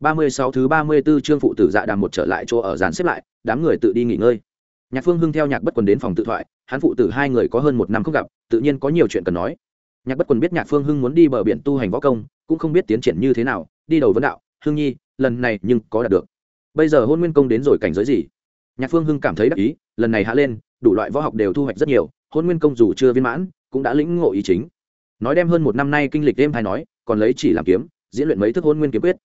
ba mươi sáu thứ ba mươi 34 chương phụ tử dạ đàm một trở lại chỗ ở dàn xếp lại, đám người tự đi nghỉ ngơi. Nhạc phương hưng theo nhạc bất quần đến phòng tự thoại, hắn phụ tử hai người có hơn một năm không gặp, tự nhiên có nhiều chuyện cần nói. Nhạc bất quần biết nhạc phương hưng muốn đi bờ biển tu hành võ công, cũng không biết tiến triển như thế nào, đi đầu vấn đạo, hưng nhi, lần này nhưng có đạt được. Bây giờ hôn nguyên công đến rồi cảnh giới gì? Nhạc phương hưng cảm thấy đắc ý, lần này hạ lên, đủ loại võ học đều thu hoạch rất nhiều, hôn nguyên công dù chưa viên mãn, cũng đã lĩnh ngộ ý chính. Nói đem hơn một năm nay kinh lịch đêm hai nói, còn lấy chỉ làm kiếm, diễn luyện mấy thức hôn nguyên kiếm quyết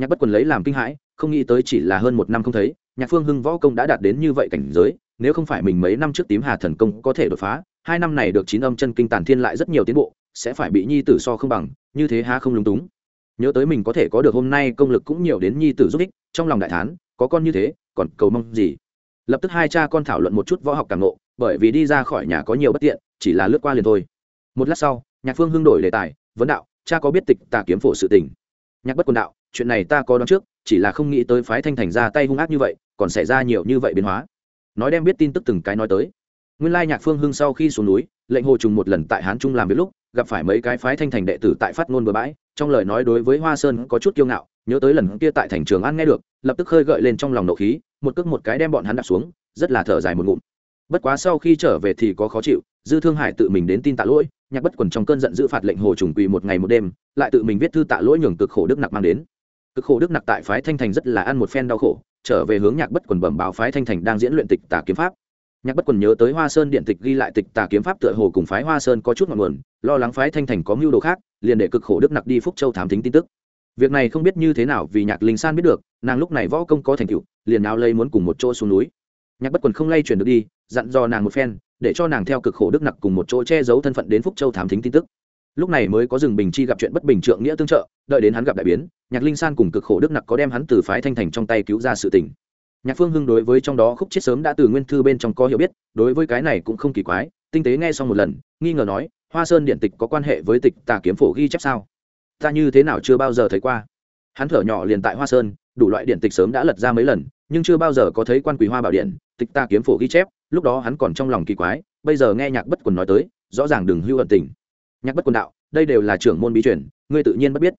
nhạc bất quần lấy làm kinh hãi, không nghĩ tới chỉ là hơn một năm không thấy, nhạc phương hưng võ công đã đạt đến như vậy cảnh giới, nếu không phải mình mấy năm trước tím hà thần công có thể đột phá, hai năm này được chín âm chân kinh tàn thiên lại rất nhiều tiến bộ, sẽ phải bị nhi tử so không bằng, như thế há không lúng túng. Nhớ tới mình có thể có được hôm nay công lực cũng nhiều đến nhi tử giúp ích, trong lòng đại thán, có con như thế, còn cầu mong gì? Lập tức hai cha con thảo luận một chút võ học càng ngộ, bởi vì đi ra khỏi nhà có nhiều bất tiện, chỉ là lướt qua liền thôi. Một lát sau, nhạc phương hưng đổi đề tài, vấn đạo, cha có biết tịch tà kiếm phổ sự tình? Nhạc bất quần đạo chuyện này ta có đoán trước, chỉ là không nghĩ tới phái thanh thành ra tay hung ác như vậy, còn xảy ra nhiều như vậy biến hóa. Nói đem biết tin tức từng cái nói tới. Nguyên lai nhạc phương hưng sau khi xuống núi, lệnh hồ trùng một lần tại hán trung làm việc lúc, gặp phải mấy cái phái thanh thành đệ tử tại phát ngôn bừa bãi, trong lời nói đối với hoa sơn có chút kiêu ngạo, nhớ tới lần kia tại thành trường an nghe được, lập tức khơi gợi lên trong lòng nộ khí, một cước một cái đem bọn hắn đạp xuống, rất là thở dài một ngụm. Bất quá sau khi trở về thì có khó chịu, dư thương hải tự mình đến tin tạ lỗi, nhạc bất quần trong cơn giận giữ phạt lệnh hồ trùng quỳ một ngày một đêm, lại tự mình viết thư tạ lỗi nhường cực khổ đức nặc mang đến cực khổ đức nặc tại phái thanh thành rất là ăn một phen đau khổ, trở về hướng nhạc bất quần bẩm báo phái thanh thành đang diễn luyện tịch tà kiếm pháp. Nhạc bất quần nhớ tới hoa sơn điện tịch ghi lại tịch tà kiếm pháp tựa hồ cùng phái hoa sơn có chút ngọn nguồn, lo lắng phái thanh thành có mưu đồ khác, liền để cực khổ đức nặc đi phúc châu thám thính tin tức. Việc này không biết như thế nào vì nhạc linh san biết được, nàng lúc này võ công có thành tựu, liền nào lây muốn cùng một chỗ xuống núi. Nhạc bất quần không lay chuyển được đi, dặn dò nàng một phen, để cho nàng theo cực khổ đức nặc cùng một chỗ che giấu thân phận đến phúc châu thám thính tin tức lúc này mới có rừng bình chi gặp chuyện bất bình trượng nghĩa tương trợ, đợi đến hắn gặp đại biến, nhạc linh san cùng cực khổ đức nặc có đem hắn từ phái thanh thành trong tay cứu ra sự tình. Nhạc phương hưng đối với trong đó khúc chết sớm đã từ nguyên thư bên trong có hiểu biết, đối với cái này cũng không kỳ quái, tinh tế nghe xong một lần, nghi ngờ nói, hoa sơn điện tịch có quan hệ với tịch tà kiếm phổ ghi chép sao? Ta như thế nào chưa bao giờ thấy qua? Hắn thở nhỏ liền tại hoa sơn, đủ loại điện tịch sớm đã lật ra mấy lần, nhưng chưa bao giờ có thấy quan quỳ hoa bảo điện, tịch ta kiếm phổ ghi chép, lúc đó hắn còn trong lòng kỳ quái, bây giờ nghe nhạc bất quần nói tới, rõ ràng đừng hưu ẩn tình nhạc bất quần đạo, đây đều là trưởng môn bí truyền, ngươi tự nhiên bất biết.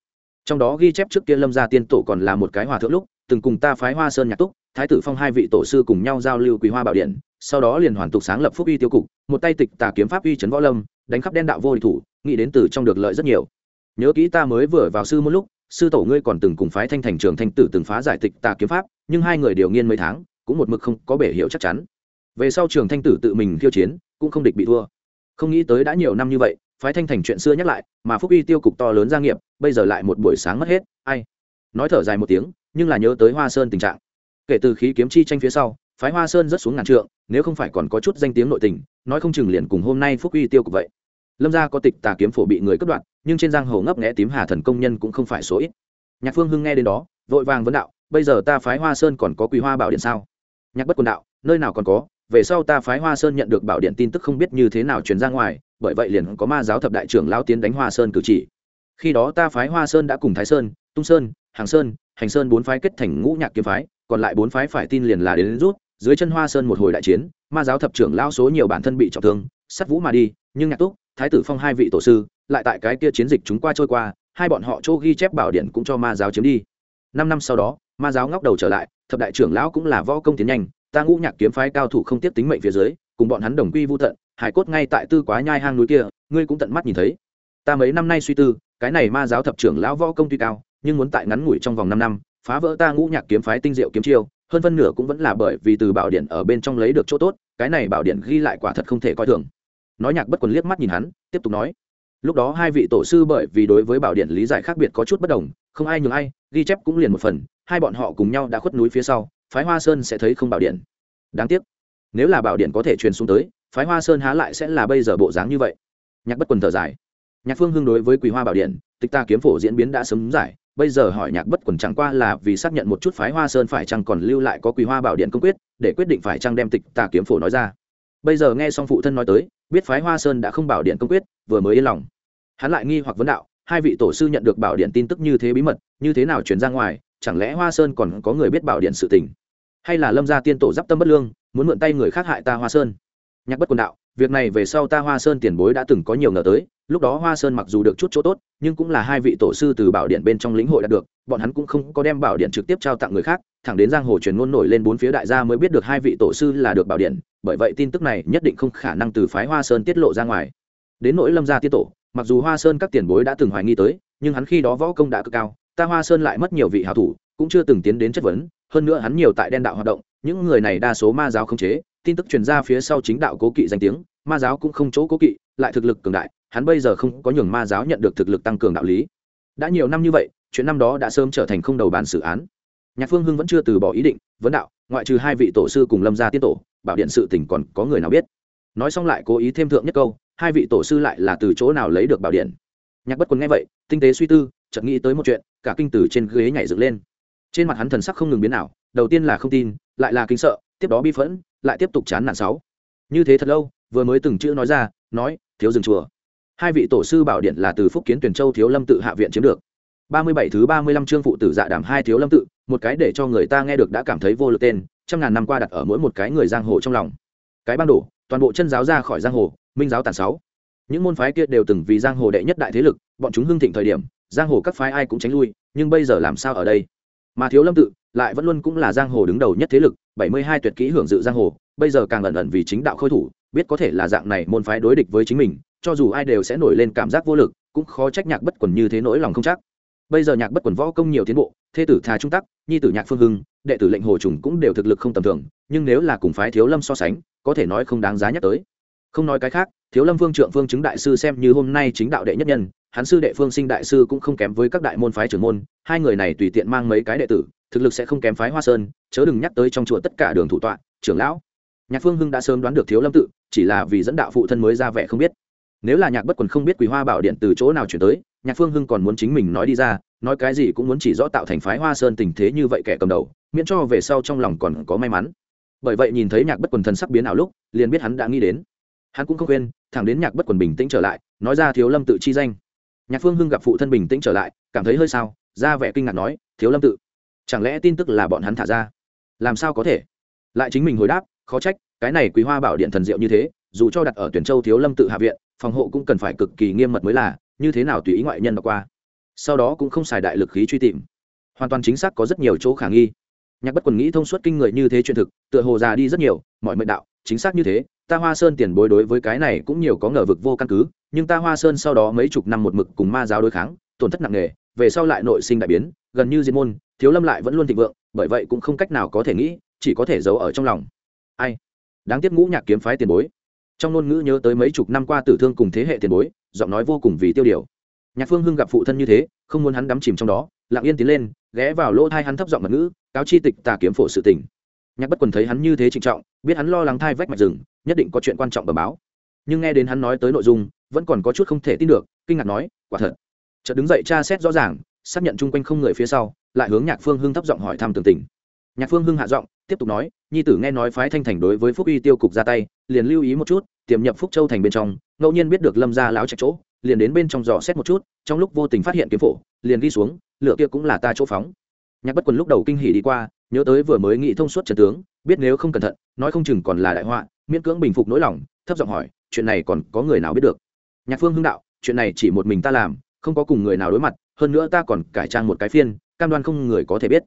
Trong đó ghi chép trước kia lâm gia tiên tổ còn là một cái hòa thượng lúc, từng cùng ta phái hoa sơn nhạc túc, thái tử phong hai vị tổ sư cùng nhau giao lưu quý hoa bảo điện, sau đó liền hoàn tục sáng lập phúc uy tiêu cục, một tay tịch tà kiếm pháp uy trấn võ lâm, đánh khắp đen đạo vô địch thủ, nghĩ đến từ trong được lợi rất nhiều. Nhớ kỹ ta mới vừa vào sư một lúc, sư tổ ngươi còn từng cùng phái thanh thành trường thanh tử từng phá giải tịch tà kiếm pháp, nhưng hai người đều nghiên mấy tháng, cũng một mực không có bể hiệu chắc chắn. Về sau trường thanh tử tự mình khiêu chiến, cũng không địch bị thua. Không nghĩ tới đã nhiều năm như vậy phái thanh thành chuyện xưa nhắc lại, mà phúc uy tiêu cục to lớn gia nghiệp, bây giờ lại một buổi sáng mất hết, ai? Nói thở dài một tiếng, nhưng là nhớ tới hoa sơn tình trạng. Kể từ khí kiếm chi tranh phía sau, phái hoa sơn rất xuống ngàn trượng, nếu không phải còn có chút danh tiếng nội tình, nói không chừng liền cùng hôm nay phúc uy tiêu cục vậy. Lâm gia có tịch tà kiếm phổ bị người cướp đoạt, nhưng trên giang hồ ngấp nghẽ tím hà thần công nhân cũng không phải số ít. Nhạc phương hưng nghe đến đó, vội vàng vấn đạo, bây giờ ta phái hoa sơn còn có quý hoa bảo điện sao? Nhạc bất quần đạo, nơi nào còn có? Về sau ta phái hoa sơn nhận được bảo điện tin tức không biết như thế nào truyền ra ngoài bởi vậy liền có ma giáo thập đại trưởng lao tiến đánh hoa sơn cử chỉ. Khi đó ta phái hoa sơn đã cùng thái sơn tung sơn hàng sơn hành sơn bốn phái kết thành ngũ nhạc kiếm phái còn lại bốn phái phải tin liền là đến, đến rút dưới chân hoa sơn một hồi đại chiến ma giáo thập trưởng lao số nhiều bản thân bị trọng thương sắt vũ mà đi nhưng nhạc túc thái tử phong hai vị tổ sư lại tại cái kia chiến dịch chúng qua trôi qua hai bọn họ chỗ ghi chép bảo điện cũng cho ma giáo chiếm đi. Năm năm sau đó ma giáo ngóc đầu trở lại thập đại trưởng lão cũng là võ công tiến nhanh ta ngũ nhạc kiếm phái cao thủ không tiếp tính mệnh phía dưới, cùng bọn hắn đồng quy vô tận, hải cốt ngay tại tư quá nhai hang núi kia, ngươi cũng tận mắt nhìn thấy. Ta mấy năm nay suy tư, cái này ma giáo thập trưởng lão võ công tuy cao, nhưng muốn tại ngắn ngủi trong vòng năm năm, phá vỡ ta ngũ nhạc kiếm phái tinh diệu kiếm chiêu, hơn phân nửa cũng vẫn là bởi vì từ bảo điện ở bên trong lấy được chỗ tốt, cái này bảo điện ghi lại quả thật không thể coi thường. Nói nhạc bất quần liếc mắt nhìn hắn, tiếp tục nói. Lúc đó hai vị tổ sư bởi vì đối với bảo điện lý giải khác biệt có chút bất đồng, không ai nhường ai, ghi chép cũng liền một phần, hai bọn họ cùng nhau đã khuất núi phía sau phái hoa sơn sẽ thấy không bảo điện. Đáng tiếc, nếu là bảo điện có thể truyền xuống tới, phái hoa sơn há lại sẽ là bây giờ bộ dáng như vậy. Nhạc bất quần thở dài. Nhạc phương hưng đối với quý hoa bảo điện, tịch ta kiếm phổ diễn biến đã sớm giải, bây giờ hỏi nhạc bất quần chẳng qua là vì xác nhận một chút phái hoa sơn phải chăng còn lưu lại có quý hoa bảo điện công quyết, để quyết định phải chăng đem tịch Ta kiếm phổ nói ra. Bây giờ nghe xong phụ thân nói tới, biết phái hoa sơn đã không bảo điện công quyết, vừa mới yên lòng. Hắn lại nghi hoặc vấn đạo, hai vị tổ sư nhận được bảo điện tin tức như thế bí mật, như thế nào chuyển ra ngoài, chẳng lẽ hoa sơn còn có người biết bảo điện sự tình? Hay là lâm gia tiên tổ d i p tâm bất lương, muốn mượn tay người khác hại ta hoa sơn? Nhạc bất quần đạo, việc này về sau ta hoa sơn tiền bối đã từng có nhiều ngờ tới, lúc đó hoa sơn mặc dù được chút chỗ tốt, nhưng cũng là hai vị tổ sư từ bảo điện bên trong lĩnh hội đạt được, bọn hắn cũng không có đem bảo điện trực tiếp trao tặng người khác, thẳng đến giang hồ truyền ngôn nổi lên bốn phía đại gia mới biết được hai vị tổ sư là được bảo điện, bởi vậy tin tức này nhất định không khả năng từ phái hoa sơn tiết lộ ra ngoài. Đến nỗi lâm gia tiết tổ, mặc dù hoa sơn các tiền bối đã từng hoài nghi tới, nhưng hắn khi đó võ công đã cực cao, ta hoa sơn lại mất nhiều vị hảo thủ, cũng chưa từng tiến đến chất vấn hơn nữa hắn nhiều tại đen đạo hoạt động, những người này đa số ma giáo không chế, tin tức truyền ra phía sau chính đạo cố kỵ danh tiếng, ma giáo cũng không chỗ cố kỵ, lại thực lực cường đại, hắn bây giờ không có nhường ma giáo nhận được thực lực tăng cường đạo lý. Đã nhiều năm như vậy, chuyện năm đó đã sớm trở thành không đầu bàn xử án. Nhạc phương hưng vẫn chưa từ bỏ ý định, vấn đạo, ngoại trừ hai vị tổ sư cùng lâm gia tiết tổ, bảo điện sự tỉnh còn có người nào biết? Nói xong lại cố ý thêm thượng nhất câu, hai vị tổ sư lại là từ chỗ nào lấy được bảo điện? Nhạc bất quân nghe vậy, tinh tế suy tư, chợt nghĩ tới một chuyện, cả kinh tử trên ghế nhảy dựng lên trên mặt hắn thần sắc không ngừng biến nào đầu tiên là không tin, lại là kinh sợ, tiếp đó bi phẫn, lại tiếp tục chán nản sáu. Như thế thật lâu, vừa mới từng chữ nói ra, nói, thiếu rừng chùa. Hai vị tổ sư bảo điện là từ phúc kiến tuyển châu thiếu lâm tự hạ viện chiếm được. Ba mươi bảy thứ ba mươi lăm chương phụ tử dạ đàm hai thiếu lâm tự, một cái để cho người ta nghe được đã cảm thấy vô lực tên, trăm ngàn năm qua đặt ở mỗi một cái người giang hồ trong lòng. Cái ban đổ, toàn bộ chân giáo ra khỏi giang hồ, minh giáo tàn sáu. Những môn phái kia đều từng vì giang hồ đệ nhất đại thế lực, bọn chúng hưng thịnh thời điểm, giang hồ các phái ai cũng tránh lui, nhưng bây giờ làm sao ở đây? Mà thiếu lâm tự lại vẫn luôn cũng là giang hồ đứng đầu nhất thế lực, bảy mươi hai tuyệt kỹ hưởng dự giang hồ, bây giờ càng ẩn ẩn vì chính đạo khôi thủ, biết có thể là dạng này môn phái đối địch với chính mình, cho dù ai đều sẽ nổi lên cảm giác vô lực, cũng khó trách nhạc bất quần như thế nỗi lòng không chắc. Bây giờ nhạc bất quần võ công nhiều tiến bộ, thê tử thà trung tắc, nhi tử nhạc phương hưng, đệ tử lệnh hồ trùng cũng đều thực lực không tầm thường, nhưng nếu là cùng phái thiếu lâm so sánh, có thể nói không đáng giá nhắc tới. Không nói cái khác, thiếu lâm vương trượng phương chứng đại sư xem như hôm nay chính đạo đệ nhất nhân hắn sư đệ phương sinh đại sư cũng không kém với các đại môn phái trưởng môn, hai người này tùy tiện mang mấy cái đệ tử, thực lực sẽ không kém phái hoa sơn, chớ đừng nhắc tới trong chùa tất cả đường thủ tọa, trưởng lão. Nhạc phương hưng đã sớm đoán được thiếu lâm tự, chỉ là vì dẫn đạo phụ thân mới ra vẻ không biết. Nếu là nhạc bất quần không biết quý hoa bảo điện từ chỗ nào chuyển tới, nhạc phương hưng còn muốn chính mình nói đi ra, nói cái gì cũng muốn chỉ rõ tạo thành phái hoa sơn tình thế như vậy kẻ cầm đầu, miễn cho về sau trong lòng còn có may mắn. Bởi vậy nhìn thấy nhạc bất quần thần sắc biến ảo lúc, liền biết hắn đã nghĩ đến. Hắn cũng không quên, thẳng đến nhạc bất quần bình tĩnh trở lại, nói ra thiếu lâm tự chi danh nhạc phương hưng gặp phụ thân bình tĩnh trở lại, cảm thấy hơi sao, ra vẻ kinh ngạc nói, thiếu lâm tự, chẳng lẽ tin tức là bọn hắn thả ra? Làm sao có thể? Lại chính mình hồi đáp, khó trách, cái này quý hoa bảo điện thần diệu như thế, dù cho đặt ở tuyển châu thiếu lâm tự hạ viện, phòng hộ cũng cần phải cực kỳ nghiêm mật mới là, như thế nào tùy ý ngoại nhân đọc qua. Sau đó cũng không xài đại lực khí truy tìm. Hoàn toàn chính xác có rất nhiều chỗ khả nghi. Nhạc bất quần nghĩ thông suốt kinh người như thế chuyện thực, tựa hồ già đi rất nhiều, mọi mệnh đạo, chính xác như thế ta hoa sơn tiền bối đối với cái này cũng nhiều có ngờ vực vô căn cứ, nhưng ta hoa sơn sau đó mấy chục năm một mực cùng ma giáo đối kháng, tổn thất nặng nề, về sau lại nội sinh đại biến, gần như diệt môn, thiếu lâm lại vẫn luôn thịnh vượng, bởi vậy cũng không cách nào có thể nghĩ, chỉ có thể giấu ở trong lòng. Ai? Đáng tiếc ngũ nhạc kiếm phái tiền bối. Trong ngôn ngữ nhớ tới mấy chục năm qua tử thương cùng thế hệ tiền bối, giọng nói vô cùng vì tiêu điều. Nhạc phương hưng gặp phụ thân như thế, không muốn hắn đắm chìm trong đó, lặng yên tiến lên, ghé vào lỗ thai hắn thấp giọng mật ngữ, cáo chi tịch tà kiếm phổ sự tình nhạc bất quần thấy hắn như thế trịnh trọng, biết hắn lo lắng thai vách mạch rừng, nhất định có chuyện quan trọng bẩm báo. Nhưng nghe đến hắn nói tới nội dung, vẫn còn có chút không thể tin được, kinh ngạc nói, quả thật. Chợt đứng dậy tra xét rõ ràng, xác nhận chung quanh không người phía sau, lại hướng nhạc phương hưng thấp giọng hỏi thăm tường tình. Nhạc phương hưng hạ giọng, tiếp tục nói, nhi tử nghe nói phái thanh thành đối với phúc uy tiêu cục ra tay, liền lưu ý một chút, tiềm nhập phúc châu thành bên trong, ngẫu nhiên biết được lâm ra láo chạy chỗ, liền đến bên trong dò xét một chút, trong lúc vô tình phát hiện kiếm phổ, liền đi xuống, lựa kia cũng là ta chỗ phóng. Nhạc bất quần lúc đầu kinh hỉ đi qua nhớ tới vừa mới nghĩ thông suốt trần tướng, biết nếu không cẩn thận, nói không chừng còn là đại họa, miễn cưỡng bình phục nỗi lòng, thấp giọng hỏi, chuyện này còn có người nào biết được? Nhạc phương hưng đạo, chuyện này chỉ một mình ta làm, không có cùng người nào đối mặt, hơn nữa ta còn cải trang một cái phiên, cam đoan không người có thể biết.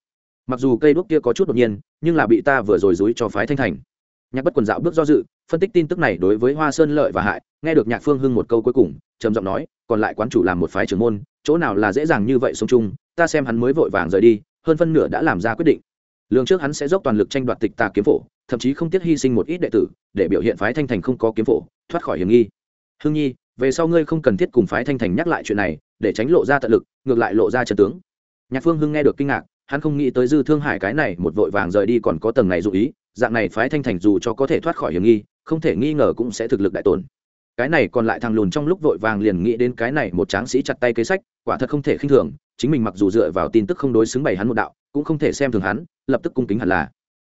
Mặc dù cây đuốc kia có chút đột nhiên, nhưng là bị ta vừa rồi dối cho phái thanh thành. Nhạc bất quần dạo bước do dự, phân tích tin tức này đối với hoa sơn lợi và hại, nghe được nhạc phương hưng một câu cuối cùng, trầm giọng nói, còn lại quán chủ làm một phái trưởng môn, chỗ nào là dễ dàng như vậy sống chung, ta xem hắn mới vội vàng rời đi, hơn phân nửa đã làm ra quyết định lương trước hắn sẽ dốc toàn lực tranh đoạt tịch tà kiếm phổ, thậm chí không tiếc hy sinh một ít đệ tử, để biểu hiện phái thanh thành không có kiếm phổ, thoát khỏi hiểm nghi. Hương nhi, về sau ngươi không cần thiết cùng phái thanh thành nhắc lại chuyện này, để tránh lộ ra tận lực, ngược lại lộ ra trần tướng. Nhạc phương hưng nghe được kinh ngạc, hắn không nghĩ tới dư thương hải cái này một vội vàng rời đi còn có tầng này dụ ý, dạng này phái thanh thành dù cho có thể thoát khỏi hiểm nghi, không thể nghi ngờ cũng sẽ thực lực đại tổn. Cái này còn lại thằng lùn trong lúc vội vàng liền nghĩ đến cái này một tráng sĩ chặt tay kế sách, quả thật không thể khinh thường chính mình mặc dù dựa vào tin tức không đối xứng bày hắn một đạo, cũng không thể xem thường hắn, lập tức cung kính hẳn là.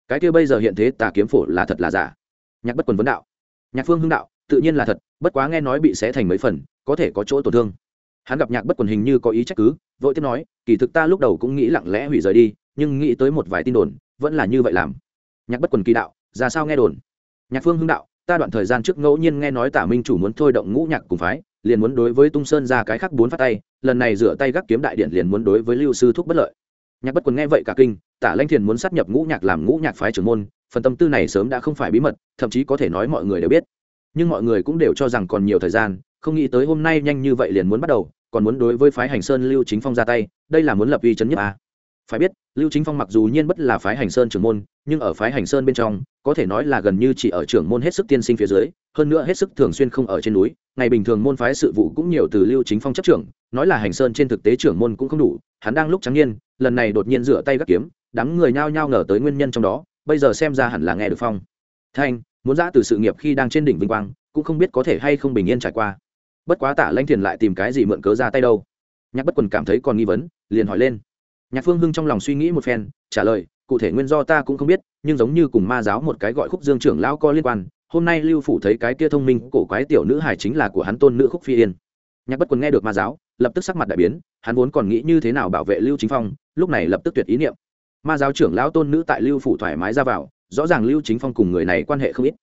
Cái kia bây giờ hiện thế tà kiếm phổ là thật là giả? Nhạc bất quần vấn đạo. Nhạc phương hưng đạo, tự nhiên là thật, bất quá nghe nói bị xé thành mấy phần, có thể có chỗ tổn thương. Hắn gặp nhạc bất quần hình như có ý trách cứ, vội tiếp nói, kỳ thực ta lúc đầu cũng nghĩ lặng lẽ hủy rời đi, nhưng nghĩ tới một vài tin đồn, vẫn là như vậy làm. Nhạc bất quần kỳ đạo, ra sao nghe đồn? Nhạc phương hưng đạo, ta đoạn thời gian trước ngẫu nhiên nghe nói tả minh chủ muốn thôi động ngũ nhạc cùng phái liền muốn đối với tung sơn ra cái khác bốn phát tay, lần này rửa tay gác kiếm đại điện liền muốn đối với lưu sư thúc bất lợi nhạc bất quần nghe vậy cả kinh, tả lanh thiền muốn sát nhập ngũ nhạc làm ngũ nhạc phái trưởng môn, phần tâm tư này sớm đã không phải bí mật, thậm chí có thể nói mọi người đều biết nhưng mọi người cũng đều cho rằng còn nhiều thời gian, không nghĩ tới hôm nay nhanh như vậy liền muốn bắt đầu, còn muốn đối với phái hành sơn lưu chính phong ra tay, đây là muốn lập uy chấn nhất à. phải biết lưu chính phong mặc dù nhiên bất là phái hành sơn trưởng môn, nhưng ở phái hành sơn bên trong, có thể nói là gần như chỉ ở trưởng môn hết sức tiên sinh phía dưới, hơn nữa hết sức thường xuyên không ở trên núi. Ngày bình thường môn phái sự vụ cũng nhiều từ lưu chính phong chấp trưởng, nói là hành sơn trên thực tế trưởng môn cũng không đủ, hắn đang lúc trắng nhiên lần này đột nhiên rửa tay gác kiếm, đám người nhao nhao ngờ tới nguyên nhân trong đó, bây giờ xem ra hẳn là nghe được phong. Thanh, muốn ra từ sự nghiệp khi đang trên đỉnh vinh quang, cũng không biết có thể hay không bình yên trải qua. Bất quá tả lanh thiền lại tìm cái gì mượn cớ ra tay đâu? Nhạc bất quần cảm thấy còn nghi vấn, liền hỏi lên nhạc phương hưng trong lòng suy nghĩ một phen, trả lời, cụ thể nguyên do ta cũng không biết, nhưng giống như cùng ma giáo một cái gọi khúc dương trưởng lão co liên quan, hôm nay lưu phủ thấy cái kia thông minh cổ quái tiểu nữ hải chính là của hắn tôn nữ khúc phi yên. Nhạc bất quần nghe được ma giáo, lập tức sắc mặt đại biến, hắn vốn còn nghĩ như thế nào bảo vệ lưu chính phong, lúc này lập tức tuyệt ý niệm. Ma giáo trưởng lão tôn nữ tại lưu phủ thoải mái ra vào, rõ ràng lưu chính phong cùng người này quan hệ không ít.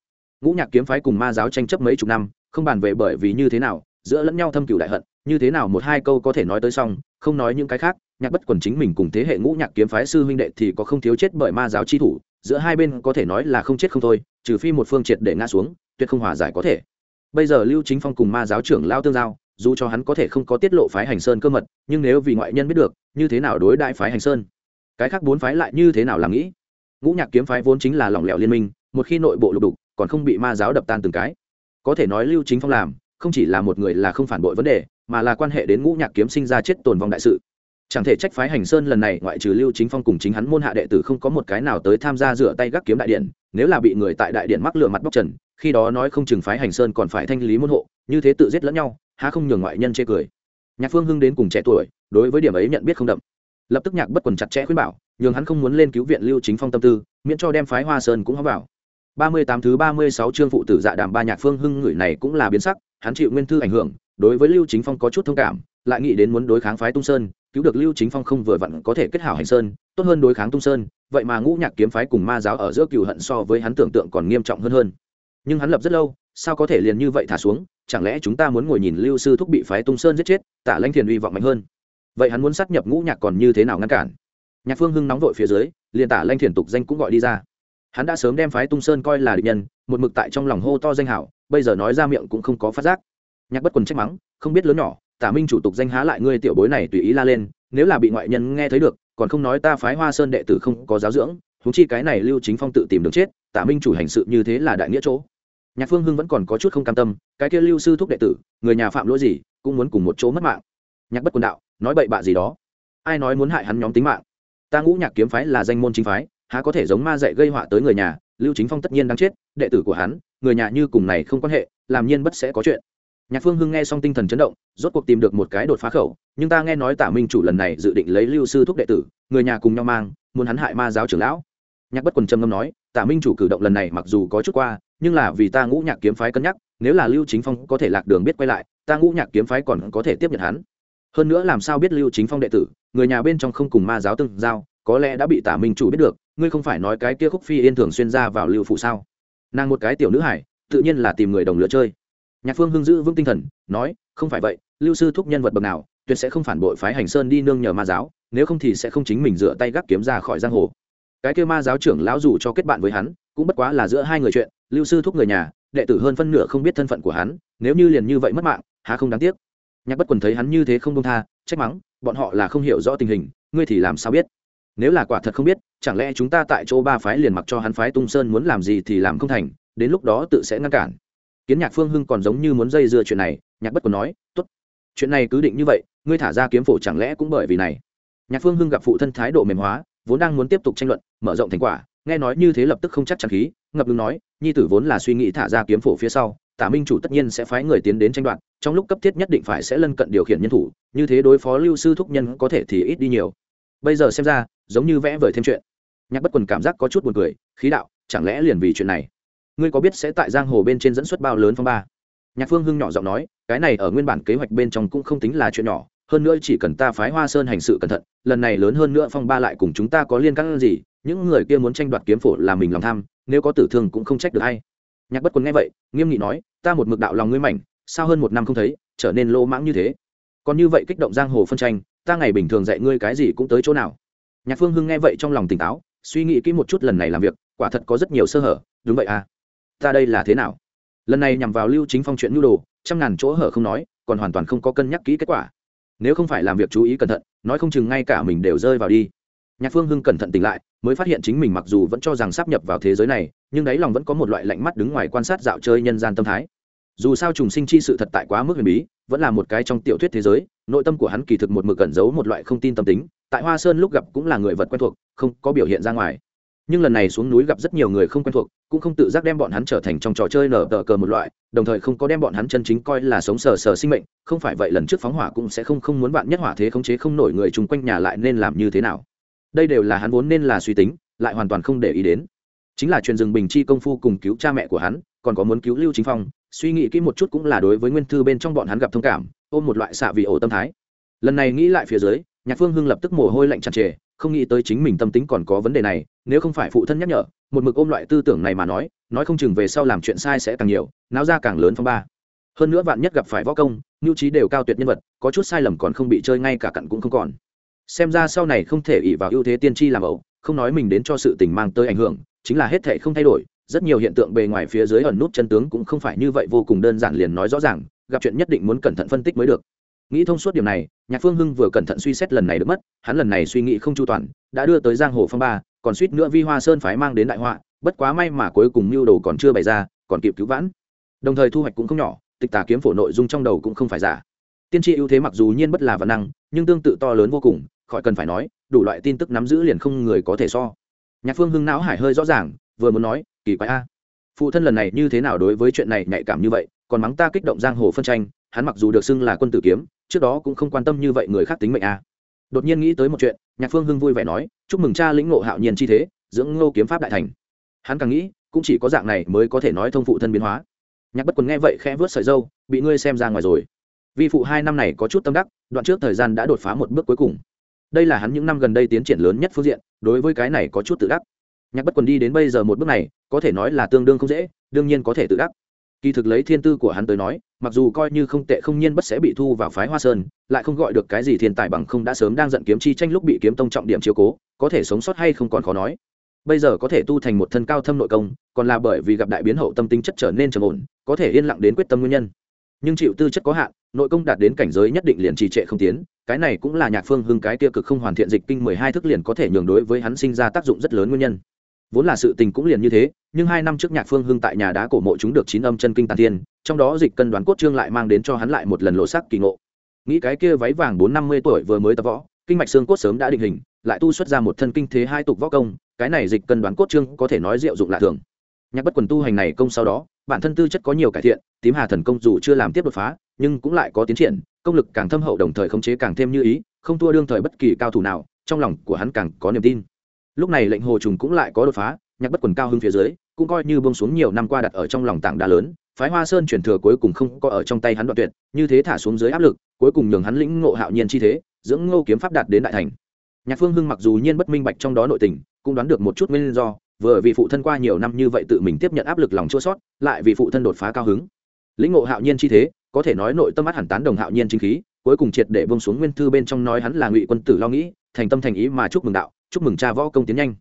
Ngũ nhạc kiếm phái cùng ma giáo tranh chấp mấy chục năm, không bàn về bởi vì như thế nào, giữa lẫn nhau thâm cửu đại hận, như thế nào một hai câu có thể nói tới xong, không nói những cái khác nhạc bất quần chính mình cùng thế hệ ngũ nhạc kiếm phái sư huynh đệ thì có không thiếu chết bởi ma giáo chi thủ, giữa hai bên có thể nói là không chết không thôi, trừ phi một phương triệt để ngã xuống, tuyệt không hòa giải có thể. Bây giờ lưu chính phong cùng ma giáo trưởng lao tương giao, dù cho hắn có thể không có tiết lộ phái hành sơn cơ mật, nhưng nếu vì ngoại nhân biết được, như thế nào đối đại phái hành sơn? Cái khác bốn phái lại như thế nào làm nghĩ? Ngũ nhạc kiếm phái vốn chính là lỏng lẻo liên minh, một khi nội bộ lục đục, còn không bị ma giáo đập tan từng cái. Có thể nói lưu chính phong làm, không chỉ là một người là không phản bội vấn đề, mà là quan hệ đến ngũ nhạc kiếm sinh ra chết tồn vong đại sự chẳng thể trách phái hành sơn lần này, ngoại trừ lưu chính phong cùng chính hắn môn hạ đệ tử không có một cái nào tới tham gia rửa tay gác kiếm đại điện, nếu là bị người tại đại điện mắc lửa mặt bóc trần, khi đó nói không chừng phái hành sơn còn phải thanh lý môn hộ, như thế tự giết lẫn nhau, há không nhường ngoại nhân chê cười. Nhạc phương hưng đến cùng trẻ tuổi, đối với điểm ấy nhận biết không đậm. Lập tức nhạc bất quần chặt chẽ khuyên bảo, nhường hắn không muốn lên cứu viện lưu chính phong tâm tư, miễn cho đem phái hoa sơn cũng hóa vào. Ba mươi tám thứ ba mươi sáu chương phụ tử dạ đàm ba nhạc phương hưng người này cũng là biến sắc, hắn chịu nguyên thư ảnh hưởng, đối với lưu chính phong có chút thông cảm, lại nghĩ đến muốn đối kháng phái tung sơn cứu được lưu chính phong không vừa vặn có thể kết hảo hành sơn, tốt hơn đối kháng tung sơn, vậy mà ngũ nhạc kiếm phái cùng ma giáo ở giữa cựu hận so với hắn tưởng tượng còn nghiêm trọng hơn hơn. Nhưng hắn lập rất lâu, sao có thể liền như vậy thả xuống, chẳng lẽ chúng ta muốn ngồi nhìn lưu sư thúc bị phái tung sơn giết chết tạ lãnh thiền uy vọng mạnh hơn? Vậy hắn muốn sát nhập ngũ nhạc còn như thế nào ngăn cản? Nhạc phương hưng nóng vội phía dưới, liền tả lanh thiền tục danh cũng gọi đi ra. Hắn đã sớm đem phái tung sơn coi là địch nhân, một mực tại trong lòng hô to danh hảo, bây giờ nói ra miệng cũng không có phát giác. Nhạc bất quần trách mắng, không biết lớn nhỏ tả minh chủ tục danh há lại ngươi tiểu bối này tùy ý la lên, nếu là bị ngoại nhân nghe thấy được, còn không nói ta phái hoa sơn đệ tử không có giáo dưỡng thúng chi cái này lưu chính phong tự tìm đường chết, tả minh chủ hành sự như thế là đại nghĩa chỗ. Nhạc phương hưng vẫn còn có chút không cam tâm, cái kia lưu sư thúc đệ tử, người nhà phạm lỗi gì, cũng muốn cùng một chỗ mất mạng. Nhạc bất quần đạo, nói bậy bạ gì đó? Ai nói muốn hại hắn nhóm tính mạng? Ta ngũ nhạc kiếm phái là danh môn chính phái, há có thể giống ma dạy gây họa tới người nhà, lưu chính phong tất nhiên đang chết, đệ tử của hắn, người nhà như cùng này không quan hệ, làm nhiên bất sẽ có chuyện nhạc phương hưng nghe xong tinh thần chấn động, rốt cuộc tìm được một cái đột phá khẩu, nhưng ta nghe nói tả minh chủ lần này dự định lấy lưu sư thúc đệ tử, người nhà cùng nhau mang, muốn hắn hại ma giáo trưởng lão. Nhạc bất quần trầm ngâm nói tả minh chủ cử động lần này mặc dù có chút qua, nhưng là vì ta ngũ nhạc kiếm phái cân nhắc, nếu là lưu chính phong có thể lạc đường biết quay lại, ta ngũ nhạc kiếm phái còn có thể tiếp nhận hắn. Hơn nữa làm sao biết lưu chính phong đệ tử, người nhà bên trong không cùng ma giáo từng giao, có lẽ đã bị tả minh chủ biết được, ngươi không phải nói cái kia khúc phi yên thường xuyên ra vào lưu phụ sao? Nàng một cái tiểu nữ hải, tự nhiên là tìm người đồng lứa chơi nhạc phương hưng giữ vững tinh thần, nói, không phải vậy, lưu sư thúc nhân vật bậc nào, tuyệt sẽ không phản bội phái hành sơn đi nương nhờ ma giáo, nếu không thì sẽ không chính mình dựa tay gác kiếm ra khỏi giang hồ. Cái kêu ma giáo trưởng lão dù cho kết bạn với hắn, cũng bất quá là giữa hai người chuyện, lưu sư thúc người nhà, đệ tử hơn phân nửa không biết thân phận của hắn, nếu như liền như vậy mất mạng, há không đáng tiếc. Nhạc bất quần thấy hắn như thế không công tha, trách mắng, bọn họ là không hiểu rõ tình hình, ngươi thì làm sao biết? Nếu là quả thật không biết, chẳng lẽ chúng ta tại chỗ ba phái liền mặc cho hắn phái tung sơn muốn làm gì thì làm không thành, đến lúc đó tự sẽ ngăn cản kiến nhạc phương hưng còn giống như muốn dây dưa chuyện này, nhạc bất quần nói, tốt, chuyện này cứ định như vậy, ngươi thả ra kiếm phổ chẳng lẽ cũng bởi vì này? Nhạc phương hưng gặp phụ thân thái độ mềm hóa, vốn đang muốn tiếp tục tranh luận, mở rộng thành quả, nghe nói như thế lập tức không chắc chắn khí, ngập ngừng nói, nhi tử vốn là suy nghĩ thả ra kiếm phổ phía sau, tả minh chủ tất nhiên sẽ phái người tiến đến tranh đoạt, trong lúc cấp thiết nhất định phải sẽ lân cận điều khiển nhân thủ, như thế đối phó lưu sư thúc nhân có thể thì ít đi nhiều. Bây giờ xem ra, giống như vẽ vời thêm chuyện. Nhạc bất quần cảm giác có chút buồn cười, khí đạo, chẳng lẽ liền vì chuyện này ngươi có biết sẽ tại giang hồ bên trên dẫn xuất bao lớn phong ba? Nhạc phương hưng nhỏ giọng nói, cái này ở nguyên bản kế hoạch bên trong cũng không tính là chuyện nhỏ, hơn nữa chỉ cần ta phái hoa sơn hành sự cẩn thận, lần này lớn hơn nữa phong ba lại cùng chúng ta có liên căng gì, những người kia muốn tranh đoạt kiếm phổ là mình lòng tham, nếu có tử thương cũng không trách được hay nhạc bất quân nghe vậy, nghiêm nghị nói, ta một mực đạo lòng ngươi mảnh, sao hơn một năm không thấy, trở nên lỗ mãng như thế? Còn như vậy kích động giang hồ phân tranh, ta ngày bình thường dạy ngươi cái gì cũng tới chỗ nào? Nhạc phương hưng nghe vậy trong lòng tỉnh táo, suy nghĩ kỹ một chút lần này làm việc, quả thật có rất nhiều sơ hở, đúng vậy à? Ta đây là thế nào? Lần này nhằm vào lưu chính phong chuyện nhu đồ, trăm ngàn chỗ hở không nói, còn hoàn toàn không có cân nhắc kỹ kết quả. Nếu không phải làm việc chú ý cẩn thận, nói không chừng ngay cả mình đều rơi vào đi. Nhạc phương hưng cẩn thận tỉnh lại, mới phát hiện chính mình mặc dù vẫn cho rằng sắp nhập vào thế giới này, nhưng đáy lòng vẫn có một loại lạnh mắt đứng ngoài quan sát dạo chơi nhân gian tâm thái. Dù sao trùng sinh chi sự thật tại quá mức huyền bí, vẫn là một cái trong tiểu thuyết thế giới, nội tâm của hắn kỳ thực một mực cẩn giấu một loại không tin tâm tính, tại hoa sơn lúc gặp cũng là người vật quen thuộc, không có biểu hiện ra ngoài nhưng lần này xuống núi gặp rất nhiều người không quen thuộc, cũng không tự giác đem bọn hắn trở thành trong trò chơi nở tờ cờ một loại, đồng thời không có đem bọn hắn chân chính coi là sống sờ sờ sinh mệnh, không phải vậy lần trước phóng hỏa cũng sẽ không không muốn bạn nhất hỏa thế khống chế không nổi người chung quanh nhà lại nên làm như thế nào. Đây đều là hắn vốn nên là suy tính, lại hoàn toàn không để ý đến. Chính là truyền rừng bình chi công phu cùng cứu cha mẹ của hắn, còn có muốn cứu lưu chính phong, suy nghĩ kỹ một chút cũng là đối với nguyên thư bên trong bọn hắn gặp thông cảm, ôm một loại xạ vị ổ tâm thái. Lần này nghĩ lại phía dưới, nhạc phương hưng lập tức mồ hôi lạnh chặt trề không nghĩ tới chính mình tâm tính còn có vấn đề này, nếu không phải phụ thân nhắc nhở, một mực ôm loại tư tưởng này mà nói nói không chừng về sau làm chuyện sai sẽ càng nhiều náo ra càng lớn phong ba. Hơn nữa vạn nhất gặp phải võ công, nhu trí đều cao tuyệt nhân vật, có chút sai lầm còn không bị chơi ngay cả cặn cũng không còn. Xem ra sau này không thể ỉ vào ưu thế tiên tri làm ẩu, không nói mình đến cho sự tình mang tới ảnh hưởng, chính là hết thể không thay đổi, rất nhiều hiện tượng bề ngoài phía dưới ẩn nút chân tướng cũng không phải như vậy vô cùng đơn giản liền nói rõ ràng, gặp chuyện nhất định muốn cẩn thận phân tích mới được nghĩ thông suốt điểm này, nhạc phương hưng vừa cẩn thận suy xét lần này được mất, hắn lần này suy nghĩ không chu toàn, đã đưa tới giang hồ phong ba, còn suýt nữa vi hoa sơn phái mang đến đại họa, bất quá may mà cuối cùng mưu đồ còn chưa bày ra, còn kịp cứu vãn. Đồng thời thu hoạch cũng không nhỏ, tịch tà kiếm phổ nội dung trong đầu cũng không phải giả. Tiên tri ưu thế mặc dù nhiên bất là văn năng, nhưng tương tự to lớn vô cùng, khỏi cần phải nói, đủ loại tin tức nắm giữ liền không người có thể so. Nhạc phương hưng não hải hơi rõ ràng, vừa muốn nói, kỳ quái a. Phụ thân lần này như thế nào đối với chuyện này nhạy cảm như vậy, còn mắng ta kích động giang hồ phân tranh, hắn mặc dù được xưng là quân tử kiếm trước đó cũng không quan tâm như vậy người khác tính mệnh a đột nhiên nghĩ tới một chuyện, nhạc phương hưng vui vẻ nói, chúc mừng cha lĩnh ngộ hạo nhiên chi thế, dưỡng ngô kiếm pháp đại thành. Hắn càng nghĩ, cũng chỉ có dạng này mới có thể nói thông phụ thân biến hóa. Nhạc bất quần nghe vậy khẽ vớt sợi dâu bị ngươi xem ra ngoài rồi. Vi phụ hai năm này có chút tâm đắc, đoạn trước thời gian đã đột phá một bước cuối cùng. Đây là hắn những năm gần đây tiến triển lớn nhất phương diện, đối với cái này có chút tự đắc. Nhạc bất quần đi đến bây giờ một bước này, có thể nói là tương đương không dễ, đương nhiên có thể tự đắc. Kỳ thực lấy thiên tư của hắn tới nói mặc dù coi như không tệ không nhiên bất sẽ bị thu vào phái hoa sơn, lại không gọi được cái gì thiên tài bằng không đã sớm đang giận kiếm chi tranh lúc bị kiếm tông trọng điểm chiếu cố, có thể sống sót hay không còn khó nói. Bây giờ có thể tu thành một thân cao thâm nội công, còn là bởi vì gặp đại biến hậu tâm tính chất trở nên trầm ổn, có thể yên lặng đến quyết tâm nguyên nhân. Nhưng chịu tư chất có hạn, nội công đạt đến cảnh giới nhất định liền trì trệ không tiến, cái này cũng là nhạc phương hưng cái tiêu cực không hoàn thiện dịch kinh mười hai thức liền có thể nhường đối với hắn sinh ra tác dụng rất lớn nguyên nhân vốn là sự tình cũng liền như thế, nhưng hai năm trước nhạc phương hưng tại nhà đá cổ mộ chúng được chín âm chân kinh tàn thiên, trong đó dịch cân đoán cốt trương lại mang đến cho hắn lại một lần lộ sắc kỳ ngộ. Nghĩ cái kia váy vàng bốn năm mươi tuổi vừa mới tập võ, kinh mạch xương cốt sớm đã định hình, lại tu xuất ra một thân kinh thế hai tục võ công, cái này dịch cân đoán cốt trương có thể nói diệu dụng lạ thường. Nhạc bất quần tu hành này công sau đó, bản thân tư chất có nhiều cải thiện, tím hà thần công dù chưa làm tiếp đột phá, nhưng cũng lại có tiến triển, công lực càng thâm hậu đồng thời khống chế càng thêm như ý, không thua đương thời bất kỳ cao thủ nào, trong lòng của hắn càng có niềm tin lúc này lệnh hồ trùng cũng lại có đột phá, nhạc bất quần cao hơn phía dưới, cũng coi như bông xuống nhiều năm qua đặt ở trong lòng tảng đá lớn, phái hoa sơn chuyển thừa cuối cùng không có ở trong tay hắn đoạn tuyệt, như thế thả xuống dưới áp lực, cuối cùng nhường hắn lĩnh ngộ hạo nhiên chi thế, dưỡng ngô kiếm pháp đạt đến đại thành. Nhạc phương hưng mặc dù nhiên bất minh bạch trong đó nội tình, cũng đoán được một chút nguyên do, vừa vì phụ thân qua nhiều năm như vậy tự mình tiếp nhận áp lực lòng chua sót, lại vì phụ thân đột phá cao hứng. Lĩnh ngộ hạo nhiên chi thế, có thể nói nội tâm mắt hẳn tán đồng hạo nhiên chính khí, cuối cùng triệt để bông xuống nguyên thư bên trong nói hắn là ngụy quân tử lo nghĩ, thành tâm thành ý mà chúc mừng đạo chúc mừng cha võ công tiến nhanh.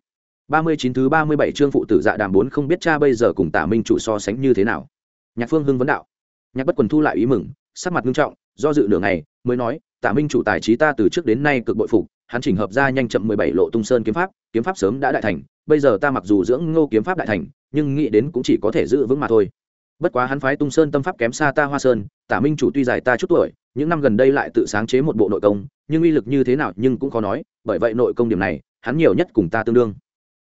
Ba mươi chín thứ ba mươi bảy chương phụ tử dạ đàm bốn không biết cha bây giờ cùng tả minh chủ so sánh như thế nào. Nhạc phương hưng vấn đạo. Nhạc bất quần thu lại ý mừng, sắc mặt nghiêm trọng, do dự nửa ngày, mới nói, tả minh chủ tài trí ta từ trước đến nay cực bội phục, hắn chỉnh hợp ra nhanh chậm mười bảy lộ tung sơn kiếm pháp kiếm pháp sớm đã đại thành, bây giờ ta mặc dù dưỡng ngô kiếm pháp đại thành, nhưng nghĩ đến cũng chỉ có thể giữ vững mà thôi. Bất quá hắn phái tung sơn tâm pháp kém xa ta hoa sơn, tả minh chủ tuy dài ta chút tuổi, những năm gần đây lại tự sáng chế một bộ nội công, nhưng uy lực như thế nào nhưng cũng khó nói, bởi vậy nội công điểm này hắn nhiều nhất cùng ta tương đương.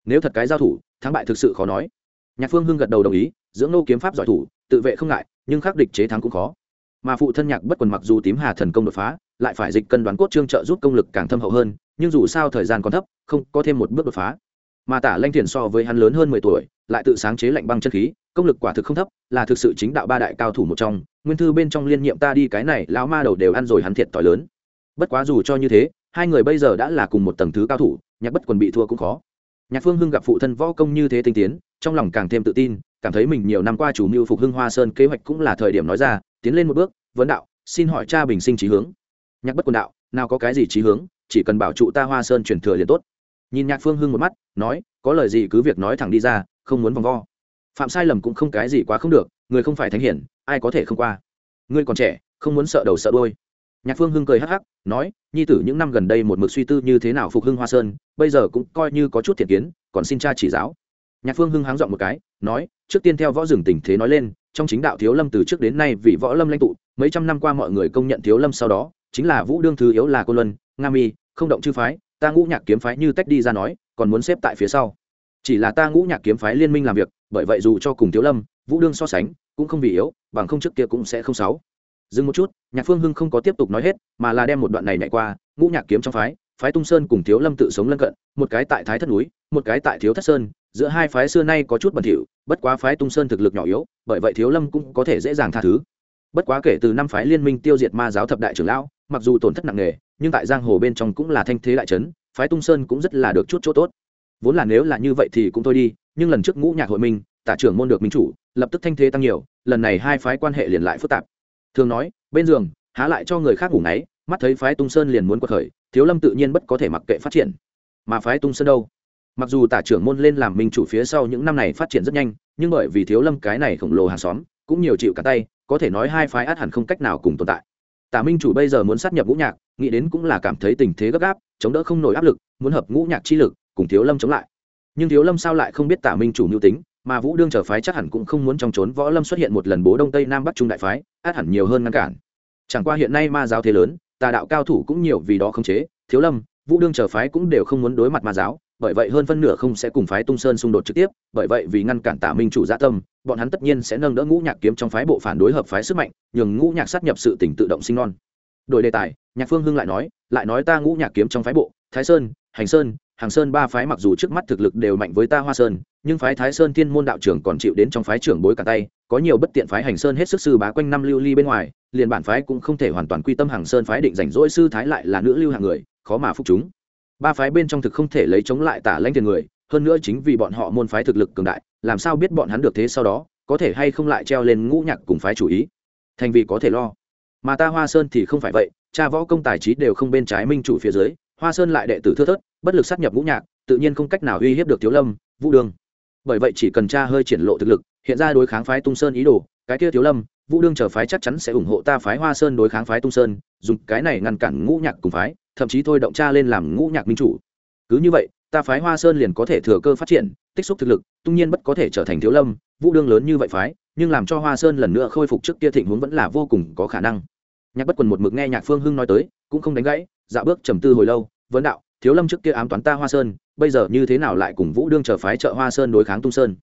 Nếu thật cái giao thủ, thắng bại thực sự khó nói. Nhạc phương hưng gật đầu đồng ý, dưỡng nô kiếm pháp giỏi thủ, tự vệ không ngại, nhưng khắc địch chế thắng cũng khó. Mà phụ thân nhạc bất quần mặc dù tím hà thần công đột phá, lại phải dịch cân đoán cốt trương trợ giúp công lực càng thâm hậu hơn, nhưng dù sao thời gian còn thấp, không có thêm một bước đột phá. Mà tả lanh thiền so với hắn lớn hơn mười tuổi, lại tự sáng chế lạnh băng chân khí, công lực quả thực không thấp, là thực sự chính đạo ba đại cao thủ một trong. Nguyên thư bên trong liên nhiệm ta đi cái này, lão ma đầu đều ăn rồi hắn thiệt t lớn. Bất quá dù cho như thế hai người bây giờ đã là cùng một tầng thứ cao thủ, nhạc bất quần bị thua cũng khó. Nhạc phương hưng gặp phụ thân võ công như thế tinh tiến, trong lòng càng thêm tự tin, cảm thấy mình nhiều năm qua chủ mưu phục hưng hoa sơn kế hoạch cũng là thời điểm nói ra, tiến lên một bước, vấn đạo, xin hỏi cha bình sinh trí hướng. Nhạc bất quần đạo, nào có cái gì trí hướng, chỉ cần bảo trụ ta hoa sơn truyền thừa liền tốt. Nhìn nhạc phương hưng một mắt, nói, có lời gì cứ việc nói thẳng đi ra, không muốn vòng vo. Phạm sai lầm cũng không cái gì quá không được, người không phải thánh hiển, ai có thể không qua. Ngươi còn trẻ, không muốn sợ đầu sợ đôi nhạc phương hưng cười hắc hắc, nói, nhi tử, những năm gần đây một mực suy tư như thế nào phục hưng hoa sơn, bây giờ cũng coi như có chút thiện kiến, còn xin cha chỉ giáo. Nhạc phương hưng háng dọn một cái, nói, trước tiên theo võ rừng tình thế nói lên, trong chính đạo thiếu lâm từ trước đến nay vì võ lâm lãnh tụ, mấy trăm năm qua mọi người công nhận thiếu lâm sau đó, chính là vũ đương thứ yếu là cô luân, nga mi, không động chư phái, ta ngũ nhạc kiếm phái như tách đi ra nói, còn muốn xếp tại phía sau. Chỉ là ta ngũ nhạc kiếm phái liên minh làm việc, bởi vậy dù cho cùng thiếu lâm, vũ đương so sánh, cũng không vì yếu, bằng không trước kia cũng sẽ không sáu dừng một chút, nhạc phương hưng không có tiếp tục nói hết, mà là đem một đoạn này nhảy qua, ngũ nhạc kiếm trong phái phái tung sơn cùng thiếu lâm tự sống lân cận, một cái tại thái thất núi, một cái tại thiếu thất sơn, giữa hai phái xưa nay có chút bẩn thỉu, bất quá phái tung sơn thực lực nhỏ yếu, bởi vậy thiếu lâm cũng có thể dễ dàng tha thứ. Bất quá kể từ năm phái liên minh tiêu diệt ma giáo thập đại trưởng lão, mặc dù tổn thất nặng nề, nhưng tại giang hồ bên trong cũng là thanh thế đại trấn phái tung sơn cũng rất là được chút chỗ tốt. Vốn là nếu là như vậy thì cũng thôi đi, nhưng lần trước ngũ nhạc hội minh, tả trưởng môn được minh chủ, lập tức thanh thế tăng nhiều, lần này hai phái quan hệ liền lại phức tạp thường nói, bên giường, há lại cho người khác ngủ ngáy, mắt thấy phái tung sơn liền muốn quật khởi, thiếu lâm tự nhiên bất có thể mặc kệ phát triển. Mà phái tung sơn đâu? Mặc dù tả trưởng môn lên làm minh chủ phía sau những năm này phát triển rất nhanh, nhưng bởi vì thiếu lâm cái này khổng lồ hàng xóm, cũng nhiều chịu cả tay, có thể nói hai phái át hẳn không cách nào cùng tồn tại. Tả minh chủ bây giờ muốn sát nhập ngũ nhạc, nghĩ đến cũng là cảm thấy tình thế gấp gáp, chống đỡ không nổi áp lực, muốn hợp ngũ nhạc chi lực, cùng thiếu lâm chống lại. Nhưng thiếu lâm sao lại không biết tả minh chủ mưu tính? Mà vũ đương trở phái chắc hẳn cũng không muốn trong trốn võ lâm xuất hiện một lần bố đông tây nam bắc trung đại phái, át hẳn nhiều hơn ngăn cản. Chẳng qua hiện nay ma giáo thế lớn, tà đạo cao thủ cũng nhiều vì đó không chế, thiếu lâm, vũ đương trở phái cũng đều không muốn đối mặt ma giáo, bởi vậy hơn phân nửa không sẽ cùng phái tung sơn xung đột trực tiếp, bởi vậy vì ngăn cản tả minh chủ gia tâm, bọn hắn tất nhiên sẽ nâng đỡ ngũ nhạc kiếm trong phái bộ phản đối hợp phái sức mạnh, nhường ngũ nhạc sát nhập sự tỉnh tự động sinh non. Đổi đề tài, nhạc phương hưng lại nói lại nói ta ngũ nhạc kiếm trong phái bộ thái sơn, hành sơn, hàng sơn ba phái mặc dù trước mắt thực lực đều mạnh với ta hoa sơn, nhưng phái thái sơn thiên môn đạo trưởng còn chịu đến trong phái trưởng bối cả tay, có nhiều bất tiện phái hành sơn hết sức sư bá quanh năm lưu ly bên ngoài, liền bản phái cũng không thể hoàn toàn quy tâm hàng sơn phái định rảnh rỗi sư thái lại là nữ lưu hàng người, khó mà phục chúng. Ba phái bên trong thực không thể lấy chống lại tả lãnh tiền người, hơn nữa chính vì bọn họ môn phái thực lực cường đại, làm sao biết bọn hắn được thế sau đó, có thể hay không lại treo lên ngũ nhạc cùng phái chủ ý? Thành vì có thể lo. Mà ta hoa sơn thì không phải vậy, cha võ công tài trí đều không bên trái minh chủ phía dưới hoa sơn lại đệ tử thưa thớt, bất lực sát nhập ngũ nhạc, tự nhiên không cách nào uy hiếp được thiếu lâm, vũ đương bởi vậy chỉ cần cha hơi triển lộ thực lực, hiện ra đối kháng phái tung sơn ý đồ, cái kia thiếu lâm, vũ đương chờ phái chắc chắn sẽ ủng hộ ta phái hoa sơn đối kháng phái tung sơn, dùng cái này ngăn cản ngũ nhạc cùng phái, thậm chí thôi động cha lên làm ngũ nhạc minh chủ. Cứ như vậy, ta phái hoa sơn liền có thể thừa cơ phát triển, tích xúc thực lực, tung nhiên bất có thể trở thành thiếu lâm, vũ đương lớn như vậy phái, nhưng làm cho hoa sơn lần nữa khôi phục trước kia thịnh huống vẫn là vô cùng có khả năng. Nhạc bất quần một mực nghe nhạc phương hưng nói tới, cũng không đánh gãy dạo bước trầm tư hồi lâu, vấn đạo, thiếu lâm trước kia ám toán ta hoa sơn, bây giờ như thế nào lại cùng vũ đương chờ phái trợ hoa sơn đối kháng tung sơn?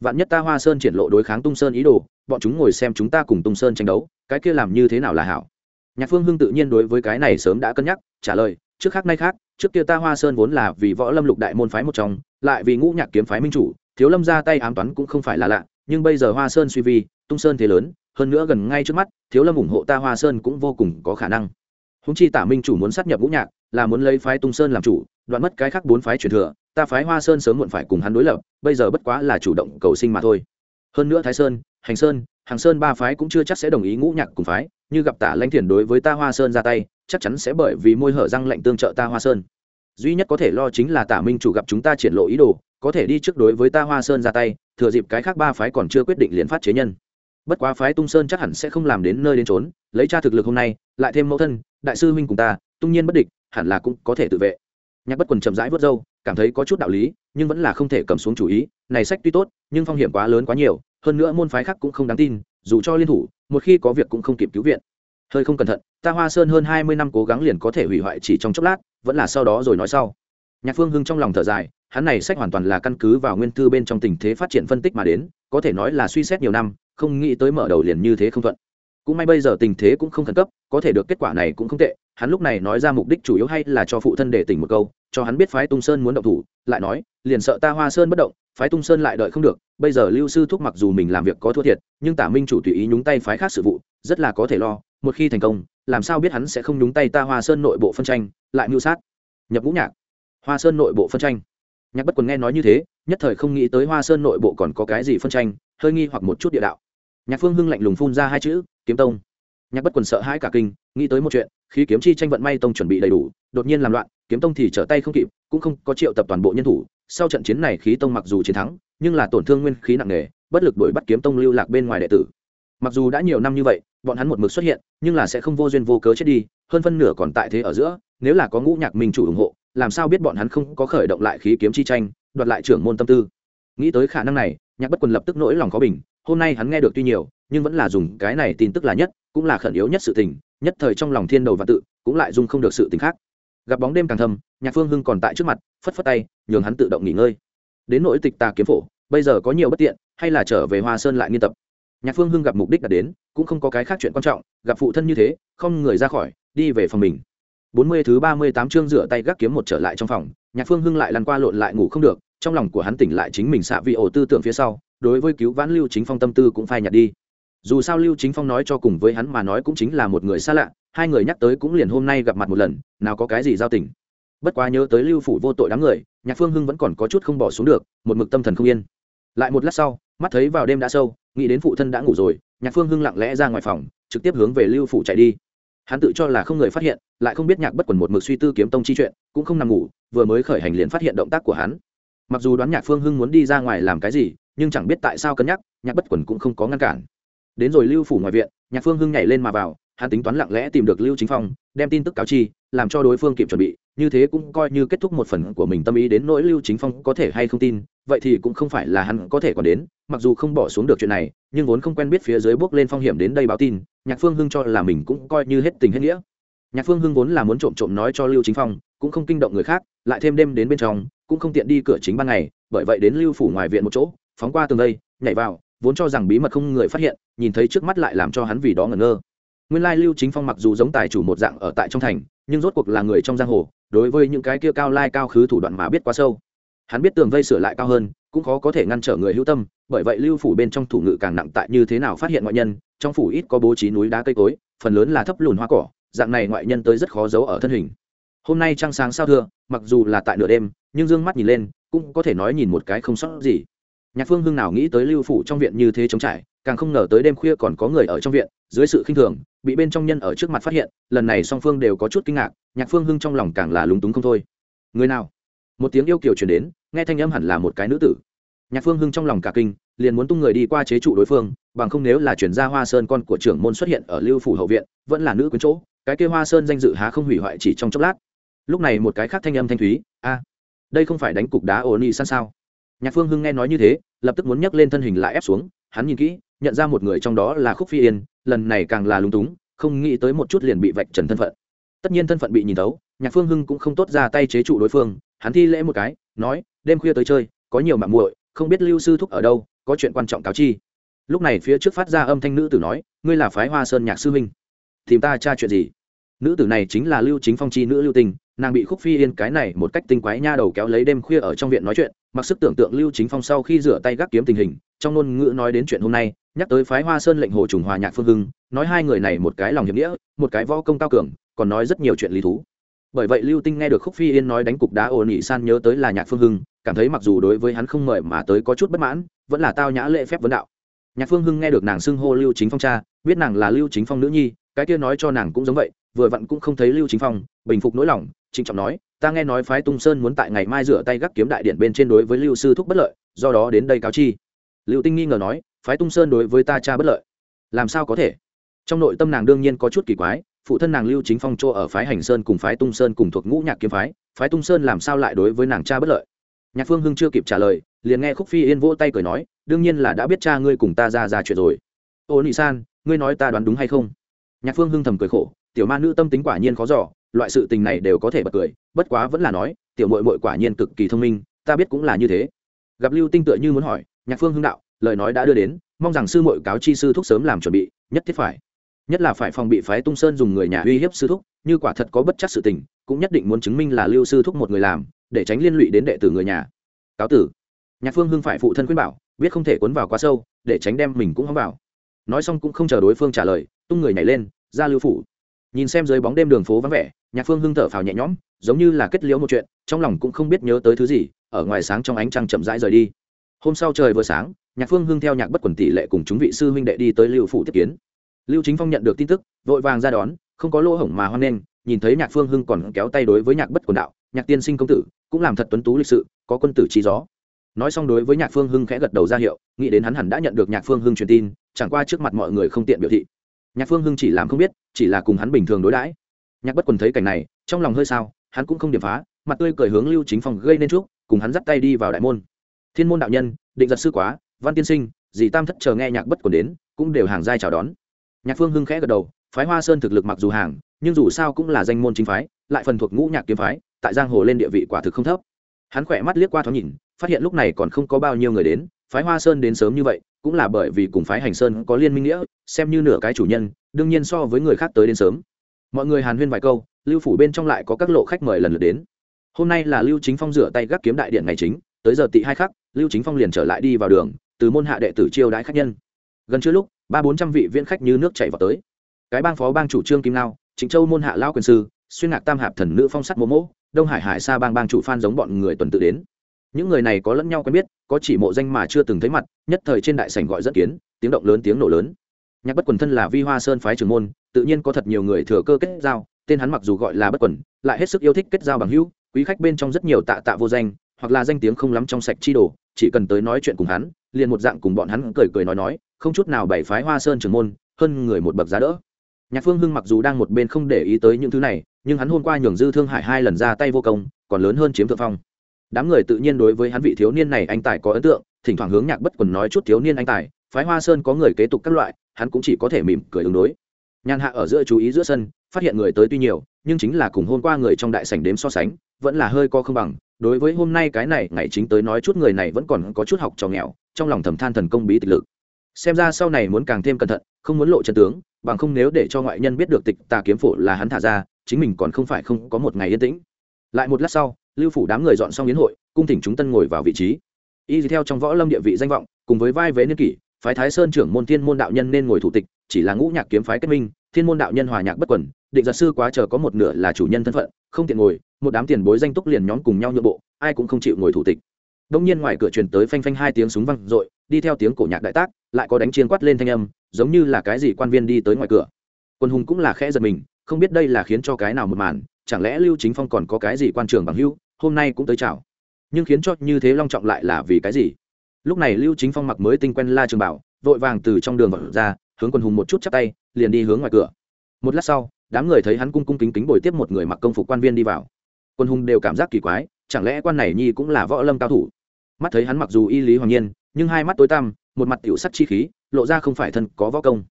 Vạn nhất ta hoa sơn triển lộ đối kháng tung sơn ý đồ, bọn chúng ngồi xem chúng ta cùng tung sơn tranh đấu, cái kia làm như thế nào là hảo? Nhạc phương hưng tự nhiên đối với cái này sớm đã cân nhắc, trả lời, trước khác nay khác, trước kia ta hoa sơn vốn là vì võ lâm lục đại môn phái một trong, lại vì ngũ nhạc kiếm phái minh chủ, thiếu lâm ra tay ám toán cũng không phải là lạ, nhưng bây giờ hoa sơn suy vi, tung sơn thế lớn, hơn nữa gần ngay trước mắt, thiếu lâm ủng hộ ta hoa sơn cũng vô cùng có khả năng húng chi tả minh chủ muốn sát nhập ngũ nhạc, là muốn lấy phái tung sơn làm chủ, đoạn mất cái khác bốn phái truyền thừa, ta phái hoa sơn sớm muộn phải cùng hắn đối lập, bây giờ bất quá là chủ động cầu sinh mà thôi. Hơn nữa thái sơn, hành sơn, hàng sơn ba phái cũng chưa chắc sẽ đồng ý ngũ nhạc cùng phái, như gặp tả lãnh thiền đối với ta hoa sơn ra tay, chắc chắn sẽ bởi vì môi hở răng lệnh tương trợ ta hoa sơn. Duy nhất có thể lo chính là tả minh chủ gặp chúng ta triển lộ ý đồ, có thể đi trước đối với ta hoa sơn ra tay, thừa dịp cái khác ba phái còn chưa quyết định liền phát chế nhân. Bất quá phái tung sơn chắc hẳn sẽ không làm đến nơi đến trốn lấy cha thực lực hôm nay, lại thêm mẫu thân đại sư huynh cùng ta, tung nhiên bất địch, hẳn là cũng có thể tự vệ. Nhạc bất quần chậm rãi vớt râu, cảm thấy có chút đạo lý, nhưng vẫn là không thể cầm xuống chủ ý. Này sách tuy tốt, nhưng phong hiểm quá lớn quá nhiều, hơn nữa môn phái khác cũng không đáng tin, dù cho liên thủ, một khi có việc cũng không kịp cứu viện. Hơi không cẩn thận, ta hoa sơn hơn hai mươi năm cố gắng liền có thể hủy hoại chỉ trong chốc lát, vẫn là sau đó rồi nói sau. Nhạc phương hưng trong lòng thở dài, hắn này sách hoàn toàn là căn cứ vào nguyên thư bên trong tình thế phát triển phân tích mà đến, có thể nói là suy xét nhiều năm, không nghĩ tới mở đầu liền như thế không thuận cũng may bây giờ tình thế cũng không khẩn cấp, có thể được kết quả này cũng không tệ. Hắn lúc này nói ra mục đích chủ yếu hay là cho phụ thân để tỉnh một câu, cho hắn biết phái tung sơn muốn động thủ, lại nói, liền sợ ta hoa sơn bất động, phái tung sơn lại đợi không được, bây giờ lưu sư thúc mặc dù mình làm việc có thua thiệt, nhưng tả minh chủ tùy ý nhúng tay phái khác sự vụ, rất là có thể lo, một khi thành công, làm sao biết hắn sẽ không nhúng tay ta hoa sơn nội bộ phân tranh, lại mưu sát. Nhập ngũ nhạc. Hoa sơn nội bộ phân tranh. Nhạc bất quần nghe nói như thế, nhất thời không nghĩ tới hoa sơn nội bộ còn có cái gì phân tranh, hơi nghi hoặc một chút địa đạo nhạc phương hưng lạnh lùng phun ra hai chữ, kiếm tông. Nhạc bất quần sợ hãi cả kinh, nghĩ tới một chuyện khi kiếm chi tranh vận may tông chuẩn bị đầy đủ, đột nhiên làm loạn, kiếm tông thì trở tay không kịp, cũng không có triệu tập toàn bộ nhân thủ. Sau trận chiến này khí tông mặc dù chiến thắng, nhưng là tổn thương nguyên khí nặng nề, bất lực đuổi bắt kiếm tông lưu lạc bên ngoài đệ tử. Mặc dù đã nhiều năm như vậy, bọn hắn một mực xuất hiện, nhưng là sẽ không vô duyên vô cớ chết đi, hơn phân nửa còn tại thế ở giữa, nếu là có ngũ nhạc minh chủ ủng hộ, làm sao biết bọn hắn không có khởi động lại khí kiếm chi tranh, đoạt lại trưởng môn tâm tư. Nghĩ tới khả năng này, nhạc bất quần lập tức nỗi lòng khó bình hôm nay hắn nghe được tuy nhiều, nhưng vẫn là dùng cái này tin tức là nhất, cũng là khẩn yếu nhất sự tình, nhất thời trong lòng thiên đầu và tự, cũng lại dung không được sự tình khác. Gặp bóng đêm càng thâm, nhạc phương hưng còn tại trước mặt, phất phất tay, nhường hắn tự động nghỉ ngơi. Đến nỗi tịch tà kiếm phổ, bây giờ có nhiều bất tiện, hay là trở về hoa sơn lại nghiên tập. Nhạc phương hưng gặp mục đích đã đến, cũng không có cái khác chuyện quan trọng, gặp phụ thân như thế, không người ra khỏi, đi về phòng mình. Bốn mươi thứ ba mươi tám chương rửa tay gác kiếm một trở lại trong phòng, nhạc phương hưng lại lăn qua lộn lại ngủ không được, trong lòng của hắn tỉnh lại chính mình xạ vị ổ tư tưởng phía sau đối với cứu vãn lưu chính phong tâm tư cũng phai nhạt đi. Dù sao lưu chính phong nói cho cùng với hắn mà nói cũng chính là một người xa lạ, hai người nhắc tới cũng liền hôm nay gặp mặt một lần, nào có cái gì giao tình. Bất quá nhớ tới lưu phủ vô tội đám người, nhạc phương hưng vẫn còn có chút không bỏ xuống được, một mực tâm thần không yên. Lại một lát sau, mắt thấy vào đêm đã sâu, nghĩ đến phụ thân đã ngủ rồi, nhạc phương hưng lặng lẽ ra ngoài phòng, trực tiếp hướng về lưu phủ chạy đi. Hắn tự cho là không người phát hiện, lại không biết nhạc bất quần một mực suy tư kiếm tông chi chuyện, cũng không nằm ngủ, vừa mới khởi hành liền phát hiện động tác của hắn. Mặc dù đoán nhạc phương hưng muốn đi ra ngoài làm cái gì nhưng chẳng biết tại sao cân nhắc, nhạc bất quần cũng không có ngăn cản. Đến rồi lưu phủ ngoài viện, nhạc phương hưng nhảy lên mà vào, hắn tính toán lặng lẽ tìm được lưu chính phong, đem tin tức cáo chi, làm cho đối phương kịp chuẩn bị, như thế cũng coi như kết thúc một phần của mình tâm ý đến nỗi lưu chính phong có thể hay không tin, vậy thì cũng không phải là hắn có thể còn đến, mặc dù không bỏ xuống được chuyện này, nhưng vốn không quen biết phía dưới bước lên phong hiểm đến đây báo tin, nhạc phương hưng cho là mình cũng coi như hết tình hết nghĩa. Nhạc phương hưng vốn là muốn trộm trộm nói cho lưu chính phong, cũng không kinh động người khác, lại thêm đêm đến bên trong, cũng không tiện đi cửa chính ban ngày, bởi vậy đến lưu phủ ngoài viện một chỗ phóng qua tường đây, nhảy vào, vốn cho rằng bí mật không người phát hiện, nhìn thấy trước mắt lại làm cho hắn vì đó ngẩn ngơ. Nguyên lai lưu chính phong mặc dù giống tài chủ một dạng ở tại trong thành, nhưng rốt cuộc là người trong giang hồ, đối với những cái kia cao lai cao khứ thủ đoạn mà biết quá sâu. Hắn biết tường vây sửa lại cao hơn, cũng khó có thể ngăn trở người hữu tâm, bởi vậy lưu phủ bên trong thủ ngự càng nặng tại như thế nào phát hiện ngoại nhân, trong phủ ít có bố trí núi đá cây cối, phần lớn là thấp lùn hoa cỏ, dạng này ngoại nhân tới rất khó giấu ở thân hình. Hôm nay trăng sáng sao thưa, mặc dù là tại nửa đêm, nhưng d ư ơ n g mắt nhìn lên, cũng có thể nói nhìn một cái không sót gì nhạc phương hưng nào nghĩ tới lưu phủ trong viện như thế trống trải, càng không ngờ tới đêm khuya còn có người ở trong viện, dưới sự khinh thường, bị bên trong nhân ở trước mặt phát hiện, lần này song phương đều có chút kinh ngạc, nhạc phương hưng trong lòng càng là lúng túng không thôi. Người nào? Một tiếng yêu kiều truyền đến, nghe thanh âm hẳn là một cái nữ tử. Nhạc phương hưng trong lòng cả kinh, liền muốn tung người đi qua chế trụ đối phương, bằng không nếu là chuyển gia hoa sơn con của trưởng môn xuất hiện ở lưu phủ hậu viện, vẫn là nữ quyến chỗ, cái kia hoa sơn danh dự há không hủy hoại chỉ trong chốc lát. Lúc này một cái khác thanh âm thanh thúy, a, đây không phải đánh cục đá ổn ỉ san sao? Nhạc phương hưng nghe nói như thế, lập tức muốn nhấc lên thân hình lại ép xuống, hắn nhìn kỹ, nhận ra một người trong đó là khúc phi yên, lần này càng là lúng túng, không nghĩ tới một chút liền bị vạch trần thân phận. Tất nhiên thân phận bị nhìn tấu nhạc phương hưng cũng không tốt ra tay chế trụ đối phương, hắn thi lễ một cái, nói, đêm khuya tới chơi, có nhiều mạng muội, không biết lưu sư thúc ở đâu, có chuyện quan trọng cáo chi. Lúc này phía trước phát ra âm thanh nữ tử nói, ngươi là phái hoa sơn nhạc sư huynh tìm ta tra chuyện gì? Nữ tử này chính là lưu chính phong chi nữ lưu tình, nàng bị khúc phi yên cái này một cách tinh quái nha đầu kéo lấy đêm khuya ở trong viện nói chuyện mặc sức tưởng tượng lưu chính phong sau khi rửa tay gác kiếm tình hình, trong ngôn ngữ nói đến chuyện hôm nay, nhắc tới phái hoa sơn lệnh hồ trùng hòa nhạc phương hưng, nói hai người này một cái lòng hiệp nghĩa, một cái võ công cao cường, còn nói rất nhiều chuyện lý thú. Bởi vậy lưu tinh nghe được khúc phi yên nói đánh cục đá ồn ỉ san nhớ tới là nhạc phương hưng, cảm thấy mặc dù đối với hắn không mời mà tới có chút bất mãn, vẫn là tao nhã lễ phép vấn đạo. Nhạc phương hưng nghe được nàng xưng hô lưu chính phong cha, biết nàng là lưu chính phong nữ nhi, cái kia nói cho nàng cũng giống vậy, vừa vặn cũng không thấy lưu chính phong, bình phục nỗi lòng, trịnh trọng nói ta nghe nói phái tung sơn muốn tại ngày mai rửa tay gác kiếm đại điện bên trên đối với lưu sư thúc bất lợi, do đó đến đây cáo chi. Lưu tinh nghi ngờ nói, phái tung sơn đối với ta cha bất lợi. Làm sao có thể? Trong nội tâm nàng đương nhiên có chút kỳ quái, phụ thân nàng lưu chính phong chỗ ở phái hành sơn cùng phái tung sơn cùng thuộc ngũ nhạc kiếm phái phái tung sơn làm sao lại đối với nàng cha bất lợi? Nhạc phương hưng chưa kịp trả lời, liền nghe khúc phi yên vỗ tay cười nói, đương nhiên là đã biết cha ngươi cùng ta ra ra chuyện rồi. Ô nị san, ngươi nói ta đoán đúng hay không? Nhạc phương hưng thầm cười khổ, tiểu ma nữ tâm tính quả nhiên khó giỏ loại sự tình này đều có thể bật cười, bất quá vẫn là nói, tiểu mội mội quả nhiên cực kỳ thông minh, ta biết cũng là như thế. Gặp lưu tinh tựa như muốn hỏi, nhạc phương hưng đạo, lời nói đã đưa đến, mong rằng sư mội cáo chi sư thúc sớm làm chuẩn bị, nhất thiết phải. Nhất là phải phòng bị phái tung sơn dùng người nhà uy hiếp sư thúc, như quả thật có bất chắc sự tình, cũng nhất định muốn chứng minh là lưu sư thúc một người làm, để tránh liên lụy đến đệ tử người nhà. Cáo tử. Nhạc phương hưng phải phụ thân khuyên bảo, biết không thể cuốn vào quá sâu, để tránh đem mình cũng hóng vào. Nói xong cũng không chờ đối phương trả lời, tung người nhảy lên, ra lưu phủ. Nhìn xem dưới bóng đêm đường phố vắng vẻ nhạc phương hưng thở phào nhẹ nhõm, giống như là kết liễu một chuyện, trong lòng cũng không biết nhớ tới thứ gì, ở ngoài sáng trong ánh trăng chậm rãi rời đi. Hôm sau trời vừa sáng, nhạc phương hưng theo nhạc bất quần tỷ lệ cùng chúng vị sư huynh đệ đi tới lưu phủ tiếp kiến. Lưu chính phong nhận được tin tức, vội vàng ra đón, không có lỗ hổng mà hoan nghênh, nhìn thấy nhạc phương hưng còn kéo tay đối với nhạc bất quần đạo, nhạc tiên sinh công tử, cũng làm thật tuấn tú lịch sự, có quân tử trí gió. Nói xong đối với nhạc phương hưng khẽ gật đầu ra hiệu, nghĩ đến hắn hẳn đã nhận được nhạc phương hưng truyền tin, chẳng qua trước mặt mọi người không tiện biểu thị. Nhạc phương hưng chỉ làm không biết, chỉ là cùng hắn bình thường đối đãi nhạc bất quần thấy cảnh này trong lòng hơi sao hắn cũng không điểm phá mặt tươi cười hướng lưu chính phong gây nên trước, cùng hắn dắt tay đi vào đại môn. Thiên môn đạo nhân định giật sư quá văn tiên sinh dì tam thất chờ nghe nhạc bất quần đến cũng đều hàng giai chào đón. Nhạc phương hưng khẽ gật đầu phái hoa sơn thực lực mặc dù hàng nhưng dù sao cũng là danh môn chính phái lại phần thuộc ngũ nhạc kiếm phái tại giang hồ lên địa vị quả thực không thấp. Hắn khỏe mắt liếc qua thoáng nhìn phát hiện lúc này còn không có bao nhiêu người đến phái hoa sơn đến sớm như vậy cũng là bởi vì cùng phái hành sơn có liên minh nghĩa xem như nửa cái chủ nhân đương nhiên so với người khác tới đến sớm mọi người hàn huyên vài câu, lưu phủ bên trong lại có các lộ khách mời lần lượt đến. Hôm nay là lưu chính phong rửa tay gác kiếm đại điện ngày chính, tới giờ tị hai khắc, lưu chính phong liền trở lại đi vào đường, từ môn hạ đệ tử chiêu đãi khách nhân. Gần chưa lúc, ba bốn trăm vị viễn khách như nước chảy vào tới. Cái bang phó bang chủ trương kim lao chính châu môn hạ lao quyền sư, xuyên ngạc tam hạp thần nữ phong sắt mô mỗ đông hải hải sa bang bang chủ phan giống bọn người tuần tự đến. Những người này có lẫn nhau quen biết, có chỉ mộ danh mà chưa từng thấy mặt, nhất thời trên đại sảnh gọi dẫn kiến, tiếng động lớn, tiếng nổ lớn nhạc bất quần thân là vi hoa sơn phái trưởng môn, tự nhiên có thật nhiều người thừa cơ kết giao, tên hắn mặc dù gọi là bất quần, lại hết sức yêu thích kết giao bằng hữu, quý khách bên trong rất nhiều tạ tạ vô danh, hoặc là danh tiếng không lắm trong sạch chi đồ, chỉ cần tới nói chuyện cùng hắn, liền một dạng cùng bọn hắn cười cười nói nói, không chút nào bảy phái hoa sơn trưởng môn, hơn người một bậc giá đỡ. Nhạc phương hưng mặc dù đang một bên không để ý tới những thứ này, nhưng hắn hôm qua nhường dư thương hải hai lần ra tay vô công, còn lớn hơn chiếm thượng phong. Đám người tự nhiên đối với hắn vị thiếu niên này anh tài có ấn tượng, thỉnh thoảng hướng nhạc bất quần nói chút thiếu niên anh tài, phái hoa sơn có người kế tục các loại hắn cũng chỉ có thể mỉm cười ứng đối. Nhàn hạ ở giữa chú ý giữa sân, phát hiện người tới tuy nhiều, nhưng chính là cùng hôm qua người trong đại sảnh đếm so sánh, vẫn là hơi co không bằng. Đối với hôm nay cái này, ngày chính tới nói chút người này vẫn còn có chút học trò nghèo, trong lòng thầm than thần công bí tịch lực. Xem ra sau này muốn càng thêm cẩn thận, không muốn lộ chân tướng, bằng không nếu để cho ngoại nhân biết được tịch tà kiếm phổ là hắn thả ra, chính mình còn không phải không có một ngày yên tĩnh. Lại một lát sau, lưu phủ đám người dọn xong yến hội, cung thỉnh chúng tân ngồi vào vị trí. Y theo trong võ lâm địa vị danh vọng, cùng với vai vế niên kỷ phái thái sơn trưởng môn thiên môn đạo nhân nên ngồi thủ tịch, chỉ là ngũ nhạc kiếm phái kết minh, thiên môn đạo nhân hòa nhạc bất quẩn định giật sư quá chờ có một nửa là chủ nhân thân phận, không tiện ngồi, một đám tiền bối danh túc liền nhóm cùng nhau nhượng bộ, ai cũng không chịu ngồi thủ tịch. Đông nhiên ngoài cửa truyền tới phanh phanh hai tiếng súng văng r đi theo tiếng cổ nhạc đại tác, lại có đánh chiên quát lên thanh âm, giống như là cái gì quan viên đi tới ngoài cửa. Quân hùng cũng là khẽ giật mình, không biết đây là khiến cho cái nào một màn, chẳng lẽ lưu chính phong còn có cái gì quan trường bằng hưu hôm nay cũng tới chào. Nhưng khiến cho như thế long trọng lại là vì cái gì? Lúc này lưu chính phong mặc mới tinh quen la trường bảo, vội vàng từ trong đường vào ra, hướng quân hùng một chút chắp tay, liền đi hướng ngoài cửa. Một lát sau, đám người thấy hắn cung cung kính kính bồi tiếp một người mặc công phục quan viên đi vào. Quân hùng đều cảm giác kỳ quái, chẳng lẽ quan này nhi cũng là võ lâm cao thủ? Mắt thấy hắn mặc dù y lý hoàng nhiên, nhưng hai mắt tối tăm, một mặt tiểu sắc chi khí, lộ ra không phải thân có võ công.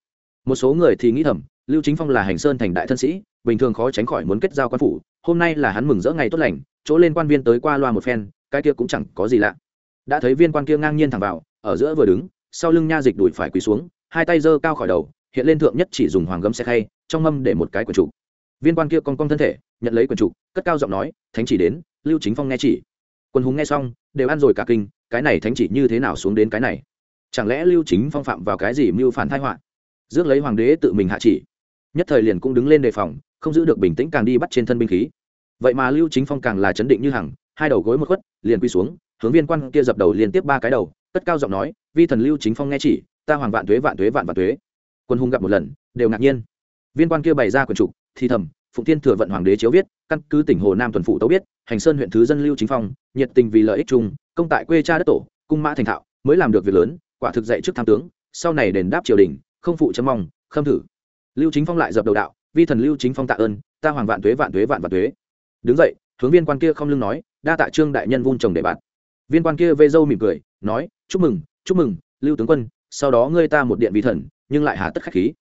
Một số người thì nghĩ thầm, lưu chính phong là hành sơn thành đại thân sĩ, bình thường khó tránh khỏi muốn kết giao quan phủ, hôm nay là hắn mừng rỡ ngày tốt lành, chỗ lên quan viên tới qua loa một phen, cái kia cũng chẳng có gì lạ đã thấy viên quan kia ngang nhiên thẳng vào, ở giữa vừa đứng, sau lưng nha dịch đuổi phải quỳ xuống, hai tay giơ cao khỏi đầu, hiện lên thượng nhất chỉ dùng hoàng gấm xe khay, trong mâm để một cái quần trục. Viên quan kia con con thân thể, nhận lấy quần trục, cất cao giọng nói, thánh chỉ đến, lưu chính phong nghe chỉ. Quân hùng nghe xong, đều ăn rồi cả kinh, cái này thánh chỉ như thế nào xuống đến cái này? Chẳng lẽ lưu chính phong phạm vào cái gì mưu phản thai họa? Rước lấy hoàng đế tự mình hạ chỉ. Nhất thời liền cũng đứng lên đề phòng, không giữ được bình tĩnh càng đi bắt trên thân binh khí. Vậy mà lưu chính phong càng là chấn định như hằng, hai đầu gối một khuất, liền quy xuống hướng viên quan kia dập đầu liên tiếp ba cái đầu, cất cao giọng nói, vi thần lưu chính phong nghe chỉ, ta hoàng vạn tuế vạn tuế, vạn vạn tuế. Quân hùng gặp một lần, đều ngạc nhiên. Viên quan kia bày ra quần trục thi thầm, phụng tiên thừa vận hoàng đế chiếu viết, căn cứ tỉnh hồ nam tuần phụ tấu biết, hành sơn huyện thứ dân lưu chính phong, nhiệt tình vì lợi ích chung, công tại quê cha đất tổ, cung mã thành thạo, mới làm được việc lớn, quả thực dạy trước tham tướng, sau này đền đáp triều đình, không phụ chấm mong, khâm thử. Lưu chính phong lại dập đầu đạo, vi thần lưu chính phong tạ ơn, ta hoàng vạn tuế vạn tuế, vạn vạn tuế. Đứng dậy, hướng viên quan kia không lưng nói, đa tạ trương đại nhân vun trồng để bạn viên quan kia vê dâu mỉm cười, nói, chúc mừng chúc mừng, lưu tướng quân, sau đó ngươi ta một điện vi thần, nhưng lại hà tất khách khí.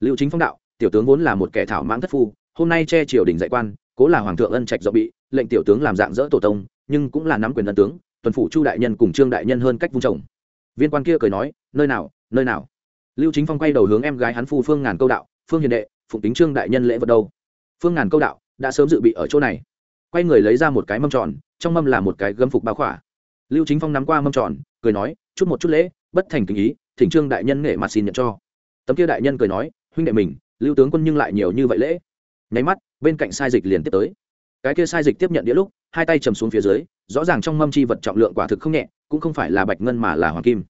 Lưu chính phong đạo, tiểu tướng vốn là một kẻ thảo mãng thất phu, hôm nay che triều đình dạy quan, cố là hoàng thượng ân trạch do bị, lệnh tiểu tướng làm dạng dỡ tổ tông, nhưng cũng là nắm quyền ân tướng, tuần phủ chu đại nhân cùng trương đại nhân hơn cách vung chồng. viên quan kia cười nói, nơi nào nơi nào? Lưu chính phong quay đầu hướng em gái hắn phu phương ngàn câu đạo, phương hiền đệ, phụng tính trương đại nhân lễ vật đâu? Phương ngàn câu đạo, đã sớm dự bị ở chỗ này. Quay người lấy ra một cái mâm tròn, trong mâm là một cái gấm phục bao khỏa lưu chính phong nắm qua mâm tròn, cười nói, chút một chút lễ, bất thành kính ý, thỉnh trương đại nhân nghệ mặt xin nhận cho. Tấm kia đại nhân cười nói, huynh đệ mình, lưu tướng quân nhưng lại nhiều như vậy lễ. Nháy mắt, bên cạnh sai dịch liền tiếp tới. Cái kia sai dịch tiếp nhận đĩa lúc, hai tay chầm xuống phía dưới, rõ ràng trong mâm chi vật trọng lượng quả thực không nhẹ, cũng không phải là bạch ngân mà là hoàng kim.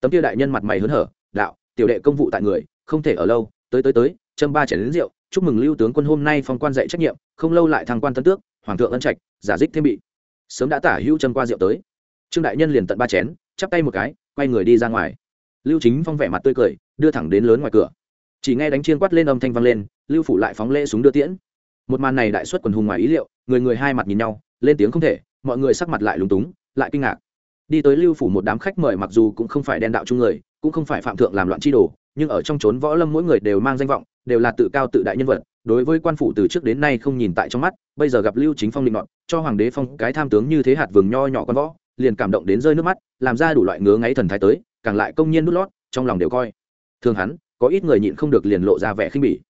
Tấm kia đại nhân mặt mày hớn hở, đạo, tiểu đệ công vụ tại người, không thể ở lâu, tới tới tới, châm ba chén đến rượu, chúc mừng lưu tướng quân hôm nay phong quan dạy trách nhiệm, không lâu lại thăng quan tân tước, hoàng thượng ân trạch, giả dích thêm bị. Sớm đã tả hữu châm qua rượu tới trương đại nhân liền tận ba chén, chắp tay một cái, quay người đi ra ngoài. Lưu chính phong vẻ mặt tươi cười, đưa thẳng đến lớn ngoài cửa. Chỉ nghe đánh chiên quát lên âm thanh vang lên, lưu phủ lại phóng lễ súng đưa tiễn. Một màn này đại xuất quần hùng ngoài ý liệu, người người hai mặt nhìn nhau, lên tiếng không thể, mọi người sắc mặt lại lúng túng, lại kinh ngạc. Đi tới lưu phủ một đám khách mời mặc dù cũng không phải đen đạo chung người, cũng không phải phạm thượng làm loạn chi đồ, nhưng ở trong chốn võ lâm mỗi người đều mang danh vọng, đều là tự cao tự đại nhân vật, đối với quan phủ từ trước đến nay không nhìn tại trong mắt, bây giờ gặp lưu chính phong định nọt, cho hoàng đế phong cái tham tướng như thế hạt vừng nho nhỏ con võ liền cảm động đến rơi nước mắt, làm ra đủ loại ngứa ngáy thần thái tới, càng lại công nhiên nút lót, trong lòng đều coi. Thường hắn, có ít người nhịn không được liền lộ ra vẻ khinh bỉ.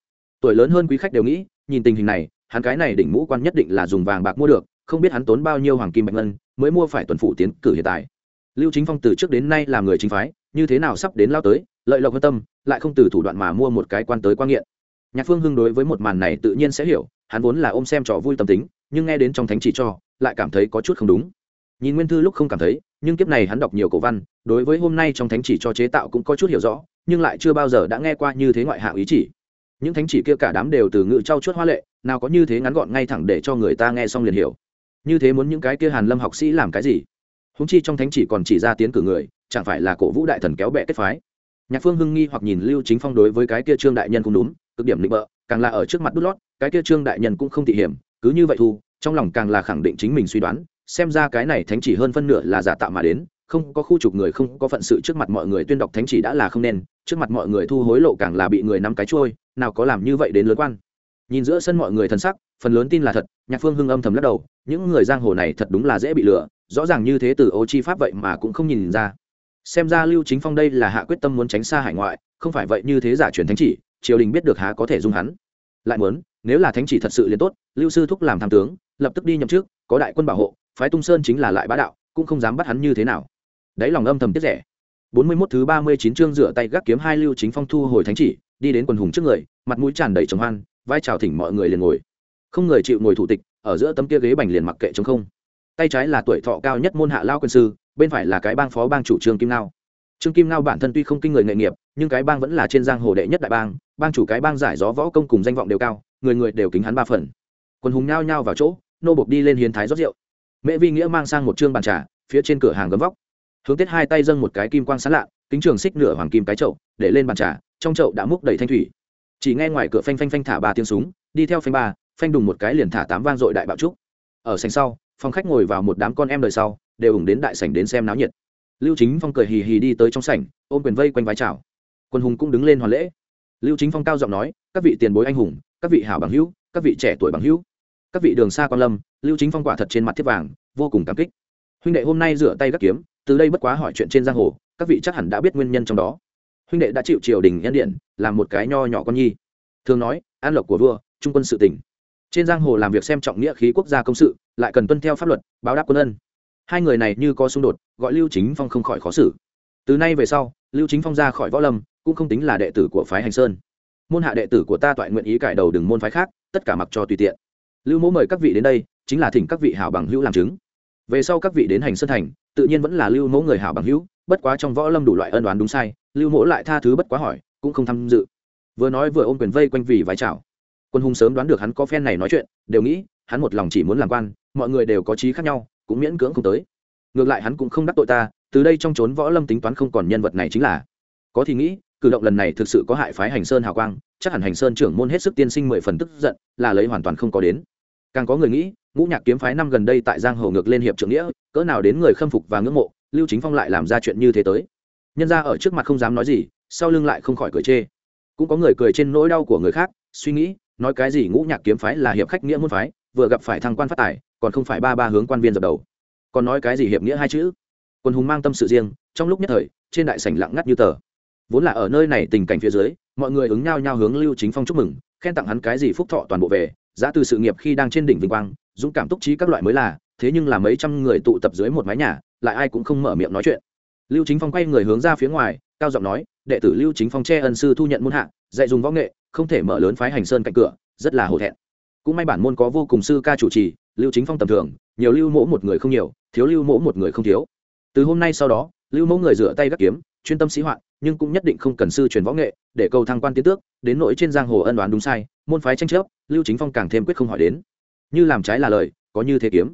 Tuổi lớn hơn quý khách đều nghĩ, nhìn tình hình này, hắn cái này đỉnh mũ quan nhất định là dùng vàng bạc mua được, không biết hắn tốn bao nhiêu hoàng kim bạch ngân, mới mua phải tuần phủ tiến cử hiện tại. Lưu chính phong từ trước đến nay là người chính phái, như thế nào sắp đến lao tới, lợi lộc hơn tâm, lại không từ thủ đoạn mà mua một cái quan tới quan nghiện. Nhạc phương hưng đối với một màn này tự nhiên sẽ hiểu, hắn vốn là ôm xem trò vui tâm tính, nhưng nghe đến trong thánh chỉ cho, lại cảm thấy có chút không đúng nhìn nguyên thư lúc không cảm thấy, nhưng kiếp này hắn đọc nhiều cổ văn, đối với hôm nay trong thánh chỉ cho chế tạo cũng có chút hiểu rõ, nhưng lại chưa bao giờ đã nghe qua như thế ngoại hạng ý chỉ. Những thánh chỉ kia cả đám đều từ ngự trau chuốt hoa lệ, nào có như thế ngắn gọn ngay thẳng để cho người ta nghe xong liền hiểu. Như thế muốn những cái kia hàn lâm học sĩ làm cái gì? Húng chi trong thánh chỉ còn chỉ ra tiến cử người, chẳng phải là cổ vũ đại thần kéo bẹ kết phái. Nhạc phương hưng nghi hoặc nhìn lưu chính phong đối với cái kia trương đại nhân cũng đúng, cực điểm định bợ, càng là ở trước mặt đút lót, cái kia trương đại nhân cũng không thị hiểm, cứ như vậy thu, trong lòng càng là khẳng định chính mình suy đoán xem ra cái này thánh chỉ hơn phân nửa là giả tạo mà đến, không có khu trục người, không có phận sự trước mặt mọi người tuyên đọc thánh chỉ đã là không nên, trước mặt mọi người thu hối lộ càng là bị người nắm cái trôi nào có làm như vậy đến lớn quan. Nhìn giữa sân mọi người thân sắc, phần lớn tin là thật, nhạc phương hưng âm thầm lắc đầu, những người giang hồ này thật đúng là dễ bị lừa, rõ ràng như thế từ ô chi pháp vậy mà cũng không nhìn ra. Xem ra lưu chính phong đây là hạ quyết tâm muốn tránh xa hải ngoại, không phải vậy như thế giả truyền thánh chỉ, triều đình biết được há có thể dung hắn. Lại muốn, nếu là thánh chỉ thật sự liền tốt, lưu sư thúc làm tham tướng, lập tức đi nhậm trước có đại quân bảo hộ phái tung sơn chính là lại bá đạo, cũng không dám bắt hắn như thế nào. Đấy lòng âm thầm tiết rẻ. Bốn mươi 41 thứ ba mươi chín chương rửa tay gác kiếm hai lưu chính phong thu hồi thánh chỉ, đi đến quần hùng trước người, mặt mũi tràn đầy trồng hoan, vai chào thỉnh mọi người liền ngồi. Không người chịu ngồi thủ tịch, ở giữa tấm kia ghế bành liền mặc kệ trống không. Tay trái là tuổi thọ cao nhất môn hạ lao quân sư, bên phải là cái bang phó bang chủ trương kim ngao. trương kim ngao bản thân tuy không kinh người nghề nghiệp, nhưng cái bang vẫn là trên giang hồ đệ nhất đại bang bang chủ cái bang giải gió võ công cùng danh vọng đều cao, người người đều kính hắn ba phần. Quần hùng nhao nhao vào chỗ, nô bộc đi lên hiến thái rót rượu mẹ vi nghĩa mang sang một chương bàn trà, phía trên cửa hàng gấm vóc. Hướng tết hai tay dâng một cái kim quang sán lạ, kính trường xích nửa hoàng kim cái chậu, để lên bàn trà, trong chậu đã múc đầy thanh thủy. Chỉ nghe ngoài cửa phanh phanh phanh thả ba tiếng súng, đi theo phanh ba, phanh đùng một cái liền thả tám vang dội đại bạo trúc. Ở sành sau, phòng khách ngồi vào một đám con em đời sau, đều ủng đến đại sảnh đến xem náo nhiệt. Lưu chính phong cười hì hì đi tới trong sảnh, ôm quyền vây quanh vai chào. Quân hùng cũng đứng lên hoàn lễ. Lưu chính phong cao giọng nói, các vị tiền bối anh hùng, các vị hảo bằng hữu, các vị trẻ tuổi bằng hữu các vị đường xa quan lâm, lưu chính phong quả thật trên mặt thiết vàng, vô cùng cảm kích. Huynh đệ hôm nay rửa tay gác kiếm, từ đây bất quá hỏi chuyện trên giang hồ, các vị chắc hẳn đã biết nguyên nhân trong đó. Huynh đệ đã chịu triều đình nhân điện, làm một cái nho nhỏ con nhi. Thường nói, an lộc của vua, trung quân sự tỉnh trên giang hồ làm việc xem trọng nghĩa khí quốc gia công sự, lại cần tuân theo pháp luật, báo đáp quân ân. Hai người này như có xung đột, gọi lưu chính phong không khỏi khó xử. Từ nay về sau, lưu chính phong ra khỏi võ lâm, cũng không tính là đệ tử của phái hành sơn. Môn hạ đệ tử của ta toại nguyện ý cải đầu đừng môn phái khác, tất cả mặc cho tùy tiện lưu mẫu mời các vị đến đây, chính là thỉnh các vị hảo bằng hữu làm chứng. Về sau các vị đến hành sơn thành, tự nhiên vẫn là lưu mẫu người hảo bằng hữu, bất quá trong võ lâm đủ loại ân đoán đúng sai, lưu mẫu lại tha thứ bất quá hỏi, cũng không tham dự. Vừa nói vừa ôm quyền vây quanh vì vái chào. Quân hùng sớm đoán được hắn có phen này nói chuyện, đều nghĩ, hắn một lòng chỉ muốn làm quan, mọi người đều có trí khác nhau, cũng miễn cưỡng không tới. Ngược lại hắn cũng không đắc tội ta, từ đây trong trốn võ lâm tính toán không còn nhân vật này chính là. Có thì nghĩ, cử động lần này thực sự có hại phái hành sơn hào quang, chắc hẳn hành sơn trưởng môn hết sức tiên sinh mười phần tức giận, là lấy hoàn toàn không có đến càng có người nghĩ, ngũ nhạc kiếm phái năm gần đây tại giang hồ ngược lên hiệp trưởng nghĩa, cỡ nào đến người khâm phục và ngưỡng mộ, lưu chính phong lại làm ra chuyện như thế tới. Nhân ra ở trước mặt không dám nói gì, sau lưng lại không khỏi cười chê. Cũng có người cười trên nỗi đau của người khác, suy nghĩ, nói cái gì ngũ nhạc kiếm phái là hiệp khách nghĩa môn phái, vừa gặp phải thăng quan phát tài, còn không phải ba ba hướng quan viên dập đầu. Còn nói cái gì hiệp nghĩa hai chữ? Quân hùng mang tâm sự riêng, trong lúc nhất thời, trên đại sảnh lặng ngắt như tờ. Vốn là ở nơi này tình cảnh phía dưới, mọi người ứng nhau nhau hướng lưu chính phong chúc mừng, khen tặng hắn cái gì phúc thọ toàn bộ về giá từ sự nghiệp khi đang trên đỉnh vinh quang, dũng cảm túc trí các loại mới là, thế nhưng là mấy trăm người tụ tập dưới một mái nhà, lại ai cũng không mở miệng nói chuyện. Lưu chính phong quay người hướng ra phía ngoài, cao giọng nói, đệ tử lưu chính phong che ân sư thu nhận môn hạ, dạy dùng võ nghệ, không thể mở lớn phái hành sơn cạnh cửa, rất là hổ thẹn. Cũng may bản môn có vô cùng sư ca chủ trì, lưu chính phong tầm thường, nhiều lưu mỗ một người không nhiều, thiếu lưu mỗ một người không thiếu. Từ hôm nay sau đó, lưu mỗ người rửa tay gác kiếm chuyên tâm sĩ hoạn, nhưng cũng nhất định không cần sư truyền võ nghệ, để cầu thăng quan tiến tước, đến nỗi trên giang hồ ân đoán đúng sai, môn phái tranh chấp, lưu chính phong càng thêm quyết không hỏi đến. Như làm trái là lời, có như thế kiếm.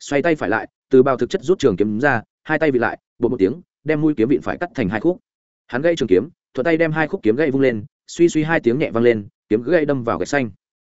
Xoay tay phải lại, từ bao thực chất rút trường kiếm ra, hai tay vị lại bộ một tiếng, đem mũi kiếm vịn phải cắt thành hai khúc. Hắn gây trường kiếm, thuận tay đem hai khúc kiếm gây vung lên, suy suy hai tiếng nhẹ vang lên, kiếm gây đâm vào gạch xanh.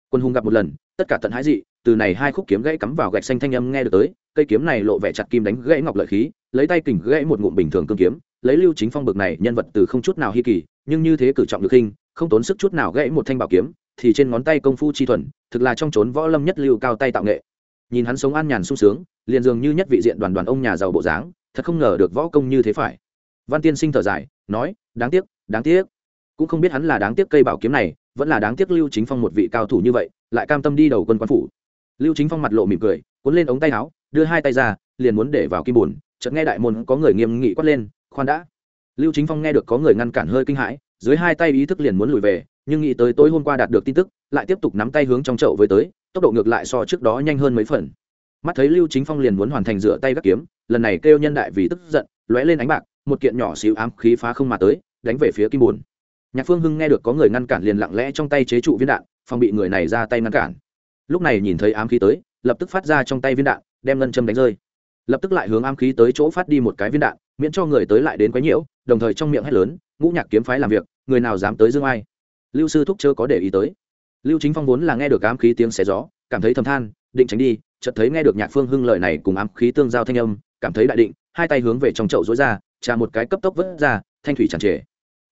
Quân hùng gặp một lần, tất cả tận hái dị, từ này hai khúc kiếm gãy cắm vào gạch xanh thanh âm nghe được tới cây kiếm này lộ vẻ chặt kim đánh gãy ngọc lợi khí, lấy tay kình gãy một ngụm bình thường cương kiếm, lấy lưu chính phong bực này nhân vật từ không chút nào hi kỳ, nhưng như thế cử trọng được hình, không tốn sức chút nào gãy một thanh bảo kiếm, thì trên ngón tay công phu chi thuần, thực là trong trốn võ lâm nhất lưu cao tay tạo nghệ. Nhìn hắn sống an nhàn sung sướng, liền dường như nhất vị diện đoàn đoàn ông nhà giàu bộ dáng, thật không ngờ được võ công như thế phải. Văn tiên sinh thở dài, nói, đáng tiếc đáng tiếc. Cũng không biết hắn là đáng tiếc cây bảo kiếm này, vẫn là đáng tiếc lưu chính phong một vị cao thủ như vậy, lại cam tâm đi đầu quân quan phủ. Lưu chính phong mặt lộ mỉm cười, cuốn lên ống tay áo đưa hai tay ra, liền muốn để vào kim bùn, chợt nghe đại môn có người nghiêm nghị quát lên, khoan đã. Lưu chính phong nghe được có người ngăn cản hơi kinh hãi, dưới hai tay ý thức liền muốn lùi về, nhưng nghĩ tới tối hôm qua đạt được tin tức, lại tiếp tục nắm tay hướng trong chậu với tới, tốc độ ngược lại so trước đó nhanh hơn mấy phần. Mắt thấy lưu chính phong liền muốn hoàn thành rửa tay gác kiếm, lần này kêu nhân đại vì tức giận, lóe lên ánh bạc, một kiện nhỏ xíu ám khí phá không mà tới, đánh về phía kim bùn. Nhạc phương hưng nghe được có người ngăn cản liền lặng lẽ trong tay chế trụ viên đạn, phòng bị người này ra tay ngăn cản. Lúc này nhìn thấy ám khí tới, lập tức phát ra trong tay viên đạn đem ngân châm đánh rơi. Lập tức lại hướng ám khí tới chỗ phát đi một cái viên đạn, miễn cho người tới lại đến quấy nhiễu, đồng thời trong miệng hét lớn, ngũ nhạc kiếm phái làm việc, người nào dám tới dương ai? Lưu sư thúc chớ có để ý tới. Lưu chính phong vốn là nghe được ám khí tiếng xé gió, cảm thấy thầm than, định tránh đi, chợt thấy nghe được nhạc phương hưng lợi này cùng ám khí tương giao thanh âm, cảm thấy đại định, hai tay hướng về trong chậu rối ra, trà một cái cấp tốc vớt ra, thanh thủy tràn trề.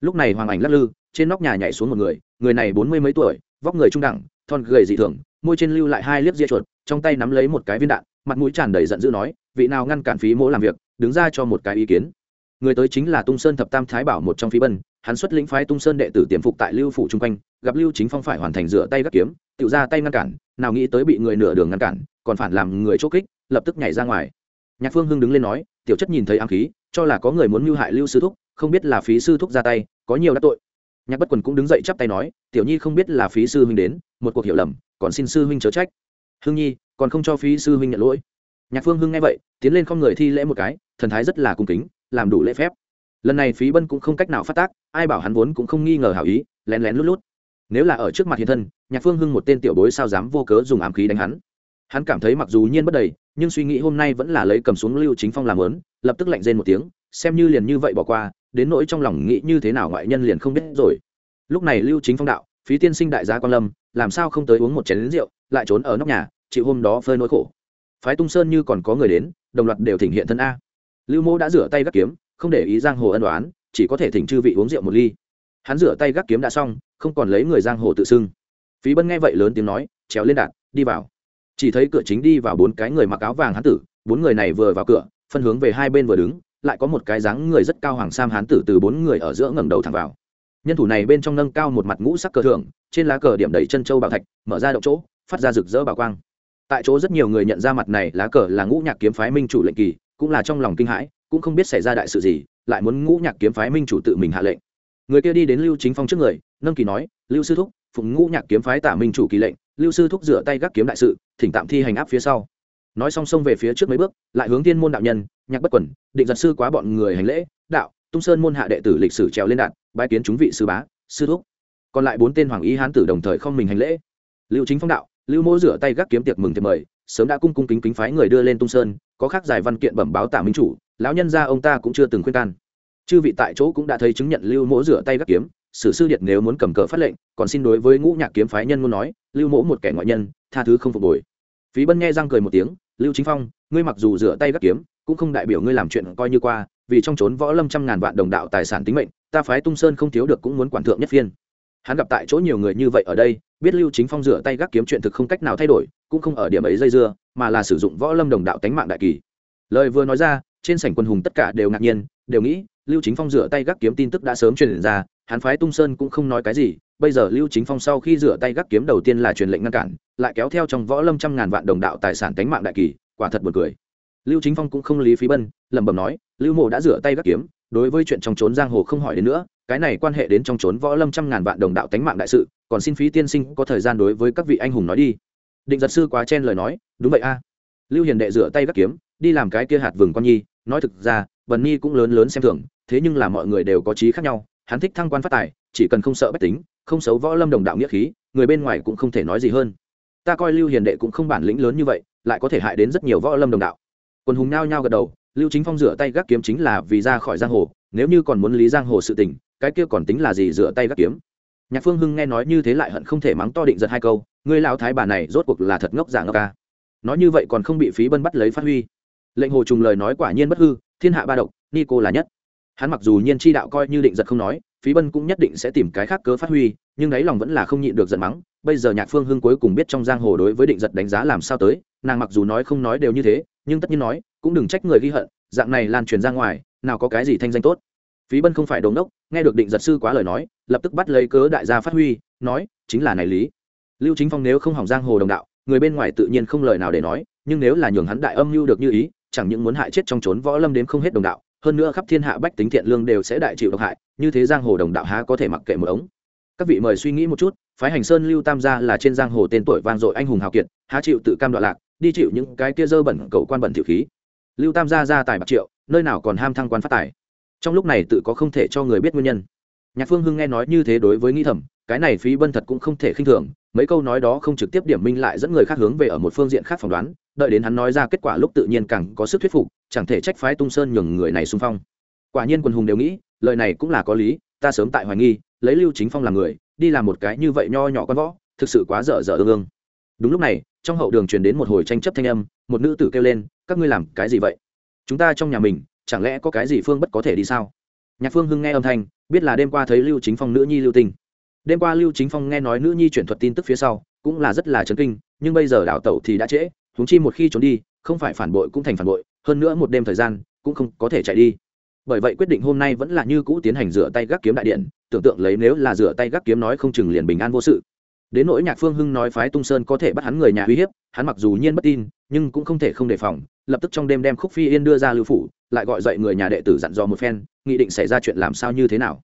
Lúc này hoàng ảnh lắc lư, trên nóc nhà nhảy xuống một người người này bốn mươi mấy tuổi, vóc người trung đẳng, thon gầy dị thường, môi trên lưu lại hai liếc ria chuột, trong tay nắm lấy một cái viên đạn mặt mũi tràn đầy giận dữ nói, vị nào ngăn cản phí mỗ làm việc, đứng ra cho một cái ý kiến. Người tới chính là tung sơn thập tam thái bảo một trong phí bân, hắn xuất lĩnh phái tung sơn đệ tử tiềm phục tại lưu phủ chung quanh, gặp lưu chính phong phải hoàn thành rửa tay gắt kiếm tự ra tay ngăn cản, nào nghĩ tới bị người nửa đường ngăn cản, còn phản làm người chốt kích, lập tức nhảy ra ngoài. Nhạc phương hưng đứng lên nói, tiểu chất nhìn thấy ám khí, cho là có người muốn mưu hại lưu sư thúc, không biết là phí sư thúc ra tay, có nhiều đắc tội. Nhạc bất quần cũng đứng dậy chắp tay nói, tiểu nhi không biết là phí sư huynh đến, một cuộc hiểu lầm, còn xin sư huynh chớ trách. Hương nhi, còn không cho phí sư huynh nhận lỗi. Nhạc phương hưng nghe vậy, tiến lên không người thi lễ một cái, thần thái rất là cung kính, làm đủ lễ phép. Lần này phí bân cũng không cách nào phát tác, ai bảo hắn vốn cũng không nghi ngờ hảo ý, lén lén lút lút. Nếu là ở trước mặt hiện thân, nhạc phương hưng một tên tiểu bối sao dám vô cớ dùng ám khí đánh hắn. Hắn cảm thấy mặc dù nhiên bất đầy, nhưng suy nghĩ hôm nay vẫn là lấy cầm xuống lưu chính phong làm lớn lập tức lạnh rên một tiếng, xem như liền như vậy bỏ qua, đến nỗi trong lòng nghĩ như thế nào ngoại nhân liền không biết rồi. Lúc này lưu chính phong đạo, phí tiên sinh đại gia quan lâm làm sao không tới uống một chén lớn rượu, lại trốn ở nóc nhà, chịu hôm đó phơi nỗi khổ. Phái tung sơn như còn có người đến, đồng loạt đều thỉnh hiện thân a. Lưu mô đã rửa tay gác kiếm, không để ý giang hồ ân đoán chỉ có thể thỉnh chư vị uống rượu một ly. Hắn rửa tay gác kiếm đã xong, không còn lấy người giang hồ tự xưng. Phí bân nghe vậy lớn tiếng nói, trèo lên đạn, đi vào. Chỉ thấy cửa chính đi vào bốn cái người mặc áo vàng hán tử, bốn người này vừa vào cửa, phân hướng về hai bên vừa đứng, lại có một cái dáng người rất cao hoàng sam hán tử từ bốn người ở giữa ngẩng đầu thẳng vào nhân thủ này bên trong nâng cao một mặt ngũ sắc cờ thưởng trên lá cờ điểm đầy chân châu bảo thạch, mở ra động chỗ, phát ra rực rỡ bảo quang. Tại chỗ rất nhiều người nhận ra mặt này lá cờ là ngũ nhạc kiếm phái minh chủ lệnh kỳ, cũng là trong lòng kinh hãi, cũng không biết xảy ra đại sự gì, lại muốn ngũ nhạc kiếm phái minh chủ tự mình hạ lệnh. Người kia đi đến lưu chính phong trước người, nâng kỳ nói, lưu sư thúc, phụng ngũ nhạc kiếm phái tả minh chủ kỳ lệnh, lưu sư thúc rửa tay gác kiếm đại sự, thỉnh tạm thi hành áp phía sau. Nói song song về phía trước mấy bước, lại hướng tiên môn đạo nhân, nhạc bất quẩn định giật sư quá bọn người hành lễ, đạo, tung sơn môn hạ đệ tử lịch sử trèo lên đạn bái kiến chúng vị sư bá, sư thúc. Còn lại bốn tên hoàng y hán tử đồng thời không mình hành lễ. Lưu chính phong đạo, lưu mỗ rửa tay gác kiếm tiệc mừng thiệp mời, sớm đã cung cung kính kính phái người đưa lên tung sơn, có khác giải văn kiện bẩm báo tả minh chủ, lão nhân gia ông ta cũng chưa từng khuyên can. Chư vị tại chỗ cũng đã thấy chứng nhận lưu mỗ rửa tay gác kiếm, sử sư điện nếu muốn cầm cờ phát lệnh, còn xin đối với ngũ nhạc kiếm phái nhân muốn nói, lưu mỗ một kẻ ngoại nhân, tha thứ không phục hồi. Phí bân nghe răng cười một tiếng, lưu chính phong, ngươi mặc dù rửa tay gác kiếm, cũng không đại biểu ngươi làm chuyện coi như qua, vì trong trốn võ lâm trăm ngàn vạn đồng đạo tài sản tính mệnh ta phái tung sơn không thiếu được cũng muốn quản thượng nhất phiên. Hắn gặp tại chỗ nhiều người như vậy ở đây, biết lưu chính phong rửa tay gác kiếm chuyện thực không cách nào thay đổi, cũng không ở điểm ấy dây dưa, mà là sử dụng võ lâm đồng đạo tánh mạng đại kỳ. Lời vừa nói ra, trên sảnh quân hùng tất cả đều ngạc nhiên, đều nghĩ, lưu chính phong rửa tay gác kiếm tin tức đã sớm truyền ra, hắn phái tung sơn cũng không nói cái gì, bây giờ lưu chính phong sau khi rửa tay gác kiếm đầu tiên là truyền lệnh ngăn cản, lại kéo theo trong võ lâm trăm ngàn vạn đồng đạo tài sản tánh mạng đại kỳ, quả thật buồn cười. Lưu chính phong cũng không lý phí bân, lẩm bẩm nói, lưu mộ đã rửa tay gác kiếm đối với chuyện trong trốn giang hồ không hỏi đến nữa, cái này quan hệ đến trong trốn võ lâm trăm ngàn vạn đồng đạo tánh mạng đại sự, còn xin phí tiên sinh có thời gian đối với các vị anh hùng nói đi. Định giật sư quá chen lời nói, đúng vậy a. Lưu hiền đệ rửa tay gắt kiếm, đi làm cái kia hạt vừng con nhi, nói thực ra bần nhi cũng lớn lớn xem thường, thế nhưng là mọi người đều có trí khác nhau, hắn thích thăng quan phát tài, chỉ cần không sợ bách tính, không xấu võ lâm đồng đạo nghĩa khí, người bên ngoài cũng không thể nói gì hơn. Ta coi lưu hiền đệ cũng không bản lĩnh lớn như vậy, lại có thể hại đến rất nhiều võ lâm đồng đạo. Quân hùng nao nhao gật đầu lưu chính phong rửa tay gác kiếm chính là vì ra khỏi giang hồ, nếu như còn muốn lý giang hồ sự tình, cái kia còn tính là gì rửa tay gác kiếm? Nhạc phương hưng nghe nói như thế lại hận không thể mắng to định giật hai câu người lão thái bà này rốt cuộc là thật ngốc giả ngốc ca. Nói như vậy còn không bị phí bân bắt lấy phát huy. Lệnh hồ trùng lời nói quả nhiên bất hư, thiên hạ ba độc, ni cô là nhất hắn mặc dù nhiên chi đạo coi như định giật không nói, phí bân cũng nhất định sẽ tìm cái khác cớ phát huy, nhưng đáy lòng vẫn là không nhịn được giận mắng, bây giờ nhạc phương hưng cuối cùng biết trong giang hồ đối với định giật đánh giá làm sao tới, nàng mặc dù nói không nói đều như thế, nhưng tất nhiên nói, cũng đừng trách người ghi hận, dạng này lan truyền ra ngoài, nào có cái gì thanh danh tốt. Phí bân không phải đồn đốc, nghe được định giật sư quá lời nói, lập tức bắt lấy cớ đại gia phát huy, nói, chính là này lý. Lưu chính phong nếu không hỏng giang hồ đồng đạo, người bên ngoài tự nhiên không lời nào để nói, nhưng nếu là nhường hắn đại âm mưu được như ý, chẳng những muốn hại chết trong trốn võ lâm đến không hết đồng đạo hơn nữa khắp thiên hạ bách tính thiện lương đều sẽ đại chịu độc hại, như thế giang hồ đồng đạo há có thể mặc kệ một ống. Các vị mời suy nghĩ một chút, phái hành sơn lưu tam gia là trên giang hồ tên tuổi vang dội anh hùng hào kiệt, há chịu tự cam đoạn lạc, đi chịu những cái kia dơ bẩn cầu quan bẩn thiệu khí. Lưu tam gia ra tài bạc triệu, nơi nào còn ham thăng quan phát tài. Trong lúc này tự có không thể cho người biết nguyên nhân. Nhạc phương hưng nghe nói như thế đối với nghĩ thầm, cái này phí bân thật cũng không thể khinh thường, mấy câu nói đó không trực tiếp điểm minh lại dẫn người khác hướng về ở một phương diện khác phỏng đoán, đợi đến hắn nói ra kết quả lúc tự nhiên càng có sức thuyết phục chẳng thể trách phái tung sơn nhường người này xung phong. Quả nhiên quần hùng đều nghĩ, lời này cũng là có lý, ta sớm tại hoài nghi, lấy lưu chính phong làm người, đi làm một cái như vậy nho nhỏ con võ, thực sự quá dở dở ương ương. Đúng lúc này, trong hậu đường truyền đến một hồi tranh chấp thanh âm, một nữ tử kêu lên, các ngươi làm cái gì vậy? Chúng ta trong nhà mình, chẳng lẽ có cái gì phương bất có thể đi sao? Nhạc phương hưng nghe âm thanh, biết là đêm qua thấy lưu chính phong nữ nhi lưu tinh đêm qua lưu chính phong nghe nói nữ nhi chuyển thuật tin tức phía sau, cũng là rất là chấn kinh, nhưng bây giờ đảo tẩu thì đã trễ húng chi một khi trốn đi, không phải phản bội cũng thành phản bội hơn nữa một đêm thời gian cũng không có thể chạy đi. Bởi vậy quyết định hôm nay vẫn là như cũ tiến hành rửa tay gác kiếm đại điện, tưởng tượng lấy nếu là rửa tay gác kiếm nói không chừng liền bình an vô sự. Đến nỗi nhạc phương hưng nói phái tung sơn có thể bắt hắn người nhà uy hiếp, hắn mặc dù nhiên bất tin, nhưng cũng không thể không đề phòng, lập tức trong đêm đem khúc phi yên đưa ra lưu phủ, lại gọi dậy người nhà đệ tử dặn dò một phen, nghị định xảy ra chuyện làm sao như thế nào.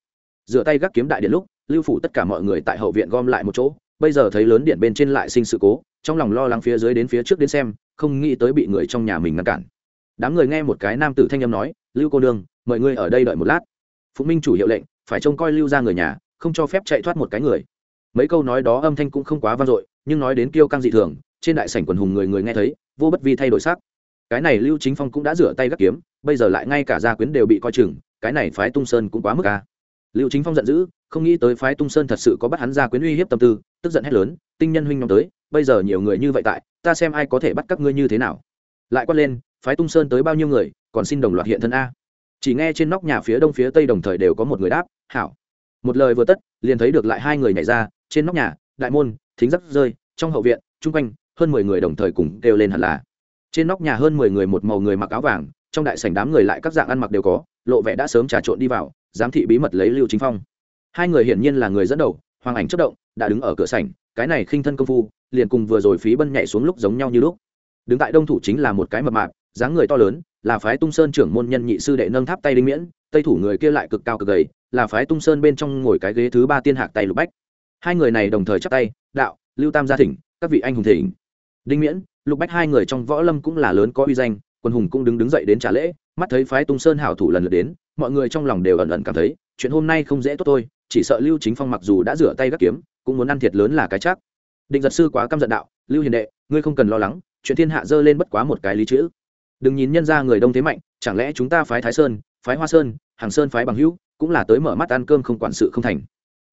Rửa tay gác kiếm đại điện lúc, lưu phủ tất cả mọi người tại hậu viện gom lại một chỗ, bây giờ thấy lớn điện bên trên lại sinh sự cố, trong lòng lo lắng phía dưới đến phía trước đến xem, không nghĩ tới bị người trong nhà mình ngăn cản đám người nghe một cái nam tử thanh âm nói, lưu cô nương, mời ngươi ở đây đợi một lát. Phụ minh chủ hiệu lệnh, phải trông coi lưu ra người nhà, không cho phép chạy thoát một cái người. Mấy câu nói đó âm thanh cũng không quá vang dội, nhưng nói đến kiêu căng dị thường, trên đại sảnh quần hùng người người nghe thấy, vô bất vi thay đổi sắc. Cái này lưu chính phong cũng đã rửa tay gắt kiếm, bây giờ lại ngay cả gia quyến đều bị coi chừng, cái này phái tung sơn cũng quá mức ca lưu chính phong giận dữ, không nghĩ tới phái tung sơn thật sự có bắt hắn gia quyến uy hiếp tâm tư, tức giận hét lớn, tinh nhân huynh nhóm tới, bây giờ nhiều người như vậy tại, ta xem ai có thể bắt các ngươi như thế nào. Lại quát lên phái tung sơn tới bao nhiêu người, còn xin đồng loạt hiện thân a. Chỉ nghe trên nóc nhà phía đông phía tây đồng thời đều có một người đáp, hảo. Một lời vừa tất, liền thấy được lại hai người nhảy ra, trên nóc nhà, đại môn, thính giáp rơi, trong hậu viện, chung quanh, hơn mười người đồng thời cùng kêu lên hẳn là. Trên nóc nhà hơn mười người một màu người mặc áo vàng, trong đại sảnh đám người lại các dạng ăn mặc đều có, lộ vẻ đã sớm trà trộn đi vào, giám thị bí mật lấy lưu chính phong. Hai người hiển nhiên là người dẫn đầu, hoàng ảnh chất động, đã đứng ở cửa sảnh, cái này khinh thân công phu, liền cùng vừa rồi phí bân nhảy xuống lúc giống nhau như lúc. Đứng tại đông thủ chính là một cái mập mạp dáng người to lớn là phái tung sơn trưởng môn nhân nhị sư đệ nâng tháp tay đinh miễn tây thủ người kia lại cực cao cực gầy là phái tung sơn bên trong ngồi cái ghế thứ ba tiên hạc tay lục bách. Hai người này đồng thời chắp tay đạo lưu tam gia thỉnh các vị anh hùng thỉnh. Đinh miễn lục bách hai người trong võ lâm cũng là lớn có uy danh quân hùng cũng đứng đứng dậy đến trả lễ mắt thấy phái tung sơn hảo thủ lần lượt đến mọi người trong lòng đều ẩn ẩn cảm thấy chuyện hôm nay không dễ tốt thôi, chỉ sợ lưu chính phong mặc dù đã rửa tay gắt kiếm cũng muốn ăn thiệt lớn là cái chắc. Định giật sư quá căm giận đạo lưu hiền đệ ngươi không cần lo lắng chuyện thiên hạ dơ lên bất quá một cái lý chữ đừng nhìn nhân ra người đông thế mạnh, chẳng lẽ chúng ta phái thái sơn, phái hoa sơn, hàng sơn phái bằng hữu, cũng là tới mở mắt ăn cơm không quản sự không thành?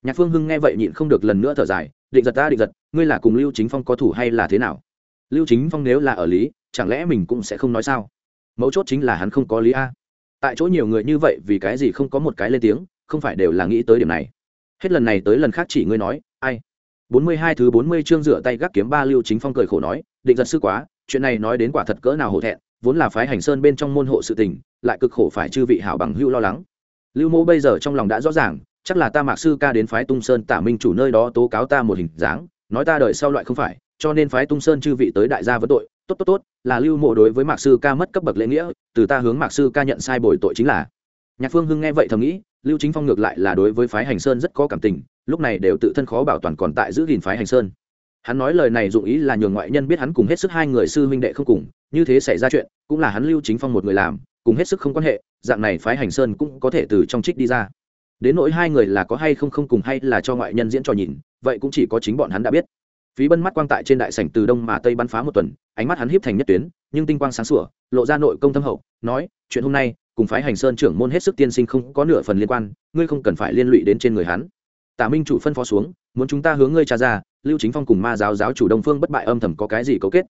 Nhạc phương hưng nghe vậy nhịn không được lần nữa thở dài, định giật ta định giật, ngươi là cùng lưu chính phong có thủ hay là thế nào? Lưu chính phong nếu là ở lý, chẳng lẽ mình cũng sẽ không nói sao? Mấu chốt chính là hắn không có lý a. Tại chỗ nhiều người như vậy vì cái gì không có một cái lên tiếng, không phải đều là nghĩ tới điểm này. Hết lần này tới lần khác chỉ ngươi nói, ai? Bốn mươi hai thứ bốn mươi chương rửa tay gác kiếm ba lưu chính phong cười khổ nói, định giật sư quá, chuyện này nói đến quả thật cỡ nào hổ thẹn vốn là phái hành sơn bên trong môn hộ sự tình, lại cực khổ phải chư vị hảo bằng hưu lo lắng. Lưu mô bây giờ trong lòng đã rõ ràng, chắc là ta mạc sư ca đến phái tung sơn tả minh chủ nơi đó tố cáo ta một hình dáng, nói ta đợi sau loại không phải, cho nên phái tung sơn chư vị tới đại gia vẫn tội, tốt tốt tốt, là lưu mộ đối với mạc sư ca mất cấp bậc lễ nghĩa, từ ta hướng mạc sư ca nhận sai bồi tội chính là. Nhạc phương hưng nghe vậy thầm nghĩ, lưu chính phong ngược lại là đối với phái hành sơn rất có cảm tình, lúc này đều tự thân khó bảo toàn còn tại giữ gìn phái hành sơn. Hắn nói lời này dụng ý là nhường ngoại nhân biết hắn cùng hết sức hai người sư huynh đệ không cùng như thế xảy ra chuyện, cũng là hắn lưu chính phong một người làm, cùng hết sức không quan hệ, dạng này phái hành sơn cũng có thể từ trong trích đi ra. Đến nỗi hai người là có hay không không cùng hay là cho ngoại nhân diễn trò nhìn, vậy cũng chỉ có chính bọn hắn đã biết. Phí bân mắt quang tại trên đại sảnh từ đông mà tây bắn phá một tuần, ánh mắt hắn hiếp thành nhất tuyến, nhưng tinh quang sáng sủa, lộ ra nội công thâm hậu, nói, chuyện hôm nay, cùng phái hành sơn trưởng môn hết sức tiên sinh không có nửa phần liên quan, ngươi không cần phải liên lụy đến trên người hắn. Tả minh chủ phân phó xuống, muốn chúng ta hướng ngươi tra ra, lưu chính phong cùng ma giáo giáo chủ đông phương bất bại âm thầm có cái gì cấu kết?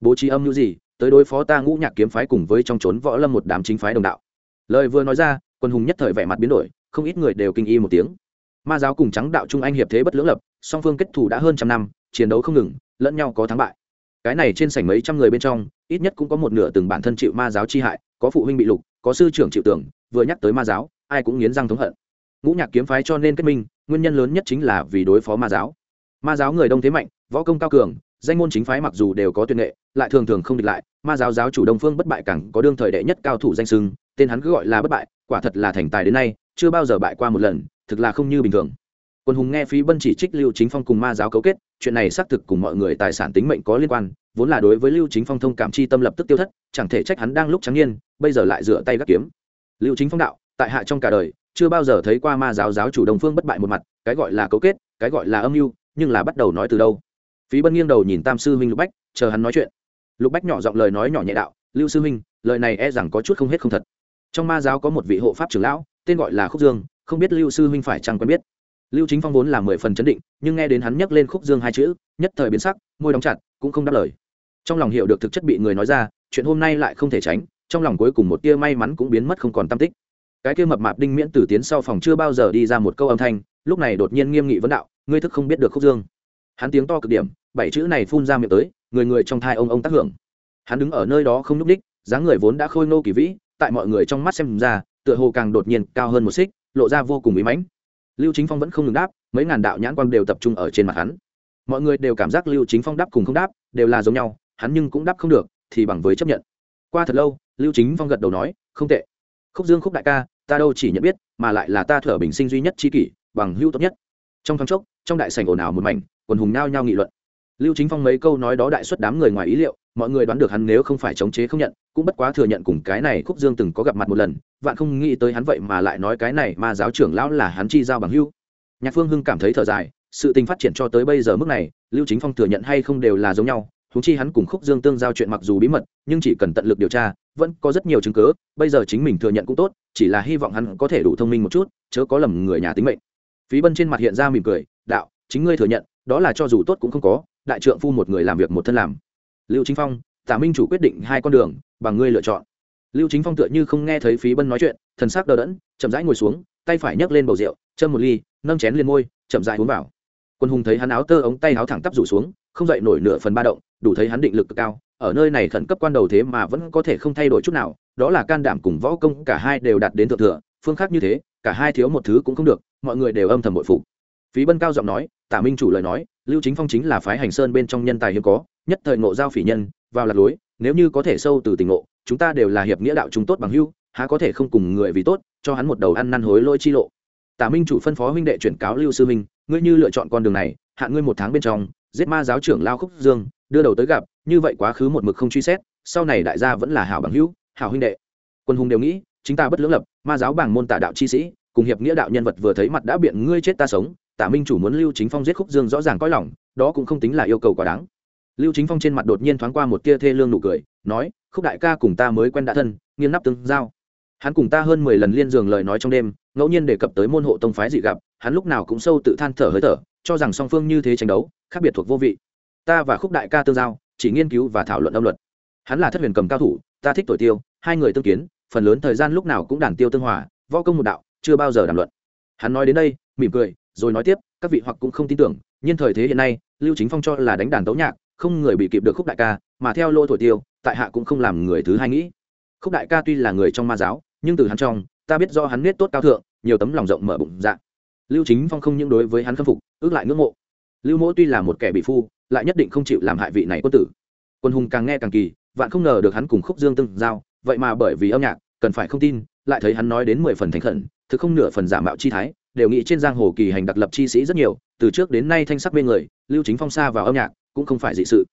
Bố trí âm mưu gì tới đối phó ta ngũ nhạc kiếm phái cùng với trong trốn võ lâm một đám chính phái đồng đạo. Lời vừa nói ra, quân hùng nhất thời vẻ mặt biến đổi, không ít người đều kinh y một tiếng. Ma giáo cùng trắng đạo trung anh hiệp thế bất lưỡng lập, song phương kết thù đã hơn trăm năm, chiến đấu không ngừng, lẫn nhau có thắng bại. Cái này trên sảnh mấy trăm người bên trong, ít nhất cũng có một nửa từng bản thân chịu ma giáo chi hại, có phụ huynh bị lục, có sư trưởng chịu tưởng, vừa nhắc tới ma giáo, ai cũng nghiến răng thống hận. Ngũ nhạc kiếm phái cho nên kết minh, nguyên nhân lớn nhất chính là vì đối phó ma giáo. Ma giáo người đông thế mạnh, võ công cao cường danh môn chính phái mặc dù đều có tuyệt nghệ, lại thường thường không địch lại, ma giáo giáo chủ đông phương bất bại càng có đương thời đệ nhất cao thủ danh sưng tên hắn cứ gọi là bất bại, quả thật là thành tài đến nay, chưa bao giờ bại qua một lần, thực là không như bình thường. Quân hùng nghe phí bân chỉ trích lưu chính phong cùng ma giáo cấu kết, chuyện này xác thực cùng mọi người tài sản tính mệnh có liên quan, vốn là đối với lưu chính phong thông cảm chi tâm lập tức tiêu thất, chẳng thể trách hắn đang lúc trắng niên, bây giờ lại dựa tay gác kiếm. Lưu chính phong đạo, tại hạ trong cả đời, chưa bao giờ thấy qua ma giáo giáo chủ đồng phương bất bại một mặt, cái gọi là cấu kết, cái gọi là âm mưu, nhưng là bắt đầu nói từ đâu? Phí bân nghiêng đầu nhìn tam sư huynh lục bách, chờ hắn nói chuyện. Lục bách nhỏ giọng lời nói nhỏ nhẹ đạo, lưu sư huynh, lời này e rằng có chút không hết không thật. Trong ma giáo có một vị hộ pháp trưởng lão, tên gọi là khúc dương, không biết lưu sư huynh phải chăng quen biết. Lưu chính phong vốn là mười phần chấn định, nhưng nghe đến hắn nhắc lên khúc dương hai chữ, nhất thời biến sắc, môi đóng chặt, cũng không đáp lời. Trong lòng hiểu được thực chất bị người nói ra, chuyện hôm nay lại không thể tránh, trong lòng cuối cùng một tia may mắn cũng biến mất không còn tam tích. Cái kia mập mạp đinh miễn từ tiến sau phòng chưa bao giờ đi ra một câu âm thanh, lúc này đột nhiên nghiêm nghị vấn đạo, ngươi thức không biết được khúc dương? Hắn tiếng to cực điểm, bảy chữ này phun ra miệng tới, người người trong thai ông ông tác hưởng. Hắn đứng ở nơi đó không nhúc ních dáng người vốn đã khôi nô kỳ vĩ, tại mọi người trong mắt xem ra, tựa hồ càng đột nhiên cao hơn một xích, lộ ra vô cùng bí mãnh. Lưu chính phong vẫn không ngừng đáp, mấy ngàn đạo nhãn quang đều tập trung ở trên mặt hắn. Mọi người đều cảm giác lưu chính phong đáp cùng không đáp, đều là giống nhau, hắn nhưng cũng đáp không được, thì bằng với chấp nhận. Qua thật lâu, lưu chính phong gật đầu nói, không tệ. Khúc dương khúc đại ca, ta đâu chỉ nhận biết, mà lại là ta thở bình sinh duy nhất tri kỷ, bằng hữu tốt nhất. Trong thoáng chốc trong đại sảnh ồn ào một mảnh, quần hùng nao nhao nghị luận. Lưu chính phong mấy câu nói đó đại xuất đám người ngoài ý liệu, mọi người đoán được hắn nếu không phải chống chế không nhận, cũng bất quá thừa nhận cùng cái này khúc dương từng có gặp mặt một lần, vạn không nghĩ tới hắn vậy mà lại nói cái này mà giáo trưởng lão là hắn chi giao bằng hữu. Nhạc phương hưng cảm thấy thở dài, sự tình phát triển cho tới bây giờ mức này, lưu chính phong thừa nhận hay không đều là giống nhau thú chi hắn cùng khúc dương tương giao chuyện mặc dù bí mật, nhưng chỉ cần tận lực điều tra, vẫn có rất nhiều chứng cứ, bây giờ chính mình thừa nhận cũng tốt, chỉ là hy vọng hắn có thể đủ thông minh một chút, chớ có lầm người nhà tính mệnh. Phí bân trên mặt hiện ra mỉm cười đạo, chính ngươi thừa nhận, đó là cho dù tốt cũng không có, đại trượng phu một người làm việc một thân làm. Lưu chính phong tả minh chủ quyết định hai con đường, bằng ngươi lựa chọn. Lưu chính phong tựa như không nghe thấy phí bân nói chuyện, thần sắc đờ đẫn, chậm rãi ngồi xuống, tay phải nhấc lên bầu rượu, châm một ly, nâng chén lên môi, chậm rãi uống vào. Quân hùng thấy hắn áo tơ ống tay áo thẳng tắp rủ xuống, không dậy nổi nửa phần ba động, đủ thấy hắn định lực cực cao, ở nơi này khẩn cấp quan đầu thế mà vẫn có thể không thay đổi chút nào, đó là can đảm cùng võ công cả hai đều đạt đến thượng thừa, phương khác như thế, cả hai thiếu một thứ cũng không được, mọi người đều âm thầm bội phục phí bân cao giọng nói, tả minh chủ lời nói, lưu chính phong chính là phái hành sơn bên trong nhân tài hiếm có, nhất thời ngộ giao phỉ nhân, vào lạc lối, nếu như có thể sâu từ tình ngộ, chúng ta đều là hiệp nghĩa đạo chúng tốt bằng hưu há có thể không cùng người vì tốt, cho hắn một đầu ăn năn hối lỗi chi lộ. Tả minh chủ phân phó huynh đệ chuyển cáo lưu sư minh ngươi như lựa chọn con đường này hạn ngươi một tháng bên trong, giết ma giáo trưởng lao khúc dương, đưa đầu tới gặp, như vậy quá khứ một mực không truy xét, sau này đại gia vẫn là hảo bằng hữu, hảo huynh đệ. Quân hùng đều nghĩ, chính ta bất lưỡng lập, ma giáo bảng môn tả đạo chi sĩ, cùng hiệp nghĩa đạo nhân vật vừa thấy mặt đã biện ngươi chết ta sống tả minh chủ muốn lưu chính phong giết khúc dương rõ ràng coi lòng, đó cũng không tính là yêu cầu quá đáng. Lưu chính phong trên mặt đột nhiên thoáng qua một tia thê lương nụ cười, nói, khúc đại ca cùng ta mới quen đã thân, nghiêng nắp tương giao. Hắn cùng ta hơn mười lần liên giường lời nói trong đêm, ngẫu nhiên đề cập tới môn hộ tông phái dị gặp, hắn lúc nào cũng sâu tự than thở hơi thở, cho rằng song phương như thế tranh đấu, khác biệt thuộc vô vị. Ta và khúc đại ca tương giao, chỉ nghiên cứu và thảo luận âm luật. Hắn là thất huyền cầm cao thủ, ta thích tuổi tiêu, hai người tương kiến, phần lớn thời gian lúc nào cũng đàn tiêu tương hòa, võ công một đạo, chưa bao giờ đàm luận. Hắn nói đến đây, mỉm cười rồi nói tiếp, các vị hoặc cũng không tin tưởng, nhưng thời thế hiện nay, lưu chính phong cho là đánh đàn tấu nhạc, không người bị kịp được khúc đại ca, mà theo lô thổi tiêu, tại hạ cũng không làm người thứ hai nghĩ. Khúc đại ca tuy là người trong ma giáo, nhưng từ hắn trong, ta biết do hắn nết tốt cao thượng, nhiều tấm lòng rộng mở bụng dạ. Lưu chính phong không những đối với hắn khâm phục, ước lại ngưỡng mộ. Lưu mỗ tuy là một kẻ bị phu, lại nhất định không chịu làm hại vị này quân tử. Quân hùng càng nghe càng kỳ, vạn không ngờ được hắn cùng khúc dương tương giao, vậy mà bởi vì âm nhạc, cần phải không tin, lại thấy hắn nói đến mười phần thành khẩn, thực không nửa phần giả mạo chi thái đều nghĩ trên giang hồ kỳ hành đặc lập chi sĩ rất nhiều, từ trước đến nay thanh sắc bên người, lưu chính phong xa vào âm nhạc cũng không phải dị sự.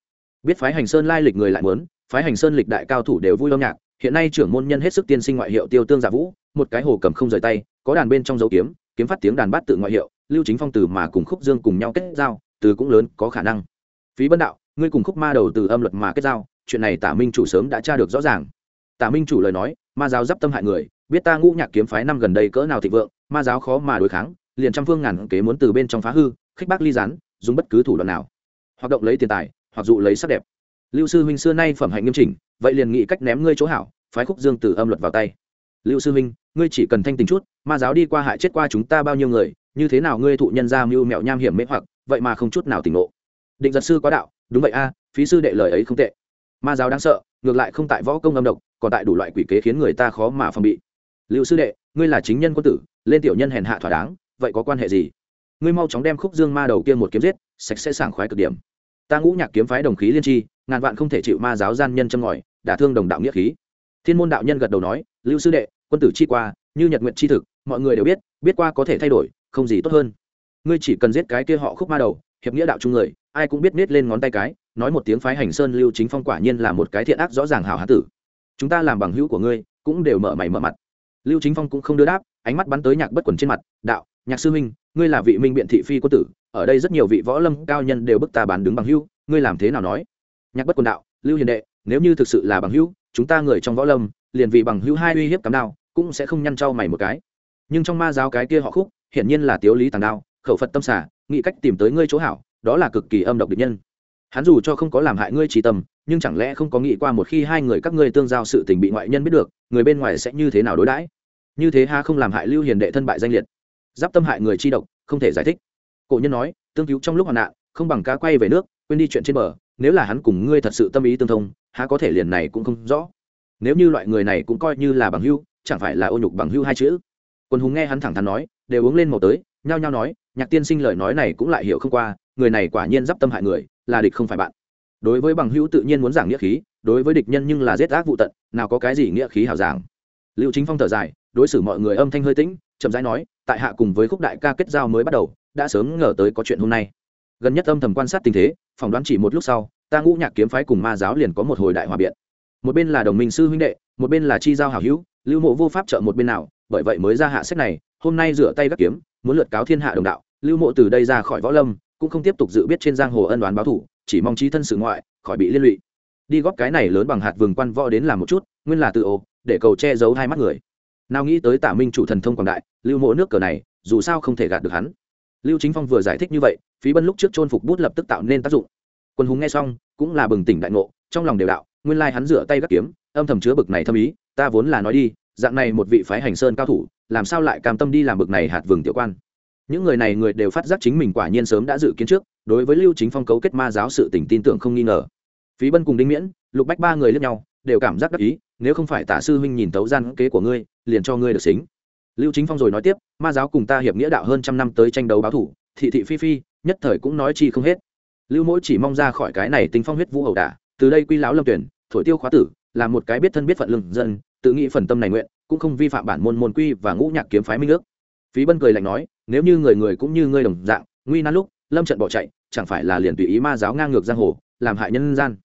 Biết phái hành sơn lai lịch người lại muốn, phái hành sơn lịch đại cao thủ đều vui âm nhạc, hiện nay trưởng môn nhân hết sức tiên sinh ngoại hiệu tiêu tương giả vũ, một cái hồ cầm không rời tay, có đàn bên trong dấu kiếm kiếm phát tiếng đàn bát tự ngoại hiệu, lưu chính phong từ mà cùng khúc dương cùng nhau kết giao, từ cũng lớn, có khả năng. Phí bân đạo, ngươi cùng khúc ma đầu từ âm luật mà kết giao, chuyện này tả minh chủ sớm đã tra được rõ ràng. Tả minh chủ lời nói, ma giáo d i p tâm hại người, biết ta ngũ nhạc kiếm phái năm gần đây cỡ nào thịnh vượng ma giáo khó mà đối kháng, liền trăm phương ngàn kế muốn từ bên trong phá hư, khích bác ly rán dùng bất cứ thủ đoạn nào. Hoạt động lấy tiền tài, hoặc dụ lấy sắc đẹp. Lưu sư huynh xưa nay phẩm hạnh nghiêm chỉnh, vậy liền nghĩ cách ném ngươi chỗ hảo, phái khúc dương từ âm luật vào tay. Lưu sư huynh, ngươi chỉ cần thanh tình chút, ma giáo đi qua hại chết qua chúng ta bao nhiêu người, như thế nào ngươi thụ nhân ra mưu mẹo nham hiểm mễ hoặc, vậy mà không chút nào tỉnh ngộ. Định giật sư có đạo, đúng vậy a, phí sư đệ lời ấy không tệ. Ma giáo đáng sợ, ngược lại không tại võ công âm độc, còn tại đủ loại quỷ kế khiến người ta khó mà phòng bị. Lưu sư đệ, ngươi là chính nhân quân tử lên tiểu nhân hèn hạ thỏa đáng, vậy có quan hệ gì? Ngươi mau chóng đem khúc dương ma đầu kia một kiếm giết, sạch sẽ sảng khoái cực điểm. Ta ngũ nhạc kiếm phái đồng khí liên tri ngàn vạn không thể chịu ma giáo gian nhân châm ngòi, đả thương đồng đạo nghĩa khí. Thiên môn đạo nhân gật đầu nói, lưu sư đệ, quân tử chi qua, như nhật nguyện chi thực, mọi người đều biết biết qua có thể thay đổi, không gì tốt hơn. Ngươi chỉ cần giết cái kia họ khúc ma đầu, hiệp nghĩa đạo chung người, ai cũng biết nết lên ngón tay cái, nói một tiếng phái hành sơn lưu chính phong quả nhiên là một cái thiện ác rõ ràng hảo hán tử. Chúng ta làm bằng hữu của ngươi, cũng đều mở mày mở mặt. Lưu chính phong cũng không đưa đáp ánh mắt bắn tới nhạc bất quần trên mặt đạo nhạc sư minh ngươi là vị minh biện thị phi quân tử ở đây rất nhiều vị võ lâm cao nhân đều bức ta bán đứng bằng hưu, ngươi làm thế nào nói? Nhạc bất quần đạo lưu hiền đệ nếu như thực sự là bằng hưu, chúng ta người trong võ lâm liền vì bằng hưu hai uy hiếp cắm đao cũng sẽ không nhăn trao mày một cái. Nhưng trong ma giáo cái kia họ khúc hiển nhiên là tiếu lý tàng đao khẩu phật tâm xả nghĩ cách tìm tới ngươi chỗ hảo đó là cực kỳ âm độc địch nhân. Hắn dù cho không có làm hại ngươi trí tâm nhưng chẳng lẽ không có nghĩ qua một khi hai người các ngươi tương giao sự tình bị ngoại nhân biết được người bên ngoài sẽ như thế nào đối đãi? Như thế ha không làm hại lưu hiền đệ thân bại danh liệt giáp tâm hại người chi độc không thể giải thích cổ nhân nói tương cứu trong lúc hoạn nạn không bằng cá quay về nước quên đi chuyện trên bờ nếu là hắn cùng ngươi thật sự tâm ý tương thông há có thể liền này cũng không rõ nếu như loại người này cũng coi như là bằng hưu chẳng phải là ô nhục bằng hưu hai chữ quân hùng nghe hắn thẳng thắn nói đều uống lên màu tới nhao nhao nói nhạc tiên sinh lời nói này cũng lại hiểu không qua người này quả nhiên d i p tâm hại người là địch không phải bạn đối với bằng hữu tự nhiên muốn giảng nghĩa khí đối với địch nhân nhưng là giết ác vụ tận nào có cái gì nghĩa khí hào giảng liệu chính phong thở dài đối xử mọi người âm thanh hơi tĩnh, chậm rãi nói, tại hạ cùng với khúc đại ca kết giao mới bắt đầu, đã sớm ngờ tới có chuyện hôm nay. Gần nhất âm thầm quan sát tình thế, phỏng đoán chỉ một lúc sau, ta ngũ nhạc kiếm phái cùng ma giáo liền có một hồi đại hòa biện. Một bên là đồng minh sư huynh đệ, một bên là chi giao hảo hữu, lưu mộ vô pháp trợ một bên nào, bởi vậy mới ra hạ sách này, hôm nay rửa tay gác kiếm, muốn lượt cáo thiên hạ đồng đạo, lưu mộ từ đây ra khỏi võ lâm, cũng không tiếp tục dự biết trên giang hồ ân đoán báo thủ, chỉ mong trí thân sự ngoại, khỏi bị liên lụy. Đi góp cái này lớn bằng hạt vừng quan võ đến làm một chút, nguyên là tự ô để cầu che giấu hai mắt người nào nghĩ tới tả minh chủ thần thông quảng đại, lưu mộ nước cờ này, dù sao không thể gạt được hắn. Lưu chính phong vừa giải thích như vậy, phí bân lúc trước chôn phục bút lập tức tạo nên tác dụng. Quân hùng nghe xong, cũng là bừng tỉnh đại ngộ, trong lòng đều đạo, nguyên lai hắn rửa tay gắt kiếm, âm thầm chứa bực này thâm ý, ta vốn là nói đi, dạng này một vị phái hành sơn cao thủ, làm sao lại cam tâm đi làm bực này hạt vừng tiểu quan? Những người này người đều phát giác chính mình quả nhiên sớm đã dự kiến trước, đối với lưu chính phong cấu kết ma giáo sự tỉnh tin tưởng không nghi ngờ. Phí bân cùng đinh miễn, lục bách ba người lướt nhau, đều cảm giác đắc ý nếu không phải tả sư huynh nhìn tấu gian kế của ngươi, liền cho ngươi được xính. Lưu chính phong rồi nói tiếp, ma giáo cùng ta hiệp nghĩa đạo hơn trăm năm tới tranh đấu báo thủ, thị thị phi phi, nhất thời cũng nói chi không hết. Lưu mỗi chỉ mong ra khỏi cái này tính phong huyết vũ ẩu đả, từ đây quy lão lâm tuyển, thổi tiêu khóa tử là một cái biết thân biết phận lưng dân, tự nghĩ phần tâm này nguyện, cũng không vi phạm bản môn môn quy và ngũ nhạc kiếm phái minh nước phí bân cười lạnh nói, nếu như người người cũng như ngươi đồng dạng, nguy nan lúc, lâm trận bỏ chạy, chẳng phải là liền tùy ý ma giáo ngang ngược giang hồ, làm hại nhân gian.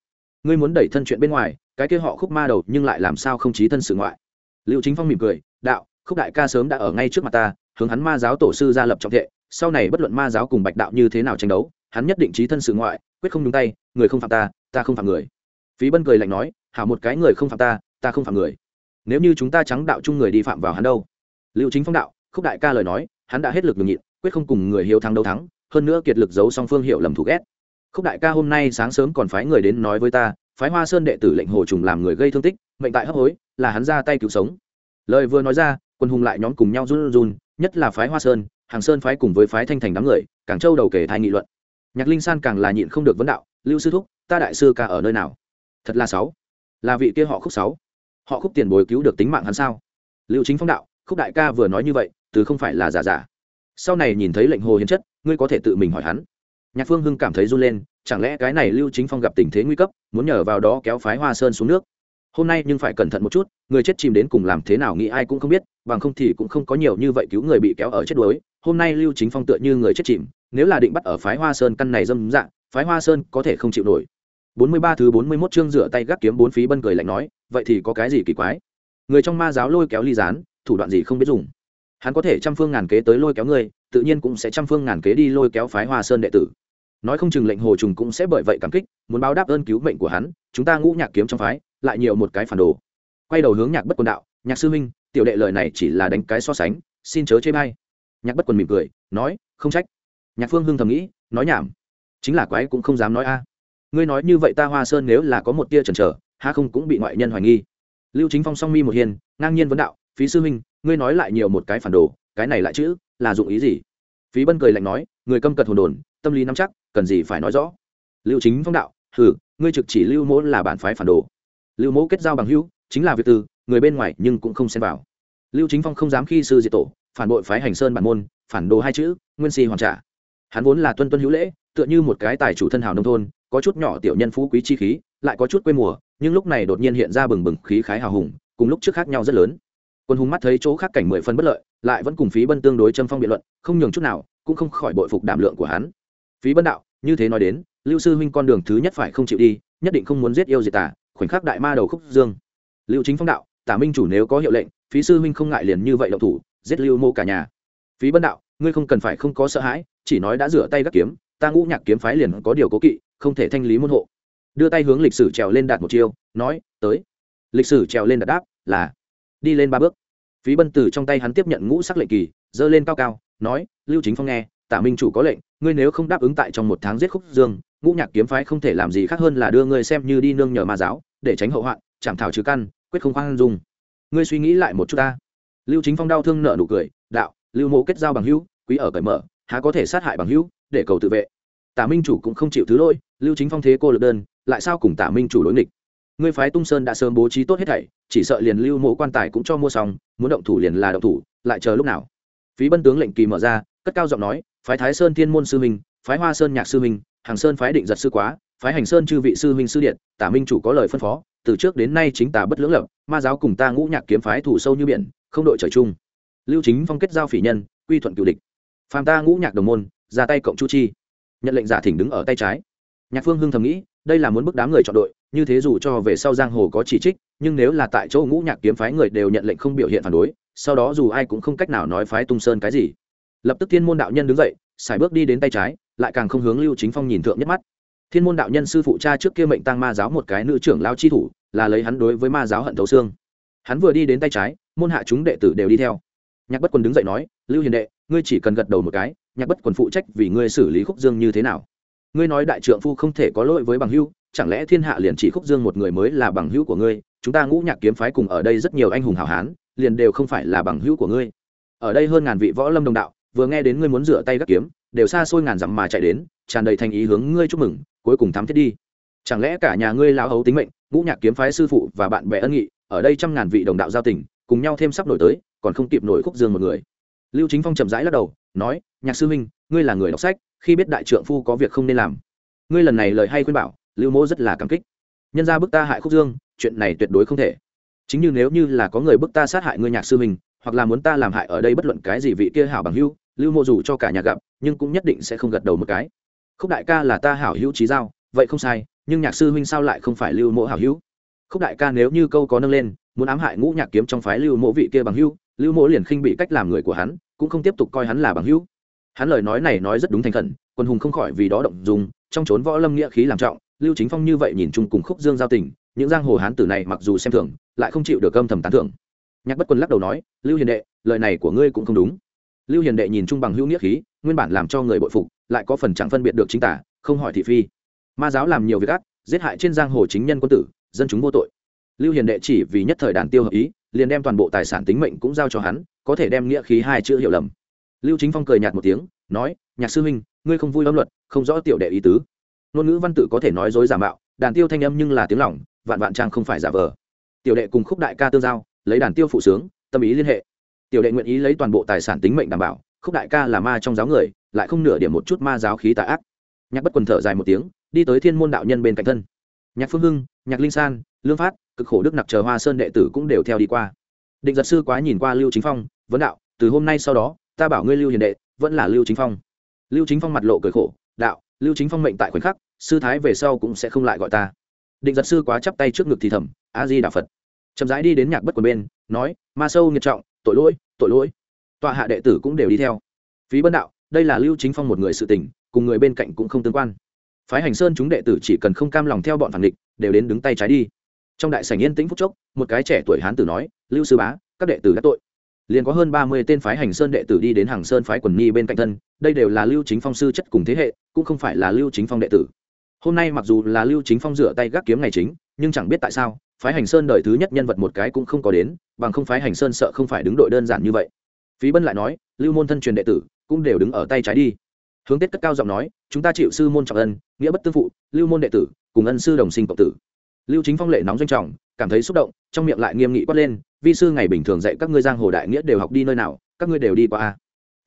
Ngươi muốn đẩy thân chuyện bên ngoài cái kia họ khúc ma đầu nhưng lại làm sao không chí thân sự ngoại. Liệu chính phong mỉm cười, đạo, khúc đại ca sớm đã ở ngay trước mặt ta, hướng hắn ma giáo tổ sư ra lập trọng thệ, sau này bất luận ma giáo cùng bạch đạo như thế nào tranh đấu, hắn nhất định trí thân sự ngoại, quyết không đúng tay, người không phạm ta ta không phạm người. Phí bân cười lạnh nói, hảo một cái người không phạm ta ta không phạm người. Nếu như chúng ta trắng đạo chung người đi phạm vào hắn đâu? Liệu chính phong đạo, khúc đại ca lời nói, hắn đã hết lực nhường nhịn, quyết không cùng người hiếu thắng đấu thắng, hơn nữa kiệt lực giấu song phương hiệu lầm thù ghét. Khúc đại ca hôm nay sáng sớm còn phái người đến nói với ta phái hoa sơn đệ tử lệnh hồ trùng làm người gây thương tích, mệnh tại hấp hối, là hắn ra tay cứu sống. Lời vừa nói ra, quân hùng lại nhóm cùng nhau run run, nhất là phái hoa sơn, hàng sơn phái cùng với phái thanh thành đám người, càng châu đầu kể thai nghị luận. Nhạc linh san càng là nhịn không được vấn đạo, lưu sư thúc, ta đại sư ca ở nơi nào? Thật là sáu. Là vị kia họ khúc sáu. Họ khúc tiền bồi cứu được tính mạng hắn sao? Lưu chính phong đạo, khúc đại ca vừa nói như vậy, từ không phải là giả giả. Sau này nhìn thấy lệnh hồ hiến chất, ngươi có thể tự mình hỏi hắn nhạc phương hưng cảm thấy run lên, chẳng lẽ cái này lưu chính phong gặp tình thế nguy cấp, muốn nhờ vào đó kéo phái hoa sơn xuống nước? Hôm nay nhưng phải cẩn thận một chút, người chết chìm đến cùng làm thế nào nghĩ ai cũng không biết, bằng không thì cũng không có nhiều như vậy cứu người bị kéo ở chết đuối. Hôm nay lưu chính phong tựa như người chết chìm, nếu là định bắt ở phái hoa sơn căn này dâm dạng phái hoa sơn có thể không chịu nổi. Bốn mươi ba thứ bốn mươi 41 chương rửa tay gác kiếm bốn phí bân cười lạnh nói, vậy thì có cái gì kỳ quái? Người trong ma giáo lôi kéo ly gián, thủ đoạn gì không biết dùng? Hắn có thể trăm phương ngàn kế tới lôi kéo ngươi, tự nhiên cũng sẽ trăm phương ngàn kế đi lôi kéo phái hoa sơn đệ tử. Nói không chừng lệnh hồ trùng cũng sẽ bởi vậy cảm kích, muốn báo đáp ơn cứu mệnh của hắn, chúng ta ngũ nhạc kiếm trong phái, lại nhiều một cái phản đồ. Quay đầu hướng nhạc bất quần đạo, nhạc sư huynh, tiểu đệ lời này chỉ là đánh cái so sánh, xin chớ chê bay nhạc bất quần mỉm cười, nói, không trách. Nhạc phương hưng thầm nghĩ, nói nhảm. Chính là quái cũng không dám nói a. Ngươi nói như vậy ta hoa sơn nếu là có một tia chần chờ ha không cũng bị ngoại nhân hoài nghi. Lưu chính phong song mi một hiền, ngang nhiên vấn đạo, phí sư huynh ngươi nói lại nhiều một cái phản đồ, cái này lại chữ, là dụng ý gì? Phí bân cười lạnh nói, người câm cật hồn đồn, tâm lý nắm chắc, cần gì phải nói rõ. Lưu chính phong đạo, hừ, ngươi trực chỉ lưu mỗ là bản phái phản đồ. Lưu mỗ kết giao bằng hữu, chính là việc từ, người bên ngoài nhưng cũng không xen vào. Lưu chính phong không dám khi sư diệt tổ, phản bội phái hành sơn bản môn, phản đồ hai chữ, nguyên si hoàn trả. Hắn vốn là tuân tuân hữu lễ, tựa như một cái tài chủ thân hào nông thôn, có chút nhỏ tiểu nhân phú quý chi khí, lại có chút quê mùa, nhưng lúc này đột nhiên hiện ra bừng bừng khí khái hào hùng, cùng lúc trước khác nhau rất lớn quân hùng mắt thấy chỗ khác cảnh mười phân bất lợi, lại vẫn cùng phí bân tương đối châm phong biện luận, không nhường chút nào, cũng không khỏi bội phục đảm lượng của hắn. Phí bân đạo, như thế nói đến, lưu sư huynh con đường thứ nhất phải không chịu đi, nhất định không muốn giết yêu diệt tả khoảnh khắc đại ma đầu khúc dương. Lưu chính phong đạo, tả minh chủ nếu có hiệu lệnh, phí sư huynh không ngại liền như vậy động thủ, giết lưu mô cả nhà. Phí bân đạo, ngươi không cần phải không có sợ hãi, chỉ nói đã rửa tay gắt kiếm, ta ngũ nhạc kiếm phái liền có điều cố kỵ, không thể thanh lý môn hộ. Đưa tay hướng lịch sử trèo lên đạt một chiêu, nói, tới. Lịch sử trèo lên đạt đáp là đi lên ba bước. Phí bân từ trong tay hắn tiếp nhận ngũ sắc lệnh kỳ, giơ lên cao cao, nói, lưu chính phong nghe, tả minh chủ có lệnh, ngươi nếu không đáp ứng tại trong một tháng giết khúc dương, ngũ nhạc kiếm phái không thể làm gì khác hơn là đưa ngươi xem như đi nương nhờ ma giáo, để tránh hậu hoạn chảm thảo trừ căn, quyết không khoan dung. Ngươi suy nghĩ lại một chút ta. Lưu chính phong đau thương nợ nụ cười, đạo, lưu mộ kết giao bằng hữu, quý ở cởi mở, há có thể sát hại bằng hữu, để cầu tự vệ. Tả minh chủ cũng không chịu thứ lỗi, lưu chính phong thế cô lực đơn, lại sao cùng tả minh chủ đối nghịch? Ngươi phái tung sơn đã sớm bố trí tốt hết thảy, chỉ sợ liền lưu mộ quan tài cũng cho mua xong, muốn động thủ liền là động thủ, lại chờ lúc nào? Phí bân tướng lệnh kỳ mở ra, cất cao giọng nói, phái thái sơn thiên môn sư minh, phái hoa sơn nhạc sư minh, hàng sơn phái định giật sư quá, phái hành sơn chư vị sư minh sư điện, tả minh chủ có lời phân phó, từ trước đến nay chính tả bất lưỡng lập, ma giáo cùng ta ngũ nhạc kiếm phái thủ sâu như biển, không đội trời chung. Lưu chính phong kết giao phỉ nhân, quy thuận cựu địch. Phàm ta ngũ nhạc đồng môn, ra tay cộng chu chi. Nhận lệnh giả thỉnh đứng ở tay trái. Nhạc phương hưng thầm nghĩ đây là muốn bức đám người chọn đội, như thế dù cho về sau giang hồ có chỉ trích, nhưng nếu là tại chỗ ngũ nhạc kiếm phái người đều nhận lệnh không biểu hiện phản đối, sau đó dù ai cũng không cách nào nói phái tung sơn cái gì. Lập tức thiên môn đạo nhân đứng dậy, xài bước đi đến tay trái, lại càng không hướng lưu chính phong nhìn thượng nhất mắt. Thiên môn đạo nhân sư phụ cha trước kia mệnh tăng ma giáo một cái nữ trưởng lao chi thủ, là lấy hắn đối với ma giáo hận thấu xương. Hắn vừa đi đến tay trái, môn hạ chúng đệ tử đều đi theo. Nhạc bất quần đứng dậy nói, lưu hiền đệ, ngươi chỉ cần gật đầu một cái, nhạc bất quần phụ trách vì ngươi xử lý khúc dương như thế nào ngươi nói đại trượng phu không thể có lỗi với bằng hữu, chẳng lẽ thiên hạ liền chỉ khúc dương một người mới là bằng hữu của ngươi? Chúng ta ngũ nhạc kiếm phái cùng ở đây rất nhiều anh hùng hảo hán, liền đều không phải là bằng hữu của ngươi. Ở đây hơn ngàn vị võ lâm đồng đạo, vừa nghe đến ngươi muốn rửa tay gác kiếm, đều xa xôi ngàn dặm mà chạy đến, tràn đầy thành ý hướng ngươi chúc mừng, cuối cùng thắm thiết đi. Chẳng lẽ cả nhà ngươi lão hấu tính mệnh, ngũ nhạc kiếm phái sư phụ và bạn bè ân nghị, ở đây trăm ngàn vị đồng đạo giao tình, cùng nhau thêm sắp nổi tới, còn không kịp nổi khúc dương một người. Lưu chính phong chậm rãi lắc đầu, nói, nhạc sư huynh ngươi là người đọc sách khi biết đại trượng phu có việc không nên làm. Ngươi lần này lời hay khuyên bảo lưu mô rất là cảm kích. Nhân ra bức ta hại khúc dương chuyện này tuyệt đối không thể. Chính như nếu như là có người bức ta sát hại ngươi nhạc sư mình, hoặc là muốn ta làm hại ở đây bất luận cái gì vị kia hảo bằng hưu lưu mô dù cho cả nhà gặp nhưng cũng nhất định sẽ không gật đầu một cái. Khúc đại ca là ta hảo hữu trí giao vậy không sai nhưng nhạc sư huynh sao lại không phải lưu mộ hảo hữu? Khúc đại ca nếu như câu có nâng lên muốn ám hại ngũ nhạc kiếm trong phái lưu mộ vị kia bằng hữu lưu mộ liền khinh bị cách làm người của hắn cũng không tiếp tục coi hắn là bằng hữu hắn lời nói này nói rất đúng thành khẩn, quân hùng không khỏi vì đó động dùng trong trốn võ lâm nghĩa khí làm trọng, lưu chính phong như vậy nhìn chung cùng khúc dương giao tình, những giang hồ hán tử này mặc dù xem thường, lại không chịu được âm thầm tán thưởng. Nhạc bất quân lắc đầu nói, lưu hiền đệ, lời này của ngươi cũng không đúng. Lưu hiền đệ nhìn chung bằng hữu nghĩa khí, nguyên bản làm cho người bội phục, lại có phần chẳng phân biệt được chính tả, không hỏi thị phi. Ma giáo làm nhiều việc ác, giết hại trên giang hồ chính nhân quân tử, dân chúng vô tội. Lưu hiền đệ chỉ vì nhất thời đàn tiêu hợp ý, liền đem toàn bộ tài sản tính mệnh cũng giao cho hắn, có thể đem nghĩa khí hai chữ hiểu lầm lưu chính phong cười nhạt một tiếng, nói, nhạc sư huynh, ngươi không vui âm luật, không rõ tiểu đệ ý tứ. Ngôn ngữ văn tự có thể nói dối giả mạo, đàn tiêu thanh âm nhưng là tiếng lỏng vạn vạn trang không phải giả vờ. Tiểu đệ cùng khúc đại ca tương giao, lấy đàn tiêu phụ sướng, tâm ý liên hệ. Tiểu đệ nguyện ý lấy toàn bộ tài sản tính mệnh đảm bảo, khúc đại ca là ma trong giáo người, lại không nửa điểm một chút ma giáo khí tà ác. Nhạc bất quần thở dài một tiếng, đi tới thiên môn đạo nhân bên cạnh thân. Nhạc phương hưng, nhạc linh san, lương phát, cực khổ đức nặc chờ hoa sơn đệ tử cũng đều theo đi qua. Định giật sư quá nhìn qua lưu chính phong, vấn đạo, từ hôm nay sau đó ta bảo ngươi lưu hiền đệ, vẫn là lưu chính phong. Lưu chính phong mặt lộ cười khổ, đạo, lưu chính phong mệnh tại khoảnh khắc, sư thái về sau cũng sẽ không lại gọi ta. Định giật sư quá chắp tay trước ngực thì thầm, a di đạo phật. Chậm rãi đi đến nhạc bất quần bên, nói, ma sâu nghiêm trọng, tội lỗi tội lỗi. Tọa hạ đệ tử cũng đều đi theo. Phí bân đạo, đây là lưu chính phong một người sự tình, cùng người bên cạnh cũng không tương quan. Phái hành sơn chúng đệ tử chỉ cần không cam lòng theo bọn phản địch, đều đến đứng tay trái đi. Trong đại sảnh yên tĩnh phúc chốc, một cái trẻ tuổi hán tử nói, lưu sư bá, các đệ tử đã tội liền có hơn ba mươi tên phái hành sơn đệ tử đi đến hàng sơn phái quần nhi bên cạnh thân, đây đều là lưu chính phong sư chất cùng thế hệ, cũng không phải là lưu chính phong đệ tử. Hôm nay mặc dù là lưu chính phong rửa tay gác kiếm ngày chính, nhưng chẳng biết tại sao, phái hành sơn đời thứ nhất nhân vật một cái cũng không có đến, bằng không phái hành sơn sợ không phải đứng đội đơn giản như vậy. Phí bân lại nói, lưu môn thân truyền đệ tử cũng đều đứng ở tay trái đi. Hướng tết cất cao giọng nói, chúng ta chịu sư môn trọng ân, nghĩa bất tương phụ, lưu môn đệ tử cùng ân sư đồng sinh cộng tử. Lưu chính phong lệ nóng doanh trọng cảm thấy xúc động, trong miệng lại nghiêm nghị quát lên, vi sư, ngày bình thường dạy các ngươi giang hồ đại nghĩa đều học đi nơi nào, các ngươi đều đi qua a.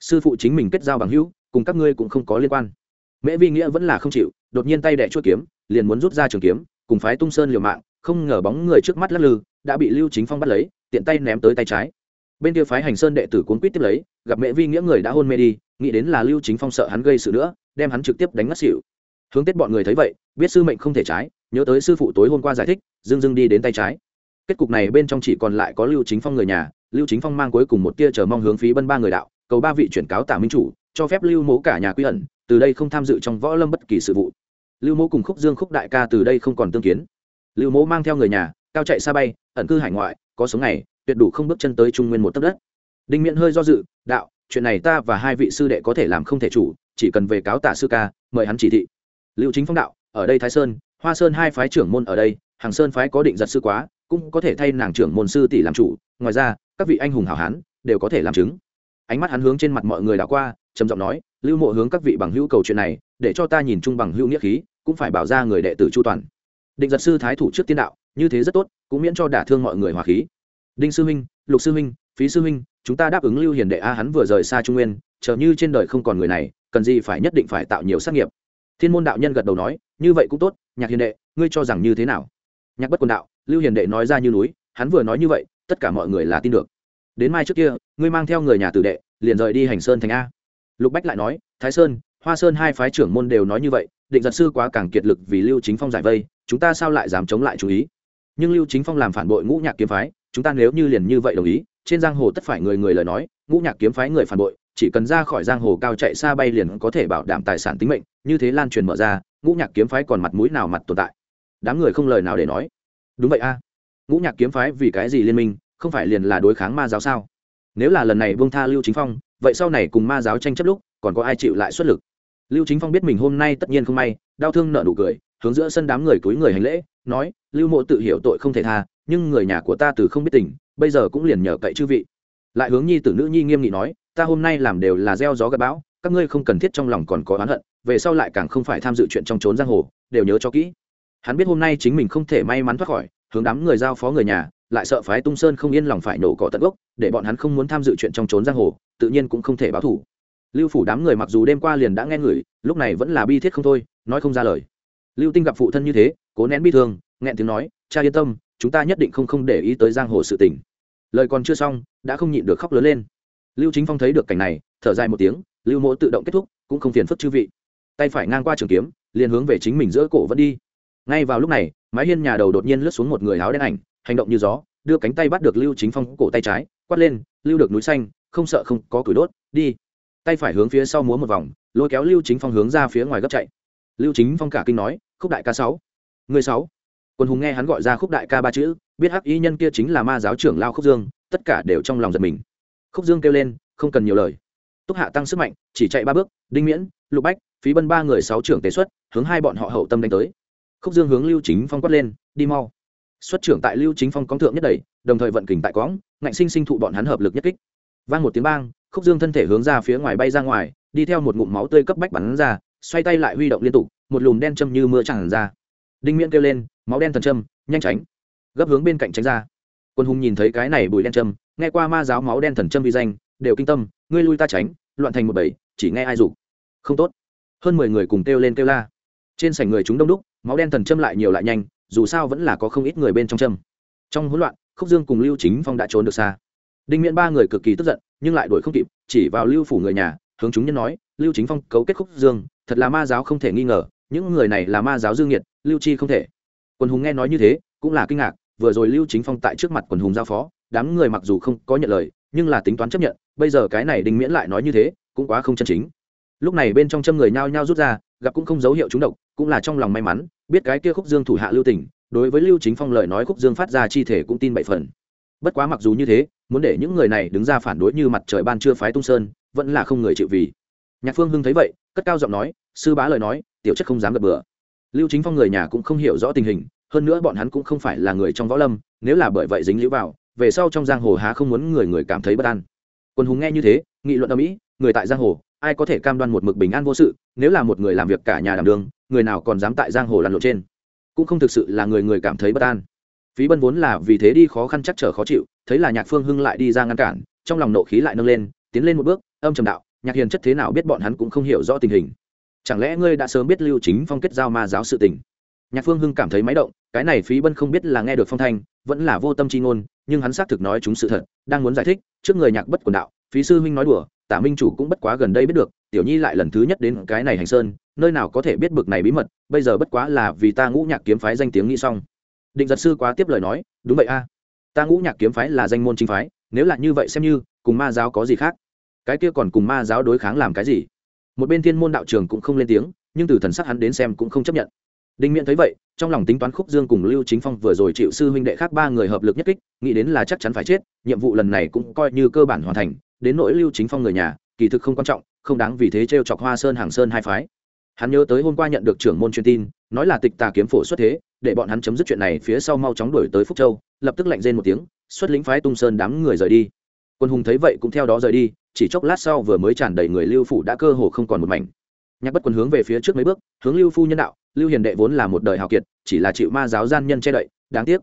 Sư phụ chính mình kết giao bằng hữu, cùng các ngươi cũng không có liên quan. Mễ vi nghĩa vẫn là không chịu, đột nhiên tay đẻ chuốt kiếm, liền muốn rút ra trường kiếm, cùng phái tung sơn liều mạng, không ngờ bóng người trước mắt lắc lư, đã bị lưu chính phong bắt lấy, tiện tay ném tới tay trái. Bên kia phái hành sơn đệ tử cuốn quýt tiếp lấy, gặp mẹ vi nghĩa người đã hôn mê đi, nghĩ đến là lưu chính phong sợ hắn gây sự nữa, đem hắn trực tiếp đánh ngất xỉu hướng tết bọn người thấy vậy, biết sư mệnh không thể trái, nhớ tới sư phụ tối hôm qua giải thích dưng dưng đi đến tay trái. Kết cục này bên trong chỉ còn lại có lưu chính phong người nhà, lưu chính phong mang cuối cùng một tia chờ mong hướng phí bân ba người đạo, cầu ba vị chuyển cáo tả minh chủ, cho phép lưu mố cả nhà quy ẩn, từ đây không tham dự trong võ lâm bất kỳ sự vụ. Lưu mố cùng khúc dương khúc đại ca từ đây không còn tương kiến. Lưu mố mang theo người nhà, cao chạy xa bay, ẩn cư hải ngoại, có sống này tuyệt đủ không bước chân tới trung nguyên một tấc đất. Đinh miễn hơi do dự, đạo, chuyện này ta và hai vị sư đệ có thể làm không thể chủ, chỉ cần về cáo tả sư ca, mời hắn chỉ thị lưu chính phong đạo, ở đây thái sơn, hoa sơn hai phái trưởng môn ở đây, hàng sơn phái có định giật sư quá, cũng có thể thay nàng trưởng môn sư tỷ làm chủ, ngoài ra, các vị anh hùng hảo hán đều có thể làm chứng. Ánh mắt hắn hướng trên mặt mọi người đã qua, trầm giọng nói, lưu mộ hướng các vị bằng hữu cầu chuyện này, để cho ta nhìn chung bằng hữu nghĩa khí, cũng phải bảo ra người đệ tử chu toàn. Định giật sư thái thủ trước tiên đạo, như thế rất tốt, cũng miễn cho đả thương mọi người hòa khí. Đinh sư huynh, lục sư huynh, phí sư huynh, chúng ta đáp ứng lưu hiền đệ a hắn vừa rời xa trung nguyên, chờ như trên đời không còn người này, cần gì phải nhất định phải tạo nhiều sát nghiệp thiên môn đạo nhân gật đầu nói, như vậy cũng tốt, nhạc hiền đệ, ngươi cho rằng như thế nào? Nhạc bất quần đạo, lưu hiền đệ nói ra như núi, hắn vừa nói như vậy, tất cả mọi người là tin được. Đến mai trước kia, ngươi mang theo người nhà tử đệ, liền rời đi hành sơn thành a. Lục bách lại nói, thái sơn, hoa sơn hai phái trưởng môn đều nói như vậy, định giật sư quá càng kiệt lực vì lưu chính phong giải vây, chúng ta sao lại dám chống lại chú ý? Nhưng lưu chính phong làm phản bội ngũ nhạc kiếm phái, chúng ta nếu như liền như vậy đồng ý, trên giang hồ tất phải người người lời nói, ngũ nhạc kiếm phái người phản bội, chỉ cần ra khỏi giang hồ cao chạy xa bay liền có thể bảo đảm tài sản tính mệnh như thế lan truyền mở ra, ngũ nhạc kiếm phái còn mặt mũi nào mặt tồn tại? Đám người không lời nào để nói. Đúng vậy a. Ngũ nhạc kiếm phái vì cái gì liên minh, không phải liền là đối kháng ma giáo sao? Nếu là lần này vương tha lưu chính phong, vậy sau này cùng ma giáo tranh chấp lúc, còn có ai chịu lại xuất lực? Lưu chính phong biết mình hôm nay tất nhiên không may, đau thương nợ nụ cười, hướng giữa sân đám người túi người hành lễ, nói, lưu mộ tự hiểu tội không thể tha, nhưng người nhà của ta từ không biết tình, bây giờ cũng liền nhờ cậy chư vị. Lại hướng nhi tử nữ nhi nghiêm nghị nói, ta hôm nay làm đều là gieo gió gặp bão, các ngươi không cần thiết trong lòng còn có oán hận về sau lại càng không phải tham dự chuyện trong trốn giang hồ, đều nhớ cho kỹ. Hắn biết hôm nay chính mình không thể may mắn thoát khỏi, hướng đám người giao phó người nhà, lại sợ phái tung sơn không yên lòng phải nổ cỏ tận gốc, để bọn hắn không muốn tham dự chuyện trong trốn giang hồ, tự nhiên cũng không thể báo thủ. Lưu phủ đám người mặc dù đêm qua liền đã nghe ngửi lúc này vẫn là bi thiết không thôi, nói không ra lời. Lưu tinh gặp phụ thân như thế, cố nén bi thương, nghẹn tiếng nói, cha yên tâm, chúng ta nhất định không không để ý tới giang hồ sự tình. Lời còn chưa xong, đã không nhịn được khóc lớn lên. Lưu chính phong thấy được cảnh này, thở dài một tiếng, lưu mỗ tự động kết thúc, cũng không phiền phức chư vị tay phải ngang qua trường kiếm, liền hướng về chính mình giữa cổ vẫn đi. Ngay vào lúc này, mái hiên nhà đầu đột nhiên lướt xuống một người áo đen ảnh, hành động như gió, đưa cánh tay bắt được lưu chính phong cổ tay trái, quát lên, lưu được núi xanh, không sợ không có cửi đốt, đi. Tay phải hướng phía sau múa một vòng, lôi kéo lưu chính phong hướng ra phía ngoài gấp chạy. Lưu chính phong cả kinh nói, khúc đại ca sáu, người sáu. Quân hùng nghe hắn gọi ra khúc đại ca ba chữ, biết hắc y nhân kia chính là ma giáo trưởng lao khúc dương, tất cả đều trong lòng giật mình. Khúc dương kêu lên, không cần nhiều lời. Túc hạ tăng sức mạnh, chỉ chạy ba bước, đinh miễn, lục bách phí bân ba người sáu trưởng tế xuất, hướng hai bọn họ hậu tâm đánh tới. Khúc dương hướng lưu chính phong quát lên, đi mau. Xuất trưởng tại lưu chính phong cóng thượng nhất đẩy, đồng thời vận kình tại quõng ngạnh sinh sinh thụ bọn hắn hợp lực nhất kích. Vang một tiếng bang, khúc dương thân thể hướng ra phía ngoài bay ra ngoài, đi theo một ngụm máu tươi cấp bách bắn ra, xoay tay lại huy động liên tục, một lùm đen châm như mưa tràn ra. Đinh miễn kêu lên, máu đen thần châm, nhanh tránh. Gấp hướng bên cạnh tránh ra. Quân hùng nhìn thấy cái này bùi đen châm, nghe qua ma giáo máu đen thần châm vi danh, đều kinh tâm, ngươi lui ta tránh, loạn thành một bầy, chỉ nghe ai rủ không tốt hơn mười người cùng kêu lên kêu la. Trên sảnh người chúng đông đúc, máu đen thần châm lại nhiều lại nhanh, dù sao vẫn là có không ít người bên trong châm. Trong hỗn loạn, khúc dương cùng lưu chính phong đã trốn được xa. Đinh miễn ba người cực kỳ tức giận, nhưng lại đuổi không kịp, chỉ vào lưu phủ người nhà, hướng chúng nhân nói, lưu chính phong, cấu kết khúc dương, thật là ma giáo không thể nghi ngờ, những người này là ma giáo dương nhiệt lưu chi không thể. Quân hùng nghe nói như thế, cũng là kinh ngạc, vừa rồi lưu chính phong tại trước mặt quần hùng giao phó, đám người mặc dù không có nhận lời, nhưng là tính toán chấp nhận, bây giờ cái này đinh miễn lại nói như thế, cũng quá không chân chính lúc này bên trong châm người nhao nhao rút ra, gặp cũng không dấu hiệu trúng độc, cũng là trong lòng may mắn, biết cái kia khúc dương thủ hạ lưu tỉnh đối với lưu chính phong lời nói khúc dương phát ra chi thể cũng tin bảy phần. Bất quá mặc dù như thế, muốn để những người này đứng ra phản đối như mặt trời ban chưa phái tung sơn, vẫn là không người chịu vì. Nhạc phương hưng thấy vậy, cất cao giọng nói, sư bá lời nói, tiểu chất không dám gật bừa. Lưu chính phong người nhà cũng không hiểu rõ tình hình, hơn nữa bọn hắn cũng không phải là người trong võ lâm, nếu là bởi vậy dính lũ vào, về sau trong giang hồ há không muốn người người cảm thấy bất an. Quân hùng nghe như thế, nghị luận ở mỹ người tại giang hồ ai có thể cam đoan một mực bình an vô sự, nếu là một người làm việc cả nhà đảm đường người nào còn dám tại giang hồ lăn lộn trên? Cũng không thực sự là người người cảm thấy bất an. Phí bân vốn là vì thế đi khó khăn chắc trở khó chịu, thấy là nhạc phương hưng lại đi ra ngăn cản, trong lòng nộ khí lại nâng lên, tiến lên một bước, âm trầm đạo, nhạc hiền chất thế nào biết bọn hắn cũng không hiểu rõ tình hình. Chẳng lẽ ngươi đã sớm biết lưu chính phong kết giao ma giáo sự tình? Nhạc phương hưng cảm thấy máy động, cái này phí bân không biết là nghe được phong thanh, vẫn là vô tâm chi ngôn, nhưng hắn xác thực nói chúng sự thật, đang muốn giải thích, trước người nhạc bất quần đạo, phí sư huynh nói đùa tả minh chủ cũng bất quá gần đây biết được, tiểu nhi lại lần thứ nhất đến cái này hành sơn, nơi nào có thể biết bực này bí mật, bây giờ bất quá là vì ta ngũ nhạc kiếm phái danh tiếng nghĩ xong. Định giật sư quá tiếp lời nói, đúng vậy a, ta ngũ nhạc kiếm phái là danh môn chính phái, nếu là như vậy xem như, cùng ma giáo có gì khác? Cái kia còn cùng ma giáo đối kháng làm cái gì? Một bên thiên môn đạo trường cũng không lên tiếng, nhưng từ thần sắc hắn đến xem cũng không chấp nhận. Đinh miễn thấy vậy, trong lòng tính toán khúc dương cùng lưu chính phong vừa rồi chịu sư huynh đệ khác ba người hợp lực nhất kích, nghĩ đến là chắc chắn phải chết, nhiệm vụ lần này cũng coi như cơ bản hoàn thành đến nỗi lưu chính phong người nhà, kỳ thực không quan trọng, không đáng vì thế t r e o chọc hoa sơn hàng sơn hai phái. Hắn nhớ tới hôm qua nhận được trưởng môn truyền tin, nói là tịch tà kiếm phổ xuất thế, để bọn hắn chấm dứt chuyện này phía sau mau chóng đuổi tới phúc châu, lập tức lạnh rên một tiếng, xuất lính phái tung sơn đám người rời đi. Quân hùng thấy vậy cũng theo đó rời đi, chỉ chốc lát sau vừa mới tràn đầy người lưu phủ đã cơ hồ không còn một mảnh. Nhạc bất quân hướng về phía trước mấy bước, hướng lưu phu nhân đạo, lưu hiền đệ vốn là một đời hào kiệt, chỉ là chịu ma giáo gian nhân che đậy, đáng tiếc.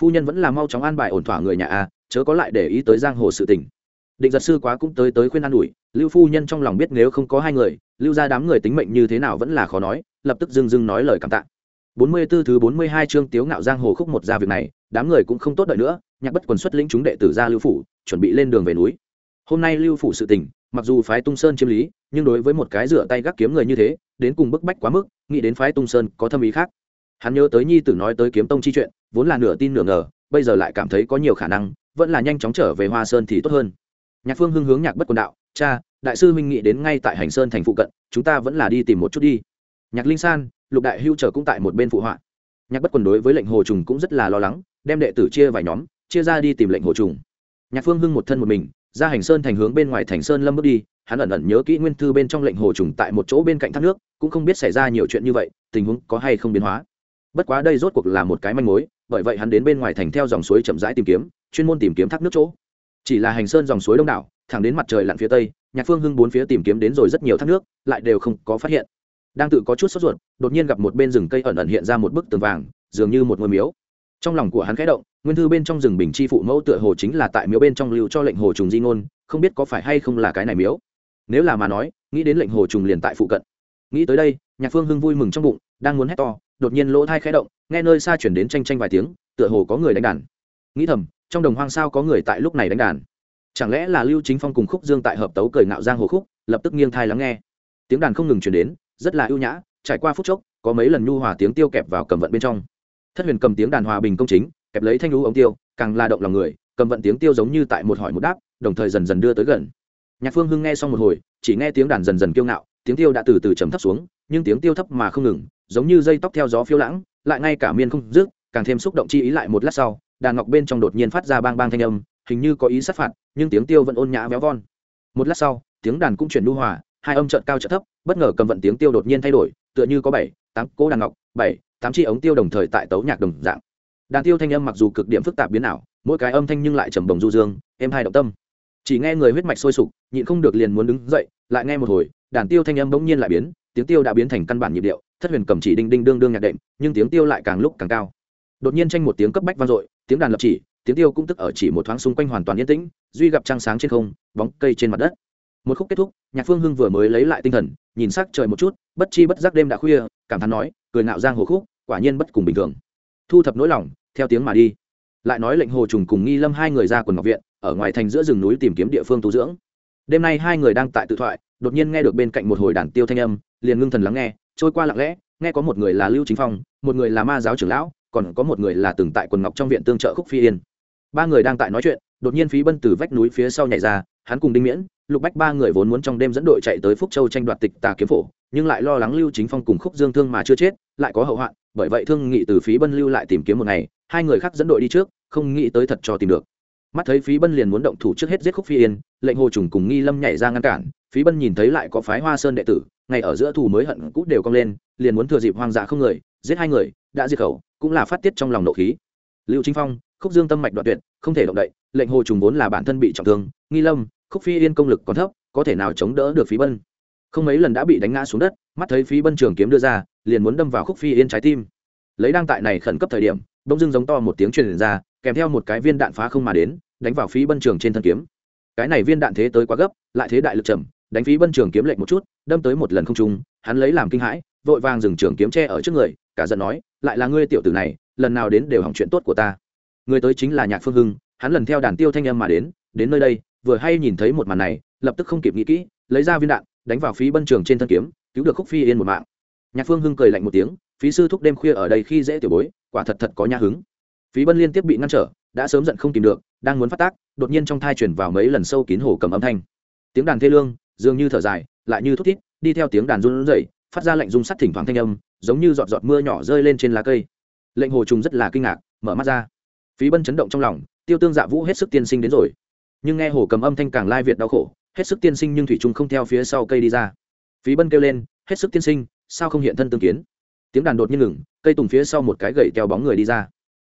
Phu nhân vẫn là mau chóng an bài ổn thỏa người nhà a, chớ có lại để ý tới giang hồ sự tình định giật sư quá cũng tới tới khuyên an ủi, lưu phu nhân trong lòng biết nếu không có hai người, lưu ra đám người tính mệnh như thế nào vẫn là khó nói, lập tức dưng dưng nói lời cảm tạ. Bốn mươi 44 thứ bốn mươi hai chương tiếu ngạo giang hồ khúc một ra việc này, đám người cũng không tốt đợi nữa, nhạc bất quần xuất lĩnh chúng đệ tử ra lưu phủ, chuẩn bị lên đường về núi. Hôm nay lưu phủ sự tình, mặc dù phái tung sơn chiếm lý, nhưng đối với một cái rửa tay gác kiếm người như thế, đến cùng bức bách quá mức, nghĩ đến phái tung sơn có thâm ý khác. Hắn nhớ tới nhi tử nói tới kiếm tông chi chuyện, vốn là nửa tin nửa ngờ, bây giờ lại cảm thấy có nhiều khả năng, vẫn là nhanh chóng trở về hoa sơn thì tốt hơn nhạc phương hưng hướng nhạc bất quần đạo, cha, đại sư minh nghĩ đến ngay tại hành sơn thành phụ cận, chúng ta vẫn là đi tìm một chút đi. Nhạc linh san, lục đại hưu trở cũng tại một bên phụ họa. Nhạc bất quần đối với lệnh hồ trùng cũng rất là lo lắng, đem đệ tử chia vài nhóm, chia ra đi tìm lệnh hồ trùng. Nhạc phương hưng một thân một mình, ra hành sơn thành hướng bên ngoài thành sơn lâm bước đi, hắn ẩn ẩn nhớ kỹ nguyên thư bên trong lệnh hồ trùng tại một chỗ bên cạnh thác nước, cũng không biết xảy ra nhiều chuyện như vậy, tình huống có hay không biến hóa. Bất quá đây rốt cuộc là một cái manh mối, bởi vậy hắn đến bên ngoài thành theo dòng suối chậm rãi tìm kiếm, chuyên môn tìm kiếm thác nước chỗ chỉ là hành sơn dòng suối đông đảo, thẳng đến mặt trời lặn phía tây, nhạc phương hưng bốn phía tìm kiếm đến rồi rất nhiều thác nước, lại đều không có phát hiện. Đang tự có chút sốt ruột, đột nhiên gặp một bên rừng cây ẩn ẩn hiện ra một bức tường vàng, dường như một ngôi miếu. Trong lòng của hắn khẽ động, nguyên thư bên trong rừng bình chi phụ mẫu tựa hồ chính là tại miếu bên trong lưu cho lệnh hồ trùng di ngôn, không biết có phải hay không là cái này miếu. Nếu là mà nói, nghĩ đến lệnh hồ trùng liền tại phụ cận. Nghĩ tới đây, nhạc phương hưng vui mừng trong bụng, đang muốn hét to, đột nhiên lỗ thai khẽ động, nghe nơi xa chuyển đến tranh tranh vài tiếng, tựa hồ có người đánh đàn. Nghĩ thầm trong đồng hoang sao có người tại lúc này đánh đàn. Chẳng lẽ là lưu chính phong cùng khúc dương tại hợp tấu cười ngạo giang hồ khúc, lập tức nghiêng thai lắng nghe. Tiếng đàn không ngừng chuyển đến, rất là ưu nhã, trải qua phút chốc, có mấy lần nhu hòa tiếng tiêu kẹp vào cầm vận bên trong. Thất huyền cầm tiếng đàn hòa bình công chính, kẹp lấy thanh lũ ống tiêu, càng la động lòng người, cầm vận tiếng tiêu giống như tại một hỏi một đáp, đồng thời dần dần đưa tới gần. Nhạc phương hưng nghe xong một hồi, chỉ nghe tiếng đàn dần dần kiêu ngạo, tiếng tiêu đã từ từ chấm thấp xuống, nhưng tiếng tiêu thấp mà không ngừng, giống như dây tóc theo gió phiêu lãng, lại ngay cả miên không dứt, càng thêm xúc động chi ý lại một lát sau đàn ngọc bên trong đột nhiên phát ra bang bang thanh âm, hình như có ý sát phạt, nhưng tiếng tiêu vẫn ôn nhã véo von. Một lát sau, tiếng đàn cũng chuyển nu hòa, hai âm trợn cao trợn thấp, bất ngờ cầm vận tiếng tiêu đột nhiên thay đổi, tựa như có bảy, tám cỗ đàn ngọc, bảy, tám chi ống tiêu đồng thời tại tấu nhạc đồng dạng. Đàn tiêu thanh âm mặc dù cực điểm phức tạp biến ảo, mỗi cái âm thanh nhưng lại trầm bồng du dương, êm hai động tâm. Chỉ nghe người huyết mạch sôi sục, nhịn không được liền muốn đứng dậy, lại nghe một hồi, đàn tiêu thanh âm bỗng nhiên lại biến, tiếng tiêu đã biến thành căn bản nhịp điệu, thất huyền cầm chỉ đinh đinh đương đương nhạc đệm, nhưng tiếng tiêu lại càng lúc càng cao đột nhiên tranh một tiếng cấp bách vang dội, tiếng đàn lập chỉ, tiếng tiêu cũng tức ở chỉ một thoáng xung quanh hoàn toàn yên tĩnh, duy gặp trăng sáng trên không, bóng cây trên mặt đất. Một khúc kết thúc, nhạc phương hưng vừa mới lấy lại tinh thần, nhìn sắc trời một chút, bất chi bất giác đêm đã khuya, cảm thán nói, cười ngạo giang hồ khúc, quả nhiên bất cùng bình thường. Thu thập nỗi lòng, theo tiếng mà đi. Lại nói lệnh hồ trùng cùng nghi lâm hai người ra quần ngọc viện, ở ngoài thành giữa rừng núi tìm kiếm địa phương tu dưỡng. Đêm nay hai người đang tại tự thoại, đột nhiên nghe được bên cạnh một hồi đàn tiêu thanh âm, liền ngưng thần lắng nghe, trôi qua lặng lẽ, nghe có một người là lưu chính phong, một người là ma giáo trưởng lão còn có một người là từng tại quần ngọc trong viện tương trợ khúc phi yên. Ba người đang tại nói chuyện, đột nhiên phí bân từ vách núi phía sau nhảy ra, hắn cùng đinh miễn, lục bách ba người vốn muốn trong đêm dẫn đội chạy tới phúc châu tranh đoạt tịch tà kiếm phổ, nhưng lại lo lắng lưu chính phong cùng khúc dương thương mà chưa chết, lại có hậu hoạn, bởi vậy thương nghị từ phí bân lưu lại tìm kiếm một ngày, hai người khác dẫn đội đi trước, không nghĩ tới thật cho tìm được. Mắt thấy phí bân liền muốn động thủ trước hết giết khúc phi yên, lệnh hồ trùng cùng nghi lâm nhảy ra ngăn cản, phí bân nhìn thấy lại có phái hoa sơn đệ tử, ngày ở giữa thù mới hận cút đều cong lên, liền muốn thừa dịp hoang dã không người, giết hai người, đã diệt khẩu cũng là phát tiết trong lòng nộ khí. Lưu chính phong, khúc dương tâm mạch đoạn tuyệt, không thể động đậy, lệnh hồ trùng vốn là bản thân bị trọng thương, nghi lâm, khúc phi yên công lực còn thấp, có thể nào chống đỡ được phí bân? Không mấy lần đã bị đánh ngã xuống đất, mắt thấy phí bân trường kiếm đưa ra, liền muốn đâm vào khúc phi yên trái tim. Lấy đang tại này khẩn cấp thời điểm, bỗng dưng giống to một tiếng truyền ra, kèm theo một cái viên đạn phá không mà đến, đánh vào phí bân trường trên thân kiếm. Cái này viên đạn thế tới quá gấp, lại thế đại lực chậm đánh phí bân trường kiếm lệnh một chút, đâm tới một lần không trung, hắn lấy làm kinh hãi, vội vàng dừng trường kiếm tre ở trước người cả giận nói, lại là ngươi tiểu tử này, lần nào đến đều hỏng chuyện tốt của ta. Người tới chính là nhạc phương hưng, hắn lần theo đàn tiêu thanh âm mà đến đến nơi đây, vừa hay nhìn thấy một màn này, lập tức không kịp nghĩ kỹ, lấy ra viên đạn, đánh vào phí bân trường trên thân kiếm, cứu được khúc phi yên một mạng. Nhạc phương hưng cười lạnh một tiếng, phí sư thúc đêm khuya ở đây khi dễ tiểu bối, quả thật thật có nhã hứng. Phí bân liên tiếp bị ngăn trở, đã sớm giận không tìm được, đang muốn phát tác, đột nhiên trong thai chuyển vào mấy lần sâu kín hồ cầm âm thanh. Tiếng đàn thê lương, dường như thở dài, lại như thút thít, đi theo tiếng đàn run rẩy, phát ra lệnh rung sắt thỉnh thoảng thanh âm giống như giọt giọt mưa nhỏ rơi lên trên lá cây. Lệnh hồ trùng rất là kinh ngạc, mở mắt ra. Phí bân chấn động trong lòng, tiêu tương dạ vũ hết sức tiên sinh đến rồi. Nhưng nghe hồ cầm âm thanh càng lai việt đau khổ, hết sức tiên sinh nhưng thủy trung không theo phía sau cây đi ra. Phí bân kêu lên, hết sức tiên sinh, sao không hiện thân tương kiến? Tiếng đàn đột nhiên ngừng, cây tùng phía sau một cái gậy keo bóng người đi ra.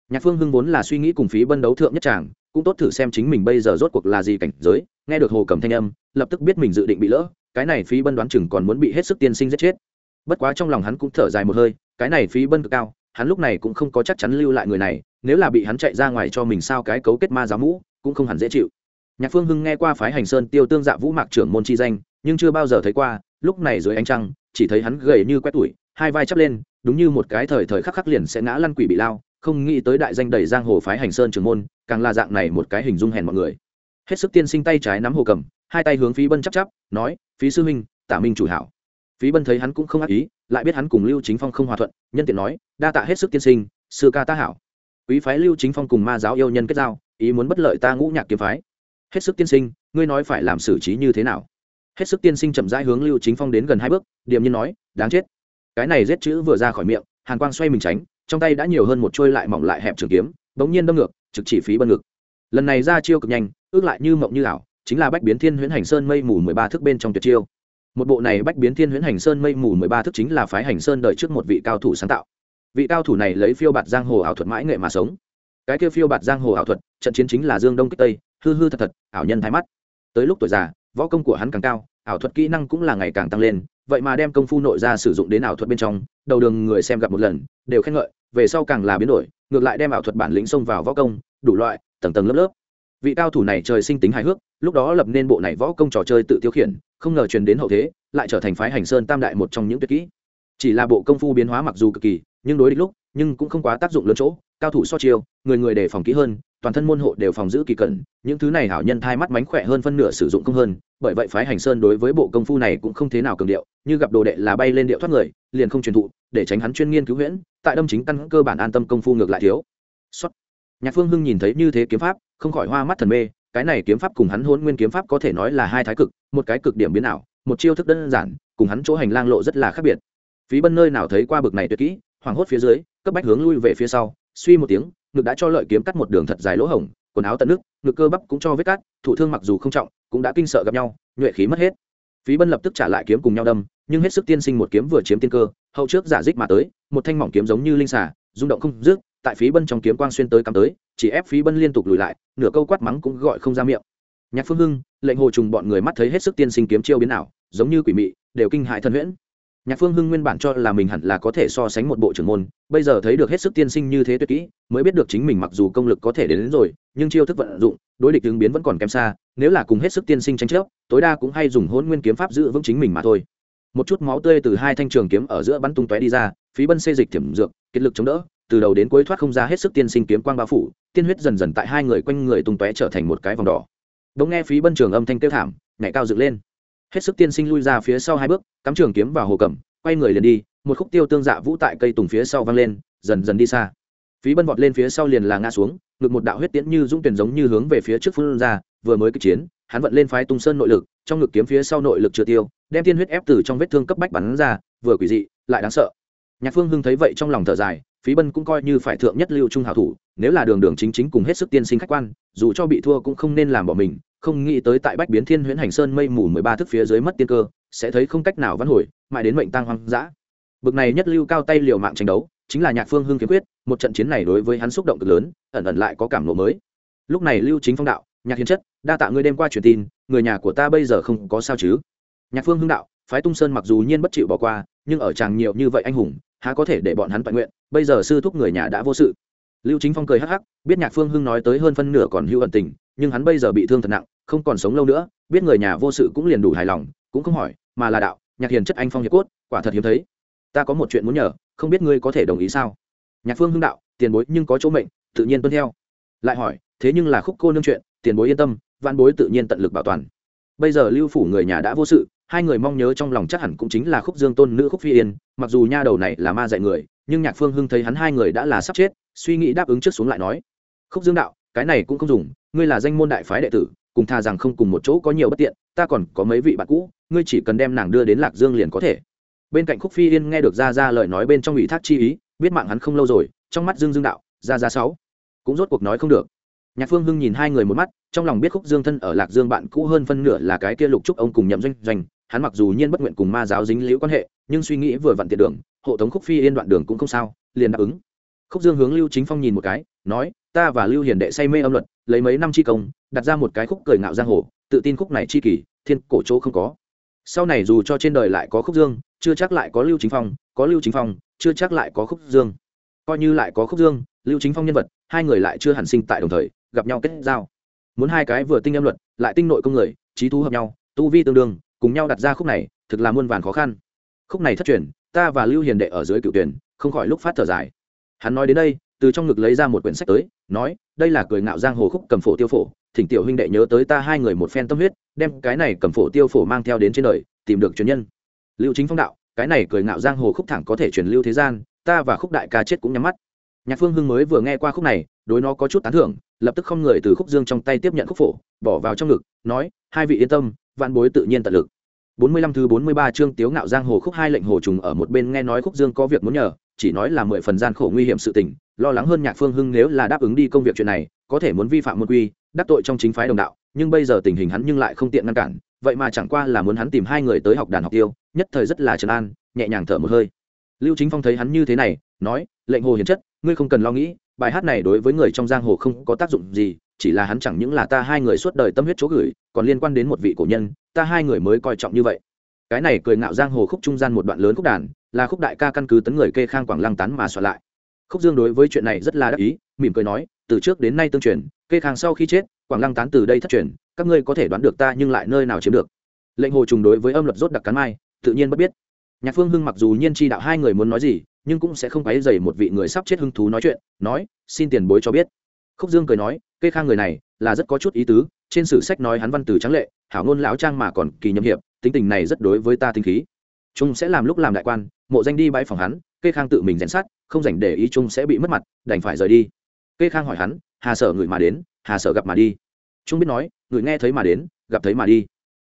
Nhạc phương hưng vốn là suy nghĩ cùng phí bân đấu thượng nhất tràng, cũng tốt thử xem chính mình bây giờ rốt cuộc là gì cảnh giới, nghe được hồ cầm thanh âm, lập tức biết mình dự định bị lỡ, cái này phí bân đoán chừng còn muốn bị hết sức tiên sinh giết chết bất quá trong lòng hắn cũng thở dài một hơi, cái này phí bân cực cao, hắn lúc này cũng không có chắc chắn lưu lại người này, nếu là bị hắn chạy ra ngoài cho mình sao cái cấu kết ma giáo mũ, cũng không hẳn dễ chịu. Nhạc phương hưng nghe qua phái hành sơn tiêu tương dạ vũ mạc trưởng môn chi danh, nhưng chưa bao giờ thấy qua, lúc này dưới ánh trăng, chỉ thấy hắn gầy như quét tuổi hai vai chắp lên, đúng như một cái thời thời khắc khắc liền sẽ ngã lăn quỷ bị lao, không nghĩ tới đại danh đầy giang hồ phái hành sơn trưởng môn, càng là dạng này một cái hình dung hèn mọi người. Hết sức tiên sinh tay trái nắm hồ cầm, hai tay hướng phí bân chắp chắp, nói, phí sư minh tả minh chủ hảo phí bân thấy hắn cũng không ác ý, lại biết hắn cùng lưu chính phong không hòa thuận, nhân tiện nói, đa tạ hết sức tiên sinh, sư ca ta hảo. Quý phái lưu chính phong cùng ma giáo yêu nhân kết giao, ý muốn bất lợi ta ngũ nhạc kiếm phái. Hết sức tiên sinh, ngươi nói phải làm xử trí như thế nào? Hết sức tiên sinh chậm rãi hướng lưu chính phong đến gần hai bước, điềm nhiên nói, đáng chết. Cái này giết chữ vừa ra khỏi miệng, hàn quang xoay mình tránh, trong tay đã nhiều hơn một trôi lại mỏng lại hẹp trường kiếm, bỗng nhiên đâm ngược, trực chỉ phí bân ngực. Lần này ra chiêu cực nhanh, ước lại như mộng như ảo, chính là bách biến thiên huyễn hành sơn mây mù mười ba thước bên trong tuyệt chiêu một bộ này bách biến thiên huyễn hành sơn mây mù mười ba thức chính là phái hành sơn đợi trước một vị cao thủ sáng tạo. Vị cao thủ này lấy phiêu bạt giang hồ ảo thuật mãi nghệ mà sống. Cái kia phiêu bạt giang hồ ảo thuật, trận chiến chính là dương đông kích tây, hư hư thật thật, ảo nhân thái mắt. Tới lúc tuổi già, võ công của hắn càng cao, ảo thuật kỹ năng cũng là ngày càng tăng lên, vậy mà đem công phu nội ra sử dụng đến ảo thuật bên trong, đầu đường người xem gặp một lần, đều khen ngợi, về sau càng là biến đổi, ngược lại đem ảo thuật bản lĩnh xông vào võ công, đủ loại, tầng tầng lớp lớp. Vị cao thủ này trời sinh tính hài hước, lúc đó lập nên bộ này võ công trò chơi tự tiêu khiển không ngờ truyền đến hậu thế, lại trở thành phái hành sơn tam đại một trong những tuyệt kỹ. Chỉ là bộ công phu biến hóa mặc dù cực kỳ, nhưng đối địch lúc, nhưng cũng không quá tác dụng lớn chỗ, cao thủ so chiêu, người người đề phòng kỹ hơn, toàn thân môn hộ đều phòng giữ kỳ cẩn, những thứ này hảo nhân thai mắt mánh khỏe hơn phân nửa sử dụng không hơn, bởi vậy phái hành sơn đối với bộ công phu này cũng không thế nào cường điệu, như gặp đồ đệ là bay lên điệu thoát người, liền không truyền thụ, để tránh hắn chuyên nghiên cứu huyễn, tại đâm chính căn cơ bản an tâm công phu ngược lại thiếu. Xuất nhạc phương hưng nhìn thấy như thế kiếm pháp, không khỏi hoa mắt thần mê cái này kiếm pháp cùng hắn hôn nguyên kiếm pháp có thể nói là hai thái cực, một cái cực điểm biến ảo, một chiêu thức đơn giản, cùng hắn chỗ hành lang lộ rất là khác biệt. Phí bân nơi nào thấy qua bực này tuyệt kỹ, hoảng hốt phía dưới, cấp bách hướng lui về phía sau, suy một tiếng, ngực đã cho lợi kiếm cắt một đường thật dài lỗ hổng, quần áo tận nước, ngực cơ bắp cũng cho vết cắt, thụ thương mặc dù không trọng, cũng đã kinh sợ gặp nhau, nhuệ khí mất hết. Phí bân lập tức trả lại kiếm cùng nhau đâm, nhưng hết sức tiên sinh một kiếm vừa chiếm tiên cơ, hậu trước giả dích mà tới, một thanh mỏng kiếm giống như linh xà, rung động không dứt tại phí bân trong kiếm quang xuyên tới cắm tới chỉ ép phí bân liên tục lùi lại nửa câu quát mắng cũng gọi không ra miệng. Nhạc phương hưng lệnh hồ trùng bọn người mắt thấy hết sức tiên sinh kiếm chiêu biến ảo giống như quỷ mị đều kinh hại thân huyễn. Nhạc phương hưng nguyên bản cho là mình hẳn là có thể so sánh một bộ trưởng môn bây giờ thấy được hết sức tiên sinh như thế tuyệt kỹ mới biết được chính mình mặc dù công lực có thể đến, đến rồi nhưng chiêu thức vận dụng đối địch ứng biến vẫn còn kém xa nếu là cùng hết sức tiên sinh tranh chấp tối đa cũng hay dùng hôn nguyên kiếm pháp giữ vững chính mình mà thôi. Một chút máu tươi từ hai thanh trường kiếm ở giữa bắn tung tóe đi ra phí bân xê dịch thiểm dược kết lực chống đỡ từ đầu đến cuối thoát không ra hết sức tiên sinh kiếm quang bao phủ, tiên huyết dần dần tại hai người quanh người tung tóe trở thành một cái vòng đỏ. Đống nghe phí bân trường âm thanh kêu thảm, nhảy cao dựng lên. Hết sức tiên sinh lui ra phía sau hai bước, cắm trường kiếm vào hồ cầm quay người liền đi, một khúc tiêu tương dạ vũ tại cây tùng phía sau văng lên, dần dần đi xa. Phí bân vọt lên phía sau liền là ngã xuống, ngực một đạo huyết tiễn như dũng tuyển giống như hướng về phía trước phương ra, vừa mới kích chiến, hắn vận lên phái tung sơn nội lực, trong ngực kiếm phía sau nội lực chưa tiêu, đem tiên huyết ép từ trong vết thương cấp bách bắn ra, vừa quỷ dị, lại đáng sợ. Nhạc phương hưng thấy vậy trong lòng thở dài phí bân cũng coi như phải thượng nhất lưu trung hảo thủ, nếu là đường đường chính chính cùng hết sức tiên sinh khách quan, dù cho bị thua cũng không nên làm bỏ mình, không nghĩ tới tại bách biến thiên huyễn hành sơn mây mù mười ba thước phía dưới mất tiên cơ, sẽ thấy không cách nào văn hồi, mãi đến mệnh tăng hoang dã. Bực này nhất lưu cao tay liều mạng tranh đấu, chính là nhạc phương hưng kiếm quyết, một trận chiến này đối với hắn xúc động cực lớn, ẩn ẩn lại có cảm lộ mới. Lúc này lưu chính phong đạo, nhạc hiến chất, đa tạ ngươi đêm qua truyền tin, người nhà của ta bây giờ không có sao chứ? Nhạc phương hưng đạo, phái tung sơn mặc dù nhiên bất chịu bỏ qua, nhưng ở chàng nhiều như vậy anh hùng, há có thể để bọn hắn toàn nguyện bây giờ sư thúc người nhà đã vô sự. Lưu chính phong cười hắc hắc, biết nhạc phương hưng nói tới hơn phân nửa còn hữu ẩn tình, nhưng hắn bây giờ bị thương thật nặng, không còn sống lâu nữa, biết người nhà vô sự cũng liền đủ hài lòng, cũng không hỏi, mà là đạo, nhạc hiền chất anh phong hiệp cốt, quả thật hiếm thấy. Ta có một chuyện muốn nhờ, không biết ngươi có thể đồng ý sao? Nhạc phương hưng đạo, tiền bối nhưng có chỗ mệnh, tự nhiên tuân theo. Lại hỏi, thế nhưng là khúc cô nương chuyện, tiền bối yên tâm văn bối tự nhiên tận lực bảo toàn. Bây giờ lưu phủ người nhà đã vô sự, hai người mong nhớ trong lòng chắc hẳn cũng chính là khúc dương tôn nữ khúc phi yên, mặc dù nha đầu này là ma dạy người nhưng nhạc phương hưng thấy hắn hai người đã là sắp chết, suy nghĩ đáp ứng trước xuống lại nói, khúc dương đạo, cái này cũng không dùng, ngươi là danh môn đại phái đệ tử, cùng tha rằng không cùng một chỗ có nhiều bất tiện, ta còn có mấy vị bạn cũ, ngươi chỉ cần đem nàng đưa đến lạc dương liền có thể. Bên cạnh khúc phi yên nghe được ra ra lời nói bên trong ủy thác chi ý, biết mạng hắn không lâu rồi, trong mắt dương dương đạo ra ra sáu, cũng rốt cuộc nói không được. Nhạc phương hưng nhìn hai người một mắt, trong lòng biết khúc dương thân ở lạc dương bạn cũ hơn phân nửa là cái kia lục trúc ông cùng nhậm doanh doanh, hắn mặc dù nhiên bất nguyện cùng ma giáo dính liễu quan hệ, nhưng suy nghĩ vừa vặn tiện đường hộ tống khúc phi yên đoạn đường cũng không sao, liền đáp ứng. Khúc dương hướng lưu chính phong nhìn một cái, nói, ta và lưu hiền đệ say mê âm luật, lấy mấy năm chi công, đặt ra một cái khúc cười ngạo giang hồ, tự tin khúc này chi kỷ thiên cổ chỗ không có. Sau này dù cho trên đời lại có khúc dương, chưa chắc lại có lưu chính phong, có lưu chính phong, chưa chắc lại có khúc dương. Coi như lại có khúc dương, lưu chính phong nhân vật, hai người lại chưa hẳn sinh tại đồng thời, gặp nhau kết giao. Muốn hai cái vừa tinh âm luật, lại tinh nội công người, trí thú hợp nhau, tu vi tương đương, cùng nhau đặt ra khúc này, thực là muôn vàn khó khăn. Khúc này thất truyền ta và lưu hiền đệ ở dưới cựu tuyển, không khỏi lúc phát thở dài. Hắn nói đến đây, từ trong ngực lấy ra một quyển sách tới, nói, đây là cười ngạo giang hồ khúc cầm phổ tiêu phổ, thỉnh tiểu huynh đệ nhớ tới ta hai người một phen tâm huyết, đem cái này cầm phổ tiêu phổ mang theo đến trên đời, tìm được truyền nhân. Lưu chính phong đạo, cái này cười ngạo giang hồ khúc thẳng có thể truyền lưu thế gian, ta và khúc đại ca chết cũng nhắm mắt. Nhạc phương hưng mới vừa nghe qua khúc này, đối nó có chút tán thưởng, lập tức không người từ khúc dương trong tay tiếp nhận khúc phổ, bỏ vào trong ngực, nói, hai vị yên tâm, vạn bối tự nhiên tận lực bốn mươi lăm thứ bốn mươi ba chương tiếu ngạo giang hồ khúc hai lệnh hồ trùng ở một bên nghe nói khúc dương có việc muốn nhờ, chỉ nói là mười phần gian khổ nguy hiểm sự tình, lo lắng hơn nhạc phương hưng nếu là đáp ứng đi công việc chuyện này, có thể muốn vi phạm môn quy, đắc tội trong chính phái đồng đạo, nhưng bây giờ tình hình hắn nhưng lại không tiện ngăn cản, vậy mà chẳng qua là muốn hắn tìm hai người tới học đàn học tiêu, nhất thời rất là trấn an, nhẹ nhàng thở một hơi. Lưu chính phong thấy hắn như thế này, nói, lệnh hồ hiền chất, ngươi không cần lo nghĩ, bài hát này đối với người trong giang hồ không có tác dụng gì, chỉ là hắn chẳng những là ta hai người suốt đời tâm huyết chỗ gửi, còn liên quan đến một vị cổ nhân ta hai người mới coi trọng như vậy. Cái này cười ngạo giang hồ khúc trung gian một đoạn lớn khúc đàn, là khúc đại ca căn cứ tấn người kê khang quảng lăng tán mà soạn lại. Khúc dương đối với chuyện này rất là đắc ý, mỉm cười nói, từ trước đến nay tương truyền, kê khang sau khi chết, quảng lăng tán từ đây thất truyền, các ngươi có thể đoán được ta nhưng lại nơi nào chiếm được. Lệnh hồ trùng đối với âm luật rốt đặc cắn mai, tự nhiên bất biết. Nhạc phương hưng mặc dù nhiên chi đạo hai người muốn nói gì, nhưng cũng sẽ không quấy dày một vị người sắp chết hưng thú nói chuyện, nói, xin tiền bối cho biết. Khúc dương cười nói, kê khang người này là rất có chút ý tứ, trên sử sách nói hắn văn từ trắng lệ hảo ngôn lão trang mà còn kỳ nhậm hiệp, tính tình này rất đối với ta tinh khí. Trung sẽ làm lúc làm đại quan, mộ danh đi bãi phòng hắn, kê khang tự mình rèn sát không dành để ý trung sẽ bị mất mặt, đành phải rời đi. Kê khang hỏi hắn, hà sở người mà đến, hà sở gặp mà đi. Trung biết nói người nghe thấy mà đến, gặp thấy mà đi.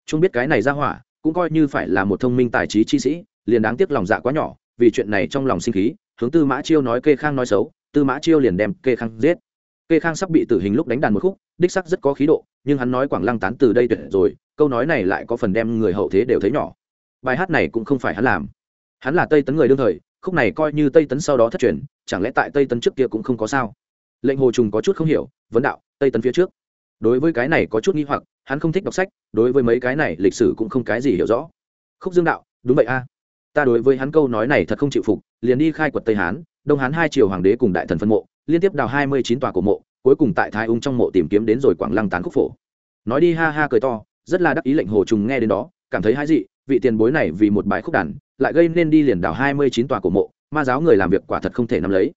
Trung biết cái này ra hỏa, cũng coi như phải là một thông minh tài trí chi sĩ, liền đáng tiếc lòng dạ quá nhỏ, vì chuyện này trong lòng sinh khí, hướng tư mã chiêu nói kê khang nói xấu, tư mã chiêu liền đem kê khang giết. Kê khang sắp bị tử hình lúc đánh đàn một khúc đích sắc rất có khí độ, nhưng hắn nói quảng lăng tán từ đây tuyệt rồi, câu nói này lại có phần đem người hậu thế đều thấy nhỏ. Bài hát này cũng không phải hắn làm. Hắn là tây tấn người đương thời, khúc này coi như tây tấn sau đó thất truyền, chẳng lẽ tại tây tấn trước kia cũng không có sao? Lệnh hồ trùng có chút không hiểu, vấn đạo, tây tấn phía trước. Đối với cái này có chút nghi hoặc, hắn không thích đọc sách, đối với mấy cái này lịch sử cũng không cái gì hiểu rõ. Khúc dương đạo, đúng vậy a. Ta đối với hắn câu nói này thật không chịu phục, liền đi khai quật tây hán đông hán hai triều hoàng đế cùng đại thần phân mộ, liên tiếp đào hai mươi chín tòa cổ mộ, cuối cùng tại thái ung trong mộ tìm kiếm đến rồi quảng lăng tán khúc phổ. Nói đi ha ha cười to, rất là đắc ý lệnh hồ trùng nghe đến đó, cảm thấy hãi dị, vị tiền bối này vì một bài khúc đàn, lại gây nên đi liền đào hai mươi chín tòa cổ mộ, ma giáo người làm việc quả thật không thể nắm lấy.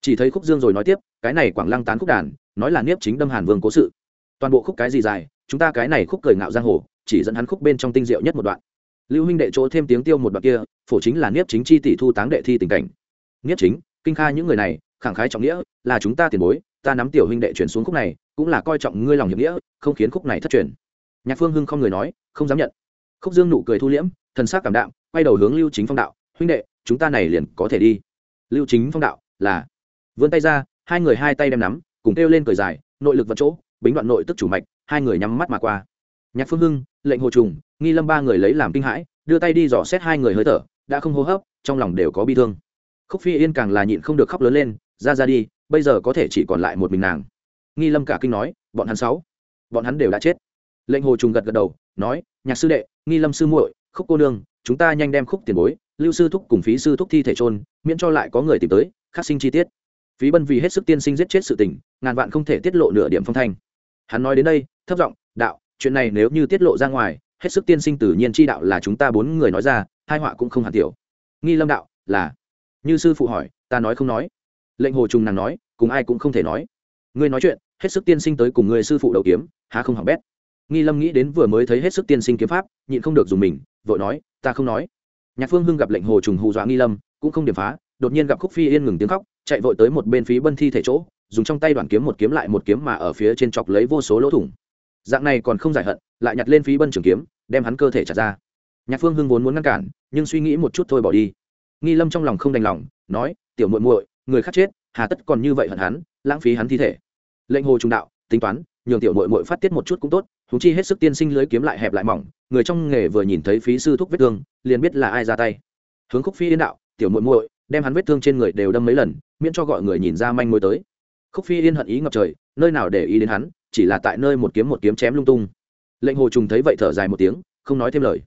Chỉ thấy khúc dương rồi nói tiếp, cái này quảng lăng tán khúc đàn, nói là niếp chính đâm hàn vương cố sự. Toàn bộ khúc cái gì dài, chúng ta cái này khúc cười ngạo giang hồ, chỉ dẫn hắn khúc bên trong tinh diệu nhất một đoạn. Lưu huynh đệ chỗ thêm tiếng tiêu một đoạn kia, phổ chính là niếp chính chi tỷ thu táng đệ thi tình cảnh. Niếp chính kinh kha những người này, khẳng khái trọng nghĩa, là chúng ta tiền bối, ta nắm tiểu huynh đệ chuyển xuống khúc này, cũng là coi trọng ngươi lòng hiệp nghĩa, không khiến khúc này thất truyền. Nhạc phương hưng không người nói, không dám nhận. Khúc dương nụ cười thu liễm, thần sắc cảm đạm, quay đầu hướng lưu chính phong đạo, huynh đệ, chúng ta này liền có thể đi. Lưu chính phong đạo, là. Vươn tay ra, hai người hai tay đem nắm, cùng kêu lên cười dài, nội lực vật chỗ, bính đoạn nội tức chủ mạch, hai người nhắm mắt mà qua. Nhạc phương hưng, lệnh hồ trùng, nghi lâm ba người lấy làm kinh hãi, đưa tay đi dò xét hai người hơi thở, đã không hô hấp, trong lòng đều có bi thương khúc phi yên càng là nhịn không được khóc lớn lên, ra ra đi, bây giờ có thể chỉ còn lại một mình nàng. Nghi lâm cả kinh nói, bọn hắn sáu, bọn hắn đều đã chết. Lệnh hồ trùng gật gật đầu, nói, nhạc sư đệ, nghi lâm sư muội, khúc cô nương, chúng ta nhanh đem khúc tiền bối, lưu sư thúc cùng phí sư thúc thi thể trôn miễn cho lại có người tìm tới, khắc sinh chi tiết. Phí bân vì hết sức tiên sinh giết chết sự tình, ngàn vạn không thể tiết lộ nửa điểm phong thanh. Hắn nói đến đây, thấp giọng, đạo, chuyện này nếu như tiết lộ ra ngoài, hết sức tiên sinh tự nhiên chi đạo là chúng ta bốn người nói ra, hai họa cũng không hạt tiểu. Nghi lâm đạo, là như sư phụ hỏi, ta nói không nói? Lệnh hồ trùng nàng nói, cùng ai cũng không thể nói. Ngươi nói chuyện, hết sức tiên sinh tới cùng người sư phụ đầu kiếm, há không hỏng bét. Nghi lâm nghĩ đến vừa mới thấy hết sức tiên sinh kiếm pháp, nhịn không được dùng mình, vội nói, ta không nói. Nhạc phương hưng gặp lệnh hồ trùng hù dọa nghi lâm, cũng không điểm phá, đột nhiên gặp khúc phi yên ngừng tiếng khóc, chạy vội tới một bên phí bân thi thể chỗ, dùng trong tay đoàn kiếm một kiếm lại một kiếm mà ở phía trên chọc lấy vô số lỗ thủng. Dạng này còn không giải hận, lại nhặt lên phí bân trường kiếm, đem hắn cơ thể chặt ra. Nhạc phương hưng vốn muốn ngăn cản, nhưng suy nghĩ một chút thôi bỏ đi nghi lâm trong lòng không đành lòng, nói, tiểu muội muội, người khác chết, hà tất còn như vậy hận hắn, lãng phí hắn thi thể. Lệnh hồ trung đạo, tính toán, nhường tiểu muội muội phát tiết một chút cũng tốt thú chi hết sức tiên sinh lưới kiếm lại hẹp lại mỏng, người trong nghề vừa nhìn thấy phí sư thúc vết thương, liền biết là ai ra tay. Hướng khúc phi yên đạo, tiểu muội muội, đem hắn vết thương trên người đều đâm mấy lần, miễn cho gọi người nhìn ra manh mối tới. Khúc phi yên hận ý ngập trời, nơi nào để ý đến hắn, chỉ là tại nơi một kiếm một kiếm chém lung tung. Lệnh hồ trùng thấy vậy thở dài một tiếng, không nói thêm lời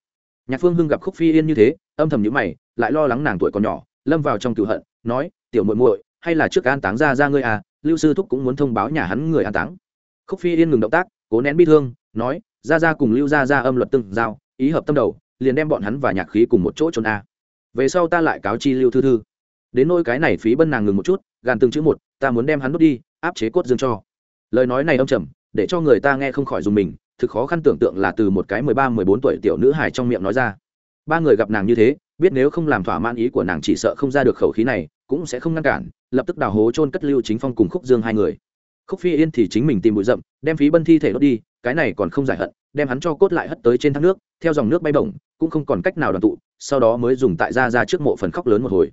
nhạc phương hưng gặp khúc phi yên như thế, âm thầm nhữ mày, lại lo lắng nàng tuổi còn nhỏ, lâm vào trong cựu hận, nói, tiểu muội muội, hay là trước an táng ra ra ngươi à lưu sư thúc cũng muốn thông báo nhà hắn người an táng. Khúc phi yên ngừng động tác, cố nén bi thương, nói, ra ra cùng lưu ra ra âm luật từng giao, ý hợp tâm đầu, liền đem bọn hắn và nhạc khí cùng một chỗ trốn a. Về sau ta lại cáo chi lưu thư thư. Đến nôi cái này phí bân nàng ngừng một chút, gàn từng chữ một, ta muốn đem hắn đốt đi, áp chế cốt dương cho. Lời nói này ông trầm, để cho người ta nghe không khỏi dùng mình thực khó khăn tưởng tượng là từ một cái mười ba, mười bốn tuổi tiểu nữ hài trong miệng nói ra. Ba người gặp nàng như thế, biết nếu không làm thỏa mãn ý của nàng chỉ sợ không ra được khẩu khí này, cũng sẽ không ngăn cản, lập tức đào hố trôn cất lưu chính phong cùng khúc dương hai người. Khúc phi yên thì chính mình tìm bụi rậm, đem phí bân thi thể đốt đi, cái này còn không giải hận, đem hắn cho cốt lại hất tới trên thác nước, theo dòng nước bay bổng, cũng không còn cách nào đoàn tụ, sau đó mới dùng tại ra ra trước mộ phần khóc lớn một hồi.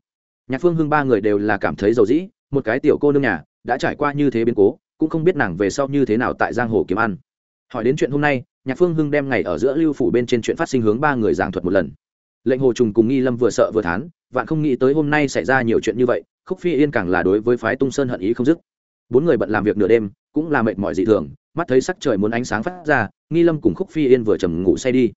Nhạc phương hưng ba người đều là cảm thấy giàu dĩ, một cái tiểu cô nương nhà, đã trải qua như thế biến cố, cũng không biết nàng về sau như thế nào tại giang hồ kiếm ăn hỏi đến chuyện hôm nay, nhạc phương hưng đem ngày ở giữa lưu phủ bên trên chuyện phát sinh hướng ba người giảng thuật một lần. Lệnh hồ trùng cùng nghi lâm vừa sợ vừa thán, vạn không nghĩ tới hôm nay xảy ra nhiều chuyện như vậy, khúc phi yên càng là đối với phái tung sơn hận ý không dứt. Bốn người bận làm việc nửa đêm, cũng là mệt mỏi dị thường, mắt thấy sắc trời muốn ánh sáng phát ra, nghi lâm cùng khúc phi yên vừa trầm ngủ say đi.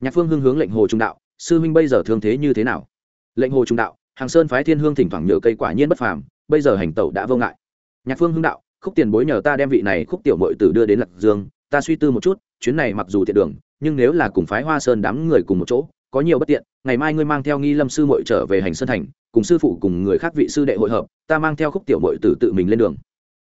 Nhạc phương hưng hướng lệnh hồ trung đạo, sư huynh bây giờ thương thế như thế nào? Lệnh hồ trung đạo, hàng sơn phái thiên hương thỉnh thoảng nhựa cây quả nhiên bất phàm, bây giờ hành tẩu đã vô ngại. Nhạc phương hưng đạo, khúc tiền bối nhờ ta đem vị này khúc tiểu mội tử đưa đến lạc dương ta suy tư một chút, chuyến này mặc dù tiện đường, nhưng nếu là cùng phái hoa sơn đám người cùng một chỗ, có nhiều bất tiện, ngày mai ngươi mang theo nghi lâm sư mội trở về hành sơn thành, cùng sư phụ cùng người khác vị sư đệ hội hợp, ta mang theo khúc tiểu mội tử tự mình lên đường.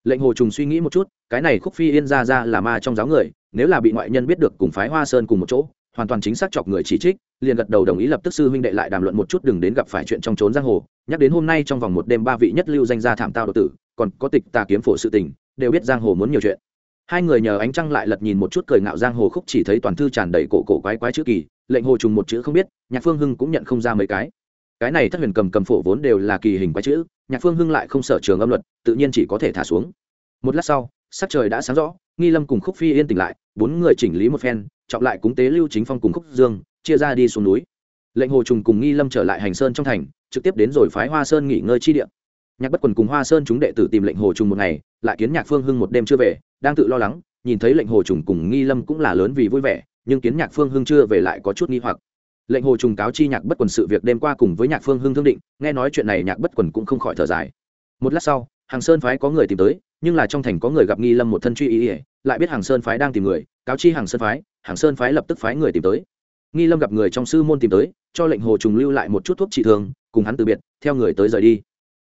Lệnh hồ trùng suy nghĩ một chút, cái này khúc phi yên ra ra là ma trong giáo người, nếu là bị ngoại nhân biết được cùng phái hoa sơn cùng một chỗ, hoàn toàn chính xác chọc người chỉ trích, liền gật đầu đồng ý lập tức sư huynh đệ lại đàm luận một chút đừng đến gặp phải chuyện trong trốn giang hồ. Nhắc đến hôm nay trong vòng một đêm ba vị nhất lưu danh gia thảm tao đột tử, còn có tịch tà kiếm phổ sự tình, đều biết giang hồ muốn nhiều chuyện hai người nhờ ánh trăng lại lật nhìn một chút cười ngạo giang hồ khúc chỉ thấy toàn thư tràn đầy cổ cổ quái quái chữ kỳ, lệnh hồ trùng một chữ không biết, nhạc phương hưng cũng nhận không ra mấy cái. Cái này thất huyền cầm cầm phổ vốn đều là kỳ hình quái chữ, nhạc phương hưng lại không sở trường âm luật, tự nhiên chỉ có thể thả xuống. Một lát sau, sắc trời đã sáng rõ, nghi lâm cùng khúc phi yên tỉnh lại, bốn người chỉnh lý một phen trọng lại cúng tế lưu chính phong cùng khúc dương, chia ra đi xuống núi. Lệnh hồ trùng cùng nghi lâm trở lại hành sơn trong thành, trực tiếp đến rồi phái hoa sơn nghỉ ngơi chi điện nhạc bất quần cùng hoa sơn chúng đệ tử tìm lệnh hồ trùng một ngày, lại kiến nhạc phương hưng một đêm chưa về, đang tự lo lắng, nhìn thấy lệnh hồ trùng cùng nghi lâm cũng là lớn vì vui vẻ, nhưng kiến nhạc phương hưng chưa về lại có chút nghi hoặc. Lệnh hồ trùng cáo chi nhạc bất quần sự việc đêm qua cùng với nhạc phương hưng thương định, nghe nói chuyện này nhạc bất quần cũng không khỏi thở dài. Một lát sau, hàng sơn phái có người tìm tới, nhưng là trong thành có người gặp nghi lâm một thân truy ý ỉa lại biết hàng sơn phái đang tìm người, cáo chi hàng sơn phái, hàng sơn phái lập tức phái người tìm tới. Nghi lâm gặp người trong sư môn tìm tới, cho lệnh hồ trùng lưu lại một chút thuốc trị thương, cùng hắn từ biệt, theo người tới rời đi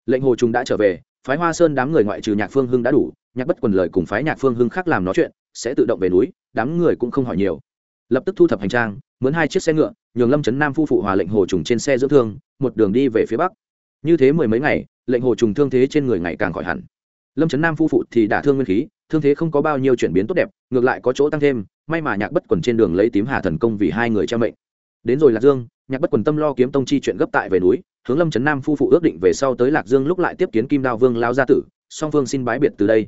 lệnh hồ trùng đã trở về, phái hoa sơn đám người ngoại trừ nhạc phương hưng đã đủ, nhạc bất quần lời cùng phái nhạc phương hưng khác làm nói chuyện, sẽ tự động về núi, đám người cũng không hỏi nhiều. Lập tức thu thập hành trang, mướn hai chiếc xe ngựa, nhường lâm trấn nam phu phụ hòa lệnh hồ trùng trên xe dưỡng thương, một đường đi về phía bắc. Như thế mười mấy ngày, lệnh hồ trùng thương thế trên người ngày càng khỏi hẳn. Lâm trấn nam phu phụ thì đả thương nguyên khí, thương thế không có bao nhiêu chuyển biến tốt đẹp, ngược lại có chỗ tăng thêm, may mà nhạc bất quần trên đường lấy tím hà thần công vì hai người che mệnh. Đến rồi lạc dương, nhạc bất quần tâm lo kiếm tông chi chuyện gấp tại về núi hướng lâm trấn nam phu phụ ước định về sau tới lạc dương lúc lại tiếp kiến kim đao vương lao gia tử song phương xin bái biệt từ đây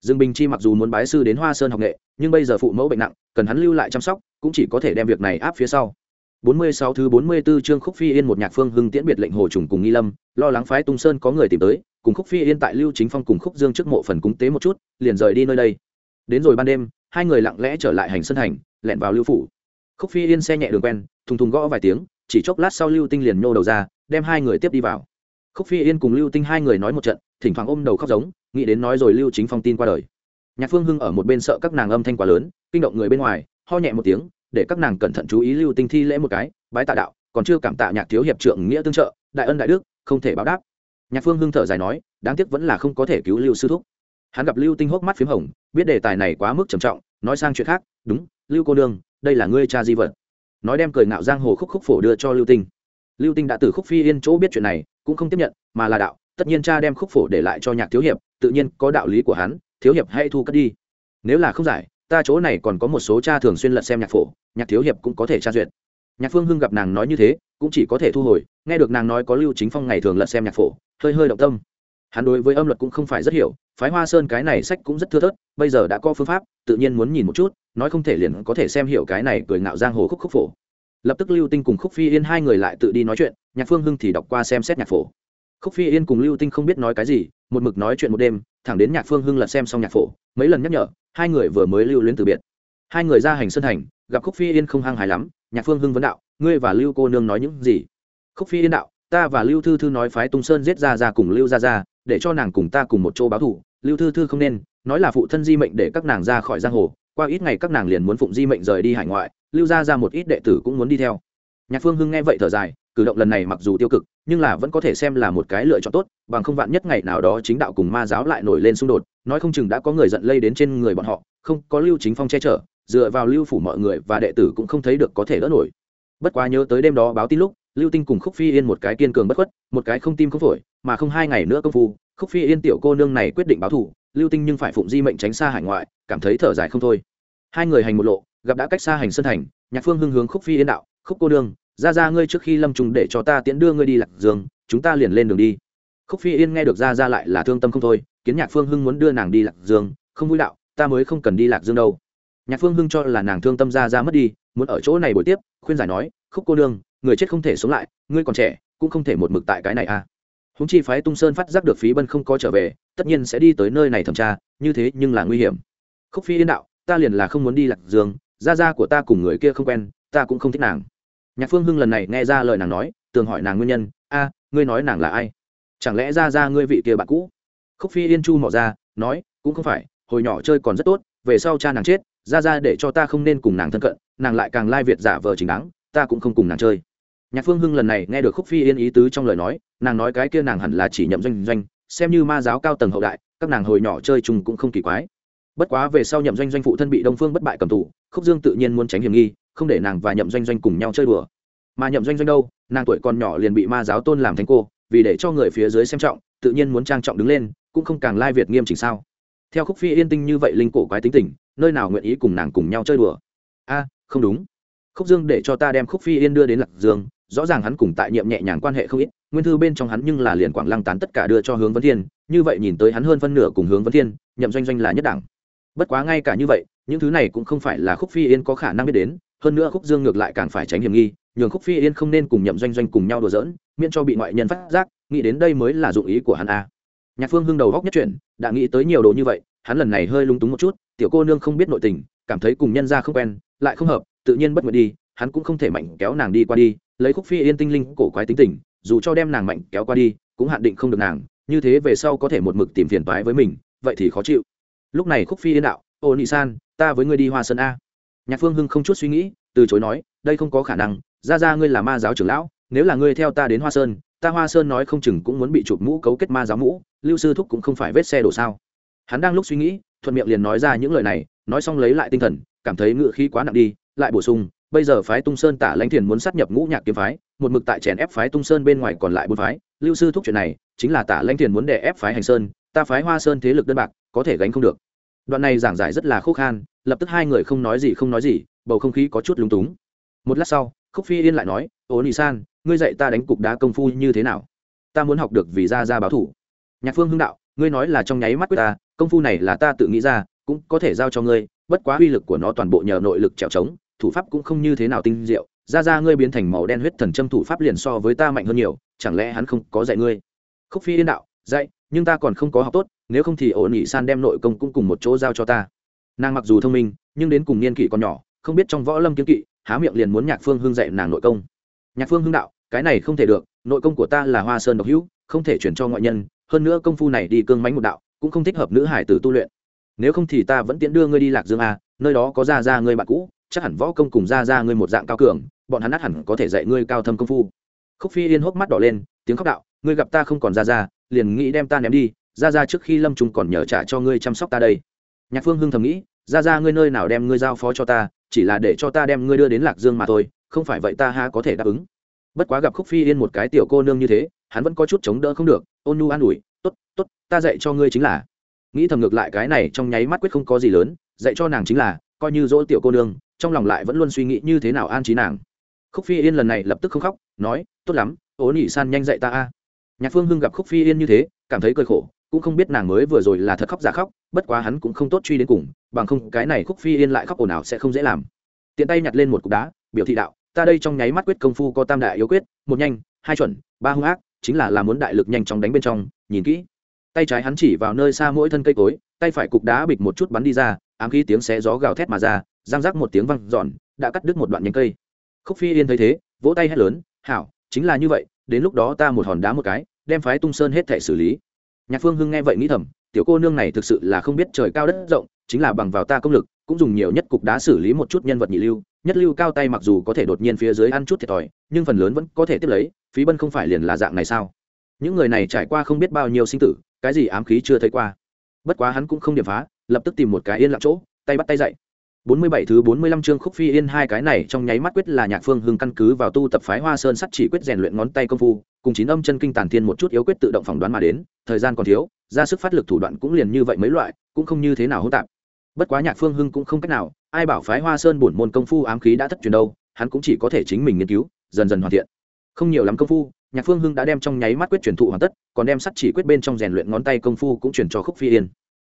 dương bình chi mặc dù muốn bái sư đến hoa sơn học nghệ nhưng bây giờ phụ mẫu bệnh nặng cần hắn lưu lại chăm sóc cũng chỉ có thể đem việc này áp phía sau 46 thứ 44 chương Khúc Phi Yên một nhạc phương hưng tiễn biệt lệnh hồ trùng cùng Nghi Lâm, lo lắng phái Tung Sơn có người tìm tới, cùng Khúc Phi Yên tại Lưu Chính Phong cùng Khúc Dương trước mộ phần cúng tế một chút, liền rời đi nơi đây. Đến rồi ban đêm, hai người lặng lẽ trở lại hành sơn hành, lẹn vào lưu phủ. Khúc Phi Yên xe nhẹ đường quen, thùng thùng gõ vài tiếng, chỉ chốc lát sau Lưu Tinh liền nhô đầu ra, đem hai người tiếp đi vào. Khúc Phi Yên cùng Lưu Tinh hai người nói một trận, thỉnh thoảng ôm đầu khóc giống, nghĩ đến nói rồi Lưu Chính Phong tin qua đời. Nhạc Phương Hưng ở một bên sợ các nàng âm thanh quá lớn, kinh động người bên ngoài, ho nhẹ một tiếng, để các nàng cẩn thận chú ý Lưu Tinh thi lễ một cái, bái tạ đạo còn chưa cảm tạ nhạc thiếu hiệp trượng nghĩa tương trợ đại ân đại đức không thể báo đáp nhạc phương hưng thở dài nói đáng tiếc vẫn là không có thể cứu lưu sư thúc hắn gặp lưu tinh hốc mắt p h í m hồng biết đề tài này quá mức trầm trọng nói sang chuyện khác đúng lưu cô nương đây là ngươi cha di vật nói đem cười ngạo giang hồ khúc khúc phổ đưa cho lưu tinh lưu tinh đã từ khúc phi yên chỗ biết chuyện này, cũng không tiếp nhận, mà là đạo, tất nhiên cha đem khúc phổ để lại cho nhạc thiếu hiệp, tự nhiên có đạo lý của hắn, thiếu hiệp hãy thu cất đi. Nếu là không giải, ta chỗ này còn có một số cha thường xuyên lật xem nhạc phổ, nhạc thiếu hiệp cũng có thể tra duyệt. Nhạc phương hưng gặp nàng nói như thế, cũng chỉ có thể thu hồi, nghe được nàng nói có lưu chính phong ngày thường lật xem nhạc phổ, hơi hơi động tâm. Hắn đối với âm luật cũng không phải rất hiểu, phái hoa sơn cái này sách cũng rất thưa thớt, bây giờ đã có phương pháp, tự nhiên muốn nhìn một chút, nói không thể liền có thể xem hiểu cái này cười ngạo giang hồ khúc khúc phổ lập tức lưu tinh cùng khúc phi yên hai người lại tự đi nói chuyện, nhạc phương hưng thì đọc qua xem xét nhạc phổ. Khúc phi yên cùng lưu tinh không biết nói cái gì, một mực nói chuyện một đêm, thẳng đến nhạc phương hưng lật xem xong nhạc phổ, mấy lần nhắc nhở, hai người vừa mới lưu luyến từ biệt. Hai người ra hành sân hành gặp khúc phi yên không hăng hài lắm, nhạc phương hưng vấn đạo, ngươi và lưu cô nương nói những gì? Khúc phi yên đạo, ta và lưu thư thư nói phái tung sơn giết ra ra cùng lưu ra ra để cho nàng cùng ta cùng một chỗ báo thủ, lưu thư thư không nên, nói là phụ thân di mệnh để các nàng ra khỏi giang hồ, qua ít ngày các nàng liền muốn phụng di mệnh rời đi hải ngoại lưu ra ra một ít đệ tử cũng muốn đi theo. Nhạc phương hưng nghe vậy thở dài, cử động lần này mặc dù tiêu cực, nhưng là vẫn có thể xem là một cái lựa chọn tốt, bằng không vạn nhất ngày nào đó chính đạo cùng ma giáo lại nổi lên xung đột, nói không chừng đã có người giận lây đến trên người bọn họ, không có lưu chính phong che chở, dựa vào lưu phủ mọi người và đệ tử cũng không thấy được có thể đỡ nổi. Bất quá nhớ tới đêm đó báo tin lúc, lưu tinh cùng khúc phi yên một cái kiên cường bất khuất, một cái không tim không phổi, mà không hai ngày nữa công phu, khúc phi yên tiểu cô nương này quyết định báo thù, lưu tinh nhưng phải phụng di mệnh tránh xa hải ngoại, cảm thấy thở dài không thôi. Hai người hành một lộ gặp đã cách xa hành sơn thành nhạc phương hưng hướng khúc phi yên đạo khúc cô đương, ra ra ngươi trước khi lâm trùng để cho ta tiễn đưa ngươi đi lạc dương chúng ta liền lên đường đi. Khúc phi yên nghe được ra ra lại là thương tâm không thôi kiến nhạc phương hưng muốn đưa nàng đi lạc dương không vui đạo ta mới không cần đi lạc dương đâu. Nhạc phương hưng cho là nàng thương tâm ra ra mất đi muốn ở chỗ này buổi tiếp khuyên giải nói khúc cô đương, người chết không thể sống lại ngươi còn trẻ cũng không thể một mực tại cái này à. Húng chi phái tung sơn phát giác được phí bân không có trở về tất nhiên sẽ đi tới nơi này thẩm tra như thế nhưng là nguy hiểm. Khúc phi yên đạo ta liền là không muốn đi lạc dương gia gia của ta cùng người kia không quen, ta cũng không thích nàng. Nhạc phương hưng lần này nghe ra lời nàng nói, tường hỏi nàng nguyên nhân, a, ngươi nói nàng là ai? Chẳng lẽ ra ra ngươi vị kia bạn cũ? Khúc phi yên chu mỏ ra, nói, cũng không phải, hồi nhỏ chơi còn rất tốt, về sau cha nàng chết ra ra để cho ta không nên cùng nàng thân cận, nàng lại càng lai việt giả vờ chính đáng, ta cũng không cùng nàng chơi. Nhạc phương hưng lần này nghe được khúc phi yên ý tứ trong lời nói, nàng nói cái kia nàng hẳn là chỉ nhậm doanh doanh, xem như ma giáo cao tầng hậu đại, các nàng hồi nhỏ chơi chung cũng không kỳ quái bất quá về sau nhậm doanh doanh phụ thân bị đông phương bất bại cầm tù, khúc dương tự nhiên muốn tránh hiểm nghi, không để nàng và nhậm doanh doanh cùng nhau chơi đùa. Mà nhậm doanh doanh đâu, nàng tuổi còn nhỏ liền bị ma giáo tôn làm thánh cô, vì để cho người phía dưới xem trọng, tự nhiên muốn trang trọng đứng lên, cũng không càng lai việt nghiêm chỉnh sao. Theo khúc phi yên tinh như vậy linh cổ quái tính tình, nơi nào nguyện ý cùng nàng cùng nhau chơi đùa? A, không đúng. Khúc dương để cho ta đem khúc phi yên đưa đến lạc dương, rõ ràng hắn cùng tại nhiệm nhẹ nhàng quan hệ không ít, nguyên thư bên trong hắn nhưng là liền quảng lăng tán tất cả đưa cho hướng vấn thiên, như vậy nhìn tới hắn hơn phân nửa cùng hướng vấn thiên, nhậm doanh doanh là nhất đẳng bất quá ngay cả như vậy, những thứ này cũng không phải là khúc phi yên có khả năng biết đến, hơn nữa khúc dương ngược lại càng phải tránh hiểm nghi, nhường khúc phi yên không nên cùng nhậm doanh doanh cùng nhau đùa giỡn, miễn cho bị ngoại nhân phát giác, nghĩ đến đây mới là dụng ý của hắn a. Nhạc phương hưng đầu góc nhất chuyển, đã nghĩ tới nhiều đồ như vậy, hắn lần này hơi lung túng một chút, tiểu cô nương không biết nội tình, cảm thấy cùng nhân ra không quen, lại không hợp, tự nhiên bất nguyện đi, hắn cũng không thể mạnh kéo nàng đi qua đi, lấy khúc phi yên tinh linh cổ quái tính tình, dù cho đem nàng mạnh kéo qua đi, cũng hạn định không được nàng, như thế về sau có thể một mực tìm phiền toái với mình, vậy thì khó chịu lúc này khúc phi yên đạo, ô nị san, ta với ngươi đi hoa sơn a. Nhạc phương hưng không chút suy nghĩ, từ chối nói, đây không có khả năng, ra ra ngươi là ma giáo trưởng lão, nếu là ngươi theo ta đến hoa sơn, ta hoa sơn nói không chừng cũng muốn bị chụp mũ cấu kết ma giáo mũ, lưu sư thúc cũng không phải vết xe đổ sao. Hắn đang lúc suy nghĩ, thuận miệng liền nói ra những lời này, nói xong lấy lại tinh thần, cảm thấy ngựa khí quá nặng đi, lại bổ sung, bây giờ phái tung sơn tả lãnh thiền muốn sát nhập ngũ nhạc kiếm phái, một mực tại chèn ép phái tung sơn bên ngoài còn lại bốn phái, lưu sư thúc chuyện này, chính là tả lãnh thiền muốn đè ép phái hành sơn, ta phái hoa sơn thế lực đơn bạc, có thể gánh không được đoạn này giảng giải rất là khúc khan, lập tức hai người không nói gì không nói gì, bầu không khí có chút lúng túng. Một lát sau, khúc phi yên lại nói ố nị san, ngươi dạy ta đánh cục đá công phu như thế nào? Ta muốn học được vì ra ra báo thủ. Nhạc phương hưng đạo, ngươi nói là trong nháy mắt quyết ta, công phu này là ta tự nghĩ ra, cũng có thể giao cho ngươi, bất quá uy lực của nó toàn bộ nhờ nội lực trèo trống, thủ pháp cũng không như thế nào tinh diệu. Ra ra ngươi biến thành màu đen huyết thần châm thủ pháp liền so với ta mạnh hơn nhiều, chẳng lẽ hắn không có dạy ngươi? Khúc phi yên đạo, dạy nhưng ta còn không có học tốt, nếu không thì ổn nhị san đem nội công cũng cùng một chỗ giao cho ta. Nàng mặc dù thông minh, nhưng đến cùng niên kỷ còn nhỏ, không biết trong võ lâm kiếm kỵ, há miệng liền muốn nhạc phương hưng dạy nàng nội công. Nhạc phương hưng đạo, cái này không thể được, nội công của ta là hoa sơn độc hữu, không thể chuyển cho ngoại nhân, hơn nữa công phu này đi cương mánh một đạo, cũng không thích hợp nữ hải tử tu luyện. Nếu không thì ta vẫn tiễn đưa ngươi đi lạc dương a, nơi đó có ra ra ngươi bạn cũ, chắc hẳn võ công cùng ra ra ngươi một dạng cao cường, bọn hắn át hẳn có thể dạy ngươi cao thâm công phu. Khúc phi yên hốc mắt đỏ lên, tiếng khóc đạo, ngươi gặp ta không còn ra ra liền nghĩ đem ta ném đi, ra ra trước khi lâm trung còn nhờ trả cho ngươi chăm sóc ta đây. Nhạc phương hưng thầm nghĩ, ra ra ngươi nơi nào đem ngươi giao phó cho ta, chỉ là để cho ta đem ngươi đưa đến lạc dương mà thôi, không phải vậy ta ha có thể đáp ứng. Bất quá gặp khúc phi yên một cái tiểu cô nương như thế, hắn vẫn có chút chống đỡ không được, ôn nu an ủi t ố t t ố t ta dạy cho ngươi chính là. Nghĩ thầm ngược lại cái này trong nháy mắt quyết không có gì lớn, dạy cho nàng chính là, coi như dỗ tiểu cô nương, trong lòng lại vẫn luôn suy nghĩ như thế nào an trí nàng. Khúc phi yên lần này lập tức không khóc, nói, tốt lắm, ố nỉ san nhanh dạy ta a nhạc phương hưng gặp khúc phi yên như thế, cảm thấy cơi khổ, cũng không biết nàng mới vừa rồi là thật khóc giả khóc, bất quá hắn cũng không tốt truy đến cùng, bằng không cái này khúc phi yên lại khóc ồn ào sẽ không dễ làm. Tiện tay nhặt lên một cục đá, biểu thị đạo, ta đây trong nháy mắt quyết công phu có tam đại yếu quyết, một nhanh, hai chuẩn, ba hung ác, chính là làm muốn đại lực nhanh chóng đánh bên trong, nhìn kỹ. Tay trái hắn chỉ vào nơi xa mỗi thân cây cối, tay phải cục đá bịch một chút bắn đi ra, ám khí tiếng xé gió gào thét mà ra giang rác một tiếng văng giòn đã cắt đứt một đoạn nhánh cây. Khúc phi yên thấy thế, vỗ tay hét lớn, hảo, chính là như vậy đến lúc đó ta một hòn đá một cái, đem phái tung sơn hết thể xử lý. Nhạc phương hưng nghe vậy nghĩ thầm, tiểu cô nương này thực sự là không biết trời cao đất rộng, chính là bằng vào ta công lực, cũng dùng nhiều nhất cục đá xử lý một chút nhân vật nhị lưu, nhất lưu cao tay mặc dù có thể đột nhiên phía dưới ăn chút thiệt thòi, nhưng phần lớn vẫn có thể tiếp lấy, phí bân không phải liền là dạng này sao? Những người này trải qua không biết bao nhiêu sinh tử, cái gì ám khí chưa thấy qua. Bất quá hắn cũng không điểm phá, lập tức tìm một cái yên lặng chỗ, tay bắt tay dậy bốn mươi bảy thứ bốn mươi lăm chương khúc phi yên hai cái này trong nháy mắt quyết là nhạc phương hưng căn cứ vào tu tập phái hoa sơn sắt chỉ quyết rèn luyện ngón tay công phu, cùng chín âm chân kinh tản thiên một chút yếu quyết tự động phỏng đoán mà đến, thời gian còn thiếu, ra sức phát lực thủ đoạn cũng liền như vậy mấy loại, cũng không như thế nào hỗn tạp. Bất quá nhạc phương hưng cũng không cách nào, ai bảo phái hoa sơn bổn môn công phu ám khí đã thất truyền đâu, hắn cũng chỉ có thể chính mình nghiên cứu, dần dần hoàn thiện. Không nhiều lắm công phu, nhạc phương hưng đã đem trong nháy mắt quyết truyền thụ hoàn tất, còn đem sắt chỉ quyết bên trong rèn luyện ngón tay công phu cũng truyền cho khúc phi yên.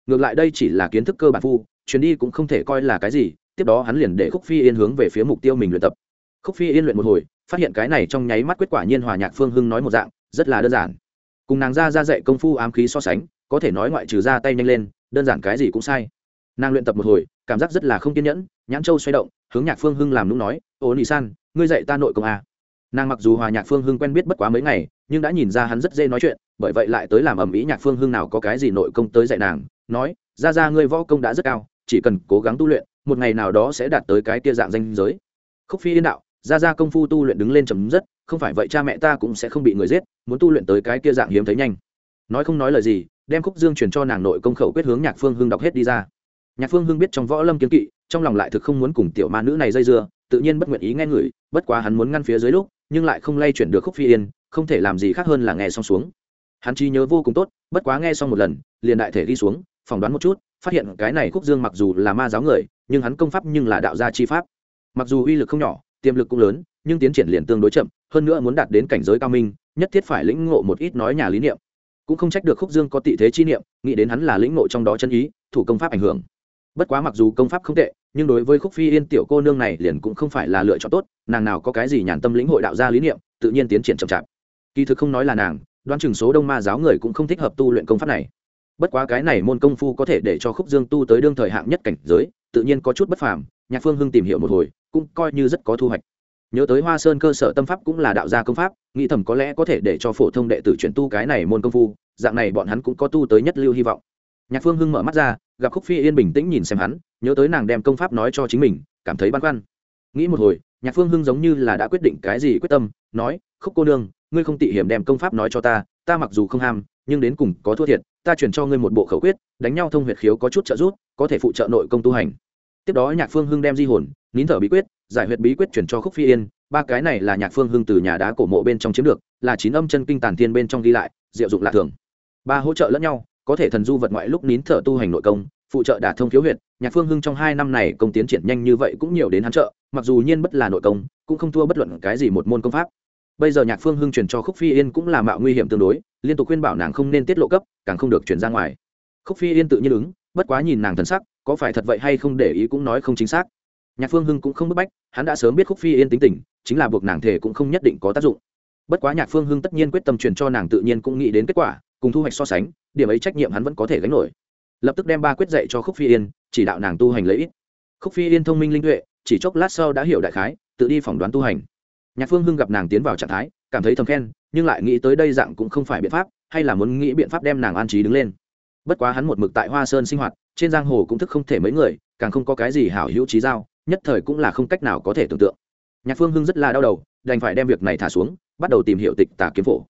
Ngược lại đây chỉ là kiến thức cơ bản phu chuyến đi cũng không thể coi là cái gì, tiếp đó hắn liền để khúc phi yên hướng về phía mục tiêu mình luyện tập. Khúc phi yên luyện một hồi, phát hiện cái này trong nháy mắt kết quả nhiên hòa nhạc phương hưng nói một dạng, rất là đơn giản. Cùng nàng ra ra dạy công phu ám khí so sánh, có thể nói ngoại trừ ra tay nhanh lên, đơn giản cái gì cũng sai. Nàng luyện tập một hồi, cảm giác rất là không kiên nhẫn, nhãn châu xoay động, hướng nhạc phương hưng làm lúc nói, ô nị san ngươi dạy ta nội công à. nàng mặc dù hòa nhạc phương hưng quen biết bất quá mấy ngày, nhưng đã nhìn ra hắn rất dễ nói chuyện, bởi vậy lại tới làm ầm ĩ nhạc phương hưng nào có cái gì nội công tới dạy nàng, nói, ra ra, ngươi võ công đã rất cao chỉ cần cố gắng tu luyện, một ngày nào đó sẽ đạt tới cái kia dạng danh giới. Khúc phi yên đạo, ra ra công phu tu luyện đứng lên chấm dứt, không phải vậy cha mẹ ta cũng sẽ không bị người giết, muốn tu luyện tới cái kia dạng hiếm thấy nhanh. Nói không nói lời gì, đem khúc dương truyền cho nàng nội công khẩu quyết hướng nhạc phương hưng đọc hết đi ra. Nhạc phương hưng biết trong võ lâm kiếm kỵ, trong lòng lại thực không muốn cùng tiểu ma nữ này dây dưa, tự nhiên bất nguyện ý nghe người, bất quá hắn muốn ngăn phía dưới lúc, nhưng lại không lay chuyển được khúc phi yên, không thể làm gì khác hơn là nghe xong xuống. Hắn trí nhớ vô cùng tốt, bất quá nghe xong một lần, liền đại thể đi xuống, phỏng đoán một chút phát hiện cái này khúc dương mặc dù là ma giáo người, nhưng hắn công pháp nhưng là đạo gia chi pháp. Mặc dù uy lực không nhỏ, tiềm lực cũng lớn, nhưng tiến triển liền tương đối chậm, hơn nữa muốn đạt đến cảnh giới cao minh, nhất thiết phải lĩnh ngộ một ít nói nhà lý niệm. Cũng không trách được khúc dương có tị thế chi niệm, nghĩ đến hắn là lĩnh ngộ trong đó chân ý, thủ công pháp ảnh hưởng. Bất quá mặc dù công pháp không tệ, nhưng đối với khúc phi yên tiểu cô nương này liền cũng không phải là lựa chọn tốt, nàng nào có cái gì nhàn tâm lĩnh hội đạo gia lý niệm, tự nhiên tiến triển chậm chạp. Kỳ thực không nói là nàng, đoán chừng số đông ma giáo người cũng không thích hợp tu luyện công pháp này bất quá cái này môn công phu có thể để cho khúc dương tu tới đương thời hạng nhất cảnh giới, tự nhiên có chút bất phàm, nhạc phương hưng tìm hiểu một hồi, cũng coi như rất có thu hoạch. Nhớ tới hoa sơn cơ sở tâm pháp cũng là đạo gia công pháp, nghĩ thầm có lẽ có thể để cho phổ thông đệ tử chuyển tu cái này môn công phu, dạng này bọn hắn cũng có tu tới nhất lưu hy vọng. Nhạc phương hưng mở mắt ra, gặp khúc phi yên bình tĩnh nhìn xem hắn, nhớ tới nàng đem công pháp nói cho chính mình, cảm thấy băn khoăn. Nghĩ một hồi, nhạc phương hưng giống như là đã quyết định cái gì quyết tâm, nói, khúc cô nương, ngươi không tị hiểm đem công pháp nói cho ta ta mặc dù không ham nhưng đến cùng có thua thiệt, ta chuyển cho ngươi một bộ khẩu quyết, đánh nhau thông huyệt khiếu có chút trợ giúp, có thể phụ trợ nội công tu hành. Tiếp đó nhạc phương hưng đem di hồn, nín thở bí quyết, giải huyệt bí quyết chuyển cho khúc phi yên. Ba cái này là nhạc phương hưng từ nhà đá cổ mộ bên trong chiếm được, là chín âm chân kinh tàn thiên bên trong ghi lại, diệu dụng lạ thường. Ba hỗ trợ lẫn nhau, có thể thần du vật ngoại lúc nín thở tu hành nội công, phụ trợ đả thông khiếu huyệt. Nhạc phương hưng trong hai năm này công tiến triển nhanh như vậy cũng nhiều đến hắn trợ, mặc dù nhiên bất là nội công, cũng không thua bất luận cái gì một môn công pháp bây giờ nhạc phương hưng truyền cho khúc phi yên cũng là mạo nguy hiểm tương đối, liên tục khuyên bảo nàng không nên tiết lộ cấp, càng không được chuyển ra ngoài. Khúc phi yên tự nhiên ứng, bất quá nhìn nàng thần sắc, có phải thật vậy hay không để ý cũng nói không chính xác. Nhạc phương hưng cũng không bức bách, hắn đã sớm biết khúc phi yên tính tình, chính là buộc nàng thể cũng không nhất định có tác dụng. Bất quá nhạc phương hưng tất nhiên quyết tâm truyền cho nàng tự nhiên cũng nghĩ đến kết quả, cùng thu hoạch so sánh, điểm ấy trách nhiệm hắn vẫn có thể gánh nổi. Lập tức đem ba quyết dạy cho khúc phi yên, chỉ đạo nàng tu hành lấy ít. Khúc phi yên thông minh linh tuệ, chỉ chốc lát sau đã hiểu đại khái, tự đi phỏng đoán tu hành nhạc phương hưng gặp nàng tiến vào trạng thái, cảm thấy thầm khen, nhưng lại nghĩ tới đây dạng cũng không phải biện pháp, hay là muốn nghĩ biện pháp đem nàng an trí đứng lên. Bất quá hắn một mực tại hoa sơn sinh hoạt, trên giang hồ cũng thức không thể mấy người, càng không có cái gì hảo hữu trí giao, nhất thời cũng là không cách nào có thể tưởng tượng. Nhạc phương hưng rất là đau đầu, đành phải đem việc này thả xuống, bắt đầu tìm hiểu tịch tà kiếm phổ.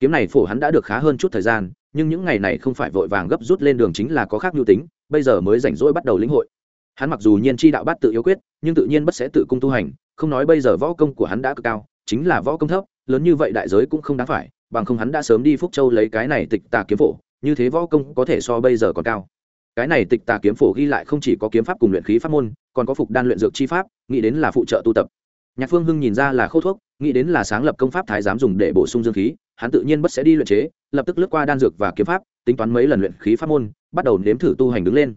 Kiếm này phổ hắn đã được khá hơn chút thời gian, nhưng những ngày này không phải vội vàng gấp rút lên đường chính là có khác nhu tính, bây giờ mới rảnh rỗi bắt đầu lĩnh hội. Hắn mặc dù nhiên chi đạo bát tự yếu quyết, nhưng tự nhiên bất sẽ tự cung tu hành không nói bây giờ võ công của hắn đã cực cao, chính là võ công thấp, lớn như vậy đại giới cũng không đáng phải, bằng không hắn đã sớm đi phúc châu lấy cái này tịch tà kiếm phổ, như thế võ công có thể so bây giờ còn cao. Cái này tịch tà kiếm phổ ghi lại không chỉ có kiếm pháp cùng luyện khí pháp môn, còn có phục đan luyện dược chi pháp, nghĩ đến là phụ trợ tu tập. Nhạc phương hưng nhìn ra là khâu thuốc, nghĩ đến là sáng lập công pháp thái giám dùng để bổ sung dương khí, hắn tự nhiên bất sẽ đi luyện chế, lập tức lướt qua đan dược và kiếm pháp, tính toán mấy lần luyện khí pháp môn, bắt đầu nếm thử tu hành đứng lên.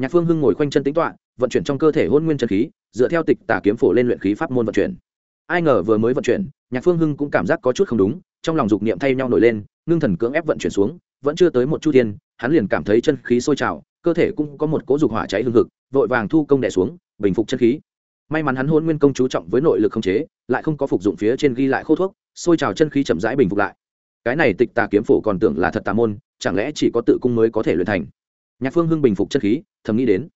Nhạc phương hưng ngồi khoanh chân tính toạ vận chuyển trong cơ thể hôn nguyên chân khí, dựa theo tịch tà kiếm phổ lên luyện khí pháp môn vận chuyển. Ai ngờ vừa mới vận chuyển, nhạc phương hưng cũng cảm giác có chút không đúng, trong lòng dục niệm thay nhau nổi lên, ngưng thần cưỡng ép vận chuyển xuống, vẫn chưa tới một chu thiên, hắn liền cảm thấy chân khí sôi trào, cơ thể cũng có một cỗ dục hỏa cháy hương hực, vội vàng thu công đẻ xuống, bình phục chân khí. May mắn hắn hôn nguyên công chú trọng với nội lực không chế, lại không có phục dụng phía trên ghi lại khô thuốc, sôi trào chân khí chậm rãi bình phục lại. Cái này tịch tà kiếm phổ còn tưởng là thật tà môn, chẳng lẽ chỉ có tự cung mới có thể luyện thành? Nhạc phương hưng bình phục chân khí, thầm nghĩ đến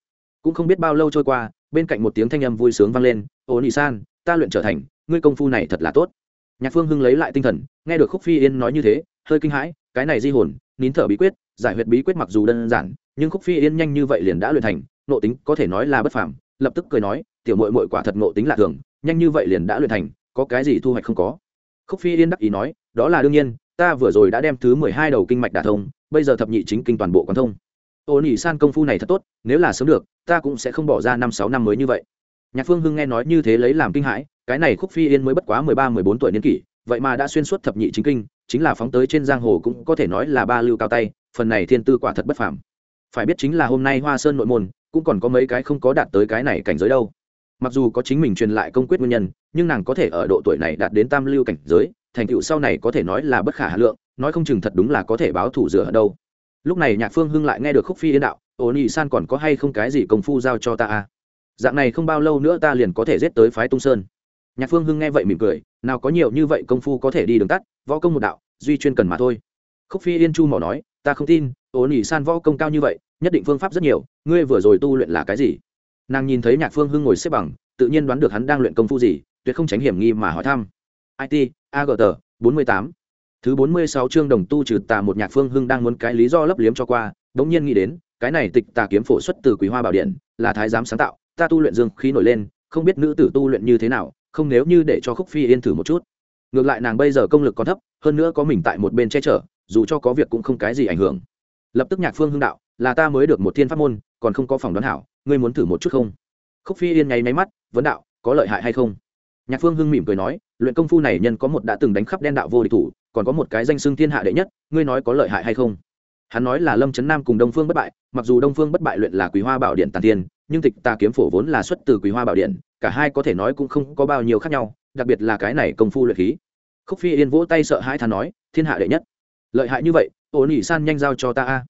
cũng không biết bao lâu trôi qua, bên cạnh một tiếng thanh âm vui sướng vang lên, ô nị san, ta luyện trở thành, ngươi công phu này thật là tốt. Nhạc phương hưng lấy lại tinh thần, nghe được khúc phi yên nói như thế, hơi kinh hãi, cái này di hồn, nín thở bí quyết, giải huyệt bí quyết mặc dù đơn giản, nhưng khúc phi yên nhanh như vậy liền đã luyện thành, nộ tính có thể nói là bất phàm. Lập tức cười nói, tiểu mội mội quả thật nộ tính lạ thường, nhanh như vậy liền đã luyện thành, có cái gì thu hoạch không có? Khúc phi yên đắc ý nói, đó là đương nhiên, ta vừa rồi đã đem thứ mười hai đầu kinh mạch đả thông, bây giờ thập nhị chính kinh toàn bộ quán thông ô nỉ san công phu này thật tốt, nếu là sớm được, ta cũng sẽ không bỏ ra năm sáu năm mới như vậy. Nhạc phương hưng nghe nói như thế lấy làm kinh hãi, cái này khúc phi yên mới bất quá mười ba, mười bốn tuổi niên kỷ, vậy mà đã xuyên suốt thập nhị chính kinh, chính là phóng tới trên giang hồ cũng có thể nói là ba lưu cao tay, phần này thiên tư quả thật bất phàm. Phải biết chính là hôm nay hoa sơn nội môn, cũng còn có mấy cái không có đạt tới cái này cảnh giới đâu. Mặc dù có chính mình truyền lại công quyết nguyên nhân, nhưng nàng có thể ở độ tuổi này đạt đến tam lưu cảnh giới, thành tựu sau này có thể nói là bất khả hà lượng, nói không chừng thật đúng là có thể báo thủ rửa ở đâu lúc này nhạc phương hưng lại nghe được khúc phi yên đạo ồ nhị san còn có hay không cái gì công phu giao cho ta à? Dạng này không bao lâu nữa ta liền có thể giết tới phái tung sơn. Nhạc phương hưng nghe vậy mỉm cười, nào có nhiều như vậy công phu có thể đi đường tắt, võ công một đạo, duy chuyên cần mà thôi. Khúc phi yên chu mỏ nói, ta không tin ồ nhị san võ công cao như vậy, nhất định phương pháp rất nhiều, ngươi vừa rồi tu luyện là cái gì? Nàng nhìn thấy nhạc phương hưng ngồi xếp bằng, tự nhiên đoán được hắn đang luyện công phu gì, tuyệt không tránh hiểm nghi mà hỏi thăm. It agt bốn mươi tám thứ bốn mươi sáu chương đồng tu trừ tà một nhạc phương hưng đang muốn cái lý do lấp liếm cho qua bỗng nhiên nghĩ đến, cái này tịch tà kiếm phổ xuất từ quý hoa bảo điện, là thái giám sáng tạo, ta tu luyện dương khí nổi lên, không biết nữ tử tu luyện như thế nào, không nếu như để cho khúc phi yên thử một chút. Ngược lại nàng bây giờ công lực còn thấp, hơn nữa có mình tại một bên che chở, dù cho có việc cũng không cái gì ảnh hưởng. Lập tức nhạc phương hưng đạo, là ta mới được một thiên pháp môn, còn không có phòng đoán hảo, ngươi muốn thử một chút không? Khúc phi yên nháy máy mắt, vấn đạo, có lợi hại hay không? Nhạc phương hưng mỉm cười nói luyện công phu này nhân có một đã từng đánh khắp đen đạo vô địch thủ, còn có một cái danh xưng thiên hạ đệ nhất, ngươi nói có lợi hại hay không? Hắn nói là lâm trấn nam cùng đông phương bất bại, mặc dù đông phương bất bại luyện là quý hoa bảo điện tàn tiên nhưng tịch tà kiếm phổ vốn là xuất từ quý hoa bảo điện, cả hai có thể nói cũng không có bao nhiêu khác nhau, đặc biệt là cái này công phu luyện khí. Khúc phi yên vỗ tay sợ hãi thà nói, thiên hạ đệ nhất, lợi hại như vậy ổn ỉ san nhanh giao cho ta a.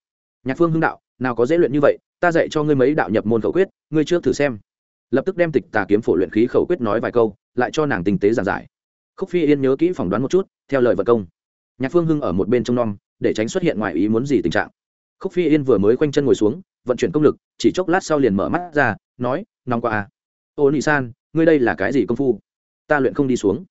Nhạc phương hưng đạo, nào có dễ luyện như vậy, ta dạy cho ngươi mấy đạo nhập môn khẩu quyết, ngươi trước thử xem. Lập tức đem tịch tà kiếm phổ luyện khí khẩu quyết nói vài câu, lại cho nàng tinh tế giảng giải khúc phi yên nhớ kỹ phỏng đoán một chút, theo lời vật công. Nhạc phương hưng ở một bên trong non để tránh xuất hiện ngoài ý muốn gì tình trạng. Khúc phi yên vừa mới quanh chân ngồi xuống, vận chuyển công lực, chỉ chốc lát sau liền mở mắt ra, nói, nóng qua à. Ô nị san, ngươi đây là cái gì công phu? Ta luyện không đi xuống.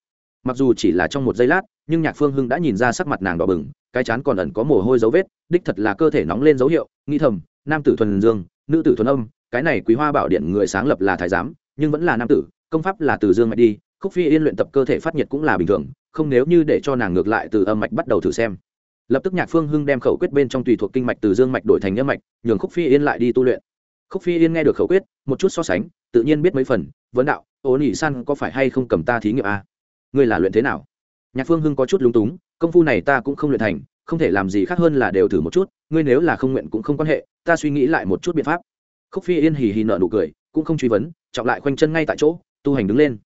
Mặc dù chỉ là trong một giây lát, nhưng nhạc phương hưng đã nhìn ra sắc mặt nàng đỏ bừng, cái chán còn ẩn có mồ hôi dấu vết, đích thật là cơ thể nóng lên dấu hiệu, nghi thầm, nam tử thuần dương, nữ tử thuần âm, cái này quý hoa bảo điện người sáng lập là thái giám, nhưng vẫn là nam tử, công pháp là từ dương mạch đi khúc phi yên luyện tập cơ thể phát nhiệt cũng là bình thường, không nếu như để cho nàng ngược lại từ âm mạch bắt đầu thử xem. Lập tức nhạc phương hưng đem khẩu quyết bên trong tùy thuộc kinh mạch từ dương mạch đổi thành âm mạch, nhường khúc phi yên lại đi tu luyện. Khúc phi yên nghe được khẩu quyết, một chút so sánh, tự nhiên biết mấy phần, vấn đạo, ô nỉ san, có phải hay không cầm ta thí nghiệm a à? ngươi là luyện thế nào? Nhạc phương hưng có chút lúng túng, công phu này ta cũng không luyện thành, không thể làm gì khác hơn là đều thử một chút, ngươi nếu là không nguyện cũng không quan hệ, ta suy nghĩ lại một chút biện pháp. Khúc phi yên hì hì nợ nụ cười, cũng không truy vấn trọng lại khoanh chân ngay tại chỗ, tu hành đứng lên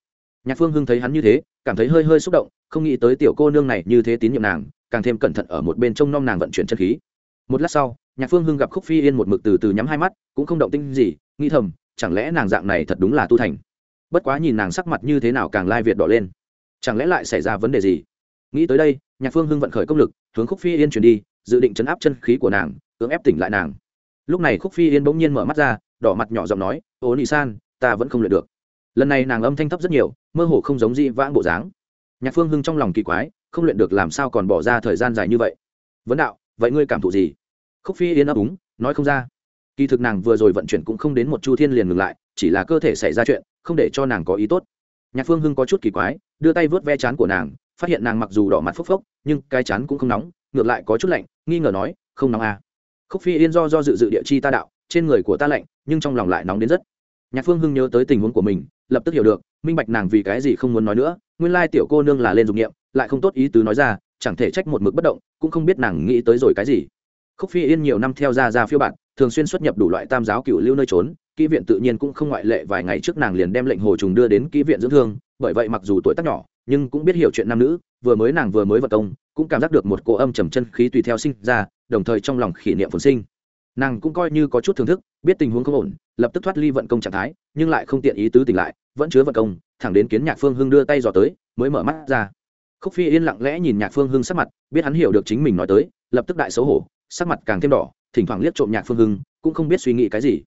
nhạc phương hưng thấy hắn như thế, cảm thấy hơi hơi xúc động, không nghĩ tới tiểu cô nương này như thế tín nhiệm nàng, càng thêm cẩn thận ở một bên trông nom nàng vận chuyển chân khí. Một lát sau, nhạc phương hưng gặp khúc phi yên một mực từ từ nhắm hai mắt, cũng không động tinh gì, nghĩ thầm, chẳng lẽ nàng dạng này thật đúng là tu thành? Bất quá nhìn nàng sắc mặt như thế nào càng lai việt đỏ lên. Chẳng lẽ lại xảy ra vấn đề gì? Nghĩ tới đây, nhạc phương hưng vận khởi công lực, hướng khúc phi yên chuyển đi, dự định chấn áp chân khí của nàng, cưỡng ép tỉnh lại nàng. Lúc này khúc phi yên bỗng nhiên mở mắt ra, đỏ mặt nhỏ giọng nói ố nị san, ta vẫn không luyện được lần này nàng âm thanh thấp rất nhiều, mơ hồ không giống di vãng bộ dáng. Nhạc phương hưng trong lòng kỳ quái, không luyện được làm sao còn bỏ ra thời gian dài như vậy. Vấn đạo, vậy ngươi cảm thụ gì? Khúc phi yên ấp úng, nói không ra. Kỳ thực nàng vừa rồi vận chuyển cũng không đến một chu thiên liền ngừng lại, chỉ là cơ thể xảy ra chuyện, không để cho nàng có ý tốt. Nhạc phương hưng có chút kỳ quái, đưa tay vớt ve chán của nàng, phát hiện nàng mặc dù đỏ mặt phốc phốc, nhưng cái chán cũng không nóng, ngược lại có chút lạnh, nghi ngờ nói, không nóng à. khúc phi yên do do dự dự địa chi ta đạo, trên người của ta lạnh, nhưng trong lòng lại nóng đến rất nhạc phương hưng nhớ tới tình huống của mình, lập tức hiểu được, minh bạch nàng vì cái gì không muốn nói nữa, nguyên lai tiểu cô nương là lên dụng nghiệm lại không tốt ý tứ nói ra, chẳng thể trách một mực bất động, cũng không biết nàng nghĩ tới rồi cái gì. Khúc phi yên nhiều năm theo ra ra phiêu bạn thường xuyên xuất nhập đủ loại tam giáo cựu lưu nơi trốn, kỹ viện tự nhiên cũng không ngoại lệ, vài ngày trước nàng liền đem lệnh hồ trùng đưa đến kỹ viện dưỡng thương, bởi vậy mặc dù tuổi tác nhỏ, nhưng cũng biết hiểu chuyện nam nữ, vừa mới nàng vừa mới vật công, cũng cảm giác được một cô âm trầm chân khí tùy theo sinh ra, đồng thời trong lòng kỷ niệm phồn sinh nàng cũng coi như có chút thưởng thức, biết tình huống không ổn, lập tức thoát ly vận công trạng thái, nhưng lại không tiện ý tứ tỉnh lại, vẫn chứa vận công, thẳng đến kiến nhạc phương hưng đưa tay dò tới, mới mở mắt ra. Khúc phi yên lặng lẽ nhìn nhạc phương hưng sắc mặt, biết hắn hiểu được chính mình nói tới, lập tức đại xấu hổ, sắc mặt càng thêm đỏ, thỉnh thoảng liếc trộm nhạc phương hưng, cũng không biết suy nghĩ cái gì.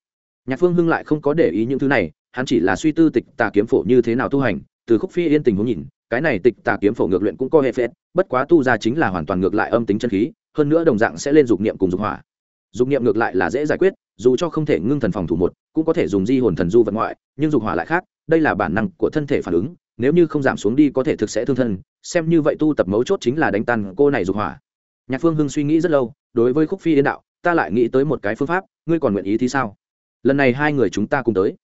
Nhạc phương hưng lại không có để ý những thứ này, hắn chỉ là suy tư tịch tà kiếm phổ như thế nào tu hành, từ khúc phi yên tình huống nhìn, cái này tịch tà kiếm phổ ngược luyện cũng có hệ phết bất quá tu ra chính là hoàn toàn ngược lại âm tính chân khí, hơn nữa đồng dạng sẽ lên dục niệm cùng dục hỏa dục niệm ngược lại là dễ giải quyết, dù cho không thể ngưng thần phòng thủ một, cũng có thể dùng di hồn thần du vật ngoại, nhưng dục hỏa lại khác, đây là bản năng của thân thể phản ứng, nếu như không giảm xuống đi có thể thực sẽ thương thân, xem như vậy tu tập mấu chốt chính là đánh tan cô này dục hỏa. Nhạc phương hưng suy nghĩ rất lâu, đối với khúc phi yên đạo, ta lại nghĩ tới một cái phương pháp, ngươi còn nguyện ý thì sao? Lần này hai người chúng ta cùng tới.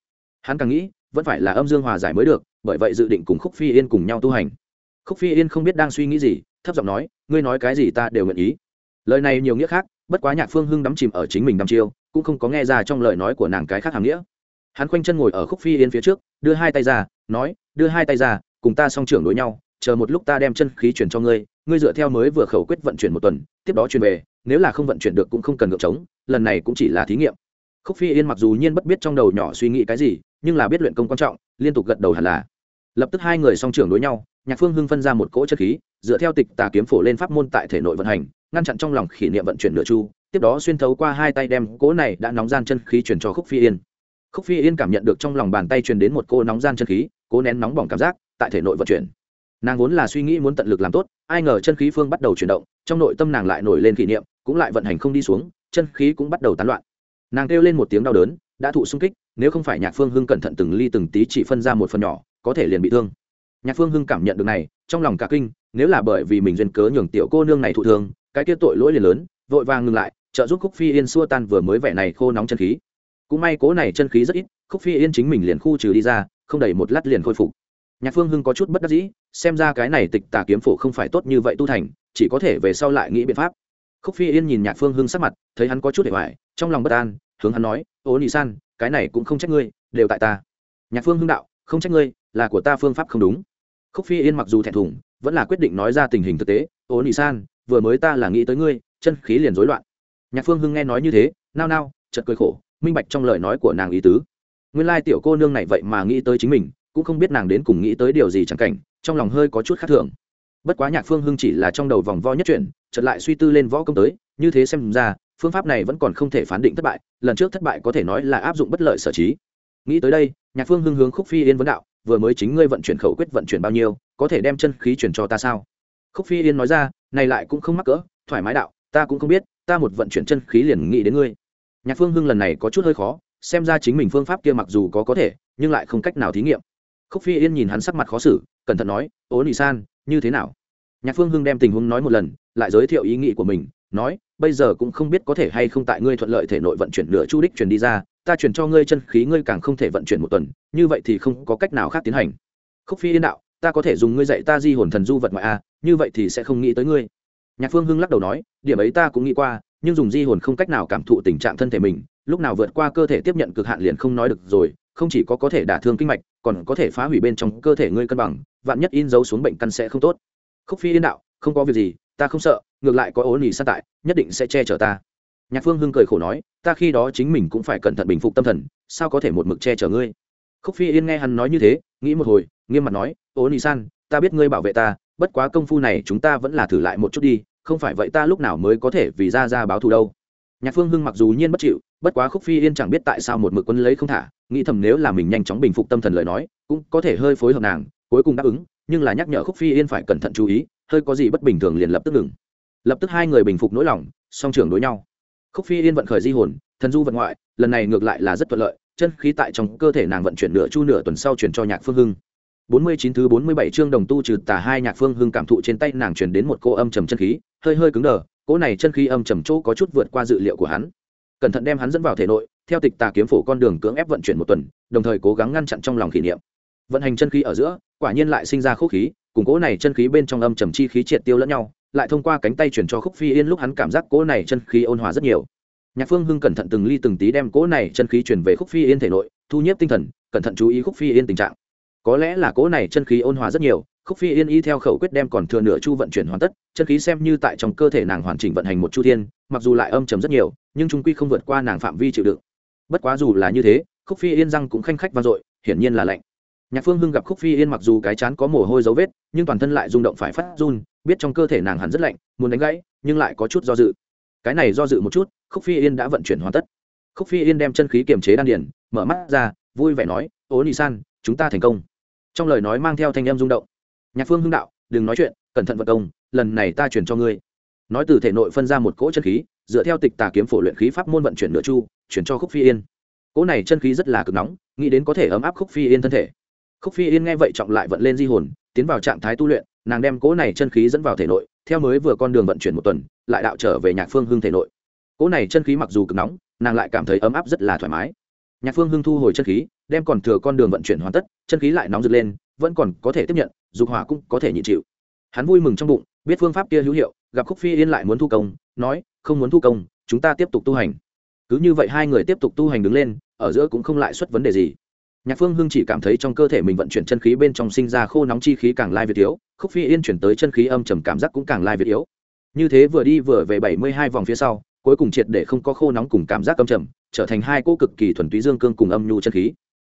Hắn càng nghĩ, vẫn phải là âm dương hòa giải mới được, bởi vậy dự định cùng khúc phi yên cùng nhau tu hành. Khúc phi yên không biết đang suy nghĩ gì, thấp giọng nói, ngươi nói cái gì ta đều nguyện ý. Lời này nhiều nghĩa khác bất quá nhạc phương hưng đắm chìm ở chính mình đăm chiêu, cũng không có nghe ra trong lời nói của nàng cái khác hàm nghĩa. Hắn khoanh chân ngồi ở khúc phi yên phía trước, đưa hai tay ra, nói, đưa hai tay ra, cùng ta song trưởng đối nhau, chờ một lúc ta đem chân khí chuyển cho ngươi ngươi dựa theo mới vừa khẩu quyết vận chuyển một tuần, tiếp đó chuyển về, nếu là không vận chuyển được cũng không cần ngược trống, lần này cũng chỉ là thí nghiệm. Khúc phi yên mặc dù nhiên bất biết trong đầu nhỏ suy nghĩ cái gì, nhưng là biết luyện công quan trọng, liên tục gật đầu hẳn là. Lập tức hai người song trưởng đối nhau, nhạc phương hưng phân ra một cỗ chất khí, dựa theo tịch tà kiếm phổ lên pháp môn tại thể nội vận hành ngăn chặn trong lòng kỷ niệm vận chuyển nửa chu, tiếp đó xuyên thấu qua hai tay đem cỗ này đã nóng gian chân khí chuyển cho khúc phi yên. Khúc phi yên cảm nhận được trong lòng bàn tay truyền đến một cô nóng gian chân khí, cố nén nóng bỏng cảm giác, tại thể nội vận chuyển. Nàng vốn là suy nghĩ muốn tận lực làm tốt, ai ngờ chân khí phương bắt đầu chuyển động, trong nội tâm nàng lại nổi lên kỷ niệm, cũng lại vận hành không đi xuống, chân khí cũng bắt đầu tán loạn. Nàng kêu lên một tiếng đau đớn, đã thụ sung kích, nếu không phải nhạc phương hưng cẩn thận từng ly từng tí chỉ phân ra một phần nhỏ, có thể liền bị thương. Nhạc phương hưng cảm nhận được này, trong lòng cả kinh, nếu là bởi vì mình duyên cớ nhường tiểu cô nương này thụ thương cái kia tội lỗi liền lớn, vội vàng ngừng lại, trợ giúp khúc phi yên xua tan vừa mới vẻ này khô nóng chân khí. Cũng may cố này chân khí rất ít, khúc phi yên chính mình liền khu trừ đi ra, không đầy một lát liền khôi phục. Nhạc phương hưng có chút bất đắc dĩ, xem ra cái này tịch tà kiếm phổ không phải tốt như vậy tu thành, chỉ có thể về sau lại nghĩ biện pháp. Khúc phi yên nhìn nhạc phương hưng sắc mặt, thấy hắn có chút để hoài trong lòng bất an, hướng hắn nói, ô nị san, cái này cũng không trách ngươi, đều tại ta. Nhạc phương hưng đạo, không trách ngươi, là của ta phương pháp không đúng. Khúc phi yên mặc dù thẹn thùng, vẫn là quyết định nói ra tình hình thực tế, ô nị san vừa mới ta là nghĩ tới ngươi, chân khí liền rối loạn. Nhạc phương hưng nghe nói như thế, nao nao chật cười khổ, minh bạch trong lời nói của nàng ý tứ. Nguyên lai tiểu cô nương này vậy mà nghĩ tới chính mình, cũng không biết nàng đến cùng nghĩ tới điều gì chẳng cảnh, trong lòng hơi có chút khác thường. Bất quá nhạc phương hưng chỉ là trong đầu vòng vo nhất chuyển chợt lại suy tư lên võ công tới, như thế xem ra, phương pháp này vẫn còn không thể phán định thất bại, lần trước thất bại có thể nói là áp dụng bất lợi sở trí. Nghĩ tới đây, nhạc phương hưng hướng khúc phi yên vấn đạo, vừa mới chính ngươi vận chuyển khẩu quyết vận chuyển bao nhiêu, có thể đem chân khí chuyển cho ta sao? Khúc phi yên nói ra này lại cũng không mắc cỡ, thoải mái đạo, ta cũng không biết, ta một vận chuyển chân khí liền nghĩ đến ngươi. Nhạc phương hưng lần này có chút hơi khó, xem ra chính mình phương pháp kia mặc dù có có thể, nhưng lại không cách nào thí nghiệm. Khúc phi yên nhìn hắn sắc mặt khó xử, cẩn thận nói ố nị san, như thế nào? Nhạc phương hưng đem tình huống nói một lần, lại giới thiệu ý nghĩ của mình, nói, bây giờ cũng không biết có thể hay không tại ngươi thuận lợi thể nội vận chuyển nửa chu đích truyền đi ra, ta chuyển cho ngươi chân khí ngươi càng không thể vận chuyển một tuần, như vậy thì không có cách nào khác tiến hành. Khúc phi yên đạo, ta có thể dùng ngươi dạy ta di hồn thần du vật ngoại a như vậy thì sẽ không nghĩ tới ngươi. Nhạc phương hưng lắc đầu nói, điểm ấy ta cũng nghĩ qua, nhưng dùng di hồn không cách nào cảm thụ tình trạng thân thể mình, lúc nào vượt qua cơ thể tiếp nhận cực hạn liền không nói được rồi, không chỉ có có thể đả thương kinh mạch, còn có thể phá hủy bên trong cơ thể ngươi cân bằng, vạn nhất in dấu xuống bệnh căn sẽ không tốt. Khúc phi yên đạo, không có việc gì, ta không sợ, ngược lại có ố nỉ sát tại, nhất định sẽ che chở ta. Nhạc phương hưng cười khổ nói, ta khi đó chính mình cũng phải cẩn thận bình phục tâm thần, sao có thể một mực che chở ngươi? Khúc phi yên nghe hắn nói như thế, nghĩ một hồi, nghiêm mặt nói, ố nỉ san, ta biết ngươi bảo vệ ta bất quá công phu này chúng ta vẫn là thử lại một chút đi, không phải vậy ta lúc nào mới có thể vì ra ra báo thù đâu. Nhạc phương hưng mặc dù nhiên bất chịu, bất quá khúc phi yên chẳng biết tại sao một mực quân lấy không thả, nghĩ thầm nếu là mình nhanh chóng bình phục tâm thần lời nói, cũng có thể hơi phối hợp nàng, cuối cùng đáp ứng, nhưng là nhắc nhở khúc phi yên phải cẩn thận chú ý, hơi có gì bất bình thường liền lập tức ngừng. Lập tức hai người bình phục nỗi lòng, song trường đối nhau. Khúc phi yên vận khởi di hồn, thần du vận ngoại, lần này ngược lại là rất thuận lợi, chân khí tại trong cơ thể nàng vận chuyển nửa chu nửa tuần sau chuyển cho nhạc phương hưng bốn mươi chín thứ bốn mươi bảy chương đồng tu trừ tà hai nhạc phương hưng cảm thụ trên tay nàng truyền đến một cô âm trầm chân khí, hơi hơi cứng đờ, cỗ này chân khí âm trầm chỗ có chút vượt qua dự liệu của hắn. Cẩn thận đem hắn dẫn vào thể nội, theo tịch tà kiếm phổ con đường cưỡng ép vận chuyển một tuần, đồng thời cố gắng ngăn chặn trong lòng kỷ niệm. Vận hành chân khí ở giữa, quả nhiên lại sinh ra khúc khí, cùng cỗ này chân khí bên trong âm trầm chi khí triệt tiêu lẫn nhau, lại thông qua cánh tay chuyển cho khúc phi yên lúc hắn cảm giác cỗ này chân khí ôn hòa rất nhiều. Nhạc phương hưng cẩn thận từng ly từng tí đem cỗ này chân khí truyền về khúc phi yên thể nội, thu nhếp tinh thần, cẩn thận chú ý khúc phi yên tình trạng có lẽ là cỗ này chân khí ôn hòa rất nhiều, khúc phi yên y theo khẩu quyết đem còn thừa nửa chu vận chuyển hoàn tất, chân khí xem như tại trong cơ thể nàng hoàn chỉnh vận hành một chu thiên, mặc dù lại âm trầm rất nhiều, nhưng trung quy không vượt qua nàng phạm vi chịu đựng. Bất quá dù là như thế, khúc phi yên răng cũng khanh khách vang dội, hiển nhiên là lạnh. Nhạc phương hưng gặp khúc phi yên mặc dù cái chán có mồ hôi dấu vết, nhưng toàn thân lại rung động phải phát run, biết trong cơ thể nàng hẳn rất lạnh, muốn đánh gãy, nhưng lại có chút do dự. Cái này do dự một chút, khúc phi yên đã vận chuyển hoàn tất. Khúc phi yên đem chân khí kiềm chế đan điển mở mắt ra, vui vẻ nói ố nị san, chúng ta thành công trong lời nói mang theo thanh em rung động. Nhạc phương hưng đạo, đừng nói chuyện, cẩn thận vận công, lần này ta chuyển cho ngươi. Nói từ thể nội phân ra một cỗ chân khí, dựa theo tịch tà kiếm phổ luyện khí pháp môn vận chuyển nửa chu, chuyển cho khúc phi yên. Cỗ này chân khí rất là cực nóng, nghĩ đến có thể ấm áp khúc phi yên thân thể. Khúc phi yên nghe vậy trọng lại vận lên di hồn, tiến vào trạng thái tu luyện, nàng đem cỗ này chân khí dẫn vào thể nội, theo mới vừa con đường vận chuyển một tuần, lại đạo trở về nhạc phương hưng thể nội. Cỗ này chân khí mặc dù cực nóng, nàng lại cảm thấy ấm áp rất là thoải mái. Nhạc phương hưng thu hồi chân khí đem còn thừa con đường vận chuyển hoàn tất, chân khí lại nóng rực lên, vẫn còn có thể tiếp nhận, dục hỏa cũng có thể nhịn chịu. Hắn vui mừng trong bụng, biết phương pháp kia hữu hiệu, gặp khúc phi yên lại muốn thu công, nói, không muốn thu công, chúng ta tiếp tục tu hành. Cứ như vậy hai người tiếp tục tu hành đứng lên, ở giữa cũng không lại xuất vấn đề gì. Nhạc phương hưng chỉ cảm thấy trong cơ thể mình vận chuyển chân khí bên trong sinh ra khô nóng chi khí càng lai việt yếu, khúc phi yên chuyển tới chân khí âm trầm cảm giác cũng càng lai việt yếu. Như thế vừa đi vừa về bảy mươi hai vòng phía sau, cuối cùng triệt để không có khô nóng cùng cảm giác âm trầm, trở thành hai cô cực kỳ thuần túy dương cương cùng âm nhu chân khí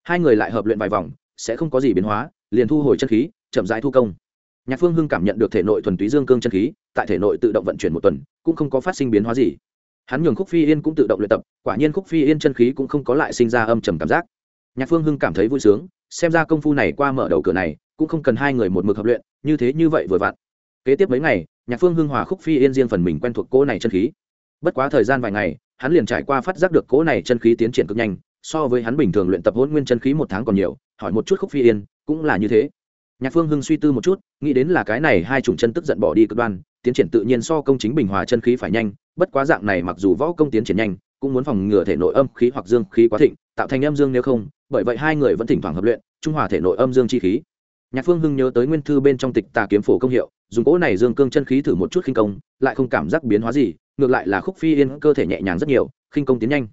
hai người lại hợp luyện vài vòng, sẽ không có gì biến hóa, liền thu hồi chân khí, chậm rãi thu công. Nhạc phương hưng cảm nhận được thể nội thuần túy dương cương chân khí, tại thể nội tự động vận chuyển một tuần, cũng không có phát sinh biến hóa gì. Hắn nhường khúc phi yên cũng tự động luyện tập, quả nhiên khúc phi yên chân khí cũng không có lại sinh ra âm trầm cảm giác. Nhạc phương hưng cảm thấy vui sướng, xem ra công phu này qua mở đầu cửa này, cũng không cần hai người một mực hợp luyện, như thế như vậy vừa vặn. Kế tiếp mấy ngày, nhạc phương hưng hòa khúc phi yên riêng phần mình quen thuộc cỗ này chân khí. Bất quá thời gian vài ngày, hắn liền trải qua phát giác được cỗ này chân khí tiến triển cực nhanh so với hắn bình thường luyện tập hôn nguyên chân khí một tháng còn nhiều, hỏi một chút khúc phi yên, cũng là như thế. Nhạc phương hưng suy tư một chút, nghĩ đến là cái này hai chủng chân tức giận bỏ đi cực đoan, tiến triển tự nhiên so công chính bình hòa chân khí phải nhanh, bất quá dạng này mặc dù võ công tiến triển nhanh, cũng muốn phòng ngừa thể nội âm khí hoặc dương khí quá thịnh, tạo thành âm dương nếu không, bởi vậy hai người vẫn thỉnh thoảng hợp luyện, trung hòa thể nội âm dương chi khí. Nhạc phương hưng nhớ tới nguyên thư bên trong tịch tà kiếm phổ công hiệu, dùng cỗ này dương cương chân khí thử một chút khinh công, lại không cảm giác biến hóa gì, ngược lại là khúc phi yên cơ thể nhẹ nhàng rất nhiều, khinh công tiến nhanh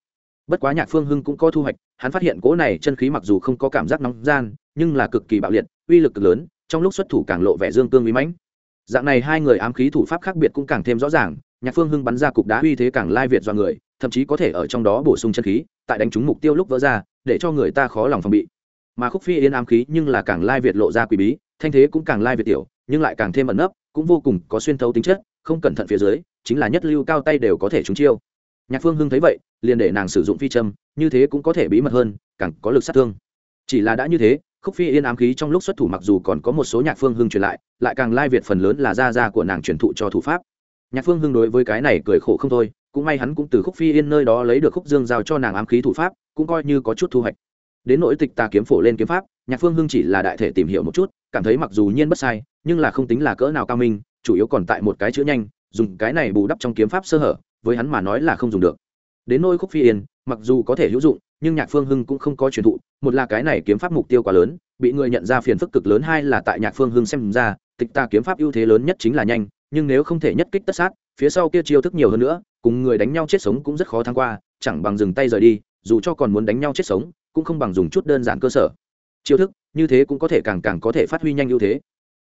bất quá nhạc phương hưng cũng có thu hoạch, hắn phát hiện cỗ này chân khí mặc dù không có cảm giác nóng gian, nhưng là cực kỳ bạo liệt, uy lực cực lớn, trong lúc xuất thủ càng lộ vẻ dương cương bí mãnh. Dạng này hai người ám khí thủ pháp khác biệt cũng càng thêm rõ ràng, nhạc phương hưng bắn ra cục đá uy thế càng lai việt do người, thậm chí có thể ở trong đó bổ sung chân khí, tại đánh trúng mục tiêu lúc vỡ ra, để cho người ta khó lòng phòng bị. Mà khúc phi yên ám khí nhưng là càng lai việt lộ ra quỷ bí, thanh thế cũng càng lai việt tiểu, nhưng lại càng thêm ẩn nấp, cũng vô cùng có xuyên thấu tính chất, không cẩn thận phía dưới, chính là nhất lưu cao tay đều có thể trúng chiêu nhạc phương hưng thấy vậy, liền để nàng sử dụng phi châm, như thế cũng có thể bí mật hơn, càng có lực sát thương. Chỉ là đã như thế, khúc phi yên ám khí trong lúc xuất thủ mặc dù còn có một số nhạc phương hưng truyền lại lại càng lai việt phần lớn là gia gia của nàng truyền thụ cho thủ pháp. Nhạc phương hưng đối với cái này cười khổ không thôi, cũng may hắn cũng từ khúc phi yên nơi đó lấy được khúc dương giao cho nàng ám khí thủ pháp, cũng coi như có chút thu hoạch. Đến nỗi tịch tà kiếm phổ lên kiếm pháp, nhạc phương hưng chỉ là đại thể tìm hiểu một chút, cảm thấy mặc dù nhiên bất sai, nhưng là không tính là cỡ nào cao minh, chủ yếu còn tại một cái chữ nhanh, dùng cái này bù đắp trong kiếm pháp sơ hở với hắn mà nói là không dùng được. Đến nôi khúc phi yên, mặc dù có thể hữu dụng, nhưng nhạc phương hưng cũng không có truyền thụ, một là cái này kiếm pháp mục tiêu quá lớn, bị người nhận ra phiền phức cực lớn, hai là tại nhạc phương hưng xem ra, tịch ta kiếm pháp ưu thế lớn nhất chính là nhanh, nhưng nếu không thể nhất kích tất sát, phía sau kia chiêu thức nhiều hơn nữa, cùng người đánh nhau chết sống cũng rất khó thắng qua, chẳng bằng dừng tay rời đi, dù cho còn muốn đánh nhau chết sống, cũng không bằng dùng chút đơn giản cơ sở. Chiêu thức, như thế cũng có thể càng càng có thể phát huy nhanh ưu thế.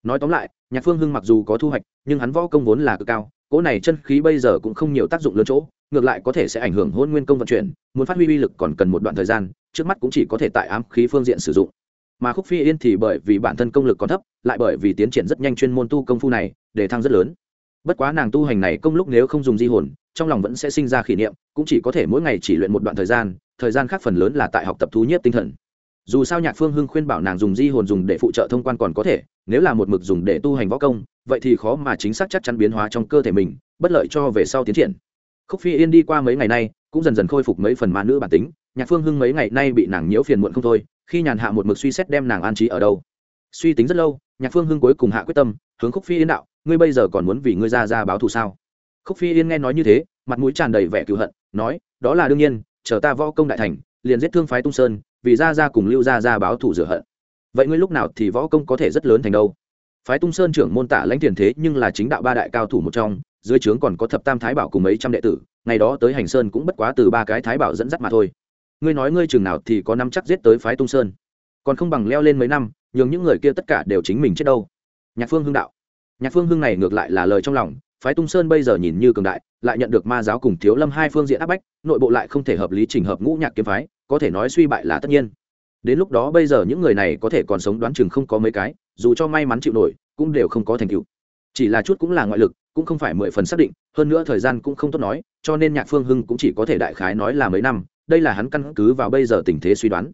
Nói tóm lại, nhạc phương hưng mặc dù có thu hoạch, nhưng hắn võ công vốn là cực cao cỗ này chân khí bây giờ cũng không nhiều tác dụng lớn chỗ, ngược lại có thể sẽ ảnh hưởng hôn nguyên công vận chuyển, muốn phát huy uy lực còn cần một đoạn thời gian, trước mắt cũng chỉ có thể tại ám khí phương diện sử dụng. Mà khúc phi yên thì bởi vì bản thân công lực còn thấp, lại bởi vì tiến triển rất nhanh chuyên môn tu công phu này, để thăng rất lớn. Bất quá nàng tu hành này công lúc nếu không dùng di hồn, trong lòng vẫn sẽ sinh ra kỷ niệm, cũng chỉ có thể mỗi ngày chỉ luyện một đoạn thời gian thời gian khác phần lớn là tại học tập thú nhất tinh thần dù sao nhạc phương hưng khuyên bảo nàng dùng di hồn dùng để phụ trợ thông quan còn có thể, nếu là một mực dùng để tu hành võ công, vậy thì khó mà chính xác chắc chắn biến hóa trong cơ thể mình, bất lợi cho về sau tiến triển. Khúc phi yên đi qua mấy ngày nay, cũng dần dần khôi phục mấy phần ma nữ bản tính, nhạc phương hưng mấy ngày nay bị nàng nhiễu phiền muộn không thôi, khi nhàn hạ một mực suy xét đem nàng an trí ở đâu. Suy tính rất lâu, nhạc phương hưng cuối cùng hạ quyết tâm, hướng khúc phi yên đạo, ngươi bây giờ còn muốn vì ngươi ra ra báo thù sao? Khúc phi yên nghe nói như thế, mặt mũi tràn đầy vẻ cựu hận, nói, đó là đương nhiên, chờ ta võ công đại thành, liền giết thương phái tung sơn vì ra ra cùng lưu ra ra báo thù rửa hận. Vậy ngươi lúc nào thì võ công có thể rất lớn thành đâu? Phái tung sơn trưởng môn tạ lãnh tiền thế nhưng là chính đạo ba đại cao thủ một trong, dưới trướng còn có thập tam thái bảo cùng mấy trăm đệ tử, ngày đó tới hành sơn cũng bất quá từ ba cái thái bảo dẫn dắt mà thôi. Ngươi nói ngươi chừng nào thì có năm chắc giết tới phái tung sơn. Còn không bằng leo lên mấy năm, nhường những người kia tất cả đều chính mình chết đâu. Nhạc phương hưng đạo. Nhạc phương hưng này ngược lại là lời trong lòng, phái tung sơn bây giờ nhìn như cường đại, lại nhận được ma giáo cùng thiếu lâm hai phương diện áp bách, nội bộ lại không thể hợp lý trình hợp ngũ nhạc kiếm phái có thể nói suy bại là tất nhiên. Đến lúc đó bây giờ những người này có thể còn sống đoán chừng không có mấy cái, dù cho may mắn chịu nổi, cũng đều không có thành tựu. Chỉ là chút cũng là ngoại lực, cũng không phải mười phần xác định, hơn nữa thời gian cũng không tốt nói, cho nên nhạc phương hưng cũng chỉ có thể đại khái nói là mấy năm, đây là hắn căn cứ vào bây giờ tình thế suy đoán.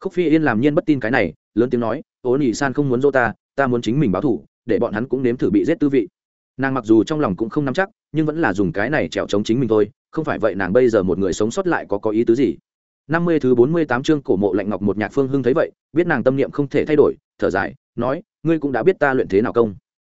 Khúc phi yên làm nhiên bất tin cái này, lớn tiếng nói ố nhị san không muốn dỗ ta ta muốn chính mình báo thủ để bọn hắn cũng nếm thử bị giết tư vị. Nàng mặc dù trong lòng cũng không nắm chắc, nhưng vẫn là dùng cái này trèo chống chính mình thôi, không phải vậy nàng bây giờ một người sống sót lại có có ý tứ gì? Năm mươi thứ bốn mươi tám chương cổ mộ lạnh ngọc một nhạc phương hưng thấy vậy, biết nàng tâm niệm không thể thay đổi, thở dài, nói, ngươi cũng đã biết ta luyện thế nào công.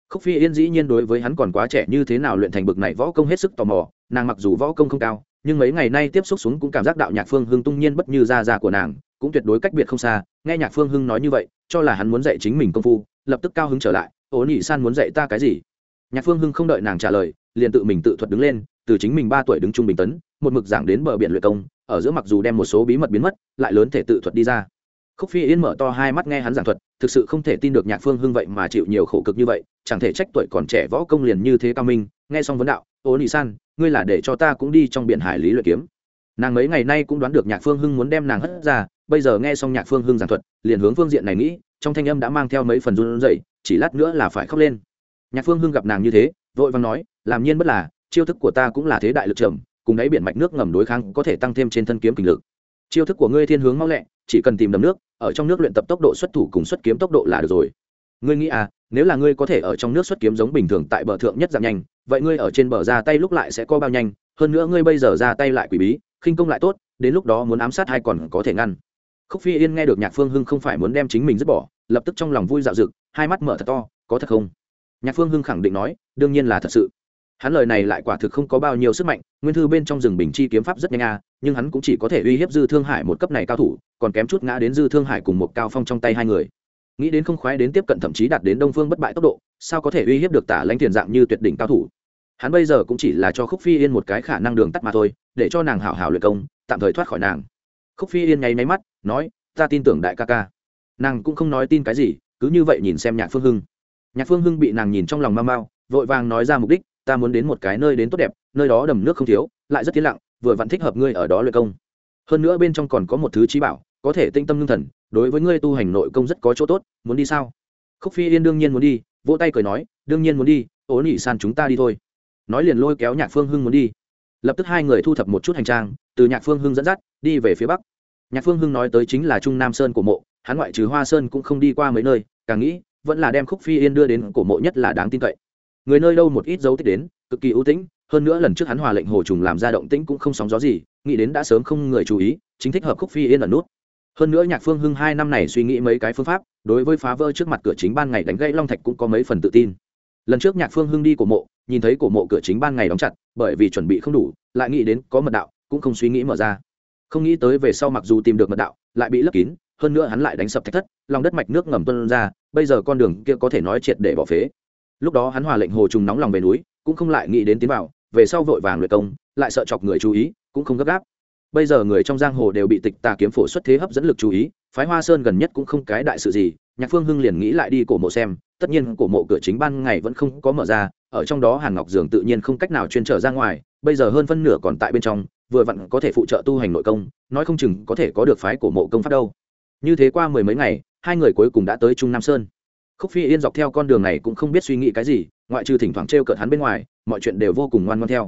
Khúc phi yên dĩ nhiên đối với hắn còn quá trẻ như thế nào luyện thành bực này võ công hết sức tò mò, nàng mặc dù võ công không cao, nhưng mấy ngày nay tiếp xúc xuống cũng cảm giác đạo nhạc phương hưng tung nhiên bất như da da của nàng, cũng tuyệt đối cách biệt không xa, nghe nhạc phương hưng nói như vậy, cho là hắn muốn dạy chính mình công phu, lập tức cao hứng trở lại ố nhị san muốn dạy ta cái gì? Nhạc phương hưng không đợi nàng trả lời, liền tự mình tự thuật đứng lên, từ chính mình ba tuổi đứng trung bình tấn, một mực giảng đến bờ biển luyện công ở giữa mặc dù đem một số bí mật biến mất, lại lớn thể tự thuật đi ra. Khúc phi yên mở to hai mắt nghe hắn giảng thuật, thực sự không thể tin được nhạc phương hưng vậy mà chịu nhiều khổ cực như vậy, chẳng thể trách tuổi còn trẻ võ công liền như thế cao minh, nghe xong vấn đạo, ô nị san, ngươi là để cho ta cũng đi trong biển hải lý luyện kiếm. Nàng mấy ngày nay cũng đoán được nhạc phương hưng muốn đem nàng hất ra, bây giờ nghe xong nhạc phương hưng giảng thuật, liền hướng phương diện này nghĩ, trong thanh âm đã mang theo mấy phần run rẩy, chỉ lát nữa là phải khóc lên. Nhạc phương hưng gặp nàng như thế, vội vàng nói, làm nhiên bất là, chiêu thức của ta cũng là thế đại lực trầm cùng đáy biển mạch nước ngầm đối kháng có thể tăng thêm trên thân kiếm kình lực. Chiêu thức của ngươi thiên hướng mau lẹ, chỉ cần tìm đầm nước, ở trong nước luyện tập tốc độ xuất thủ cùng xuất kiếm tốc độ là được rồi. Ngươi nghĩ à nếu là ngươi có thể ở trong nước xuất kiếm giống bình thường tại bờ thượng nhất giảm nhanh, vậy ngươi ở trên bờ ra tay lúc lại sẽ có bao nhanh, hơn nữa ngươi bây giờ ra tay lại quỷ bí, khinh công lại tốt, đến lúc đó muốn ám sát hay còn có thể ngăn. Khúc phi yên nghe được nhạc phương hưng không phải muốn đem chính mình dứt bỏ, lập tức trong lòng vui dạo dực hai mắt mở thật to, có thật không? Nhạc phương hưng khẳng định nói, đương nhiên là thật sự hắn lời này lại quả thực không có bao nhiêu sức mạnh, nguyên thư bên trong rừng bình chi kiếm pháp rất nhanh a, nhưng hắn cũng chỉ có thể uy hiếp dư thương hải một cấp này cao thủ, còn kém chút ngã đến dư thương hải cùng một cao phong trong tay hai người. Nghĩ đến không khoái đến tiếp cận thậm chí đạt đến đông phương bất bại tốc độ, sao có thể uy hiếp được tả lãnh tiền dạng như tuyệt đỉnh cao thủ? Hắn bây giờ cũng chỉ là cho khúc phi yên một cái khả năng đường tắt mà thôi, để cho nàng hảo hảo luyện công, tạm thời thoát khỏi nàng. Khúc phi yên nháy máy mắt, nói, ta tin tưởng đại ca ca. Nàng cũng không nói tin cái gì, cứ như vậy nhìn xem nhạc phương hưng. Nhạc phương hưng bị nàng nhìn trong lòng mau mau, vội vàng nói ra mục đích ta muốn đến một cái nơi đến tốt đẹp, nơi đó đầm nước không thiếu, lại rất tiến lặng, vừa vặn thích hợp ngươi ở đó luyện công. Hơn nữa bên trong còn có một thứ trí bảo, có thể tinh tâm lương thần, đối với ngươi tu hành nội công rất có chỗ tốt, muốn đi sao? Khúc phi yên đương nhiên muốn đi, vỗ tay cười nói, đương nhiên muốn đi, ố nỉ san chúng ta đi thôi. Nói liền lôi kéo nhạc phương hưng muốn đi. Lập tức hai người thu thập một chút hành trang, từ nhạc phương hưng dẫn dắt, đi về phía bắc. Nhạc phương hưng nói tới chính là trung nam sơn của mộ, hắn ngoại trừ hoa sơn cũng không đi qua mấy nơi, càng nghĩ, vẫn là đem khúc phi yên đưa đến cổ mộ nhất là đáng tin cậy người nơi đâu một ít dấu tích đến, cực kỳ ưu tĩnh, hơn nữa lần trước hắn hòa lệnh hồ trùng làm ra động tĩnh cũng không sóng gió gì, nghĩ đến đã sớm không người chú ý, chính thích hợp khúc phi yên ẩn nút. Hơn nữa nhạc phương hưng hai năm này suy nghĩ mấy cái phương pháp, đối với phá vỡ trước mặt cửa chính ban ngày đánh gãy long thạch cũng có mấy phần tự tin. Lần trước nhạc phương hưng đi cổ mộ, nhìn thấy cổ mộ cửa chính ban ngày đóng chặt, bởi vì chuẩn bị không đủ, lại nghĩ đến có mật đạo, cũng không suy nghĩ mở ra. Không nghĩ tới về sau mặc dù tìm được mật đạo, lại bị lấp kín, hơn nữa hắn lại đánh sập thạch thất, lòng đất mạch nước ngầm tuân ra, bây giờ con đường kia có thể nói triệt để bỏ phế lúc đó hắn hòa lệnh hồ trùng nóng lòng về núi, cũng không lại nghĩ đến tiến vào, về sau vội vàng luyện công, lại sợ chọc người chú ý, cũng không gấp gáp. Bây giờ người trong giang hồ đều bị tịch tà kiếm phổ xuất thế hấp dẫn lực chú ý, phái hoa sơn gần nhất cũng không cái đại sự gì, nhạc phương hưng liền nghĩ lại đi cổ mộ xem, tất nhiên cổ mộ cửa chính ban ngày vẫn không có mở ra, ở trong đó hàn ngọc dường tự nhiên không cách nào chuyên trở ra ngoài, bây giờ hơn phân nửa còn tại bên trong, vừa vặn có thể phụ trợ tu hành nội công, nói không chừng có thể có được phái cổ mộ công pháp đâu. Như thế qua mười mấy ngày, hai người cuối cùng đã tới trung nam sơn khúc phi yên dọc theo con đường này cũng không biết suy nghĩ cái gì, ngoại trừ thỉnh thoảng t r e o cợt hắn bên ngoài, mọi chuyện đều vô cùng ngoan ngoan theo.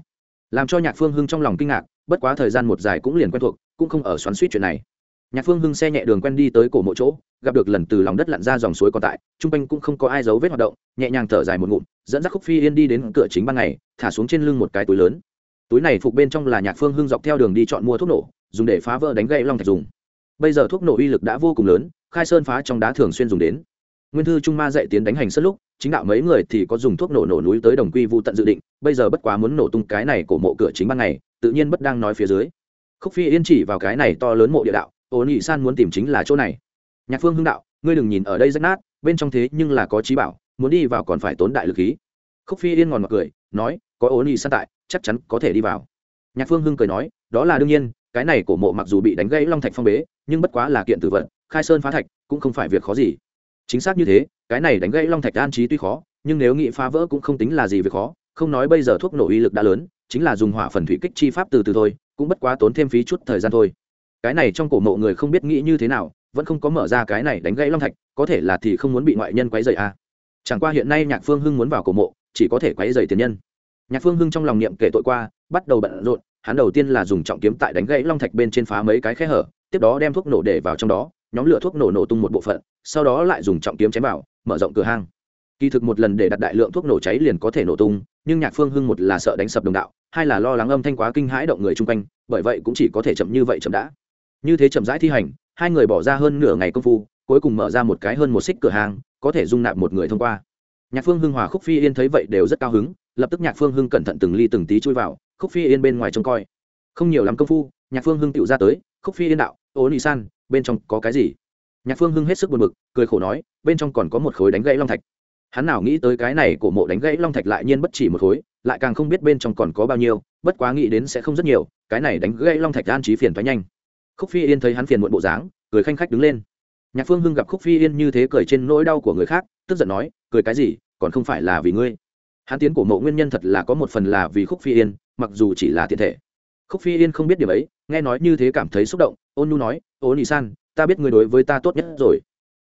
Làm cho nhạc phương hưng trong lòng kinh ngạc, bất quá thời gian một dài cũng liền quen thuộc, cũng không ở xoắn suýt chuyện này. Nhạc phương hưng xe nhẹ đường quen đi tới cổ mộ chỗ, gặp được lần từ lòng đất lặn ra dòng suối còn tại t r u n g quanh cũng không có ai dấu vết hoạt động, nhẹ nhàng thở dài một ngụm, dẫn dắt khúc phi yên đi đến cửa chính ban ngày, thả xuống trên lưng một cái túi lớn. Túi này phục bên trong là nhạc phương hưng dọc theo đường đi chọn mua thuốc nổ, dùng để phá vỡ đánh gậy long thạch dùng. Bây giờ thuốc nổ uy lực đã vô cùng lớn, khai sơn phá trong đá thường xuyên dùng đến nguyên thư trung ma dạy tiến đánh hành sất lúc, chính đạo mấy người thì có dùng thuốc nổ nổ núi tới đồng quy vu tận dự định, bây giờ bất quá muốn nổ tung cái này của mộ cửa chính ban ngày, tự nhiên bất đang nói phía dưới. Khúc phi yên chỉ vào cái này to lớn mộ địa đạo, ô nhị san muốn tìm chính là chỗ này. Nhạc phương hưng đạo, ngươi đừng nhìn ở đây rách nát, bên trong thế nhưng là có trí bảo, muốn đi vào còn phải tốn đại lực khí. Khúc phi yên ngòn mặc cười, nói, có ô nhị san tại, chắc chắn có thể đi vào. Nhạc phương hưng cười nói, đó là đương nhiên, cái này của mộ mặc dù bị đánh gãy long thạch phong bế, nhưng bất quá là kiện tử vận khai sơn phá thạch, cũng không phải việc khó gì chính xác như thế, cái này đánh gãy long thạch an trí tuy khó, nhưng nếu nghị phá vỡ cũng không tính là gì việc khó, không nói bây giờ thuốc nổ uy lực đã lớn, chính là dùng hỏa phần thủy kích chi pháp từ từ thôi, cũng bất quá tốn thêm phí chút thời gian thôi cái này trong cổ mộ người không biết nghĩ như thế nào, vẫn không có mở ra cái này đánh gãy long thạch, có thể là thì không muốn bị ngoại nhân quấy dày à. chẳng qua hiện nay nhạc phương hưng muốn vào cổ mộ, chỉ có thể quấy dày tiền nhân nhạc phương hưng trong lòng niệm kể tội qua, bắt đầu bận rộn, hắn đầu tiên là dùng trọng kiếm tại đánh gãy long thạch bên trên phá mấy cái khe hở, tiếp đó đem thuốc nổ để vào trong đó nhóm lửa thuốc nổ nổ tung một bộ phận, sau đó lại dùng trọng kiếm chém vào, mở rộng cửa hang. Kỳ thực một lần để đặt đại lượng thuốc nổ cháy liền có thể nổ tung, nhưng nhạc phương hưng một là sợ đánh sập đồng đạo, hai là lo lắng âm thanh quá kinh hãi động người chung quanh, bởi vậy cũng chỉ có thể chậm như vậy chậm đã. Như thế chậm rãi thi hành, hai người bỏ ra hơn nửa ngày công phu, cuối cùng mở ra một cái hơn một xích cửa hàng có thể dung nạp một người thông qua. Nhạc phương hưng hòa khúc phi yên thấy vậy đều rất cao hứng, lập tức nhạc phương hưng cẩn thận từng ly từng tí chui vào, khúc phi yên bên ngoài trông coi. Không nhiều lắm công phu, nhạc phương hưng tựu ra tới, khúc phi yên đạo, ô nị san bên trong có cái gì? Nhạc phương hưng hết sức buồn bực, cười khổ nói, bên trong còn có một khối đánh gãy long thạch. Hắn nào nghĩ tới cái này của mộ đánh gãy long thạch lại nhiên bất chỉ một khối, lại càng không biết bên trong còn có bao nhiêu, bất quá nghĩ đến sẽ không rất nhiều, cái này đánh gãy long thạch an trí phiền thoái nhanh. Khúc phi yên thấy hắn phiền muộn bộ dáng, cười khanh khách đứng lên. Nhạc phương hưng gặp khúc phi yên như thế cười trên nỗi đau của người khác, tức giận nói, cười cái gì, còn không phải là vì ngươi? Hắn tiến của mộ nguyên nhân thật là có một phần là vì khúc phi yên, mặc dù chỉ là thiện thể khúc phi yên không biết điều ấy, nghe nói như thế cảm thấy xúc động, ôn nu nói ôn nị san, ta biết người đối với ta tốt nhất rồi.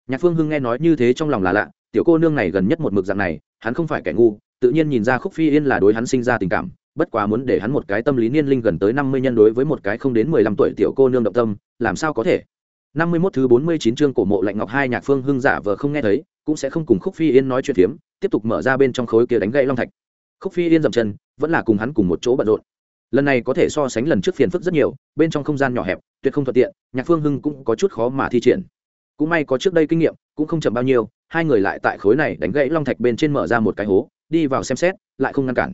Nhạc phương hưng nghe nói như thế trong lòng là lạ, tiểu cô nương này gần nhất một mực dạng này, hắn không phải kẻ ngu, tự nhiên nhìn ra khúc phi yên là đối hắn sinh ra tình cảm, bất quá muốn để hắn một cái tâm lý niên linh gần tới năm mươi nhân đối với một cái không đến mười lăm tuổi tiểu cô nương động tâm, làm sao có thể? Năm mươi mốt thứ bốn mươi chín chương cổ mộ lạnh ngọc hai nhạc phương hưng giả vờ không nghe thấy, cũng sẽ không cùng khúc phi yên nói chuyện phiếm, tiếp tục mở ra bên trong khối kia đánh gậy long thạch. Khúc phi yên dậm chân, vẫn là cùng hắn cùng một chỗ bận rộn lần này có thể so sánh lần trước phiền phức rất nhiều, bên trong không gian nhỏ hẹp, tuyệt không thuận tiện, nhạc phương hưng cũng có chút khó mà thi triển. Cũng may có trước đây kinh nghiệm, cũng không chậm bao nhiêu, hai người lại tại khối này đánh gãy long thạch bên trên mở ra một cái hố, đi vào xem xét, lại không ngăn cản.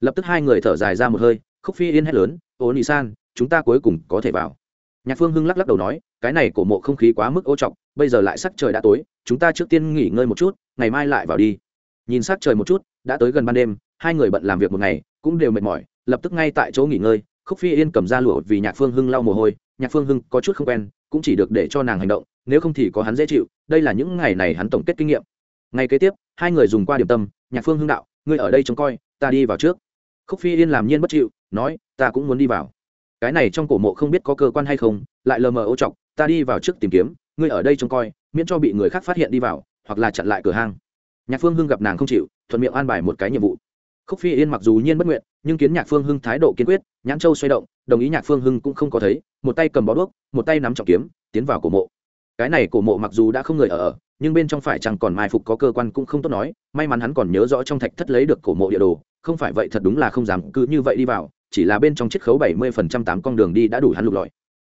Lập tức hai người thở dài ra một hơi, khúc phi yên hét lớn, ô nị san, chúng ta cuối cùng có thể vào. Nhạc phương hưng lắc lắc đầu nói, cái này cổ mộ không khí quá mức ô trọc, bây giờ lại sắc trời đã tối, chúng ta trước tiên nghỉ ngơi một chút, ngày mai lại vào đi. Nhìn sắc trời một chút, đã tới gần ban đêm, hai người bận làm việc một ngày, cũng đều mệt mỏi lập tức ngay tại chỗ nghỉ ngơi, khúc phi yên cầm ra lụa vì nhạc phương hưng lau mồ hôi, nhạc phương hưng có chút không quen, cũng chỉ được để cho nàng hành động, nếu không thì có hắn dễ chịu, đây là những ngày này hắn tổng kết kinh nghiệm. Ngày kế tiếp, hai người dùng qua điểm tâm, nhạc phương hưng đạo, ngươi ở đây trông coi, ta đi vào trước. Khúc phi yên làm nhiên bất chịu, nói, ta cũng muốn đi vào. Cái này trong cổ mộ không biết có cơ quan hay không, lại lờ mờ ô chọc, ta đi vào trước tìm kiếm, ngươi ở đây trông coi, miễn cho bị người khác phát hiện đi vào, hoặc là chặn lại cửa hang. Nhạc phương hưng gặp nàng không chịu, thuận miệng an bài một cái nhiệm vụ khúc phi yên mặc dù nhiên bất nguyện, nhưng kiến nhạc phương hưng thái độ kiên quyết, nhãn châu xoay động, đồng ý nhạc phương hưng cũng không có thấy, một tay cầm bó đuốc, một tay nắm trọng kiếm, tiến vào cổ mộ. Cái này cổ mộ mặc dù đã không người ở, nhưng bên trong phải chẳng còn mai phục có cơ quan cũng không tốt nói, may mắn hắn còn nhớ rõ trong thạch thất lấy được cổ mộ địa đồ, không phải vậy thật đúng là không dám cứ như vậy đi vào, chỉ là bên trong chiết khấu bảy mươi phần trăm tám con đường đi đã đủ hắn lục lọi.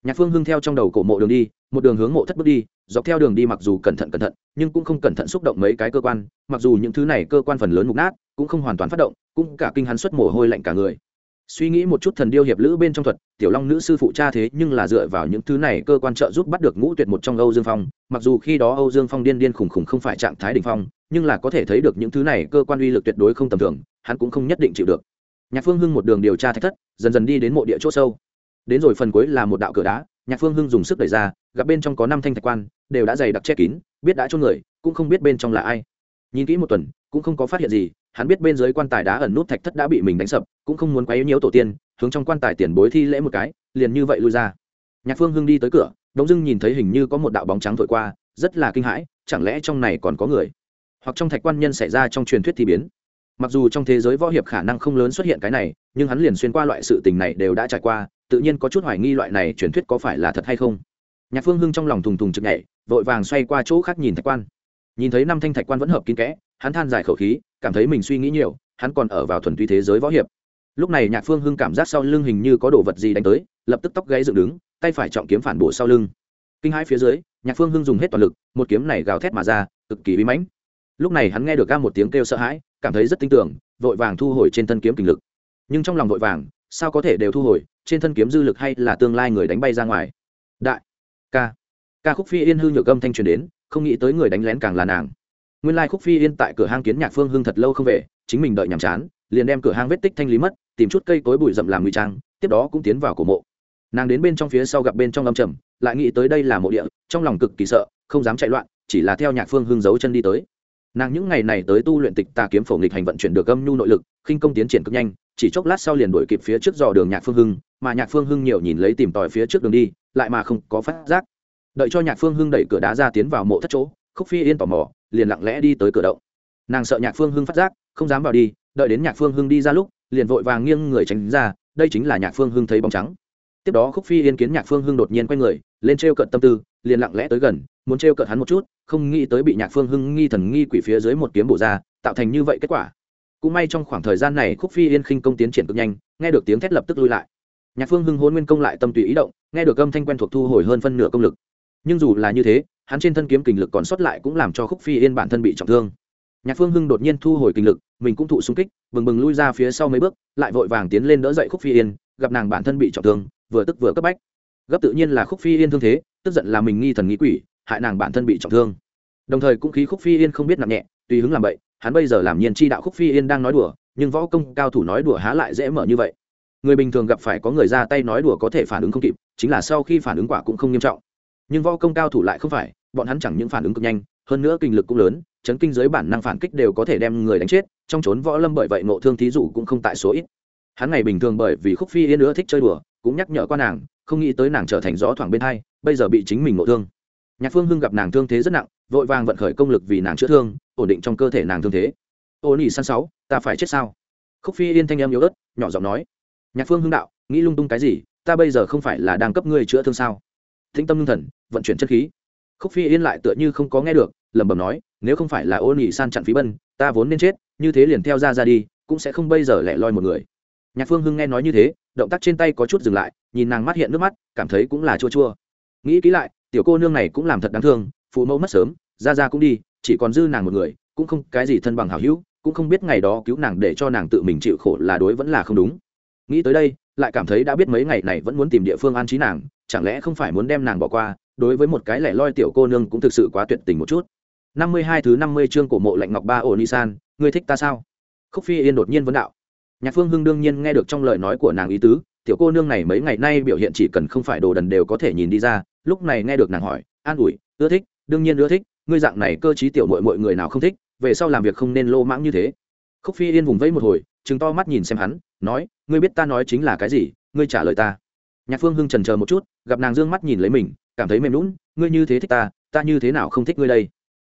Nhạc phương hưng theo trong đầu cổ mộ đường đi, một đường hướng mộ thất bước đi, dọc theo đường đi mặc dù cẩn thận cẩn thận, nhưng cũng không cẩn thận xúc động mấy cái cơ quan, mặc dù những thứ này cơ quan phần lớn mục nát cũng không hoàn toàn phát động, cũng cả kinh hắn xuất mồ hôi lạnh cả người. Suy nghĩ một chút thần điêu hiệp lữ bên trong thuật, tiểu long nữ sư phụ cha thế nhưng là dựa vào những thứ này cơ quan trợ giúp bắt được ngũ tuyệt một trong âu dương phong. Mặc dù khi đó âu dương phong điên điên khủng khủng không phải trạng thái đ ỉ n h phong, nhưng là có thể thấy được những thứ này cơ quan uy lực tuyệt đối không tầm thường, hắn cũng không nhất định chịu được. Nhạc phương hưng một đường điều tra thách thất, dần dần đi đến mộ địa c h ỗ sâu. Đến rồi phần cuối là một đạo cửa đá, nhạc phương hưng dùng sức đẩy ra, gặp bên trong có năm thanh thạch quan, đều đã dày đặc che kín, biết đã chôn người, cũng không biết bên trong là ai. Nhìn kỹ một tuần, cũng không có phát hiện gì hắn biết bên dưới quan tài đá ẩn nút thạch thất đã bị mình đánh sập, cũng không muốn quấy nhiễu tổ tiên, hướng trong quan tài tiền bối thi lễ một cái, liền như vậy lui ra. Nhạc phương hưng đi tới cửa đống dưng nhìn thấy hình như có một đạo bóng trắng thổi qua, rất là kinh hãi, chẳng lẽ trong này còn có người? Hoặc trong thạch quan nhân xảy ra trong truyền thuyết thi biến. Mặc dù trong thế giới võ hiệp khả năng không lớn xuất hiện cái này, nhưng hắn liền xuyên qua loại sự tình này đều đã trải qua, tự nhiên có chút hoài nghi loại này truyền thuyết có phải là thật hay không. Nhạc phương hưng trong lòng thùng thùng chực nhảy, vội vàng xoay qua chỗ khác nhìn thạch quan. Nhìn thấy năm thanh thạch quan vẫn hợp kín kẽ hắn than dài khẩu khí, cảm thấy mình suy nghĩ nhiều, hắn còn ở vào thuần túy thế giới võ hiệp. Lúc này nhạc phương hưng cảm giác sau lưng hình như có đồ vật gì đánh tới, lập tức tóc gáy dựng đứng, tay phải trọng kiếm phản bổ sau lưng. Kinh hai phía dưới, nhạc phương hưng dùng hết toàn lực, một kiếm này gào thét mà ra, cực kỳ bí mãnh. Lúc này hắn nghe được ca một tiếng kêu sợ hãi, cảm thấy rất tin tưởng, vội vàng thu hồi trên thân kiếm kình lực. Nhưng trong lòng vội vàng, sao có thể đều thu hồi, trên thân kiếm dư lực hay là tương lai người đánh bay ra ngoài? Đại ca ca khúc phi yên hư nhược âm thanh truyền đến, không nghĩ tới người đánh lén càng là nàng nguyên lai khúc phi yên tại cửa hang kiến nhạc phương hưng thật lâu không về, chính mình đợi nhàm chán, liền đem cửa hang vết tích thanh lý mất, tìm chút cây cối bụi rậm làm ngụy trang, tiếp đó cũng tiến vào cổ mộ. Nàng đến bên trong phía sau gặp bên trong âm trầm, lại nghĩ tới đây là mộ địa, trong lòng cực kỳ sợ, không dám chạy loạn, chỉ là theo nhạc phương hưng giấu chân đi tới. Nàng những ngày này tới tu luyện tịch tà kiếm phổ nghịch hành vận chuyển được âm nhu nội lực, khinh công tiến triển cực nhanh, chỉ chốc lát sau liền đuổi kịp phía trước dò đường nhạc phương hưng, mà nhạc phương hưng nhiều nhìn lấy tìm tòi phía trước đường đi, lại mà không có phát giác. Đợi cho nhạc phương hưng đẩy cửa đá ra tiến vào mộ thất chỗ, khúc phi yên tò mò liền lặng lẽ đi tới cửa động. Nàng sợ nhạc phương hưng phát giác, không dám vào đi, đợi đến nhạc phương hưng đi ra lúc, liền vội vàng nghiêng người tránh ra, đây chính là nhạc phương hưng thấy bóng trắng. Tiếp đó khúc phi yên kiến nhạc phương hưng đột nhiên quay người, lên t r e o cận tâm tư, liền lặng lẽ tới gần, muốn t r e o cận hắn một chút, không nghĩ tới bị nhạc phương hưng nghi thần nghi quỷ phía dưới một kiếm bổ ra, tạo thành như vậy kết quả. Cũng may trong khoảng thời gian này khúc phi yên khinh công tiến triển cực nhanh, nghe được tiếng thét lập tức lui lại. Nhạc phương hưng hôn nguyên công lại tâm tùy ý động, nghe được âm thanh quen thuộc thu hồi hơn phân nửa công lực nhưng dù là như thế, hắn trên thân kiếm kình lực còn sót lại cũng làm cho khúc phi yên bản thân bị trọng thương. Nhạc phương hưng đột nhiên thu hồi kình lực, mình cũng thụ xung kích, bừng bừng lui ra phía sau mấy bước, lại vội vàng tiến lên đỡ dậy khúc phi yên, gặp nàng bản thân bị trọng thương, vừa tức vừa cấp bách. Gấp tự nhiên là khúc phi yên thương thế, tức giận là mình nghi thần nghĩ quỷ, hại nàng bản thân bị trọng thương. Đồng thời cũng khí khúc phi yên không biết nặng nhẹ, tùy hứng làm vậy hắn bây giờ làm nhiên chi đạo khúc phi yên đang nói đùa, nhưng võ công cao thủ nói đùa há lại dễ mở như vậy. Người bình thường gặp phải có người ra tay nói đùa có thể phản ứng không kịp, chính là sau khi phản ứng quả cũng không nghiêm trọng nhưng võ công cao thủ lại không phải, bọn hắn chẳng những phản ứng cực nhanh, hơn nữa kinh lực cũng lớn, chấn kinh giới bản năng phản kích đều có thể đem người đánh chết, trong trốn võ lâm bởi vậy ngộ thương thí dụ cũng không tại số ít. Hắn ngày bình thường bởi vì khúc phi yên nữa thích chơi đùa, cũng nhắc nhở qua nàng, không nghĩ tới nàng trở thành gió thoảng bên hai, bây giờ bị chính mình ngộ thương. Nhạc phương hưng gặp nàng thương thế rất nặng, vội vàng vận khởi công lực vì nàng chữa thương, ổn định trong cơ thể nàng thương thế. Ô nỉ san sáu, ta phải chết sao? Khúc phi yên thanh em yếu ớt, nhỏ giọng nói. Nhạc phương hưng đạo, nghĩ lung tung cái gì? Ta bây giờ không phải là đang cấp ngươi chữa thương sao? Thính tâm ngưng thần, vận chuyển chất khí. Khúc phi yên lại tựa như không có nghe được, lẩm bẩm nói, nếu không phải là ô nhị san chặn phí bân, ta vốn nên chết, như thế liền theo ra ra đi, cũng sẽ không bây giờ lẻ loi một người. Nhạc phương hưng nghe nói như thế, động tác trên tay có chút dừng lại, nhìn nàng mắt hiện nước mắt, cảm thấy cũng là chua chua. Nghĩ kỹ lại, tiểu cô nương này cũng làm thật đáng thương, phụ mẫu mất sớm, ra ra cũng đi, chỉ còn dư nàng một người, cũng không cái gì thân bằng hảo hữu, cũng không biết ngày đó cứu nàng để cho nàng tự mình chịu khổ là đối vẫn là không đúng. Nghĩ tới đây, lại cảm thấy đã biết mấy ngày này vẫn muốn tìm địa phương an trí nàng chẳng lẽ không phải muốn đem nàng bỏ qua, đối với một cái lẻ loi tiểu cô nương cũng thực sự quá tuyệt tình một chút. Năm mươi hai thứ năm mươi chương cổ mộ lạnh ngọc ba ổ ni san ngươi thích ta sao? Khúc phi yên đột nhiên vấn đạo. Nhạc phương hưng đương nhiên nghe được trong lời nói của nàng ý tứ, tiểu cô nương này mấy ngày nay biểu hiện chỉ cần không phải đồ đần đều có thể nhìn đi ra, lúc này nghe được nàng hỏi, an ủi, ưa thích, đương nhiên ưa thích, ngươi dạng này cơ t tiểu mội mọi người nào không thích, về sau làm việc không nên lô mãng như thế. Khúc phi yên vùng vẫy một hồi chừng to mắt nhìn xem hắn, nói, ngươi biết ta nói chính là cái gì, ngươi trả lời ta nhạc phương hưng trần chờ một chút, gặp nàng d ư ơ n g mắt nhìn lấy mình, cảm thấy mềm lún ngươi như thế thích ta ta như thế nào không thích ngươi đây?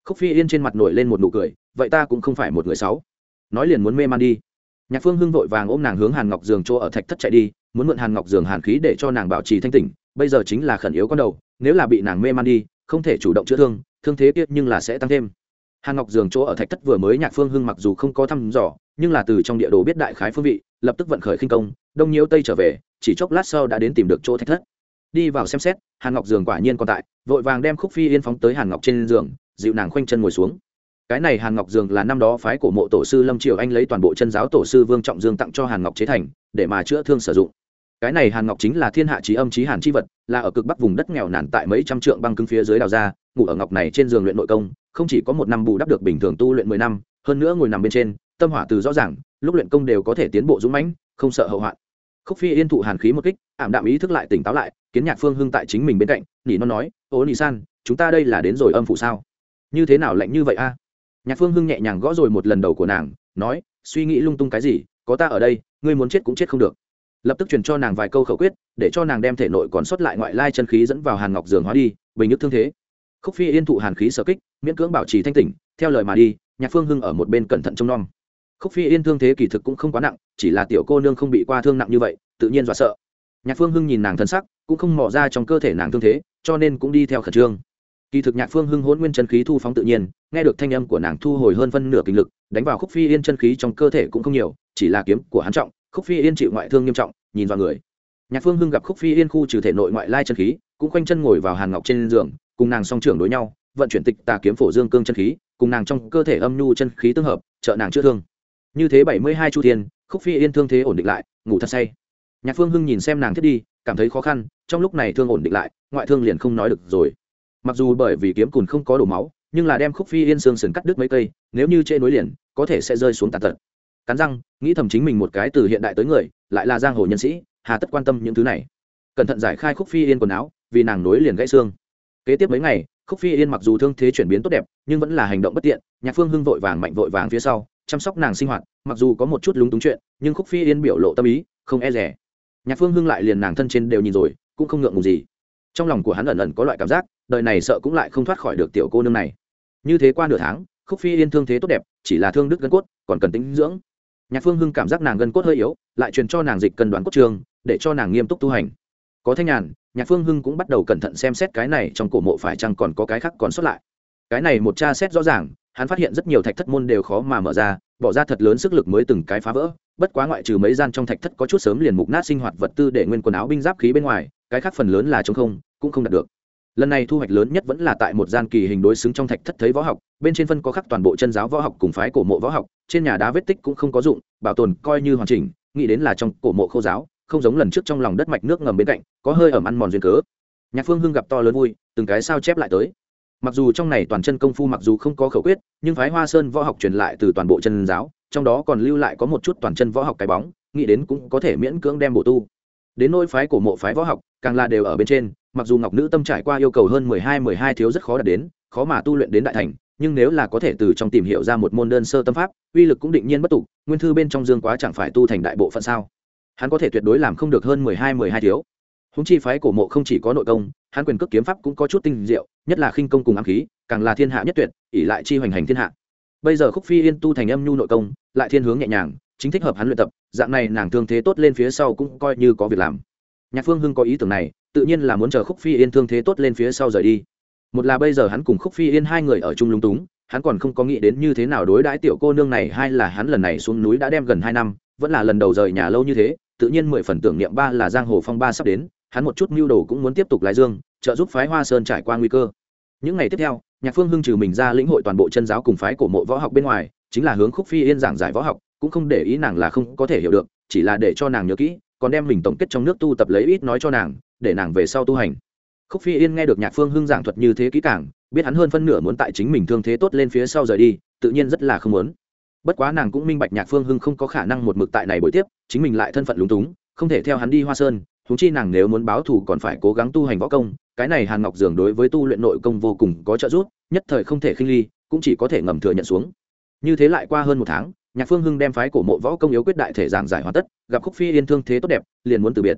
Khúc phi yên trên mặt nổi lên một nụ cười, vậy ta cũng không phải một người sáu nói liền muốn mê man đi. Nhạc phương hưng vội vàng ôm nàng hướng hàn ngọc giường chỗ ở thạch thất chạy đi, muốn mượn hàn ngọc giường hàn khí để cho nàng bảo trì thanh tỉnh, bây giờ chính là khẩn yếu con đầu, nếu là bị nàng mê man đi, không thể chủ động chữa thương thương thế kiệt nhưng là sẽ tăng thêm. Hàn ngọc giường chỗ ở thạch thất vừa mới nhạc phương hưng mặc dù không có thăm dò, nhưng là từ trong địa đồ biết đại khái phương vị, lập tức vận khởi khinh công, đông nhiễu tây trở về chỉ chốc lát sau đã đến tìm được chỗ thạch thất. Đi vào xem xét, hàn ngọc giường quả nhiên còn tại, vội vàng đem khúc phi yên phóng tới hàn ngọc trên giường, dịu nàng khoanh chân ngồi xuống. Cái này hàn ngọc dường là năm đó phái cổ mộ tổ sư lâm triều anh lấy toàn bộ chân giáo tổ sư vương trọng dương tặng cho hàn ngọc chế thành, để mà chữa thương sử dụng. Cái này hàn ngọc chính là thiên hạ trí âm trí hàn chi vật, là ở cực bắc vùng đất nghèo nàn tại mấy trăm trượng băng cứng phía dưới đào ra, ngủ ở ngọc này trên giường luyện nội công, không chỉ có một năm bù đắp được bình thường tu luyện mười năm, hơn nữa ngồi nằm bên trên, tâm hỏa từ rõ ràng, lúc luyện công đều có thể tiến bộ dũng mãnh, không sợ hậu hoạn khúc phi yên thụ hàn khí một kích, ảm đạm ý thức lại tỉnh táo lại, kiến nhạc phương hưng tại chính mình bên cạnh, nỉ nó nói, ô nỉ san, chúng ta đây là đến rồi âm phụ sao? Như thế nào lạnh như vậy a? Nhạc phương hưng nhẹ nhàng gõ rồi một lần đầu của nàng, nói, suy nghĩ lung tung cái gì, có ta ở đây, ngươi muốn chết cũng chết không được. Lập tức truyền cho nàng vài câu khẩu quyết, để cho nàng đem thể nội còn sót lại ngoại lai chân khí dẫn vào hàn ngọc giường hóa đi, bình nhức thương thế. Khúc phi yên thụ hàn khí sở kích, miễn cưỡng bảo trì thanh tỉnh, theo lời mà đi, nhạc phương hưng ở một bên cẩn thận trông nom khúc phi yên thương thế kỳ thực cũng không quá nặng, chỉ là tiểu cô nương không bị qua thương nặng như vậy, tự nhiên dọa sợ. Nhạc phương hưng nhìn nàng thân sắc, cũng không mò ra trong cơ thể nàng thương thế, cho nên cũng đi theo khẩn trương. Kỳ thực nhạc phương hưng hôn nguyên chân khí thu phóng tự nhiên, nghe được thanh âm của nàng thu hồi hơn phân nửa kinh lực, đánh vào khúc phi yên chân khí trong cơ thể cũng không nhiều, chỉ là kiếm của hắn trọng, khúc phi yên chịu ngoại thương nghiêm trọng, nhìn vào người. Nhạc phương hưng gặp khúc phi yên khu trừ thể nội ngoại lai chân khí, cũng khoanh chân ngồi vào hàn ngọc trên giường, cùng nàng song trưởng đối nhau, vận chuyển tịch tà kiếm phổ dương cương chân khí, cùng nàng trong cơ thể âm nhu chân khí tương hợp, trợ nàng chữa thương như thế bảy mươi hai chu thiên, khúc phi yên thương thế ổn định lại, ngủ thật say. Nhạc phương hưng nhìn xem nàng thiết đi, cảm thấy khó khăn, trong lúc này thương ổn định lại, ngoại thương liền không nói được rồi. Mặc dù bởi vì kiếm cùn không có đổ máu, nhưng là đem khúc phi yên xương sần cắt đứt mấy cây, nếu như chê nối liền, có thể sẽ rơi xuống tàn tật. Cắn răng, nghĩ thầm chính mình một cái từ hiện đại tới người, lại là giang hồ nhân sĩ, hà tất quan tâm những thứ này. Cẩn thận giải khai khúc phi yên quần áo, vì nàng nối liền gãy xương. Kế tiếp mấy ngày, khúc phi yên mặc dù thương thế chuyển biến tốt đẹp, nhưng vẫn là hành động bất tiện, nhạc phương hưng vội vàng mạnh vội vàng phía sau chăm sóc nàng sinh hoạt, mặc dù có một chút lúng túng chuyện, nhưng khúc phi yên biểu lộ tâm ý, không e rẻ. Nhạc phương hưng lại liền nàng thân trên đều nhìn rồi, cũng không ngượng ngùng gì. Trong lòng của hắn ẩn ẩn có loại cảm giác, đời này sợ cũng lại không thoát khỏi được tiểu cô nương này. Như thế qua nửa tháng, khúc phi yên thương thế tốt đẹp, chỉ là thương đức gân cốt, còn cần tính dưỡng. Nhạc phương hưng cảm giác nàng gân cốt hơi yếu, lại truyền cho nàng dịch cân đoán cốt trường, để cho nàng nghiêm túc tu hành. Có thanh nhàn, nhạc phương hưng cũng bắt đầu cẩn thận xem xét cái này trong cổ mộ phải chăng còn có cái khác còn sót lại. Cái này một tra xét rõ ràng hắn phát hiện rất nhiều thạch thất môn đều khó mà mở ra, bỏ ra thật lớn sức lực mới từng cái phá vỡ. Bất quá ngoại trừ mấy gian trong thạch thất có chút sớm liền mục nát sinh hoạt vật tư để nguyên quần áo binh giáp khí bên ngoài, cái khác phần lớn là chống không, cũng không đạt được. Lần này thu hoạch lớn nhất vẫn là tại một gian kỳ hình đối xứng trong thạch thất thấy võ học, bên trên phân có khắc toàn bộ chân giáo võ học cùng phái cổ mộ võ học, trên nhà đá vết tích cũng không có dụng, bảo tồn coi như hoàn chỉnh, nghĩ đến là trong cổ mộ khô giáo, không giống lần trước trong lòng đất mạch nước ngầm bên cạnh, có hơi ẩm ăn mòn duyên cớ. Nhạc phương hưng gặp to lớn vui, từng cái sao chép lại tới mặc dù trong này toàn chân công phu mặc dù không có khẩu quyết, nhưng phái hoa sơn võ học truyền lại từ toàn bộ chân giáo, trong đó còn lưu lại có một chút toàn chân võ học cái bóng, nghĩ đến cũng có thể miễn cưỡng đem bổ tu. Đến nôi phái cổ mộ phái võ học, càng là đều ở bên trên, mặc dù ngọc nữ tâm trải qua yêu cầu hơn mười hai mười hai thiếu rất khó đạt đến, khó mà tu luyện đến đại thành, nhưng nếu là có thể từ trong tìm hiểu ra một môn đơn sơ tâm pháp, uy lực cũng định nhiên bất tục nguyên thư bên trong dương quá chẳng phải tu thành đại bộ phận sao? Hắn có thể tuyệt đối làm không được hơn mười hai mười hai thiếu. Húng chi phái cổ mộ không chỉ có nội công hắn quyền cước kiếm pháp cũng có chút tinh diệu, nhất là khinh công cùng ám khí, càng là thiên hạ nhất tuyệt, ỷ lại chi hoành hành thiên hạ. Bây giờ khúc phi yên tu thành âm nhu nội công, lại thiên hướng nhẹ nhàng, chính thích hợp hắn luyện tập, dạng này nàng thương thế tốt lên phía sau cũng coi như có việc làm. Nhạc phương hưng có ý tưởng này, tự nhiên là muốn chờ khúc phi yên thương thế tốt lên phía sau rời đi. Một là bây giờ hắn cùng khúc phi yên hai người ở chung lung túng, hắn còn không có nghĩ đến như thế nào đối đãi tiểu cô nương này, hai là hắn lần này xuống núi đã đem gần hai năm, vẫn là lần đầu rời nhà lâu như thế, tự nhiên mười phần tưởng niệm ba là giang hồ phong ba sắp đến hắn một chút mưu đồ cũng muốn tiếp tục lái dương, trợ giúp phái hoa sơn trải qua nguy cơ. Những ngày tiếp theo, nhạc phương hưng trừ mình ra lĩnh hội toàn bộ chân giáo cùng phái cổ mộ võ học bên ngoài, chính là hướng khúc phi yên giảng giải võ học, cũng không để ý nàng là không có thể hiểu được, chỉ là để cho nàng nhớ kỹ, còn đem mình tổng kết trong nước tu tập lấy ít nói cho nàng, để nàng về sau tu hành. Khúc phi yên nghe được nhạc phương hưng giảng thuật như thế kỹ càng, biết hắn hơn phân nửa muốn tại chính mình thương thế tốt lên phía sau rời đi, tự nhiên rất là không muốn. Bất quá nàng cũng minh bạch nhạc phương hưng không có khả năng một mực tại này buổi tiếp, chính mình lại thân phận lúng túng, không thể theo hắn đi hoa sơn huống chi nàng nếu muốn báo thù còn phải cố gắng tu hành võ công, cái này hàn ngọc dường đối với tu luyện nội công vô cùng có trợ giúp, nhất thời không thể khinh ly, cũng chỉ có thể ngầm thừa nhận xuống. Như thế lại qua hơn một tháng, nhạc phương hưng đem phái cổ mộ võ công yếu quyết đại thể giảng giải hoàn tất, gặp khúc phi yên thương thế tốt đẹp, liền muốn từ biệt.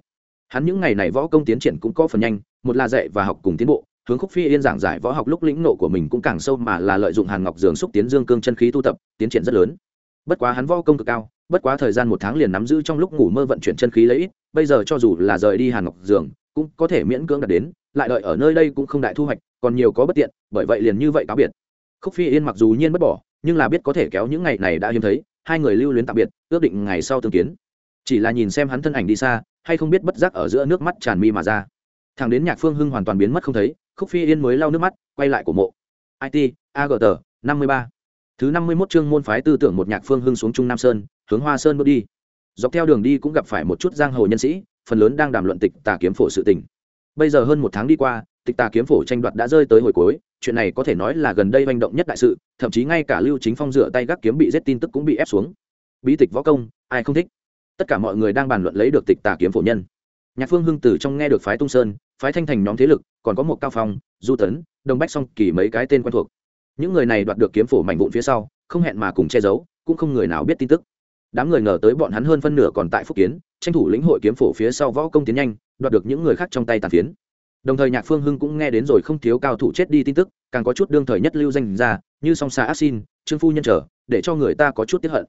Hắn những ngày này võ công tiến triển cũng có phần nhanh, một là dạy và học cùng tiến bộ, hướng khúc phi yên giảng giải võ học lúc lĩnh nộ của mình cũng càng sâu mà là lợi dụng hàn ngọc dường xúc tiến dương cương chân khí tu tập, tiến triển rất lớn. Bất quá hắn võ công cực cao, bất quá thời gian một tháng liền nắm giữ trong lúc ngủ mơ vận chuyển chân khí lấy ít bây giờ cho dù là rời đi hàn ngọc dường cũng có thể miễn cưỡng đạt đến, lại đợi ở nơi đây cũng không đại thu hoạch, còn nhiều có bất tiện, bởi vậy liền như vậy cáo biệt. Khúc phi yên mặc dù nhiên bất bỏ, nhưng là biết có thể kéo những ngày này đã hiếm thấy, hai người lưu luyến tạm biệt, ước định ngày sau tương kiến. Chỉ là nhìn xem hắn thân ảnh đi xa, hay không biết bất giác ở giữa nước mắt tràn mi mà ra. Thằng đến nhạc phương hưng hoàn toàn biến mất không thấy, khúc phi yên mới lau nước mắt, quay lại của mộ. It agt năm mươi ba. Thứ năm mươi mốt chương môn phái tư tưởng một nhạc phương hưng xuống trung nam sơn, hướng hoa sơn bước đi dọc theo đường đi cũng gặp phải một chút giang hồ nhân sĩ, phần lớn đang đàm luận tịch tà kiếm phổ sự tình. Bây giờ hơn một tháng đi qua, tịch tà kiếm phổ tranh đoạt đã rơi tới hồi cuối, chuyện này có thể nói là gần đây manh động nhất đại sự, thậm chí ngay cả lưu chính phong dựa tay gác kiếm bị giết tin tức cũng bị ép xuống. Bí tịch võ công, ai không thích? Tất cả mọi người đang bàn luận lấy được tịch tà kiếm phổ nhân. Nhạc phương hưng từ trong nghe được phái tung sơn, phái thanh thành nhóm thế lực, còn có một cao phong, du tấn, đồng bách song kỳ mấy cái tên quen thuộc. Những người này đoạt được kiếm phổ mảnh vụn phía sau, không hẹn mà cùng che giấu, cũng không người nào biết tin tức đám người ngờ tới bọn hắn hơn phân nửa còn tại phúc kiến, tranh thủ lĩnh hội kiếm phổ phía sau võ công tiến nhanh, đoạt được những người khác trong tay tàn phiến. Đồng thời nhạc phương hưng cũng nghe đến rồi không thiếu cao thủ chết đi tin tức, càng có chút đương thời nhất lưu danh ra, như song xa ác xin, trương phu nhân trở để cho người ta có chút tiếp hận.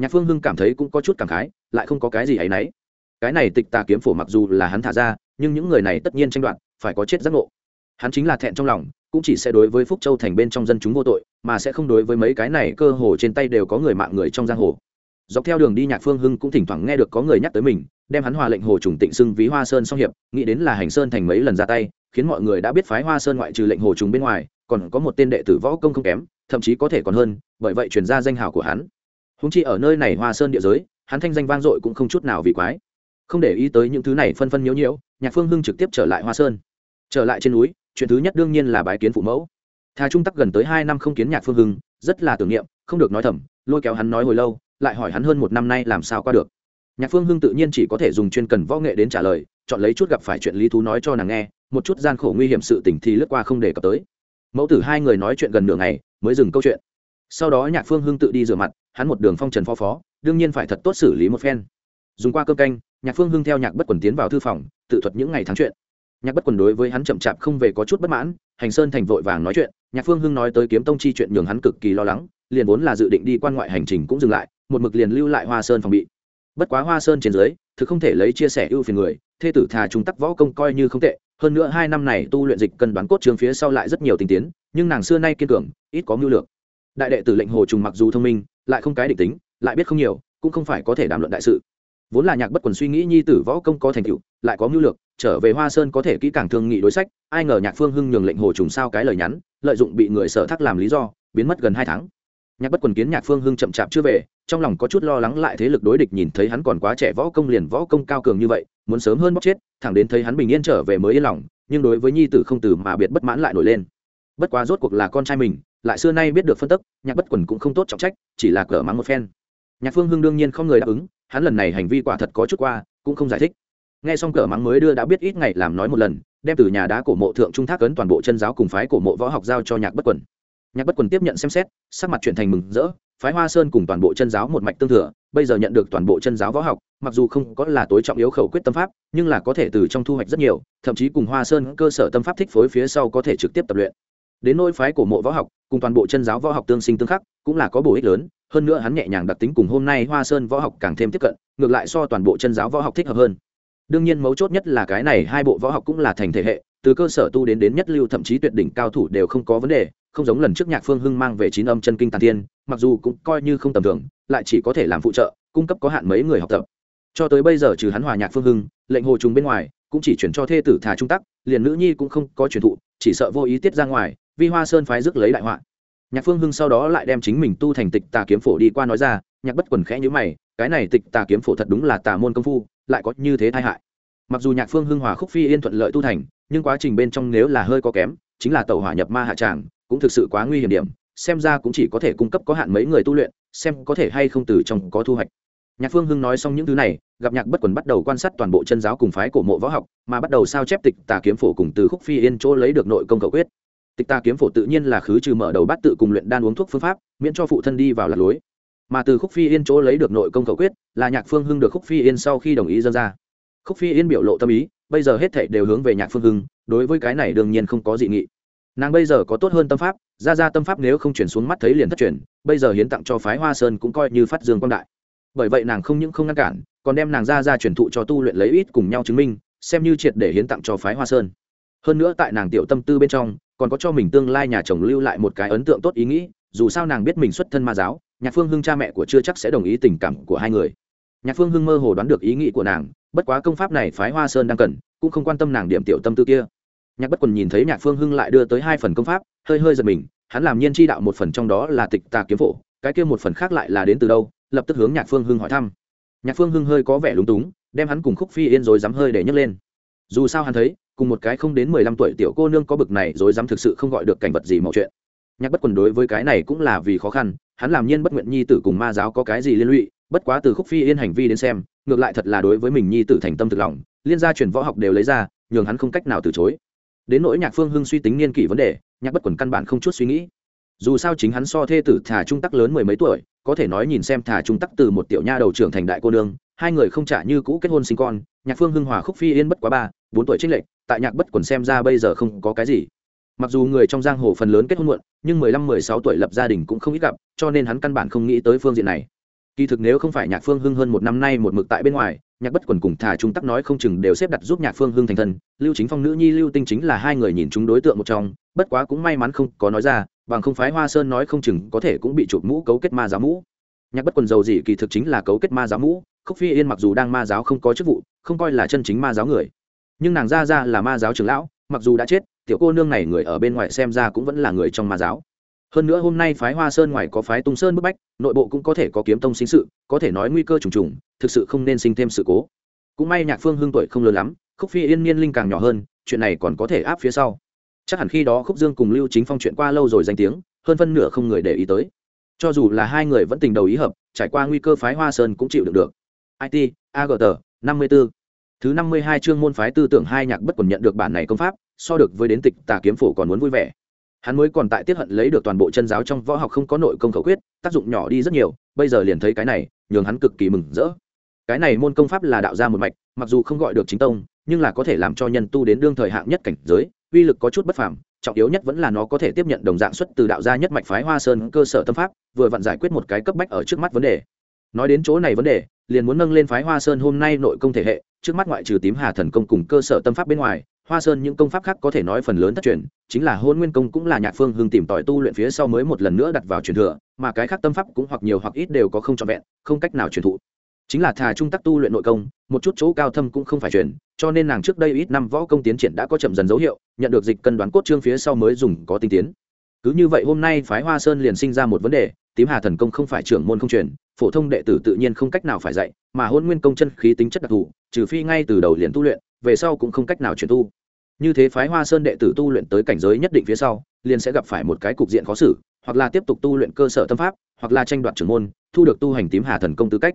Nhạc phương hưng cảm thấy cũng có chút cảm khái, lại không có cái gì ấ y n ấ y cái này tịch tà kiếm phổ mặc dù là hắn thả ra, nhưng những người này tất nhiên tranh đoạt, phải có chết giác ngộ. Hắn chính là thẹn trong lòng, cũng chỉ sẽ đối với phúc châu thành bên trong dân chúng vô tội, mà sẽ không đối với mấy cái này cơ hồ trên tay đều có người mạng người trong giang hồ dọc theo đường đi nhạc phương hưng cũng thỉnh thoảng nghe được có người nhắc tới mình, đem hắn hòa lệnh hồ trùng tịnh xưng ví hoa sơn song hiệp, nghĩ đến là hành sơn thành mấy lần ra tay, khiến mọi người đã biết phái hoa sơn ngoại trừ lệnh hồ trùng bên ngoài, còn có một tên đệ tử võ công không kém, thậm chí có thể còn hơn, bởi vậy truyền ra danh hào của hắn. Húng chi ở nơi này hoa sơn địa giới, hắn thanh danh vang dội cũng không chút nào vì quái. Không để ý tới những thứ này phân phân nhiễu nhiễu, nhạc phương hưng trực tiếp trở lại hoa sơn. Trở lại trên núi, chuyện thứ nhất đương nhiên là bái kiến phụ mẫu. Thà trung tắc gần tới hai năm không kiến nhạc phương hưng, rất là tưởng niệm, không được nói thầm, lôi kéo hắn nói hồi lâu lại hỏi hắn hơn một năm nay làm sao qua được. Nhạc phương hưng tự nhiên chỉ có thể dùng chuyên cần võ nghệ đến trả lời, chọn lấy chút gặp phải chuyện lý thú nói cho nàng nghe, một chút gian khổ nguy hiểm sự tình thì lướt qua không đề cập tới. Mẫu tử hai người nói chuyện gần nửa ngày, mới dừng câu chuyện. Sau đó nhạc phương hưng tự đi rửa mặt, hắn một đường phong trần phó phó, đương nhiên phải thật tốt xử lý một phen. Dùng qua cơm canh, nhạc phương hưng theo nhạc bất quần tiến vào thư phòng, tự thuật những ngày tháng chuyện. Nhạc bất quần đối với hắn chậm chạp không về có chút bất mãn, hành sơn thành vội vàng nói chuyện, nhạc phương hưng nói tới kiếm tông chi chuyện nhường hắn cực kỳ lo lắng, liền vốn là dự định đi quan ngoại hành trình cũng dừng lại một mực liền lưu lại hoa sơn phòng bị. Bất quá hoa sơn trên dưới, thực không thể lấy chia sẻ ưu phiền người, thê tử thà Trung tắc võ công coi như không tệ, hơn nữa hai năm này tu luyện dịch cần đoán cốt trường phía sau lại rất nhiều tình tiến, nhưng nàng xưa nay kiên cường, ít có mưu lược. Đại đệ tử lệnh hồ trùng mặc dù thông minh, lại không cái định tính, lại biết không nhiều, cũng không phải có thể đàm luận đại sự. Vốn là nhạc bất quần suy nghĩ nhi tử võ công có thành tựu, lại có mưu lược, trở về hoa sơn có thể kỹ càng thương nghị đối sách, ai ngờ nhạc phương hưng nhường lệnh hồ trùng sao cái lời nhắn, lợi dụng bị người sở thác làm lý do, biến mất gần hai tháng nhạc bất quần kiến nhạc phương hưng chậm chạp chưa về, trong lòng có chút lo lắng lại thế lực đối địch nhìn thấy hắn còn quá trẻ võ công liền võ công cao cường như vậy, muốn sớm hơn bóc chết, thẳng đến thấy hắn bình yên trở về mới yên lòng, nhưng đối với nhi tử không từ mà biệt bất mãn lại nổi lên. Bất quá rốt cuộc là con trai mình, lại xưa nay biết được phân tức, nhạc bất quần cũng không tốt trọng trách, chỉ là cờ mắng một phen. Nhạc phương hưng đương nhiên không người đáp ứng, hắn lần này hành vi quả thật có chút qua, cũng không giải thích. Nghe xong cờ mắng mới đưa đã biết ít ngày làm nói một lần, đem từ nhà đá cổ mộ thượng trung thác ấn toàn bộ chân giáo cùng phái cổ mộ võ học giao cho nhạc bất quần nhạc bất quần tiếp nhận xem xét, sắc mặt chuyển thành mừng rỡ, phái hoa sơn cùng toàn bộ chân giáo một mạch tương thừa, bây giờ nhận được toàn bộ chân giáo võ học, mặc dù không có là tối trọng yếu khẩu quyết tâm pháp, nhưng là có thể từ trong thu hoạch rất nhiều, thậm chí cùng hoa sơn cơ sở tâm pháp thích phối phía sau có thể trực tiếp tập luyện. Đến nỗi phái cổ mộ võ học, cùng toàn bộ chân giáo võ học tương sinh tương khắc, cũng là có bổ ích lớn, hơn nữa hắn nhẹ nhàng đặc tính cùng hôm nay hoa sơn võ học càng thêm tiếp cận, ngược lại so toàn bộ chân giáo võ học thích hợp hơn đương nhiên mấu chốt nhất là cái này hai bộ võ học cũng là thành thể hệ, từ cơ sở tu đến đến nhất lưu thậm chí tuyệt đỉnh cao thủ đều không có vấn đề, không giống lần trước nhạc phương hưng mang về chín âm chân kinh tàn thiên mặc dù cũng coi như không tầm thường, lại chỉ có thể làm phụ trợ, cung cấp có hạn mấy người học tập. Cho tới bây giờ trừ hắn hòa nhạc phương hưng, lệnh hồ trùng bên ngoài, cũng chỉ chuyển cho thê tử thà trung tắc, liền nữ nhi cũng không có truyền thụ, chỉ sợ vô ý tiết ra ngoài, vi hoa sơn phái rước lấy đại họa. Nhạc phương hưng sau đó lại đem chính mình tu thành tịch tà kiếm phổ đi qua nói ra nhạc bất quần khẽ nhữ mày, cái này tịch tà kiếm phổ thật đúng là tà môn công phu, lại có như thế tai hại. Mặc dù nhạc phương hưng hòa khúc phi yên thuận lợi tu thành, nhưng quá trình bên trong nếu là hơi có kém, chính là tàu hỏa nhập ma hạ tràng, cũng thực sự quá nguy hiểm điểm, xem ra cũng chỉ có thể cung cấp có hạn mấy người tu luyện, xem có thể hay không từ trong có thu hoạch. Nhạc phương hưng nói xong những thứ này, gặp nhạc bất quần bắt đầu quan sát toàn bộ chân giáo cùng phái cổ mộ võ học, mà bắt đầu sao chép tịch tà kiếm phổ cùng từ khúc phi yên chỗ lấy được nội công cầu quyết. Tịch tà kiếm phổ tự nhiên là khứ trừ mở đầu bát tự cùng luyện đan uống thuốc phương pháp, miễn cho phụ thân đi vào lạc lối mà từ khúc phi yên chỗ lấy được nội công khẩu quyết, là nhạc phương hưng được khúc phi yên sau khi đồng ý dân ra. Khúc phi yên biểu lộ tâm ý, bây giờ hết thảy đều hướng về nhạc phương hưng, đối với cái này đương nhiên không có dị nghị. Nàng bây giờ có tốt hơn tâm pháp, ra ra tâm pháp nếu không chuyển xuống mắt thấy liền thất truyền, bây giờ hiến tặng cho phái hoa sơn cũng coi như phát dương quang đại. Bởi vậy nàng không những không ngăn cản, còn đem nàng ra ra truyền thụ cho tu luyện lấy ít cùng nhau chứng minh, xem như triệt để hiến tặng cho phái hoa sơn. Hơn nữa tại nàng tiểu tâm tư bên trong, còn có cho mình tương lai nhà chồng lưu lại một cái ấn tượng tốt ý nghĩ, dù sao nàng biết mình xuất thân ma giáo nhạc phương hưng cha mẹ của chưa chắc sẽ đồng ý tình cảm của hai người. Nhạc phương hưng mơ hồ đoán được ý nghĩ của nàng, bất quá công pháp này phái hoa sơn đang cần, cũng không quan tâm nàng điểm tiểu tâm tư kia. Nhạc bất quần nhìn thấy nhạc phương hưng lại đưa tới hai phần công pháp, hơi hơi giật mình, hắn làm nhiên chi đạo một phần trong đó là tịch tà kiếm phổ, cái kia một phần khác lại là đến từ đâu, lập tức hướng nhạc phương hưng hỏi thăm. Nhạc phương hưng hơi có vẻ lúng túng, đem hắn cùng khúc phi yên rồi dám hơi để nhấc lên. Dù sao hắn thấy, cùng một cái không đến mười lăm tuổi tiểu cô nương có bực này rồi dám thực sự không gọi được cảnh vật gì mọi chuyện. Nhạc bất quần đối với cái này cũng là vì khó khăn hắn làm nhiên bất nguyện nhi tử cùng ma giáo có cái gì liên lụy, bất quá từ khúc phi yên hành vi đến xem, ngược lại thật là đối với mình nhi tử thành tâm thực lòng, liên gia truyền võ học đều lấy ra, nhường hắn không cách nào từ chối. Đến nỗi nhạc phương hưng suy tính niên kỷ vấn đề, nhạc bất quần căn bản không chút suy nghĩ. Dù sao chính hắn so thê tử thả trung tắc lớn mười mấy tuổi, có thể nói nhìn xem thả trung tắc từ một tiểu nha đầu trưởng thành đại cô nương, hai người không trả như cũ kết hôn sinh con, nhạc phương hưng hòa khúc phi yên bất quá ba, bốn tuổi trích lệch, tại nhạc bất quần xem ra bây giờ không có cái gì mặc dù người trong giang hồ phần lớn kết hôn muộn, nhưng mười lăm, mười sáu tuổi lập gia đình cũng không ít gặp, cho nên hắn căn bản không nghĩ tới phương diện này. Kỳ thực nếu không phải nhạc phương hưng hơn một năm nay một mực tại bên ngoài, nhạc bất quần cùng thả trung tắc nói không chừng đều xếp đặt giúp nhạc phương hưng thành thân. Lưu chính phong, nữ nhi lưu tinh chính là hai người nhìn chúng đối tượng một trong, bất quá cũng may mắn không có nói ra, bằng không phái hoa sơn nói không chừng có thể cũng bị chụp mũ cấu kết ma giáo mũ. Nhạc bất quần dầu gì kỳ thực chính là cấu kết ma giáo mũ, khúc phi yên mặc dù đang ma giáo không có chức vụ, không coi là chân chính ma giáo người. Nhưng nàng ra ra là ma giáo trưởng lão, mặc dù đã chết tiểu cô nương này người ở bên ngoài xem ra cũng vẫn là người trong ma giáo. Hơn nữa hôm nay phái hoa sơn ngoài có phái tung sơn bức bách, nội bộ cũng có thể có kiếm tông sinh sự, có thể nói nguy cơ trùng trùng, thực sự không nên sinh thêm sự cố. Cũng may nhạc phương hưng tuổi không lớn lắm, khúc phi yên niên linh càng nhỏ hơn, chuyện này còn có thể áp phía sau. Chắc hẳn khi đó khúc dương cùng lưu chính phong chuyện qua lâu rồi danh tiếng, hơn phân nửa không người để ý tới. Cho dù là hai người vẫn tình đầu ý hợp, trải qua nguy cơ phái hoa sơn cũng chịu được. Được it agt năm mươi b ố thứ năm mươi hai chương môn phái tư tưởng hai nhạc bất quần nhận được bản này công pháp so được với đến tịch tà kiếm phổ còn muốn vui vẻ. Hắn mới còn tại tiết hận lấy được toàn bộ chân giáo trong võ học không có nội công khẩu quyết, tác dụng nhỏ đi rất nhiều, bây giờ liền thấy cái này, nhường hắn cực kỳ mừng rỡ. Cái này môn công pháp là đạo ra một mạch, mặc dù không gọi được chính tông, nhưng là có thể làm cho nhân tu đến đương thời hạng nhất cảnh giới, uy lực có chút bất phàm, trọng yếu nhất vẫn là nó có thể tiếp nhận đồng dạng xuất từ đạo gia nhất mạch phái hoa sơn cơ sở tâm pháp, vừa vặn giải quyết một cái cấp bách ở trước mắt vấn đề. Nói đến chỗ này vấn đề, liền muốn nâng lên phái hoa sơn hôm nay nội công thể hệ, trước mắt ngoại trừ tím hà thần công cùng cơ sở tâm pháp bên ngoài hoa sơn những công pháp khác có thể nói phần lớn thất truyền, chính là hôn nguyên công cũng là nhạc phương hưng tìm tòi tu luyện phía sau mới một lần nữa đặt vào truyền thừa, mà cái khác tâm pháp cũng hoặc nhiều hoặc ít đều có không trọn vẹn, không cách nào truyền thụ. Chính là thà trung tắc tu luyện nội công, một chút chỗ cao thâm cũng không phải truyền, cho nên nàng trước đây ít năm võ công tiến triển đã có chậm dần dấu hiệu, nhận được dịch cân đoán cốt trương phía sau mới dùng có tinh tiến. Cứ như vậy hôm nay phái hoa sơn liền sinh ra một vấn đề, tím hà thần công không phải trưởng môn không truyền, phổ thông đệ tử tự nhiên không cách nào phải dạy, mà hôn nguyên công chân khí tính chất đặc thù, trừ phi ngay từ đầu liền tu luyện về sau cũng không cách nào chuyển tu. Như thế phái hoa sơn đệ tử tu luyện tới cảnh giới nhất định phía sau, liền sẽ gặp phải một cái cục diện khó xử, hoặc là tiếp tục tu luyện cơ sở tâm pháp, hoặc là tranh đoạt trưởng môn, thu được tu hành tím hà thần công tư cách.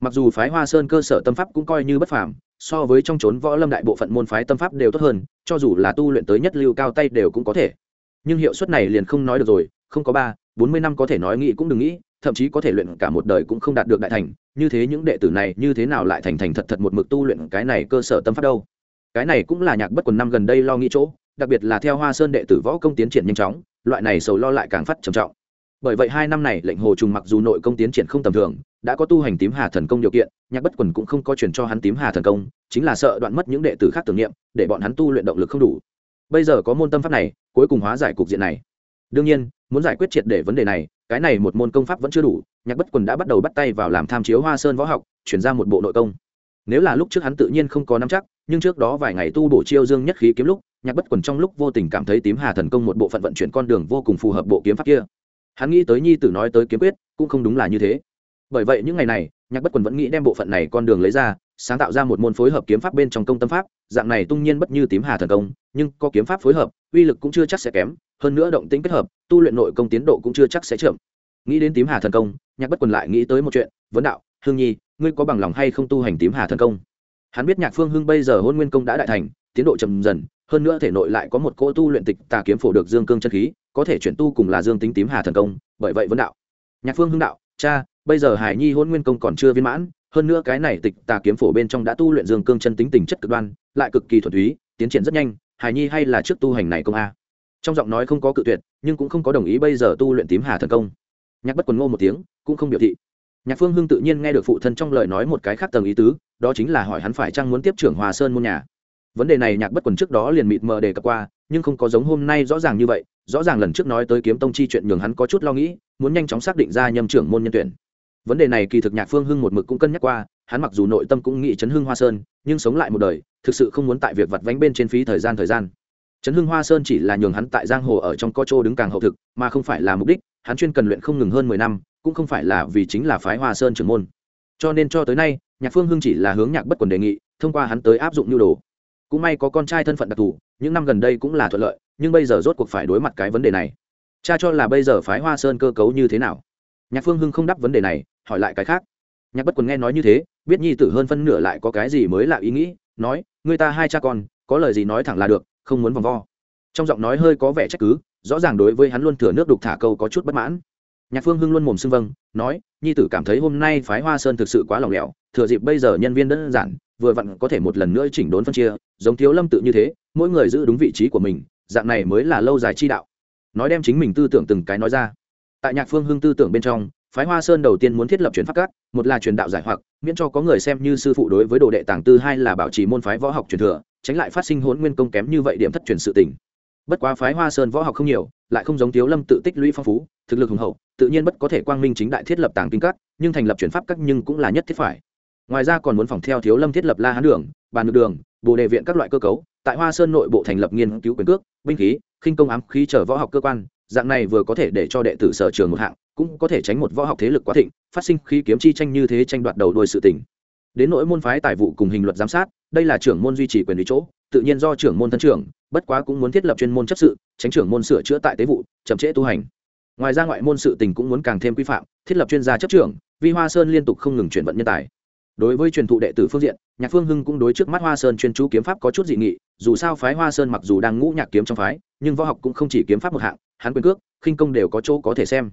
Mặc dù phái hoa sơn cơ sở tâm pháp cũng coi như bất phàm, so với trong trốn võ lâm đại bộ phận môn phái tâm pháp đều tốt hơn, cho dù là tu luyện tới nhất lưu cao tay đều cũng có thể. Nhưng hiệu suất này liền không nói được rồi, không có ba, bốn mươi năm có thể nói nghĩ cũng đừng nghĩ thậm chí có thể luyện cả một đời cũng không đạt được đại thành, như thế những đệ tử này như thế nào lại thành thành thật thật một mực tu luyện cái này cơ sở tâm pháp đâu? Cái này cũng là nhạc bất quần năm gần đây lo nghĩ chỗ, đặc biệt là theo hoa sơn đệ tử võ công tiến triển nhanh chóng, loại này sầu lo lại càng phát trầm trọng. Bởi vậy hai năm này, lệnh hồ trùng mặc dù nội công tiến triển không tầm thường, đã có tu hành tím hà thần công điều kiện, nhạc bất quần cũng không có chuyển cho hắn tím hà thần công, chính là sợ đoạn mất những đệ tử khác tưởng niệm, để bọn hắn tu luyện động lực không đủ. Bây giờ có môn tâm pháp này, cuối cùng hóa giải cục diện này. Đương nhiên, muốn giải quyết triệt để vấn đề này cái này một môn công pháp vẫn chưa đủ, nhạc bất quần đã bắt đầu bắt tay vào làm tham chiếu hoa sơn võ học, chuyển ra một bộ nội công. Nếu là lúc trước hắn tự nhiên không có nắm chắc, nhưng trước đó vài ngày tu bổ chiêu dương nhất khí kiếm lúc, nhạc bất quần trong lúc vô tình cảm thấy tím hà thần công một bộ phận vận chuyển con đường vô cùng phù hợp bộ kiếm pháp kia. Hắn nghĩ tới nhi tử nói tới kiếm quyết, cũng không đúng là như thế. Bởi vậy những ngày này, nhạc bất quần vẫn nghĩ đem bộ phận này con đường lấy ra sáng tạo ra một môn phối hợp kiếm pháp bên trong công tâm pháp, dạng này tung nhiên bất như tím hà thần công, nhưng có kiếm pháp phối hợp, uy lực cũng chưa chắc sẽ kém, hơn nữa động tĩnh kết hợp, tu luyện nội công tiến độ cũng chưa chắc sẽ chậm. Nghĩ đến tím hà thần công, nhạc bất quần lại nghĩ tới một chuyện, vấn đạo, hương nhi, ngươi có bằng lòng hay không tu hành tím hà thần công? Hắn biết nhạc phương hưng bây giờ hôn nguyên công đã đại thành, tiến độ chậm dần, hơn nữa thể nội lại có một cỗ tu luyện tịch tà kiếm phổ được dương cương chân khí, có thể chuyển tu cùng là dương tính tím hà thần công, bởi vậy vấn đạo. Nhạc phương hưng đạo, cha, bây giờ hải nhi hôn nguyên công còn chưa viên mãn hơn nữa cái này tịch tà kiếm phổ bên trong đã tu luyện dương cương chân tính tình chất cực đoan, lại cực kỳ thuần túy, tiến triển rất nhanh hải nhi hay là trước tu hành này công a? Trong giọng nói không có cự tuyệt, nhưng cũng không có đồng ý bây giờ tu luyện tím hà thần công. Nhạc bất quần ngô một tiếng, cũng không biểu thị. Nhạc phương hưng tự nhiên nghe được phụ thân trong lời nói một cái khác tầng ý tứ, đó chính là hỏi hắn phải chăng muốn tiếp trưởng hòa sơn môn nhà. Vấn đề này nhạc bất quần trước đó liền mịt mờ đề cập qua, nhưng không có giống hôm nay rõ ràng như vậy, rõ ràng lần trước nói tới kiếm tông chi chuyện nhường hắn có chút lo nghĩ, muốn nhanh chóng xác định ra nhâm trưởng môn nhân tuyển vấn đề này kỳ thực nhạc phương hưng một mực cũng cân nhắc qua, hắn mặc dù nội tâm cũng nghĩ chấn hưng hoa sơn, nhưng sống lại một đời, thực sự không muốn tại việc vặt vánh bên trên phí thời gian thời gian. Trấn hưng hoa sơn chỉ là nhường hắn tại giang hồ ở trong co trô đứng càng hậu thực, mà không phải là mục đích, hắn chuyên cần luyện không ngừng hơn mười năm, cũng không phải là vì chính là phái hoa sơn trưởng môn. Cho nên cho tới nay, nhạc phương hưng chỉ là hướng nhạc bất quần đề nghị, thông qua hắn tới áp dụng nhu đồ. Cũng may có con trai thân phận đặc thù, những năm gần đây cũng là thuận lợi, nhưng bây giờ rốt cuộc phải đối mặt cái vấn đề này. Cha cho là bây giờ phái hoa sơn cơ cấu như thế nào? Nhạc phương hưng không đáp vấn đề này hỏi lại cái khác. Nhạc bất quần nghe nói như thế, biết nhi tử hơn phân nửa lại có cái gì mới là ý nghĩ, nói người ta hai cha con, có lời gì nói thẳng là được, không muốn vòng vo. Trong giọng nói hơi có vẻ trách cứ, rõ ràng đối với hắn luôn thừa nước đục thả câu có chút bất mãn. Nhạc phương hưng luôn mồm xưng vâng nói, nhi tử cảm thấy hôm nay phái hoa sơn thực sự quá lòng lẻo, thừa dịp bây giờ nhân viên đơn giản, vừa vặn có thể một lần nữa chỉnh đốn phân chia, giống thiếu lâm tự như thế, mỗi người giữ đúng vị trí của mình, dạng này mới là lâu dài chi đạo. Nói đem chính mình tư tưởng từng cái nói ra. Tại nhạc phương hưng tư tưởng bên trong phái hoa sơn đầu tiên muốn thiết lập truyền pháp các, một là truyền đạo giải hoặc, miễn cho có người xem như sư phụ đối với đồ đệ tàng tư, hai là bảo trì môn phái võ học truyền thừa, tránh lại phát sinh hỗn nguyên công kém như vậy điểm thất truyền sự tình. Bất quá phái hoa sơn võ học không nhiều, lại không giống thiếu lâm tự tích lũy phong phú, thực lực hùng hậu, tự nhiên bất có thể quang minh chính đại thiết lập tàng kinh các, nhưng thành lập chuyển pháp các nhưng cũng là nhất thiết phải. Ngoài ra còn muốn phòng theo thiếu lâm thiết lập la hán đường, bàn ngược đường, bồ đề viện các loại cơ cấu, tại hoa sơn nội bộ thành lập nghiên cứu quyền cước, binh khí, khinh công ám khí trở võ học cơ quan dạng này vừa có thể để cho đệ tử sở trường một hạng, cũng có thể tránh một võ học thế lực quá thịnh, phát sinh khí kiếm chi tranh như thế tranh đoạt đầu đuôi sự tình. Đến nỗi môn phái tài vụ cùng hình luật giám sát, đây là trưởng môn duy trì quyền lý chỗ, tự nhiên do trưởng môn thân trưởng, bất quá cũng muốn thiết lập chuyên môn chấp sự, tránh trưởng môn sửa chữa tại tế vụ, chậm trễ tu hành. Ngoài ra ngoại môn sự tình cũng muốn càng thêm quy phạm, thiết lập chuyên gia chấp trưởng vi hoa sơn liên tục không ngừng chuyển vận nhân tài. Đối với truyền thụ đệ tử phương diện, nhạc phương hưng cũng đối trước mắt hoa sơn chuyên chú kiếm pháp có chút dị nghị, dù sao phái hoa sơn mặc dù đang ngũ nhạc kiếm trong phái, nhưng võ học cũng không chỉ kiếm pháp một hạng hắn quyền cước, khinh công đều có chỗ có thể xem.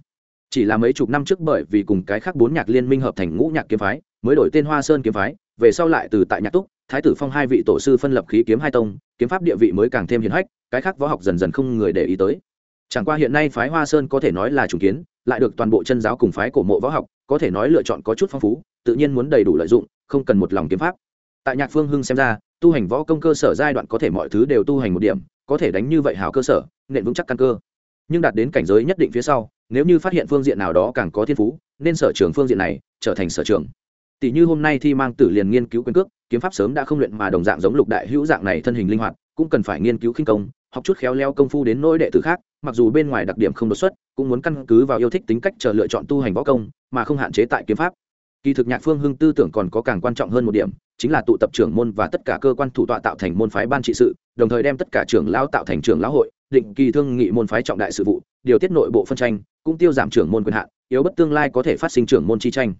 Chỉ là mấy chục năm trước bởi vì cùng cái khác bốn nhạc liên minh hợp thành ngũ nhạc kiếm phái, mới đổi tên hoa sơn kiếm phái, về sau lại từ tại nhạc túc, thái tử phong hai vị tổ sư phân lập khí kiếm hai tông, kiếm pháp địa vị mới càng thêm hiền hách, cái khác võ học dần dần không người để ý tới. Chẳng qua hiện nay phái hoa sơn có thể nói là chủ kiến, lại được toàn bộ chân giáo cùng phái cổ mộ võ học, có thể nói lựa chọn có chút phong phú, tự nhiên muốn đầy đủ lợi dụng, không cần một lòng kiếm pháp. Tại nhạc phương hưng xem ra, tu hành võ công cơ sở giai đoạn có thể mọi thứ đều tu hành một điểm, có thể đánh như vậy hào cơ sở nện vững chắc căn cơ nhưng đạt đến cảnh giới nhất định phía sau, nếu như phát hiện phương diện nào đó càng có thiên phú, nên sở trường phương diện này trở thành sở trường. Tỷ như hôm nay thi mang tử liền nghiên cứu quyền cước, kiếm pháp sớm đã không luyện mà đồng dạng giống lục đại hữu dạng này thân hình linh hoạt, cũng cần phải nghiên cứu khinh công, học chút khéo leo công phu đến nỗi đệ tử khác, mặc dù bên ngoài đặc điểm không đột xuất, cũng muốn căn cứ vào yêu thích tính cách chờ lựa chọn tu hành võ công, mà không hạn chế tại kiếm pháp. Kỳ thực nhạc phương hưng tư tưởng còn có càng quan trọng hơn một điểm, chính là tụ tập trưởng môn và tất cả cơ quan thủ tọa tạo thành môn phái ban trị sự, đồng thời đem tất cả trưởng lão tạo thành trưởng lão hội định kỳ thương nghị môn phái trọng đại sự vụ, điều tiết nội bộ phân tranh, cũng tiêu giảm trưởng môn quyền hạn, yếu bất tương lai có thể phát sinh trưởng môn chi tranh.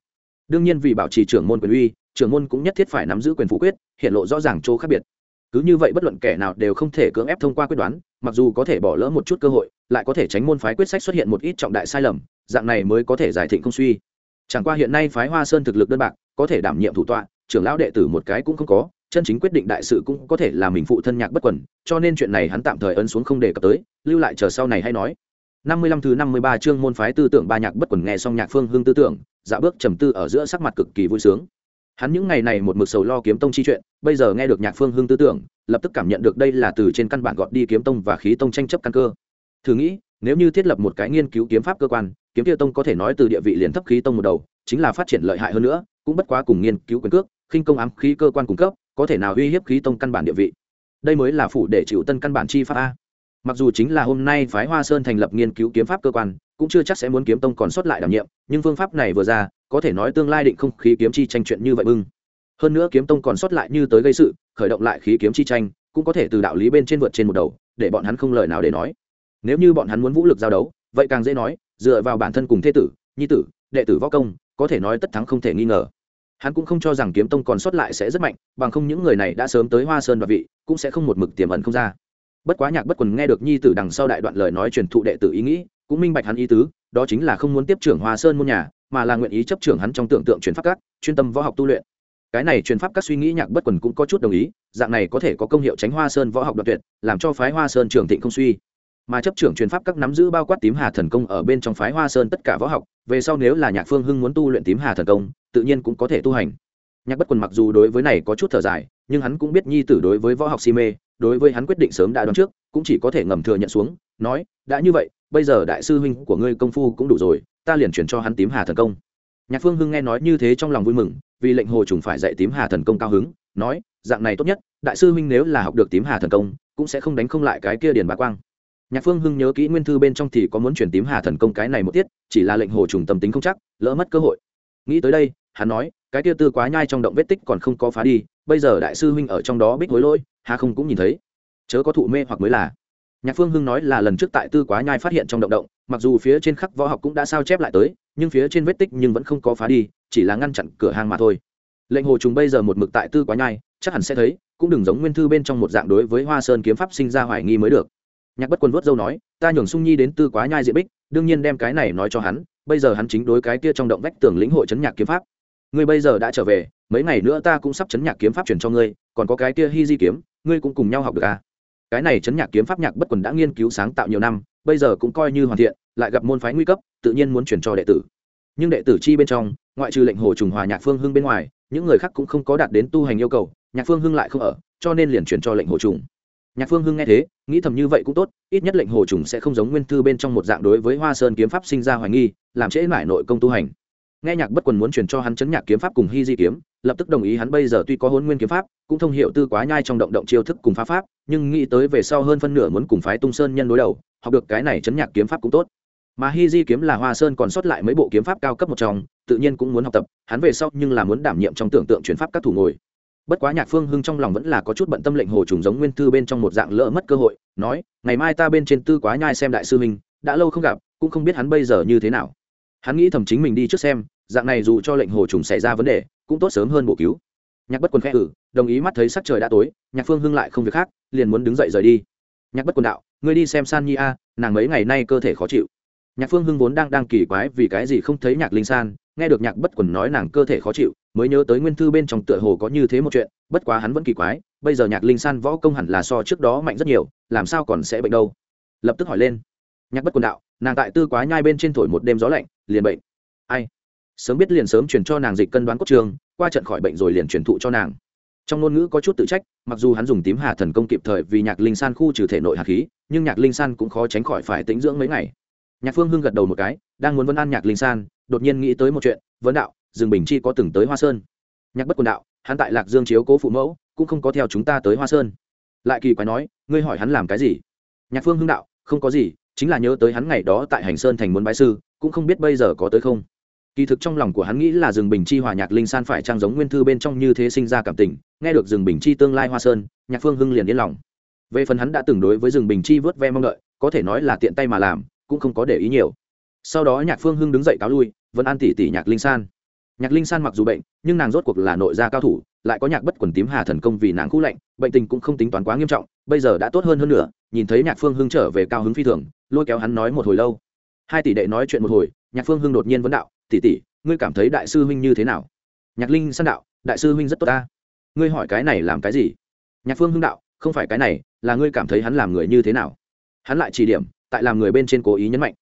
Đương nhiên vì bảo trì trưởng môn quyền uy, trưởng môn cũng nhất thiết phải nắm giữ quyền phủ quyết, hiện lộ rõ ràng chỗ khác biệt. Cứ như vậy bất luận kẻ nào đều không thể cưỡng ép thông qua quyết đoán, mặc dù có thể bỏ lỡ một chút cơ hội, lại có thể tránh môn phái quyết sách xuất hiện một ít trọng đại sai lầm, dạng này mới có thể giải thịnh không suy. Chẳng qua hiện nay phái hoa sơn thực lực đơn bạc, có thể đảm nhiệm thủ tọa, trưởng lão đệ tử một cái cũng không có chân chính quyết định đại sự cũng có thể là mình phụ thân nhạc bất quẩn, cho nên chuyện này hắn tạm thời ấn xuống không đề cập tới, lưu lại chờ sau này hay nói. Năm mươi lăm thứ năm mươi ba chương môn phái tư tưởng ba nhạc bất quẩn nghe xong nhạc phương hương tư tưởng dạ bước trầm tư ở giữa sắc mặt cực kỳ vui sướng. Hắn những ngày này một mực sầu lo kiếm tông chi chuyện, bây giờ nghe được nhạc phương hương tư tưởng, lập tức cảm nhận được đây là từ trên căn bản gọt đi kiếm tông và khí tông tranh chấp căn cơ. Thử nghĩ, nếu như thiết lập một cái nghiên cứu kiếm pháp cơ quan, kiếm tiêu tông có thể nói từ địa vị liền thấp khí tông một đầu, chính là phát triển lợi hại hơn nữa, cũng bất quá cùng nghiên cứu quyền cước, khinh công ám khí cơ quan cung cấp có thể nào uy hiếp khí tông căn bản địa vị? Đây mới là phủ để chịu tân căn bản chi pháp a. Mặc dù chính là hôm nay phái hoa sơn thành lập nghiên cứu kiếm pháp cơ quan, cũng chưa chắc sẽ muốn kiếm tông còn sót lại đảm nhiệm, nhưng phương pháp này vừa ra, có thể nói tương lai định không khí kiếm chi tranh chuyện như vậy bưng. Hơn nữa kiếm tông còn sót lại như tới gây sự, khởi động lại khí kiếm chi tranh, cũng có thể từ đạo lý bên trên vượt trên một đầu, để bọn hắn không lời nào để nói. Nếu như bọn hắn muốn vũ lực giao đấu, vậy càng dễ nói, dựa vào bản thân cùng thế tử, nhi tử, đệ tử võ công, có thể nói tất thắng không thể nghi ngờ hắn cũng không cho rằng kiếm tông còn sót lại sẽ rất mạnh, bằng không những người này đã sớm tới hoa sơn và vị, cũng sẽ không một mực tiềm ẩn không ra. Bất quá nhạc bất quần nghe được nhi tử đằng sau đại đoạn lời nói truyền thụ đệ tử ý nghĩ, cũng minh bạch hắn ý tứ, đó chính là không muốn tiếp trưởng hoa sơn môn nhà, mà là nguyện ý chấp trưởng hắn trong tưởng tượng truyền pháp các, chuyên tâm võ học tu luyện. Cái này truyền pháp các suy nghĩ nhạc bất quần cũng có chút đồng ý, dạng này có thể có công hiệu tránh hoa sơn võ học đoạn tuyệt, làm cho phái hoa sơn trường thịnh không suy mà chấp trưởng truyền pháp các nắm giữ bao quát tím hà thần công ở bên trong phái hoa sơn tất cả võ học, về sau nếu là nhạc phương hưng muốn tu luyện tím hà thần công, tự nhiên cũng có thể tu hành. Nhạc bất quần mặc dù đối với này có chút thở dài, nhưng hắn cũng biết nhi tử đối với võ học si mê, đối với hắn quyết định sớm đã đoán trước, cũng chỉ có thể ngầm thừa nhận xuống, nói, đã như vậy, bây giờ đại sư huynh của ngươi công phu cũng đủ rồi, ta liền chuyển cho hắn tím hà thần công. Nhạc phương hưng nghe nói như thế trong lòng vui mừng, vì lệnh hồ trùng phải dạy tím hà thần công cao hứng, nói, dạng này tốt nhất, đại sư huynh nếu là học được tím hà thần công, cũng sẽ không đánh không lại cái kia điền bá quang nhạc phương hưng nhớ kỹ nguyên thư bên trong thì có muốn chuyển tím hà thần công cái này một tiết, chỉ là lệnh hồ trùng tâm tính không chắc, lỡ mất cơ hội. Nghĩ tới đây, hắn nói, cái kia tư quá nhai trong động vết tích còn không có phá đi, bây giờ đại sư huynh ở trong đó bích hối lỗi, hà không cũng nhìn thấy. Chớ có thụ mê hoặc mới là. Nhạc phương hưng nói là lần trước tại tư quá nhai phát hiện trong động động, mặc dù phía trên khắc võ học cũng đã sao chép lại tới, nhưng phía trên vết tích nhưng vẫn không có phá đi, chỉ là ngăn chặn cửa hàng mà thôi. Lệnh hồ trùng bây giờ một mực tại tư quá nhai, chắc hẳn sẽ thấy, cũng đừng giống nguyên thư bên trong một dạng đối với hoa sơn kiếm pháp sinh ra hoài nghi mới được nhạc bất quân vớt dâu nói, ta nhường sung nhi đến tư quá nhai diện bích, đương nhiên đem cái này nói cho hắn, bây giờ hắn chính đối cái kia trong động vách tường lĩnh hội chấn nhạc kiếm pháp. Ngươi bây giờ đã trở về, mấy ngày nữa ta cũng sắp chấn nhạc kiếm pháp truyền cho ngươi, còn có cái kia hy di kiếm, ngươi cũng cùng nhau học được à? Cái này chấn nhạc kiếm pháp nhạc bất quần đã nghiên cứu sáng tạo nhiều năm, bây giờ cũng coi như hoàn thiện, lại gặp môn phái nguy cấp, tự nhiên muốn chuyển cho đệ tử. Nhưng đệ tử chi bên trong, ngoại trừ lệnh hồ trùng hòa nhạc phương hưng bên ngoài, những người khác cũng không có đạt đến tu hành yêu cầu, nhạc phương hưng lại không ở, cho nên liền chuyển cho lệnh hồ trùng nhạc phương hưng nghe thế, nghĩ thầm như vậy cũng tốt, ít nhất lệnh hồ trùng sẽ không giống nguyên thư bên trong một dạng đối với hoa sơn kiếm pháp sinh ra hoài nghi, làm trễ mãi nội công tu hành. Nghe nhạc bất quần muốn truyền cho hắn chấn nhạc kiếm pháp cùng hy di kiếm, lập tức đồng ý hắn bây giờ tuy có hôn nguyên kiếm pháp, cũng thông hiệu tư quá nhai trong động động chiêu thức cùng phá pháp, nhưng nghĩ tới về sau hơn phân nửa muốn cùng phái tung sơn nhân đối đầu, học được cái này chấn nhạc kiếm pháp cũng tốt. Mà hy di kiếm là hoa sơn còn sót lại mấy bộ kiếm pháp cao cấp một trong, tự nhiên cũng muốn học tập, hắn về sau nhưng là muốn đảm nhiệm trong tưởng tượng chuyển pháp các thủ ngồi bất quá nhạc phương hưng trong lòng vẫn là có chút bận tâm lệnh hồ trùng giống nguyên thư bên trong một dạng lỡ mất cơ hội, nói, ngày mai ta bên trên tư quá nhai xem đại sư minh đã lâu không gặp, cũng không biết hắn bây giờ như thế nào. Hắn nghĩ thầm chính mình đi trước xem, dạng này dù cho lệnh hồ trùng xảy ra vấn đề, cũng tốt sớm hơn bổ cứu. Nhạc bất quân khẽ ử đồng ý mắt thấy sắc trời đã tối, nhạc phương hưng lại không việc khác, liền muốn đứng dậy rời đi. Nhạc bất quân đạo, ngươi đi xem san nhi a, nàng mấy ngày nay cơ thể khó chịu. Nhạc phương hưng vốn đang đang kỳ quái vì cái gì không thấy nhạc linh san, nghe được nhạc bất quần nói nàng cơ thể khó chịu mới nhớ tới nguyên thư bên trong tựa hồ có như thế một chuyện, bất quá hắn vẫn kỳ quái, bây giờ nhạc linh san võ công hẳn là so trước đó mạnh rất nhiều, làm sao còn sẽ bệnh đâu? Lập tức hỏi lên. Nhạc bất quần đạo, nàng tại tư quá nhai bên trên thổi một đêm gió lạnh, liền bệnh. Ai? Sớm biết liền sớm chuyển cho nàng dịch cân đoán cốt trường, qua trận khỏi bệnh rồi liền truyền thụ cho nàng. Trong ngôn ngữ có chút tự trách, mặc dù hắn dùng tím hà thần công kịp thời vì nhạc linh san khu trừ thể nội hạt khí, nhưng nhạc linh san cũng khó tránh khỏi phải tĩnh dưỡng mấy ngày. Nhạc phương hưng gật đầu một cái, đang muốn vấn an nhạc linh san, đột nhiên nghĩ tới một chuyện vấn đạo dương bình chi có từng tới hoa sơn. Nhạc bất quần đạo, hắn tại lạc dương chiếu cố phụ mẫu, cũng không có theo chúng ta tới hoa sơn. Lại kỳ quái nói, ngươi hỏi hắn làm cái gì? Nhạc phương hưng đạo, không có gì, chính là nhớ tới hắn ngày đó tại hành sơn thành muốn bái sư, cũng không biết bây giờ có tới không. Kỳ thực trong lòng của hắn nghĩ là rừng bình chi hòa nhạc linh san phải trang giống nguyên thư bên trong như thế sinh ra cảm tình, nghe được rừng bình chi tương lai hoa sơn, nhạc phương hưng liền yên lòng. Về phần hắn đã từng đối với rừng bình chi vớt ve mong đợi, có thể nói là tiện tay mà làm, cũng không có để ý nhiều. Sau đó nhạc phương hưng đứng dậy cáo lui vẫn an tỷ tỷ nhạc linh san nhạc linh san mặc dù bệnh, nhưng nàng rốt cuộc là nội gia cao thủ, lại có nhạc bất quần tím hà thần công vì nàng khu lạnh, bệnh tình cũng không tính toán quá nghiêm trọng, bây giờ đã tốt hơn hơn nữa, nhìn thấy nhạc phương hưng trở về cao hứng phi thường, lôi kéo hắn nói một hồi lâu. Hai tỷ đệ nói chuyện một hồi, nhạc phương hưng đột nhiên vấn đạo, tỷ tỷ, ngươi cảm thấy đại sư huynh như thế nào? Nhạc linh san đạo, đại sư huynh rất tốt ta. Ngươi hỏi cái này làm cái gì? Nhạc phương hưng đạo, không phải cái này, là ngươi cảm thấy hắn làm người như thế nào? Hắn lại chỉ điểm, tại làm người bên trên cố ý nhấn mạnh.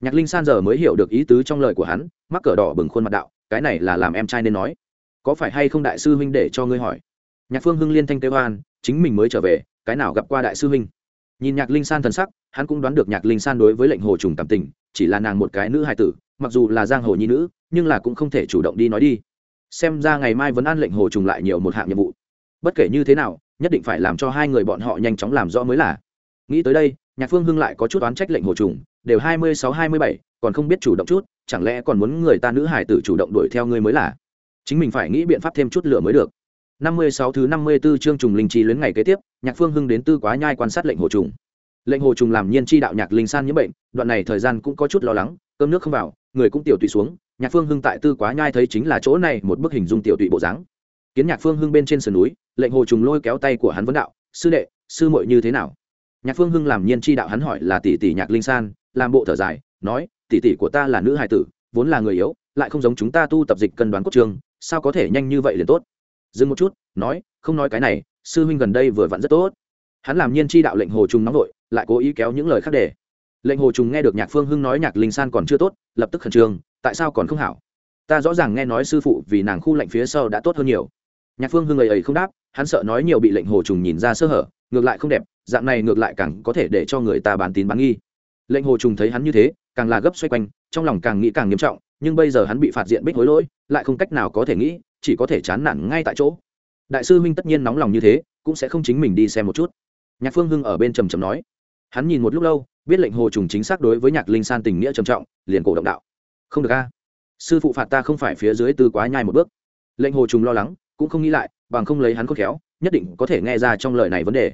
Nhạc linh san giờ mới hiểu được ý tứ trong lời của hắn, mắc cờ đỏ bừng khuôn mặt đạo cái này là làm em trai nên nói. Có phải hay không đại sư huynh để cho ngươi hỏi? Nhạc phương hưng liên thanh kêu hoan chính mình mới trở về, cái nào gặp qua đại sư huynh? Nhìn nhạc linh san thần sắc, hắn cũng đoán được nhạc linh san đối với lệnh hồ trùng cảm tình, chỉ là nàng một cái nữ hài tử, mặc dù là giang hồ nhi nữ, nhưng là cũng không thể chủ động đi nói đi. Xem ra ngày mai vẫn an lệnh hồ trùng lại nhiều một hạng nhiệm vụ. Bất kể như thế nào, nhất định phải làm cho hai người bọn họ nhanh chóng làm rõ mới là. Nghĩ tới đây, nhạc phương hưng lại có chút oán trách lệnh hồ trùng, đều hai mươi sáu hai mươi bảy, còn không biết chủ động chút chẳng lẽ còn muốn người ta nữ hải tử chủ động đuổi theo ngươi mới là? Chính mình phải nghĩ biện pháp thêm chút lửa mới được. Năm mươi sáu thứ năm mươi 54 chương trùng linh chi luyến ngày kế tiếp, nhạc phương hưng đến tư quá nhai quan sát lệnh hồ trùng. Lệnh hồ trùng làm nhiên chi đạo nhạc linh san nhiễm bệnh, đoạn này thời gian cũng có chút lo lắng, cơm nước không vào, người cũng tiểu tụy xuống, nhạc phương hưng tại tư quá nhai thấy chính là chỗ này một bức hình dung tiểu tụy bộ dáng. Kiến nhạc phương hưng bên trên sườn núi, lệnh hồ trùng lôi kéo tay của hắn vấn đạo, sư đệ, sư muội như thế nào? Nhạc phương hưng làm nhiên chi đạo hắn hỏi là tỷ tỷ nhạc linh san làm bộ thở dài, nói tỷ tỷ của ta là nữ hài tử vốn là người yếu lại không giống chúng ta tu tập dịch cân đoán cốt trường sao có thể nhanh như vậy liền tốt? Dừng một chút nói không nói cái này sư huynh gần đây vừa vặn rất tốt. Hắn làm nhiên chi đạo lệnh hồ trùng nóng vội, lại cố ý kéo những lời khác để. Lệnh hồ trùng nghe được nhạc phương hưng nói nhạc linh san còn chưa tốt lập tức khẩn trương tại sao còn không hảo? Ta rõ ràng nghe nói sư phụ vì nàng khu lệnh phía sau đã tốt hơn nhiều. Nhạc phương hưng ấy ấy không đáp hắn sợ nói nhiều bị lệnh hồ trùng nhìn ra sơ hở ngược lại không đẹp dạng này ngược lại càng có thể để cho người ta bán tín bán nghi lệnh hồ trùng thấy hắn như thế, càng là gấp xoay quanh, trong lòng càng nghĩ càng nghiêm trọng, nhưng bây giờ hắn bị phạt diện bích hối lỗi, lại không cách nào có thể nghĩ, chỉ có thể chán nản ngay tại chỗ. Đại sư huynh tất nhiên nóng lòng như thế, cũng sẽ không chính mình đi xem một chút. Nhạc phương hưng ở bên trầm trầm nói. Hắn nhìn một lúc lâu, biết lệnh hồ trùng chính xác đối với nhạc linh san tình nghĩa trầm trọng, liền cổ động đạo. Không được a. Sư phụ phạt ta không phải phía dưới tư quá nhai một bước. Lệnh hồ trùng lo lắng, cũng không nghĩ lại, bằng không lấy hắn khôn khéo, nhất định có thể nghe ra trong lời này vấn đề.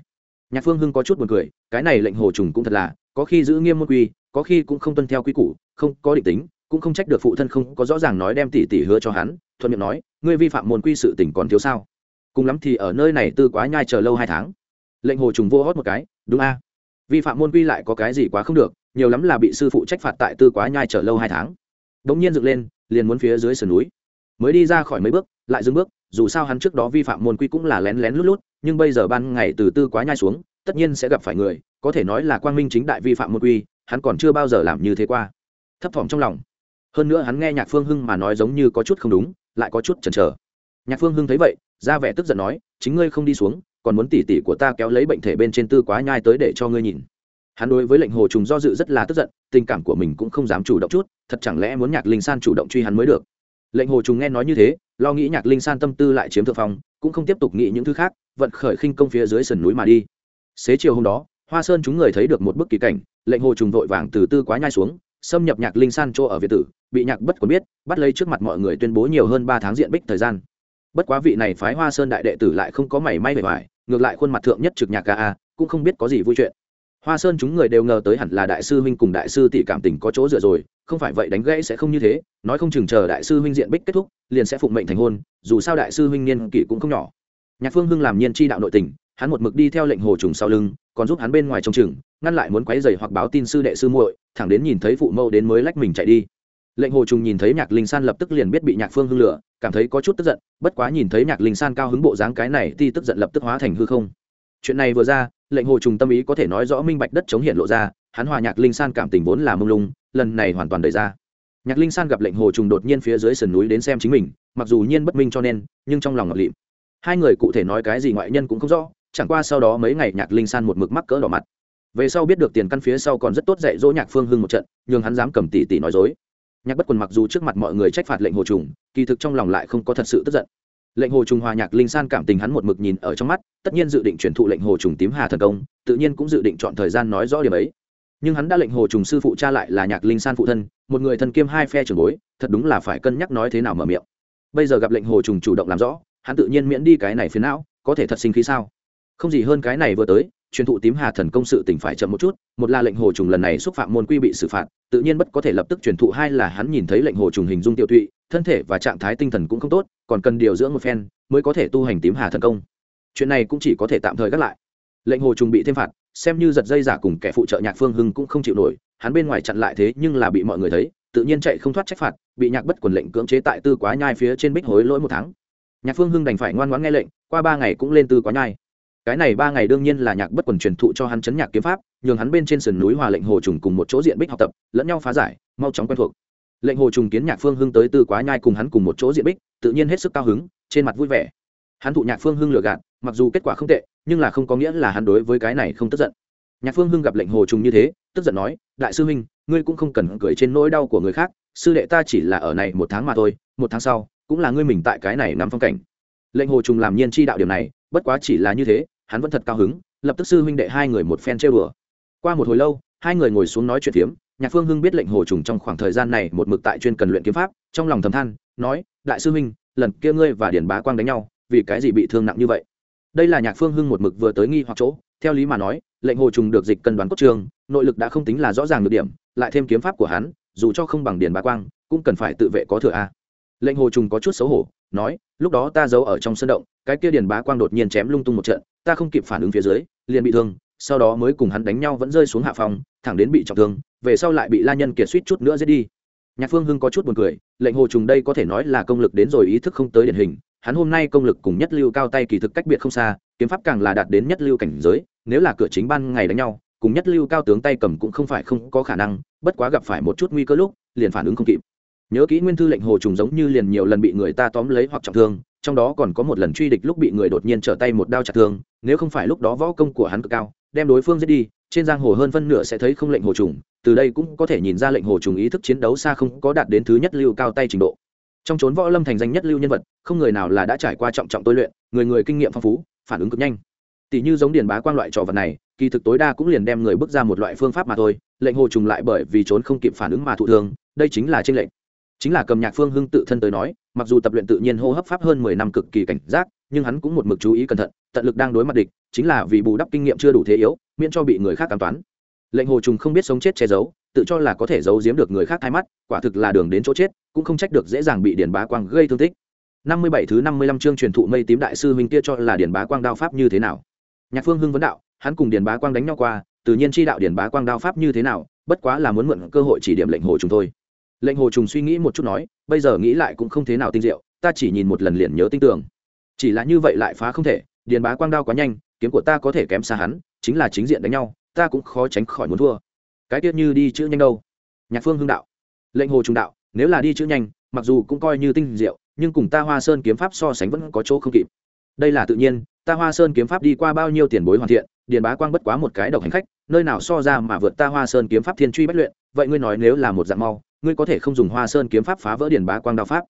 Nhạc phương hưng có chút buồn cười, cái này lệnh hồ trùng cũng thật là có khi giữ nghiêm môn quy, có khi cũng không tuân theo quy củ, không có định tính, cũng không trách được phụ thân không có rõ ràng nói đem tỷ tỷ hứa cho hắn, thuận miệng nói, ngươi vi phạm môn quy sự tỉnh còn thiếu sao? Cùng lắm thì ở nơi này tư quá nhai chờ lâu hai tháng. Lệnh hồ trùng vô hót một cái, đúng a, vi phạm môn quy lại có cái gì quá không được, nhiều lắm là bị sư phụ trách phạt tại tư quá nhai chờ lâu hai tháng. Đ ỗ n g nhiên dựng lên, liền muốn phía dưới sườn núi. Mới đi ra khỏi mấy bước, lại dừng bước, dù sao hắn trước đó vi phạm môn quy cũng là lén lén lút lút, nhưng bây giờ ban ngày từ tư quá nhai xuống tất nhiên sẽ gặp phải người, có thể nói là quang minh chính đại vi phạm môn quy, hắn còn chưa bao giờ làm như thế qua. Thấp thỏm trong lòng. Hơn nữa hắn nghe nhạc phương hưng mà nói giống như có chút không đúng, lại có chút chần chờ. Nhạc phương hưng thấy vậy, ra vẻ tức giận nói, chính ngươi không đi xuống, còn muốn tỉ tỉ của ta kéo lấy bệnh thể bên trên tư quá nhai tới để cho ngươi nhìn. Hắn đối với lệnh hồ trùng do dự rất là tức giận, tình cảm của mình cũng không dám chủ động chút, thật chẳng lẽ muốn nhạc linh san chủ động truy hắn mới được? Lệnh hồ trùng nghe nói như thế, lo nghĩ nhạc linh san tâm tư lại chiếm thượng phong, cũng không tiếp tục nghĩ những thứ khác, vận khởi khinh công phía dưới sườn núi mà đi xế chiều hôm đó hoa sơn chúng người thấy được một bức kỳ cảnh lệnh hồ trùng vội vàng từ tư quá nhai xuống xâm nhập nhạc linh san chỗ ở việt tử bị nhạc bất còn biết bắt lấy trước mặt mọi người tuyên bố nhiều hơn ba tháng diện bích thời gian. Bất quá vị này phái hoa sơn đại đệ tử lại không có mảy may vẻ vải, ngược lại khuôn mặt thượng nhất trực nhạc ca a cũng không biết có gì vui chuyện. Hoa sơn chúng người đều ngờ tới hẳn là đại sư huynh cùng đại sư tỷ cảm tình có chỗ dựa rồi không phải vậy đánh gãy sẽ không như thế nói không chừng chờ đại sư huynh diện bích kết thúc liền sẽ phụng mệnh thành hôn dù sao đại sư huynh niên kỷ cũng không nhỏ. Nhạc phương hưng làm nhiên chi đạo nội tình hắn một mực đi theo lệnh hồ trùng sau lưng, còn giúp hắn bên ngoài trông chừng, ngăn lại muốn quấy dày hoặc báo tin sư đệ sư muội, thẳng đến nhìn thấy phụ mâu đến mới lách mình chạy đi. Lệnh hồ trùng nhìn thấy nhạc linh san lập tức liền biết bị nhạc phương hưng lửa, cảm thấy có chút tức giận, bất quá nhìn thấy nhạc linh san cao hứng bộ dáng cái này thì tức giận lập tức hóa thành hư không. Chuyện này vừa ra, lệnh hồ trùng tâm ý có thể nói rõ minh bạch đất chống hiện lộ ra, hắn hòa nhạc linh san cảm tình vốn là mông lung, lần này hoàn toàn đời ra. Nhạc linh san gặp lệnh hồ trùng đột nhiên phía dưới sườn núi đến xem chính mình, mặc dù nhiên bất minh cho nên, nhưng trong lòng ngọc lịm. Hai người cụ thể nói cái gì ngoại nhân cũng không rõ chẳng qua sau đó mấy ngày nhạc linh san một mực mắc cỡ đỏ mặt. Về sau biết được tiền căn phía sau còn rất tốt dạy dỗ nhạc phương hưng một trận nhưng hắn dám cầm tỷ tỷ nói dối. Nhạc bất quần mặc dù trước mặt mọi người trách phạt lệnh hồ trùng, kỳ thực trong lòng lại không có thật sự tức giận. Lệnh hồ trùng hòa nhạc linh san cảm tình hắn một mực nhìn ở trong mắt, tất nhiên dự định chuyển thụ lệnh hồ trùng tím hà thần công, tự nhiên cũng dự định chọn thời gian nói rõ điểm ấy. Nhưng hắn đã lệnh hồ trùng sư phụ cha lại là nhạc linh san phụ thân, một người thân kiêm hai phe trường bối, thật đúng là phải cân nhắc nói thế nào mở miệng. Bây giờ gặp lệnh hồ trùng chủ động làm rõ, hắn tự nhiên miễn đi cái này phiến não, có thể thật sinh khí sao? Không gì hơn cái này vừa tới, truyền thụ tím hà thần công sự tỉnh phải chậm một chút, một là lệnh hồ trùng lần này xúc phạm môn quy bị xử phạt, tự nhiên bất có thể lập tức truyền thụ, hai là hắn nhìn thấy lệnh hồ trùng hình dung tiêu tụy, thân thể và trạng thái tinh thần cũng không tốt, còn cần điều dưỡng một phen mới có thể tu hành tím hà thần công. Chuyện này cũng chỉ có thể tạm thời gác lại. Lệnh hồ trùng bị thêm phạt, xem như giật dây giả cùng kẻ phụ trợ nhạc phương hưng cũng không chịu nổi, hắn bên ngoài chặn lại thế nhưng là bị mọi người thấy, tự nhiên chạy không thoát trách phạt, bị nhạc bất quần lệnh cưỡng chế tại tư quá nhai phía trên bích hối lỗi một tháng. Nhạc phương hưng đành phải ngoan ngoãn nghe lệnh, qua ba ngày cũng lên tư quá nhai cái này ba ngày đương nhiên là nhạc bất quần truyền thụ cho hắn chấn nhạc kiếm pháp, nhường hắn bên trên sườn núi hòa lệnh hồ trùng cùng một chỗ diện bích học tập, lẫn nhau phá giải, mau chóng quen thuộc. Lệnh hồ trùng kiến nhạc phương hưng tới tư quá nhai cùng hắn cùng một chỗ diện bích, tự nhiên hết sức cao hứng, trên mặt vui vẻ. Hắn thụ nhạc phương hưng lừa gạt, mặc dù kết quả không tệ, nhưng là không có nghĩa là hắn đối với cái này không tức giận. Nhạc phương hưng gặp lệnh hồ trùng như thế, tức giận nói, đại sư huynh, ngươi cũng không cần cười trên nỗi đau của người khác, sư đệ ta chỉ là ở này một tháng mà thôi, một tháng sau, cũng là ngươi mình tại cái này nắm phong cảnh. Lệnh hồ trùng làm nhiên chi đạo điểm này, bất quá chỉ là như thế hắn vẫn thật cao hứng, lập tức sư huynh đệ hai người một phen trêu đùa. Qua một hồi lâu, hai người ngồi xuống nói chuyện phiếm, nhạc phương hưng biết lệnh hồ trùng trong khoảng thời gian này một mực tại chuyên cần luyện kiếm pháp, trong lòng thầm than, nói, đại sư huynh, lần kia ngươi và Điền bá quang đánh nhau, vì cái gì bị thương nặng như vậy? Đây là nhạc phương hưng một mực vừa tới nghi hoặc chỗ, theo lý mà nói, lệnh hồ trùng được dịch cân đoán cốt trường, nội lực đã không tính là rõ ràng được điểm, lại thêm kiếm pháp của hắn, dù cho không bằng Điền bá quang, cũng cần phải tự vệ có thừa a. Lệnh hồ trùng có chút xấu hổ, nói, lúc đó ta giấu ở trong sân động, cái kia điền bá quang đột nhiên chém lung tung một trận ta không kịp phản ứng phía dưới, liền bị thương, sau đó mới cùng hắn đánh nhau vẫn rơi xuống hạ phòng, thẳng đến bị trọng thương, về sau lại bị la nhân kiệt suýt chút nữa giết đi. Nhạc phương hưng có chút buồn cười, lệnh hồ trùng đây có thể nói là công lực đến rồi ý thức không tới điển hình, hắn hôm nay công lực cùng nhất lưu cao tay kỳ thực cách biệt không xa, kiếm pháp càng là đạt đến nhất lưu cảnh giới, nếu là cửa chính ban ngày đánh nhau, cùng nhất lưu cao tướng tay cầm cũng không phải không có khả năng, bất quá gặp phải một chút nguy cơ lúc, liền phản ứng không kịp. Nhớ kỹ nguyên thư lệnh hồ trùng giống như liền nhiều lần bị người ta tóm lấy hoặc trọng thương, trong đó còn có một lần truy địch lúc bị người đột nhiên trở tay một đao chặt thương nếu không phải lúc đó võ công của hắn cực cao, đem đối phương giết đi, trên giang hồ hơn phân nửa sẽ thấy không lệnh hồ trùng, từ đây cũng có thể nhìn ra lệnh hồ trùng ý thức chiến đấu xa không có đạt đến thứ nhất lưu cao tay trình độ. Trong trốn võ lâm thành danh nhất lưu nhân vật, không người nào là đã trải qua trọng trọng tôi luyện, người người kinh nghiệm phong phú, phản ứng cực nhanh. Tỷ như giống điền bá quang loại trò vật này, kỳ thực tối đa cũng liền đem người bước ra một loại phương pháp mà thôi, lệnh hồ trùng lại bởi vì trốn không kịp phản ứng mà thụ thương, đây chính là tranh lệnh chính là cầm nhạc phương hưng tự thân tới nói, mặc dù tập luyện tự nhiên hô hấp pháp hơn mười năm cực kỳ cảnh giác nhưng hắn cũng một mực chú ý cẩn thận, tận lực đang đối mặt địch, chính là vì bù đắp kinh nghiệm chưa đủ thế yếu, miễn cho bị người khác cảm toán. Lệnh hồ trùng không biết sống chết che giấu, tự cho là có thể giấu giếm được người khác thay mắt, quả thực là đường đến chỗ chết, cũng không trách được dễ dàng bị điền bá quang gây thương tích. Năm mươi bảy thứ năm mươi lăm chương truyền thụ mây tím đại sư huynh kia cho là điền bá quang đao pháp như thế nào. Nhạc phương hưng vấn đạo, hắn cùng điền bá quang đánh nhau qua, tự nhiên chi đạo điền bá quang đao pháp như thế nào, bất quá là muốn mượn cơ hội chỉ điểm lệnh hồ trùng thôi. Lệnh hồ trùng suy nghĩ một chút nói, bây giờ nghĩ lại cũng không thế nào tinh diệu, ta chỉ nhìn một lần liền nhớ tinh tường chỉ là như vậy lại phá không thể, điền bá quang đao quá nhanh, kiếm của ta có thể kém xa hắn, chính là chính diện đánh nhau, ta cũng khó tránh khỏi muốn thua. Cái tiết như đi chữ nhanh đâu. Nhạc phương hưng đạo. Lệnh hồ Trung đạo, nếu là đi chữ nhanh, mặc dù cũng coi như tinh diệu, nhưng cùng ta hoa sơn kiếm pháp so sánh vẫn có chỗ không kịp. Đây là tự nhiên, ta hoa sơn kiếm pháp đi qua bao nhiêu tiền bối hoàn thiện, điền bá quang bất quá một cái độc hành khách, nơi nào so ra mà vượt ta hoa sơn kiếm pháp thiên truy bất luyện, vậy ngươi nói nếu là một dạng mau, ngươi có thể không dùng hoa sơn kiếm pháp phá vỡ điền bá quang đao pháp?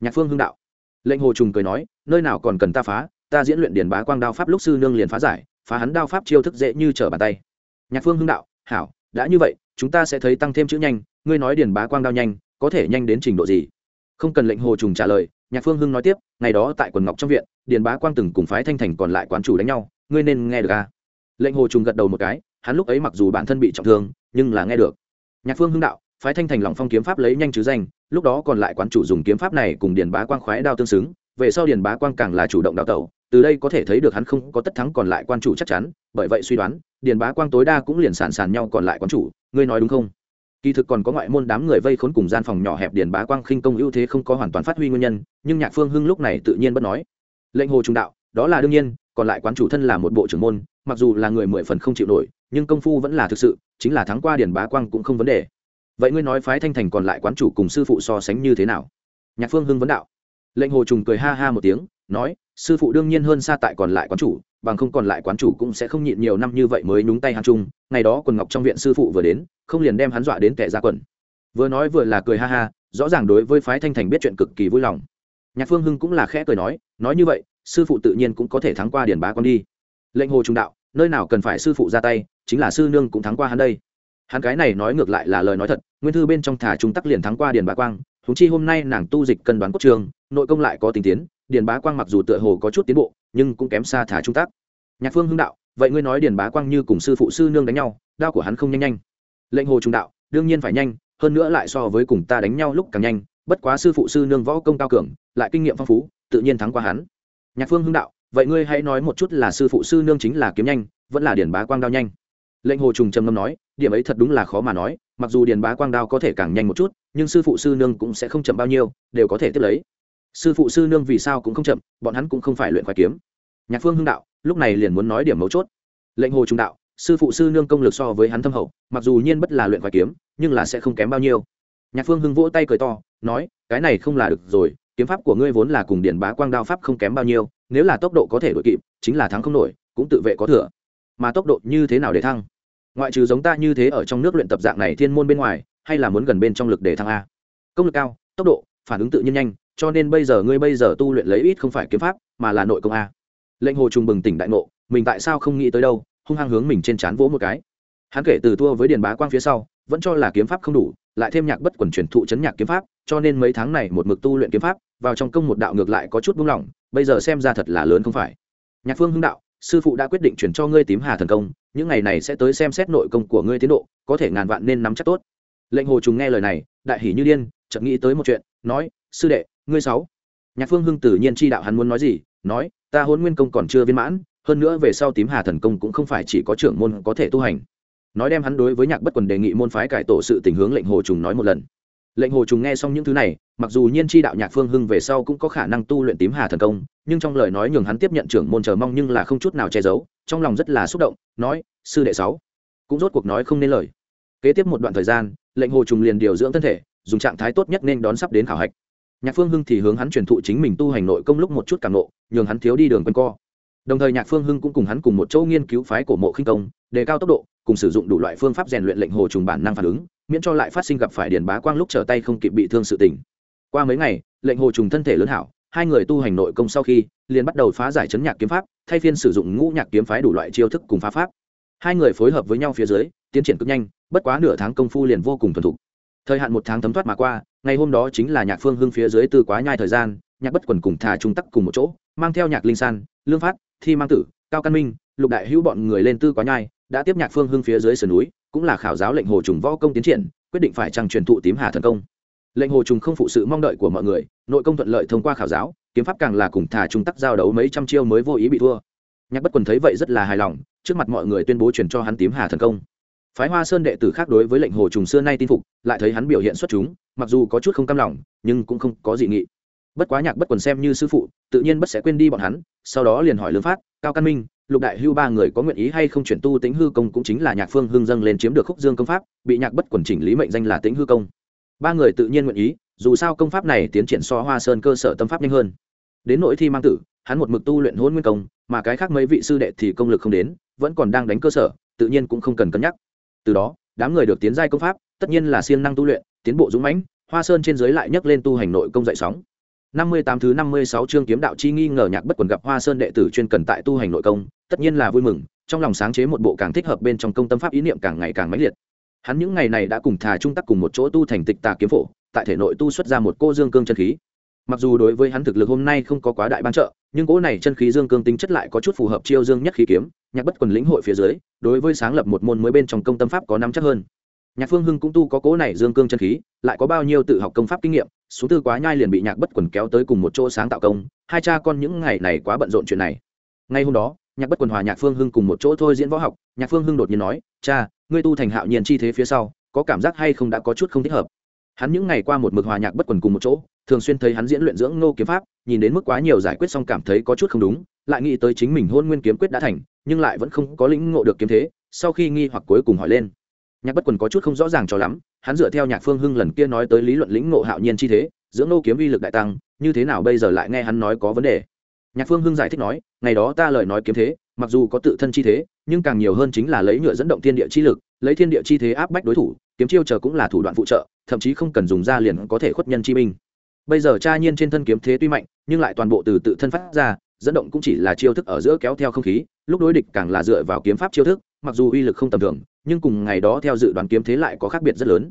Nhạc phương hưng đạo. Lệnh hồ trùng cười nói nơi nào còn cần ta phá, ta diễn luyện điền bá quang đao pháp lúc sư nương liền phá giải, phá hắn đao pháp chiêu thức dễ như trở bàn tay. Nhạc phương hưng đạo, hảo, đã như vậy, chúng ta sẽ thấy tăng thêm chữ nhanh, ngươi nói điền bá quang đao nhanh, có thể nhanh đến trình độ gì? Không cần lệnh hồ trùng trả lời, nhạc phương hưng nói tiếp, ngày đó tại quần ngọc trong viện, điền bá quang từng cùng phái thanh thành còn lại quán chủ đánh nhau, ngươi nên nghe được à? lệnh hồ trùng gật đầu một cái, hắn lúc ấy mặc dù bản thân bị trọng thương, nhưng là nghe được. Nhạc phương hưng đạo, phái thanh thành lòng phong kiếm pháp lấy nhanh chứ danh, lúc đó còn lại quán chủ dùng kiếm pháp này cùng điền bá quang khoái đao tương xứng về sau điền bá quang càng là chủ động đào tẩu, từ đây có thể thấy được hắn không có tất thắng còn lại quan chủ chắc chắn, bởi vậy suy đoán, điền bá quang tối đa cũng liền sàn sàn nhau còn lại quán chủ, ngươi nói đúng không? Kỳ thực còn có ngoại môn đám người vây khốn cùng gian phòng nhỏ hẹp điền bá quang khinh công ưu thế không có hoàn toàn phát huy nguyên nhân, nhưng nhạc phương hưng lúc này tự nhiên bất nói. Lệnh hồ trung đạo, đó là đương nhiên, còn lại quán chủ thân là một bộ trưởng môn, mặc dù là người mười phần không chịu nổi, nhưng công phu vẫn là thực sự, chính là thắng qua điền bá quang cũng không vấn đề. Vậy ngươi nói phái thanh thành còn lại quán chủ cùng sư phụ so sánh như thế nào? Nhạc phương hưng vấn đạo lệnh hồ trùng cười ha ha một tiếng, nói, sư phụ đương nhiên hơn xa tại còn lại quán chủ, bằng không còn lại quán chủ cũng sẽ không nhịn nhiều năm như vậy mới nhúng tay hắn chung. Ngày đó quần ngọc trong viện sư phụ vừa đến, không liền đem hắn dọa đến kẻ ra quần. Vừa nói vừa là cười ha ha, rõ ràng đối với phái thanh thành biết chuyện cực kỳ vui lòng. Nhạc phương hưng cũng là khẽ cười nói nói như vậy, sư phụ tự nhiên cũng có thể thắng qua điền bá con đi. Lệnh hồ trung đạo, nơi nào cần phải sư phụ ra tay, chính là sư nương cũng thắng qua hắn đây. Hắn cái này nói ngược lại là lời nói thật, nguyên thư bên trong thả trung tắc liền thắng qua điền bá quang húng chi hôm nay nàng tu dịch cân đoán cốt trường, nội công lại có tình tiến, điền bá quang mặc dù tựa hồ có chút tiến bộ, nhưng cũng kém xa thả trung tác. Nhạc phương hưng đạo, vậy ngươi nói điền bá quang như cùng sư phụ sư nương đánh nhau, đao của hắn không nhanh nhanh. Lệnh hồ trung đạo, đương nhiên phải nhanh, hơn nữa lại so với cùng ta đánh nhau lúc càng nhanh, bất quá sư phụ sư nương võ công cao cường, lại kinh nghiệm phong phú, tự nhiên thắng qua hắn. Nhạc phương hưng đạo, vậy ngươi hãy nói một chút là sư phụ sư nương chính là kiếm nhanh, vẫn là điền bá quang đao nhanh. Lệnh hồ trùng trầm ngâm nói, điểm ấy thật đúng là khó mà nói, mặc dù điền bá quang đao có thể càng nhanh một chút nhưng sư phụ sư nương cũng sẽ không chậm bao nhiêu, đều có thể tiếp lấy. Sư phụ sư nương vì sao cũng không chậm, bọn hắn cũng không phải luyện khoái kiếm. Nhạc phương hưng đạo, lúc này liền muốn nói điểm mấu chốt. Lệnh hồ trung đạo, sư phụ sư nương công lực so với hắn thâm hậu, mặc dù nhiên bất là luyện khoái kiếm, nhưng là sẽ không kém bao nhiêu. Nhạc phương hưng vỗ tay cười to, nói, cái này không là được rồi, kiếm pháp của ngươi vốn là cùng điển bá quang đao pháp không kém bao nhiêu, nếu là tốc độ có thể đội kịp, chính là thắng không nổi, cũng tự vệ có thừa. Mà tốc độ như thế nào để thăng? Ngoại trừ giống ta như thế ở trong nước luyện tập dạng này thiên môn bên ngoài hay là muốn gần bên trong lực để thăng a? Công lực cao, tốc độ, phản ứng tự nhiên nhanh, cho nên bây giờ ngươi bây giờ tu luyện lấy ít không phải kiếm pháp, mà là nội công a. Lệnh hồ trùng bừng tỉnh đại ngộ, mình tại sao không nghĩ tới đâu, hung hăng hướng mình trên trán vỗ một cái. Hắn kể từ thua với điền bá quang phía sau, vẫn cho là kiếm pháp không đủ, lại thêm nhạc bất quần truyền thụ chấn nhạc kiếm pháp, cho nên mấy tháng này một mực tu luyện kiếm pháp, vào trong công một đạo ngược lại có chút buông lỏng, bây giờ xem ra thật là lớn không phải. Nhạc phương hưng đạo, sư phụ đã quyết định chuyển cho ngươi tím hà thần công, những ngày này sẽ tới xem xét nội công của ngươi tiến độ, có thể ngàn vạn nên nắm chắc tốt lệnh hồ trùng nghe lời này, đại hỉ như điên, chợt nghĩ tới một chuyện, nói, sư đệ, ngươi sáu. Nhạc phương hưng tự nhiên chi đạo hắn muốn nói gì, nói, ta hôn nguyên công còn chưa viên mãn, hơn nữa về sau tím hà thần công cũng không phải chỉ có trưởng môn có thể tu hành. Nói đem hắn đối với nhạc bất quần đề nghị môn phái cải tổ sự tình hướng lệnh hồ trùng nói một lần. Lệnh hồ trùng nghe xong những thứ này, mặc dù nhiên chi đạo nhạc phương hưng về sau cũng có khả năng tu luyện tím hà thần công, nhưng trong lời nói nhường hắn tiếp nhận trưởng môn chờ mong nhưng là không chút nào che giấu, trong lòng rất là xúc động, nói, sư đệ sáu. Cũng rốt cuộc nói không nên lời. Kế tiếp một đoạn thời gian lệnh hồ trùng liền điều dưỡng thân thể, dùng trạng thái tốt nhất nên đón sắp đến khảo hạch. Nhạc phương hưng thì hướng hắn truyền thụ chính mình tu hành nội công lúc một chút cảm nộ, nhường hắn thiếu đi đường quanh co. Đồng thời nhạc phương hưng cũng cùng hắn cùng một chỗ nghiên cứu phái cổ mộ khinh công, đề cao tốc độ, cùng sử dụng đủ loại phương pháp rèn luyện lệnh hồ trùng bản năng phản ứng, miễn cho lại phát sinh gặp phải điền bá quang lúc trở tay không kịp bị thương sự tình. Qua mấy ngày, lệnh hồ trùng thân thể lớn hảo, hai người tu hành nội công sau khi, liền bắt đầu phá giải chấn nhạc kiếm pháp, thay phiên sử dụng ngũ nhạc kiếm phái đủ loại chiêu thức cùng phá pháp. Hai người phối hợp với nhau phía dưới, tiến triển cực nhanh bất quá nửa tháng công phu liền vô cùng thuần thục. Thời hạn một tháng thấm thoát mà qua, ngày hôm đó chính là nhạc phương hưng phía dưới từ quá nhai thời gian, nhạc bất quần cùng thà trung tắc cùng một chỗ, mang theo nhạc linh san, lương phát, thi mang tử, cao căn minh, lục đại hữu bọn người lên tư quá nhai, đã tiếp nhạc phương hưng phía dưới sườn núi, cũng là khảo giáo lệnh hồ trùng võ công tiến triển, quyết định phải trăng truyền thụ tím hà thần công. Lệnh hồ trùng không phụ sự mong đợi của mọi người, nội công thuận lợi thông qua khảo giáo, kiếm pháp càng là cùng thà trung tắc giao đấu mấy trăm chiêu mới vô ý bị thua. Nhạc bất quần thấy vậy rất là hài lòng, trước mặt mọi người tuyên bố truyền cho hắn tím hà thần công phái hoa sơn đệ tử khác đối với lệnh hồ trùng xưa nay tin phục, lại thấy hắn biểu hiện xuất chúng, mặc dù có chút không cam lòng, nhưng cũng không có dị nghị. Bất quá nhạc bất quần xem như sư phụ, tự nhiên bất sẽ quên đi bọn hắn, sau đó liền hỏi lương phát, cao căn minh, lục đại hưu ba người có nguyện ý hay không chuyển tu tính hư công cũng chính là nhạc phương hương dâng lên chiếm được khúc dương công pháp, bị nhạc bất quần chỉnh lý mệnh danh là tính hư công. Ba người tự nhiên nguyện ý, dù sao công pháp này tiến triển so hoa sơn cơ sở tâm pháp nhanh hơn. Đến nội thi mang tử, hắn một mực tu luyện hôn nguyên công, mà cái khác mấy vị sư đệ thì công lực không đến, vẫn còn đang đánh cơ sở, tự nhiên cũng không cần cân nhắc từ đó, đám người được tiến giai công pháp, tất nhiên là siêng năng tu luyện, tiến bộ dũng mãnh, hoa sơn trên giới lại nhấc lên tu hành nội công dậy sóng. Năm mươi tám thứ năm mươi sáu chương kiếm đạo chi nghi ngờ nhạc bất quần gặp hoa sơn đệ tử chuyên cần tại tu hành nội công, tất nhiên là vui mừng, trong lòng sáng chế một bộ càng thích hợp bên trong công tâm pháp ý niệm càng ngày càng mãnh liệt. Hắn những ngày này đã cùng thà trung tắc cùng một chỗ tu thành tịch tà kiếm phổ, tại thể nội tu xuất ra một cô dương cương chân khí mặc dù đối với hắn thực lực hôm nay không có quá đại ban trợ, nhưng cỗ này chân khí dương cương tính chất lại có chút phù hợp chiêu dương nhất khí kiếm, nhạc bất quần lĩnh hội phía dưới, đối với sáng lập một môn mới bên trong công tâm pháp có năm chắc hơn. Nhạc phương hưng cũng tu có cỗ này dương cương chân khí, lại có bao nhiêu tự học công pháp kinh nghiệm số tư quá nhai liền bị nhạc bất quần kéo tới cùng một chỗ sáng tạo công, hai cha con những ngày này quá bận rộn chuyện này. Ngay hôm đó, nhạc bất quần hòa nhạc phương hưng cùng một chỗ thôi diễn võ học, nhạc phương hưng đột nhiên nói, cha, ngươi tu thành hạo nhiên chi thế phía sau, có cảm giác hay không đã có chút không thích hợp? Hắn những ngày qua một mực hòa nhạc bất quần cùng một chỗ thường xuyên thấy hắn diễn luyện dưỡng nô kiếm pháp, nhìn đến mức quá nhiều giải quyết xong cảm thấy có chút không đúng, lại nghĩ tới chính mình hôn nguyên kiếm quyết đã thành, nhưng lại vẫn không có lĩnh ngộ được kiếm thế, sau khi nghi hoặc cuối cùng hỏi lên. Nhạc bất quần có chút không rõ ràng cho lắm, hắn dựa theo nhạc phương hưng lần kia nói tới lý luận lĩnh ngộ hạo nhiên chi thế, dưỡng nô kiếm uy lực đại tăng, như thế nào bây giờ lại nghe hắn nói có vấn đề? Nhạc phương hưng giải thích nói, ngày đó ta lời nói kiếm thế, mặc dù có tự thân chi thế, nhưng càng nhiều hơn chính là lấy nhựa dẫn động thiên địa chi lực, lấy thiên địa chi thế áp bách đối thủ, kiếm chiêu chờ cũng là thủ đoạn phụ trợ, thậm chí không cần dùng ra liền có thể khuất nhân chi binh bây giờ cha nhiên trên thân kiếm thế tuy mạnh, nhưng lại toàn bộ từ tự thân phát ra, dẫn động cũng chỉ là chiêu thức ở giữa kéo theo không khí, lúc đối địch càng là dựa vào kiếm pháp chiêu thức, mặc dù uy lực không tầm thường, nhưng cùng ngày đó theo dự đoán kiếm thế lại có khác biệt rất lớn.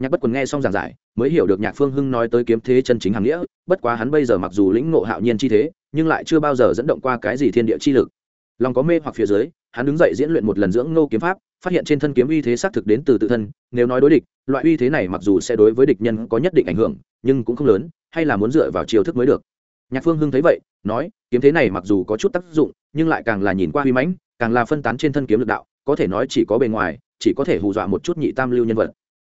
Nhạc bất quần nghe xong giảng giải, mới hiểu được nhạc phương hưng nói tới kiếm thế chân chính hàng nghĩa, bất quá hắn bây giờ mặc dù lĩnh ngộ hạo nhiên chi thế, nhưng lại chưa bao giờ dẫn động qua cái gì thiên địa chi lực. Lòng có mê hoặc phía dưới hắn đứng dậy diễn luyện một lần dưỡng nô kiếm pháp, phát hiện trên thân kiếm uy thế xác thực đến từ tự thân, nếu nói đối địch, loại uy thế này mặc dù sẽ đối với địch nhân có nhất định ảnh hưởng, nhưng cũng không lớn, hay là muốn dựa vào chiêu thức mới được. Nhạc phương hưng thấy vậy, nói, kiếm thế này mặc dù có chút tác dụng, nhưng lại càng là nhìn qua uy mãnh, càng là phân tán trên thân kiếm lực đạo, có thể nói chỉ có bề ngoài, chỉ có thể hù dọa một chút nhị tam lưu nhân vật.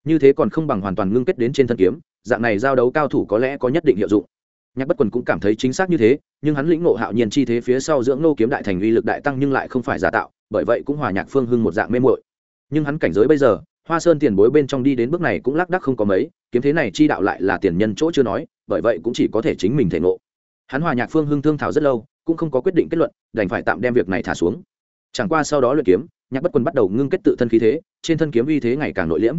Như thế còn không bằng hoàn toàn ngưng kết đến trên thân kiếm, dạng này giao đấu cao thủ có lẽ có nhất định hiệu dụng nhạc bất quần cũng cảm thấy chính xác như thế, nhưng hắn lĩnh ngộ hạo nhiên chi thế phía sau dưỡng nô kiếm đại thành uy lực đại tăng nhưng lại không phải giả tạo, bởi vậy cũng hòa nhạc phương hưng một dạng mê muội. Nhưng hắn cảnh giới bây giờ, hoa sơn tiền bối bên trong đi đến bước này cũng lác đắc không có mấy, kiếm thế này chi đạo lại là tiền nhân chỗ chưa nói, bởi vậy cũng chỉ có thể chính mình thể ngộ. Hắn hòa nhạc phương hưng thương thảo rất lâu, cũng không có quyết định kết luận, đành phải tạm đem việc này thả xuống. Chẳng qua sau đó luyện kiếm, nhạc bất quân bắt đầu ngưng kết tự thân khí thế, trên thân kiếm uy thế ngày càng nội liễm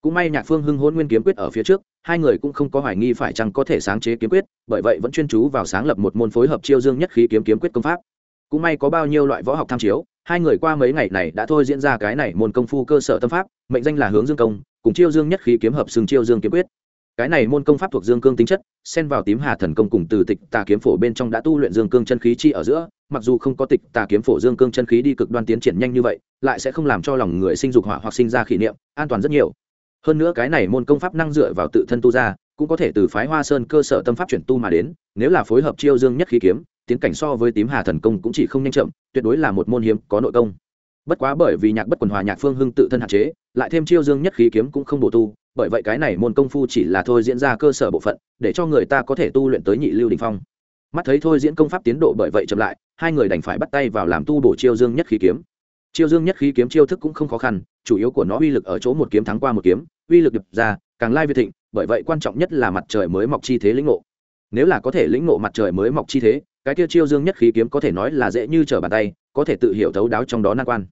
cũng may nhạc phương hưng hôn nguyên kiếm quyết ở phía trước, hai người cũng không có hoài nghi phải chăng có thể sáng chế kiếm quyết, bởi vậy vẫn chuyên chú vào sáng lập một môn phối hợp chiêu dương nhất khí kiếm kiếm quyết công pháp. Cũng may có bao nhiêu loại võ học tham chiếu, hai người qua mấy ngày này đã thôi diễn ra cái này môn công phu cơ sở tâm pháp, mệnh danh là hướng dương công, cùng chiêu dương nhất khí kiếm hợp xương chiêu dương kiếm quyết. Cái này môn công pháp thuộc dương cương tính chất, xen vào tím hà thần công cùng từ tịch tà kiếm phổ bên trong đã tu luyện dương cương chân khí chi ở giữa, mặc dù không có tịch tà kiếm phổ dương cương chân khí đi cực đoan tiến triển nhanh như vậy, lại sẽ không làm cho lòng người sinh dục hỏa hoặc sinh ra kỷ niệm, an toàn rất nhiều hơn nữa cái này môn công pháp năng dựa vào tự thân tu ra, cũng có thể từ phái hoa sơn cơ sở tâm pháp chuyển tu mà đến, nếu là phối hợp chiêu dương nhất khí kiếm, tiến cảnh so với tím hà thần công cũng chỉ không nhanh chậm, tuyệt đối là một môn hiếm có nội công. Bất quá bởi vì nhạc bất quần hòa nhạc phương hưng tự thân hạn chế, lại thêm chiêu dương nhất khí kiếm cũng không bổ tu, bởi vậy cái này môn công phu chỉ là thôi diễn ra cơ sở bộ phận, để cho người ta có thể tu luyện tới nhị lưu đình phong. Mắt thấy thôi diễn công pháp tiến độ bởi vậy chậm lại, hai người đành phải bắt tay vào làm tu bổ chiêu dương nhất khí kiếm chiêu dương nhất khí kiếm chiêu thức cũng không khó khăn, chủ yếu của nó uy lực ở chỗ một kiếm thắng qua một kiếm, uy lực đập ra, càng lai việt thịnh, bởi vậy quan trọng nhất là mặt trời mới mọc chi thế lĩnh ngộ. Nếu là có thể lĩnh ngộ mặt trời mới mọc chi thế, cái kia chiêu dương nhất khí kiếm có thể nói là dễ như trở bàn tay, có thể tự hiểu thấu đáo trong đó nan quan.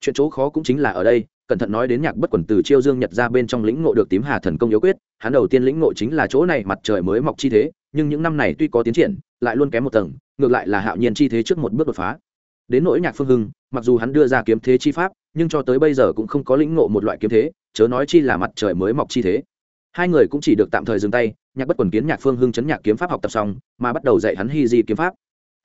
Chuyện chỗ khó cũng chính là ở đây, cẩn thận nói đến nhạc bất quần từ chiêu dương nhật ra bên trong lĩnh ngộ được tím hà thần công yếu quyết, hắn đầu tiên lĩnh ngộ chính là chỗ này mặt trời mới mọc chi thế, nhưng những năm này tuy có tiến triển, lại luôn kém một tầng, ngược lại là hạo nhiên chi thế trước một bước đột phá đến nỗi nhạc phương hưng, mặc dù hắn đưa ra kiếm thế chi pháp, nhưng cho tới bây giờ cũng không có lĩnh ngộ một loại kiếm thế, chớ nói chi là mặt trời mới mọc chi thế. Hai người cũng chỉ được tạm thời dừng tay, nhạc bất quần kiến nhạc phương hưng chấn nhạc kiếm pháp học tập xong, mà bắt đầu dạy hắn hy di kiếm pháp.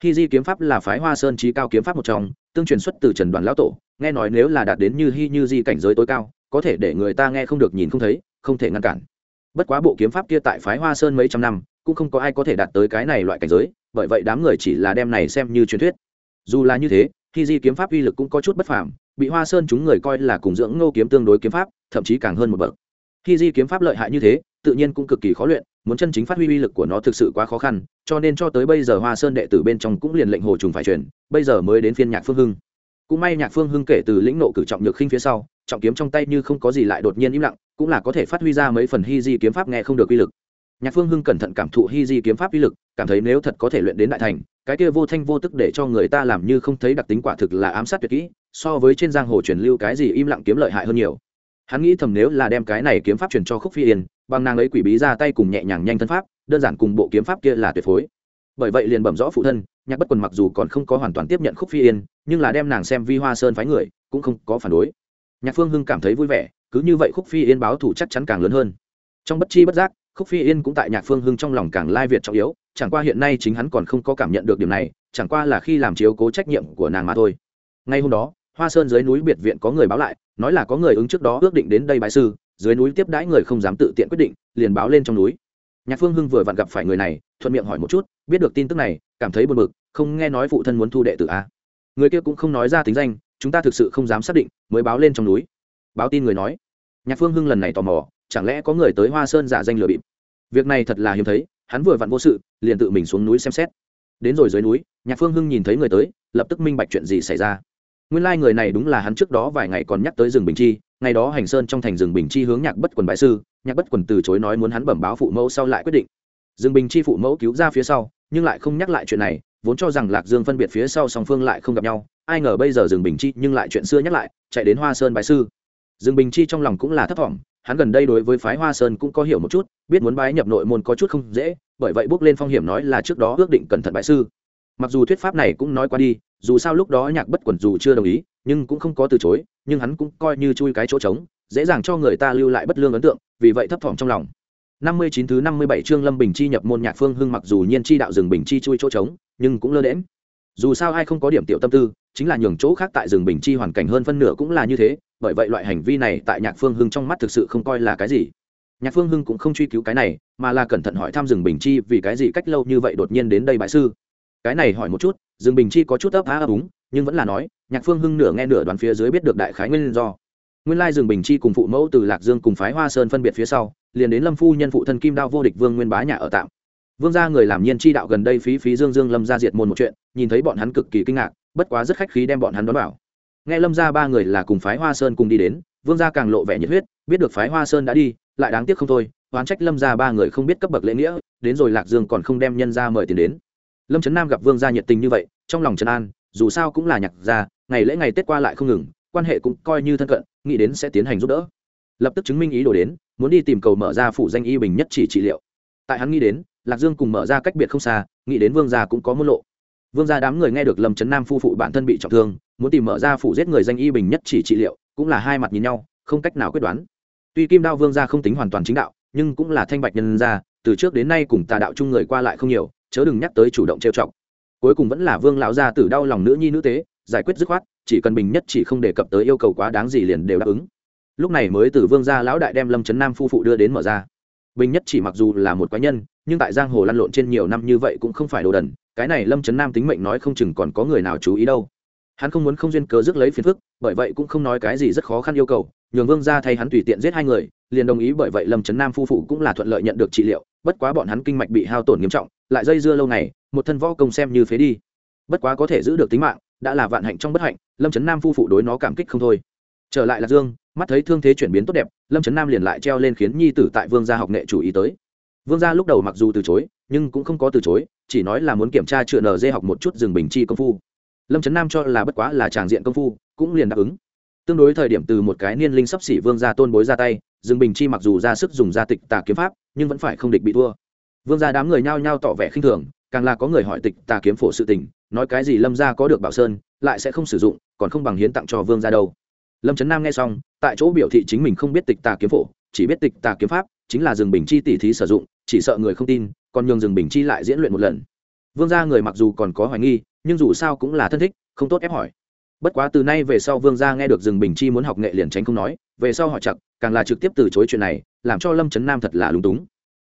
Hy di kiếm pháp là phái hoa sơn trí cao kiếm pháp một trong, tương truyền xuất từ trần đoàn lão tổ, nghe nói nếu là đạt đến như hy như di cảnh giới tối cao, có thể để người ta nghe không được nhìn không thấy, không thể ngăn cản. Bất quá bộ kiếm pháp kia tại phái hoa sơn mấy trăm năm, cũng không có ai có thể đạt tới cái này loại cảnh giới, bởi vậy đám người chỉ là đem này xem như truyền thuyết dù là như thế, khi di kiếm pháp uy lực cũng có chút bất phàm, bị hoa sơn chúng người coi là cùng dưỡng ngô kiếm tương đối kiếm pháp, thậm chí càng hơn một bậc. Khi di kiếm pháp lợi hại như thế, tự nhiên cũng cực kỳ khó luyện, muốn chân chính phát huy uy lực của nó thực sự quá khó khăn, cho nên cho tới bây giờ hoa sơn đệ tử bên trong cũng liền lệnh hồ trùng phải truyền, bây giờ mới đến phiên nhạc phương hưng. Cũng may nhạc phương hưng kể từ lĩnh nộ cử trọng nhược khinh phía sau, trọng kiếm trong tay như không có gì lại đột nhiên im lặng, cũng là có thể phát huy ra mấy phần hy di kiếm pháp nghe không được uy lực. Nhạc phương hưng cẩn thận cảm thụ hy di kiếm pháp uy lực, cảm thấy nếu thật có thể luyện đến đại thành cái kia vô thanh vô tức để cho người ta làm như không thấy đặc tính quả thực là ám sát tuyệt kỹ, so với trên giang hồ truyền lưu cái gì im lặng kiếm lợi hại hơn nhiều. Hắn nghĩ thầm nếu là đem cái này kiếm pháp truyền cho khúc phi yên, bằng nàng ấy quỷ bí ra tay cùng nhẹ nhàng nhanh thân pháp, đơn giản cùng bộ kiếm pháp kia là tuyệt phối. Bởi vậy liền bẩm rõ phụ thân, nhạc bất quần mặc dù còn không có hoàn toàn tiếp nhận khúc phi yên, nhưng là đem nàng xem vi hoa sơn phái người, cũng không có phản đối. Nhạc phương hưng cảm thấy vui vẻ, cứ như vậy khúc phi yên báo thủ chắc chắn càng lớn hơn. Trong bất chi bất giác, khúc phi yên cũng tại nhạc phương hưng trong lòng càng lai việt trọng yếu chẳng qua hiện nay chính hắn còn không có cảm nhận được điểm này, chẳng qua là khi làm chiếu cố trách nhiệm của nàng mà thôi. Ngay hôm đó, hoa sơn dưới núi biệt viện có người báo lại, nói là có người ứng trước đó ước định đến đây bãi sư, dưới núi tiếp đãi người không dám tự tiện quyết định, liền báo lên trong núi. Nhạc phương hưng vừa vặn gặp phải người này, thuận miệng hỏi một chút, biết được tin tức này, cảm thấy buồn bực, không nghe nói phụ thân muốn thu đệ tử a người kia cũng không nói ra tính danh, chúng ta thực sự không dám xác định, mới báo lên trong núi. Báo tin người nói. Nhạc phương hưng lần này tò mò, chẳng lẽ có người tới hoa sơn giả danh lừa bịp? Việc này thật là hiếm thấy hắn vừa vặn vô sự, liền tự mình xuống núi xem xét. Đến rồi dưới núi, nhạc phương hưng nhìn thấy người tới, lập tức minh bạch chuyện gì xảy ra. Nguyên lai、like、người này đúng là hắn trước đó vài ngày còn nhắc tới rừng bình chi, ngày đó hành sơn trong thành rừng bình chi hướng nhạc bất quần bãi sư, nhạc bất quần từ chối nói muốn hắn bẩm báo phụ mẫu sau lại quyết định. Rừng bình chi phụ mẫu cứu ra phía sau, nhưng lại không nhắc lại chuyện này, vốn cho rằng lạc dương phân biệt phía sau song phương lại không gặp nhau, ai ngờ bây giờ rừng bình chi nhưng lại chuyện xưa nhắc lại, chạy đến hoa sơn bãi sư. Rừng bình chi trong lòng cũng là thất vọng hắn gần đây đối với phái hoa sơn cũng có hiểu một chút, biết muốn bái nhập nội môn có chút không dễ, bởi vậy bước lên phong hiểm nói là trước đó ước định cẩn thận bại sư. Mặc dù thuyết pháp này cũng nói qua đi, dù sao lúc đó nhạc bất quẩn dù chưa đồng ý, nhưng cũng không có từ chối, nhưng hắn cũng coi như chui cái chỗ trống, dễ dàng cho người ta lưu lại bất lương ấn tượng, vì vậy thấp thỏm trong lòng. Năm mươi chín thứ năm mươi bảy chương lâm bình chi nhập môn nhạc phương hưng mặc dù nhiên chi đạo rừng bình chi chui chỗ trống, nhưng cũng lơ đễm dù sao ai không có điểm tiểu tâm tư chính là nhường chỗ khác tại rừng bình chi hoàn cảnh hơn phân nửa cũng là như thế, bởi vậy loại hành vi này tại nhạc phương hưng trong mắt thực sự không coi là cái gì. Nhạc phương hưng cũng không truy cứu cái này, mà là cẩn thận hỏi thăm rừng bình chi vì cái gì cách lâu như vậy đột nhiên đến đây bãi sư. Cái này hỏi một chút, rừng bình chi có chút ấp á ấp úng, nhưng vẫn là nói, nhạc phương hưng nửa nghe nửa đoán phía dưới biết được đại khái nguyên do. Nguyên lai rừng bình chi cùng phụ mẫu từ lạc dương cùng phái hoa sơn phân biệt phía sau, liền đến lâm phu nhân phụ thân kim đao vô địch vương nguyên bá nhà ở tạm. Vương gia người làm nhiên chi đạo gần đây phí phí dương dương lâm ra diệt môn một chuyện, nhìn thấy bọn hắn cực kỳ kinh ngạc bất quá rất khách khí đem bọn hắn đón vào. Nghe lâm ra ba người là cùng phái hoa sơn cùng đi đến, vương gia càng lộ vẻ nhiệt huyết, biết được phái hoa sơn đã đi, lại đáng tiếc không thôi, oán trách lâm ra ba người không biết cấp bậc lễ nghĩa, đến rồi lạc dương còn không đem nhân ra mời tiền đến. Lâm trấn nam gặp vương gia nhiệt tình như vậy, trong lòng trấn an, dù sao cũng là nhạc gia, ngày lễ ngày tết qua lại không ngừng, quan hệ cũng coi như thân cận, nghĩ đến sẽ tiến hành giúp đỡ. Lập tức chứng minh ý đồ đến, muốn đi tìm cầu mở ra phủ danh y bình nhất chỉ trị liệu. Tại hắn nghĩ đến, lạc dương cùng mở ra cách biệt không xa, nghĩ đến vương gia cũng có môn lộ vương gia đám người nghe được lâm trấn nam phu phụ bản thân bị trọng thương, muốn tìm mở ra phủ giết người danh y bình nhất chỉ trị liệu, cũng là hai mặt nhìn nhau, không cách nào quyết đoán. Tuy kim đao vương gia không tính hoàn toàn chính đạo, nhưng cũng là thanh bạch nhân gia, từ trước đến nay cùng tà đạo chung người qua lại không nhiều, chớ đừng nhắc tới chủ động trêu chọc. Cuối cùng vẫn là vương lão gia tử đau lòng nữ nhi nữ tế, giải quyết dứt khoát, chỉ cần bình nhất chỉ không đề cập tới yêu cầu quá đáng gì liền đều đáp ứng. Lúc này mới từ vương gia lão đại đem lâm trấn nam phu phụ đưa đến mở ra. Bình nhất chỉ mặc dù là một quái nhân, nhưng tại giang hồ lăn lộn trên nhiều năm như vậy cũng không phải đồ đần cái này lâm trấn nam tính mệnh nói không chừng còn có người nào chú ý đâu. Hắn không muốn không duyên cớ rước lấy phiền phức, bởi vậy cũng không nói cái gì rất khó khăn yêu cầu. Nhường vương ra thay hắn tùy tiện giết hai người, liền đồng ý bởi vậy lâm trấn nam phu phụ cũng là thuận lợi nhận được trị liệu. Bất quá bọn hắn kinh mạch bị hao tổn nghiêm trọng, lại dây dưa lâu ngày, một thân võ công xem như phế đi. Bất quá có thể giữ được tính mạng, đã là vạn hạnh trong bất hạnh, lâm trấn nam phu phụ đối nó cảm kích không thôi. Trở lại lạc dương, mắt thấy thương thế chuyển biến tốt đẹp, lâm trấn nam liền lại treo lên khiến nhi tử tại vương gia học nghệ chủ ý tới vương gia lúc đầu mặc dù từ chối, nhưng cũng không có từ chối, chỉ nói là muốn kiểm tra chữa nở dê học một chút rừng bình chi công phu. Lâm trấn nam cho là bất quá là tràng diện công phu, cũng liền đáp ứng. Tương đối thời điểm từ một cái niên linh sắp xỉ vương gia tôn bối ra tay, rừng bình chi mặc dù ra sức dùng gia tịch tà kiếm pháp, nhưng vẫn phải không địch bị thua. Vương gia đám người nhao nhao tỏ vẻ khinh thường, càng là có người hỏi tịch tà kiếm phổ sự tình, nói cái gì lâm gia có được bảo sơn, lại sẽ không sử dụng, còn không bằng hiến tặng cho vương gia đâu. Lâm trấn nam nghe xong, tại chỗ biểu thị chính mình không biết tịch tà kiếm phổ, chỉ biết tịch tà kiếm pháp, chính là rừng bình chi tỉ thí sử dụng chỉ sợ người không tin, còn nhường rừng bình chi lại diễn luyện một lần. Vương gia người mặc dù còn có hoài nghi, nhưng dù sao cũng là thân thích, không tốt ép hỏi. Bất quá từ nay về sau vương gia nghe được rừng bình chi muốn học nghệ liền tránh không nói, về sau họ chặt, càng là trực tiếp từ chối chuyện này, làm cho lâm trấn nam thật là lúng túng.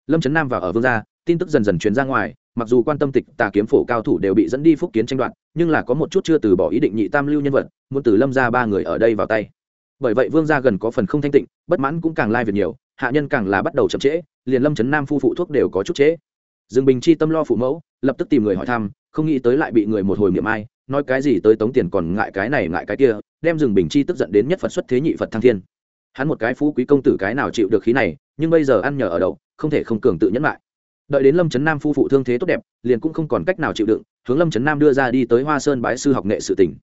Lâm trấn nam vào ở vương gia, tin tức dần dần truyền ra ngoài, mặc dù quan tâm tịch tà kiếm phổ cao thủ đều bị dẫn đi phúc kiến tranh đoạt, nhưng là có một chút chưa từ bỏ ý định nhị tam lưu nhân vật, muốn từ lâm ra ba người ở đây vào tay. Bởi vậy vương gia gần có phần không thanh tịnh, bất mãn cũng càng lai việc nhiều hạ nhân càng là bắt đầu chậm trễ, liền lâm trấn nam phu phụ thuốc đều có chút trễ. Dương bình chi tâm lo phụ mẫu, lập tức tìm người hỏi thăm, không nghĩ tới lại bị người một hồi miệng ai, nói cái gì tới tống tiền còn ngại cái này ngại cái kia, đem Dương bình chi tức giận đến nhất phật xuất thế nhị phật thăng thiên. Hắn một cái phú quý công tử cái nào chịu được khí này, nhưng bây giờ ăn nhờ ở đậu, không thể không cường tự nhẫn lại. Đợi đến lâm trấn nam phu phụ thương thế tốt đẹp, liền cũng không còn cách nào chịu đựng, hướng lâm trấn nam đưa ra đi tới hoa sơn bái sư học nghệ sự tỉnh.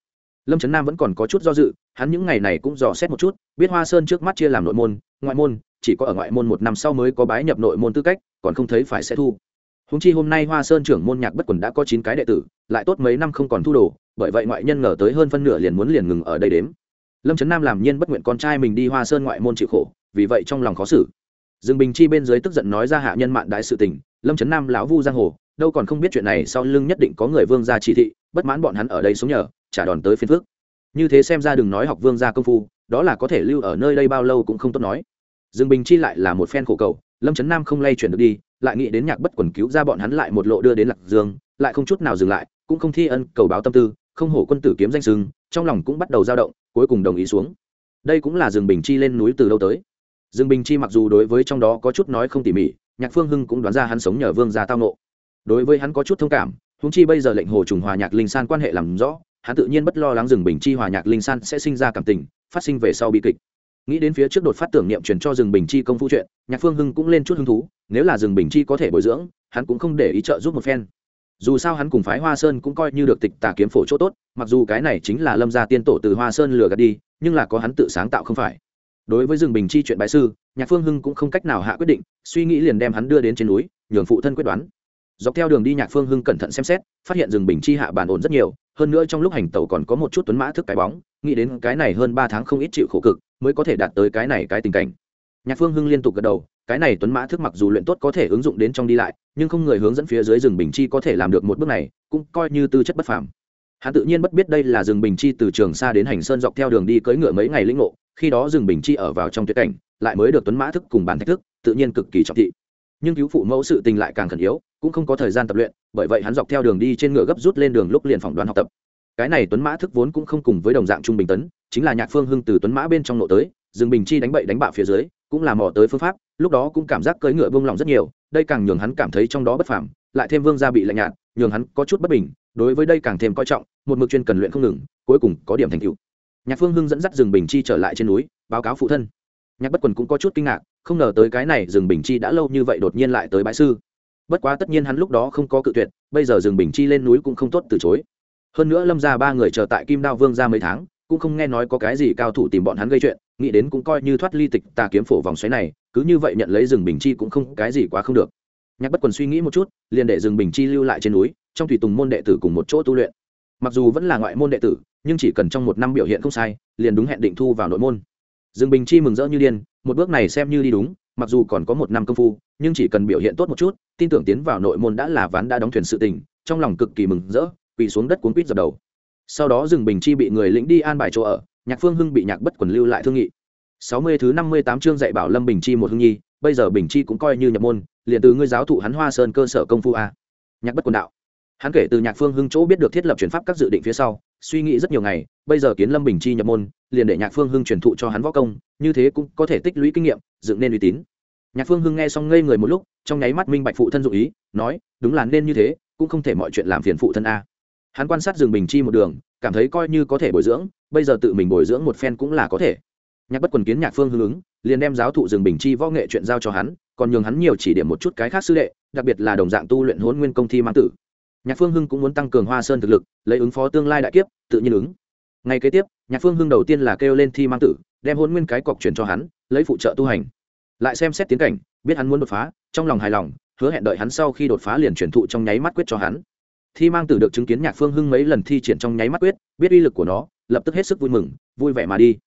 Lâm trấn nam vẫn còn có chút do dự, hắn những ngày này cũng dò xét một chút, biết hoa sơn trước mắt chia làm nội môn, ngoại môn chỉ có ở ngoại môn một năm sau mới có bái nhập nội môn tư cách, còn không thấy phải sẽ thu. Húng chi hôm nay hoa sơn trưởng môn nhạc bất quần đã có chín cái đệ tử, lại tốt mấy năm không còn thu đồ, bởi vậy ngoại nhân ngờ tới hơn phân nửa liền muốn liền ngừng ở đây đếm. Lâm trấn nam làm nhiên bất nguyện con trai mình đi hoa sơn ngoại môn chịu khổ, vì vậy trong lòng khó xử. Dương bình chi bên dưới tức giận nói ra hạ nhân mạn đại sự tình, lâm trấn nam lão vu giang hồ, đâu còn không biết chuyện này sau lưng nhất định có người vương gia chỉ thị, bất mãn bọn hắn ở đây sống nhờ, trả đòn tới phiên phước như thế xem ra đừng nói học vương gia công phu, đó là có thể lưu ở nơi đây bao lâu cũng không tốt nói dương bình chi lại là một phen khổ cầu, lâm trấn nam không lay chuyển được đi, lại nghĩ đến nhạc bất quần cứu ra bọn hắn lại một lộ đưa đến lạc dương, lại không chút nào dừng lại, cũng không thi ân cầu báo tâm tư, không hổ quân tử kiếm danh sưng trong lòng cũng bắt đầu dao động, cuối cùng đồng ý xuống. Đây cũng là Dương bình chi lên núi từ lâu tới. Dương bình chi mặc dù đối với trong đó có chút nói không tỉ mỉ, nhạc phương hưng cũng đoán ra hắn sống nhờ vương gia tao nộ. Đối với hắn có chút thông cảm húng chi bây giờ lệnh hồ trùng hòa nhạc linh san quan hệ làm rõ, hắn tự nhiên bất lo lắng rừng bình chi hòa nhạc linh san sẽ sinh ra cảm tình, phát sinh về sau bi kịch nghĩ đến phía trước đột phát tưởng niệm truyền cho rừng bình chi công phu chuyện, nhạc phương hưng cũng lên chút hứng thú, nếu là rừng bình chi có thể bồi dưỡng, hắn cũng không để ý trợ giúp một phen. Dù sao hắn cùng phái hoa sơn cũng coi như được tịch tà kiếm phổ chỗ tốt, mặc dù cái này chính là lâm gia tiên tổ từ hoa sơn lừa gạt đi, nhưng là có hắn tự sáng tạo không phải. Đối với rừng bình chi chuyện bái sư, nhạc phương hưng cũng không cách nào hạ quyết định, suy nghĩ liền đem hắn đưa đến trên núi, nhường phụ thân quyết đoán dọc theo đường đi nhạc phương hưng cẩn thận xem xét, phát hiện rừng bình chi hạ bàn ổn rất nhiều, hơn nữa trong lúc hành tàu còn có một chút tuấn mã thức cái bóng, nghĩ đến cái này hơn ba tháng không ít chịu khổ cực, mới có thể đạt tới cái này cái tình cảnh. Nhạc phương hưng liên tục gật đầu, cái này tuấn mã thức mặc dù luyện tốt có thể ứng dụng đến trong đi lại, nhưng không người hướng dẫn phía dưới rừng bình chi có thể làm được một bước này, cũng coi như tư chất bất phàm. Hắn tự nhiên bất biết đây là rừng bình chi từ trường xa đến hành sơn dọc theo đường đi cưỡi ngựa mấy ngày lĩnh ngộ, khi đó rừng bình chi ở vào trong tuyệt cảnh, lại mới được tuấn mã thức cùng bản thách thức, tự nhiên cực kỳ trọng thị nhưng cứu phụ mẫu sự tình lại càng khẩn yếu, cũng không có thời gian tập luyện, bởi vậy hắn dọc theo đường đi trên ngựa gấp rút lên đường lúc liền phỏng đoán học tập. Cái này tuấn mã thức vốn cũng không cùng với đồng dạng trung bình tấn, chính là nhạc phương hưng từ tuấn mã bên trong nội tới rừng bình chi đánh bậy đánh bạo phía dưới, cũng là mò tới phương pháp, lúc đó cũng cảm giác cưỡi ngựa bông lòng rất nhiều, đây càng nhường hắn cảm thấy trong đó bất phàm, lại thêm vương gia bị lạnh nhạt, nhường hắn có chút bất bình, đối với đây càng thêm coi trọng, một mực chuyên cần luyện không ngừng, cuối cùng có điểm thành tựu. Nhạc phương hưng dẫn dắt rừng bình chi trở lại trên núi, báo cáo phụ thân nhạc bất quần cũng có chút kinh ngạc, không ngờ tới cái này rừng bình chi đã lâu như vậy đột nhiên lại tới bãi sư. Bất quá tất nhiên hắn lúc đó không có cự tuyệt, bây giờ rừng bình chi lên núi cũng không tốt từ chối. Hơn nữa lâm ra ba người chờ tại kim đao vương ra mấy tháng, cũng không nghe nói có cái gì cao thủ tìm bọn hắn gây chuyện, nghĩ đến cũng coi như thoát ly tịch tà kiếm phổ vòng xoáy này, cứ như vậy nhận lấy rừng bình chi cũng không, cái gì quá không được. Nhạc bất quần suy nghĩ một chút, liền để rừng bình chi lưu lại trên núi, trong thủy tùng môn đệ tử cùng một chỗ tu luyện. Mặc dù vẫn là ngoại môn đệ tử, nhưng chỉ cần trong một năm biểu hiện không sai, liền đúng hẹn định thu vào nội môn. Dương bình chi mừng rỡ như điên, một bước này xem như đi đúng, mặc dù còn có một năm công phu, nhưng chỉ cần biểu hiện tốt một chút, tin tưởng tiến vào nội môn đã là ván đã đóng thuyền sự tình, trong lòng cực kỳ mừng rỡ, quỳ xuống đất cuốn quýt dập đầu. Sau đó Dương bình chi bị người lĩnh đi an bài chỗ ở, nhạc phương hưng bị nhạc bất quần lưu lại thương nghị. Sáu mươi thứ năm mươi tám chương dạy bảo lâm bình chi một hưng nhi, bây giờ bình chi cũng coi như nhập môn, liền từ ngươi giáo thụ hắn hoa sơn cơ sở công phu a. Nhạc bất quần đạo. Hắn kể từ nhạc phương hưng chỗ biết được thiết lập chuyển pháp các dự định phía sau suy nghĩ rất nhiều ngày, bây giờ kiến lâm bình chi nhập môn, liền để nhạc phương hưng truyền thụ cho hắn võ công, như thế cũng có thể tích lũy kinh nghiệm, dựng nên uy tín. Nhạc phương hưng nghe xong ngây người một lúc, trong nháy mắt minh bạch phụ thân dụ ý, nói, đúng là nên như thế, cũng không thể mọi chuyện làm phiền phụ thân a. Hắn quan sát rừng bình chi một đường, cảm thấy coi như có thể bồi dưỡng, bây giờ tự mình bồi dưỡng một phen cũng là có thể. Nhạc bất quần kiến nhạc phương hưng ứng, liền đem giáo thụ rừng bình chi võ nghệ chuyện giao cho hắn, còn nhường hắn nhiều chỉ điểm một chút cái khác sư đệ, đặc biệt là đồng dạng tu luyện hôn nguyên công thi mang tử nhạc phương hưng cũng muốn tăng cường hoa sơn thực lực, lấy ứng phó tương lai đại kiếp, tự nhiên ứng. Ngay kế tiếp, nhạc phương hưng đầu tiên là kêu lên thi mang tử, đem hôn nguyên cái cọc chuyển cho hắn, lấy phụ trợ tu hành. Lại xem xét tiến cảnh, biết hắn muốn đột phá, trong lòng hài lòng, hứa hẹn đợi hắn sau khi đột phá liền chuyển thụ trong nháy mắt quyết cho hắn. Thi mang tử được chứng kiến nhạc phương hưng mấy lần thi triển trong nháy mắt quyết, biết uy lực của nó, lập tức hết sức vui mừng, vui vẻ mà đi.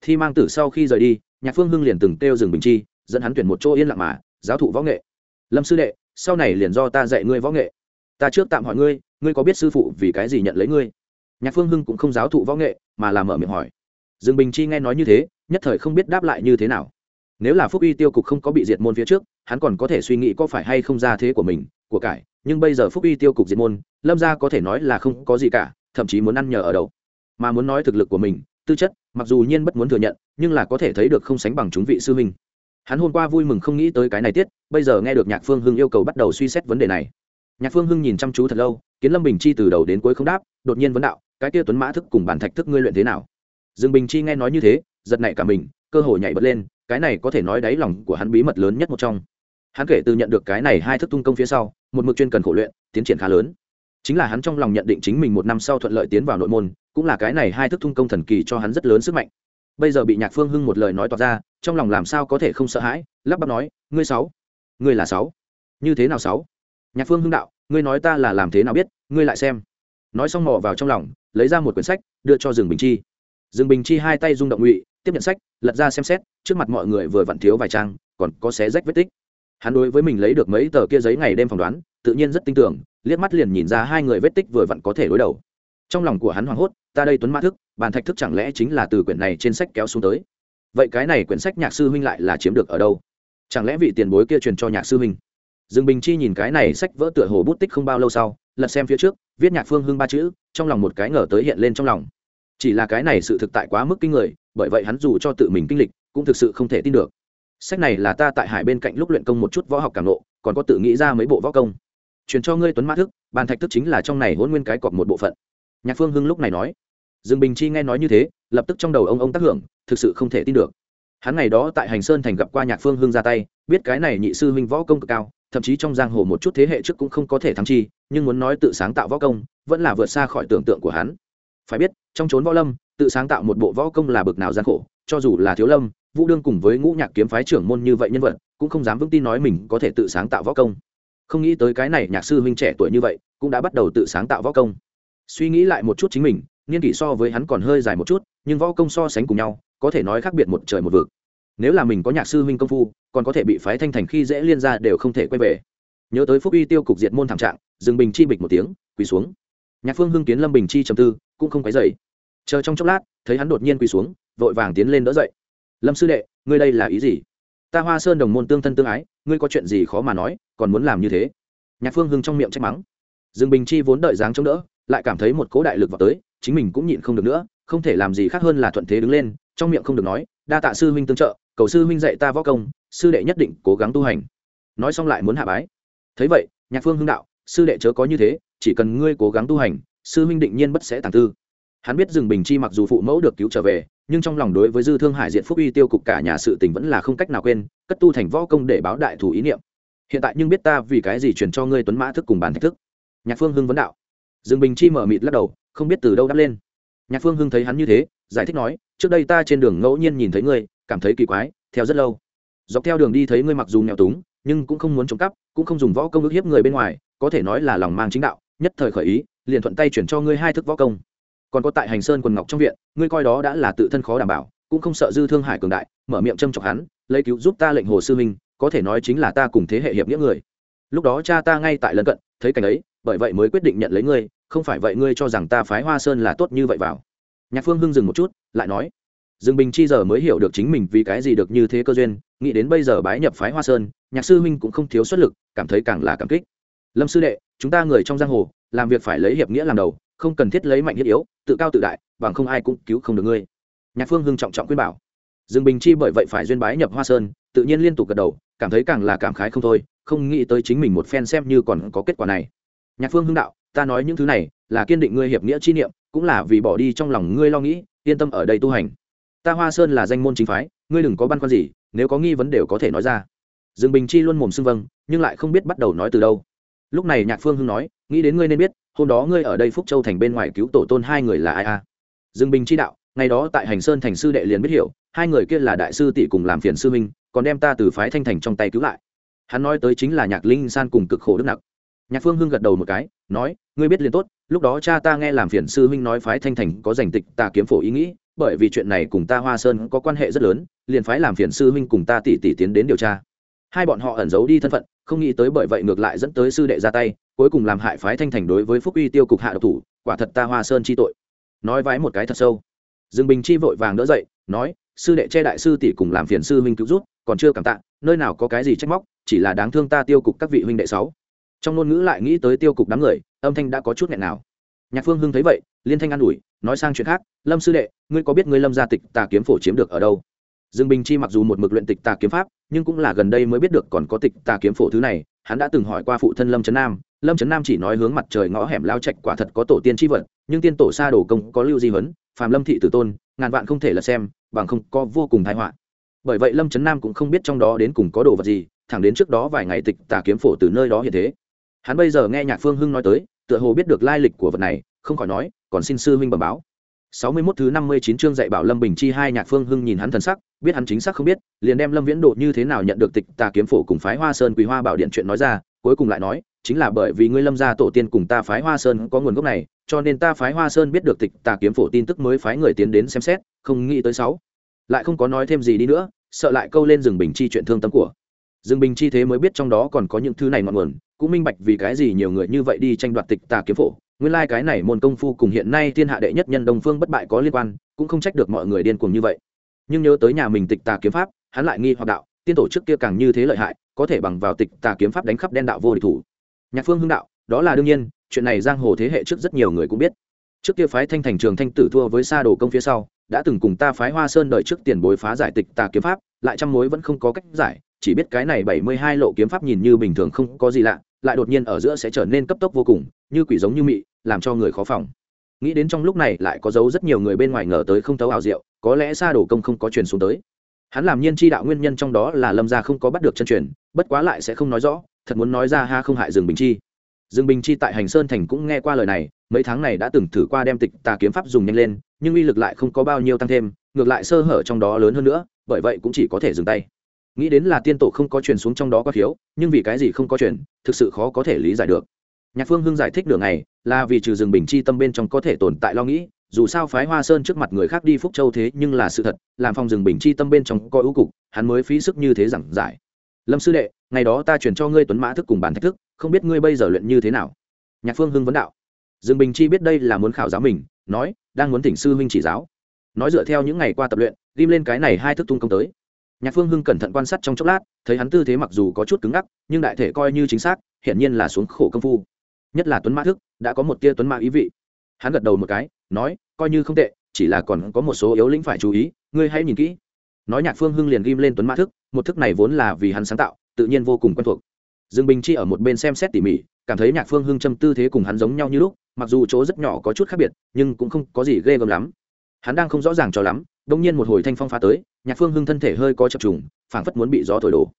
Thi mang tử sau khi rời đi, nhạc phương hưng liền từng kêu rừng bình chi, dẫn hắn tuyển một chỗ yên lặng mà, giáo thụ võ nghệ. Lâm sư đệ, sau này liền do ta dạy ngươi võ nghệ ta trước tạm hỏi ngươi ngươi có biết sư phụ vì cái gì nhận lấy ngươi? Nhạc phương hưng cũng không giáo thụ võ nghệ, mà làm mở miệng hỏi. Dương bình chi nghe nói như thế, nhất thời không biết đáp lại như thế nào. Nếu là phúc uy tiêu cục không có bị diệt môn phía trước, hắn còn có thể suy nghĩ có phải hay không ra thế của mình, của cải, nhưng bây giờ phúc uy tiêu cục diệt môn, lâm gia có thể nói là không có gì cả, thậm chí muốn ăn nhờ ở đâu. Mà muốn nói thực lực của mình, tư chất, mặc dù nhiên bất muốn thừa nhận, nhưng là có thể thấy được không sánh bằng chúng vị sư huynh. Hắn hôm qua vui mừng không nghĩ tới cái này tiết, bây giờ nghe được nhạc phương hưng yêu cầu bắt đầu suy xét vấn đề này nhạc phương hưng nhìn chăm chú thật lâu, kiến lâm bình chi từ đầu đến cuối không đáp, đột nhiên vấn đạo, cái kia tuấn mã thức cùng bản thạch thức ngươi luyện thế nào? Dương bình chi nghe nói như thế, giật nảy cả mình, cơ hội nhảy bật lên, cái này có thể nói đáy lòng của hắn bí mật lớn nhất một trong. Hắn kể từ nhận được cái này hai thức tung công phía sau, một mực chuyên cần khổ luyện, tiến triển khá lớn. Chính là hắn trong lòng nhận định chính mình một năm sau thuận lợi tiến vào nội môn, cũng là cái này hai thức tung công thần kỳ cho hắn rất lớn sức mạnh. Bây giờ bị nhạc phương hưng một lời nói tỏ ra, trong lòng làm sao có thể không sợ hãi, lắp bắp nói, ngươi sáu, ngươi là sáu, như thế nào sáu? Nhạc phương hưng đạo, ngươi nói ta là làm thế nào biết, ngươi lại xem. Nói xong mò vào trong lòng, lấy ra một quyển sách, đưa cho rừng bình chi. Rừng bình chi hai tay rung động ngụy, tiếp nhận sách, lật ra xem xét, trước mặt mọi người vừa vặn thiếu vài trang, còn có xé rách vết tích. Hắn đối với mình lấy được mấy tờ kia giấy ngày đêm phỏng đoán, tự nhiên rất tin tưởng, liếc mắt liền nhìn ra hai người vết tích vừa vặn có thể đối đầu. Trong lòng của hắn hoảng hốt, ta đây tuấn mã thức bàn thạch thức chẳng lẽ chính là từ quyển này trên sách kéo xuống tới? Vậy cái này quyển sách nhạc sư huynh lại là chiếm được ở đâu? Chẳng lẽ vị tiền bối kia truyền cho nhạc sư huynh? Dương bình chi nhìn cái này sách vỡ tựa hồ bút tích không bao lâu sau, lật xem phía trước, viết nhạc phương hưng ba chữ, trong lòng một cái ngờ tới hiện lên trong lòng. Chỉ là cái này sự thực tại quá mức kinh người, bởi vậy hắn dù cho tự mình kinh lịch, cũng thực sự không thể tin được. Sách này là ta tại hải bên cạnh lúc luyện công một chút võ học cảm nộ, còn có tự nghĩ ra mấy bộ võ công. Truyền cho ngươi tuấn mã thức, bàn thạch thức chính là trong này hỗn nguyên cái cọp một bộ phận. Nhạc phương hưng lúc này nói. Dương bình chi nghe nói như thế, lập tức trong đầu ông ông tác hưởng, thực sự không thể tin được. Hắn ngày đó tại hành sơn thành gặp qua nhạc phương hưng ra tay, biết cái này nhị sư huynh võ công cực cao thậm chí trong giang hồ một chút thế hệ trước cũng không có thể thắng chi, nhưng muốn nói tự sáng tạo võ công, vẫn là vượt xa khỏi tưởng tượng của hắn. Phải biết, trong chốn võ lâm, tự sáng tạo một bộ võ công là bực nào gian khổ, cho dù là thiếu lâm, vũ đương cùng với ngũ nhạc kiếm phái trưởng môn như vậy nhân vật, cũng không dám vững tin nói mình có thể tự sáng tạo võ công. Không nghĩ tới cái này nhạc sư huynh trẻ tuổi như vậy, cũng đã bắt đầu tự sáng tạo võ công. Suy nghĩ lại một chút chính mình, niên kỷ so với hắn còn hơi dài một chút, nhưng võ công so sánh cùng nhau, có thể nói khác biệt một trời một vực nếu là mình có nhạc sư huynh công phu, còn có thể bị phái thanh thành khi dễ liên ra đều không thể quay về. Nhớ tới phúc uy tiêu cục diệt môn thảm trạng dừng bình chi bịch một tiếng, quỳ xuống. Nhạc phương hưng kiến lâm bình chi trầm tư, cũng không quấy dậy chờ trong chốc lát, thấy hắn đột nhiên quỳ xuống, vội vàng tiến lên đỡ dậy. Lâm sư đệ, ngươi đây là ý gì? Ta hoa sơn đồng môn tương thân tương ái, ngươi có chuyện gì khó mà nói, còn muốn làm như thế? Nhạc phương hưng trong miệng trách mắng. Dương bình chi vốn đợi dáng chống đỡ, lại cảm thấy một cố đại lực vào tới, chính mình cũng nhịn không được nữa, không thể làm gì khác hơn là thuận thế đứng lên, trong miệng không được nói đa tạ sư huynh tương trợ, cầu sư huynh dạy ta võ công, sư đệ nhất định cố gắng tu hành. Nói xong lại muốn hạ bái. Thấy vậy, nhạc phương hưng đạo, sư đệ chớ có như thế, chỉ cần ngươi cố gắng tu hành, sư huynh định nhiên bất sẽ tàng tư. Hắn biết rừng bình chi mặc dù phụ mẫu được cứu trở về, nhưng trong lòng đối với dư thương hải diện phúc uy tiêu cục cả nhà sự tình vẫn là không cách nào quên, cất tu thành võ công để báo đại thủ ý niệm. Hiện tại nhưng biết ta vì cái gì truyền cho ngươi tuấn mã thức cùng bản thách thức. Nhạc phương hưng vấn đạo. Rừng bình chi mở mịt lắc đầu, không biết từ đâu đáp lên. Nhạc phương hưng thấy hắn như thế giải thích nói, trước đây ta trên đường ngẫu nhiên nhìn thấy ngươi, cảm thấy kỳ quái, theo rất lâu. Dọc theo đường đi thấy ngươi mặc dù nghèo túng, nhưng cũng không muốn trộm cắp, cũng không dùng võ công ức hiếp người bên ngoài, có thể nói là lòng mang chính đạo, nhất thời khởi ý, liền thuận tay chuyển cho ngươi hai thức võ công. Còn có tại hành sơn quần ngọc trong viện, ngươi coi đó đã là tự thân khó đảm bảo, cũng không sợ dư thương hải cường đại, mở miệng châm chọc hắn, lấy cứu giúp ta lệnh hồ sư minh có thể nói chính là ta cùng thế hệ hiệp nghĩa người. Lúc đó cha ta ngay tại lân cận, thấy cảnh ấy, bởi vậy mới quyết định nhận lấy ngươi, không phải vậy ngươi cho rằng ta phái hoa sơn là tốt như vậy vào nhạc phương hưng dừng một chút, lại nói, dương bình chi giờ mới hiểu được chính mình vì cái gì được như thế cơ duyên, nghĩ đến bây giờ bái nhập phái hoa sơn, nhạc sư huynh cũng không thiếu xuất lực, cảm thấy càng là cảm kích. Lâm sư đệ, chúng ta người trong giang hồ, làm việc phải lấy hiệp nghĩa làm đầu, không cần thiết lấy mạnh thiết yếu, tự cao tự đại, bằng không ai cũng cứu không được ngươi. Nhạc phương hưng trọng trọng khuyên bảo. Dương bình chi bởi vậy phải duyên bái nhập hoa sơn, tự nhiên liên tục gật đầu, cảm thấy càng là cảm khái không thôi, không nghĩ tới chính mình một phen xem như còn có kết quả này. Nhạc phương hưng đạo, ta nói những thứ này là kiên định ngươi hiệp nghĩa chi niệm cũng là vì bỏ đi trong lòng ngươi lo nghĩ, yên tâm ở đây tu hành. Ta hoa sơn là danh môn chính phái, ngươi đừng có băn khoăn gì, nếu có nghi vấn đều có thể nói ra. Dương bình chi luôn mồm xưng vâng nhưng lại không biết bắt đầu nói từ đâu. Lúc này nhạc phương hưng nói, nghĩ đến ngươi nên biết, hôm đó ngươi ở đây phúc châu thành bên ngoài cứu tổ tôn hai người là ai a? À? dương bình chi đạo, ngày đó tại hành sơn thành sư đệ liền biết hiểu, hai người kia là đại sư tỷ cùng làm phiền sư minh còn đem ta từ phái thanh thành trong tay cứu lại. Hắn nói tới chính là nhạc linh san cùng cực khổ đức nặc nhạc phương hưng gật đầu một cái, nói, ngươi biết liền tốt, lúc đó cha ta nghe làm phiền sư huynh nói phái thanh thành có giành tịch, ta kiếm phổ ý nghĩ, bởi vì chuyện này cùng ta hoa sơn có quan hệ rất lớn, liền phái làm phiền sư huynh cùng ta tỷ tỷ tiến đến điều tra. Hai bọn họ ẩn giấu đi thân phận, không nghĩ tới bởi vậy ngược lại dẫn tới sư đệ ra tay, cuối cùng làm hại phái thanh thành đối với phúc uy tiêu cục hạ độc thủ, quả thật ta hoa sơn chi tội. Nói vái một cái thật sâu. Dương bình chi vội vàng đỡ dậy, nói, sư đệ che đại sư tỷ cùng làm phiền sư huynh cứu rút còn chưa cảm tạ, nơi nào có cái gì trách móc, chỉ là đáng thương ta tiêu cục các vị huynh đệ sáu trong ngôn ngữ lại nghĩ tới tiêu cục đám người, âm thanh đã có chút nghẹn nào. Nhạc phương hưng thấy vậy, liên thanh an ủi, nói sang chuyện khác, lâm sư đệ, ngươi có biết ngươi lâm gia tịch tà kiếm phổ chiếm được ở đâu? Dương bình chi mặc dù một mực luyện tịch tà kiếm pháp, nhưng cũng là gần đây mới biết được còn có tịch tà kiếm phổ thứ này, hắn đã từng hỏi qua phụ thân lâm trấn nam. Lâm trấn nam chỉ nói hướng mặt trời ngõ hẻm lao trạch quả thật có tổ tiên tri vật, nhưng tiên tổ xa đồ công có lưu di huấn, phàm lâm thị tử tôn, ngàn vạn không thể là xem, bằng không có vô cùng thái họa. Bởi vậy lâm trấn nam cũng không biết trong đó đến cùng có đồ vật gì, thẳng đến trước đó vài ngày tịch tà kiếm phổ từ nơi đó hiện thế hắn bây giờ nghe nhạc phương hưng nói tới tựa hồ biết được lai lịch của vật này không khỏi nói còn xin sư huynh bẩm báo sáu mươi 61 thứ năm mươi chín chương dạy bảo Lâm Bình Chi hai nhạc phương hưng nhìn hắn thần sắc, biết hắn chính xác không biết, liền đem Lâm Viễn Độ như thế nào nhận được tịch tà kiếm phổ cùng phái Hoa Sơn Quỳ Hoa Bảo Điện chuyện nói ra, cuối cùng lại nói, chính là bởi vì ngươi Lâm gia tổ tiên cùng ta phái Hoa Sơn có nguồn gốc này, cho nên ta phái Hoa Sơn biết được tịch tà kiếm phổ tin tức mới phái người tiến đến xem xét, không nghĩ tới sáu. Lại không có nói thêm gì đi nữa, sợ lại câu lên rừng Bình Chi chuyện thương tâm của. Dương Bình Chi thế mới biết trong đó còn có những thứ này ngọn nguồn, cũng minh bạch vì cái gì nhiều người như vậy đi tranh đoạt tịch tà kiếm phổ, nguyên lai cái này môn công phu cùng hiện nay thiên hạ đệ nhất nhân đồng phương bất bại có liên quan cũng không trách được mọi người điên cuồng như vậy. Nhưng nhớ tới nhà mình tịch tà kiếm pháp hắn lại nghi hoặc đạo tiên tổ trước kia càng như thế lợi hại có thể bằng vào tịch tà kiếm pháp đánh khắp đen đạo vô địch thủ. Nhạc phương hưng đạo đó là đương nhiên chuyện này giang hồ thế hệ trước rất nhiều người cũng biết. Trước kia phái thanh thành trường thanh tử thua với sa đồ công phía sau đã từng cùng ta phái hoa sơn đợi trước tiền bối phá giải tịch tà kiếm pháp lại trăm mối vẫn không có cách giải chỉ biết cái này bảy mươi hai lộ kiếm pháp nhìn như bình thường không có gì lạ lại đột nhiên ở giữa sẽ trở nên cấp tốc vô cùng, như quỷ giống như mị, làm cho người khó phòng. Nghĩ đến trong lúc này lại có dấu rất nhiều người bên ngoài ngờ tới không thấu ảo diệu, có lẽ xa đổ công không có truyền xuống tới. Hắn làm nhiên chi đạo nguyên nhân trong đó là lâm gia không có bắt được chân truyền, bất quá lại sẽ không nói rõ, thật muốn nói ra ha không hại rừng bình chi. Rừng bình chi tại hành sơn thành cũng nghe qua lời này, mấy tháng này đã từng thử qua đem tịch tà kiếm pháp dùng nhanh lên, nhưng uy lực lại không có bao nhiêu tăng thêm, ngược lại sơ hở trong đó lớn hơn nữa, bởi vậy cũng chỉ có thể dừng tay nghĩ đến là tiên tổ không có truyền xuống trong đó có thiếu nhưng vì cái gì không có truyền, thực sự khó có thể lý giải được. Nhạc phương hưng giải thích đường này là vì trừ rừng bình chi tâm bên trong có thể tồn tại lo nghĩ, dù sao phái hoa sơn trước mặt người khác đi phúc châu thế nhưng là sự thật, làm phòng rừng bình chi tâm bên trong coi ưu cục, hắn mới phí sức như thế giảng giải. Lâm sư đệ, ngày đó ta chuyển cho ngươi tuấn mã thức cùng bản thách thức, không biết ngươi bây giờ luyện như thế nào? Nhạc phương hưng vấn đạo. Rừng bình chi biết đây là muốn khảo giáo mình, nói, đang muốn thỉnh sư huynh chỉ giáo. Nói dựa theo những ngày qua tập luyện, ghim lên cái này hai thức tung công tới nhạc phương hưng cẩn thận quan sát trong chốc lát, thấy hắn tư thế mặc dù có chút cứng ngắc, nhưng đại thể coi như chính xác, hiển nhiên là xuống khổ công phu. Nhất là tuấn mã thức, đã có một tia tuấn mã ý vị. Hắn gật đầu một cái, nói, coi như không tệ, chỉ là còn có một số yếu lĩnh phải chú ý, ngươi hãy nhìn kỹ. Nói nhạc phương hưng liền ghim lên tuấn mã thức, một thức này vốn là vì hắn sáng tạo, tự nhiên vô cùng quen thuộc. Dương bình chi ở một bên xem xét tỉ mỉ, cảm thấy nhạc phương hưng châm tư thế cùng hắn giống nhau như lúc, mặc dù chỗ rất nhỏ có chút khác biệt, nhưng cũng không có gì ghê gớm lắm. Hắn đang không rõ ràng cho lắm đông nhiên một hồi thanh phong phá tới, nhạc phương hưng thân thể hơi có chập trùng, phảng phất muốn bị gió thổi đổ.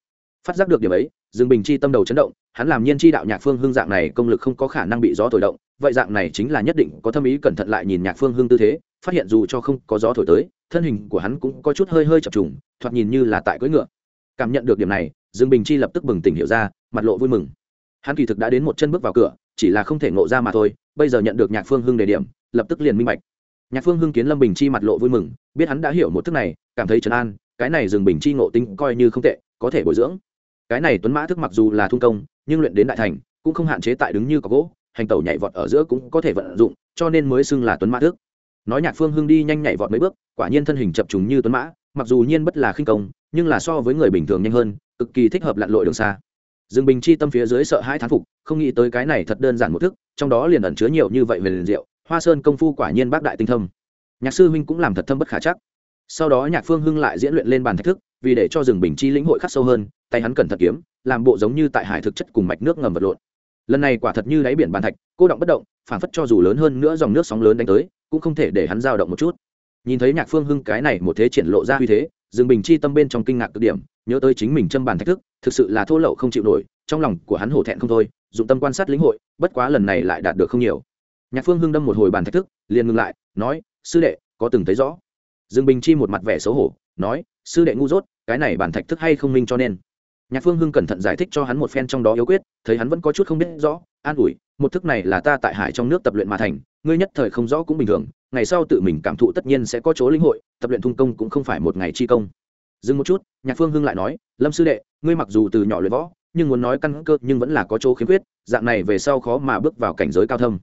Phát giác được điểm ấy, dương bình chi tâm đầu chấn động, hắn làm nhiên chi đạo nhạc phương hưng dạng này công lực không có khả năng bị gió thổi động, vậy dạng này chính là nhất định có thâm ý cẩn thận lại nhìn nhạc phương hưng tư thế, phát hiện dù cho không có gió thổi tới, thân hình của hắn cũng có chút hơi hơi chập trùng, thoạt nhìn như là tại cưỡi ngựa. Cảm nhận được điểm này, dương bình chi lập tức bừng tỉnh hiểu ra, mặt lộ vui mừng. Hắn kỳ thực đã đến một chân bước vào cửa, chỉ là không thể ngộ ra mà thôi, bây giờ nhận được nhạc phương hưng đề điểm, lập tức liền minh bạch nhạc phương hưng kiến lâm bình chi mặt lộ vui mừng, biết hắn đã hiểu một thức này, cảm thấy trấn an, cái này rừng bình chi ngộ tính coi như không tệ, có thể bồi dưỡng. Cái này tuấn mã thức mặc dù là thung công, nhưng luyện đến đại thành, cũng không hạn chế tại đứng như có gỗ, hành tẩu nhảy vọt ở giữa cũng có thể vận dụng, cho nên mới xưng là tuấn mã thức. Nói nhạc phương hưng đi nhanh nhảy vọt mấy bước, quả nhiên thân hình chập trùng như tuấn mã, mặc dù nhiên bất là khinh công, nhưng là so với người bình thường nhanh hơn, cực kỳ thích hợp lặn lội đường xa. Dương bình chi tâm phía dưới sợ hãi thán phục, không nghĩ tới cái này thật đơn giản một thức, trong đó liền ẩn chứa nhiều như vậy về liền diệu hoa sơn công phu quả nhiên bác đại tinh thâm. Nhạc sư huynh cũng làm thật thâm bất khả chắc. Sau đó nhạc phương hưng lại diễn luyện lên bàn thách thức, vì để cho rừng bình chi lĩnh hội khắc sâu hơn, tay hắn cẩn thận kiếm, làm bộ giống như tại hải thực chất cùng mạch nước ngầm vật lộn. Lần này quả thật như đáy biển bàn thạch, cô động bất động, phản phất cho dù lớn hơn nữa dòng nước sóng lớn đánh tới, cũng không thể để hắn dao động một chút. Nhìn thấy nhạc phương hưng cái này một thế triển lộ ra uy thế, rừng bình chi tâm bên trong kinh ngạc cực điểm, nhớ tới chính mình châm bàn thách thức, thực sự là thô lậu không chịu nổi, trong lòng của hắn hổ thẹn không thôi, dụng tâm quan sát lĩnh hội, bất quá lần này lại đạt được không nhiều nhạc phương hưng đâm một hồi bàn thách thức, liền ngừng lại, nói, sư đệ, có từng thấy rõ? Dương bình chi một mặt vẻ xấu hổ, nói, sư đệ ngu dốt, cái này bản thạch thức hay không minh cho nên? Nhạc phương hưng cẩn thận giải thích cho hắn một phen trong đó yếu quyết, thấy hắn vẫn có chút không biết rõ, an ủi, một thức này là ta tại hải trong nước tập luyện mà thành, ngươi nhất thời không rõ cũng bình thường, ngày sau tự mình cảm thụ tất nhiên sẽ có chỗ linh hội, tập luyện thung công cũng không phải một ngày chi công. Dừng một chút, nhạc phương hưng lại nói, lâm sư đệ, ngươi mặc dù từ nhỏ luyện võ, nhưng muốn nói căn cơ nhưng vẫn là có chỗ khiếm khuyết, dạng này về sau khó mà bước vào cảnh giới cao thâm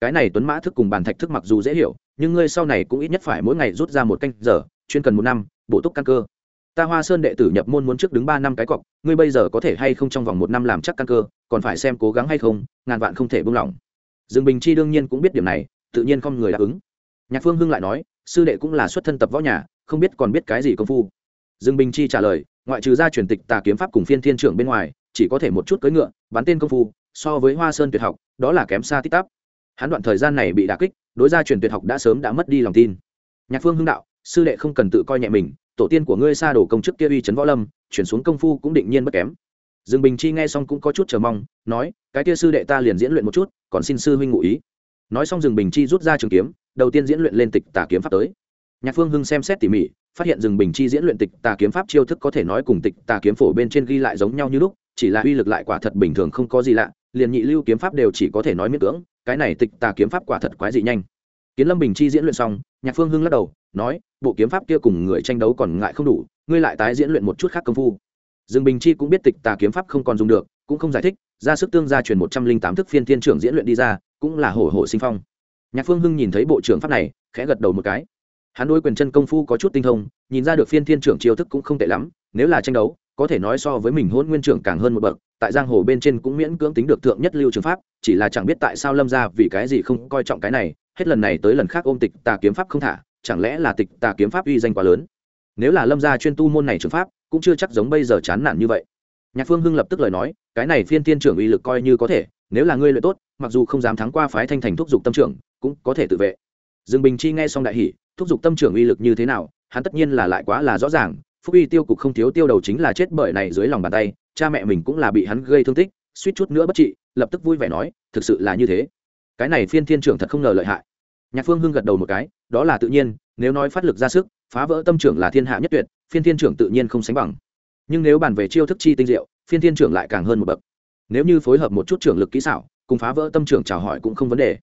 cái này tuấn mã thức cùng bàn thạch thức mặc dù dễ hiểu, nhưng ngươi sau này cũng ít nhất phải mỗi ngày rút ra một canh giờ, chuyên cần một năm, bổ túc căn cơ. Ta hoa sơn đệ tử nhập môn muốn trước đứng ba năm cái cọc, ngươi bây giờ có thể hay không trong vòng một năm làm chắc căn cơ, còn phải xem cố gắng hay không, ngàn vạn không thể buông lỏng. Dương bình chi đương nhiên cũng biết điểm này, tự nhiên không người đáp ứng. Nhạc phương hưng lại nói, sư đệ cũng là xuất thân tập võ nhà, không biết còn biết cái gì công phu. Dương bình chi trả lời, ngoại trừ ra truyền tịch tà kiếm pháp cùng phiên thiên trưởng bên ngoài, chỉ có thể một chút cưỡi ngựa, bắn tên công phu, so với hoa sơn tuyệt học, đó là kém xa tích tắp hắn đoạn thời gian này bị đả kích, đối gia truyền tuyệt học đã sớm đã mất đi lòng tin. Nhạc phương hưng đạo, sư đệ không cần tự coi nhẹ mình, tổ tiên của ngươi xa đổ công chức kia uy trấn võ lâm, chuyển xuống công phu cũng định nhiên bất kém. Dương bình chi nghe xong cũng có chút chờ mong, nói, cái kia sư đệ ta liền diễn luyện một chút, còn xin sư huynh ngụ ý. Nói xong dương bình chi rút ra trường kiếm, đầu tiên diễn luyện lên tịch tà kiếm pháp tới. Nhạc phương hưng xem xét tỉ mỉ, phát hiện dương bình chi diễn luyện tịch tà kiếm pháp chiêu thức có thể nói cùng tịch tà kiếm phổ bên trên ghi lại giống nhau như lúc, chỉ là uy lực lại quả thật bình thường không có gì lạ, liền nhị lưu kiếm pháp đều chỉ có thể nói miễn cưỡng cái này tịch tà kiếm pháp quả thật quái dị nhanh. Kiến lâm bình chi diễn luyện xong, nhạc phương hưng lắc đầu, nói, bộ kiếm pháp kia cùng người tranh đấu còn ngại không đủ, ngươi lại tái diễn luyện một chút khác công phu. Dương bình chi cũng biết tịch tà kiếm pháp không còn dùng được, cũng không giải thích, ra sức tương gia truyền một trăm linh tám thức phiên thiên trưởng diễn luyện đi ra, cũng là hổ hổ sinh phong. Nhạc phương hưng nhìn thấy bộ trưởng pháp này, khẽ gật đầu một cái. Hắn đôi quyền chân công phu có chút tinh thông, nhìn ra được phiên thiên trưởng chiêu thức cũng không tệ lắm, nếu là tranh đấu, có thể nói so với mình hôn nguyên trưởng càng hơn một bậc tại giang hồ bên trên cũng miễn cưỡng tính được thượng nhất lưu trường pháp, chỉ là chẳng biết tại sao lâm ra vì cái gì không coi trọng cái này, hết lần này tới lần khác ôm tịch tà kiếm pháp không thả, chẳng lẽ là tịch tà kiếm pháp uy danh quá lớn? Nếu là lâm gia chuyên tu môn này trường pháp, cũng chưa chắc giống bây giờ chán nản như vậy. Nhạc phương hưng lập tức lời nói, cái này phiên tiên trưởng uy lực coi như có thể, nếu là ngươi lợi tốt, mặc dù không dám thắng qua phái thanh thành thúc giục tâm trưởng, cũng có thể tự vệ. Dương bình chi nghe xong đại hỷ thúc giục tâm trưởng uy lực như thế nào, hắn tất nhiên là lại quá là rõ ràng phúc uy tiêu cục không thiếu tiêu đầu chính là chết bởi này dưới lòng bàn tay, cha mẹ mình cũng là bị hắn gây thương tích, suýt chút nữa bất trị, lập tức vui vẻ nói, thực sự là như thế. Cái này phiên thiên trưởng thật không ngờ lợi hại. Nhạc phương hưng gật đầu một cái, đó là tự nhiên, nếu nói phát lực ra sức, phá vỡ tâm trưởng là thiên hạ nhất tuyệt, phiên thiên trưởng tự nhiên không sánh bằng. Nhưng nếu bàn về chiêu thức chi tinh diệu, phiên thiên trưởng lại càng hơn một bậc. Nếu như phối hợp một chút trưởng lực kỹ xảo, cùng phá vỡ tâm trưởng chào hỏi cũng không vấn đề.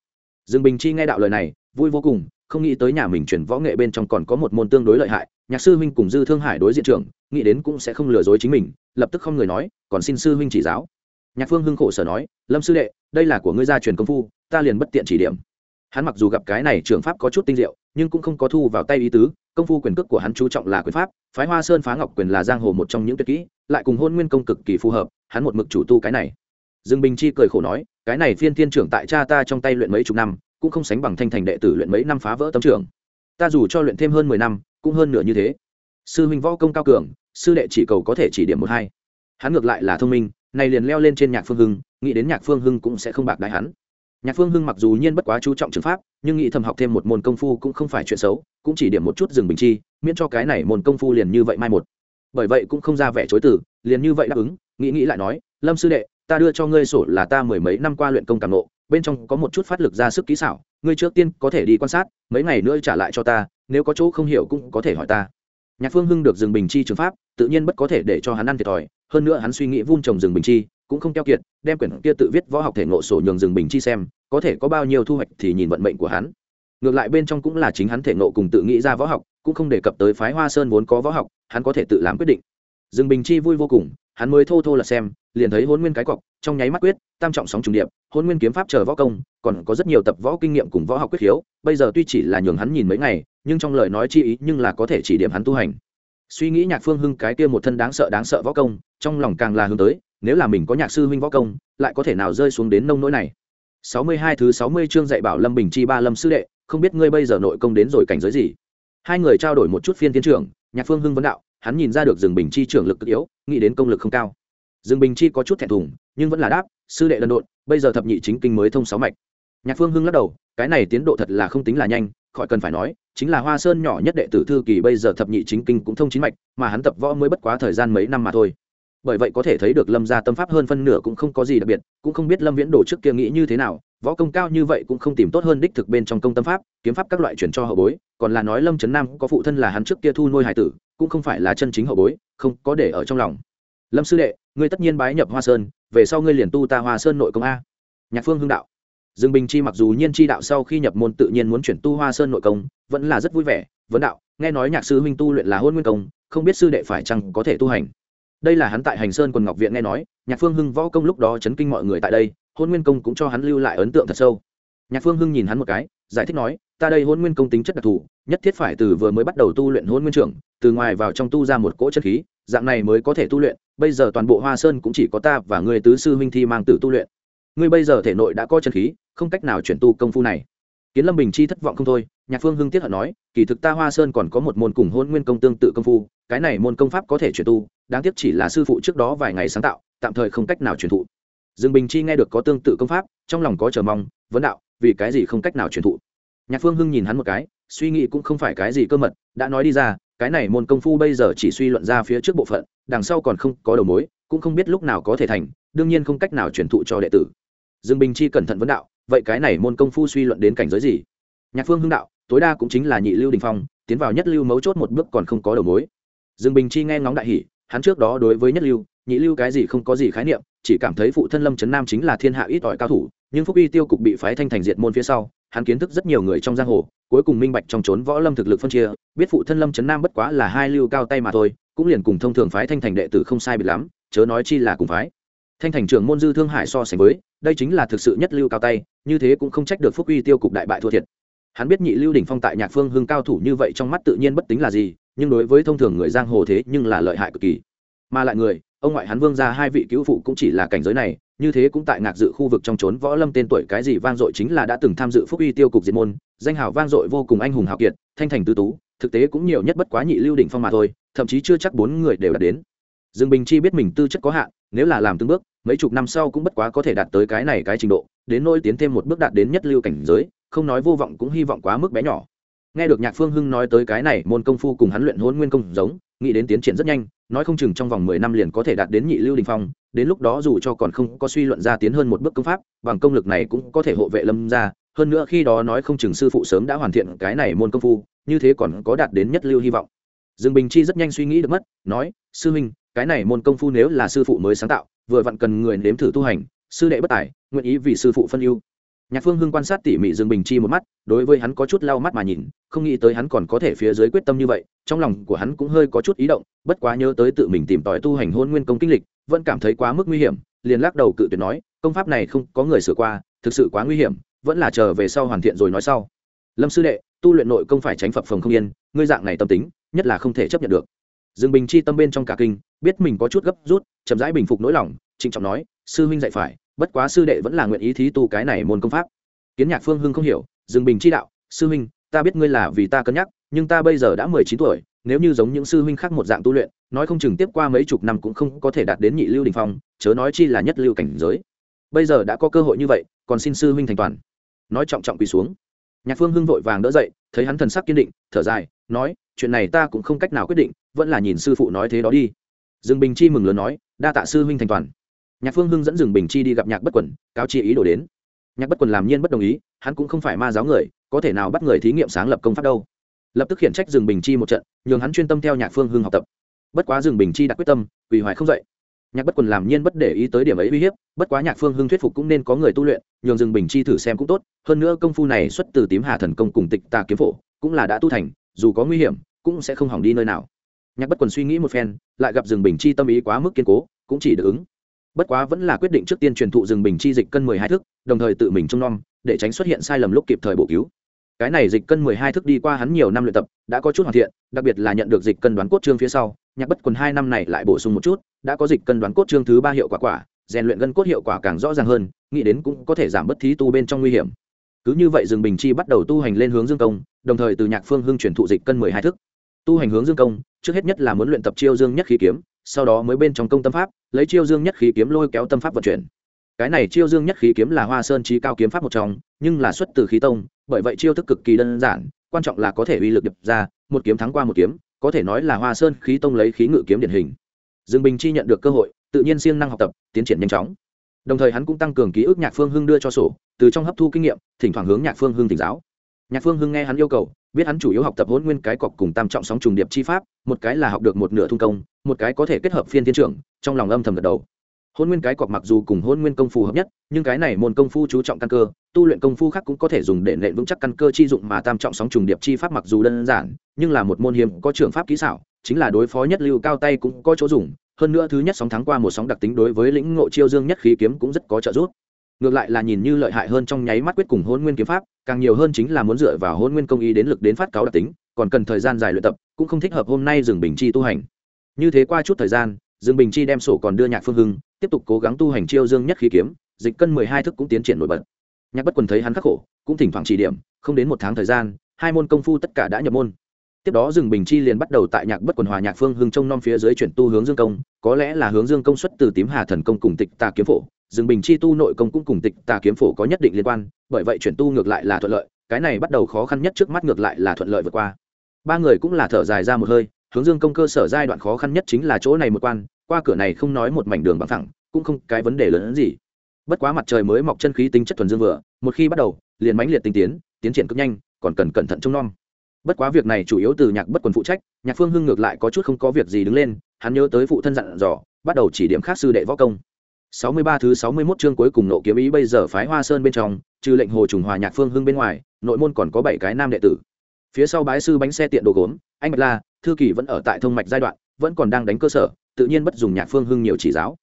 Dương bình chi nghe đạo lời này, vui vô cùng không nghĩ tới nhà mình chuyển võ nghệ bên trong còn có một môn tương đối lợi hại, nhạc sư huynh cùng dư thương hải đối diện trưởng, nghĩ đến cũng sẽ không lừa dối chính mình, lập tức không người nói, còn xin sư huynh chỉ giáo. Nhạc phương hưng khổ sở nói, lâm sư đệ, đây là của ngươi gia truyền công phu, ta liền bất tiện chỉ điểm. Hắn mặc dù gặp cái này trường pháp có chút tinh diệu, nhưng cũng không có thu vào tay ý tứ, công phu quyền cước của hắn chú trọng là quyền pháp, phái hoa sơn phá ngọc quyền là giang hồ một trong những tuyệt kỹ, lại cùng hôn nguyên công cực kỳ phù hợp, hắn một mực chủ tu cái này. Dương bình chi cười khổ nói, cái này phiên thiên trưởng tại cha ta trong tay luyện mấy chục năm cũng không sánh bằng thanh thành đệ tử luyện mấy năm phá vỡ tấm trường, ta dù cho luyện thêm hơn mười năm cũng hơn nửa như thế. Sư huynh võ công cao cường sư đệ chỉ cầu có thể chỉ điểm một hai. Hắn ngược lại là thông minh này liền leo lên trên nhạc phương hưng nghĩ đến nhạc phương hưng cũng sẽ không bạc đại hắn. Nhạc phương hưng mặc dù nhiên bất quá chú trọng trường pháp nhưng nghĩ thầm học thêm một môn công phu cũng không phải chuyện xấu cũng chỉ điểm một chút rừng bình chi miễn cho cái này môn công phu liền như vậy mai một. Bởi vậy cũng không ra vẻ chối từ liền như vậy đáp ứng nghĩ nghĩ lại nói lâm sư đệ ta đưa cho ngươi sổ là ta mười mấy năm qua luyện công cảm nộ bên trong có một chút phát lực ra sức kỹ xảo, ngươi trước tiên có thể đi quan sát, mấy ngày nữa trả lại cho ta, nếu có chỗ không hiểu cũng có thể hỏi ta. Nhạc phương hưng được rừng bình chi trường pháp, tự nhiên bất có thể để cho hắn ăn thiệt thòi, hơn nữa hắn suy nghĩ vun trồng rừng bình chi, cũng không keo kiệt, đem quyển kia tự viết võ học thể ngộ sổ nhường rừng bình chi xem, có thể có bao nhiêu thu hoạch thì nhìn vận mệnh của hắn. Ngược lại bên trong cũng là chính hắn thể ngộ cùng tự nghĩ ra võ học, cũng không đề cập tới phái hoa sơn vốn có võ học, hắn có thể tự làm quyết định. Rừng bình chi vui vô cùng hắn mới thô thô là xem liền thấy hôn nguyên cái cọc trong nháy mắt quyết tam trọng sóng trùng điệp hôn nguyên kiếm pháp chờ võ công còn có rất nhiều tập võ kinh nghiệm cùng võ học quyết hiếu, bây giờ tuy chỉ là nhường hắn nhìn mấy ngày nhưng trong lời nói chi ý nhưng là có thể chỉ điểm hắn tu hành. Suy nghĩ nhạc phương hưng cái kia một thân đáng sợ đáng sợ võ công trong lòng càng là hướng tới nếu là mình có nhạc sư huynh võ công lại có thể nào rơi xuống đến nông nỗi này? Sáu mươi hai thứ sáu mươi chương dạy bảo lâm bình chi ba lâm sư đệ không biết ngươi bây giờ nội công đến rồi cảnh giới gì? Hai người trao đổi một chút phiên tiến trưởng nhạc phương hưng vấn đạo hắn nhìn ra được rừng bình chi trưởng lực cực yếu, nghĩ đến công lực không cao. Rừng bình chi có chút thẹn thùng, nhưng vẫn là đáp, sư đệ lần độn bây giờ thập nhị chính kinh mới thông sáu mạch. Nhạc phương hưng lắc đầu, cái này tiến độ thật là không tính là nhanh, khỏi cần phải nói, chính là hoa sơn nhỏ nhất đệ tử thư kỳ bây giờ thập nhị chính kinh cũng thông chín mạch, mà hắn tập võ mới bất quá thời gian mấy năm mà thôi. Bởi vậy có thể thấy được lâm gia tâm pháp hơn phân nửa cũng không có gì đặc biệt, cũng không biết lâm viễn đồ trước kia nghĩ như thế nào, võ công cao như vậy cũng không tìm tốt hơn đích thực bên trong công tâm pháp, kiếm pháp các loại chuyển cho hậu bối còn là nói lâm trấn nam có phụ thân là hắn trước kia thu nuôi hải tử, cũng không phải là chân chính hậu bối, không có để ở trong lòng. Lâm sư đệ, ngươi tất nhiên bái nhập hoa sơn, về sau ngươi liền tu ta hoa sơn nội công a. Nhạc phương hưng đạo. Dương bình chi mặc dù nhiên chi đạo sau khi nhập môn tự nhiên muốn chuyển tu hoa sơn nội công, vẫn là rất vui vẻ, vấn đạo, nghe nói nhạc sư huynh tu luyện là hôn nguyên công, không biết sư đệ phải chăng có thể tu hành. Đây là hắn tại hành sơn quần ngọc viện nghe nói, nhạc phương hưng võ công lúc đó chấn kinh mọi người tại đây, hôn nguyên công cũng cho hắn lưu lại ấn tượng thật sâu. Nhạc phương hưng nhìn hắn một cái giải thích nói, ta đây hôn nguyên công tính chất đặc thù, nhất thiết phải từ vừa mới bắt đầu tu luyện hôn nguyên trưởng, từ ngoài vào trong tu ra một cỗ chất khí, dạng này mới có thể tu luyện. Bây giờ toàn bộ hoa sơn cũng chỉ có ta và người tứ sư huynh thi mang tử tu luyện. Ngươi bây giờ thể nội đã có chân khí, không cách nào chuyển tu công phu này. Kiến lâm bình chi thất vọng không thôi, nhạc phương hưng tiết hận nói, kỳ thực ta hoa sơn còn có một môn cùng hôn nguyên công tương tự công phu, cái này môn công pháp có thể chuyển tu, đáng tiếc chỉ là sư phụ trước đó vài ngày sáng tạo, tạm thời không cách nào truyền thụ. Dương bình chi nghe được có tương tự công pháp, trong lòng có chờ mong, vấn đạo vì cái gì không cách nào truyền thụ. Nhạc phương hưng nhìn hắn một cái, suy nghĩ cũng không phải cái gì cơ mật, đã nói đi ra, cái này môn công phu bây giờ chỉ suy luận ra phía trước bộ phận, đằng sau còn không có đầu mối, cũng không biết lúc nào có thể thành, đương nhiên không cách nào truyền thụ cho đệ tử. Dương bình chi cẩn thận vấn đạo, vậy cái này môn công phu suy luận đến cảnh giới gì? Nhạc phương hưng đạo, tối đa cũng chính là nhị lưu đình phong, tiến vào nhất lưu mấu chốt một bước còn không có đầu mối. Dương bình chi nghe ngóng đại hỷ hắn trước đó đối với nhất lưu, nhị lưu cái gì không có gì khái niệm, chỉ cảm thấy phụ thân lâm trấn nam chính là thiên hạ ít ỏi cao thủ nhưng phúc uy tiêu cục bị phái thanh thành diệt môn phía sau, hắn kiến thức rất nhiều người trong giang hồ, cuối cùng minh bạch trong trốn võ lâm thực lực phân chia, biết phụ thân lâm trấn nam bất quá là hai lưu cao tay mà thôi, cũng liền cùng thông thường phái thanh thành đệ tử không sai biệt lắm, chớ nói chi là cùng phái. Thanh thành trưởng môn dư thương hải so sánh với, đây chính là thực sự nhất lưu cao tay, như thế cũng không trách được phúc uy tiêu cục đại bại thua thiệt. Hắn biết nhị lưu đỉnh phong tại nhạc phương hưng cao thủ như vậy trong mắt tự nhiên bất tính là gì, nhưng đối với thông thường người giang hồ thế nhưng là lợi hại cực kỳ. Mà lại người, ông ngoại hắn vương ra hai vị cứu phụ cũng chỉ là cảnh giới này như thế cũng tại ngạc dự khu vực trong trốn võ lâm tên tuổi cái gì vang dội chính là đã từng tham dự phúc uy tiêu cục diệt môn, danh hào vang dội vô cùng anh hùng hào kiệt, thanh thành tư tú, thực tế cũng nhiều nhất bất quá nhị lưu đỉnh phong mà thôi, thậm chí chưa chắc bốn người đều đạt đến. Dương bình chi biết mình tư chất có hạn, nếu là làm từng bước, mấy chục năm sau cũng bất quá có thể đạt tới cái này cái trình độ, đến nỗi tiến thêm một bước đạt đến nhất lưu cảnh giới, không nói vô vọng cũng hy vọng quá mức bé nhỏ nghe được nhạc phương hưng nói tới cái này, môn công phu cùng hắn luyện hôn nguyên công giống, nghĩ đến tiến triển rất nhanh, nói không chừng trong vòng mười năm liền có thể đạt đến nhị lưu đình phong, đến lúc đó dù cho còn không có suy luận ra tiến hơn một bước công pháp, bằng công lực này cũng có thể hộ vệ lâm ra hơn nữa khi đó nói không chừng sư phụ sớm đã hoàn thiện cái này môn công phu, như thế còn có đạt đến nhất lưu hy vọng. Dương bình chi rất nhanh suy nghĩ được mất, nói, sư huynh, cái này môn công phu nếu là sư phụ mới sáng tạo, vừa vặn cần người nếm thử tu hành, sư đệ bất tài, nguyện ý vì sư phụ phân ưu nhạc phương hưng quan sát tỉ mỉ dương bình chi một mắt, đối với hắn có chút lau mắt mà nhìn, không nghĩ tới hắn còn có thể phía dưới quyết tâm như vậy, trong lòng của hắn cũng hơi có chút ý động, bất quá nhớ tới tự mình tìm tòi tu hành hôn nguyên công kinh lịch, vẫn cảm thấy quá mức nguy hiểm, liền lắc đầu cự tuyệt nói, công pháp này không có người sửa qua, thực sự quá nguy hiểm, vẫn là chờ về sau hoàn thiện rồi nói sau. Lâm sư đệ, tu luyện nội công phải tránh phập phồng không yên, ngươi dạng này tâm tính, nhất là không thể chấp nhận được. Dương bình chi tâm bên trong cả kinh, biết mình có chút gấp rút, chậm rãi bình phục nỗi lòng, trịnh trọng nói, sư huynh dạy phải bất quá sư đệ vẫn là nguyện ý thí tu cái này môn công pháp. Kiến nhạc phương hưng không hiểu, dương bình chi đạo, sư huynh, ta biết ngươi là vì ta cân nhắc, nhưng ta bây giờ đã mười chín tuổi, nếu như giống những sư huynh khác một dạng tu luyện, nói không chừng tiếp qua mấy chục năm cũng không có thể đạt đến nhị lưu đình phong, chớ nói chi là nhất lưu cảnh giới. Bây giờ đã có cơ hội như vậy, còn xin sư huynh thành toàn. Nói trọng trọng quỳ xuống. Nhạc phương hưng vội vàng đỡ dậy, thấy hắn thần sắc kiên định, thở dài, nói, chuyện này ta cũng không cách nào quyết định, vẫn là nhìn sư phụ nói thế đó đi. Dương bình chi mừng lớn nói, đa tạ sư huynh thành toàn nhạc phương hưng dẫn rừng bình chi đi gặp nhạc bất quẩn cáo chi ý đồ đến. Nhạc bất quần làm nhiên bất đồng ý, hắn cũng không phải ma giáo người, có thể nào bắt người thí nghiệm sáng lập công pháp đâu. Lập tức khiển trách rừng bình chi một trận, nhường hắn chuyên tâm theo nhạc phương hưng học tập. Bất quá rừng bình chi đặt quyết tâm vì hoài không dậy. Nhạc bất quần làm nhiên bất để ý tới điểm ấy uy hiếp, bất quá nhạc phương hưng thuyết phục cũng nên có người tu luyện, nhường rừng bình chi thử xem cũng tốt. Hơn nữa công phu này xuất từ tím hà thần công cùng tịch tà kiếm phổ, cũng là đã tu thành, dù có nguy hiểm, cũng sẽ không hỏng đi nơi nào. Nhạc bất quần suy nghĩ một phen, lại gặp rừng bình chi tâm ý quá mức kiên cố, cũng chỉ được ứng bất quá vẫn là quyết định trước tiên truyền thụ rừng bình chi dịch cân mười hai thước, đồng thời tự mình trông nom, để tránh xuất hiện sai lầm lúc kịp thời bổ cứu. Cái này dịch cân mười hai thước đi qua hắn nhiều năm luyện tập, đã có chút hoàn thiện, đặc biệt là nhận được dịch cân đoán cốt trương phía sau, nhạc bất quần hai năm này lại bổ sung một chút, đã có dịch cân đoán cốt trương thứ ba hiệu quả quả, rèn luyện gân cốt hiệu quả càng rõ ràng hơn, nghĩ đến cũng có thể giảm bất thí tu bên trong nguy hiểm. Cứ như vậy rừng bình chi bắt đầu tu hành lên hướng dương công, đồng thời từ nhạc phương hưng chuyển thụ dịch cân mười hai thước tu hành hướng dương công, trước hết nhất là muốn luyện tập chiêu dương nhất khí kiếm, sau đó mới bên trong công tâm pháp, lấy chiêu dương nhất khí kiếm lôi kéo tâm pháp vận chuyển. Cái này chiêu dương nhất khí kiếm là hoa sơn trí cao kiếm pháp một trong, nhưng là xuất từ khí tông, bởi vậy chiêu thức cực kỳ đơn giản, quan trọng là có thể uy lực đập ra, một kiếm thắng qua một kiếm, có thể nói là hoa sơn khí tông lấy khí ngự kiếm điển hình. Dương bình chi nhận được cơ hội, tự nhiên siêng năng học tập, tiến triển nhanh chóng. Đồng thời hắn cũng tăng cường ký ức nhạc phương hưng đưa cho sổ, từ trong hấp thu kinh nghiệm, thỉnh thoảng hướng nhạc phương hưng thỉnh giáo. Nhạc phương hưng nghe hắn yêu cầu biết hắn chủ yếu học tập hôn nguyên cái cọc cùng tam trọng sóng trùng điệp chi pháp, một cái là học được một nửa thung công, một cái có thể kết hợp phiên thiên trưởng, trong lòng âm thầm gật đầu. Hôn nguyên cái cọc mặc dù cùng hôn nguyên công phu hợp nhất, nhưng cái này môn công phu chú trọng căn cơ, tu luyện công phu khác cũng có thể dùng để nện vững chắc căn cơ chi dụng mà tam trọng sóng trùng điệp chi pháp mặc dù đơn giản, nhưng là một môn hiếm có trường pháp kỹ xảo, chính là đối phó nhất lưu cao tay cũng có chỗ dùng, hơn nữa thứ nhất sóng thắng qua một sóng đặc tính đối với lĩnh ngộ chiêu dương nhất khí kiếm cũng rất có trợ giúp ngược lại là nhìn như lợi hại hơn trong nháy mắt quyết cùng hôn nguyên kiếm pháp, càng nhiều hơn chính là muốn dựa vào hôn nguyên công ý đến lực đến phát cáo đặc tính, còn cần thời gian dài luyện tập, cũng không thích hợp hôm nay dừng bình chi tu hành. Như thế qua chút thời gian, dương bình chi đem sổ còn đưa nhạc phương hưng, tiếp tục cố gắng tu hành chiêu dương nhất khí kiếm, dịch cân mười hai thức cũng tiến triển nổi bật. Nhạc bất quần thấy hắn khắc khổ, cũng thỉnh thoảng chỉ điểm, không đến một tháng thời gian, hai môn công phu tất cả đã nhập môn tiếp đó rừng bình chi liền bắt đầu tại nhạc bất quần hòa nhạc phương hưng trông nom phía dưới chuyển tu hướng dương công, có lẽ là hướng dương công xuất từ tím hà thần công cùng tịch tà kiếm phổ. Rừng bình chi tu nội công cũng cùng tịch tà kiếm phổ có nhất định liên quan, bởi vậy chuyển tu ngược lại là thuận lợi, cái này bắt đầu khó khăn nhất trước mắt ngược lại là thuận lợi vượt qua. Ba người cũng là thở dài ra một hơi, hướng dương công cơ sở giai đoạn khó khăn nhất chính là chỗ này một quan, qua cửa này không nói một mảnh đường bằng thẳng, cũng không cái vấn đề lớn hơn gì. Bất quá mặt trời mới mọc chân khí tính chất thuần dương vừa, một khi bắt đầu, liền mãnh liệt tinh tiến tiến triển cực nhanh, còn cần cẩn thận trông nom bất quá việc này chủ yếu từ nhạc bất quần phụ trách nhạc phương hưng ngược lại có chút không có việc gì đứng lên hắn nhớ tới phụ thân dặn dò bắt đầu chỉ điểm khác sư đệ võ công sáu mươi ba thứ sáu mươi 61 chương cuối cùng nộ kiếm ý bây giờ phái Hoa Sơn bên trong, trừ lệnh Hồ Trùng Hòa Nhạc Phương Hưng bên ngoài, nội môn còn có bảy cái nam đệ tử. Phía sau bái sư bánh xe tiện đồ gốm, anh Bạch La, thư kỳ vẫn ở tại thông mạch giai đoạn, vẫn còn đang đánh cơ sở, tự nhiên bất dùng Nhạc Phương Hưng nhiều chỉ giáo.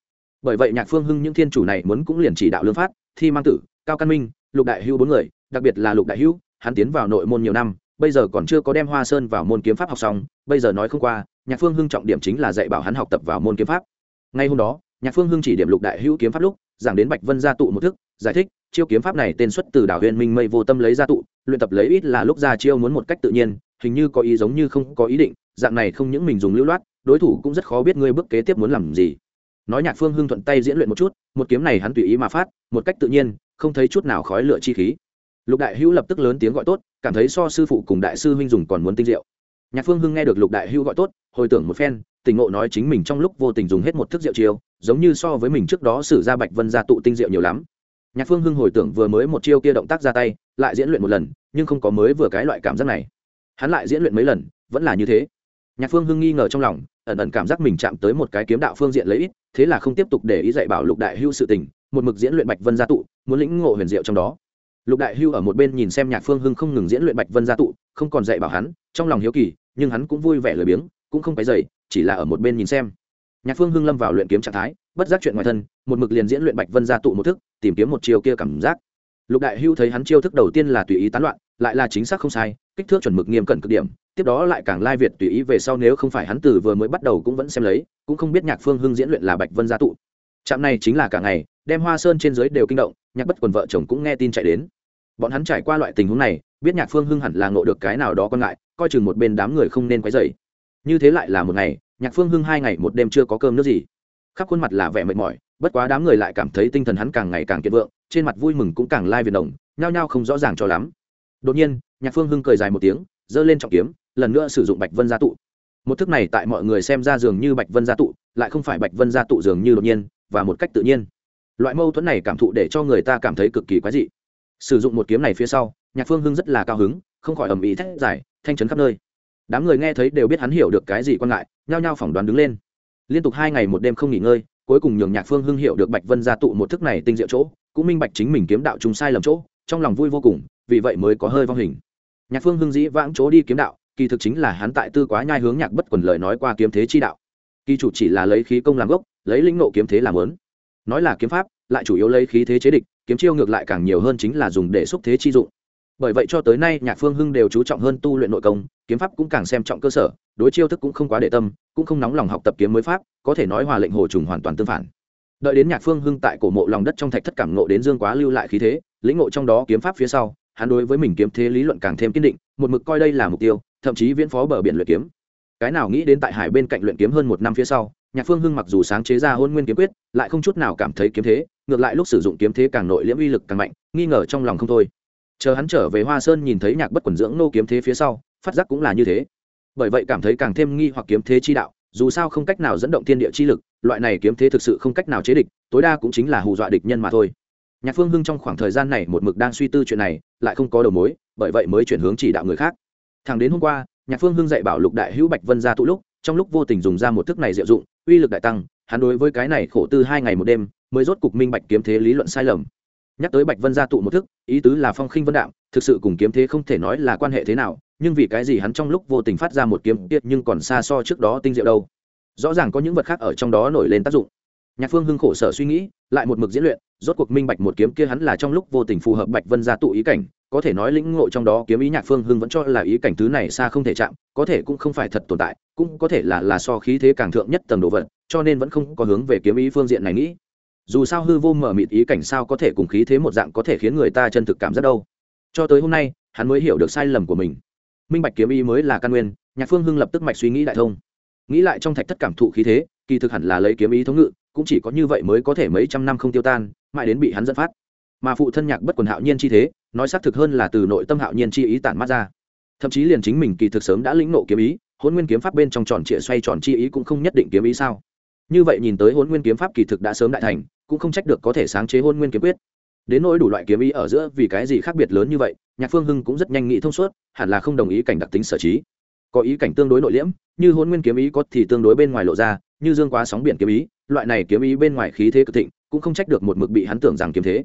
Bởi vậy Nhạc Phương Hưng những thiên chủ này muốn cũng liền chỉ đạo lương phát, thi mang tử, cao căn minh, lục đại hưu bốn người, đặc biệt là lục đại hưu, hắn tiến vào nội môn nhiều năm, bây giờ còn chưa có đem Hoa Sơn vào môn kiếm pháp học xong, bây giờ nói không qua, Nhạc Phương Hưng trọng điểm chính là dạy bảo hắn học tập vào môn kiếm pháp. Ngay hôm đó, nhạc phương hưng chỉ điểm lục đại hữu kiếm pháp lúc giảng đến bạch vân gia tụ một thức giải thích chiêu kiếm pháp này tên xuất từ đảo huyền minh mây vô tâm lấy gia tụ luyện tập lấy ít là lúc ra chiêu muốn một cách tự nhiên hình như có ý giống như không có ý định dạng này không những mình dùng lưu loát đối thủ cũng rất khó biết ngươi bước kế tiếp muốn làm gì nói nhạc phương hưng thuận tay diễn luyện một chút một kiếm này hắn tùy ý mà phát một cách tự nhiên không thấy chút nào khói lửa chi khí lục đại hữu lập tức lớn tiếng gọi tốt cảm thấy so sư phụ cùng đại sư huynh dùng còn muốn tinh diệu. Nhạc phương hưng nghe được lục đại hưu gọi tốt, hồi tưởng một phen tình ngộ nói chính mình trong lúc vô tình dùng hết một thức rượu chiêu, giống như so với mình trước đó sử ra bạch vân gia tụ tinh diệu nhiều lắm. Nhạc phương hưng hồi tưởng vừa mới một chiêu kia động tác ra tay, lại diễn luyện một lần, nhưng không có mới vừa cái loại cảm giác này. Hắn lại diễn luyện mấy lần, vẫn là như thế. Nhạc phương hưng nghi ngờ trong lòng, ẩn ẩn cảm giác mình chạm tới một cái kiếm đạo phương diện lấy ít, thế là không tiếp tục để ý dạy bảo lục đại hưu sự tình, một mực diễn luyện bạch vân gia tụ, muốn lĩnh ngộ huyền diệu trong đó lục đại hưu ở một bên nhìn xem nhạc phương hưng không ngừng diễn luyện bạch vân gia tụ, không còn dạy bảo hắn, trong lòng hiếu kỳ, nhưng hắn cũng vui vẻ lười biếng, cũng không phải dày chỉ là ở một bên nhìn xem. Nhạc phương hưng lâm vào luyện kiếm trạng thái, bất giác chuyện ngoài thân, một mực liền diễn luyện bạch vân gia tụ một thức, tìm kiếm một chiều kia cảm giác. Lục đại hưu thấy hắn chiêu thức đầu tiên là tùy ý tán loạn, lại là chính xác không sai, kích thước chuẩn mực nghiêm cẩn cực điểm, tiếp đó lại càng lai việt tùy ý về sau nếu không phải hắn từ vừa mới bắt đầu cũng vẫn xem lấy, cũng không biết nhạc phương hưng diễn luyện là bạch vân gia tụ. Trạm này chính là cả ngày, đem hoa sơn trên dưới đều kinh động, nhạc bất quần vợ chồng cũng nghe tin chạy đến bọn hắn trải qua loại tình huống này, biết nhạc phương hưng hẳn là ngộ được cái nào đó quan ngại, coi chừng một bên đám người không nên quấy dày như thế lại là một ngày, nhạc phương hưng hai ngày một đêm chưa có cơm nước gì. Khắp khuôn mặt là vẻ mệt mỏi, bất quá đám người lại cảm thấy tinh thần hắn càng ngày càng kiệt vượng, trên mặt vui mừng cũng càng lai việt đồng, nhao nhao không rõ ràng cho lắm. Đột nhiên, nhạc phương hưng cười dài một tiếng, giơ lên trọng kiếm, lần nữa sử dụng bạch vân gia tụ. Một thức này tại mọi người xem ra dường như bạch vân gia tụ, lại không phải bạch vân gia tụ dường như đột nhiên, và một cách tự nhiên. Loại mâu thuẫn này cảm thụ để cho người ta cảm thấy cực kỳ quái dị sử dụng một kiếm này phía sau, nhạc phương hưng rất là cao hứng, không khỏi ầm ĩ thét giải thanh trấn khắp nơi. Đám người nghe thấy đều biết hắn hiểu được cái gì quan ngại, nhao nhao phỏng đoán đứng lên. Liên tục hai ngày một đêm không nghỉ ngơi, cuối cùng nhường nhạc phương hưng hiểu được bạch vân gia tụ một thức này tinh diệu chỗ, cũng minh bạch chính mình kiếm đạo chúng sai lầm chỗ, trong lòng vui vô cùng, vì vậy mới có hơi vong hình. Nhạc phương hưng dĩ vãng chỗ đi kiếm đạo, kỳ thực chính là hắn tại tư quá nhai hướng nhạc bất quần lời nói qua kiếm thế chi đạo. Kỳ chủ chỉ là lấy khí công làm gốc, lấy linh nộ kiếm thế làm lớn. Nói là kiếm pháp, lại chủ yếu lấy khí thế chế địch kiếm chiêu ngược lại càng nhiều hơn chính là dùng để xúc thế chi dụng. Bởi vậy cho tới nay, nhạc phương hưng đều chú trọng hơn tu luyện nội công, kiếm pháp cũng càng xem trọng cơ sở, đối chiêu thức cũng không quá để tâm, cũng không nóng lòng học tập kiếm mới pháp, có thể nói hòa lệnh hồ trùng hoàn toàn tương phản. Đợi đến nhạc phương hưng tại cổ mộ lòng đất trong thạch thất cảm nộ đến dương quá lưu lại khí thế, lĩnh ngộ trong đó kiếm pháp phía sau, hắn đối với mình kiếm thế lý luận càng thêm kiên định, một mực coi đây là mục tiêu, thậm chí viễn phó bờ biển luyện kiếm. Cái nào nghĩ đến tại hải bên cạnh luyện kiếm hơn một năm phía sau, nhạc phương hưng mặc dù sáng chế ra hôn nguyên kiếm quyết, lại không chút nào cảm thấy kiếm thế ngược lại lúc sử dụng kiếm thế càng nội liễm uy lực càng mạnh, nghi ngờ trong lòng không thôi. Chờ hắn trở về hoa sơn nhìn thấy nhạc bất quần dưỡng nô kiếm thế phía sau, phát giác cũng là như thế. Bởi vậy cảm thấy càng thêm nghi hoặc kiếm thế chi đạo, dù sao không cách nào dẫn động thiên địa chi lực, loại này kiếm thế thực sự không cách nào chế địch, tối đa cũng chính là hù dọa địch nhân mà thôi. Nhạc phương hưng trong khoảng thời gian này một mực đang suy tư chuyện này, lại không có đầu mối, bởi vậy mới chuyển hướng chỉ đạo người khác. Thẳng đến hôm qua, nhạc phương hưng dạy bảo lục đại hữu bạch vân ra tụ lúc, trong lúc vô tình dùng ra một thức này diệu dụng, uy lực đại tăng, hắn đối với cái này khổ tư hai ngày một đêm mới rốt cục minh bạch kiếm thế lý luận sai lầm. Nhắc tới bạch vân gia tụ một thức, ý tứ là phong khinh vân đạm thực sự cùng kiếm thế không thể nói là quan hệ thế nào, nhưng vì cái gì hắn trong lúc vô tình phát ra một kiếm tiết nhưng còn xa so trước đó tinh diệu đâu? Rõ ràng có những vật khác ở trong đó nổi lên tác dụng. Nhạc phương hưng khổ sở suy nghĩ, lại một mực diễn luyện, rốt cuộc minh bạch một kiếm kia hắn là trong lúc vô tình phù hợp bạch vân gia tụ ý cảnh, có thể nói lĩnh ngộ trong đó kiếm ý nhạc phương hưng vẫn cho là ý cảnh thứ này xa không thể chạm, có thể cũng không phải thật tồn tại, cũng có thể là là so khí thế càng thượng nhất tầng đồ vật, cho nên vẫn không có hướng về kiếm ý phương diện này nghĩ dù sao hư vô mở mịt ý cảnh sao có thể cùng khí thế một dạng có thể khiến người ta chân thực cảm giác đâu. Cho tới hôm nay, hắn mới hiểu được sai lầm của mình. Minh bạch kiếm ý mới là căn nguyên, nhạc phương hưng lập tức mạch suy nghĩ đại thông. Nghĩ lại trong thạch thất cảm thụ khí thế, kỳ thực hẳn là lấy kiếm ý thống ngự, cũng chỉ có như vậy mới có thể mấy trăm năm không tiêu tan, mãi đến bị hắn dẫn phát. Mà phụ thân nhạc bất quần hạo nhiên chi thế, nói xác thực hơn là từ nội tâm hạo nhiên chi ý tản mát ra. Thậm chí liền chính mình kỳ thực sớm đã lĩnh nộ kiếm ý hôn nguyên kiếm pháp bên trong tròn trịa xoay tròn chi ý cũng không nhất định kiếm ý sao? Như vậy nhìn tới hôn nguyên kiếm pháp kỳ thực đã sớm đại thành cũng không trách được có thể sáng chế hôn nguyên kiếm quyết. Đến nỗi đủ loại kiếm ý ở giữa, vì cái gì khác biệt lớn như vậy, nhạc phương hưng cũng rất nhanh nghĩ thông suốt, hẳn là không đồng ý cảnh đặc tính sở trí. Có ý cảnh tương đối nội liễm, như hôn nguyên kiếm ý có thì tương đối bên ngoài lộ ra, như dương quá sóng biển kiếm ý, loại này kiếm ý bên ngoài khí thế cực thịnh, cũng không trách được một mực bị hắn tưởng rằng kiếm thế.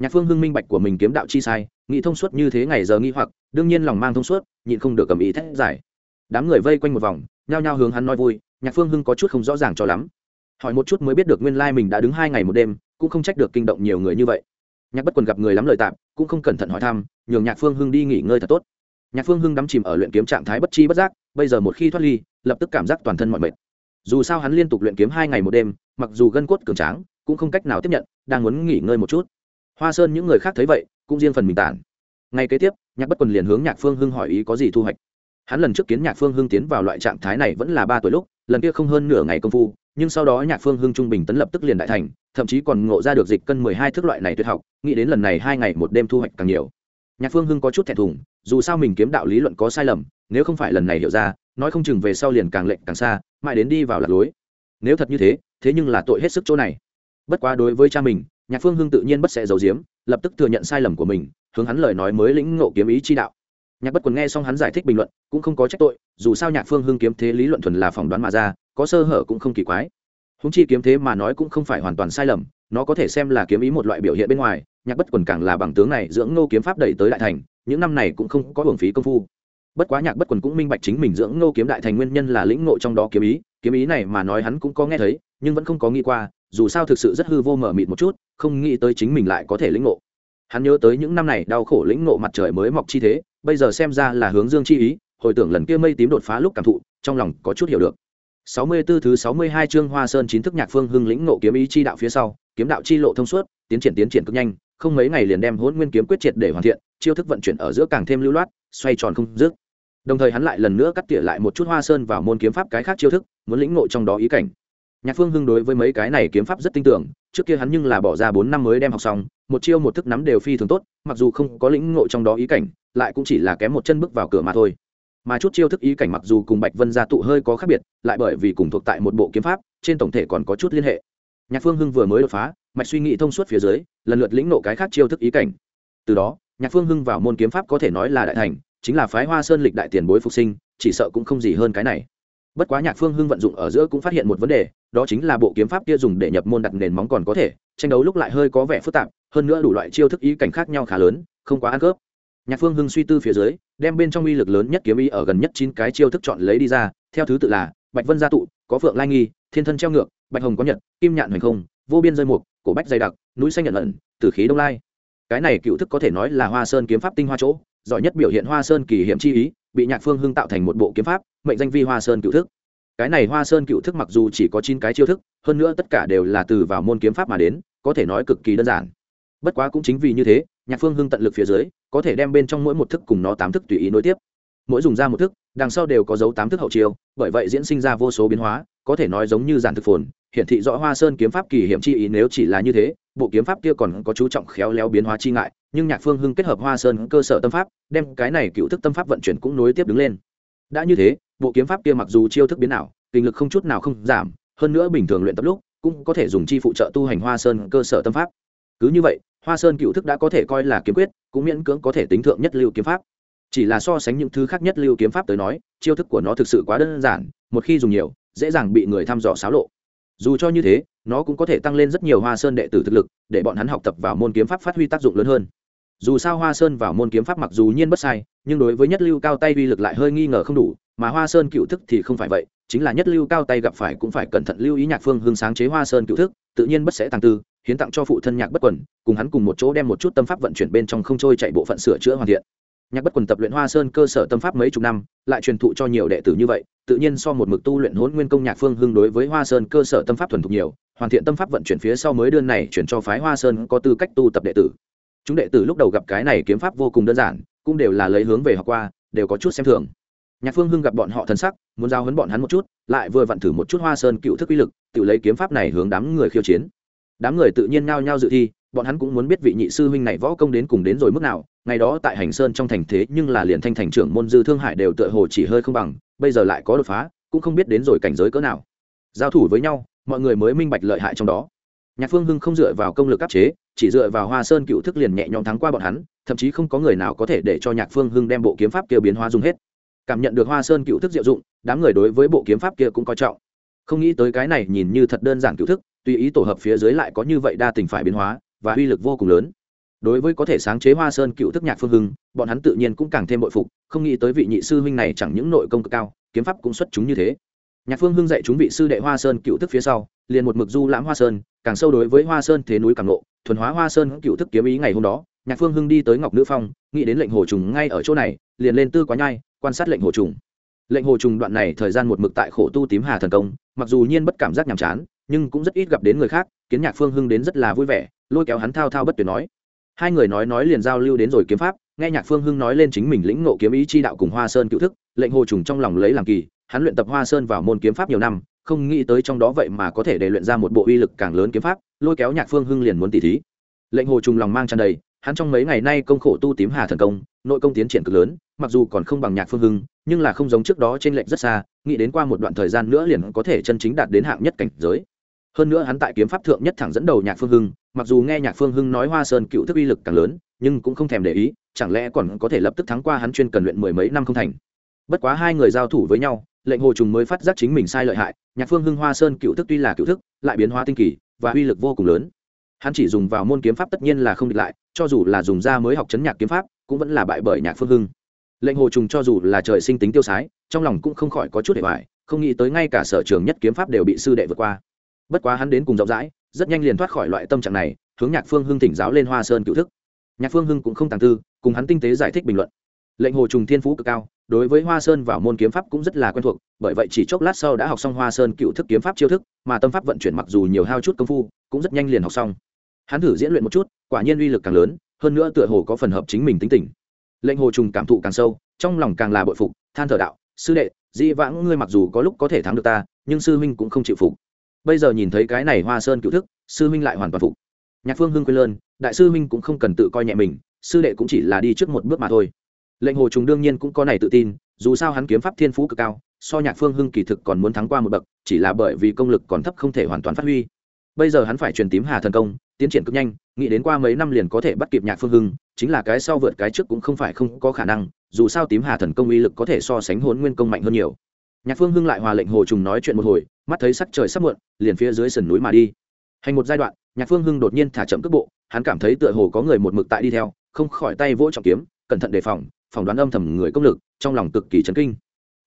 Nhạc phương hưng minh bạch của mình kiếm đạo chi sai, nghĩ thông suốt như thế ngày giờ nghi hoặc, đương nhiên lòng mang thông suốt, nhịn không được cầm ý thét giải đám người vây quanh một vòng, nhao nhao hướng hắn nói vui, nhạc phương hưng có chút không rõ ràng cho lắm hỏi một chút mới biết được nguyên lai mình đã đứng hai ngày một đêm, cũng không trách được kinh động nhiều người như vậy. Nhạc bất quần gặp người lắm lời tạm, cũng không cẩn thận hỏi thăm, nhường nhạc phương hưng đi nghỉ ngơi thật tốt. Nhạc phương hưng đắm chìm ở luyện kiếm trạng thái bất chi bất giác, bây giờ một khi thoát ly, lập tức cảm giác toàn thân mọi mệt. Dù sao hắn liên tục luyện kiếm hai ngày một đêm, mặc dù gân cốt cường tráng, cũng không cách nào tiếp nhận, đang muốn nghỉ ngơi một chút. Hoa sơn những người khác thấy vậy, cũng riêng phần mình tản. Ngay kế tiếp, nhạc bất quần liền hướng nhạc phương hưng hỏi ý có gì thu hoạch. Hắn lần trước kiến nhạc phương hưng tiến vào loại trạng thái này vẫn là ba tuổi lúc, lần kia không hơn nửa ngày công phu nhưng sau đó nhạc phương hưng trung bình tấn lập tức liền đại thành, thậm chí còn ngộ ra được dịch cân mười hai thước loại này tuyệt học, nghĩ đến lần này hai ngày một đêm thu hoạch càng nhiều. Nhạc phương hưng có chút thẹn thùng, dù sao mình kiếm đạo lý luận có sai lầm, nếu không phải lần này hiểu ra, nói không chừng về sau liền càng lệnh càng xa, mãi đến đi vào lạc lối. Nếu thật như thế thế nhưng là tội hết sức chỗ này. Bất quá đối với cha mình, nhạc phương hưng tự nhiên bất sẽ giấu giếm, lập tức thừa nhận sai lầm của mình, hướng hắn lời nói mới lĩnh ngộ kiếm ý chi đạo. Nhạc bất quần nghe xong hắn giải thích bình luận, cũng không có trách tội, dù sao nhạc phương hưng kiếm thế lý luận thuần là phỏng đoán mà ra có sơ hở cũng không kỳ quái. Húng chi kiếm thế mà nói cũng không phải hoàn toàn sai lầm, nó có thể xem là kiếm ý một loại biểu hiện bên ngoài, nhạc bất quần càng là bằng tướng này dưỡng ngô kiếm pháp đẩy tới đại thành, những năm này cũng không có hưởng phí công phu. Bất quá nhạc bất quần cũng minh bạch chính mình dưỡng ngô kiếm đại thành nguyên nhân là lĩnh ngộ trong đó kiếm ý kiếm ý này mà nói hắn cũng có nghe thấy, nhưng vẫn không có nghĩ qua, dù sao thực sự rất hư vô mở mịt một chút, không nghĩ tới chính mình lại có thể lĩnh ngộ. Hắn nhớ tới những năm này đau khổ lĩnh ngộ mặt trời mới mọc chi thế, bây giờ xem ra là hướng dương chi ý, hồi tưởng lần kia mây tím đột phá lúc cảm thụ, trong lòng có chút hiểu được. 64 thứ 62 chương Hoa Sơn chính thức nhạc phương hưng lĩnh ngộ kiếm ý chi đạo phía sau, kiếm đạo chi lộ thông suốt, tiến triển tiến triển cực nhanh, không mấy ngày liền đem Hỗn Nguyên kiếm quyết triệt để hoàn thiện, chiêu thức vận chuyển ở giữa càng thêm lưu loát, xoay tròn không dứt. Đồng thời hắn lại lần nữa cắt tỉa lại một chút Hoa Sơn vào môn kiếm pháp cái khác chiêu thức, muốn lĩnh ngộ trong đó ý cảnh. Nhạc Phương Hưng đối với mấy cái này kiếm pháp rất tin tưởng, trước kia hắn nhưng là bỏ ra 4 năm mới đem học xong, một chiêu một thức nắm đều phi thường tốt, mặc dù không có lĩnh ngộ trong đó ý cảnh, lại cũng chỉ là kém một chân bước vào cửa mà thôi mà chút chiêu thức ý cảnh mặc dù cùng bạch vân gia tụ hơi có khác biệt, lại bởi vì cùng thuộc tại một bộ kiếm pháp, trên tổng thể còn có chút liên hệ. Nhạc phương hưng vừa mới đột phá, mạch suy nghĩ thông suốt phía dưới, lần lượt lĩnh nộ cái khác chiêu thức ý cảnh. Từ đó, nhạc phương hưng vào môn kiếm pháp có thể nói là đại thành, chính là phái hoa sơn lịch đại tiền bối phục sinh, chỉ sợ cũng không gì hơn cái này. Bất quá nhạc phương hưng vận dụng ở giữa cũng phát hiện một vấn đề, đó chính là bộ kiếm pháp kia dùng để nhập môn đặt nền móng còn có thể, tranh đấu lúc lại hơi có vẻ phức tạp, hơn nữa đủ loại chiêu thức ý cảnh khác nhau khá lớn, không quá ăn khớp nhạc phương hưng suy tư phía dưới, đem bên trong uy lực lớn nhất kiếm ý ở gần nhất chín cái chiêu thức chọn lấy đi ra, theo thứ tự là bạch vân gia tụ, có phượng lai nghi, thiên thân treo ngược, bạch hồng có nhật, kim nhạn hoành không, vô biên rơi mục, cổ bách dày đặc, núi xanh nhận ẩn, tử khí đông lai. Cái này cựu thức có thể nói là hoa sơn kiếm pháp tinh hoa chỗ, giỏi nhất biểu hiện hoa sơn kỳ hiểm chi ý, bị nhạc phương hưng tạo thành một bộ kiếm pháp, mệnh danh vi hoa sơn cựu thức. Cái này hoa sơn cựu thức mặc dù chỉ có chín cái chiêu thức, hơn nữa tất cả đều là từ vào môn kiếm pháp mà đến, có thể nói cực kỳ đơn giản. Bất quá cũng chính vì như thế nhạc phương hưng tận lực phía dưới, có thể đem bên trong mỗi một thức cùng nó tám thức tùy ý nối tiếp. Mỗi dùng ra một thức, đằng sau đều có dấu tám thức hậu chiêu, bởi vậy diễn sinh ra vô số biến hóa, có thể nói giống như giản thực phồn, hiển thị rõ hoa sơn kiếm pháp kỳ hiểm chi ý nếu chỉ là như thế, bộ kiếm pháp kia còn có chú trọng khéo léo biến hóa chi ngại, nhưng nhạc phương hưng kết hợp hoa sơn cơ sở tâm pháp, đem cái này cựu thức tâm pháp vận chuyển cũng nối tiếp đứng lên. Đã như thế, bộ kiếm pháp kia mặc dù chiêu thức biến nào kinh lực không chút nào không giảm, hơn nữa bình thường luyện tập lúc, cũng có thể dùng chi phụ trợ tu hành hoa sơn cơ sở tâm pháp cứ như vậy, hoa sơn cựu thức đã có thể coi là kiếm quyết, cũng miễn cưỡng có thể tính thượng nhất lưu kiếm pháp. Chỉ là so sánh những thứ khác nhất lưu kiếm pháp tới nói, chiêu thức của nó thực sự quá đơn giản, một khi dùng nhiều, dễ dàng bị người thăm dò xáo lộ. Dù cho như thế, nó cũng có thể tăng lên rất nhiều hoa sơn đệ tử thực lực, để bọn hắn học tập vào môn kiếm pháp phát huy tác dụng lớn hơn. Dù sao hoa sơn vào môn kiếm pháp mặc dù nhiên bất sai, nhưng đối với nhất lưu cao tay uy lực lại hơi nghi ngờ không đủ, mà hoa sơn cựu thức thì không phải vậy, chính là nhất lưu cao tay gặp phải cũng phải cẩn thận lưu ý nhạc phương hương sáng chế hoa sơn cựu thức, tự nhiên bất sẽ tăng tư hiến tặng cho phụ thân nhạc bất quần, cùng hắn cùng một chỗ đem một chút tâm pháp vận chuyển bên trong không trôi chạy bộ phận sửa chữa hoàn thiện. Nhạc bất quần tập luyện hoa sơn cơ sở tâm pháp mấy chục năm, lại truyền thụ cho nhiều đệ tử như vậy, tự nhiên so một mực tu luyện hôn nguyên công nhạc phương hưng đối với hoa sơn cơ sở tâm pháp thuần thục nhiều, hoàn thiện tâm pháp vận chuyển phía sau mới đơn này chuyển cho phái hoa sơn có tư cách tu tập đệ tử. Chúng đệ tử lúc đầu gặp cái này kiếm pháp vô cùng đơn giản, cũng đều là lấy hướng về học qua, đều có chút xem thường. Nhạc phương hưng gặp bọn họ thân sắc, muốn giao hấn bọn hắn một chút, lại vừa vặn thử một chút hoa sơn cựu thức uy lực, tự lấy kiếm pháp này hướng đám người khiêu chiến đám người tự nhiên nao nhao dự thi, bọn hắn cũng muốn biết vị nhị sư huynh này võ công đến cùng đến rồi mức nào, ngày đó tại hành sơn trong thành thế nhưng là liền thanh thành trưởng môn dư thương hải đều tựa hồ chỉ hơi không bằng, bây giờ lại có đột phá, cũng không biết đến rồi cảnh giới cỡ nào. Giao thủ với nhau, mọi người mới minh bạch lợi hại trong đó. Nhạc phương hưng không dựa vào công lực áp chế, chỉ dựa vào hoa sơn cựu thức liền nhẹ nhõm thắng qua bọn hắn, thậm chí không có người nào có thể để cho nhạc phương hưng đem bộ kiếm pháp kia biến hoa dùng hết. Cảm nhận được hoa sơn cựu thức diệu dụng, đám người đối với bộ kiếm pháp kia cũng coi trọng. Không nghĩ tới cái này nhìn như thật đơn giản cựu thức tùy ý tổ hợp phía dưới lại có như vậy đa tình phải biến hóa, và uy lực vô cùng lớn. Đối với có thể sáng chế hoa sơn cựu thức nhạc phương hưng, bọn hắn tự nhiên cũng càng thêm bội phục, không nghĩ tới vị nhị sư huynh này chẳng những nội công cực cao, kiếm pháp cũng xuất chúng như thế. Nhạc phương hưng dạy chúng vị sư đệ hoa sơn cựu thức phía sau, liền một mực du lãm hoa sơn, càng sâu đối với hoa sơn thế núi càng lộ, thuần hóa hoa sơn cựu thức kiếm ý ngày hôm đó, nhạc phương hưng đi tới ngọc nữ phong, nghĩ đến lệnh hồ trùng ngay ở chỗ này, liền lên tư quá nhai, quan sát lệnh hồ trùng. Lệnh hồ trùng đoạn này thời gian một mực tại khổ tu tím hà thần công, mặc dù nhiên bất cảm giác nhàm chán nhưng cũng rất ít gặp đến người khác, kiến nhạc phương hưng đến rất là vui vẻ, lôi kéo hắn thao thao bất tuyệt nói. Hai người nói nói liền giao lưu đến rồi kiếm pháp, nghe nhạc phương hưng nói lên chính mình lĩnh ngộ kiếm ý chi đạo cùng hoa sơn cựu thức, lệnh hồ trùng trong lòng lấy làm kỳ, hắn luyện tập hoa sơn vào môn kiếm pháp nhiều năm, không nghĩ tới trong đó vậy mà có thể để luyện ra một bộ uy lực càng lớn kiếm pháp, lôi kéo nhạc phương hưng liền muốn tỉ thí. Lệnh hồ trùng lòng mang tràn đầy, hắn trong mấy ngày nay công khổ tu tím hà thần công, nội công tiến triển cực lớn, mặc dù còn không bằng nhạc phương hưng, nhưng là không giống trước đó trên lệnh rất xa, nghĩ đến qua một đoạn thời gian nữa liền có thể chân chính đạt đến hạng nhất cảnh giới hơn nữa hắn tại kiếm pháp thượng nhất thẳng dẫn đầu nhạc phương hưng, mặc dù nghe nhạc phương hưng nói hoa sơn cựu thức uy lực càng lớn, nhưng cũng không thèm để ý, chẳng lẽ còn có thể lập tức thắng qua hắn chuyên cần luyện mười mấy năm không thành. Bất quá hai người giao thủ với nhau, lệnh hồ trùng mới phát giác chính mình sai lợi hại, nhạc phương hưng hoa sơn cựu thức tuy là cựu thức, lại biến hóa tinh kỳ, và uy lực vô cùng lớn. Hắn chỉ dùng vào môn kiếm pháp tất nhiên là không địch lại, cho dù là dùng ra mới học chấn nhạc kiếm pháp, cũng vẫn là bại bởi nhạc phương hưng. Lệnh hồ trùng cho dù là trời sinh tính tiêu sái, trong lòng cũng không khỏi có chút để hoài, không nghĩ tới ngay cả sở trường nhất kiếm pháp đều bị sư đệ vượt qua bất quá hắn đến cùng rộng rãi, rất nhanh liền thoát khỏi loại tâm trạng này, hướng nhạc phương hưng thỉnh giáo lên hoa sơn cựu thức. Nhạc phương hưng cũng không tàng tư, cùng hắn tinh tế giải thích bình luận. Lệnh hồ trùng thiên phú cực cao, đối với hoa sơn vào môn kiếm pháp cũng rất là quen thuộc, bởi vậy chỉ chốc lát sau đã học xong hoa sơn cựu thức kiếm pháp chiêu thức, mà tâm pháp vận chuyển mặc dù nhiều hao chút công phu, cũng rất nhanh liền học xong. Hắn thử diễn luyện một chút, quả nhiên uy lực càng lớn, hơn nữa tựa hồ có phần hợp chính mình tính tình. Lệnh hồ trùng cảm thụ càng sâu, trong lòng càng là bội phục, than thở đạo, sư đệ dĩ vãng ngươi mặc dù có lúc có thể thắng được ta, nhưng sư huynh cũng không chịu phục bây giờ nhìn thấy cái này hoa sơn cựu thức, sư huynh lại hoàn toàn phục. Nhạc phương hưng quên lơn, đại sư huynh cũng không cần tự coi nhẹ mình, sư đệ cũng chỉ là đi trước một bước mà thôi. Lệnh hồ trùng đương nhiên cũng có này tự tin, dù sao hắn kiếm pháp thiên phú cực cao, so nhạc phương hưng kỳ thực còn muốn thắng qua một bậc, chỉ là bởi vì công lực còn thấp không thể hoàn toàn phát huy. Bây giờ hắn phải truyền tím hà thần công, tiến triển cực nhanh, nghĩ đến qua mấy năm liền có thể bắt kịp nhạc phương hưng, chính là cái sau vượt cái trước cũng không phải không có khả năng, dù sao tím hà thần công uy lực có thể so sánh hôn nguyên công mạnh hơn nhiều nhạc phương hưng lại hòa lệnh hồ trùng nói chuyện một hồi, mắt thấy sắc trời sắp muộn, liền phía dưới sườn núi mà đi. Hành một giai đoạn, nhạc phương hưng đột nhiên thả chậm cước bộ, hắn cảm thấy tựa hồ có người một mực tại đi theo, không khỏi tay vỗ trọng kiếm, cẩn thận đề phòng, phỏng đoán âm thầm người công lực, trong lòng cực kỳ chấn kinh.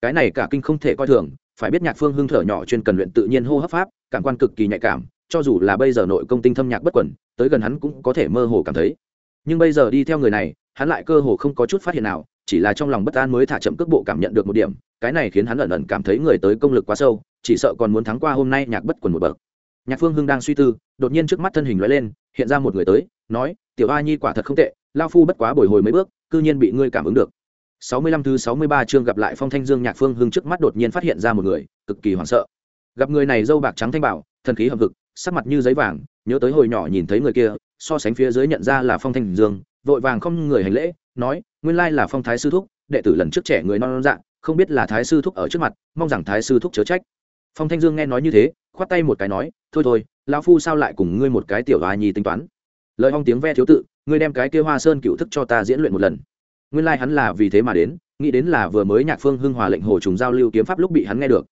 Cái này cả kinh không thể coi thường, phải biết nhạc phương hưng thở nhỏ chuyên cần luyện tự nhiên hô hấp pháp, cảm quan cực kỳ nhạy cảm, cho dù là bây giờ nội công tinh thâm nhạc bất quẩn, tới gần hắn cũng có thể mơ hồ cảm thấy. Nhưng bây giờ đi theo người này, hắn lại cơ hồ không có chút phát hiện nào chỉ là trong lòng bất an mới thả chậm cước bộ cảm nhận được một điểm, cái này khiến hắn ẩn ẩn cảm thấy người tới công lực quá sâu, chỉ sợ còn muốn thắng qua hôm nay nhạc bất quần một bậc. Nhạc phương hưng đang suy tư, đột nhiên trước mắt thân hình lóe lên, hiện ra một người tới, nói, tiểu a nhi quả thật không tệ lao phu bất quá bồi hồi mấy bước, cư nhiên bị ngươi cảm ứng được. Sáu mươi lăm thứ sáu mươi ba chương gặp lại phong thanh dương, nhạc phương hưng trước mắt đột nhiên phát hiện ra một người, cực kỳ hoảng sợ. Gặp người này dâu bạc trắng thanh bảo, thần khí hầm vực sắc mặt như giấy vàng, nhớ tới hồi nhỏ nhìn thấy người kia, so sánh phía dưới nhận ra là phong thanh dương, vội vàng không người hành lễ nói, nguyên lai là phong thái sư thúc, đệ tử lần trước trẻ người non dạng không biết là thái sư thúc ở trước mặt, mong rằng thái sư thúc chớ trách. Phong thanh dương nghe nói như thế, khoát tay một cái nói, thôi thôi, lão phu sao lại cùng ngươi một cái tiểu hoa nhi tính toán? Lời hong tiếng ve thiếu tự, ngươi đem cái kia hoa sơn cựu thức cho ta diễn luyện một lần. Nguyên lai、like、hắn là vì thế mà đến, nghĩ đến là vừa mới nhạc phương hưng hòa lệnh hồ trùng giao lưu kiếm pháp lúc bị hắn nghe được.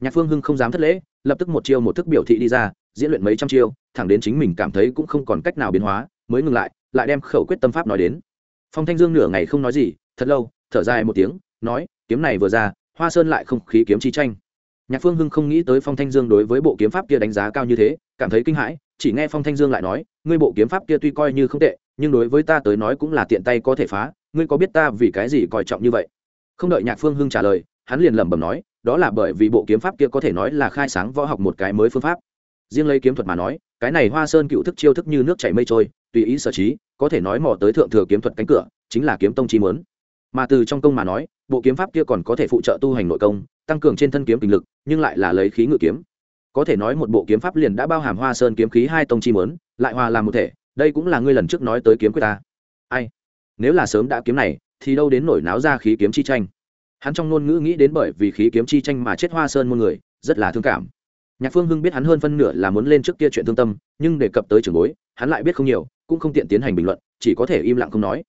Nhạc phương hưng không dám thất lễ, lập tức một chiêu một thức biểu thị đi ra, diễn luyện mấy trăm chiêu, thẳng đến chính mình cảm thấy cũng không còn cách nào biến hóa, mới ngừng lại lại đem khẩu quyết tâm pháp nói đến phong thanh dương nửa ngày không nói gì, thật lâu, thở dài một tiếng, nói, kiếm này vừa ra, hoa sơn lại không khí kiếm chi tranh. Nhạc phương hưng không nghĩ tới phong thanh dương đối với bộ kiếm pháp kia đánh giá cao như thế, cảm thấy kinh hãi, chỉ nghe phong thanh dương lại nói, ngươi bộ kiếm pháp kia tuy coi như không tệ, nhưng đối với ta tới nói cũng là tiện tay có thể phá, ngươi có biết ta vì cái gì coi trọng như vậy? Không đợi nhạc phương hưng trả lời, hắn liền lẩm bẩm nói, đó là bởi vì bộ kiếm pháp kia có thể nói là khai sáng võ học một cái mới phương pháp. Riêng lấy kiếm thuật mà nói, cái này hoa sơn cựu thức chiêu thức như nước chảy mây trôi, tùy ý sở trí có thể nói mò tới thượng thừa kiếm thuật cánh cửa, chính là kiếm tông chi mớn mà từ trong công mà nói, bộ kiếm pháp kia còn có thể phụ trợ tu hành nội công, tăng cường trên thân kiếm kinh lực, nhưng lại là lấy khí ngự kiếm. Có thể nói một bộ kiếm pháp liền đã bao hàm hoa sơn kiếm khí hai tông chi mớn lại hòa làm một thể, đây cũng là ngươi lần trước nói tới kiếm quyết ta. Ai? Nếu là sớm đã kiếm này, thì đâu đến nổi náo ra khí kiếm chi tranh? Hắn trong ngôn ngữ nghĩ đến bởi vì khí kiếm chi tranh mà chết hoa sơn muôn người, rất là thương cảm. Nhạc phương hưng biết hắn hơn phân nửa là muốn lên trước kia chuyện thương tâm, nhưng đề cập tới trường bối hắn lại biết không nhiều, cũng không tiện tiến hành bình luận, chỉ có thể im lặng không nói.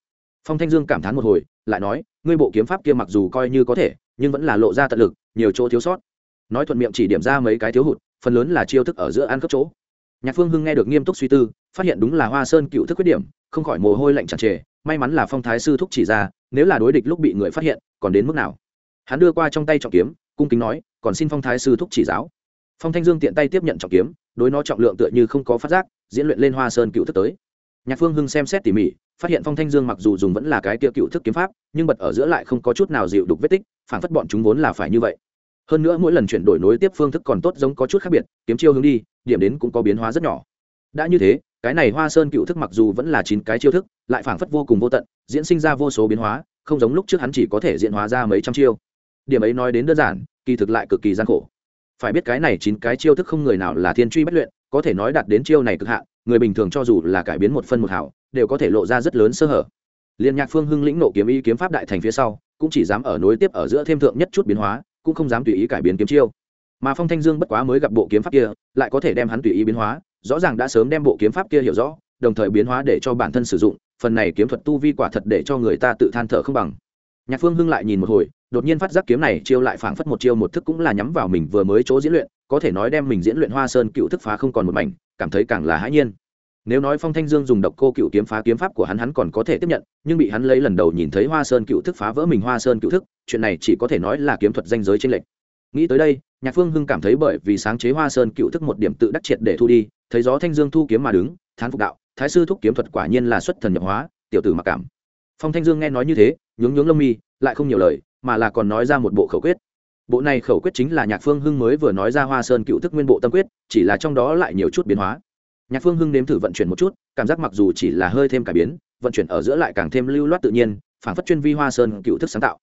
Phong thanh dương cảm thán một hồi, lại nói, ngươi bộ kiếm pháp kia mặc dù coi như có thể, nhưng vẫn là lộ ra tận lực, nhiều chỗ thiếu sót. Nói thuận miệng chỉ điểm ra mấy cái thiếu hụt, phần lớn là chiêu thức ở giữa ăn cấp chỗ. Nhạc phương hưng nghe được nghiêm túc suy tư, phát hiện đúng là hoa sơn cựu thức khuyết điểm, không khỏi mồ hôi lạnh chặt trề, may mắn là phong thái sư thúc chỉ ra, nếu là đối địch lúc bị người phát hiện, còn đến mức nào? Hắn đưa qua trong tay trọng kiếm, cung kính nói, còn xin phong thái sư thúc chỉ giáo phong thanh dương tiện tay tiếp nhận trọng kiếm, đối nó trọng lượng tựa như không có phát giác, diễn luyện lên hoa sơn cựu thức tới. Nhạc phương hưng xem xét tỉ mỉ, phát hiện phong thanh dương mặc dù dùng vẫn là cái kia cựu thức kiếm pháp, nhưng bật ở giữa lại không có chút nào dịu đục vết tích, phản phất bọn chúng vốn là phải như vậy. Hơn nữa mỗi lần chuyển đổi nối tiếp phương thức còn tốt giống có chút khác biệt, kiếm chiêu hướng đi, điểm đến cũng có biến hóa rất nhỏ. Đã như thế, cái này hoa sơn cựu thức mặc dù vẫn là chín cái chiêu thức, lại phản phất vô cùng vô tận, diễn sinh ra vô số biến hóa, không giống lúc trước hắn chỉ có thể diễn hóa ra mấy trăm chiêu. Điểm ấy nói đến đơn giản, kỳ thực lại cực kỳ gian khổ phải biết cái này chín cái chiêu thức không người nào là thiên truy bất luyện, có thể nói đạt đến chiêu này cực hạn, người bình thường cho dù là cải biến một phân một hảo, đều có thể lộ ra rất lớn sơ hở. Liên nhạc phương hưng lĩnh nộ kiếm y kiếm pháp đại thành phía sau, cũng chỉ dám ở nối tiếp ở giữa thêm thượng nhất chút biến hóa, cũng không dám tùy ý cải biến kiếm chiêu. Mà phong thanh dương bất quá mới gặp bộ kiếm pháp kia, lại có thể đem hắn tùy ý biến hóa, rõ ràng đã sớm đem bộ kiếm pháp kia hiểu rõ, đồng thời biến hóa để cho bản thân sử dụng, phần này kiếm thuật tu vi quả thật để cho người ta tự than thở không bằng. Nhạc phương hưng lại nhìn một hồi đột nhiên phát giác kiếm này chiêu lại phảng phất một chiêu một thức cũng là nhắm vào mình vừa mới chỗ diễn luyện, có thể nói đem mình diễn luyện hoa sơn cựu thức phá không còn một mảnh, cảm thấy càng là hãi nhiên. Nếu nói phong thanh dương dùng độc cô cựu kiếm phá kiếm pháp của hắn hắn còn có thể tiếp nhận, nhưng bị hắn lấy lần đầu nhìn thấy hoa sơn cựu thức phá vỡ mình hoa sơn cựu thức, chuyện này chỉ có thể nói là kiếm thuật danh giới trên lệch. Nghĩ tới đây, nhạc phương hưng cảm thấy bởi vì sáng chế hoa sơn cựu thức một điểm tự đắc triệt để thu đi, thấy gió thanh dương thu kiếm mà đứng, thán phục đạo, thái sư thúc kiếm thuật quả nhiên là xuất thần nhập hóa, tiểu tử mặc cảm. Phong thanh dương nghe nói như thế, nhướng nhướng lông mi lại không nhiều lời, mà là còn nói ra một bộ khẩu quyết. Bộ này khẩu quyết chính là nhạc phương hưng mới vừa nói ra hoa sơn cựu thức nguyên bộ tâm quyết, chỉ là trong đó lại nhiều chút biến hóa. Nhạc phương hưng nếm thử vận chuyển một chút, cảm giác mặc dù chỉ là hơi thêm cải biến, vận chuyển ở giữa lại càng thêm lưu loát tự nhiên, phản phất chuyên vi hoa sơn cựu thức sáng tạo.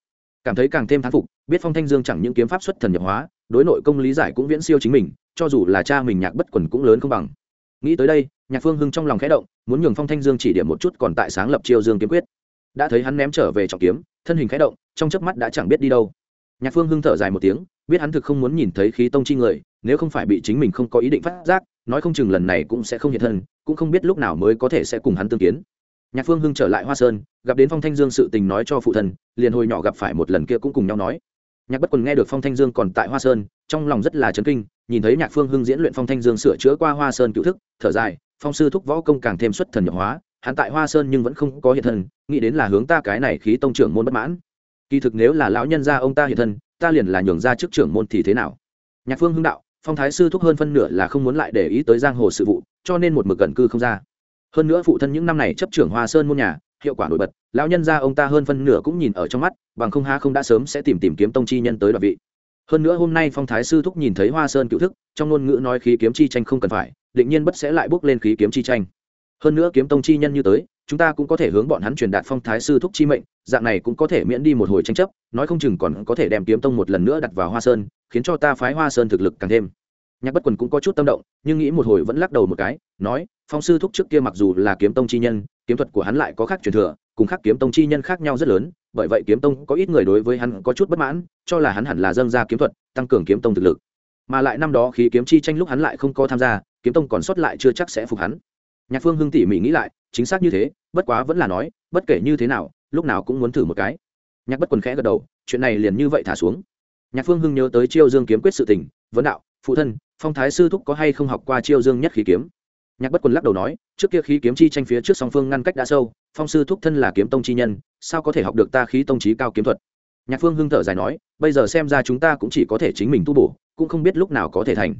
Cảm thấy càng thêm thán phục, biết phong thanh dương chẳng những kiếm pháp xuất thần nhập hóa, đối nội công lý giải cũng viễn siêu chính mình, cho dù là cha mình nhạc bất quần cũng lớn không bằng. Nghĩ tới đây, nhạc phương hưng trong lòng khẽ động, muốn nhường phong thanh dương chỉ điểm một chút còn tại sáng lập chiêu dương kiếm quyết. Đã thấy hắn ném trở về trọng kiếm thân hình khẽ động, trong chớp mắt đã chẳng biết đi đâu. Nhạc phương hưng thở dài một tiếng, biết hắn thực không muốn nhìn thấy khí tông chi người, nếu không phải bị chính mình không có ý định phát giác, nói không chừng lần này cũng sẽ không hiện thân, cũng không biết lúc nào mới có thể sẽ cùng hắn tương kiến. Nhạc phương hưng trở lại hoa sơn, gặp đến phong thanh dương sự tình nói cho phụ thân, liền hồi nhỏ gặp phải một lần kia cũng cùng nhau nói. Nhạc bất quần nghe được phong thanh dương còn tại hoa sơn, trong lòng rất là chấn kinh, nhìn thấy nhạc phương hưng diễn luyện phong thanh dương sửa chữa qua hoa sơn cựu thức, thở dài, phong sư thúc võ công càng thêm xuất thần nhập hóa hắn tại hoa sơn nhưng vẫn không có hiện thân, nghĩ đến là hướng ta cái này khí tông trưởng môn bất mãn. Kỳ thực nếu là lão nhân gia ông ta hiện thân, ta liền là nhường ra trước trưởng môn thì thế nào? Nhạc phương hưng đạo, phong thái sư thúc hơn phân nửa là không muốn lại để ý tới giang hồ sự vụ, cho nên một mực gần cư không ra. Hơn nữa phụ thân những năm này chấp trưởng hoa sơn môn nhà, hiệu quả nổi bật, lão nhân gia ông ta hơn phân nửa cũng nhìn ở trong mắt, bằng không ha không đã sớm sẽ tìm tìm kiếm tông chi nhân tới đoạt vị. Hơn nữa hôm nay phong thái sư thúc nhìn thấy hoa sơn cựu thức, trong ngôn ngữ nói khí kiếm chi tranh không cần phải, định nhiên bất sẽ lại bước lên khí kiếm chi tranh hơn nữa kiếm tông chi nhân như tới, chúng ta cũng có thể hướng bọn hắn truyền đạt phong thái sư thúc chi mệnh, dạng này cũng có thể miễn đi một hồi tranh chấp, nói không chừng còn có thể đem kiếm tông một lần nữa đặt vào hoa sơn, khiến cho ta phái hoa sơn thực lực càng thêm. Nhạc bất quần cũng có chút tâm động, nhưng nghĩ một hồi vẫn lắc đầu một cái, nói, phong sư thúc trước kia mặc dù là kiếm tông chi nhân, kiếm thuật của hắn lại có khác truyền thừa, cùng khác kiếm tông chi nhân khác nhau rất lớn, bởi vậy kiếm tông có ít người đối với hắn có chút bất mãn, cho là hắn hẳn là dâng ra kiếm thuật, tăng cường kiếm tông thực lực. Mà lại năm đó khi kiếm chi tranh lúc hắn lại không có tham gia, kiếm tông còn sót lại chưa chắc sẽ phục hắn nhạc phương hưng tỉ mỉ nghĩ lại, chính xác như thế, bất quá vẫn là nói, bất kể như thế nào, lúc nào cũng muốn thử một cái. Nhạc bất quần khẽ gật đầu, chuyện này liền như vậy thả xuống. Nhạc phương hưng nhớ tới chiêu dương kiếm quyết sự tình, vấn đạo, phụ thân, phong thái sư thúc có hay không học qua chiêu dương nhất khí kiếm? Nhạc bất quần lắc đầu nói, trước kia khí kiếm chi tranh phía trước song phương ngăn cách đã sâu, phong sư thúc thân là kiếm tông chi nhân, sao có thể học được ta khí tông trí cao kiếm thuật? Nhạc phương hưng thở dài nói, bây giờ xem ra chúng ta cũng chỉ có thể chính mình tu bổ, cũng không biết lúc nào có thể thành.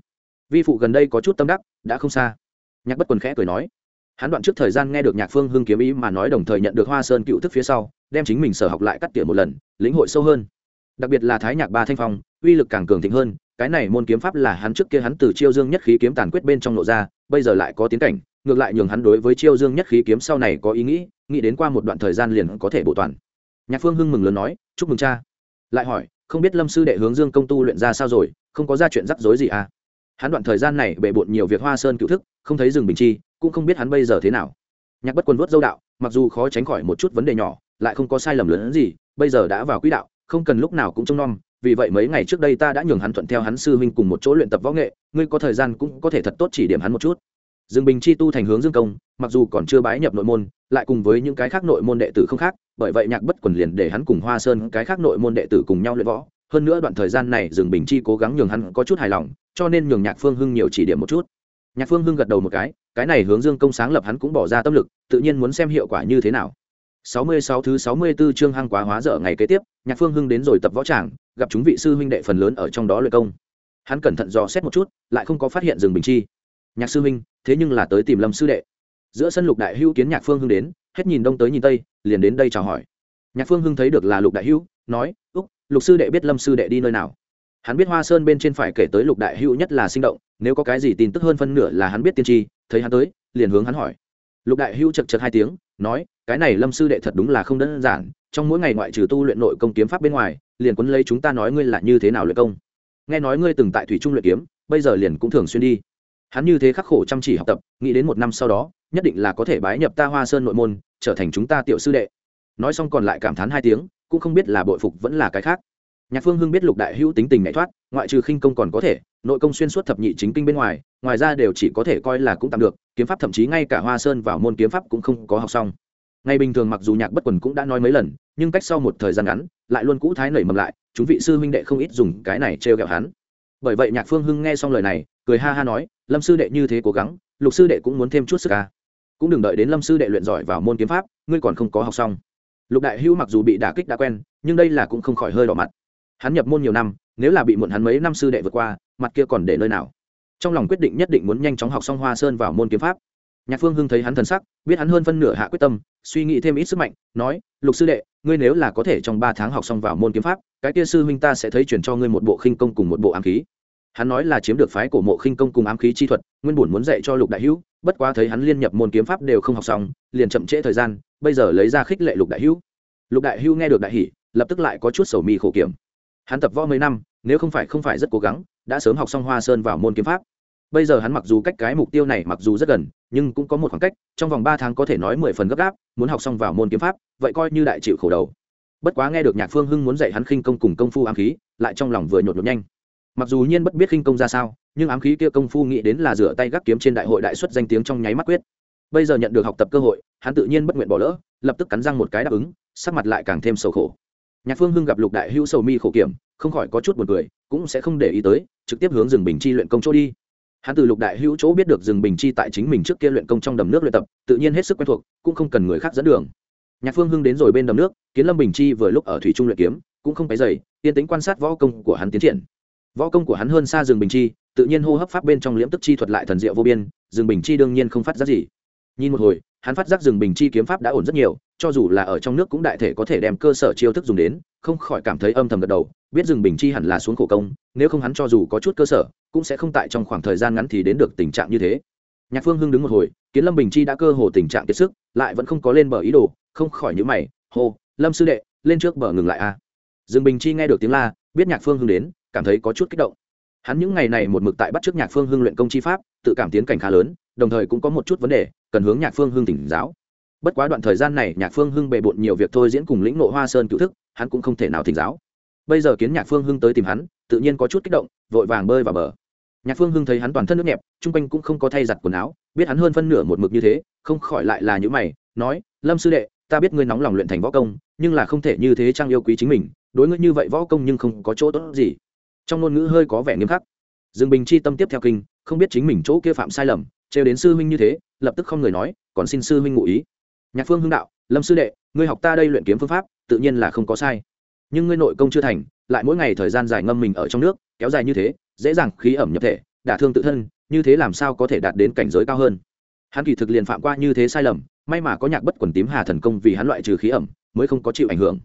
Vi phụ gần đây có chút tâm đắc, đã không xa. Nhạc bất quần khẽ cười nói hắn đoạn trước thời gian nghe được nhạc phương hưng kiếm ý mà nói đồng thời nhận được hoa sơn cựu thức phía sau, đem chính mình sở học lại cắt tỉa một lần, lĩnh hội sâu hơn. Đặc biệt là thái nhạc ba thanh phong, uy lực càng cường thịnh hơn, cái này môn kiếm pháp là hắn trước kia hắn từ chiêu dương nhất khí kiếm tàn quyết bên trong lộ ra, bây giờ lại có tiến cảnh, ngược lại nhường hắn đối với chiêu dương nhất khí kiếm sau này có ý nghĩ nghĩ đến qua một đoạn thời gian liền có thể bổ toàn. Nhạc phương hưng mừng lớn nói, chúc mừng cha. Lại hỏi, không biết lâm sư đệ hướng dương công tu luyện ra sao rồi? Không có ra chuyện rắc rối gì à? Hắn đoạn thời gian này bề bộn nhiều việc hoa sơn cựu thức, không thấy rừng bình chi cũng không biết hắn bây giờ thế nào. Nhạc bất quân vuốt dâu đạo, mặc dù khó tránh khỏi một chút vấn đề nhỏ, lại không có sai lầm lớn gì, bây giờ đã vào quỹ đạo, không cần lúc nào cũng trông nom, vì vậy mấy ngày trước đây ta đã nhường hắn thuận theo hắn sư huynh cùng một chỗ luyện tập võ nghệ, ngươi có thời gian cũng có thể thật tốt chỉ điểm hắn một chút. Dương bình chi tu thành hướng dương công, mặc dù còn chưa bái nhập nội môn, lại cùng với những cái khác nội môn đệ tử không khác, bởi vậy nhạc bất quần liền để hắn cùng hoa sơn cái khác nội môn đệ tử cùng nhau luyện võ. Hơn nữa đoạn thời gian này dương bình chi cố gắng nhường hắn có chút hài lòng, cho nên nhường nhạc phương hưng nhiều chỉ điểm một chút. Nhạc phương hưng gật đầu một cái cái này hướng dương công sáng lập hắn cũng bỏ ra tâm lực, tự nhiên muốn xem hiệu quả như thế nào. 66 thứ 64 chương hăng quá hóa dở ngày kế tiếp, nhạc phương hưng đến rồi tập võ tràng, gặp chúng vị sư huynh đệ phần lớn ở trong đó luyện công. Hắn cẩn thận dò xét một chút, lại không có phát hiện rừng bình chi. Nhạc sư huynh, thế nhưng là tới tìm lâm sư đệ. Giữa sân lục đại hữu kiến nhạc phương hưng đến, hết nhìn đông tới nhìn tây, liền đến đây chào hỏi. Nhạc phương hưng thấy được là lục đại hữu, nói, úc, lục sư đệ biết lâm sư đệ đi nơi nào? Hắn biết hoa sơn bên trên phải kể tới lục đại hữu nhất là sinh động nếu có cái gì tin tức hơn phân nửa là hắn biết tiên tri, thấy hắn tới, liền hướng hắn hỏi. Lục đại hữu chật chật hai tiếng, nói, cái này lâm sư đệ thật đúng là không đơn giản, trong mỗi ngày ngoại trừ tu luyện nội công kiếm pháp bên ngoài, liền quấn lấy chúng ta nói ngươi là như thế nào luyện công. Nghe nói ngươi từng tại thủy trung luyện kiếm, bây giờ liền cũng thường xuyên đi. Hắn như thế khắc khổ chăm chỉ học tập, nghĩ đến một năm sau đó, nhất định là có thể bái nhập ta hoa sơn nội môn, trở thành chúng ta tiểu sư đệ. Nói xong còn lại cảm thán hai tiếng, cũng không biết là bội phục vẫn là cái khác. Nhạc phương hưng biết lục đại hữu tính tình nhảy thoát ngoại trừ khinh công còn có thể, nội công xuyên suốt thập nhị chính kinh bên ngoài ngoài ra đều chỉ có thể coi là cũng tạm được, kiếm pháp thậm chí ngay cả hoa sơn vào môn kiếm pháp cũng không có học xong. Ngày bình thường mặc dù nhạc bất quần cũng đã nói mấy lần, nhưng cách sau một thời gian ngắn, lại luôn cũ thái nảy mầm lại, chúng vị sư huynh đệ không ít dùng cái này trêu ghẹo hắn. Bởi vậy nhạc phương hưng nghe xong lời này, cười ha ha nói, lâm sư đệ như thế cố gắng, lục sư đệ cũng muốn thêm chút sức ca cũng đừng đợi đến lâm sư đệ luyện giỏi vào môn kiếm pháp, ngươi còn không có học xong. Lục đại hữu mặc dù bị đả kích đã quen, nhưng đây là cũng không khỏi hơi đỏ mặt. Hắn nhập môn nhiều năm nếu là bị muộn hắn mấy năm sư đệ vượt qua, mặt kia còn để nơi nào? Trong lòng quyết định nhất định muốn nhanh chóng học xong hoa sơn vào môn kiếm pháp. Nhạc phương hưng thấy hắn thần sắc, biết hắn hơn phân nửa hạ quyết tâm, suy nghĩ thêm ít sức mạnh, nói, lục sư đệ, ngươi nếu là có thể trong ba tháng học xong vào môn kiếm pháp, cái kia sư huynh ta sẽ thấy chuyển cho ngươi một bộ khinh công cùng một bộ ám khí. Hắn nói là chiếm được phái cổ mộ khinh công cùng ám khí chi thuật, nguyên bổn muốn dạy cho lục đại hữu, bất quá thấy hắn liên nhập môn kiếm pháp đều không học xong, liền chậm trễ thời gian, bây giờ lấy ra khích lệ lục đại hữu. Lục đại hữu nghe được đại hỷ lập tức lại có chút sầu mi khổ kiểm hắn tập võ mấy năm, nếu không phải không phải rất cố gắng, đã sớm học xong hoa sơn vào môn kiếm pháp. Bây giờ hắn mặc dù cách cái mục tiêu này mặc dù rất gần, nhưng cũng có một khoảng cách, trong vòng ba tháng có thể nói mười phần gấp gáp, muốn học xong vào môn kiếm pháp, vậy coi như đại chịu khổ đầu. Bất quá nghe được nhạc phương hưng muốn dạy hắn khinh công cùng công phu ám khí, lại trong lòng vừa nhột nhột nhanh. Mặc dù nhiên bất biết khinh công ra sao, nhưng ám khí kia công phu nghĩ đến là rửa tay gác kiếm trên đại hội đại xuất danh tiếng trong nháy mắt quyết. Bây giờ nhận được học tập cơ hội, hắn tự nhiên bất nguyện bỏ lỡ, lập tức cắn răng một cái đáp ứng, sắc mặt lại càng thêm sầu khổ nhạc phương hưng gặp lục đại hữu sầu mi khổ kiểm, không khỏi có chút buồn cười, cũng sẽ không để ý tới, trực tiếp hướng rừng bình chi luyện công chỗ đi. Hắn từ lục đại hữu chỗ biết được rừng bình chi tại chính mình trước kia luyện công trong đầm nước luyện tập, tự nhiên hết sức quen thuộc, cũng không cần người khác dẫn đường. Nhạc phương hưng đến rồi bên đầm nước, kiến lâm bình chi vừa lúc ở thủy trung luyện kiếm, cũng không phải dày yên tính quan sát võ công của hắn tiến triển. Võ công của hắn hơn xa rừng bình chi, tự nhiên hô hấp pháp bên trong liễm tức chi thuật lại thần diệu vô biên rừng bình chi đương nhiên không phát giác gì. Nhìn một hồi hắn phát giác rừng bình chi kiếm pháp đã ổn rất nhiều, cho dù là ở trong nước cũng đại thể có thể đem cơ sở chiêu thức dùng đến, không khỏi cảm thấy âm thầm gật đầu, biết rừng bình chi hẳn là xuống khổ công, nếu không hắn cho dù có chút cơ sở, cũng sẽ không tại trong khoảng thời gian ngắn thì đến được tình trạng như thế nhạc phương hưng đứng một hồi, kiến lâm bình chi đã cơ hồ tình trạng kiệt sức, lại vẫn không có lên bờ ý đồ, không khỏi những mày, hô, lâm sư đệ, lên trước bờ ngừng lại a à. rừng bình chi nghe được tiếng la, biết nhạc phương hưng đến, cảm thấy có chút kích động hắn những ngày này một mực tại bắt trước nhạc phương hưng luyện công chi pháp, tự cảm tiến cảnh khá lớn, đồng thời cũng có một chút vấn đề cần hướng nhạc phương hưng tỉnh giáo. Bất quá đoạn thời gian này, nhạc phương hưng bề bộn nhiều việc thôi diễn cùng lĩnh nộ hoa sơn cựu thức, hắn cũng không thể nào thỉnh giáo. Bây giờ kiến nhạc phương hưng tới tìm hắn, tự nhiên có chút kích động, vội vàng bơi vào bờ. Nhạc phương hưng thấy hắn toàn thân nước nhẹp, chung quanh cũng không có thay giặt quần áo, biết hắn hơn phân nửa một mực như thế, không khỏi lại là những mày, nói, lâm sư đệ, ta biết ngươi nóng lòng luyện thành võ công, nhưng là không thể như thế trang yêu quý chính mình, đối ngươi như vậy võ công nhưng không có chỗ tốt gì. Trong ngôn ngữ hơi có vẻ nghiêm khắc. Dương bình chi tâm tiếp theo kinh, không biết chính mình chỗ kia phạm sai lầm trêu đến sư huynh như thế, lập tức không người nói, còn xin sư huynh ngụ ý. Nhạc phương hưng đạo, lâm sư đệ, ngươi học ta đây luyện kiếm phương pháp, tự nhiên là không có sai. Nhưng ngươi nội công chưa thành, lại mỗi ngày thời gian dài ngâm mình ở trong nước, kéo dài như thế, dễ dàng khí ẩm nhập thể, đả thương tự thân, như thế làm sao có thể đạt đến cảnh giới cao hơn? Hắn kỳ thực liền phạm qua như thế sai lầm, may mà có nhạc bất quần tím hà thần công vì hắn loại trừ khí ẩm, mới không có chịu ảnh hưởng.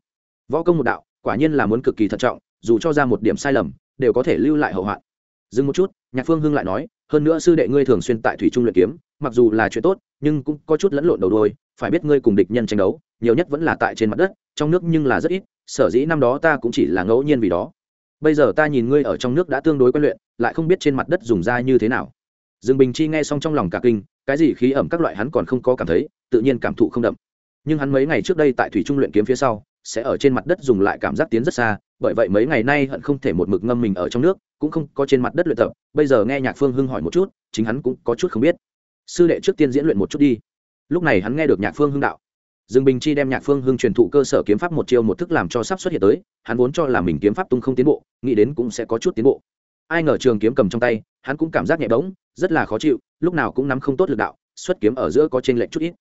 Võ công một đạo, quả nhiên là muốn cực kỳ thận trọng, dù cho ra một điểm sai lầm, đều có thể lưu lại hậu hoạn. Dừng một chút, nhạc phương hưng lại nói hơn nữa sư đệ ngươi thường xuyên tại thủy trung luyện kiếm, mặc dù là chuyện tốt, nhưng cũng có chút lẫn lộn đầu đôi, phải biết ngươi cùng địch nhân tranh đấu, nhiều nhất vẫn là tại trên mặt đất, trong nước nhưng là rất ít, sở dĩ năm đó ta cũng chỉ là ngẫu nhiên vì đó. Bây giờ ta nhìn ngươi ở trong nước đã tương đối quen luyện, lại không biết trên mặt đất dùng ra như thế nào. Dương bình chi nghe xong trong lòng cả kinh, cái gì khí ẩm các loại hắn còn không có cảm thấy, tự nhiên cảm thụ không đậm. Nhưng hắn mấy ngày trước đây tại thủy trung luyện kiếm phía sau, sẽ ở trên mặt đất dùng lại cảm giác tiến rất xa bởi vậy mấy ngày nay hận không thể một mực ngâm mình ở trong nước, cũng không có trên mặt đất luyện tập. Bây giờ nghe nhạc phương hưng hỏi một chút, chính hắn cũng có chút không biết. Sư đệ trước tiên diễn luyện một chút đi. Lúc này hắn nghe được nhạc phương hưng đạo. Dương bình chi đem nhạc phương hưng truyền thụ cơ sở kiếm pháp một chiêu một thức làm cho sắp xuất hiện tới, hắn vốn cho là mình kiếm pháp tung không tiến bộ, nghĩ đến cũng sẽ có chút tiến bộ. Ai ngờ trường kiếm cầm trong tay, hắn cũng cảm giác nhẹ bỗng, rất là khó chịu, lúc nào cũng nắm không tốt lực đạo, xuất kiếm ở giữa có trên lệnh chút ít.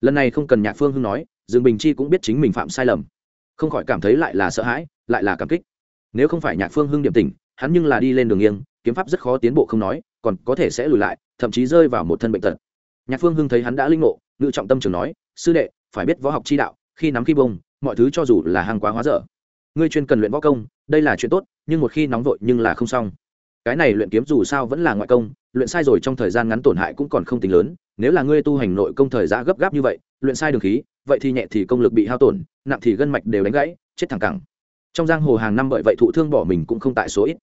Lần này không cần nhạc phương hưng nói, dương bình chi cũng biết chính mình phạm sai lầm. Không khỏi cảm thấy lại là sợ hãi lại là cảm kích. Nếu không phải nhạc phương hưng điểm tỉnh, hắn nhưng là đi lên đường nghiêng kiếm pháp rất khó tiến bộ không nói còn có thể sẽ lùi lại thậm chí rơi vào một thân bệnh tật. Nhạc phương hưng thấy hắn đã linh ngộ ngự trọng tâm trường nói sư đệ phải biết võ học chi đạo khi nắm khi bông mọi thứ cho dù là hàng quá hóa dở. Ngươi chuyên cần luyện võ công đây là chuyện tốt nhưng một khi nóng vội nhưng là không xong. Cái này luyện kiếm dù sao vẫn là ngoại công luyện sai rồi trong thời gian ngắn tổn hại cũng còn không tính lớn nếu là ngươi tu hành nội công thời gian gấp gáp như vậy luyện sai đường khí vậy thì nhẹ thì công lực bị hao tổn nặng thì gân mạch đều đánh gãy chết thẳng cẳng trong giang hồ hàng năm bởi vậy thụ thương bỏ mình cũng không tại số ít.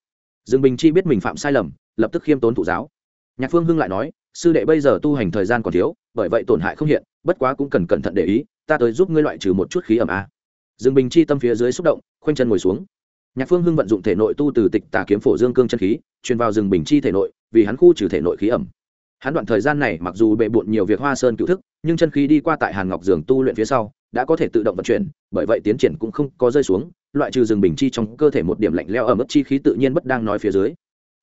Dương bình chi biết mình phạm sai lầm, lập tức khiêm tốn thụ giáo. Nhạc phương hưng lại nói, sư đệ bây giờ tu hành thời gian còn thiếu, bởi vậy tổn hại không hiện, bất quá cũng cần cẩn thận để ý, ta tới giúp ngươi loại trừ một chút khí ẩm a. Dương bình chi tâm phía dưới xúc động, khoanh chân ngồi xuống. Nhạc phương hưng vận dụng thể nội tu từ tịch tà kiếm phổ dương cương chân khí, truyền vào rừng bình chi thể nội, vì hắn khu trừ thể nội khí ẩm. Hắn đoạn thời gian này mặc dù bệ bộn nhiều việc hoa sơn cựu thức, nhưng chân khí đi qua tại hàn ngọc giường tu luyện phía sau, đã có thể tự động vận chuyển, bởi vậy tiến triển cũng không có rơi xuống loại trừ rừng bình chi trong cơ thể một điểm lạnh leo ở mức chi khí tự nhiên bất đang nói phía dưới.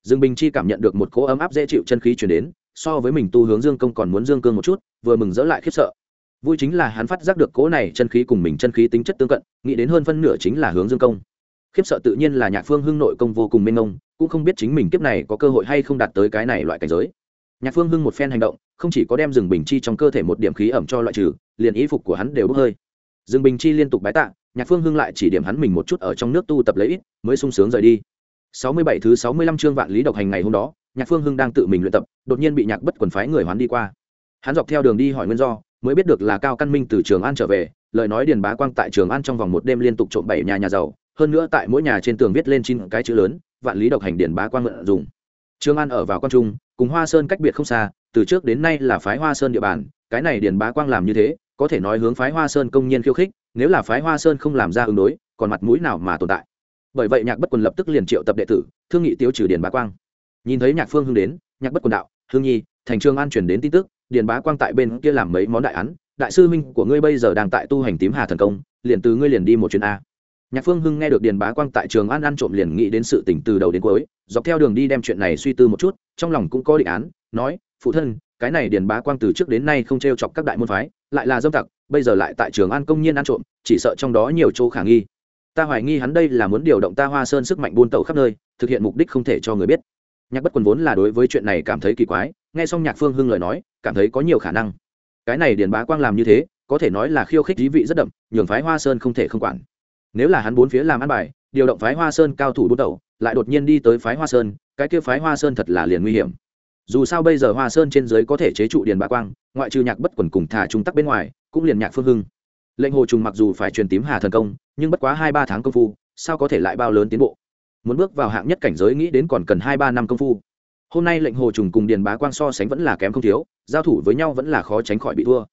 Rừng bình chi cảm nhận được một cỗ ấm áp dễ chịu chân khí chuyển đến, so với mình tu hướng dương công còn muốn dương cương một chút, vừa mừng dỡ lại khiếp sợ. Vui chính là hắn phát giác được cỗ này chân khí cùng mình chân khí tính chất tương cận, nghĩ đến hơn phân nửa chính là hướng dương công. Khiếp sợ tự nhiên là nhạc phương hưng nội công vô cùng mênh mông, cũng không biết chính mình kiếp này có cơ hội hay không đạt tới cái này loại cảnh giới. Nhạc phương hưng một phen hành động, không chỉ có đem rừng bình chi trong cơ thể một điểm khí ẩm cho loại trừ, liền ý phục của hắn đều bốc hơi. Rừng bình chi liên tục bái tạ nhạc phương hưng lại chỉ điểm hắn mình một chút ở trong nước tu tập lấy ít, mới sung sướng rời đi. Sáu mươi bảy thứ sáu mươi lăm chương vạn lý độc hành ngày hôm đó, nhạc phương hưng đang tự mình luyện tập, đột nhiên bị nhạc bất quần phái người hoán đi qua. Hắn dọc theo đường đi hỏi nguyên do, mới biết được là cao căn minh từ trường an trở về, lời nói điền bá quang tại trường an trong vòng một đêm liên tục trộm bảy nhà nhà giàu, hơn nữa tại mỗi nhà trên tường viết lên chín cái chữ lớn, vạn lý độc hành điền bá quang mượn dùng. Trường an ở vào quan trung, cùng hoa sơn cách biệt không xa, từ trước đến nay là phái hoa sơn địa bàn, cái này điền bá quang làm như thế, có thể nói hướng phái hoa sơn công nhiên khiêu khích nếu là phái hoa sơn không làm ra ứng đối, còn mặt mũi nào mà tồn tại? Bởi vậy nhạc bất quần lập tức liền triệu tập đệ tử, thương nghị tiêu trừ điền bá quang. Nhìn thấy nhạc phương hưng đến, nhạc bất quần đạo hương nhi, thành trường an chuyển đến tin tức, điền bá quang tại bên kia làm mấy món đại án, đại sư minh của ngươi bây giờ đang tại tu hành tím hà thần công, liền từ ngươi liền đi một chuyến a. Nhạc phương hưng nghe được điền bá quang tại trường an ăn trộm liền nghĩ đến sự tỉnh từ đầu đến cuối, dọc theo đường đi đem chuyện này suy tư một chút, trong lòng cũng có định án, nói, phụ thân, cái này điền bá quang từ trước đến nay không t r e o chọc các đại môn phái, lại là dâm tặc bây giờ lại tại trường an công nhiên ăn trộm, chỉ sợ trong đó nhiều chỗ khả nghi. Ta hoài nghi hắn đây là muốn điều động ta hoa sơn sức mạnh buôn tẩu khắp nơi, thực hiện mục đích không thể cho người biết. Nhạc bất quần vốn là đối với chuyện này cảm thấy kỳ quái, nghe xong nhạc phương hưng lời nói, cảm thấy có nhiều khả năng. Cái này điền bá quang làm như thế, có thể nói là khiêu khích dí vị rất đậm, nhường phái hoa sơn không thể không quản. Nếu là hắn bốn phía làm ăn bài, điều động phái hoa sơn cao thủ buôn đầu lại đột nhiên đi tới phái hoa sơn, cái kia phái hoa sơn thật là liền nguy hiểm. Dù sao bây giờ hoa sơn trên dưới có thể chế trụ điền bá quang, ngoại trừ nhạc bất quần cùng thả trung tắc bên ngoài cũng liền nhạc phương hưng. Lệnh hồ trùng mặc dù phải truyền tím hà thần công, nhưng bất quá hai ba tháng công phu, sao có thể lại bao lớn tiến bộ? Muốn bước vào hạng nhất cảnh giới nghĩ đến còn cần hai ba năm công phu. Hôm nay lệnh hồ trùng cùng điền bá quang so sánh vẫn là kém không thiếu, giao thủ với nhau vẫn là khó tránh khỏi bị thua.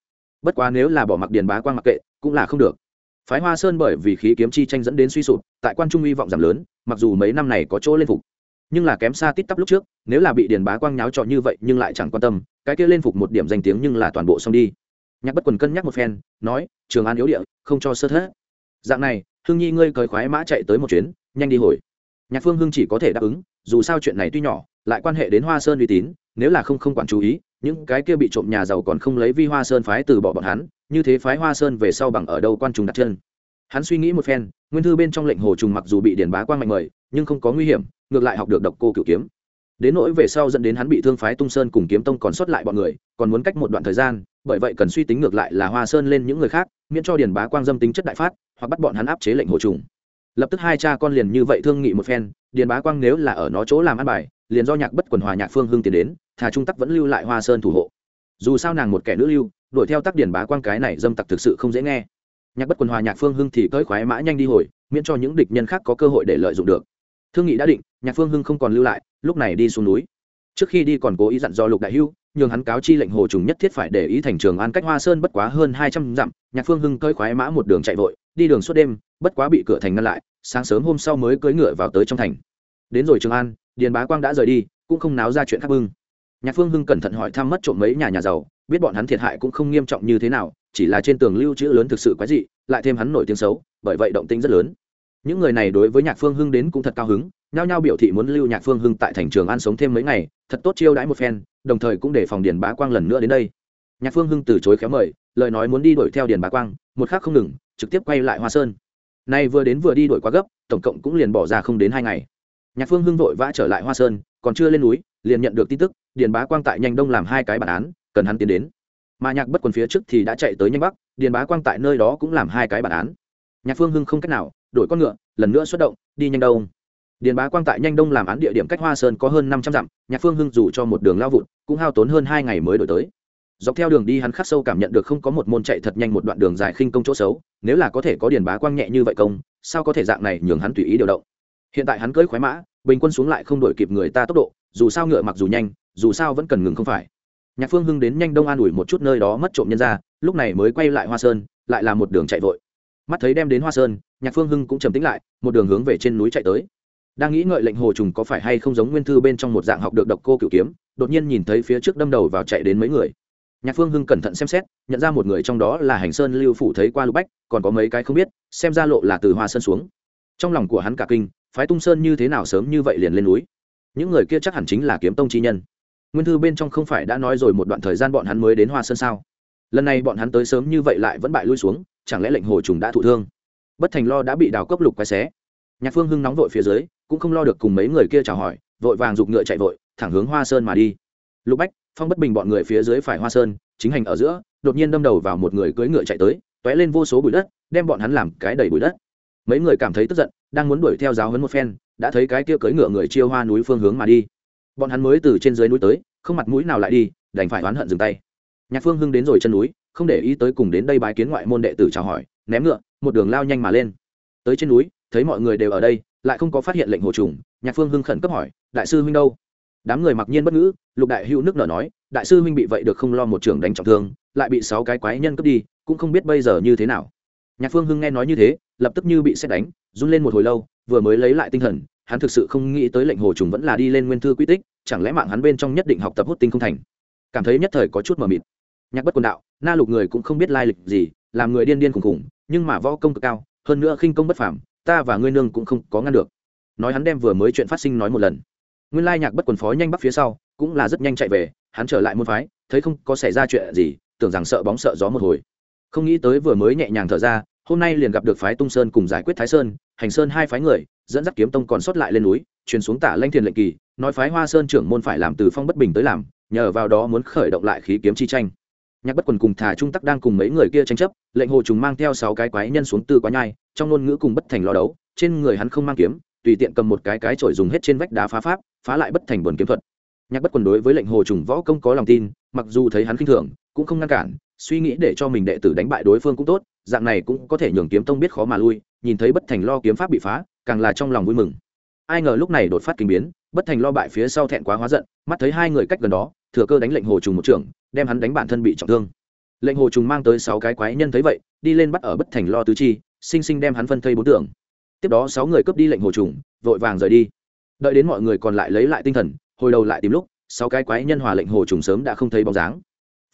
Bất quá nếu là bỏ mặc điền bá quang mặc kệ, cũng là không được. Phái hoa sơn bởi vì khí kiếm chi tranh dẫn đến suy sụp, tại quan trung hy vọng giảm lớn, mặc dù mấy năm này có chỗ lên phục, nhưng là kém xa tít tắp lúc trước, nếu là bị điền bá quang nháo trọ như vậy nhưng lại chẳng quan tâm, cái kia lên phục một điểm danh tiếng nhưng là toàn bộ xong đi nhạc bất quần cân nhắc một phen, nói, trường an yếu địa, không cho sơ thất. Dạng này hương nhi ngươi cởi khoái mã chạy tới một chuyến, nhanh đi hồi. Nhạc phương hưng chỉ có thể đáp ứng, dù sao chuyện này tuy nhỏ, lại quan hệ đến hoa sơn uy tín, nếu là không không quản chú ý, những cái kia bị trộm nhà giàu còn không lấy vi hoa sơn phái từ bỏ bọn hắn, như thế phái hoa sơn về sau bằng ở đâu quan trùng đặt chân. Hắn suy nghĩ một phen, nguyên thư bên trong lệnh hồ trùng mặc dù bị điển bá quang mạnh mời, nhưng không có nguy hiểm, ngược lại học được độc cô cửu kiếm đến nỗi về sau dẫn đến hắn bị thương phái tung sơn cùng kiếm tông còn sót lại bọn người, còn muốn cách một đoạn thời gian, bởi vậy cần suy tính ngược lại là hoa sơn lên những người khác, miễn cho điển bá quang dâm tính chất đại phát, hoặc bắt bọn hắn áp chế lệnh hồ trùng. Lập tức hai cha con liền như vậy thương nghị một phen, điền bá quang nếu là ở nó chỗ làm ăn bài, liền do nhạc bất quần hòa nhạc phương hưng tiến đến thà trung tắc vẫn lưu lại hoa sơn thủ hộ. Dù sao nàng một kẻ nữ lưu, đuổi theo tắc điền bá quang cái này dâm tặc thực sự không dễ nghe. Nhạc bất quần hòa nhạc phương hưng thì cởi khoái mã nhanh đi hồi, miễn cho những địch nhân khác có cơ hội để lợi dụng được. Thương nghị đã định, nhạc phương hưng không còn lưu lại lúc này đi xuống núi. Trước khi đi còn cố ý dặn do lục đại hưu, nhường hắn cáo chi lệnh hồ trùng nhất thiết phải để ý thành trường an cách hoa sơn bất quá hơn hai trăm dặm, nhạc phương hưng cơi khoái mã một đường chạy vội, đi đường suốt đêm, bất quá bị cửa thành ngăn lại, sáng sớm hôm sau mới cưỡi ngựa vào tới trong thành. Đến rồi trường an, điền bá quang đã rời đi, cũng không náo ra chuyện khác bưng. nhạc phương hưng cẩn thận hỏi thăm mất trộm mấy nhà nhà giàu, biết bọn hắn thiệt hại cũng không nghiêm trọng như thế nào, chỉ là trên tường lưu trữ lớn thực sự quái dị, lại thêm hắn nổi tiếng xấu, bởi vậy động tĩnh rất lớn. Những người này đối với nhạc phương hưng đến cũng thật cao hứng nhao nhao biểu thị muốn lưu nhạc phương hưng tại thành trường an sống thêm mấy ngày, thật tốt chiêu đãi một phen, đồng thời cũng để phòng điền bá quang lần nữa đến đây. Nhạc phương hưng từ chối khéo mời, lời nói muốn đi đuổi theo điền bá quang, một khác không ngừng, trực tiếp quay lại hoa sơn. Nay vừa đến vừa đi đuổi quá gấp, tổng cộng cũng liền bỏ ra không đến hai ngày. Nhạc phương hưng vội vã trở lại hoa sơn, còn chưa lên núi, liền nhận được tin tức, điền bá quang tại nhanh đông làm hai cái bản án, cần hắn tiến đến. Mà nhạc bất quần phía trước thì đã chạy tới nhanh bắc, điền bá quang tại nơi đó cũng làm hai cái bản án. Nhạc phương hưng không cách nào, đổi con ngựa, lần nữa xuất động, đi nhanh đông điền bá quang tại nhanh đông làm án địa điểm cách hoa sơn có hơn năm trăm dặm, nhạc phương hưng dù cho một đường lao vụt, cũng hao tốn hơn hai ngày mới đổi tới. Dọc theo đường đi hắn khắc sâu cảm nhận được không có một môn chạy thật nhanh một đoạn đường dài khinh công chỗ xấu, nếu là có thể có điền bá quang nhẹ như vậy công, sao có thể dạng này nhường hắn tùy ý điều động? Hiện tại hắn cưỡi khoái mã, bình quân xuống lại không đổi kịp người ta tốc độ, dù sao ngựa mặc dù nhanh, dù sao vẫn cần ngừng không phải. Nhạc phương hưng đến nhanh đông an ủi một chút nơi đó mất trộm nhân ra, lúc này mới quay lại hoa sơn, lại là một đường chạy vội. Mắt thấy đem đến hoa sơn, nhạc phương hưng cũng trầm tính lại, một đường hướng về trên núi chạy tới đang nghĩ ngợi lệnh hồ trùng có phải hay không giống nguyên thư bên trong một dạng học được độc cô cựu kiếm, đột nhiên nhìn thấy phía trước đâm đầu vào chạy đến mấy người. Nhạc phương hưng cẩn thận xem xét, nhận ra một người trong đó là hành sơn lưu phủ thấy qua lục bách, còn có mấy cái không biết, xem ra lộ là từ hoa sơn xuống. Trong lòng của hắn cả kinh, phái tung sơn như thế nào sớm như vậy liền lên núi. Những người kia chắc hẳn chính là kiếm tông chi nhân. Nguyên thư bên trong không phải đã nói rồi một đoạn thời gian bọn hắn mới đến hoa sơn sao? Lần này bọn hắn tới sớm như vậy lại vẫn bại lui xuống, chẳng lẽ lệnh hồ trùng đã thụ thương? Bất thành lo đã bị đào cốc lục quay xé. Nhạc phương hưng nóng vội phía dưới cũng không lo được cùng mấy người kia chào hỏi, vội vàng giục ngựa chạy vội, thẳng hướng hoa sơn mà đi. Lục bách, phong bất bình bọn người phía dưới phải hoa sơn, chính hành ở giữa, đột nhiên đâm đầu vào một người cưỡi ngựa chạy tới t ó é lên vô số bụi đất, đem bọn hắn làm cái đầy bụi đất. Mấy người cảm thấy tức giận, đang muốn đuổi theo giáo hấn một phen, đã thấy cái kia cưỡi ngựa người chiêu hoa núi phương hướng mà đi. Bọn hắn mới từ trên dưới núi tới, không mặt mũi nào lại đi, đành phải oán hận dừng tay. Nhạc phương hưng đến rồi chân núi, không để ý tới cùng đến đây bái kiến ngoại môn đệ tử chào hỏi, ném ngựa, một đường lao nhanh mà lên. Tới trên núi, thấy mọi người đều ở đây lại không có phát hiện lệnh hồ trùng, nhạc phương hưng khẩn cấp hỏi, đại sư huynh đâu? Đám người mặc nhiên bất ngữ, lục đại hữu nước nở nói, đại sư huynh bị vậy được không lo một trường đánh trọng thương, lại bị sáu cái quái nhân cướp đi, cũng không biết bây giờ như thế nào. Nhạc phương hưng nghe nói như thế, lập tức như bị xét đánh, run lên một hồi lâu, vừa mới lấy lại tinh thần, hắn thực sự không nghĩ tới lệnh hồ trùng vẫn là đi lên nguyên thư quy tích, chẳng lẽ mạng hắn bên trong nhất định học tập hút tinh không thành? Cảm thấy nhất thời có chút mờ mịt. Nhạc bất quần đạo, na lục người cũng không biết lai lịch gì, làm người điên điên khùng khùng nhưng mà võ công cực cao, hơn nữa khinh công bất phàm ta và ngươi nương cũng không có ngăn được. Nói hắn đem vừa mới chuyện phát sinh nói một lần. Nguyên lai nhạc bất quần phó nhanh bắc phía sau, cũng là rất nhanh chạy về, hắn trở lại môn phái, thấy không có xảy ra chuyện gì, tưởng rằng sợ bóng sợ gió một hồi. Không nghĩ tới vừa mới nhẹ nhàng thở ra, hôm nay liền gặp được phái tung sơn cùng giải quyết thái sơn, hành sơn hai phái người, dẫn dắt kiếm tông còn sót lại lên núi, truyền xuống tả lanh thiền lệnh kỳ, nói phái hoa sơn trưởng môn phải làm từ phong bất bình tới làm, nhờ vào đó muốn khởi động lại khí kiếm chi tranh nhạc bất quần cùng thả trung tắc đang cùng mấy người kia tranh chấp, lệnh hồ trùng mang theo sáu cái quái nhân xuống tư quá nhai, trong ngôn ngữ cùng bất thành lo đấu, trên người hắn không mang kiếm, tùy tiện cầm một cái cái trội dùng hết trên vách đá phá pháp, phá lại bất thành buồn kiếm thuật. Nhạc bất quần đối với lệnh hồ trùng võ công có lòng tin, mặc dù thấy hắn khinh thường, cũng không ngăn cản, suy nghĩ để cho mình đệ tử đánh bại đối phương cũng tốt, dạng này cũng có thể nhường kiếm tông biết khó mà lui, nhìn thấy bất thành lo kiếm pháp bị phá, càng là trong lòng vui mừng. Ai ngờ lúc này đột phát kinh biến, bất thành lo bại phía sau thẹn quá hóa giận, mắt thấy hai người cách gần đó, thừa cơ đánh lệnh hồ trùng một trưởng đem hắn đánh bản thân bị trọng thương. Lệnh hồ trùng mang tới sáu cái quái nhân thấy vậy, đi lên bắt ở bất thành lo tứ chi, sinh sinh đem hắn phân thây bốn tưởng tiếp đó sáu người cướp đi lệnh hồ trùng, vội vàng rời đi. Đợi đến mọi người còn lại lấy lại tinh thần, hồi đầu lại tìm lúc, sáu cái quái nhân hòa lệnh hồ trùng sớm đã không thấy bóng dáng.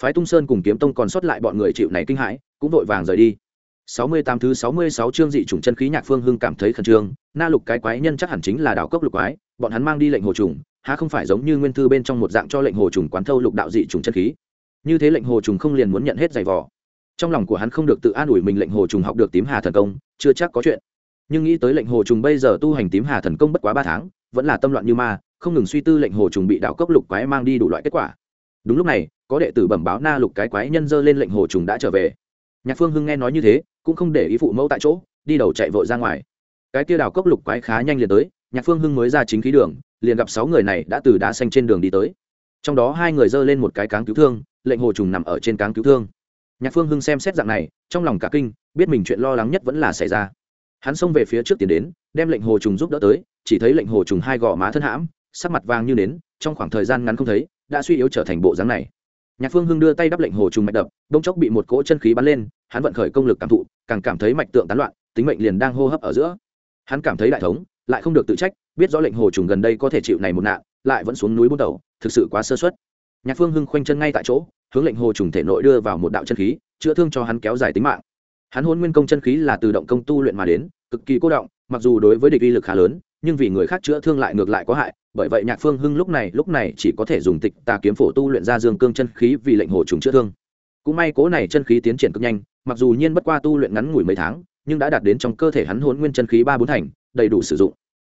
Phái tung sơn cùng kiếm tông còn sót lại bọn người chịu này kinh hãi, cũng vội vàng rời đi. Sáu mươi tám thứ sáu mươi sáu chương dị chủng chân khí nhạc phương hưng cảm thấy khẩn trương, na lục cái quái nhân chắc hẳn chính là đảo cốc lục quái, bọn hắn mang đi lệnh hồ trùng, há không phải giống như nguyên thư bên trong một dạng cho lệnh hồ trùng quán thâu lục đạo dị trùng chân khí như thế lệnh hồ trùng không liền muốn nhận hết giày vò. Trong lòng của hắn không được tự an ủi mình lệnh hồ trùng học được tím hà thần công, chưa chắc có chuyện. Nhưng nghĩ tới lệnh hồ trùng bây giờ tu hành tím hà thần công bất quá ba tháng, vẫn là tâm loạn như ma, không ngừng suy tư lệnh hồ trùng bị đạo cốc lục quái mang đi đủ loại kết quả. Đúng lúc này, có đệ tử bẩm báo na lục cái quái nhân dơ lên lệnh hồ trùng đã trở về. Nhạc phương hưng nghe nói như thế, cũng không để ý phụ mẫu tại chỗ, đi đầu chạy vội ra ngoài. Cái kia đào cốc lục quái khá nhanh liền tới, nhạc phương hưng mới ra chính khí đường, liền gặp sáu người này đã từ đá xanh trên đường đi tới trong đó hai người giơ lên một cái cáng cứu thương, lệnh hồ trùng nằm ở trên cáng cứu thương. Nhạc phương hưng xem xét dạng này, trong lòng cả kinh, biết mình chuyện lo lắng nhất vẫn là xảy ra. Hắn xông về phía trước tiến đến, đem lệnh hồ trùng giúp đỡ tới, chỉ thấy lệnh hồ trùng hai gò má thân hãm, sắc mặt vàng như nến, trong khoảng thời gian ngắn không thấy, đã suy yếu trở thành bộ dáng này. Nhạc phương hưng đưa tay đắp lệnh hồ trùng mạch đập bông chốc bị một cỗ chân khí bắn lên, hắn vận khởi công lực cảm thụ, càng cảm thấy mạch tượng tán loạn, tính mệnh liền đang hô hấp ở giữa. Hắn cảm thấy đại thống, lại không được tự trách, biết rõ lệnh hồ trùng gần đây có thể chịu này một nạn lại vẫn xuống núi bút đầu thực sự quá sơ suất. Nhạc phương hưng khoanh chân ngay tại chỗ, hướng lệnh hồ trùng thể nội đưa vào một đạo chân khí, chữa thương cho hắn kéo dài tính mạng. Hắn hôn nguyên công chân khí là từ động công tu luyện mà đến, cực kỳ cố động, mặc dù đối với địch uy lực khá lớn, nhưng vì người khác chữa thương lại ngược lại có hại, bởi vậy nhạc phương hưng lúc này lúc này chỉ có thể dùng tịch tà kiếm phổ tu luyện ra dương cương chân khí vì lệnh hồ trùng chữa thương. Cũng may cố này chân khí tiến triển cực nhanh, mặc dù nhiên bất qua tu luyện ngắn ngủi mấy tháng, nhưng đã đạt đến trong cơ thể hắn hôn nguyên chân khí ba bốn thành, đầy đủ sử dụng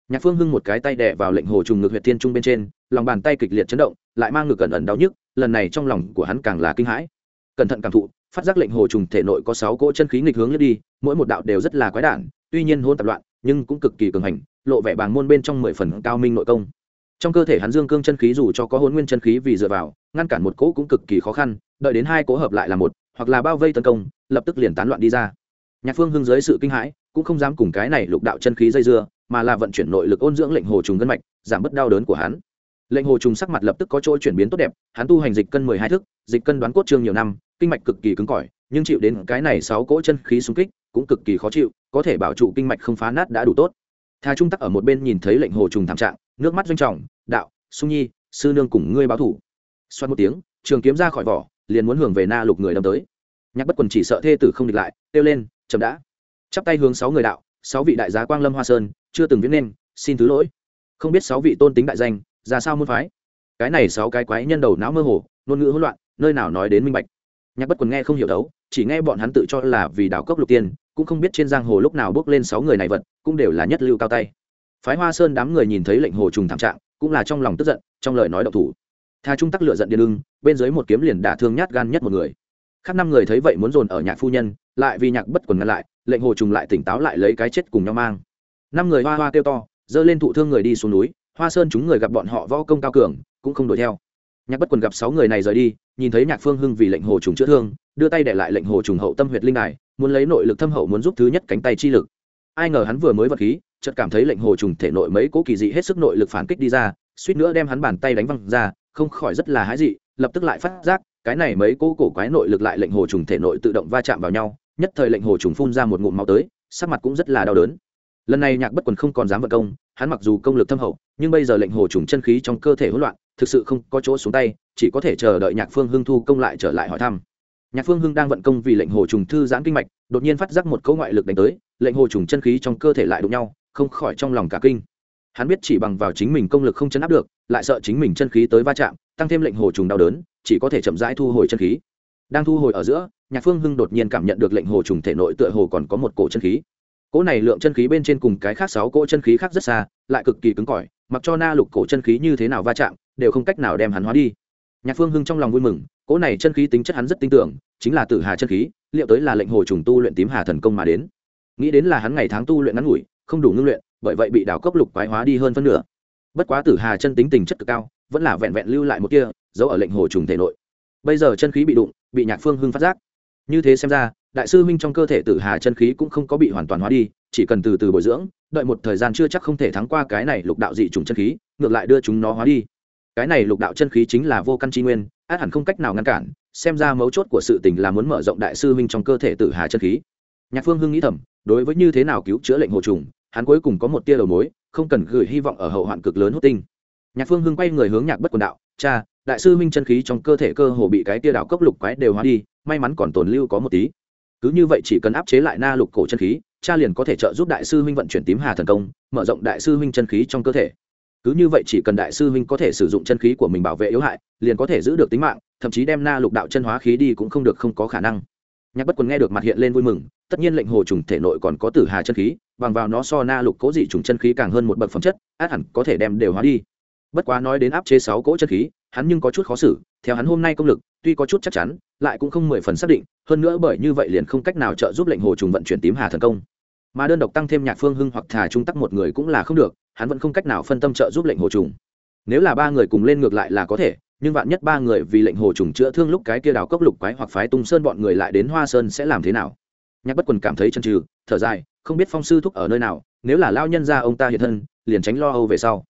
nhạc phương hưng một cái tay đè vào lệnh hồ trùng ngực huyệt thiên trung bên trên, lòng bàn tay kịch liệt chấn động, lại mang ngực cẩn ẩn đau nhức, lần này trong lòng của hắn càng là kinh hãi. Cẩn thận cảm thụ, phát giác lệnh hồ trùng thể nội có sáu cỗ chân khí nghịch hướng lướt đi, mỗi một đạo đều rất là quái đản, tuy nhiên hôn tạp loạn, nhưng cũng cực kỳ cường hành, lộ vẻ bàng môn bên trong mười phần cao minh nội công. Trong cơ thể hắn dương cương chân khí dù cho có hôn nguyên chân khí vì dựa vào, ngăn cản một cỗ cũng cực kỳ khó khăn, đợi đến hai cỗ hợp lại là một, hoặc là bao vây tấn công, lập tức liền tán loạn đi ra. Nhạc phương hưng dưới sự kinh hãi, cũng không dám cùng cái này lục đạo chân khí dây dưa mà là vận chuyển nội lực ôn dưỡng lệnh hồ trùng gân mạch, giảm bớt đau đớn của hắn. Lệnh hồ trùng sắc mặt lập tức có chỗ chuyển biến tốt đẹp, hắn tu hành dịch cân mười hai thước dịch cân đoán cốt trương nhiều năm, kinh mạch cực kỳ cứng cỏi, nhưng chịu đến cái này sáu cỗ chân khí xung kích, cũng cực kỳ khó chịu, có thể bảo trụ kinh mạch không phá nát đã đủ tốt. Thà trung tắc ở một bên nhìn thấy lệnh hồ trùng thảm trạng, nước mắt doanh trọng, đạo, sung nhi, sư nương cùng ngươi báo thủ. Xoát một tiếng, trường kiếm ra khỏi vỏ, liền muốn hưởng về na lục người đâm tới. Nhạc bất quần chỉ sợ thê tử không địch lại, kêu lên, chậm đã. Chắp tay hướng sáu người đạo sáu vị đại giá quang lâm hoa sơn, chưa từng viết nên, xin thứ lỗi. Không biết sáu vị tôn tính đại danh, ra sao muốn phái? Cái này sáu cái quái nhân đầu não mơ hồ, ngôn ngữ hỗn loạn, nơi nào nói đến minh bạch. Nhạc bất quần nghe không hiểu đấu, chỉ nghe bọn hắn tự cho là vì đảo cốc lục tiên, cũng không biết trên giang hồ lúc nào bước lên sáu người này vật, cũng đều là nhất lưu cao tay. Phái hoa sơn đám người nhìn thấy lệnh hồ trùng thảm trạng, cũng là trong lòng tức giận, trong lời nói độc thủ. Tha trung tắc lựa giận điên lưng bên dưới một kiếm liền đả thương nhát gan nhất một người khác năm người thấy vậy muốn dồn ở nhạc phu nhân, lại vì nhạc bất quần ngăn lại, lệnh hồ trùng lại tỉnh táo lại lấy cái chết cùng nhau mang. Năm người hoa hoa kêu to dơ lên thụ thương người đi xuống núi, hoa sơn chúng người gặp bọn họ võ công cao cường, cũng không đuổi theo. Nhạc bất quần gặp sáu người này rời đi, nhìn thấy nhạc phương hưng vì lệnh hồ trùng chữa thương, đưa tay để lại lệnh hồ trùng hậu tâm huyệt linh đài, muốn lấy nội lực thâm hậu muốn giúp thứ nhất cánh tay chi lực. Ai ngờ hắn vừa mới vật khí, chợt cảm thấy lệnh hồ trùng thể nội mấy cố kỳ dị hết sức nội lực phản kích đi ra, suýt nữa đem hắn bàn tay đánh văng ra, không khỏi rất là hái dị, lập tức lại phát giác cái này mấy cỗ cổ quái nội lực lại lệnh hồ trùng thể nội tự động va chạm vào nhau, nhất thời lệnh hồ trùng phun ra một ngụm máu tới, sắc mặt cũng rất là đau đớn. Lần này nhạc bất quần không còn dám vận công, hắn mặc dù công lực thâm hậu, nhưng bây giờ lệnh hồ trùng chân khí trong cơ thể hỗn loạn, thực sự không có chỗ xuống tay, chỉ có thể chờ đợi nhạc phương hưng thu công lại trở lại hỏi thăm. Nhạc phương hưng đang vận công vì lệnh hồ trùng thư giãn kinh mạch, đột nhiên phát giác một câu ngoại lực đánh tới, lệnh hồ trùng chân khí trong cơ thể lại đụng nhau, không khỏi trong lòng cả kinh. Hắn biết chỉ bằng vào chính mình công lực không chấn áp được, lại sợ chính mình chân khí tới va chạm tăng thêm lệnh hồ trùng đau đớn, chỉ có thể chậm rãi thu hồi chân khí. Đang thu hồi ở giữa, nhạc phương hưng đột nhiên cảm nhận được lệnh hồ trùng thể nội tựa hồ còn có một cổ chân khí. Cỗ này lượng chân khí bên trên cùng cái khác sáu cỗ chân khí khác rất xa, lại cực kỳ cứng cỏi, mặc cho na lục cổ chân khí như thế nào va chạm, đều không cách nào đem hắn hóa đi. Nhạc phương hưng trong lòng vui mừng, cỗ này chân khí tính chất hắn rất tin tưởng, chính là tử hà chân khí, liệu tới là lệnh hồ trùng tu luyện tím hà thần công mà đến. Nghĩ đến là hắn ngày tháng tu luyện ngắn ngủi, không đủ ngưng luyện, bởi vậy bị đào cốc lục quái hóa đi hơn phân nửa. Bất quá tử hà chân tính tình chất cực cao vẫn là vẹn vẹn lưu lại một kia, giấu ở lệnh hồ trùng thể nội. Bây giờ chân khí bị đụng, bị nhạc phương hưng phát giác. Như thế xem ra, đại sư minh trong cơ thể tử hà chân khí cũng không có bị hoàn toàn hóa đi, chỉ cần từ từ bồi dưỡng, đợi một thời gian chưa chắc không thể thắng qua cái này lục đạo dị trùng chân khí, ngược lại đưa chúng nó hóa đi. Cái này lục đạo chân khí chính là vô căn tri nguyên, át hẳn không cách nào ngăn cản, xem ra mấu chốt của sự tình là muốn mở rộng đại sư minh trong cơ thể tử hà chân khí. Nhạc phương hưng nghĩ thầm, đối với như thế nào cứu chữa lệnh hồ trùng, hắn cuối cùng có một tia đầu mối, không cần gửi hy vọng ở hậu hoạn cực lớn hút tinh nhạc phương hưng quay người hướng nhạc bất quần đạo, cha, đại sư huynh chân khí trong cơ thể cơ hồ bị cái tia đảo cốc lục quái đều hóa đi, may mắn còn tồn lưu có một tí. Cứ như vậy chỉ cần áp chế lại na lục cổ chân khí, cha liền có thể trợ giúp đại sư huynh vận chuyển tím hà thần công, mở rộng đại sư huynh chân khí trong cơ thể. Cứ như vậy chỉ cần đại sư huynh có thể sử dụng chân khí của mình bảo vệ yếu hại, liền có thể giữ được tính mạng, thậm chí đem na lục đạo chân hóa khí đi cũng không được không có khả năng. Nhạc bất quần nghe được mặt hiện lên vui mừng, tất nhiên lệnh hồ trùng thể nội còn có tử hà chân khí, bằng vào nó so na lục cố dị trùng chân khí càng hơn một bậc phẩm chất, át hẳn có thể đem đều hóa đi bất quá nói đến áp chế sáu cỗ chân khí, hắn nhưng có chút khó xử, theo hắn hôm nay công lực, tuy có chút chắc chắn, lại cũng không mười phần xác định, hơn nữa bởi như vậy liền không cách nào trợ giúp lệnh hồ trùng vận chuyển tím hà thần công. Mà đơn độc tăng thêm nhạc phương hưng hoặc thả trung tắc một người cũng là không được, hắn vẫn không cách nào phân tâm trợ giúp lệnh hồ trùng. Nếu là ba người cùng lên ngược lại là có thể, nhưng vạn nhất ba người vì lệnh hồ trùng chữa thương lúc cái kia đào cốc lục quái hoặc phái tung sơn bọn người lại đến hoa sơn sẽ làm thế nào? Nhạc bất quần cảm thấy chân trừ thở dài, không biết phong sư thúc ở nơi nào, nếu là lao nhân ra ông ta hiện thân, liền tránh lo âu về sau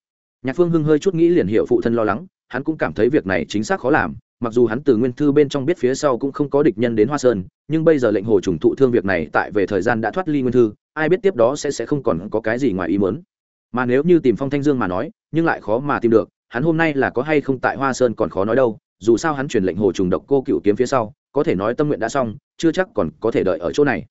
nhạc phương hưng hơi chút nghĩ liền hiệu phụ thân lo lắng, hắn cũng cảm thấy việc này chính xác khó làm, mặc dù hắn từ nguyên thư bên trong biết phía sau cũng không có địch nhân đến hoa sơn, nhưng bây giờ lệnh hồ trùng thụ thương việc này tại về thời gian đã thoát ly nguyên thư, ai biết tiếp đó sẽ sẽ không còn có cái gì ngoài ý muốn. Mà nếu như tìm phong thanh dương mà nói, nhưng lại khó mà tìm được, hắn hôm nay là có hay không tại hoa sơn còn khó nói đâu, dù sao hắn truyền lệnh hồ trùng độc cô cựu kiếm phía sau, có thể nói tâm nguyện đã xong, chưa chắc còn có thể đợi ở chỗ này.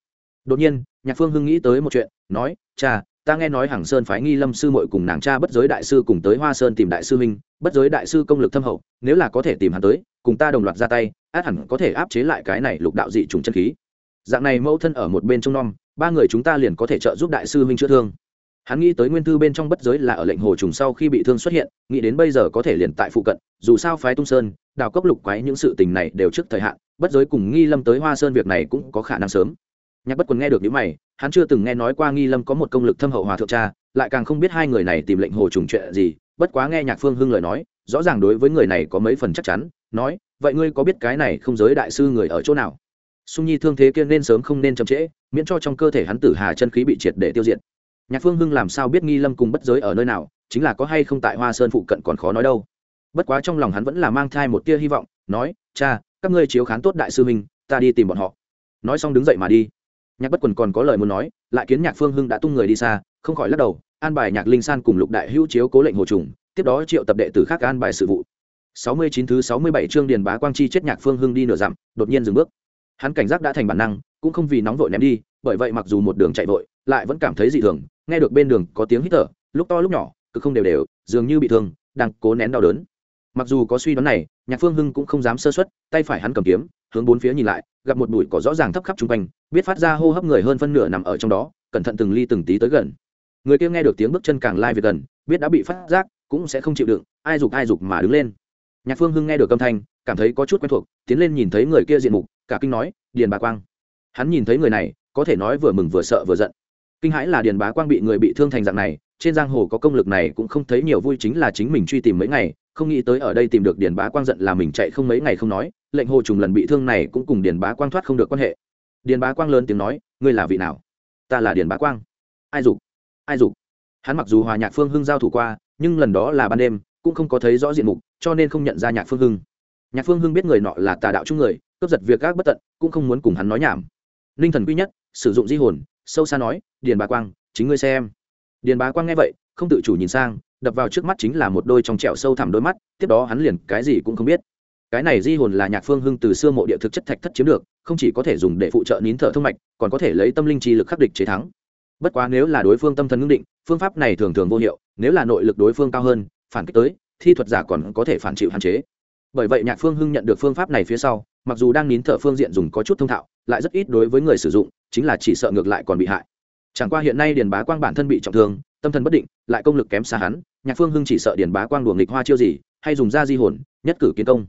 Đột nhiên, nhạc phương hưng nghĩ tới một chuyện, nói, cha ta nghe nói hàng sơn phái nghi lâm sư mội cùng nàng cha bất giới đại sư cùng tới hoa sơn tìm đại sư minh bất giới đại sư công lực thâm hậu, nếu là có thể tìm hắn tới, cùng ta đồng loạt ra tay, át hẳn có thể áp chế lại cái này lục đạo dị trùng chân khí. Dạng này mẫu thân ở một bên trông nom, ba người chúng ta liền có thể trợ giúp đại sư minh chữa thương. Hắn nghĩ tới nguyên thư bên trong bất giới là ở lệnh hồ trùng sau khi bị thương xuất hiện, nghĩ đến bây giờ có thể liền tại phụ cận, dù sao phái tung sơn, đào cốc lục quái những sự tình này đều trước thời hạn, bất giới cùng nghi lâm tới hoa sơn việc này cũng có khả năng sớm nhạc bất quần nghe được những mày, hắn chưa từng nghe nói qua nghi lâm có một công lực thâm hậu hòa thượng cha, lại càng không biết hai người này tìm lệnh hồ trùng chuyện gì, bất quá nghe nhạc phương hưng lời nói, rõ ràng đối với người này có mấy phần chắc chắn, nói, vậy ngươi có biết cái này không giới đại sư người ở chỗ nào? Sung nhi thương thế kia nên sớm không nên chậm trễ, miễn cho trong cơ thể hắn tử hà chân khí bị triệt để tiêu diệt. Nhạc phương hưng làm sao biết nghi lâm cùng bất giới ở nơi nào, chính là có hay không tại hoa sơn phụ cận còn khó nói đâu. Bất quá trong lòng hắn vẫn là mang thai một tia hy vọng, nói, cha, các ngươi chiếu khán tốt đại sư minh ta đi tìm bọn họ. Nói xong đứng dậy mà đi nhạc bất quần còn có lời muốn nói, lại kiến nhạc phương hưng đã tung người đi xa, không khỏi lắc đầu, an bài nhạc linh san cùng lục đại hữu chiếu cố lệnh hồ trùng, tiếp đó triệu tập đệ tử khác an bài sự vụ. Sáu mươi chín thứ sáu mươi bảy chương điền bá quang chi chết nhạc phương hưng đi nửa dặm, đột nhiên dừng bước. Hắn cảnh giác đã thành bản năng, cũng không vì nóng vội ném đi, bởi vậy mặc dù một đường chạy vội, lại vẫn cảm thấy dị thường, nghe được bên đường có tiếng hít thở, lúc to lúc nhỏ, cứ không đều đều, dường như bị thương, đang cố nén đau đớn. Mặc dù có suy đoán này, nhạc phương hưng cũng không dám sơ xuất tay phải hắn cầm kiếm hướng bốn phía nhìn lại, gặp một bụi cỏ rõ ràng thấp khắp chung quanh, biết phát ra hô hấp người hơn phân nửa nằm ở trong đó, cẩn thận từng ly từng tí tới gần. Người kia nghe được tiếng bước chân càng lai việc gần, biết đã bị phát giác, cũng sẽ không chịu đựng, ai dục ai dục mà đứng lên. Nhạc phương hưng nghe được âm thanh, cảm thấy có chút quen thuộc, tiến lên nhìn thấy người kia diện mục, cả kinh nói, điền bà quang. Hắn nhìn thấy người này, có thể nói vừa mừng vừa sợ vừa giận. Kinh hãi là điền bá quang bị người bị thương thành dạng này trên giang hồ có công lực này cũng không thấy nhiều vui chính là chính mình truy tìm mấy ngày, không nghĩ tới ở đây tìm được điền bá quang giận là mình chạy không mấy ngày không nói, lệnh hồ trùng lần bị thương này cũng cùng điền bá quang thoát không được quan hệ. Điền bá quang lớn tiếng nói, ngươi là vị nào? Ta là điền bá quang. Ai dục? Ai dục? Hắn mặc dù hòa nhạc phương hưng giao thủ qua, nhưng lần đó là ban đêm, cũng không có thấy rõ diện mục, cho nên không nhận ra nhạc phương hưng. Nhạc phương hưng biết người nọ là tà đạo chung người, cướp giật việc gác bất tận, cũng không muốn cùng hắn nói nhảm. Ninh thần quy nhất, sử dụng di hồn, sâu xa nói, điền bá quang, chính ngươi xem điền bá quang nghe vậy, không tự chủ nhìn sang, đập vào trước mắt chính là một đôi trong trẻo sâu thẳm đôi mắt, tiếp đó hắn liền cái gì cũng không biết. Cái này di hồn là nhạc phương hưng từ xưa mộ địa thực chất thạch thất chiếm được, không chỉ có thể dùng để phụ trợ nín thở thông mạch, còn có thể lấy tâm linh chi lực khắc địch chế thắng. Bất quá nếu là đối phương tâm thần ngưng định, phương pháp này thường thường vô hiệu, nếu là nội lực đối phương cao hơn, phản kích tới, thi thuật giả còn có thể phản chịu hạn chế. Bởi vậy nhạc phương hưng nhận được phương pháp này phía sau, mặc dù đang nín thở phương diện dùng có chút thông thạo, lại rất ít đối với người sử dụng, chính là chỉ sợ ngược lại còn bị hại chẳng qua hiện nay điền bá quang bản thân bị trọng thương, tâm thần bất định, lại công lực kém xa hắn, nhạc phương hưng chỉ sợ điền bá quang đùa nghịch hoa chiêu gì, hay dùng da di hồn, nhất cử kiến công.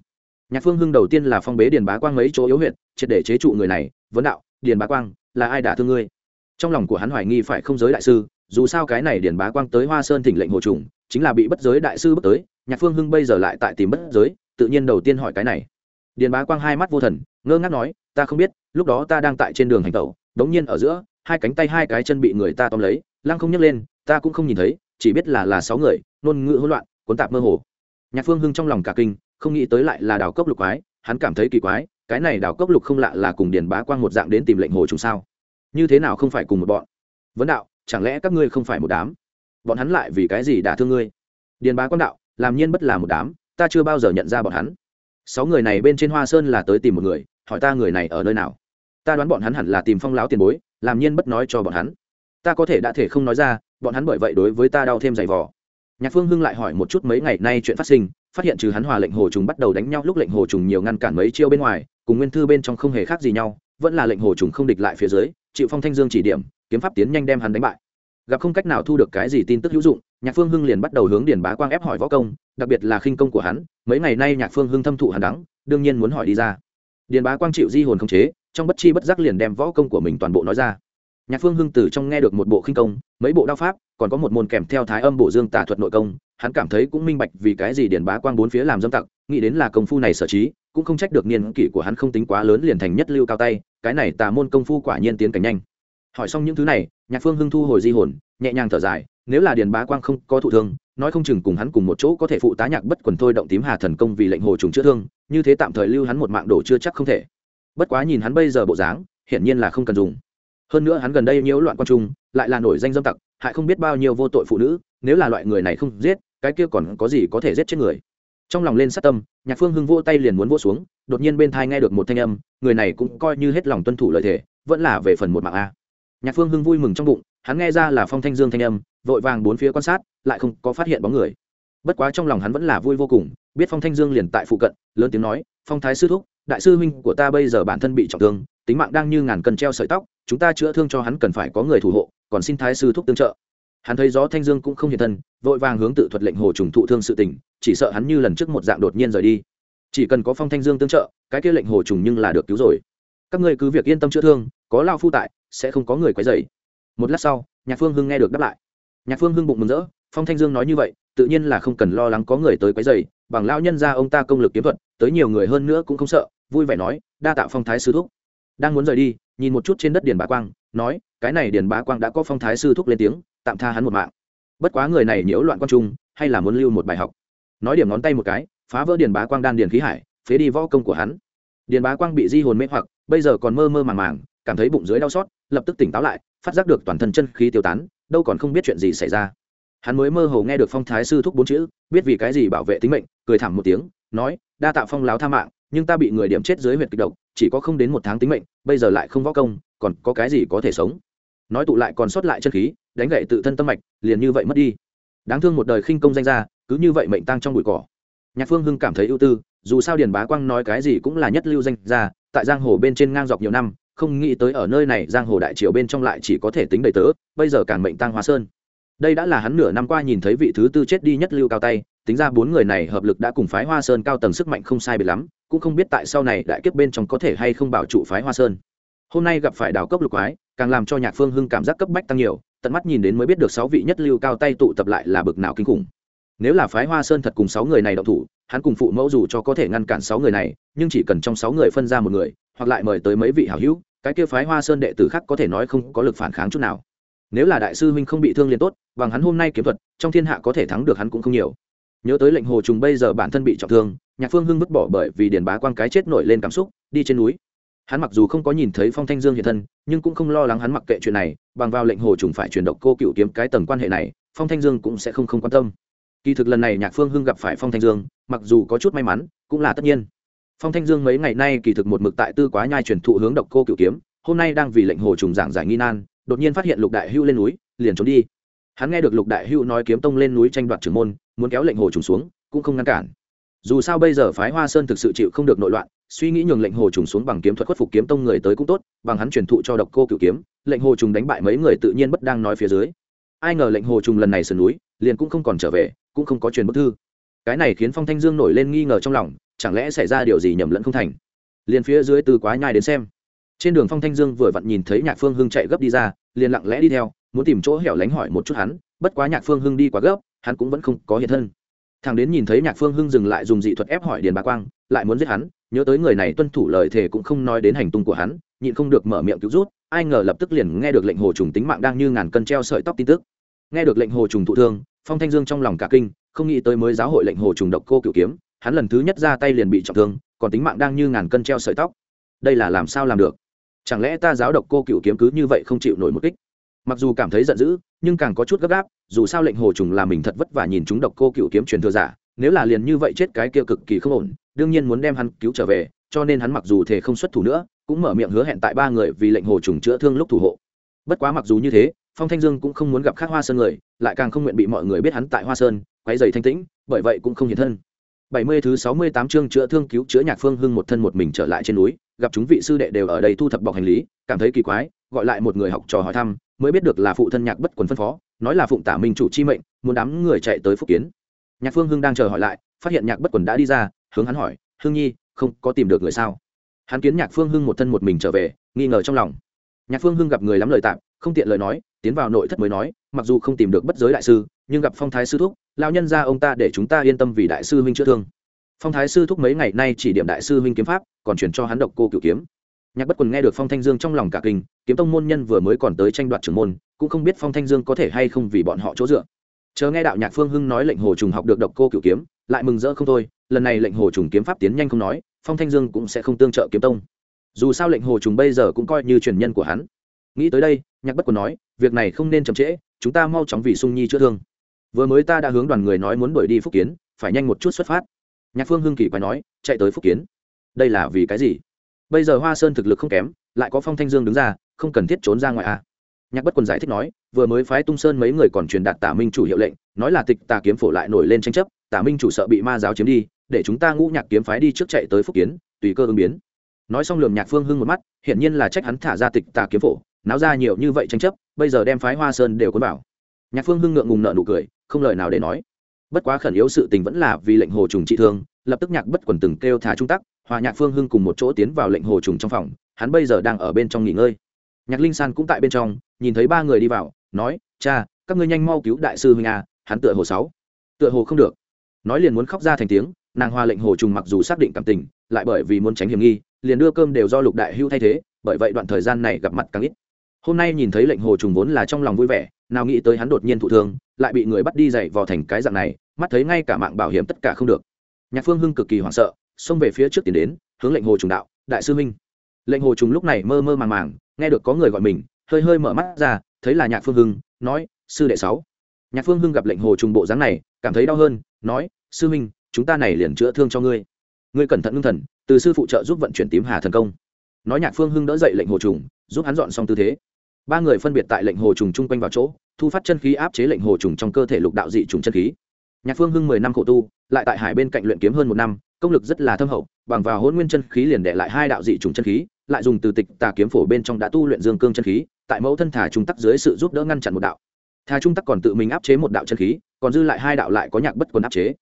Nhạc phương hưng đầu tiên là phong bế điền bá quang mấy chỗ yếu huyện triệt để chế trụ người này, vấn đạo, điền bá quang, là ai đả thương ngươi? Trong lòng của hắn hoài nghi phải không giới đại sư, dù sao cái này điền bá quang tới hoa sơn thỉnh lệnh hồ trùng, chính là bị bất giới đại sư bước tới, nhạc phương hưng bây giờ lại tại tìm bất giới, tự nhiên đầu tiên hỏi cái này. Điền bá quang hai mắt vô thần, ngơ ngác nói, ta không biết, lúc đó ta đang tại trên đường hành tẩu, đống nhiên ở giữa hai cánh tay hai cái chân bị người ta tóm lấy, lăng không nhấc lên, ta cũng không nhìn thấy, chỉ biết là là sáu người, ngôn ngữ hỗn loạn, cuốn tạp mơ hồ. Nhạc phương hưng trong lòng cả kinh, không nghĩ tới lại là đào cốc lục quái, hắn cảm thấy kỳ quái, cái này đào cốc lục không lạ là cùng điền bá quang một dạng đến tìm lệnh hồ trùng sao? Như thế nào không phải cùng một bọn? Vấn đạo, chẳng lẽ các ngươi không phải một đám? Bọn hắn lại vì cái gì đả thương ngươi? Điền bá quang đạo, làm nhiên bất là một đám, ta chưa bao giờ nhận ra bọn hắn. Sáu người này bên trên hoa sơn là tới tìm một người, hỏi ta người này ở nơi nào? Ta đoán bọn hắn hẳn là tìm phong láo tiền bối, làm nhiên bất nói cho bọn hắn. Ta có thể đã thể không nói ra, bọn hắn bởi vậy đối với ta đau thêm giày vò. Nhạc phương hưng lại hỏi một chút mấy ngày nay chuyện phát sinh, phát hiện trừ hắn hòa lệnh hồ trùng bắt đầu đánh nhau, lúc lệnh hồ trùng nhiều ngăn cản mấy chiêu bên ngoài, cùng nguyên thư bên trong không hề khác gì nhau, vẫn là lệnh hồ trùng không địch lại phía dưới, chịu phong thanh dương chỉ điểm, kiếm pháp tiến nhanh đem hắn đánh bại. Gặp không cách nào thu được cái gì tin tức hữu dụng, nhạc phương hưng liền bắt đầu hướng điền bá quang ép hỏi võ công, đặc biệt là khinh công của hắn, mấy ngày nay nhạc phương hưng thâm thụ hàn đắng, đương nhiên muốn hỏi đi ra. Điền bá quang chịu di hồn không chế trong bất chi bất giác liền đem võ công của mình toàn bộ nói ra. Nhạc phương hưng từ trong nghe được một bộ khinh công, mấy bộ đao pháp, còn có một môn kèm theo thái âm bộ dương tà thuật nội công, hắn cảm thấy cũng minh bạch vì cái gì điền bá quang bốn phía làm dâm tặc, nghĩ đến là công phu này sở trí, cũng không trách được niên kỷ của hắn không tính quá lớn liền thành nhất lưu cao tay, cái này tà môn công phu quả nhiên tiến cảnh nhanh. Hỏi xong những thứ này, nhạc phương hưng thu hồi di hồn, nhẹ nhàng thở dài, nếu là điền bá quang không có thụ thương, nói không chừng cùng hắn cùng một chỗ có thể phụ tá nhạc bất quần thôi động tím hà thần công vì lệnh hồ trùng chữa thương, như thế tạm thời lưu hắn một mạng đổ chưa chắc không thể bất quá nhìn hắn bây giờ bộ dáng, hiển nhiên là không cần dùng. Hơn nữa hắn gần đây nhiễu loạn quan trung, lại là nổi danh dâm tặc, hại không biết bao nhiêu vô tội phụ nữ, nếu là loại người này không giết, cái kia còn có gì có thể giết chết người. Trong lòng lên sát tâm, nhạc phương hưng vỗ tay liền muốn vỗ xuống, đột nhiên bên thai nghe được một thanh âm, người này cũng coi như hết lòng tuân thủ lời thề, vẫn là về phần một mạng a. Nhạc phương hưng vui mừng trong bụng, hắn nghe ra là phong thanh dương thanh âm, vội vàng bốn phía quan sát, lại không có phát hiện bóng người. Bất quá trong lòng hắn vẫn là vui vô cùng biết phong thanh dương liền tại phụ cận, lớn tiếng nói, phong thái sư thúc, đại sư huynh của ta bây giờ bản thân bị trọng thương, tính mạng đang như ngàn cân treo sợi tóc, chúng ta chữa thương cho hắn cần phải có người thủ hộ, còn xin thái sư thúc tương trợ. Hắn thấy gió thanh dương cũng không hiện thân, vội vàng hướng tự thuật lệnh hồ trùng thụ thương sự tình, chỉ sợ hắn như lần trước một dạng đột nhiên rời đi. Chỉ cần có phong thanh dương tương trợ, cái kia lệnh hồ trùng nhưng là được cứu rồi. Các ngươi cứ việc yên tâm chữa thương, có lao phu tại, sẽ không có người quấy dày một lát sau, nhạc phương hưng nghe được đáp lại. Nhạc phương hưng bụng mừng rỡ, phong thanh dương nói như vậy, tự nhiên là không cần lo lắng có người tới quấy dày bằng lao nhân ra ông ta công lực kiếm thuật, tới nhiều người hơn nữa cũng không sợ, vui vẻ nói, đa tạo phong thái sư thúc. Đang muốn rời đi, nhìn một chút trên đất điền bá quang, nói, cái này điền bá quang đã có phong thái sư thúc lên tiếng, tạm tha hắn một mạng. Bất quá người này nhiễu loạn quan trung, hay là muốn lưu một bài học. Nói điểm ngón tay một cái, phá vỡ điền bá quang đan điền khí hải, phế đi võ công của hắn. Điền bá quang bị di hồn mê hoặc, bây giờ còn mơ mơ màng màng, cảm thấy bụng dưới đau xót, lập tức tỉnh táo lại, phát giác được toàn thân chân khí tiêu tán, đâu còn không biết chuyện gì xảy ra hắn mới mơ hồ nghe được phong thái sư thúc bốn chữ, biết vì cái gì bảo vệ tính mệnh, cười thảm một tiếng, nói, đa tạ phong láo tha mạng, nhưng ta bị người điểm chết dưới huyệt kịch độc, chỉ có không đến một tháng tính mệnh, bây giờ lại không võ công, còn có cái gì có thể sống? Nói tụ lại còn sót lại chân khí, đánh gậy tự thân tâm mạch, liền như vậy mất đi. Đáng thương một đời khinh công danh ra cứ như vậy mệnh tăng trong bụi cỏ. Nhạc phương hưng cảm thấy ưu tư, dù sao điền bá quang nói cái gì cũng là nhất lưu danh ra tại giang hồ bên trên ngang dọc nhiều năm, không nghĩ tới ở nơi này giang hồ đại triều bên trong lại chỉ có thể tính đầy tớ, bây giờ càng mệnh tăng hoa sơn đây đã là hắn nửa năm qua nhìn thấy vị thứ tư chết đi nhất lưu cao tay, tính ra bốn người này hợp lực đã cùng phái hoa sơn cao tầng sức mạnh không sai biệt lắm, cũng không biết tại sau này đại kiếp bên trong có thể hay không bảo trụ phái hoa sơn. Hôm nay gặp phải đào cốc lục quái, càng làm cho nhạc phương hưng cảm giác cấp bách tăng nhiều, tận mắt nhìn đến mới biết được sáu vị nhất lưu cao tay tụ tập lại là bực nào kinh khủng. Nếu là phái hoa sơn thật cùng sáu người này đậu thủ, hắn cùng phụ mẫu dù cho có thể ngăn cản sáu người này, nhưng chỉ cần trong sáu người phân ra một người, hoặc lại mời tới mấy vị hảo hữu, cái kia phái hoa sơn đệ tử khác có thể nói không có lực phản kháng chút nào nếu là đại sư huynh không bị thương liền tốt, bằng hắn hôm nay kiếm thuật, trong thiên hạ có thể thắng được hắn cũng không nhiều. Nhớ tới lệnh hồ trùng bây giờ bản thân bị trọng thương, nhạc phương hưng vứt bỏ bởi vì điền bá quang cái chết nổi lên cảm xúc, đi trên núi. Hắn mặc dù không có nhìn thấy phong thanh dương hiện thân, nhưng cũng không lo lắng hắn mặc kệ chuyện này, bằng vào lệnh hồ trùng phải chuyển động cô cựu kiếm cái tầng quan hệ này, phong thanh dương cũng sẽ không không quan tâm. Kỳ thực lần này nhạc phương hưng gặp phải phong thanh dương, mặc dù có chút may mắn, cũng là tất nhiên. Phong thanh dương mấy ngày nay kỳ thực một mực tại tư quá nhai truyền thụ hướng độc cô cựu kiếm, hôm nay đang vì lệnh hồ trùng giảng giải nghi nan đột nhiên phát hiện lục đại hưu lên núi, liền trốn đi. Hắn nghe được lục đại hưu nói kiếm tông lên núi tranh đoạt trưởng môn, muốn kéo lệnh hồ trùng xuống, cũng không ngăn cản. Dù sao bây giờ phái hoa sơn thực sự chịu không được nội loạn, suy nghĩ nhường lệnh hồ trùng xuống bằng kiếm thuật khuất phục kiếm tông người tới cũng tốt, bằng hắn truyền thụ cho độc cô cựu kiếm, lệnh hồ trùng đánh bại mấy người tự nhiên bất đang nói phía dưới. Ai ngờ lệnh hồ trùng lần này sườn núi, liền cũng không còn trở về, cũng không có truyền bức thư. Cái này khiến phong thanh dương nổi lên nghi ngờ trong lòng, chẳng lẽ xảy ra điều gì nhầm lẫn không thành? Liền phía dưới từ quá nhai đến xem trên đường phong thanh dương vừa vặn nhìn thấy nhạc phương hưng chạy gấp đi ra, liền lặng lẽ đi theo, muốn tìm chỗ hẻo lánh hỏi một chút hắn, bất quá nhạc phương hưng đi quá gấp, hắn cũng vẫn không có hiện thân. Thằng đến nhìn thấy nhạc phương hưng dừng lại dùng dị thuật ép hỏi điền bà quang, lại muốn giết hắn, nhớ tới người này tuân thủ lời thề cũng không nói đến hành tung của hắn, nhịn không được mở miệng cứu rút, ai ngờ lập tức liền nghe được lệnh hồ trùng tính mạng đang như ngàn cân treo sợi tóc tin tức. Nghe được lệnh hồ trùng thụ thương, phong thanh dương trong lòng cả kinh, không nghĩ tới mới giáo hội lệnh hồ trùng độc cô cựu kiếm, hắn lần thứ nhất ra tay liền bị trọng thương, còn tính mạng đang như ngàn cân treo sợi tóc. Đây là làm sao làm được? Chẳng lẽ ta giáo độc cô cựu kiếm cứ như vậy không chịu nổi một kích? Mặc dù cảm thấy giận dữ, nhưng càng có chút gấp gáp, dù sao lệnh hồ trùng là mình thật vất vả nhìn chúng độc cô cựu kiếm truyền thừa giả, nếu là liền như vậy chết cái kia cực kỳ không ổn, đương nhiên muốn đem hắn cứu trở về, cho nên hắn mặc dù thể không xuất thủ nữa, cũng mở miệng hứa hẹn tại ba người vì lệnh hồ trùng chữa thương lúc thủ hộ. Bất quá mặc dù như thế, phong thanh dương cũng không muốn gặp khác hoa sơn người, lại càng không nguyện bị mọi người biết hắn tại hoa sơn quay dày thanh tĩnh, bởi vậy cũng không hiện thân. Bảy mươi thứ sáu mươi tám chương chữa thương cứu chữa nhạc phương hưng một thân một mình trở lại trên núi gặp chúng vị sư đệ đều ở đây thu thập bọc hành lý, cảm thấy kỳ quái, gọi lại một người học trò hỏi thăm, mới biết được là phụ thân nhạc bất quần phân phó, nói là phụng tả minh chủ chi mệnh, muốn đám người chạy tới phúc kiến. Nhạc phương hưng đang chờ hỏi lại, phát hiện nhạc bất quần đã đi ra, hướng hắn hỏi, hưng nhi, không có tìm được người sao? Hắn kiến nhạc phương hưng một thân một mình trở về, nghi ngờ trong lòng. Nhạc phương hưng gặp người lắm lời tạm, không tiện lời nói, tiến vào nội thất mới nói, mặc dù không tìm được bất giới đại sư, nhưng gặp phong thái sư thúc lao nhân ra ông ta để chúng ta yên tâm vì đại sư huynh chữa thương phong thái sư thúc mấy ngày nay chỉ điểm đại sư huynh kiếm pháp, còn chuyển cho hắn độc cô cựu kiếm. Nhạc bất quần nghe được phong thanh dương trong lòng cả kinh, kiếm tông môn nhân vừa mới còn tới tranh đoạt trưởng môn, cũng không biết phong thanh dương có thể hay không vì bọn họ chỗ dựa. Chờ nghe đạo nhạc phương hưng nói lệnh hồ trùng học được độc cô cựu kiếm, lại mừng rỡ không thôi, lần này lệnh hồ trùng kiếm pháp tiến nhanh không nói, phong thanh dương cũng sẽ không tương trợ kiếm tông. Dù sao lệnh hồ trùng bây giờ cũng coi như truyền nhân của hắn. Nghĩ tới đây, nhạc bất quần nói, việc này không nên chậm trễ, chúng ta mau chóng vì sung nhi chữa thương. Vừa mới ta đã hướng đoàn người nói muốn đuổi đi phúc kiến, phải nhanh một chút xuất phát nhạc phương hưng kỳ quái nói, chạy tới phúc kiến. Đây là vì cái gì? Bây giờ hoa sơn thực lực không kém, lại có phong thanh dương đứng ra, không cần thiết trốn ra ngoài à? Nhạc bất quần giải thích nói, vừa mới phái tung sơn mấy người còn truyền đạt tả minh chủ hiệu lệnh, nói là tịch tà kiếm phổ lại nổi lên tranh chấp, tả minh chủ sợ bị ma giáo chiếm đi, để chúng ta ngũ nhạc kiếm phái đi trước chạy tới phúc kiến, tùy cơ ứng biến. Nói xong lườm nhạc phương hưng một mắt, hiển nhiên là trách hắn thả ra tịch tà kiếm phổ, náo ra nhiều như vậy tranh chấp, bây giờ đem phái hoa sơn đều cuốn bảo nhạc phương hưng ngượng ngùng nợ nụ cười, không lời nào để nói bất quá khẩn yếu sự tình vẫn là vì lệnh hồ trùng trị thương, lập tức nhạc bất quần từng kêu thả trung tắc, hòa nhạc phương hưng cùng một chỗ tiến vào lệnh hồ trùng trong phòng, hắn bây giờ đang ở bên trong nghỉ ngơi. Nhạc linh san cũng tại bên trong, nhìn thấy ba người đi vào, nói, cha, các ngươi nhanh mau cứu đại sư huynh a, hắn tựa hồ sáu. Tựa hồ không được. Nói liền muốn khóc ra thành tiếng, nàng hoa lệnh hồ trùng mặc dù xác định cảm tình, lại bởi vì muốn tránh hiểm nghi, liền đưa cơm đều do lục đại hưu thay thế, bởi vậy đoạn thời gian này gặp mặt càng ít. Hôm nay nhìn thấy lệnh hồ trùng vốn là trong lòng vui vẻ, nào nghĩ tới hắn đột nhiên thụ thương, lại bị người bắt đi dậy vào thành cái dạng này mắt thấy ngay cả mạng bảo hiểm tất cả không được. Nhạc phương hưng cực kỳ hoảng sợ, xông về phía trước tiến đến, hướng lệnh hồ trùng đạo, đại sư minh lệnh hồ trùng lúc này mơ mơ màng màng, nghe được có người gọi mình, hơi hơi mở mắt ra, thấy là nhạc phương hưng, nói, sư đệ sáu. Nhạc phương hưng gặp lệnh hồ trùng bộ dáng này, cảm thấy đau hơn, nói, sư minh chúng ta này liền chữa thương cho ngươi. Ngươi cẩn thận ngưng thần, từ sư phụ trợ giúp vận chuyển tím hà thần công. Nói nhạc phương hưng đỡ dậy lệnh hồ trùng, giúp hắn dọn xong tư thế. Ba người phân biệt tại lệnh hồ trùng chung quanh vào chỗ, thu phát chân khí áp chế lệnh hồ trùng trong cơ thể lục đạo dị trùng chân khí nhạc phương hưng mười năm khổ tu, lại tại hải bên cạnh luyện kiếm hơn một năm, công lực rất là thâm hậu, bằng vào hôn nguyên chân khí liền đệ lại hai đạo dị trùng chân khí, lại dùng từ tịch tà kiếm phổ bên trong đã tu luyện dương cương chân khí, tại mẫu thân thả trung tắc dưới sự giúp đỡ ngăn chặn một đạo. Thà trung tắc còn tự mình áp chế một đạo chân khí, còn dư lại hai đạo lại có nhạc bất quần áp chế.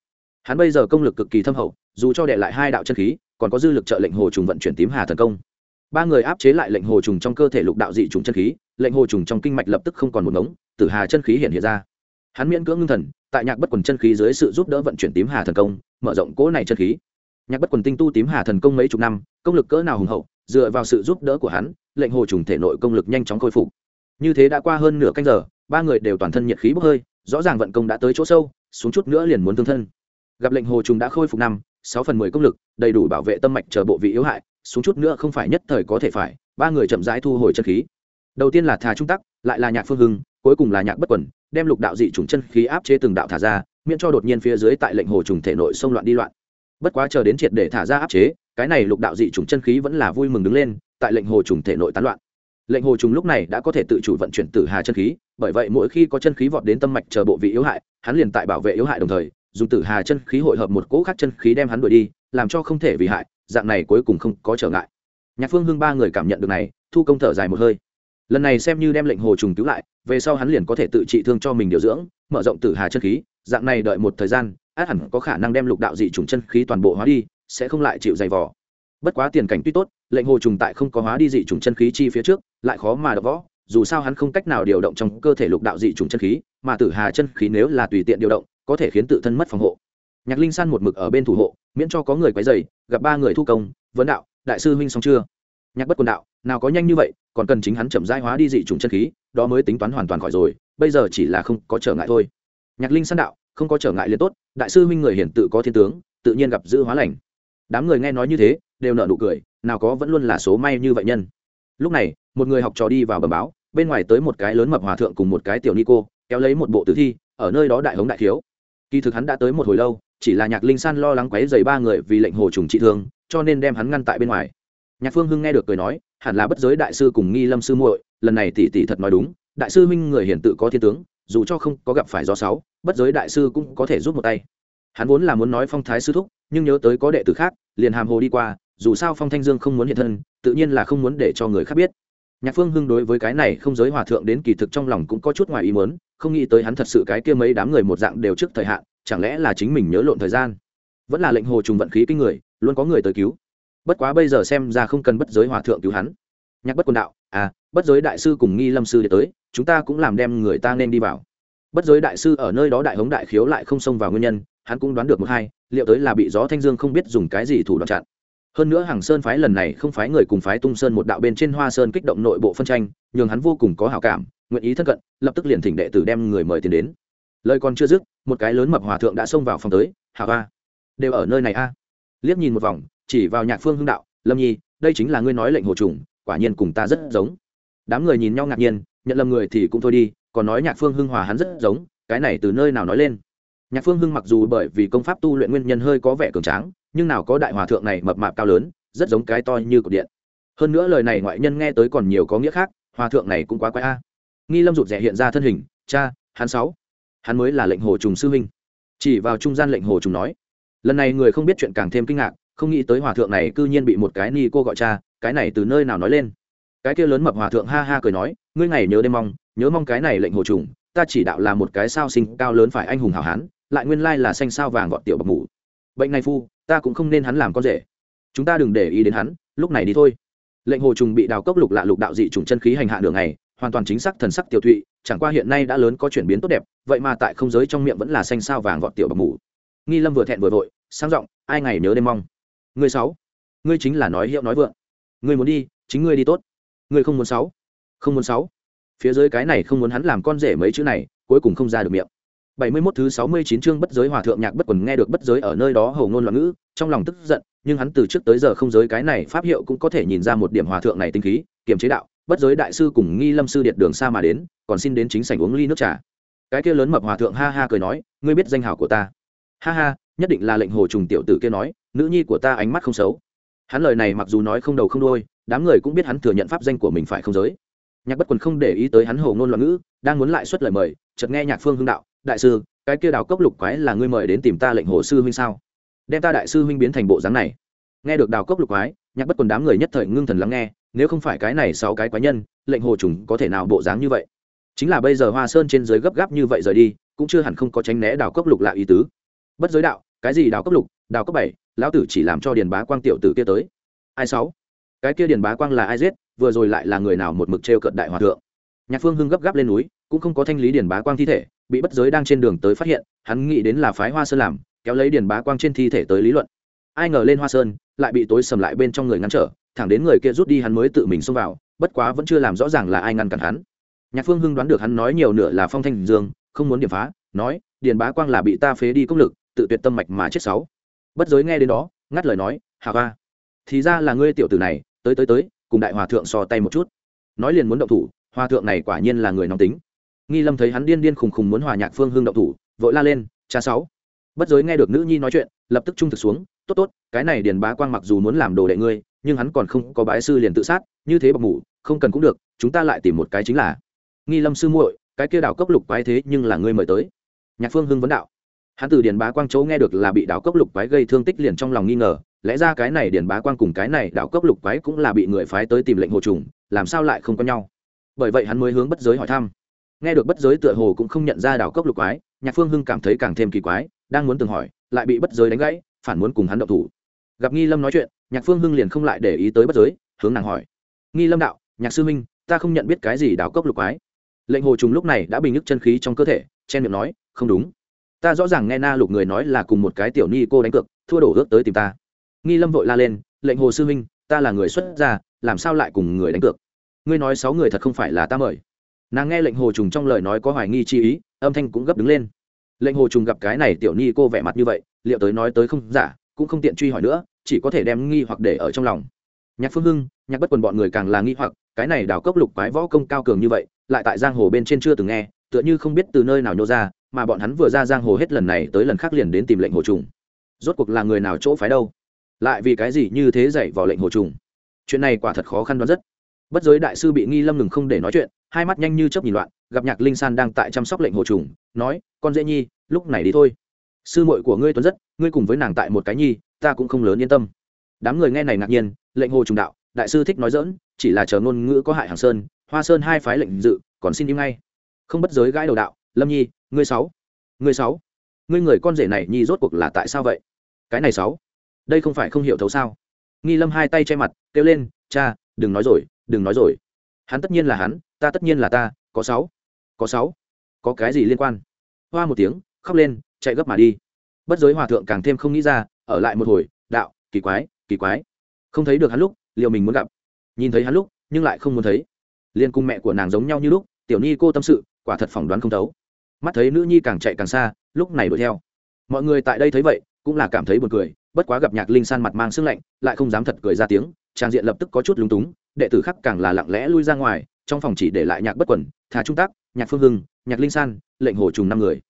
Hắn bây giờ công lực cực kỳ thâm hậu, dù cho đệ lại hai đạo chân khí, còn có dư lực trợ lệnh hồ trùng vận chuyển tím hà thần công. Ba người áp chế lại lệnh hồ trùng trong cơ thể lục đạo dị trùng chân khí, lệnh hồ trùng trong kinh mạch lập tức không còn một ngống, tử hà chân khí hiện hiện ra hắn miễn cưỡng ngưng thần, tại nhạc bất quần chân khí dưới sự giúp đỡ vận chuyển tím hà thần công, mở rộng cỗ này chân khí. Nhạc bất quần tinh tu tím hà thần công mấy chục năm, công lực cỡ nào hùng hậu, dựa vào sự giúp đỡ của hắn, lệnh hồ trùng thể nội công lực nhanh chóng khôi phục. Như thế đã qua hơn nửa canh giờ, ba người đều toàn thân nhiệt khí bốc hơi, rõ ràng vận công đã tới chỗ sâu, xuống chút nữa liền muốn thương thân. Gặp lệnh hồ trùng đã khôi phục năm, sáu phần mười công lực, đầy đủ bảo vệ tâm mạch chờ bộ vị yếu hại, xuống chút nữa không phải nhất thời có thể phải, ba người chậm rãi thu hồi chân khí. Đầu tiên là thà trung tắc, lại là nhạc phương hưng cuối cùng là nhạc bất quần, đem lục đạo dị trùng chân khí áp chế từng đạo thả ra, miễn cho đột nhiên phía dưới tại lệnh hồ trùng thể nội xông loạn đi loạn. Bất quá chờ đến triệt để thả ra áp chế, cái này lục đạo dị trùng chân khí vẫn là vui mừng đứng lên, tại lệnh hồ trùng thể nội tán loạn. Lệnh hồ trùng lúc này đã có thể tự chủ vận chuyển tử hà chân khí, bởi vậy mỗi khi có chân khí vọt đến tâm mạch chờ bộ vị yếu hại, hắn liền tại bảo vệ yếu hại đồng thời, dùng tử hà chân khí hội hợp một cỗ khác chân khí đem hắn đuổi đi, làm cho không thể vì hại, dạng này cuối cùng không có trở ngại. Nhạc phương hưng ba người cảm nhận được này, thu công thở dài một hơi lần này xem như đem lệnh hồ trùng cứu lại, về sau hắn liền có thể tự trị thương cho mình điều dưỡng, mở rộng tử hà chân khí, dạng này đợi một thời gian, át hẳn có khả năng đem lục đạo dị trùng chân khí toàn bộ hóa đi, sẽ không lại chịu dày vò. Bất quá tiền cảnh tuy tốt, lệnh hồ trùng tại không có hóa đi dị trùng chân khí chi phía trước, lại khó mà đập võ, dù sao hắn không cách nào điều động trong cơ thể lục đạo dị trùng chân khí, mà tử hà chân khí nếu là tùy tiện điều động, có thể khiến tự thân mất phòng hộ. Nhạc linh san một mực ở bên thủ hộ, miễn cho có người quấy dày gặp ba người thu công, vấn đạo, đại sư huynh xong chưa? Nhạc bất quần đạo nào có nhanh như vậy, còn cần chính hắn chậm rãi hóa đi dị trùng chân khí, đó mới tính toán hoàn toàn khỏi rồi, bây giờ chỉ là không có trở ngại thôi. Nhạc linh san đạo, không có trở ngại liền tốt, đại sư huynh người hiển tự có thiên tướng, tự nhiên gặp giữ hóa lành. Đám người nghe nói như thế, đều nở nụ cười, nào có vẫn luôn là số may như vậy nhân. Lúc này, một người học trò đi vào bờ báo, bên ngoài tới một cái lớn mập hòa thượng cùng một cái tiểu ni cô, kéo lấy một bộ tử thi, ở nơi đó đại hống đại thiếu kỳ thực hắn đã tới một hồi lâu, chỉ là nhạc linh san lo lắng quấy dày ba người vì lệnh hồ trùng trị thương, cho nên đem hắn ngăn tại bên ngoài nhạc phương hưng nghe được cười nói, hẳn là bất giới đại sư cùng nghi lâm sư muội, lần này tỷ tỷ thật nói đúng, đại sư huynh người hiển tự có thiên tướng, dù cho không có gặp phải do sáu, bất giới đại sư cũng có thể giúp một tay. Hắn vốn là muốn nói phong thái sư thúc, nhưng nhớ tới có đệ tử khác, liền hàm hồ đi qua, dù sao phong thanh dương không muốn hiện thân, tự nhiên là không muốn để cho người khác biết. Nhạc phương hưng đối với cái này không giới hòa thượng đến kỳ thực trong lòng cũng có chút ngoài ý muốn, không nghĩ tới hắn thật sự cái kia mấy đám người một dạng đều trước thời hạn, chẳng lẽ là chính mình nhớ lộn thời gian? Vẫn là lệnh hồ trùng vận khí kinh người, luôn có người tới cứu bất quá bây giờ xem ra không cần bất giới hòa thượng cứu hắn. Nhạc bất quần đạo à bất giới đại sư cùng nghi lâm sư để tới, chúng ta cũng làm đem người ta nên đi vào. Bất giới đại sư ở nơi đó đại hống đại khiếu lại không xông vào nguyên nhân, hắn cũng đoán được một hai, liệu tới là bị gió thanh dương không biết dùng cái gì thủ đoạn chặn. Hơn nữa hàng sơn phái lần này không phái người cùng phái tung sơn một đạo bên trên hoa sơn kích động nội bộ phân tranh, nhường hắn vô cùng có hảo cảm, nguyện ý thân cận, lập tức liền thỉnh đệ tử đem người mời tiền đến. Lời còn chưa dứt, một cái lớn mập hòa thượng đã xông vào phòng tới hà ba đều ở nơi này a. Liếc nhìn một vòng chỉ vào nhạc phương hưng đạo, lâm nhi, đây chính là ngươi nói lệnh hồ trùng, quả nhiên cùng ta rất giống. Đám người nhìn nhau ngạc nhiên, nhận lầm người thì cũng thôi đi, còn nói nhạc phương hưng hòa hắn rất giống, cái này từ nơi nào nói lên? Nhạc phương hưng mặc dù bởi vì công pháp tu luyện nguyên nhân hơi có vẻ cường tráng, nhưng nào có đại hòa thượng này mập mạp cao lớn, rất giống cái to như cột điện. Hơn nữa lời này ngoại nhân nghe tới còn nhiều có nghĩa khác, hòa thượng này cũng quá quái a. Nghi lâm rụt rẻ hiện ra thân hình, cha, hắn sáu, hắn mới là lệnh hồ trùng sư huynh. Chỉ vào trung gian lệnh hồ trùng nói. Lần này người không biết chuyện càng thêm kinh ngạc không nghĩ tới hòa thượng này cư nhiên bị một cái ni cô gọi cha, cái này từ nơi nào nói lên? Cái kia lớn mập hòa thượng ha ha cười nói, ngươi ngày nhớ đêm mong, nhớ mong cái này lệnh hồ trùng, ta chỉ đạo là một cái sao sinh cao lớn phải anh hùng hảo hán, lại nguyên lai là xanh sao vàng gọn tiểu bậc mủ bệnh này phu, ta cũng không nên hắn làm con rể. Chúng ta đừng để ý đến hắn, lúc này đi thôi. Lệnh hồ trùng bị đào cốc lục lạ lục đạo dị trùng chân khí hành hạ đường này, hoàn toàn chính xác thần sắc tiểu thụy, chẳng qua hiện nay đã lớn có chuyển biến tốt đẹp, vậy mà tại không giới trong miệng vẫn là xanh sao vàng gọn tiểu bậc mủ nghi lâm vừa thẹn vừa vội, sang giọng, ai ngày nhớ đêm mong? Ngươi sáu. Ngươi chính là nói hiệu nói vượng. Ngươi muốn đi, chính ngươi đi tốt. Ngươi không muốn sáu. Không muốn sáu. Phía dưới cái này không muốn hắn làm con rể mấy chữ này, cuối cùng không ra được miệng. Bảy mươi 71 thứ sáu mươi chín chương bất giới hòa thượng nhạc bất quần nghe được bất giới ở nơi đó hầu ngôn loạn ngữ, trong lòng tức giận, nhưng hắn từ trước tới giờ không giới cái này pháp hiệu cũng có thể nhìn ra một điểm hòa thượng này tinh khí, kiềm chế đạo, bất giới đại sư cùng nghi lâm sư điệt đường xa mà đến, còn xin đến chính sảnh uống ly nước trà. Cái kia lớn mập hòa thượng ha ha cười nói, ngươi biết danh hào của ta. Ha ha nhất định là lệnh hồ trùng tiểu tử kia nói, nữ nhi của ta ánh mắt không xấu. Hắn lời này mặc dù nói không đầu không đôi đám người cũng biết hắn thừa nhận pháp danh của mình phải không giới. Nhạc bất quần không để ý tới hắn hồ ngôn loạn ngữ, đang muốn lại xuất lời mời, chợt nghe nhạc phương hưng đạo, đại sư, cái kia đào cốc lục quái là ngươi mời đến tìm ta lệnh hồ sư huynh sao? Đem ta đại sư huynh biến thành bộ dáng này. Nghe được đào cốc lục quái, nhạc bất quần đám người nhất thời ngưng thần lắng nghe, nếu không phải cái này sáu cái quái nhân, lệnh hồ trùng có thể nào bộ dáng như vậy? Chính là bây giờ hoa sơn trên dưới gấp gáp như vậy rời đi, cũng chưa hẳn không có tránh né đào cốc lục lạ ý tứ bất giới đạo, cái gì đào cấp lục, đào cấp bảy, lão tử chỉ làm cho điền bá quang tiểu tử kia tới. Ai sáu? Cái kia điền bá quang là ai giết, vừa rồi lại là người nào một mực t cận đại hòa thượng. Nhạc phương hưng gấp gáp lên núi, cũng không có thanh lý điền bá quang thi thể, bị bất giới đang trên đường tới phát hiện, hắn nghĩ đến là phái hoa sơn làm, kéo lấy điền bá quang trên thi thể tới lý luận. Ai ngờ lên hoa sơn, lại bị tối sầm lại bên trong người ngăn trở, thẳng đến người kia rút đi hắn mới tự mình xông vào, bất quá vẫn chưa làm rõ ràng là ai ngăn cản hắn. Nhạc phương hưng đoán được hắn nói nhiều nửa là phong thanh dương, không muốn điểm phá, nói, điền bá quang là bị ta phế đi công lực tự tuyệt tâm mạch mà chết sáu. Bất giới nghe đến đó, ngắt lời nói, hà ba thì ra là ngươi tiểu tử này, tới tới tới, cùng đại hòa thượng so tay một chút. Nói liền muốn động thủ, hòa thượng này quả nhiên là người nóng tính. Nghi lâm thấy hắn điên điên khùng khùng muốn hòa nhạc phương hương động thủ, vội la lên, cha sáu. Bất giới nghe được nữ nhi nói chuyện, lập tức trung thực xuống, tốt tốt, cái này điền bá quang mặc dù muốn làm đồ đệ ngươi, nhưng hắn còn không có bái sư liền tự sát, như thế bọc mủ không cần cũng được, chúng ta lại tìm một cái chính là. Nghi lâm sư muội, cái kia đảo cốc lục quái thế nhưng là ngươi mời tới. Nhạc phương hưng vấn đạo hắn từ điền bá quang chỗ nghe được là bị đảo cốc lục quái gây thương tích liền trong lòng nghi ngờ, lẽ ra cái này điền bá quang cùng cái này đảo cốc lục quái cũng là bị người phái tới tìm lệnh hồ trùng, làm sao lại không có nhau? Bởi vậy hắn mới hướng bất giới hỏi thăm. Nghe được bất giới tựa hồ cũng không nhận ra đảo cốc lục quái, nhạc phương hưng cảm thấy càng thêm kỳ quái, đang muốn từng hỏi, lại bị bất giới đánh gãy, phản muốn cùng hắn động thủ. Gặp nghi lâm nói chuyện, nhạc phương hưng liền không lại để ý tới bất giới, hướng nàng hỏi. Nghi lâm đạo, nhạc sư minh ta không nhận biết cái gì đảo cốc lục quái. Lệnh hồ trùng lúc này đã bình nhức chân khí trong cơ thể, chen miệng nói, không đúng ta rõ ràng nghe na lục người nói là cùng một cái tiểu ni cô đánh cược thua đổ ước tới tìm ta. Nghi lâm vội la lên lệnh hồ sư minh, ta là người xuất gia làm sao lại cùng người đánh cược? Ngươi nói sáu người thật không phải là ta mời. Nàng nghe lệnh hồ trùng trong lời nói có hoài nghi chi ý âm thanh cũng gấp đứng lên. Lệnh hồ trùng gặp cái này tiểu ni cô vẻ mặt như vậy liệu tới nói tới không giả cũng không tiện truy hỏi nữa chỉ có thể đem nghi hoặc để ở trong lòng. Nhạc phương hưng nhạc bất quần bọn người càng là nghi hoặc cái này đào cốc lục quái võ công cao cường như vậy lại tại giang hồ bên trên chưa từng nghe tựa như không biết từ nơi nào nhô ra mà bọn hắn vừa ra giang hồ hết lần này tới lần khác liền đến tìm lệnh hồ trùng. Rốt cuộc là người nào chỗ phái đâu? Lại vì cái gì như thế dạy vào lệnh hồ trùng? Chuyện này quả thật khó khăn đoán rất. Bất giới đại sư bị nghi lâm ngừng không để nói chuyện, hai mắt nhanh như chớp nhìn loạn, gặp nhạc linh san đang tại chăm sóc lệnh hồ trùng, nói, con dễ nhi, lúc này đi thôi. Sư muội của ngươi tuấn rất, ngươi cùng với nàng tại một cái nhi, ta cũng không lớn yên tâm. Đám người nghe này ngạc nhiên, lệnh hồ trùng đạo, đại sư thích nói dỡn chỉ là chờ ngôn ngữ có hại hàng sơn, hoa sơn hai phái lệnh dự, còn xin im ngay. Không bất giới gãi đầu đạo, lâm nhi ngươi sáu. Ngươi sáu. Ngươi người con rể này nhi rốt cuộc là tại sao vậy? Cái này sáu. Đây không phải không hiểu thấu sao? Nghi lâm hai tay che mặt, kêu lên, cha, đừng nói rồi, đừng nói rồi. Hắn tất nhiên là hắn, ta tất nhiên là ta, có sáu. Có sáu. Có cái gì liên quan? Hoa một tiếng, khóc lên, chạy gấp mà đi. Bất giới hòa thượng càng thêm không nghĩ ra, ở lại một hồi, đạo, kỳ quái kỳ quái. Không thấy được hắn lúc, liệu mình muốn gặp. Nhìn thấy hắn lúc, nhưng lại không muốn thấy. Liên cung mẹ của nàng giống nhau như lúc, tiểu ni cô tâm sự, quả thật phỏng đoán không thấu mắt thấy nữ nhi càng chạy càng xa, lúc này đuổi theo. Mọi người tại đây thấy vậy, cũng là cảm thấy buồn cười, bất quá gặp nhạc linh san mặt mang sưng lạnh, lại không dám thật cười ra tiếng, trang diện lập tức có chút lúng túng, đệ tử khác càng là lặng lẽ lui ra ngoài, trong phòng chỉ để lại nhạc bất quẩn thà trung tác nhạc phương hưng, nhạc linh san, lệnh hồ trùng năm người.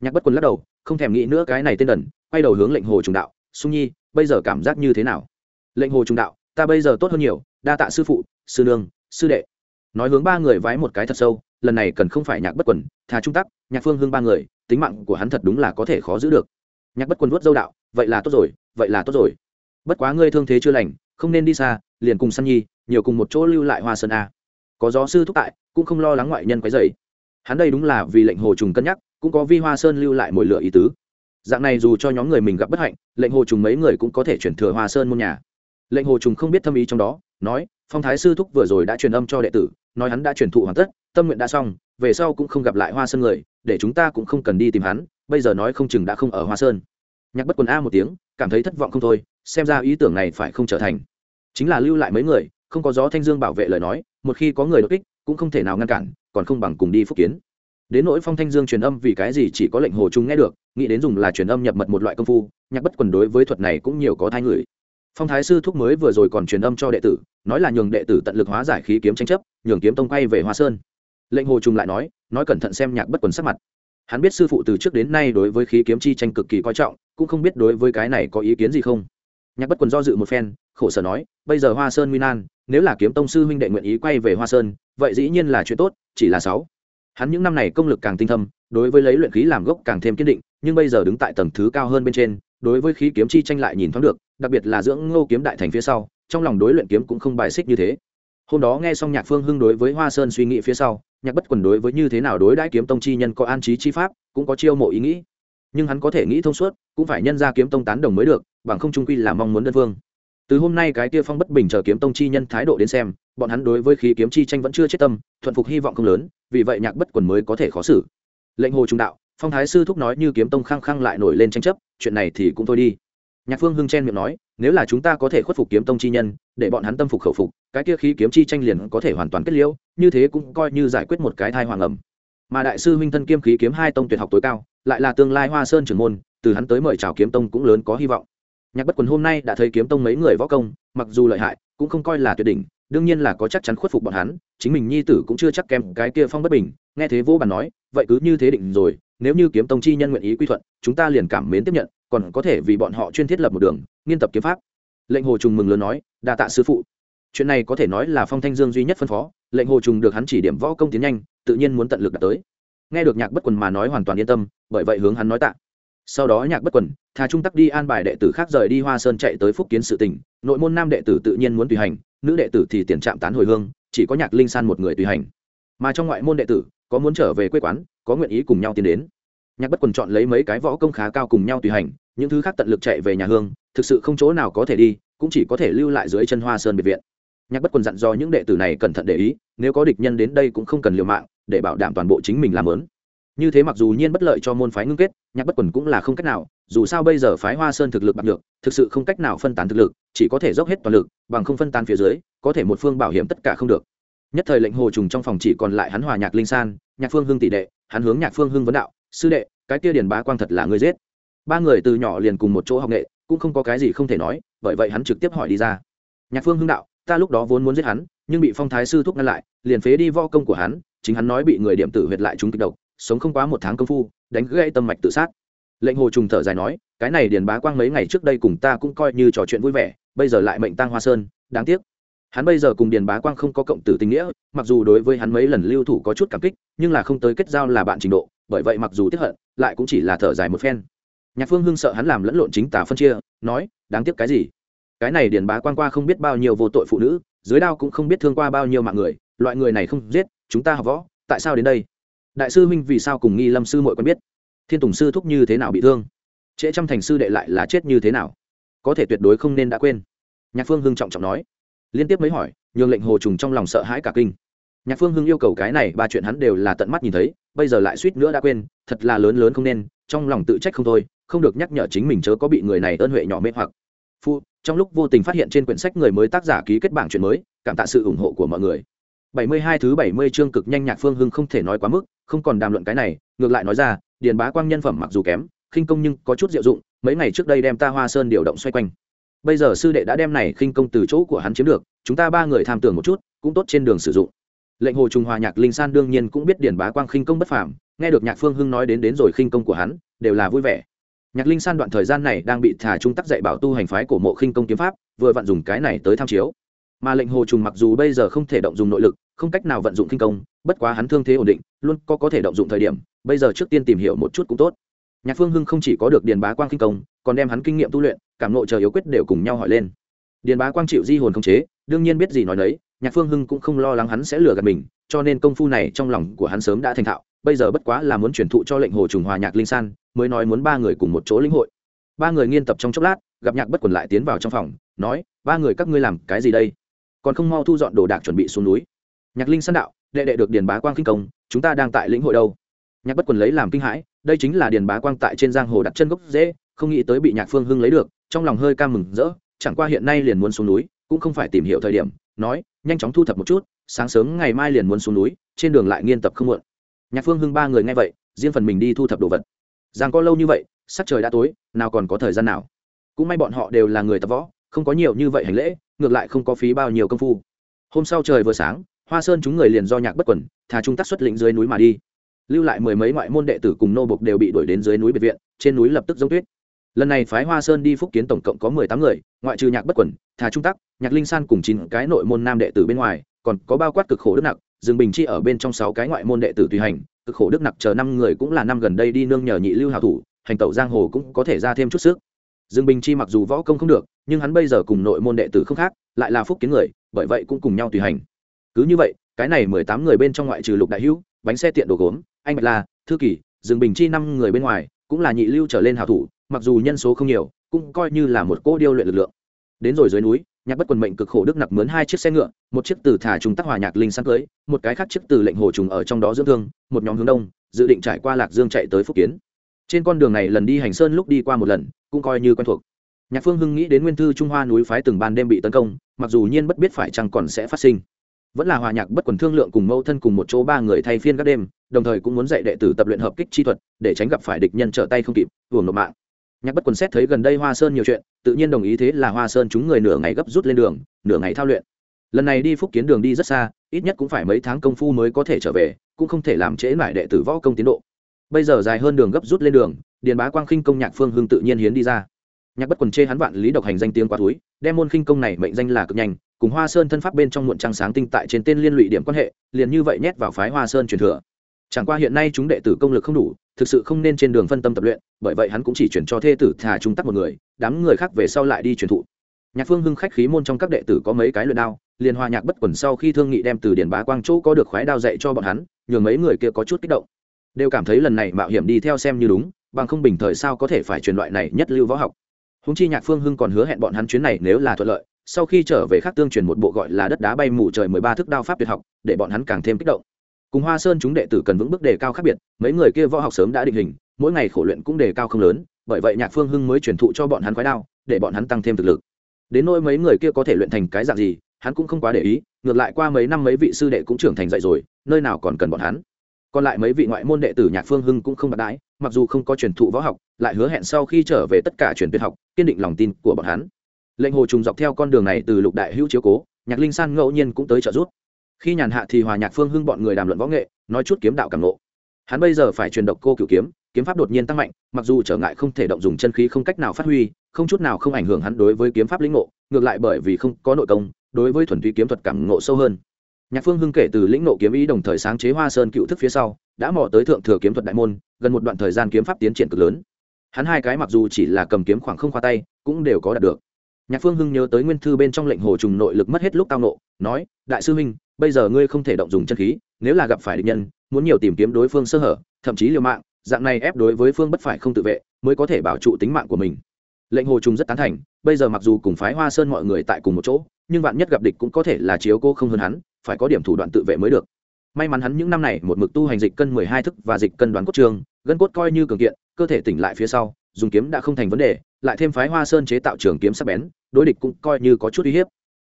Nhạc bất quần lắc đầu, không thèm nghĩ nữa cái này tên đần, quay đầu hướng lệnh hồ trùng đạo sung nhi, bây giờ cảm giác như thế nào? Lệnh hồ trùng đạo, ta bây giờ tốt hơn nhiều, đa tạ sư phụ, sư nương, sư đệ. Nói hướng ba người vái một cái thật sâu, lần này cần không phải nhạc bất quần, thà trung tắc nhạc phương hưng ba người, tính mạng của hắn thật đúng là có thể khó giữ được. Nhạc bất quân vuốt dâu đạo, vậy là tốt rồi, vậy là tốt rồi. Bất quá ngươi thương thế chưa lành, không nên đi xa, liền cùng săn nhi, nhiều cùng một chỗ lưu lại hoa sơn a. Có gió sư thúc tại, cũng không lo lắng ngoại nhân quấy dày hắn đây đúng là vì lệnh hồ trùng cân nhắc, cũng có vi hoa sơn lưu lại mồi lửa ý tứ. Dạng này dù cho nhóm người mình gặp bất hạnh, lệnh hồ trùng mấy người cũng có thể chuyển thừa hoa sơn môn nhà. Lệnh hồ trùng không biết thâm ý trong đó, nói, phong thái sư thúc vừa rồi đã truyền âm cho đệ tử, nói hắn đã truyền thụ hoàn tất, tâm nguyện đã xong, về sau cũng không gặp lại hoa sơn người để chúng ta cũng không cần đi tìm hắn, bây giờ nói không chừng đã không ở hoa sơn. Nhạc bất quần a một tiếng, cảm thấy thất vọng không thôi, xem ra ý tưởng này phải không trở thành. Chính là lưu lại mấy người, không có gió thanh dương bảo vệ lời nói, một khi có người đột kích, cũng không thể nào ngăn cản, còn không bằng cùng đi phúc kiến. Đến nỗi phong thanh dương truyền âm vì cái gì chỉ có lệnh hồ trung nghe được, nghĩ đến dùng là truyền âm nhập mật một loại công phu, nhạc bất quần đối với thuật này cũng nhiều có thai người phong thái sư thúc mới vừa rồi còn truyền âm cho đệ tử, nói là nhường đệ tử tận lực hóa giải khí kiếm tranh chấp, nhường kiếm tông quay về hoa sơn lệnh hồ trung lại nói nói cẩn thận xem nhạc bất quần sắc mặt. Hắn biết sư phụ từ trước đến nay đối với khí kiếm chi tranh cực kỳ coi trọng, cũng không biết đối với cái này có ý kiến gì không. Nhạc bất quần do dự một phen, khổ sở nói, bây giờ hoa sơn nguy nan, nếu là kiếm tông sư huynh đệ nguyện ý quay về hoa sơn, vậy dĩ nhiên là chuyện tốt, chỉ là sáu. Hắn những năm này công lực càng tinh thâm, đối với lấy luyện khí làm gốc càng thêm kiên định, nhưng bây giờ đứng tại tầng thứ cao hơn bên trên, đối với khí kiếm chi tranh lại nhìn thoáng được, đặc biệt là dưỡng ngô kiếm đại thành phía sau, trong lòng đối luyện kiếm cũng không bài xích như thế. Hôm đó nghe xong nhạc phương hưng đối với hoa sơn suy nghĩ phía sau nhạc bất quần đối với như thế nào đối đãi kiếm tông chi nhân có an trí chi pháp, cũng có chiêu mộ ý nghĩ. Nhưng hắn có thể nghĩ thông suốt, cũng phải nhân ra kiếm tông tán đồng mới được, bằng không trung quy là mong muốn đơn phương. Từ hôm nay cái kia phong bất bình chờ kiếm tông chi nhân thái độ đến xem, bọn hắn đối với khí kiếm chi tranh vẫn chưa chết tâm, thuận phục hy vọng không lớn, vì vậy nhạc bất quần mới có thể khó xử. Lệnh hồ trung đạo, phong thái sư thúc nói như kiếm tông khăng khăng lại nổi lên tranh chấp, chuyện này thì cũng thôi đi. Nhạc phương hưng chen miệng nói nếu là chúng ta có thể khuất phục kiếm tông chi nhân, để bọn hắn tâm phục khẩu phục, cái kia khí kiếm chi tranh liền có thể hoàn toàn kết liễu, như thế cũng coi như giải quyết một cái thai hoàng ẩm. Mà đại sư huynh thân kiêm khí kiếm hai tông tuyệt học tối cao, lại là tương lai hoa sơn trưởng môn, từ hắn tới mời chào kiếm tông cũng lớn có hy vọng. Nhạc bất quần hôm nay đã thấy kiếm tông mấy người võ công, mặc dù lợi hại, cũng không coi là tuyệt đỉnh, đương nhiên là có chắc chắn khuất phục bọn hắn, chính mình nhi tử cũng chưa chắc kèm cái kia phong bất bình, nghe thế vô bàn nói, vậy cứ như thế định rồi, nếu như kiếm tông chi nhân nguyện ý quy thuận, chúng ta liền cảm mến tiếp nhận còn có thể vì bọn họ chuyên thiết lập một đường, nghiên tập kiếm pháp. Lệnh hồ trùng mừng lớn nói, đa tạ sư phụ. Chuyện này có thể nói là phong thanh dương duy nhất phân phó, lệnh hồ trùng được hắn chỉ điểm võ công tiến nhanh, tự nhiên muốn tận lực đạt tới. Nghe được nhạc bất quần mà nói hoàn toàn yên tâm, bởi vậy hướng hắn nói tạ. Sau đó nhạc bất quần thà trung tắc đi an bài đệ tử khác rời đi hoa sơn chạy tới phúc kiến sự tỉnh. nội môn nam đệ tử tự nhiên muốn tùy hành, nữ đệ tử thì tiền trạm tán hồi hương, chỉ có nhạc linh san một người tùy hành. Mà trong ngoại môn đệ tử, có muốn trở về quê quán, có nguyện ý cùng nhau tiến đến nhạc bất quần chọn lấy mấy cái võ công khá cao cùng nhau tùy hành, những thứ khác tận lực chạy về nhà hương, thực sự không chỗ nào có thể đi, cũng chỉ có thể lưu lại dưới chân hoa sơn biệt viện. Nhạc bất quần dặn do những đệ tử này cẩn thận để ý, nếu có địch nhân đến đây cũng không cần liều mạng, để bảo đảm toàn bộ chính mình làm lớn. Như thế mặc dù nhiên bất lợi cho môn phái ngưng kết, nhạc bất quần cũng là không cách nào, dù sao bây giờ phái hoa sơn thực lực bạc được thực sự không cách nào phân tán thực lực, chỉ có thể dốc hết toàn lực, bằng không phân tán phía dưới, có thể một phương bảo hiểm tất cả không được. Nhất thời lệnh hồ trùng trong phòng chỉ còn lại hắn hòa nhạc linh san, nhạc phương hưng tỷ đệ, hắn hướng nhạc phương hưng vấn đạo sư đệ, cái kia điền bá quang thật là người giết. Ba người từ nhỏ liền cùng một chỗ học nghệ, cũng không có cái gì không thể nói, bởi vậy hắn trực tiếp hỏi đi ra. Nhạc phương hưng đạo, ta lúc đó vốn muốn giết hắn, nhưng bị phong thái sư thúc ngăn lại, liền phế đi vo công của hắn, chính hắn nói bị người điểm tử huyệt lại chúng kịch độc, sống không quá một tháng công phu, đánh gãy tâm mạch tự sát. Lệnh hồ trùng thở dài nói, cái này điền bá quang mấy ngày trước đây cùng ta cũng coi như trò chuyện vui vẻ, bây giờ lại mệnh tăng hoa sơn, đáng tiếc hắn bây giờ cùng điền bá quang không có cộng tử tình nghĩa, mặc dù đối với hắn mấy lần lưu thủ có chút cảm kích, nhưng là không tới kết giao là bạn trình độ, bởi vậy mặc dù tiếp hận, lại cũng chỉ là thở dài một phen. Nhạc phương hưng sợ hắn làm lẫn lộn chính tả phân chia, nói, đáng tiếc cái gì? Cái này điền bá quang qua không biết bao nhiêu vô tội phụ nữ, dưới đao cũng không biết thương qua bao nhiêu mạng người, loại người này không giết, chúng ta học võ, tại sao đến đây? Đại sư huynh vì sao cùng nghi lâm sư muội quen biết? Thiên tùng sư thúc như thế nào bị thương? Trễ trăm thành sư đệ lại là chết như thế nào? Có thể tuyệt đối không nên đã quên. Nhạc phương hưng trọng trọng nói liên tiếp mới hỏi, nhường lệnh hồ trùng trong lòng sợ hãi cả kinh. Nhạc phương hưng yêu cầu cái này ba chuyện hắn đều là tận mắt nhìn thấy, bây giờ lại suýt nữa đã quên, thật là lớn lớn không nên, trong lòng tự trách không thôi, không được nhắc nhở chính mình chớ có bị người này ơn huệ nhỏ mê hoặc. Phu, trong lúc vô tình phát hiện trên quyển sách người mới tác giả ký kết bảng chuyện mới, cảm tạ sự ủng hộ của mọi người. 72 thứ 70 chương cực nhanh nhạc phương hưng không thể nói quá mức, không còn đàm luận cái này, ngược lại nói ra, điền bá quang nhân phẩm mặc dù kém, khinh công nhưng có chút diệu dụng, mấy ngày trước đây đem ta hoa sơn điều động xoay quanh bây giờ sư đệ đã đem này khinh công từ chỗ của hắn chiếm được, chúng ta ba người tham tưởng một chút, cũng tốt trên đường sử dụng. Lệnh hồ trung hòa nhạc linh san đương nhiên cũng biết điền bá quang khinh công bất phàm, nghe được nhạc phương hưng nói đến đến rồi khinh công của hắn, đều là vui vẻ. Nhạc linh san đoạn thời gian này đang bị thả trung tắc dạy bảo tu hành phái của mộ khinh công kiếm pháp, vừa vận dụng cái này tới tham chiếu. Mà lệnh hồ trùng mặc dù bây giờ không thể động dùng nội lực, không cách nào vận dụng khinh công, bất quá hắn thương thế ổn định, luôn có có thể động dụng thời điểm, bây giờ trước tiên tìm hiểu một chút cũng tốt. Nhạc phương hưng không chỉ có được điền bá quang khinh công còn đem hắn kinh nghiệm tu luyện, cảm nộ chờ yếu quyết đều cùng nhau hỏi lên. Điền bá quang chịu di hồn không chế, đương nhiên biết gì nói đấy nhạc phương hưng cũng không lo lắng hắn sẽ lừa gạt mình, cho nên công phu này trong lòng của hắn sớm đã thành thạo, bây giờ bất quá là muốn truyền thụ cho lệnh hồ trùng hòa nhạc linh san, mới nói muốn ba người cùng một chỗ lĩnh hội. Ba người nghiên tập trong chốc lát, gặp nhạc bất quần lại tiến vào trong phòng, nói, ba người các ngươi làm cái gì đây? Còn không mau thu dọn đồ đạc chuẩn bị xuống núi. Nhạc linh san đạo, đệ đệ được điền bá quang kinh công, chúng ta đang tại lĩnh hội đâu? Nhạc bất quần lấy làm kinh hãi, đây chính là điền bá quang tại trên giang hồ đặt chân gốc dễ, không nghĩ tới bị nhạc phương hưng lấy được, trong lòng hơi cam mừng rỡ, chẳng qua hiện nay liền muốn xuống núi, cũng không phải tìm hiểu thời điểm, nói, nhanh chóng thu thập một chút, sáng sớm ngày mai liền muốn xuống núi, trên đường lại nghiên tập không muộn. Nhạc phương hưng ba người nghe vậy, riêng phần mình đi thu thập đồ vật. Giang có lâu như vậy, sắc trời đã tối, nào còn có thời gian nào? Cũng may bọn họ đều là người tập võ, không có nhiều như vậy hành lễ, ngược lại không có phí bao nhiêu công phu. Hôm sau trời vừa sáng, hoa sơn chúng người liền do nhạc bất quẩn thà trung tác xuất lĩnh dưới núi mà đi lưu lại mười mấy ngoại môn đệ tử cùng nô bộc đều bị đuổi đến dưới núi biệt viện, trên núi lập tức giống tuyết. Lần này phái hoa sơn đi phúc kiến tổng cộng có mười tám người, ngoại trừ nhạc bất quẩn, thà trung tắc, nhạc linh san cùng chín cái nội môn nam đệ tử bên ngoài, còn có bao quát cực khổ đức nặng dương bình chi ở bên trong sáu cái ngoại môn đệ tử tùy hành, cực khổ đức nặc chờ năm người cũng là năm gần đây đi nương nhờ nhị lưu hảo thủ, hành tẩu giang hồ cũng có thể ra thêm chút sức. Dương bình chi mặc dù võ công không được, nhưng hắn bây giờ cùng nội môn đệ tử không khác, lại là phúc kiến người, bởi vậy cũng cùng nhau tùy hành. Cứ như vậy, cái này mười tám người bên trong ngoại trừ lục đại hữu, bánh xe tiện đồ gốm anh bạch la thư kỳ dương bình chi năm người bên ngoài, cũng là nhị lưu trở lên hảo thủ, mặc dù nhân số không nhiều, cũng coi như là một cô điêu luyện lực lượng. Đến rồi dưới núi, nhạc bất quần mệnh cực khổ đức nặc mướn hai chiếc xe ngựa, một chiếc từ thả trùng tắc hòa nhạc linh sang cưới, một cái khác chiếc từ lệnh hồ trùng ở trong đó dưỡng thương, một nhóm hướng đông, dự định trải qua lạc dương chạy tới phúc kiến. Trên con đường này lần đi hành sơn lúc đi qua một lần, cũng coi như quen thuộc. Nhạc phương hưng nghĩ đến nguyên thư trung hoa núi phái từng ban đêm bị tấn công, mặc dù nhiên bất biết phải chăng còn sẽ phát sinh vẫn là hòa nhạc bất quần thương lượng cùng mâu thân cùng một chỗ ba người thay phiên các đêm, đồng thời cũng muốn dạy đệ tử tập luyện hợp kích chi thuật, để tránh gặp phải địch nhân trở tay không kịp hưởng nộp mạng. Nhạc bất quần xét thấy gần đây hoa sơn nhiều chuyện, tự nhiên đồng ý thế là hoa sơn chúng người nửa ngày gấp rút lên đường, nửa ngày thao luyện. Lần này đi phúc kiến đường đi rất xa, ít nhất cũng phải mấy tháng công phu mới có thể trở về, cũng không thể làm trễ mãi đệ tử võ công tiến độ. Bây giờ dài hơn đường gấp rút lên đường, điền bá quang khinh công nhạc phương hưng tự nhiên hiến đi ra nhạc bất quần chê hắn vạn lý độc hành danh tiếng quá túi, đem môn khinh công này mệnh danh là cực nhanh, cùng hoa sơn thân pháp bên trong muộn trăng sáng tinh tại trên tên liên lụy điểm quan hệ, liền như vậy nhét vào phái hoa sơn truyền thừa. Chẳng qua hiện nay chúng đệ tử công lực không đủ, thực sự không nên trên đường phân tâm tập luyện, bởi vậy hắn cũng chỉ chuyển cho thê tử thả trung tắc một người, đám người khác về sau lại đi truyền thụ. Nhạc phương hưng khách khí môn trong các đệ tử có mấy cái luyện đao, liền hòa nhạc bất quần sau khi thương nghị đem từ điển bá quang chỗ có được khoái đao dạy cho bọn hắn nhường mấy người kia có chút kích động. Đều cảm thấy lần này mạo hiểm đi theo xem như đúng, bằng không bình thời sao có thể phải truyền loại này nhất lưu võ học húng chi nhạc phương hưng còn hứa hẹn bọn hắn chuyến này nếu là thuận lợi, sau khi trở về khác tương truyền một bộ gọi là đất đá bay mù trời mười ba thức đao pháp tuyệt học, để bọn hắn càng thêm kích động. Cùng hoa sơn chúng đệ tử cần vững bước đề cao khác biệt, mấy người kia võ học sớm đã định hình, mỗi ngày khổ luyện cũng đề cao không lớn, bởi vậy nhạc phương hưng mới truyền thụ cho bọn hắn khoái đao, để bọn hắn tăng thêm thực lực. Đến nỗi mấy người kia có thể luyện thành cái dạng gì, hắn cũng không quá để ý, ngược lại qua mấy năm mấy vị sư đệ cũng trưởng thành dạy rồi, nơi nào còn cần bọn hắn còn lại mấy vị ngoại môn đệ tử nhạc phương hưng cũng không bạc đái, mặc dù không có truyền thụ võ học, lại hứa hẹn sau khi trở về tất cả truyền tuyệt học, kiên định lòng tin của bọn hắn. Lệnh hồ trùng dọc theo con đường này từ lục đại hữu chiếu cố, nhạc linh san ngẫu nhiên cũng tới trợ giúp. Khi nhàn hạ thì hòa nhạc phương hưng bọn người đàm luận võ nghệ, nói chút kiếm đạo cảm nộ hắn bây giờ phải truyền độc cô cửu kiếm kiếm pháp đột nhiên tăng mạnh, mặc dù trở ngại không thể động dùng chân khí không cách nào phát huy, không chút nào không ảnh hưởng hắn đối với kiếm pháp lĩnh ngộ, ngược lại bởi vì không có nội công, đối với thuần túy kiếm thuật cảm ngộ sâu hơn nhạc phương hưng kể từ lĩnh ngộ kiếm ý đồng thời sáng chế hoa sơn cựu thức phía sau, đã mò tới thượng thừa kiếm thuật đại môn, gần một đoạn thời gian kiếm pháp tiến triển cực lớn. Hắn hai cái mặc dù chỉ là cầm kiếm khoảng không khoa tay, cũng đều có đạt được. Nhạc phương hưng nhớ tới nguyên thư bên trong lệnh hồ trùng nội lực mất hết lúc tao nộ, nói, đại sư huynh, bây giờ ngươi không thể động dùng chân khí, nếu là gặp phải địch nhân, muốn nhiều tìm kiếm đối phương sơ hở, thậm chí liều mạng, dạng này ép đối với phương bất phải không tự vệ, mới có thể bảo trụ tính mạng của mình. Lệnh hồ trùng rất tán thành, bây giờ mặc dù cùng phái hoa sơn mọi người tại cùng một chỗ, nhưng vạn nhất gặp địch cũng có thể là chiếu cô không hơn hắn phải có điểm thủ đoạn tự vệ mới được. May mắn hắn những năm này một mực tu hành dịch cân mười hai thức và dịch cân đoán cốt trường, gân cốt coi như cường kiện, cơ thể tỉnh lại phía sau, dùng kiếm đã không thành vấn đề, lại thêm phái hoa sơn chế tạo trường kiếm sắc bén, đối địch cũng coi như có chút uy hiếp.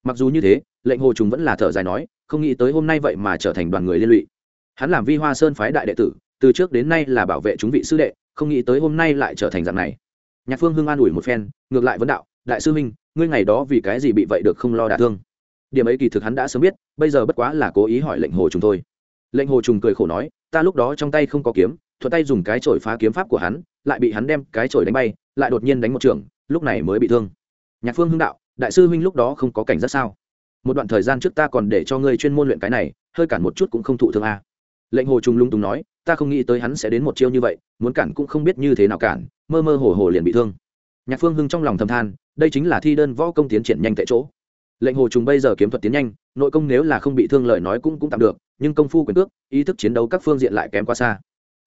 Mặc dù như thế, lệnh hồ trùng vẫn là thở dài nói, không nghĩ tới hôm nay vậy mà trở thành đoàn người liên lụy. Hắn làm vi hoa sơn phái đại đệ tử, từ trước đến nay là bảo vệ chúng vị sư đệ, không nghĩ tới hôm nay lại trở thành dạng này. Nhạc phương hưng an ủi một phen, ngược lại vấn đạo, đại sư huynh, ngươi ngày đó vì cái gì bị vậy được không lo đả thương? Điểm ấy kỳ thực hắn đã sớm biết, bây giờ bất quá là cố ý hỏi lệnh hồ trùng thôi. Lệnh hồ trùng cười khổ nói, ta lúc đó trong tay không có kiếm, thuận tay dùng cái chổi phá kiếm pháp của hắn, lại bị hắn đem cái chổi đánh bay, lại đột nhiên đánh một trường, lúc này mới bị thương. Nhạc phương hưng đạo, đại sư huynh lúc đó không có cảnh giác sao? Một đoạn thời gian trước ta còn để cho ngươi chuyên môn luyện cái này, hơi cản một chút cũng không thụ thương a lệnh hồ trùng lung tùng nói, ta không nghĩ tới hắn sẽ đến một chiêu như vậy, muốn cản cũng không biết như thế nào cản, mơ mơ hồ hồ liền bị thương. Nhạc phương hưng trong lòng thầm than, đây chính là thi đơn võ công tiến triển nhanh tại chỗ lệnh hồ trùng bây giờ kiếm thuật tiến nhanh, nội công nếu là không bị thương lời nói cũng cũng tạm được, nhưng công phu quyền cước, ý thức chiến đấu các phương diện lại kém quá xa.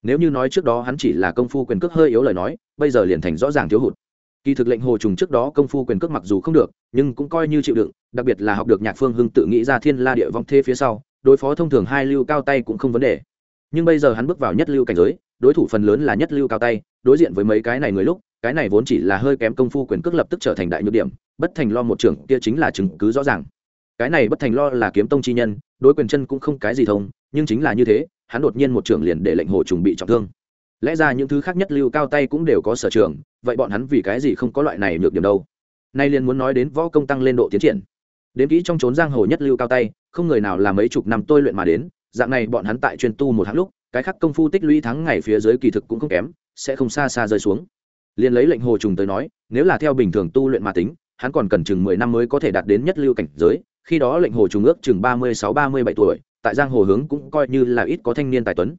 Nếu như nói trước đó hắn chỉ là công phu quyền cước hơi yếu lời nói, bây giờ liền thành rõ ràng thiếu hụt. Kỳ thực lệnh hồ trùng trước đó công phu quyền cước mặc dù không được, nhưng cũng coi như chịu đựng, đặc biệt là học được nhạc phương hưng tự nghĩ ra thiên la địa vong thê phía sau, đối phó thông thường hai lưu cao tay cũng không vấn đề. Nhưng bây giờ hắn bước vào nhất lưu cảnh giới đối thủ phần lớn là nhất lưu cao tay, đối diện với mấy cái này người lúc, cái này vốn chỉ là hơi kém công phu quyền cước lập tức trở thành đại nhược điểm, bất thành lo một trưởng kia chính là chứng cứ rõ ràng. Cái này bất thành lo là kiếm tông chi nhân, đối quyền chân cũng không cái gì thông, nhưng chính là như thế, hắn đột nhiên một trưởng liền để lệnh hồ trùng bị trọng thương. Lẽ ra những thứ khác nhất lưu cao tay cũng đều có sở trường, vậy bọn hắn vì cái gì không có loại này nhược điểm đâu? Nay liền muốn nói đến võ công tăng lên độ tiến triển. Đến kỹ trong trốn giang hồ nhất lưu cao tay, không người nào là mấy chục năm tôi luyện mà đến, dạng này bọn hắn tại chuyên tu một hạng lúc cái khác công phu tích lũy thắng ngày phía dưới kỳ thực cũng không kém, sẽ không xa xa rơi xuống. Liền lấy lệnh hồ trùng tới nói, nếu là theo bình thường tu luyện mà tính, hắn còn cần chừng mười năm mới có thể đạt đến nhất lưu cảnh giới, khi đó lệnh hồ trùng ước chừng ba mươi sáu ba mươi bảy tuổi, tại giang hồ hướng cũng coi như là ít có thanh niên tài tuấn.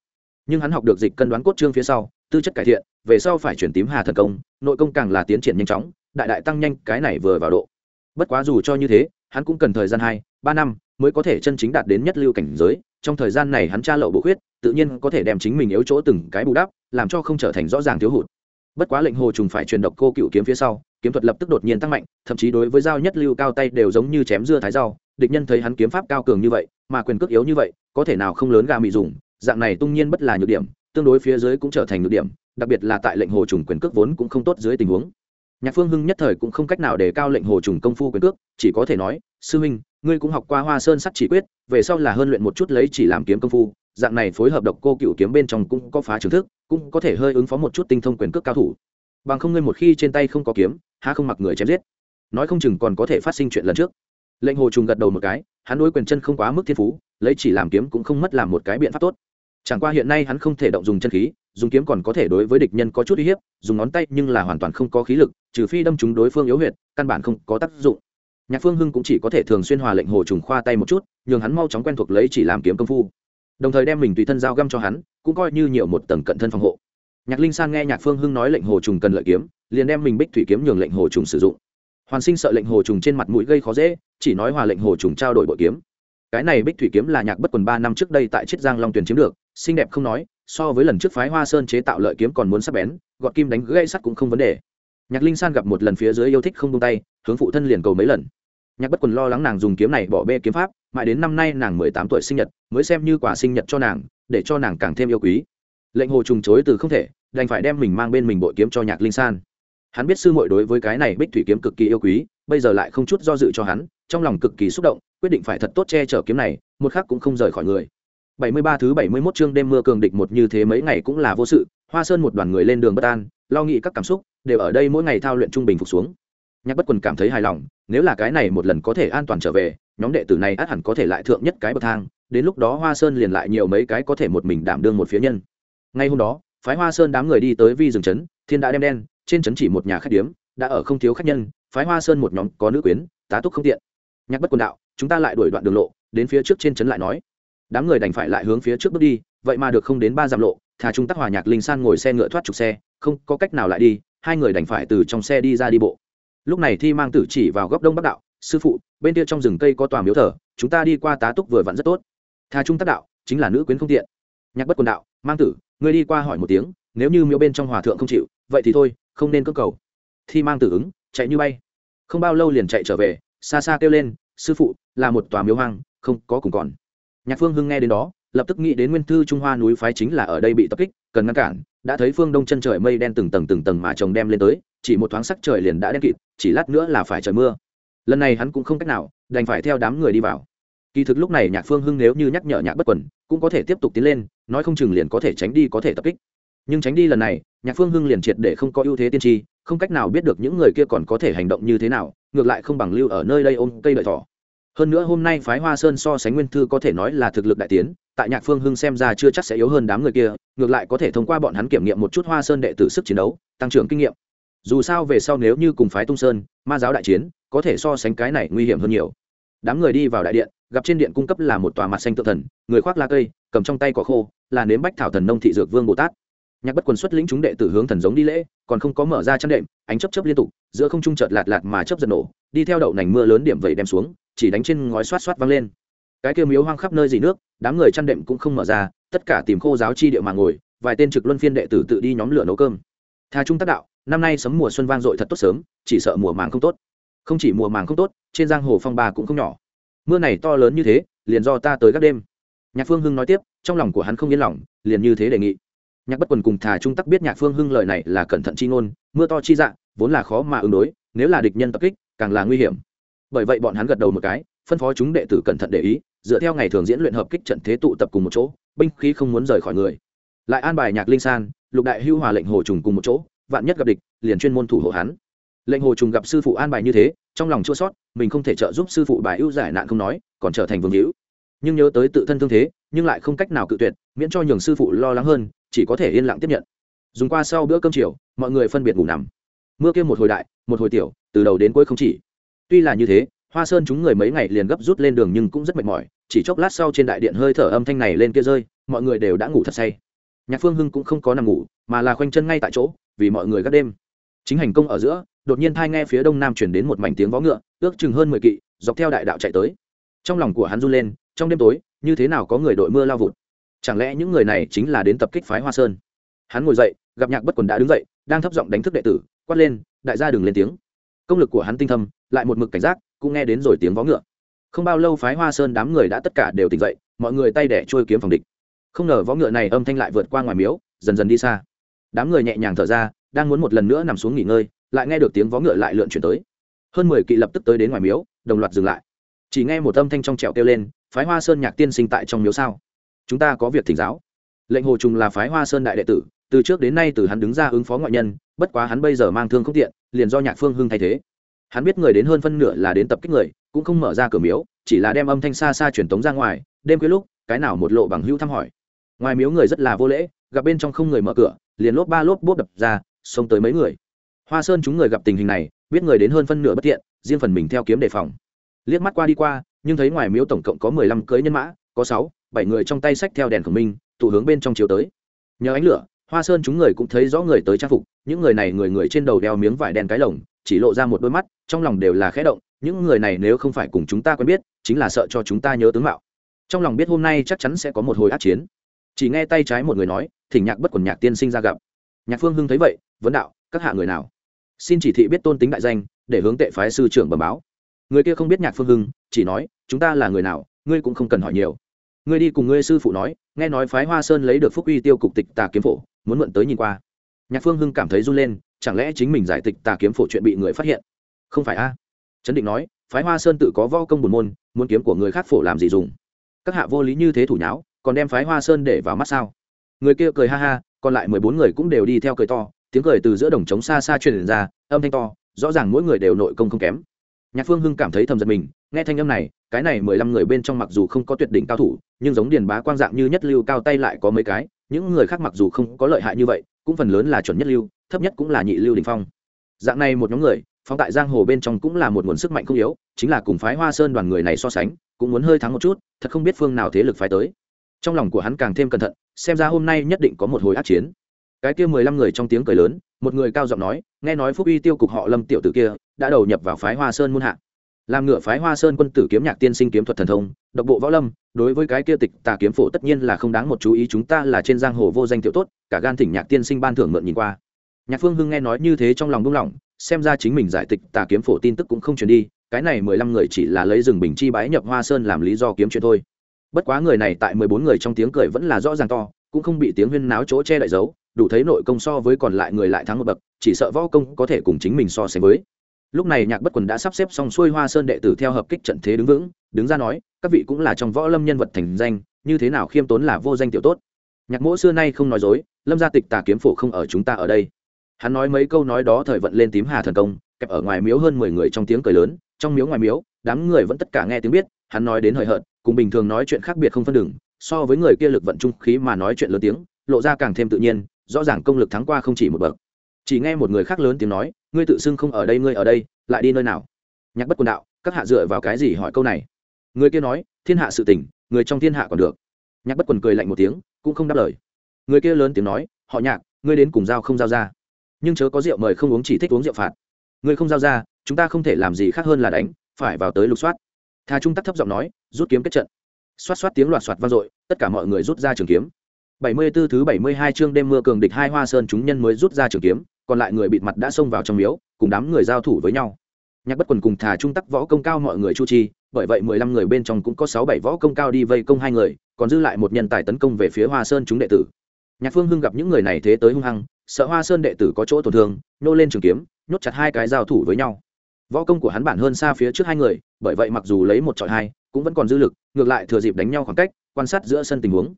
Nhưng hắn học được dịch cân đoán cốt trương phía sau, tư chất cải thiện, về sau phải chuyển tím hà thần công, nội công càng là tiến triển nhanh chóng, đại đại tăng nhanh, cái này vừa vào độ. Bất quá dù cho như thế, hắn cũng cần thời gian hai, ba năm mới có thể chân chính đạt đến nhất lưu cảnh giới trong thời gian này hắn tra lậu bộ khuyết, tự nhiên có thể đem chính mình yếu chỗ từng cái bù đắp, làm cho không trở thành rõ ràng thiếu hụt. Bất quá lệnh hồ trùng phải truyền độc cô cựu kiếm phía sau, kiếm thuật lập tức đột nhiên tăng mạnh, thậm chí đối với dao nhất lưu cao tay đều giống như chém dưa thái rau. Địch nhân thấy hắn kiếm pháp cao cường như vậy, mà quyền cước yếu như vậy, có thể nào không lớn gà mị dùng, dạng này tung nhiên bất là nhược điểm, tương đối phía dưới cũng trở thành nhược điểm, đặc biệt là tại lệnh hồ trùng quyền cước vốn cũng không tốt dưới tình huống. Nhạc phương hưng nhất thời cũng không cách nào để cao lệnh hồ trùng công phu quyền cước, chỉ có thể nói, sư huynh ngươi cũng học qua hoa sơn sắt chỉ quyết, về sau là hơn luyện một chút lấy chỉ làm kiếm công phu, dạng này phối hợp độc cô cựu kiếm bên trong cũng có phá trường thức, cũng có thể hơi ứng phó một chút tinh thông quyền cước cao thủ. Bằng không ngươi một khi trên tay không có kiếm, há không mặc người chém giết. Nói không chừng còn có thể phát sinh chuyện lần trước. Lệnh hồ trùng gật đầu một cái, hắn đối quyền chân không quá mức thiên phú, lấy chỉ làm kiếm cũng không mất làm một cái biện pháp tốt. Chẳng qua hiện nay hắn không thể động dùng chân khí, dùng kiếm còn có thể đối với địch nhân có chút uy hiếp, dùng ngón tay nhưng là hoàn toàn không có khí lực, trừ phi đâm chúng đối phương yếu huyệt, căn bản không có tác dụng nhạc phương hưng cũng chỉ có thể thường xuyên hòa lệnh hồ trùng khoa tay một chút, nhường hắn mau chóng quen thuộc lấy chỉ làm kiếm công phu. Đồng thời đem mình tùy thân giao găm cho hắn, cũng coi như nhiều một tầng cận thân phòng hộ. Nhạc linh san nghe nhạc phương hưng nói lệnh hồ trùng cần lợi kiếm, liền đem mình bích thủy kiếm nhường lệnh hồ trùng sử dụng. Hoàn sinh sợ lệnh hồ trùng trên mặt mũi gây khó dễ, chỉ nói hòa lệnh hồ trùng trao đổi bội kiếm. Cái này bích thủy kiếm là nhạc bất quần ba năm trước đây tại chiết giang long tuyền chiếm được, xinh đẹp không nói, so với lần trước phái hoa sơn chế tạo lợi kiếm còn muốn sắc bén, gọt kim đánh gãy sắt cũng không vấn đề nhạc linh san gặp một lần phía dưới yêu thích không tung tay, hướng phụ thân liền cầu mấy lần. Nhạc bất quần lo lắng nàng dùng kiếm này bỏ bê kiếm pháp, mãi đến năm nay nàng mười tám tuổi sinh nhật, mới xem như quả sinh nhật cho nàng, để cho nàng càng thêm yêu quý. Lệnh hồ trùng chối từ không thể, đành phải đem mình mang bên mình bội kiếm cho nhạc linh san. Hắn biết sư muội đối với cái này bích thủy kiếm cực kỳ yêu quý, bây giờ lại không chút do dự cho hắn, trong lòng cực kỳ xúc động, quyết định phải thật tốt che chở kiếm này, một khắc cũng không rời khỏi người. 73 thứ 71 chương đêm mưa cường địch một như thế mấy ngày cũng là vô sự, hoa sơn một đoàn người lên đường bất an, lo nghĩ các cảm xúc đều ở đây mỗi ngày thao luyện trung bình phục xuống. Nhạc bất quần cảm thấy hài lòng, nếu là cái này một lần có thể an toàn trở về, nhóm đệ tử này át hẳn có thể lại thượng nhất cái bậc thang, đến lúc đó hoa sơn liền lại nhiều mấy cái có thể một mình đảm đương một phía nhân. Ngay hôm đó, phái hoa sơn đám người đi tới vi rừng trấn, thiên đã đem đen, trên trấn chỉ một nhà khách điếm, đã ở không thiếu khách nhân, phái hoa sơn một nhóm có nữ quyến, tá túc không tiện. Nhắc bất quần đạo, chúng ta lại đuổi đoạn đường lộ, đến phía trước trên trấn lại nói. Đám người đành phải lại hướng phía trước bước đi, vậy mà được không đến ba dặm lộ, thà chúng tắc hòa nhạc linh san ngồi xe ngựa thoát trục xe, không có cách nào lại đi hai người đành phải từ trong xe đi ra đi bộ. Lúc này thi mang tử chỉ vào góc đông bắc đạo, sư phụ, bên kia trong rừng cây có tòa miếu thờ, chúng ta đi qua tá túc vừa vặn rất tốt. Tha trung tác đạo, chính là nữ quyến không tiện. Nhạc bất quần đạo, mang tử, ngươi đi qua hỏi một tiếng, nếu như miếu bên trong hòa thượng không chịu, vậy thì thôi, không nên cơ cầu. Thi mang tử ứng, chạy như bay. Không bao lâu liền chạy trở về, xa xa kêu lên, sư phụ, là một tòa miếu hoang, không có cùng còn. Nhạc phương hưng nghe đến đó, lập tức nghĩ đến nguyên thư trung hoa núi phái chính là ở đây bị tập kích, cần ngăn cản đã thấy phương đông chân trời mây đen từng tầng từng tầng mà chồng đem lên tới, chỉ một thoáng sắc trời liền đã đen kịt, chỉ lát nữa là phải trời mưa. Lần này hắn cũng không cách nào, đành phải theo đám người đi vào. Kỳ thực lúc này nhạc phương hưng nếu như nhắc nhở nhạc bất quẩn cũng có thể tiếp tục tiến lên, nói không chừng liền có thể tránh đi, có thể tập kích. Nhưng tránh đi lần này, nhạc phương hưng liền triệt để không có ưu thế tiên tri, không cách nào biết được những người kia còn có thể hành động như thế nào, ngược lại không bằng lưu ở nơi đây ôm cây lợi thỏ hơn nữa hôm nay phái hoa sơn so sánh nguyên thư có thể nói là thực lực đại tiến, tại nhạc phương hưng xem ra chưa chắc sẽ yếu hơn đám người kia, ngược lại có thể thông qua bọn hắn kiểm nghiệm một chút hoa sơn đệ tử sức chiến đấu, tăng trưởng kinh nghiệm. Dù sao về sau nếu như cùng phái tung sơn, ma giáo đại chiến, có thể so sánh cái này nguy hiểm hơn nhiều. Đám người đi vào đại điện, gặp trên điện cung cấp là một tòa mặt xanh tự thần, người khoác la cây, cầm trong tay cỏ khô, là nếm bách thảo thần nông thị dược vương bồ tát nhạc bất quần xuất lĩnh chúng đệ tử hướng thần giống đi lễ, còn không có mở ra chăn đệm, ánh chấp chấp liên tục, giữa không trung chợt lạt lạt mà chấp giật nổ, đi theo đậu nành mưa lớn điểm vẩy đem xuống, chỉ đánh trên ngói xoát xoát văng lên. Cái kia miếu hoang khắp nơi dì nước, đám người chăn đệm cũng không mở ra, tất cả tìm khô giáo chi địa mà ngồi, vài tên trực luân phiên đệ tử tự đi nhóm lửa nấu cơm. Tha trung tác đạo, năm nay sấm mùa xuân vang dội thật tốt sớm, chỉ sợ mùa màng không tốt. Không chỉ mùa màng không tốt, trên giang hồ phong ba cũng không nhỏ. Mưa này to lớn như thế, liền do ta tới các đêm. Nhạc phương hưng nói tiếp, trong lòng của hắn không yên lòng, liền như thế đề nghị nhạc bất quần cùng thà trung tắc biết nhạc phương hưng lời này là cẩn thận chi ngôn, mưa to chi dạ vốn là khó mà ứng đối, nếu là địch nhân tập kích, càng là nguy hiểm. Bởi vậy bọn hắn gật đầu một cái, phân phó chúng đệ tử cẩn thận để ý, dựa theo ngày thường diễn luyện hợp kích trận thế tụ tập cùng một chỗ, binh khí không muốn rời khỏi người. Lại an bài nhạc linh san, lục đại hưu hòa lệnh hồ trùng cùng một chỗ, vạn nhất gặp địch, liền chuyên môn thủ hộ hắn. Lệnh hồ trùng gặp sư phụ an bài như thế, trong lòng chua sót, mình không thể trợ giúp sư phụ bài ưu giải nạn không nói, còn trở thành vương hữu. Nhưng nhớ tới tự thân thương thế, nhưng lại không cách nào cự tuyệt, miễn cho nhường sư phụ lo lắng hơn chỉ có thể yên lặng tiếp nhận. Dùng qua sau bữa cơm chiều, mọi người phân biệt ngủ nằm. Mưa kia một hồi đại, một hồi tiểu, từ đầu đến cuối không chỉ. Tuy là như thế, hoa sơn chúng người mấy ngày liền gấp rút lên đường nhưng cũng rất mệt mỏi, chỉ chốc lát sau trên đại điện hơi thở âm thanh này lên kia rơi, mọi người đều đã ngủ thật say. Nhạc phương hưng cũng không có nằm ngủ, mà là khoanh chân ngay tại chỗ, vì mọi người gác đêm. Chính hành công ở giữa, đột nhiên thai nghe phía đông nam chuyển đến một mảnh tiếng vó ngựa, ước chừng hơn mười kỵ, dọc theo đại đạo chạy tới. Trong lòng của hắn run lên, trong đêm tối, như thế nào có người đội mưa lao vụt? Chẳng lẽ những người này chính là đến tập kích phái hoa sơn? Hắn ngồi dậy, gặp nhạc bất quần đã đứng dậy, đang thấp giọng đánh thức đệ tử, quát lên, đại gia đừng lên tiếng. Công lực của hắn tinh thâm, lại một mực cảnh giác, cũng nghe đến rồi tiếng vó ngựa. Không bao lâu phái hoa sơn đám người đã tất cả đều tỉnh dậy, mọi người tay đẻ trôi kiếm phòng địch. Không ngờ võ ngựa này âm thanh lại vượt qua ngoài miếu, dần dần đi xa. Đám người nhẹ nhàng thở ra, đang muốn một lần nữa nằm xuống nghỉ ngơi, lại nghe được tiếng vó ngựa lại lượn chuyển tới. Hơn mười kỵ lập tức tới đến ngoài miếu, đồng loạt dừng lại. Chỉ nghe một âm thanh trong trẹo kêu lên, phái hoa sơn nhạc tiên sinh tại trong miếu sao? Chúng ta có việc thỉnh giáo. Lệnh hồ trùng là phái hoa sơn đại đệ tử, từ trước đến nay từ hắn đứng ra ứng phó ngoại nhân, bất quá hắn bây giờ mang thương không tiện, liền do nhạc phương hưng thay thế. Hắn biết người đến hơn phân nửa là đến tập kích người, cũng không mở ra cửa miếu, chỉ là đem âm thanh xa xa truyền tống ra ngoài, đêm khuya lúc, cái nào một lộ bằng hữu thăm hỏi. Ngoài miếu người rất là vô lễ, gặp bên trong không người mở cửa, liền lốp ba lốp bốp đập ra, xông tới mấy người. Hoa sơn chúng người gặp tình hình này, biết người đến hơn phân nửa bất tiện riêng phần mình theo kiếm đề phòng. Liếc mắt qua đi qua, nhưng thấy ngoài miếu tổng cộng có mười lăm cưới nhân mã, có sáu bảy người trong tay sách theo đèn khổng minh, tụ hướng bên trong chiếu tới. Nhờ ánh lửa, hoa sơn chúng người cũng thấy rõ người tới trang phục, những người này người người trên đầu đeo miếng vải đen cái lồng, chỉ lộ ra một đôi mắt, trong lòng đều là khẽ động, những người này nếu không phải cùng chúng ta quen biết, chính là sợ cho chúng ta nhớ tướng mạo. Trong lòng biết hôm nay chắc chắn sẽ có một hồi át chiến. Chỉ nghe tay trái một người nói, thỉnh nhạc bất quần nhạc tiên sinh ra gặp. Nhạc phương hưng thấy vậy, vấn đạo, các hạ người nào? Xin chỉ thị biết tôn tính đại danh, để hướng tệ phái sư trưởng bẩm báo. Người kia không biết nhạc phương hưng, chỉ nói, chúng ta là người nào, ngươi cũng không cần hỏi nhiều ngươi đi cùng ngươi sư phụ nói, nghe nói phái hoa sơn lấy được phúc uy tiêu cục tịch tà kiếm phổ, muốn mượn tới nhìn qua. Nhạc phương hưng cảm thấy run lên, chẳng lẽ chính mình giải tịch tà kiếm phổ chuyện bị người phát hiện? Không phải a. À? trấn định nói, phái hoa sơn tự có vo công buồn môn, muốn kiếm của người khác phổ làm gì dùng? Các hạ vô lý như thế thủ nháo, còn đem phái hoa sơn để vào mắt sao? Người kia cười ha ha, còn lại mười bốn người cũng đều đi theo cười to, tiếng cười từ giữa đồng trống xa xa truyền ra, âm thanh to, rõ ràng mỗi người đều nội công không kém. Nhạc phương hưng cảm thấy thầm giật mình nghe thanh âm này, cái này mười lăm người bên trong mặc dù không có tuyệt đỉnh cao thủ, nhưng giống điền bá quang dạng như nhất lưu cao tay lại có mấy cái, những người khác mặc dù không có lợi hại như vậy, cũng phần lớn là chuẩn nhất lưu, thấp nhất cũng là nhị lưu đình phong. Dạng này một nhóm người phong tại giang hồ bên trong cũng là một nguồn sức mạnh không yếu, chính là cùng phái hoa sơn đoàn người này so sánh, cũng muốn hơi thắng một chút, thật không biết phương nào thế lực phái tới. Trong lòng của hắn càng thêm cẩn thận, xem ra hôm nay nhất định có một hồi át chiến. Cái kia mười lăm người trong tiếng cười lớn, một người cao giọng nói, nghe nói phúc uy tiêu cục họ lâm tiểu tử kia, đã đầu nhập vào phái hoa sơn muôn hạ làm ngựa phái hoa sơn quân tử kiếm nhạc tiên sinh kiếm thuật thần thông, độc bộ võ lâm, đối với cái kia tịch tà kiếm phổ tất nhiên là không đáng một chú ý, chúng ta là trên giang hồ vô danh tiểu tốt, cả gan thỉnh nhạc tiên sinh ban thưởng mượn nhìn qua. Nhạc phương hưng nghe nói như thế trong lòng đung lỏng, xem ra chính mình giải tịch tà kiếm phổ tin tức cũng không truyền đi, cái này mười lăm người chỉ là lấy rừng bình chi bái nhập hoa sơn làm lý do kiếm chuyện thôi. Bất quá người này tại mười bốn người trong tiếng cười vẫn là rõ ràng to, cũng không bị tiếng huyên náo chỗ che đậy giấu đủ thấy nội công so với còn lại người lại thắng một bậc, chỉ sợ võ công có thể cùng chính mình so sánh với lúc này nhạc bất quần đã sắp xếp xong xuôi hoa sơn đệ tử theo hợp kích trận thế đứng vững, đứng ra nói, các vị cũng là trong võ lâm nhân vật thành danh, như thế nào khiêm tốn là vô danh tiểu tốt. Nhạc mỗ xưa nay không nói dối, lâm gia tịch tà kiếm phổ không ở chúng ta ở đây. Hắn nói mấy câu nói đó thời vận lên tím hà thần công, kẹp ở ngoài miếu hơn mười người trong tiếng cười lớn, trong miếu ngoài miếu, đám người vẫn tất cả nghe tiếng biết, hắn nói đến hời hợt, cùng bình thường nói chuyện khác biệt không phân đừng so với người kia lực vận trung khí mà nói chuyện lớn tiếng, lộ ra càng thêm tự nhiên, rõ ràng công lực thắng qua không chỉ một bậc chỉ nghe một người khác lớn tiếng nói, ngươi tự xưng không ở đây, ngươi ở đây, lại đi nơi nào? Nhạc bất quần đạo, các hạ dựa vào cái gì hỏi câu này? Người kia nói, thiên hạ sự tỉnh người trong thiên hạ còn được. Nhạc bất quần cười lạnh một tiếng, cũng không đáp lời. Người kia lớn tiếng nói, họ nhạc, ngươi đến cùng giao không giao ra? Nhưng chớ có rượu mời không uống chỉ thích uống rượu phạt. Ngươi không giao ra, chúng ta không thể làm gì khác hơn là đánh, phải vào tới lục soát. Thà trung tắc thấp giọng nói, rút kiếm kết trận. Xoát xoát tiếng loạt soạt vang dội, tất cả mọi người rút ra trường kiếm. Bảy mươi 74 thứ bảy mươi hai chương đêm mưa cường địch hai hoa sơn chúng nhân mới rút ra trường kiếm còn lại người bịt mặt đã xông vào trong miếu, cùng đám người giao thủ với nhau. Nhạc bất quần cùng thà trung tắc võ công cao mọi người chu chi, bởi vậy mười lăm người bên trong cũng có sáu bảy võ công cao đi vây công hai người, còn dư lại một nhân tài tấn công về phía hoa sơn chúng đệ tử. Nhạc phương hưng gặp những người này thế tới hung hăng, sợ hoa sơn đệ tử có chỗ tổn thương nhô lên trường kiếm, nhốt chặt hai cái giao thủ với nhau. Võ công của hắn bản hơn xa phía trước hai người, bởi vậy mặc dù lấy một trọi hai, cũng vẫn còn dư lực, ngược lại thừa dịp đánh nhau khoảng cách, quan sát giữa sân tình huống.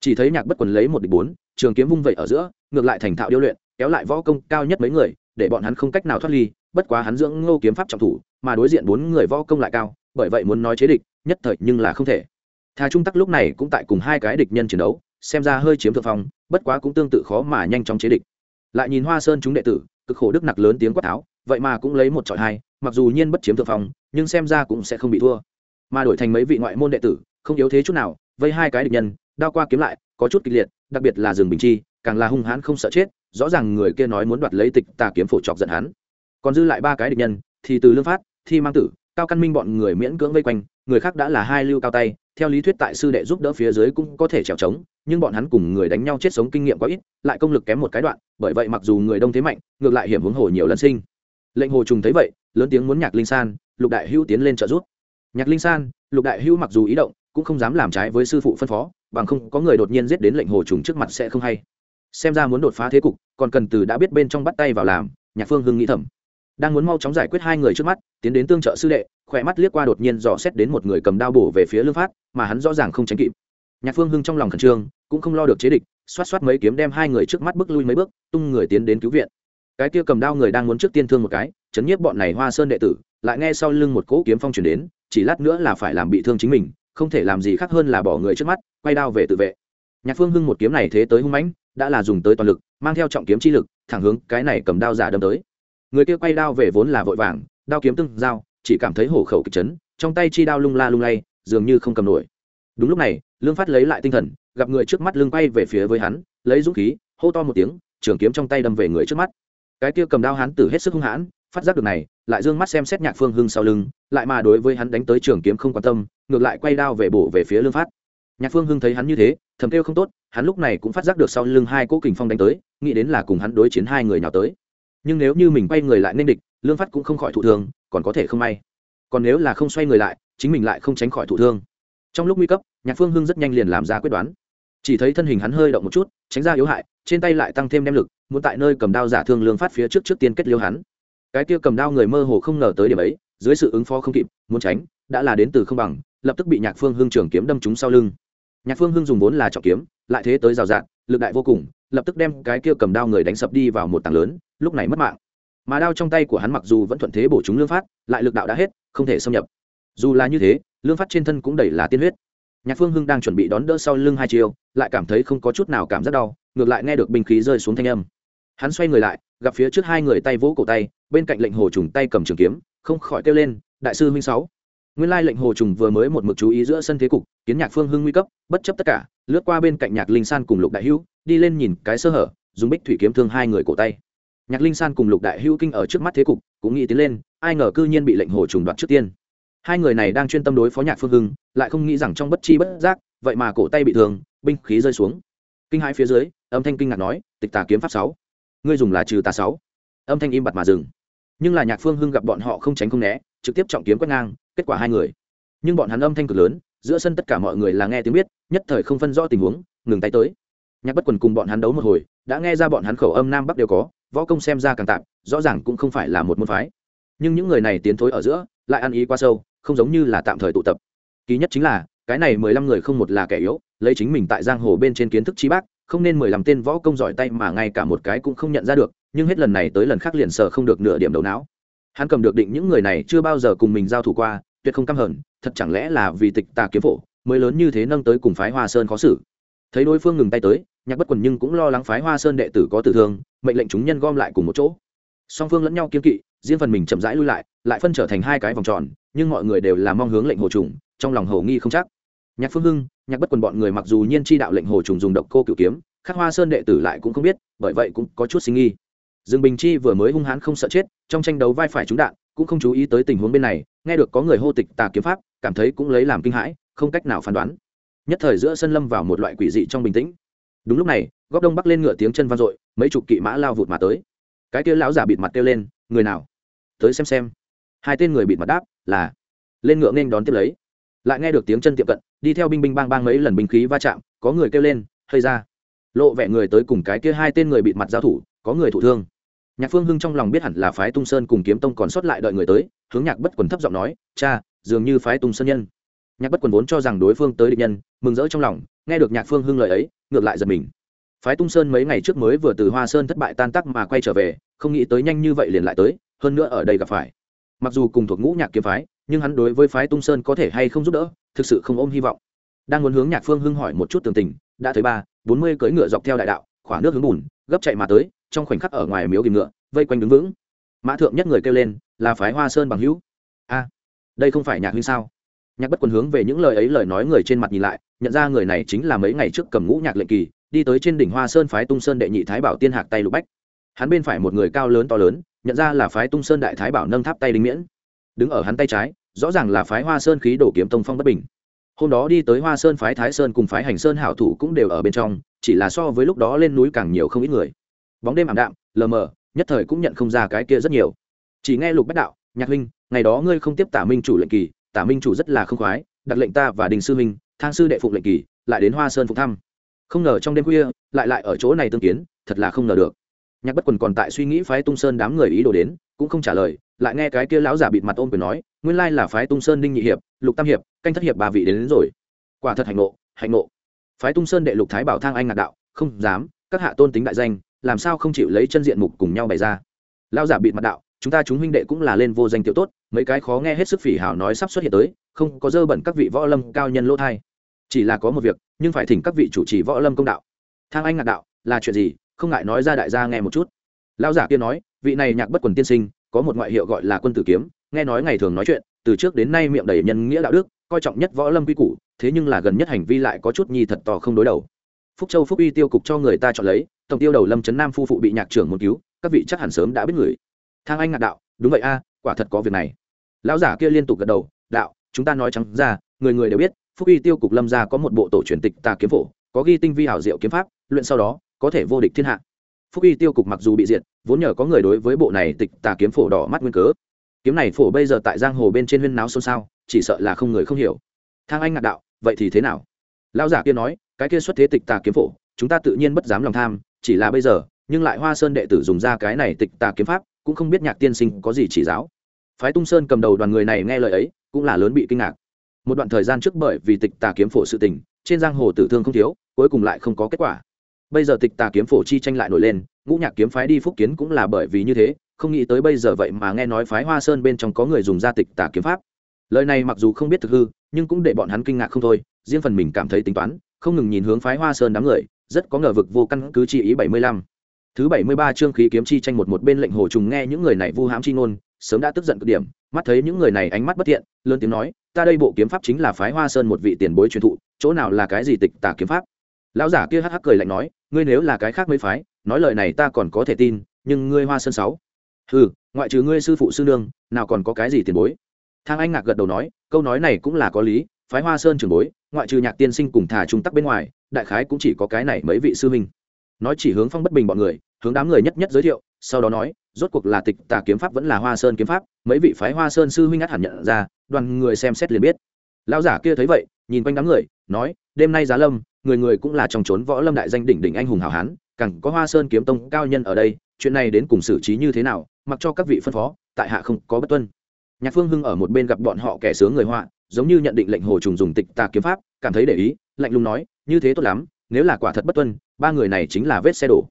Chỉ thấy nhạc bất quần lấy một địch bốn, trường kiếm vung vẩy ở giữa, ngược lại thành thạo điêu luyện kéo lại võ công cao nhất mấy người, để bọn hắn không cách nào thoát ly, bất quá hắn dưỡng ngô kiếm pháp trọng thủ, mà đối diện bốn người võ công lại cao, bởi vậy muốn nói chế địch, nhất thời nhưng là không thể. Thà trung tắc lúc này cũng tại cùng hai cái địch nhân chiến đấu, xem ra hơi chiếm thượng phong, bất quá cũng tương tự khó mà nhanh chóng chế địch. Lại nhìn hoa sơn chúng đệ tử, cực khổ đức nặc lớn tiếng quát tháo, vậy mà cũng lấy một trọi hai, mặc dù nhiên bất chiếm thượng phong, nhưng xem ra cũng sẽ không bị thua. Mà đổi thành mấy vị ngoại môn đệ tử, không yếu thế chút nào, vây hai cái địch nhân, đao qua kiếm lại, có chút kịch liệt, đặc biệt là rừng bình chi, càng là hung hãn không sợ chết rõ ràng người kia nói muốn đoạt lấy tịch tà kiếm phổ chọc giận hắn. Còn dư lại ba cái địch nhân, thì từ lương phát, thi mang tử, cao căn minh bọn người miễn cưỡng vây quanh, người khác đã là hai lưu cao tay, theo lý thuyết tại sư đệ giúp đỡ phía dưới cũng có thể trèo trống, nhưng bọn hắn cùng người đánh nhau chết sống kinh nghiệm quá ít, lại công lực kém một cái đoạn, bởi vậy mặc dù người đông thế mạnh, ngược lại hiểm hướng hồ nhiều lần sinh. Lệnh hồ trùng thấy vậy, lớn tiếng muốn nhạc linh san, lục đại hữu tiến lên trợ giúp. Nhạc linh san, lục đại hữu mặc dù ý động, cũng không dám làm trái với sư phụ phân phó, bằng không có người đột nhiên giết đến lệnh hồ trùng trước mặt sẽ không hay xem ra muốn đột phá thế cục, còn cần từ đã biết bên trong bắt tay vào làm, nhạc phương hưng nghĩ thầm. Đang muốn mau chóng giải quyết hai người trước mắt, tiến đến tương trợ sư đệ, khỏe mắt liếc qua đột nhiên dò xét đến một người cầm đao bổ về phía lương phát, mà hắn rõ ràng không tránh kịp. Nhạc phương hưng trong lòng khẩn trương, cũng không lo được chế địch, xoát xoát mấy kiếm đem hai người trước mắt bước lui mấy bước, tung người tiến đến cứu viện. Cái kia cầm đao người đang muốn trước tiên thương một cái, chấn nhiếp bọn này hoa sơn đệ tử, lại nghe sau lưng một cỗ kiếm phong chuyển đến, chỉ lát nữa là phải làm bị thương chính mình, không thể làm gì khác hơn là bỏ người trước mắt, quay đao về tự vệ. Nhạc phương hưng một kiếm này thế tới hung mãnh đã là dùng tới toàn lực, mang theo trọng kiếm chi lực, thẳng hướng cái này cầm đao giả đâm tới. Người kia quay đao về vốn là vội vàng, đao kiếm tương dao chỉ cảm thấy hổ khẩu kịch chấn, trong tay chi đao lung la lung lay, dường như không cầm nổi. Đúng lúc này, lương phát lấy lại tinh thần, gặp người trước mắt lưng quay về phía với hắn, lấy dũng khí, hô to một tiếng, trường kiếm trong tay đâm về người trước mắt. Cái kia cầm đao hắn tử hết sức hung hãn, phát giác được này, lại dương mắt xem xét nhạc phương hưng sau lưng, lại mà đối với hắn đánh tới trường kiếm không quan tâm, ngược lại quay đao về bổ về phía lương phát. Nhạc phương hưng thấy hắn như thế thầm kêu không tốt, hắn lúc này cũng phát giác được sau lưng hai cỗ kình phong đánh tới, nghĩ đến là cùng hắn đối chiến hai người nào tới. Nhưng nếu như mình quay người lại nên địch, lương phát cũng không khỏi thụ thương, còn có thể không may. Còn nếu là không xoay người lại, chính mình lại không tránh khỏi thụ thương. Trong lúc nguy cấp, nhạc phương hưng rất nhanh liền làm ra quyết đoán. Chỉ thấy thân hình hắn hơi động một chút, tránh ra yếu hại, trên tay lại tăng thêm đem lực, muốn tại nơi cầm đao giả thương lương phát phía trước trước tiên kết liêu hắn. Cái kia cầm đao người mơ hồ không ngờ tới điểm ấy, dưới sự ứng phó không kịp, muốn tránh, đã là đến từ không bằng, lập tức bị nhạc phương hưng trường kiếm đâm trúng sau lưng nhạc phương hưng dùng vốn là trọng kiếm, lại thế tới rào rạt, lực đại vô cùng, lập tức đem cái kia cầm đao người đánh sập đi vào một tảng lớn, lúc này mất mạng. Mà đao trong tay của hắn mặc dù vẫn thuận thế bổ chúng lương phát, lại lực đạo đã hết, không thể xâm nhập. Dù là như thế, lương phát trên thân cũng đầy là tiên huyết. Nhạc phương hưng đang chuẩn bị đón đỡ sau lưng hai chiều lại cảm thấy không có chút nào cảm giác đau, ngược lại nghe được binh khí rơi xuống thanh âm. Hắn xoay người lại, gặp phía trước hai người tay vỗ cổ tay, bên cạnh lệnh hồ trùng tay cầm trường kiếm, không khỏi kêu lên, đại sư minh sáu nguyên lai lệnh hồ trùng vừa mới một mực chú ý giữa sân thế cục, kiến nhạc phương hưng nguy cấp, bất chấp tất cả, lướt qua bên cạnh nhạc linh san cùng lục đại hữu, đi lên nhìn cái sơ hở, dùng bích thủy kiếm thương hai người cổ tay. Nhạc linh san cùng lục đại hữu kinh ở trước mắt thế cục, cũng nghĩ tiến lên, ai ngờ cư nhiên bị lệnh hồ trùng đoạt trước tiên. Hai người này đang chuyên tâm đối phó nhạc phương hưng, lại không nghĩ rằng trong bất chi bất giác, vậy mà cổ tay bị thương, binh khí rơi xuống. Kinh hãi phía dưới, âm thanh kinh ngạc nói, tịch tà kiếm pháp sáu, ngươi dùng là trừ tà sáu. Âm thanh im bặt mà dừng. Nhưng là nhạc phương hưng gặp bọn họ không tránh không né, trực tiếp trọng kiếm quét ngang kết quả hai người. Nhưng bọn hắn âm thanh cực lớn, giữa sân tất cả mọi người là nghe tiếng biết, nhất thời không phân rõ tình huống, ngừng tay tới. Nhạc bất quần cùng bọn hắn đấu một hồi, đã nghe ra bọn hắn khẩu âm nam bắc đều có, võ công xem ra càng tạm, rõ ràng cũng không phải là một môn phái. Nhưng những người này tiến thối ở giữa, lại ăn ý quá sâu, không giống như là tạm thời tụ tập. Kỳ nhất chính là, cái này mười lăm người không một là kẻ yếu, lấy chính mình tại giang hồ bên trên kiến thức trí bác, không nên mười lăm tên võ công giỏi tay mà ngay cả một cái cũng không nhận ra được, nhưng hết lần này tới lần khác liền sờ không được nửa điểm đầu não. Hắn cầm được định những người này chưa bao giờ cùng mình giao thủ qua tuyệt không căm hờn, thật chẳng lẽ là vì tịch tà kiếm phổ, mới lớn như thế nâng tới cùng phái hoa sơn khó xử? Thấy đối phương ngừng tay tới, nhạc bất quần nhưng cũng lo lắng phái hoa sơn đệ tử có tử thương, mệnh lệnh chúng nhân gom lại cùng một chỗ. Song phương lẫn nhau kiên kỵ, riêng phần mình chậm rãi lui lại lại phân trở thành hai cái vòng tròn, nhưng mọi người đều là mong hướng lệnh hồ trùng, trong lòng hồ nghi không chắc. Nhạc phương hưng, nhạc bất quần bọn người mặc dù nhiên chi đạo lệnh hồ trùng dùng độc cô cựu kiếm khắc hoa sơn đệ tử lại cũng không biết, bởi vậy cũng có chút sinh nghi. Dương bình chi vừa mới hung hãn không sợ chết, trong tranh đấu vai phải trúng đạn cũng không chú ý tới tình huống bên này, nghe được có người hô tịch tà kiếm pháp, cảm thấy cũng lấy làm kinh hãi, không cách nào phán đoán. Nhất thời giữa sân lâm vào một loại quỷ dị trong bình tĩnh. Đúng lúc này, góc đông bắc lên ngựa tiếng chân vang dội, mấy chục kỵ mã lao vụt mà tới. Cái kia lão giả bịt mặt kêu lên, người nào? Tới xem xem. Hai tên người bịt mặt đáp là, lên ngựa nên đón tiếp lấy. Lại nghe được tiếng chân tiệm cận, đi theo binh binh bang bang mấy lần binh khí va chạm, có người kêu lên, hơi ra. Lộ vẻ người tới cùng cái kia hai tên người bịt mặt giao thủ, có người thụ thương nhạc phương hưng trong lòng biết hẳn là phái tung sơn cùng kiếm tông còn sót lại đợi người tới, hướng nhạc bất quần thấp giọng nói, cha, dường như phái tung sơn nhân. Nhạc bất quần vốn cho rằng đối phương tới địch nhân, mừng rỡ trong lòng, nghe được nhạc phương hưng lời ấy, ngược lại giật mình. Phái tung sơn mấy ngày trước mới vừa từ hoa sơn thất bại tan tắc mà quay trở về, không nghĩ tới nhanh như vậy liền lại tới, hơn nữa ở đây gặp phải. Mặc dù cùng thuộc ngũ nhạc kiếm phái, nhưng hắn đối với phái tung sơn có thể hay không giúp đỡ, thực sự không ôm hy vọng. Đang muốn hướng nhạc phương hưng hỏi một chút tường tình, đã thấy ba, bốn mươi cưỡi ngựa dọc theo đại đạo, khỏa nước hướng bùn, gấp chạy mà tới trong khoảnh khắc ở ngoài miếu kìm ngựa, vây quanh đứng vững. Mã thượng nhất người kêu lên, là phái hoa sơn bằng hữu. A, đây không phải nhạc huynh sao? Nhạc bất quân hướng về những lời ấy lời nói người trên mặt nhìn lại, nhận ra người này chính là mấy ngày trước cầm ngũ nhạc lệnh kỳ, đi tới trên đỉnh hoa sơn phái tung sơn đệ nhị thái bảo tiên hạc tay lục bách. Hắn bên phải một người cao lớn to lớn, nhận ra là phái tung sơn đại thái bảo nâng tháp tay đinh miễn. Đứng ở hắn tay trái, rõ ràng là phái hoa sơn khí đổ kiếm tông phong bất bình. Hôm đó đi tới hoa sơn phái thái sơn cùng phái hành sơn hảo thủ cũng đều ở bên trong, chỉ là so với lúc đó lên núi càng nhiều không ít người bóng đêm ảm đạm lờ mờ nhất thời cũng nhận không ra cái kia rất nhiều. Chỉ nghe lục bách đạo nhạc huynh ngày đó ngươi không tiếp tả minh chủ lệnh kỳ tả minh chủ rất là không khoái đặt lệnh ta và đình sư huynh thang sư đệ phụng lệnh kỳ lại đến hoa sơn phục thăm. Không ngờ trong đêm khuya lại lại ở chỗ này tương kiến thật là không ngờ được. Nhạc bất quần còn tại suy nghĩ phái tung sơn đám người ý đồ đến cũng không trả lời lại nghe cái kia lão giả bịt mặt ôm quyền nói nguyên lai là phái tung sơn đinh nhị hiệp lục tam hiệp canh thất hiệp ba vị đến, đến rồi. Quả thật hạnh nộ hạnh nộ phái tung sơn đệ lục thái bảo thang anh ngạc đạo không dám các hạ tôn tính đại danh làm sao không chịu lấy chân diện mục cùng nhau bày ra? Lao giả bịt mặt đạo, chúng ta chúng huynh đệ cũng là lên vô danh tiểu tốt, mấy cái khó nghe hết sức phỉ hào nói sắp xuất hiện tới, không có dơ bẩn các vị võ lâm cao nhân lỗ thai. Chỉ là có một việc, nhưng phải thỉnh các vị chủ trì võ lâm công đạo. Thang anh ngạc đạo, là chuyện gì? Không ngại nói ra đại gia nghe một chút. Lao giả kia nói, vị này nhạc bất quần tiên sinh, có một ngoại hiệu gọi là quân tử kiếm, nghe nói ngày thường nói chuyện, từ trước đến nay miệng đầy nhân nghĩa đạo đức, coi trọng nhất võ lâm quy củ, thế nhưng là gần nhất hành vi lại có chút nhi thật to không đối đầu phúc châu phúc uy tiêu cục cho người ta chọn lấy, tổng tiêu đầu lâm trấn nam phu phụ bị nhạc trưởng một cứu, các vị chắc hẳn sớm đã biết người. Thang anh ngạc đạo, đúng vậy a, quả thật có việc này. Lão giả kia liên tục gật đầu, đạo, chúng ta nói trắng ra, người người đều biết, phúc uy tiêu cục lâm gia có một bộ tổ truyền tịch tà kiếm phổ, có ghi tinh vi hảo diệu kiếm pháp, luyện sau đó, có thể vô địch thiên hạ. Phúc uy tiêu cục mặc dù bị diệt, vốn nhờ có người đối với bộ này tịch tà kiếm phổ đỏ mắt nguyên cớ. Kiếm này phổ bây giờ tại giang hồ bên trên huyên náo xôn xao, chỉ sợ là không người không hiểu. Thang anh ngạc đạo, vậy thì thế nào? Lão giả kia nói cái kia xuất thế tịch tà kiếm phổ, chúng ta tự nhiên bất dám lòng tham, chỉ là bây giờ, nhưng lại hoa sơn đệ tử dùng ra cái này tịch tà kiếm pháp, cũng không biết nhạc tiên sinh có gì chỉ giáo. Phái tung sơn cầm đầu đoàn người này nghe lời ấy, cũng là lớn bị kinh ngạc. Một đoạn thời gian trước bởi vì tịch tà kiếm phổ sự tình, trên giang hồ tử thương không thiếu, cuối cùng lại không có kết quả. Bây giờ tịch tà kiếm phổ chi tranh lại nổi lên, ngũ nhạc kiếm phái đi phúc kiến cũng là bởi vì như thế, không nghĩ tới bây giờ vậy mà nghe nói phái hoa sơn bên trong có người dùng gia tịch tà kiếm pháp. Lời này mặc dù không biết thực hư, nhưng cũng để bọn hắn kinh ngạc không thôi, riêng phần mình cảm thấy tính toán không ngừng nhìn hướng phái hoa sơn đám người, rất có ngờ vực vô căn cứ chi ý bảy mươi lăm. Thứ bảy mươi ba chương khí kiếm chi tranh một một bên lệnh hồ trùng nghe những người này vu hãm chi ngôn, sớm đã tức giận cực điểm, mắt thấy những người này ánh mắt bất thiện, lớn tiếng nói, ta đây bộ kiếm pháp chính là phái hoa sơn một vị tiền bối truyền thụ, chỗ nào là cái gì tịch tả kiếm pháp? Lão giả kia hắc hắc cười lạnh nói, ngươi nếu là cái khác mấy phái, nói lời này ta còn có thể tin, nhưng ngươi hoa sơn sáu ừ ngoại trừ ngươi sư phụ sư nương, nào còn có cái gì tiền bối? Thang anh ngạc gật đầu nói, câu nói này cũng là có lý phái hoa sơn trường bối, ngoại trừ nhạc tiên sinh cùng thả trung tắc bên ngoài, đại khái cũng chỉ có cái này mấy vị sư huynh. Nói chỉ hướng phong bất bình bọn người, hướng đám người nhất nhất giới thiệu, sau đó nói, rốt cuộc là tịch tà kiếm pháp vẫn là hoa sơn kiếm pháp, mấy vị phái hoa sơn sư huynh át hẳn nhận ra, đoàn người xem xét liền biết. Lão giả kia thấy vậy, nhìn quanh đám người, nói, đêm nay giá lâm, người người cũng là trong trốn võ lâm đại danh đỉnh đỉnh anh hùng hảo hán, càng có hoa sơn kiếm tông cao nhân ở đây, chuyện này đến cùng xử trí như thế nào, mặc cho các vị phân phó, tại hạ không có bất tuân. Nhạc phương hưng ở một bên gặp bọn họ kẻ sướng người họa giống như nhận định lệnh hồ trùng dùng tịch tà kiếm pháp, cảm thấy để ý, lạnh lùng nói, như thế tốt lắm, nếu là quả thật bất tuân, ba người này chính là vết xe đổ.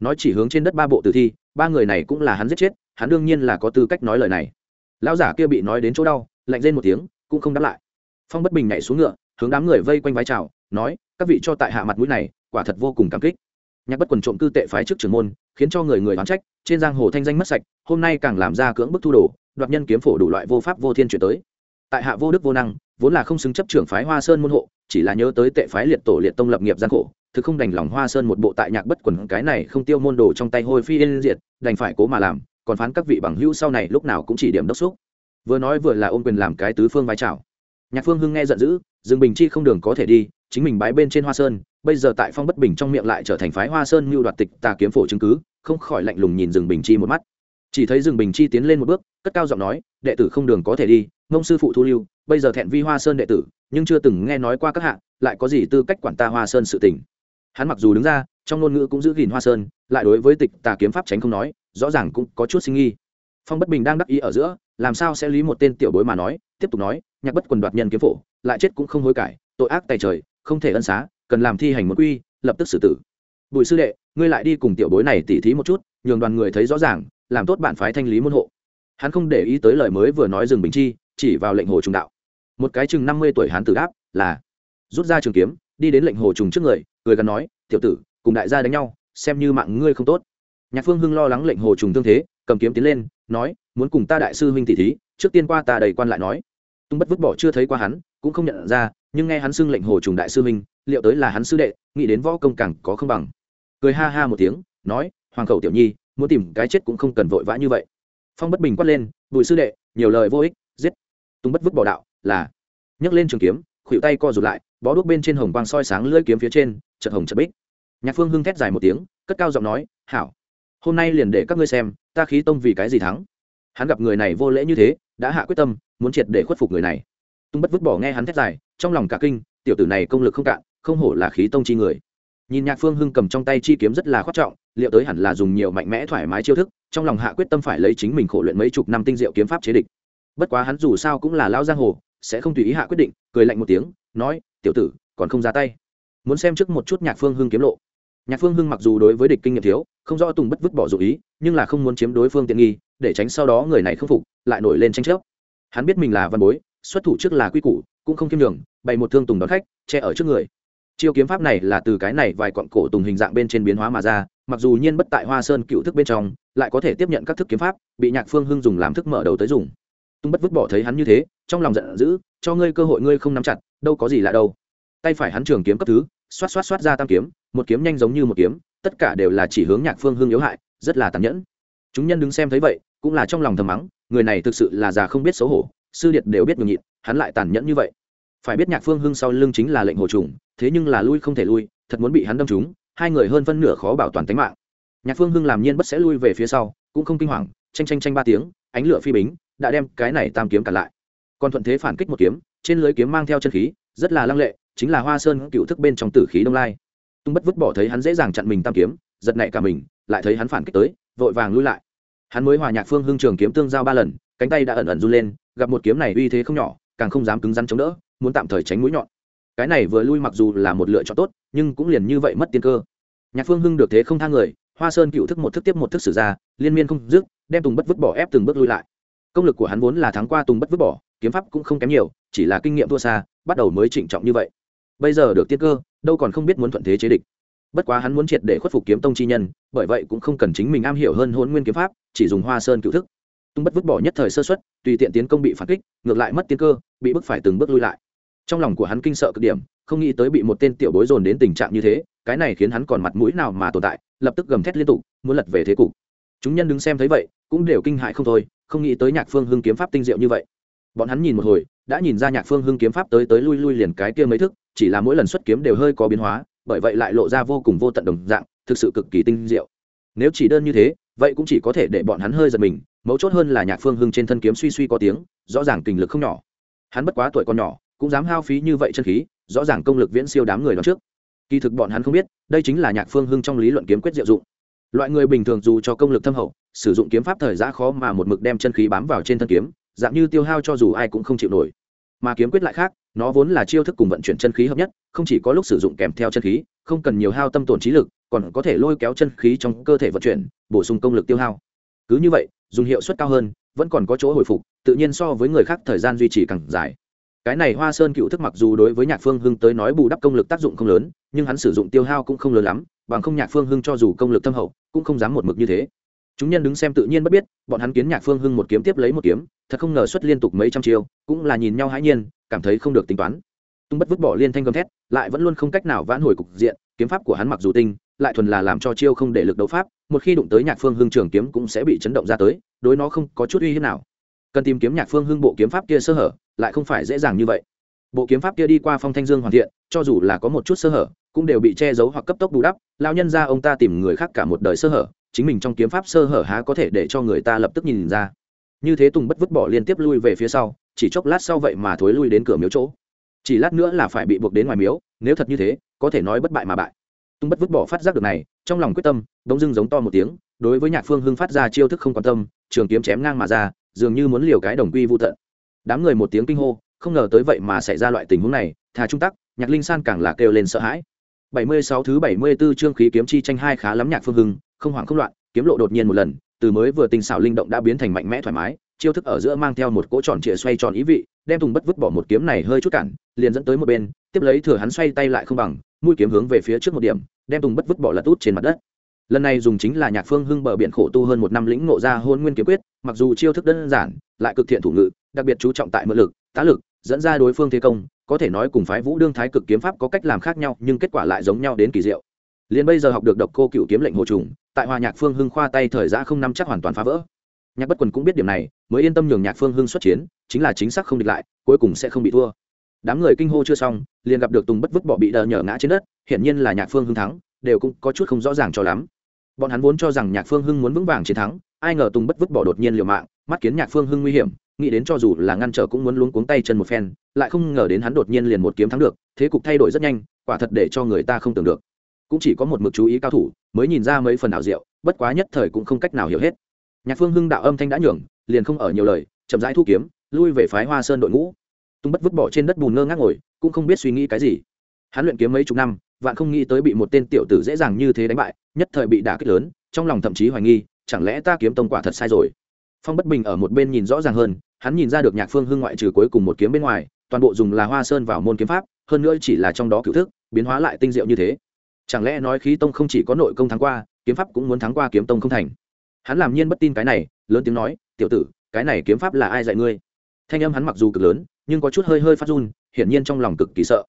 Nói chỉ hướng trên đất ba bộ tử thi, ba người này cũng là hắn giết chết, hắn đương nhiên là có tư cách nói lời này. Lão giả kia bị nói đến chỗ đau, lạnh lên một tiếng, cũng không đáp lại. Phong bất bình nhảy xuống ngựa, hướng đám người vây quanh vái trào nói, các vị cho tại hạ mặt mũi này, quả thật vô cùng cảm kích. Nhạc bất quần trộm cư tệ phái trước trưởng môn, khiến cho người người đoán trách, trên giang hồ thanh danh mất sạch, hôm nay càng làm ra cưỡng bức thu đồ, đoạt nhân kiếm phổ đủ loại vô pháp vô thiên chuyển tới tại hạ vô đức vô năng, vốn là không xứng chấp trưởng phái hoa sơn môn hộ, chỉ là nhớ tới tệ phái liệt tổ liệt tông lập nghiệp gian khổ, thực không đành lòng hoa sơn một bộ tại nhạc bất quần cái này không tiêu môn đồ trong tay hôi phi yên diệt, đành phải cố mà làm, còn phán các vị bằng hữu sau này lúc nào cũng chỉ điểm đốc xúc. Vừa nói vừa là ôm quyền làm cái tứ phương vai trào nhạc phương hưng nghe giận dữ, dương bình chi không đường có thể đi, chính mình bái bên trên hoa sơn, bây giờ tại phong bất bình trong miệng lại trở thành phái hoa sơn mưu đoạt tịch tà kiếm phổ chứng cứ, không khỏi lạnh lùng nhìn rừng bình chi một mắt. Chỉ thấy rừng bình chi tiến lên một bước, cất cao giọng nói, đệ tử không đường có thể đi mông sư phụ thu lưu, bây giờ thẹn vi hoa sơn đệ tử, nhưng chưa từng nghe nói qua các hạng lại có gì tư cách quản ta hoa sơn sự tình. Hắn mặc dù đứng ra, trong ngôn ngữ cũng giữ gìn hoa sơn, lại đối với tịch tà kiếm pháp tránh không nói, rõ ràng cũng có chút sinh nghi. Phong bất bình đang đắc ý ở giữa, làm sao sẽ lý một tên tiểu bối mà nói, tiếp tục nói, nhạc bất quần đoạt nhân kiếm phổ, lại chết cũng không hối cải, tội ác tài trời, không thể ân xá, cần làm thi hành một quy, lập tức xử tử. Bùi sư đệ, ngươi lại đi cùng tiểu bối này tỉ thí một chút, nhường đoàn người thấy rõ ràng, làm tốt bản phái thanh lý môn hộ. Hắn không để ý tới lời mới vừa nói dừng bình chi chỉ vào lệnh hồ trùng đạo. Một cái chừng năm mươi tuổi hắn tử đáp, là, rút ra trường kiếm, đi đến lệnh hồ trùng trước người người gần nói, tiểu tử, cùng đại gia đánh nhau, xem như mạng ngươi không tốt. Nhạc phương hưng lo lắng lệnh hồ trùng tương thế, cầm kiếm tiến lên, nói, muốn cùng ta đại sư huynh tỷ thí, trước tiên qua ta đầy quan lại nói. Tung bất vứt bỏ chưa thấy qua hắn, cũng không nhận ra, nhưng nghe hắn xưng lệnh hồ trùng đại sư huynh, liệu tới là hắn sư đệ, nghĩ đến võ công càng có không bằng. Cười ha ha một tiếng, nói, hoàng khẩu tiểu nhi, muốn tìm cái chết cũng không cần vội vã như vậy. Phong bất bình quát lên, bùi sư đệ, nhiều lời vô ích, giết tung bất vứt bỏ đạo, là, nhấc lên trường kiếm, khuỷu tay co rụt lại, bó đuốc bên trên hồng quang soi sáng lưỡi kiếm phía trên, chợt hồng chợt bích. Nhạc phương hưng thét dài một tiếng, cất cao giọng nói, hảo, hôm nay liền để các ngươi xem, ta khí tông vì cái gì thắng? Hắn gặp người này vô lễ như thế, đã hạ quyết tâm, muốn triệt để khuất phục người này. Tung bất vứt bỏ nghe hắn thét dài, trong lòng cả kinh, tiểu tử này công lực không cạn, không hổ là khí tông chi người. Nhìn nhạc phương hưng cầm trong tay chi kiếm rất là khoát trọng, liệu tới hẳn là dùng nhiều mạnh mẽ thoải mái chiêu thức, trong lòng hạ quyết tâm phải lấy chính mình khổ luyện mấy chục năm tinh diệu kiếm pháp chế địch bất quá hắn dù sao cũng là lao giang hồ, sẽ không tùy ý hạ quyết định, cười lạnh một tiếng, nói, tiểu tử, còn không ra tay. Muốn xem trước một chút nhạc phương hưng kiếm lộ. Nhạc phương hưng mặc dù đối với địch kinh nghiệm thiếu, không rõ tùng bất vứt bỏ dụ ý, nhưng là không muốn chiếm đối phương tiện nghi, để tránh sau đó người này không phục, lại nổi lên tranh chấp. Hắn biết mình là văn bối, xuất thủ trước là quy củ, cũng không kiêm đường bày một thương tùng đón khách, che ở trước người. Chiêu kiếm pháp này là từ cái này vài quặng cổ tùng hình dạng bên trên biến hóa mà ra, mặc dù nhiên bất tại hoa sơn cựu thức bên trong, lại có thể tiếp nhận các thức kiếm pháp, bị nhạc phương hưng dùng làm thức mở đầu tới dùng tung bất vứt bỏ thấy hắn như thế, trong lòng giận dữ, cho ngươi cơ hội ngươi không nắm chặt, đâu có gì lạ đâu. Tay phải hắn trường kiếm cấp thứ, xoát xoát xoát ra tam kiếm, một kiếm nhanh giống như một kiếm, tất cả đều là chỉ hướng nhạc phương hưng yếu hại, rất là tàn nhẫn. Chúng nhân đứng xem thấy vậy, cũng là trong lòng thầm mắng, người này thực sự là già không biết xấu hổ, sư điệt đều biết nhường nhịn, hắn lại tàn nhẫn như vậy. Phải biết nhạc phương hưng sau lưng chính là lệnh hồ trùng, thế nhưng là lui không thể lui, thật muốn bị hắn đâm trúng, hai người hơn phân nửa khó bảo toàn tính mạng. Nhạc phương hưng làm nhiên bất sẽ lui về phía sau, cũng không kinh hoàng tranh tranh tranh ba tiếng, ánh lửa phi bính đã đem cái này tam kiếm cản lại. Còn thuận thế phản kích một kiếm, trên lưới kiếm mang theo chân khí, rất là lăng lệ, chính là hoa sơn cựu thức bên trong tử khí đông lai. Tung bất vứt bỏ thấy hắn dễ dàng chặn mình tam kiếm, giật nảy cả mình, lại thấy hắn phản kích tới, vội vàng lui lại. Hắn mới hòa nhạc phương hưng trường kiếm tương giao ba lần, cánh tay đã ẩn ẩn run lên, gặp một kiếm này uy thế không nhỏ, càng không dám cứng rắn chống đỡ, muốn tạm thời tránh mũi nhọn. Cái này vừa lui mặc dù là một lựa chọn tốt, nhưng cũng liền như vậy mất tiên cơ. Nhạc phương hưng được thế không thang người, hoa sơn cựu thức một thức tiếp một thức sử ra, liên miên không dứt, đem tùng bất vứt bỏ ép từng bước lui lại công lực của hắn vốn là thắng qua tùng bất vứt bỏ, kiếm pháp cũng không kém nhiều, chỉ là kinh nghiệm thua xa, bắt đầu mới trịnh trọng như vậy. Bây giờ được tiên cơ, đâu còn không biết muốn thuận thế chế địch. Bất quá hắn muốn triệt để khuất phục kiếm tông chi nhân, bởi vậy cũng không cần chính mình am hiểu hơn hôn nguyên kiếm pháp, chỉ dùng hoa sơn cựu thức. Tung bất vứt bỏ nhất thời sơ xuất tùy tiện tiến công bị phản kích, ngược lại mất tiên cơ, bị bức phải từng bước lui lại. Trong lòng của hắn kinh sợ cực điểm, không nghĩ tới bị một tên tiểu bối dồn đến tình trạng như thế, cái này khiến hắn còn mặt mũi nào mà tồn tại, lập tức gầm thét liên tục, muốn lật về thế cục. Chúng nhân đứng xem thấy vậy, cũng đều kinh hại không thôi không nghĩ tới nhạc phương hưng kiếm pháp tinh diệu như vậy. Bọn hắn nhìn một hồi, đã nhìn ra nhạc phương hưng kiếm pháp tới tới lui lui liền cái kia mấy thức, chỉ là mỗi lần xuất kiếm đều hơi có biến hóa, bởi vậy lại lộ ra vô cùng vô tận đồng dạng, thực sự cực kỳ tinh diệu. Nếu chỉ đơn như thế, vậy cũng chỉ có thể để bọn hắn hơi giật mình, mấu chốt hơn là nhạc phương hưng trên thân kiếm suy suy có tiếng, rõ ràng tình lực không nhỏ. Hắn bất quá tuổi còn nhỏ, cũng dám hao phí như vậy chân khí, rõ ràng công lực viễn siêu đám người đó trước. Kỳ thực bọn hắn không biết, đây chính là nhạc phương hưng trong lý luận kiếm quyết diệu dụng loại người bình thường dù cho công lực thâm hậu, sử dụng kiếm pháp thời gian khó mà một mực đem chân khí bám vào trên thân kiếm, dạng như tiêu hao cho dù ai cũng không chịu nổi. Mà kiếm quyết lại khác, nó vốn là chiêu thức cùng vận chuyển chân khí hợp nhất, không chỉ có lúc sử dụng kèm theo chân khí, không cần nhiều hao tâm tổn trí lực, còn có thể lôi kéo chân khí trong cơ thể vận chuyển, bổ sung công lực tiêu hao. Cứ như vậy, dùng hiệu suất cao hơn, vẫn còn có chỗ hồi phục, tự nhiên so với người khác thời gian duy trì càng dài cái này hoa sơn cựu thức mặc dù đối với nhạc phương hưng tới nói bù đắp công lực tác dụng không lớn, nhưng hắn sử dụng tiêu hao cũng không lớn lắm, bằng không nhạc phương hưng cho dù công lực thâm hậu, cũng không dám một mực như thế. Chúng nhân đứng xem tự nhiên bất biết, bọn hắn kiến nhạc phương hưng một kiếm tiếp lấy một kiếm, thật không ngờ xuất liên tục mấy trăm chiêu, cũng là nhìn nhau hãi nhiên, cảm thấy không được tính toán. Tung bất vứt bỏ liên thanh gầm thét, lại vẫn luôn không cách nào vãn hồi cục diện, kiếm pháp của hắn mặc dù tinh, lại thuần là làm cho chiêu không để lực đấu pháp, một khi đụng tới nhạc phương hưng trường kiếm cũng sẽ bị chấn động ra tới, đối nó không có chút uy hiếp nào cần tìm kiếm nhạc phương hưng bộ kiếm pháp kia sơ hở, lại không phải dễ dàng như vậy. Bộ kiếm pháp kia đi qua phong thanh dương hoàn thiện, cho dù là có một chút sơ hở, cũng đều bị che giấu hoặc cấp tốc bù đắp. Lao nhân ra ông ta tìm người khác cả một đời sơ hở, chính mình trong kiếm pháp sơ hở há có thể để cho người ta lập tức nhìn ra. Như thế tùng bất vứt bỏ liên tiếp lui về phía sau, chỉ chốc lát sau vậy mà thối lui đến cửa miếu chỗ. Chỉ lát nữa là phải bị buộc đến ngoài miếu, nếu thật như thế, có thể nói bất bại mà bại. Tung bất vứt bỏ phát giác được này, trong lòng quyết tâm, bỗng dưng giống to một tiếng, đối với nhạc phương hưng phát ra chiêu thức không quan tâm, trường kiếm chém ngang mà ra dường như muốn liều cái đồng quy vô tận. Đám người một tiếng kinh hô, không ngờ tới vậy mà xảy ra loại tình huống này, thà trung tắc, nhạc linh san càng là kêu lên sợ hãi. 76 thứ 74 chương khí kiếm chi tranh hai khá lắm nhạc phương hưng, không hoảng không loạn, kiếm lộ đột nhiên một lần, từ mới vừa tinh xảo linh động đã biến thành mạnh mẽ thoải mái, chiêu thức ở giữa mang theo một cỗ tròn trịa xoay tròn ý vị, đem thùng bất vứt bỏ một kiếm này hơi chút cản, liền dẫn tới một bên, tiếp lấy thừa hắn xoay tay lại không bằng, mũi kiếm hướng về phía trước một điểm, đem thùng bất vứt bỏ lật út trên mặt đất lần này dùng chính là nhạc phương hưng bờ biển khổ tu hơn một năm lĩnh ngộ ra hôn nguyên kiếm quyết, mặc dù chiêu thức đơn giản, lại cực thiện thủ ngự, đặc biệt chú trọng tại mượn lực, tá lực, dẫn ra đối phương thế công, có thể nói cùng phái vũ đương thái cực kiếm pháp có cách làm khác nhau, nhưng kết quả lại giống nhau đến kỳ diệu. Liền bây giờ học được độc cô cựu kiếm lệnh hồ trùng, tại hòa nhạc phương hưng khoa tay thời gian không năm chắc hoàn toàn phá vỡ. Nhạc bất quần cũng biết điểm này, mới yên tâm nhường nhạc phương hưng xuất chiến, chính là chính xác không địch lại, cuối cùng sẽ không bị thua. Đám người kinh hô chưa xong, liền gặp được tùng bất vứt bỏ bị đờ nhở ngã trên đất, hiển nhiên là nhạc phương hưng thắng, đều cũng có chút không rõ ràng cho lắm bọn hắn vốn cho rằng nhạc phương hưng muốn vững vàng chiến thắng, ai ngờ tùng bất vứt bỏ đột nhiên liều mạng, mắt kiến nhạc phương hưng nguy hiểm, nghĩ đến cho dù là ngăn trở cũng muốn luống cuống tay chân một phen, lại không ngờ đến hắn đột nhiên liền một kiếm thắng được, thế cục thay đổi rất nhanh, quả thật để cho người ta không tưởng được. Cũng chỉ có một mực chú ý cao thủ, mới nhìn ra mấy phần ảo diệu, bất quá nhất thời cũng không cách nào hiểu hết. Nhạc phương hưng đạo âm thanh đã nhường, liền không ở nhiều lời, chậm rãi thu kiếm, lui về phái hoa sơn đội ngũ. Tung bất vứt bỏ trên đất bùn ngơ ngác ngồi, cũng không biết suy nghĩ cái gì hắn luyện kiếm mấy chục năm, vạn không nghĩ tới bị một tên tiểu tử dễ dàng như thế đánh bại, nhất thời bị đả kích lớn, trong lòng thậm chí hoài nghi, chẳng lẽ ta kiếm tông quả thật sai rồi? Phong bất bình ở một bên nhìn rõ ràng hơn, hắn nhìn ra được nhạc phương hưng ngoại trừ cuối cùng một kiếm bên ngoài, toàn bộ dùng là hoa sơn vào môn kiếm pháp, hơn nữa chỉ là trong đó cựu thức, biến hóa lại tinh diệu như thế. Chẳng lẽ nói khí tông không chỉ có nội công thắng qua, kiếm pháp cũng muốn thắng qua kiếm tông không thành? Hắn làm nhiên bất tin cái này, lớn tiếng nói, tiểu tử, cái này kiếm pháp là ai dạy ngươi? Thanh âm hắn mặc dù cực lớn, nhưng có chút hơi hơi phát run, hiển nhiên trong lòng cực kỳ sợ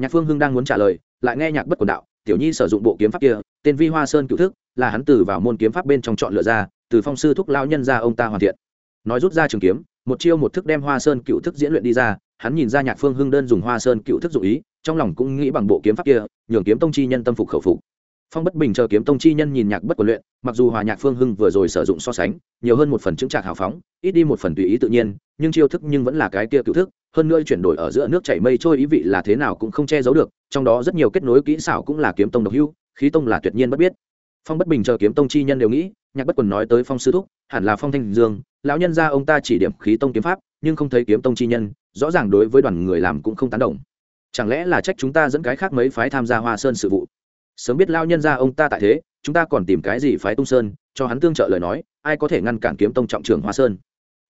nhạc phương hưng đang muốn trả lời, lại nghe nhạc bất quần đạo, tiểu nhi sử dụng bộ kiếm pháp kia, tên vi hoa sơn cựu thức, là hắn từ vào môn kiếm pháp bên trong chọn lựa ra, từ phong sư thúc lao nhân ra ông ta hoàn thiện. Nói rút ra trường kiếm, một chiêu một thức đem hoa sơn cựu thức diễn luyện đi ra, hắn nhìn ra nhạc phương hưng đơn dùng hoa sơn cựu thức dụ ý, trong lòng cũng nghĩ bằng bộ kiếm pháp kia, nhường kiếm tông chi nhân tâm phục khẩu phục. Phong bất bình chờ kiếm tông chi nhân nhìn nhạc bất quần luyện, mặc dù hòa nhạc phương hưng vừa rồi sử dụng so sánh, nhiều hơn một phần chứng trạc hào phóng, ít đi một phần tùy ý tự nhiên, nhưng chiêu thức nhưng vẫn là cái kia cựu thức hơn nữa chuyển đổi ở giữa nước chảy mây trôi ý vị là thế nào cũng không che giấu được, trong đó rất nhiều kết nối kỹ xảo cũng là kiếm tông độc hưu khí tông là tuyệt nhiên bất biết. Phong bất bình chờ kiếm tông chi nhân đều nghĩ, nhạc bất quần nói tới phong sư thúc, hẳn là phong thanh dương, lão nhân ra ông ta chỉ điểm khí tông kiếm pháp, nhưng không thấy kiếm tông chi nhân, rõ ràng đối với đoàn người làm cũng không tán đồng. Chẳng lẽ là trách chúng ta dẫn cái khác mấy phái tham gia hoa sơn sự vụ? Sớm biết lao nhân ra ông ta tại thế, chúng ta còn tìm cái gì phái tung sơn, cho hắn tương trợ lời nói, ai có thể ngăn cản kiếm tông trọng trường hoa sơn?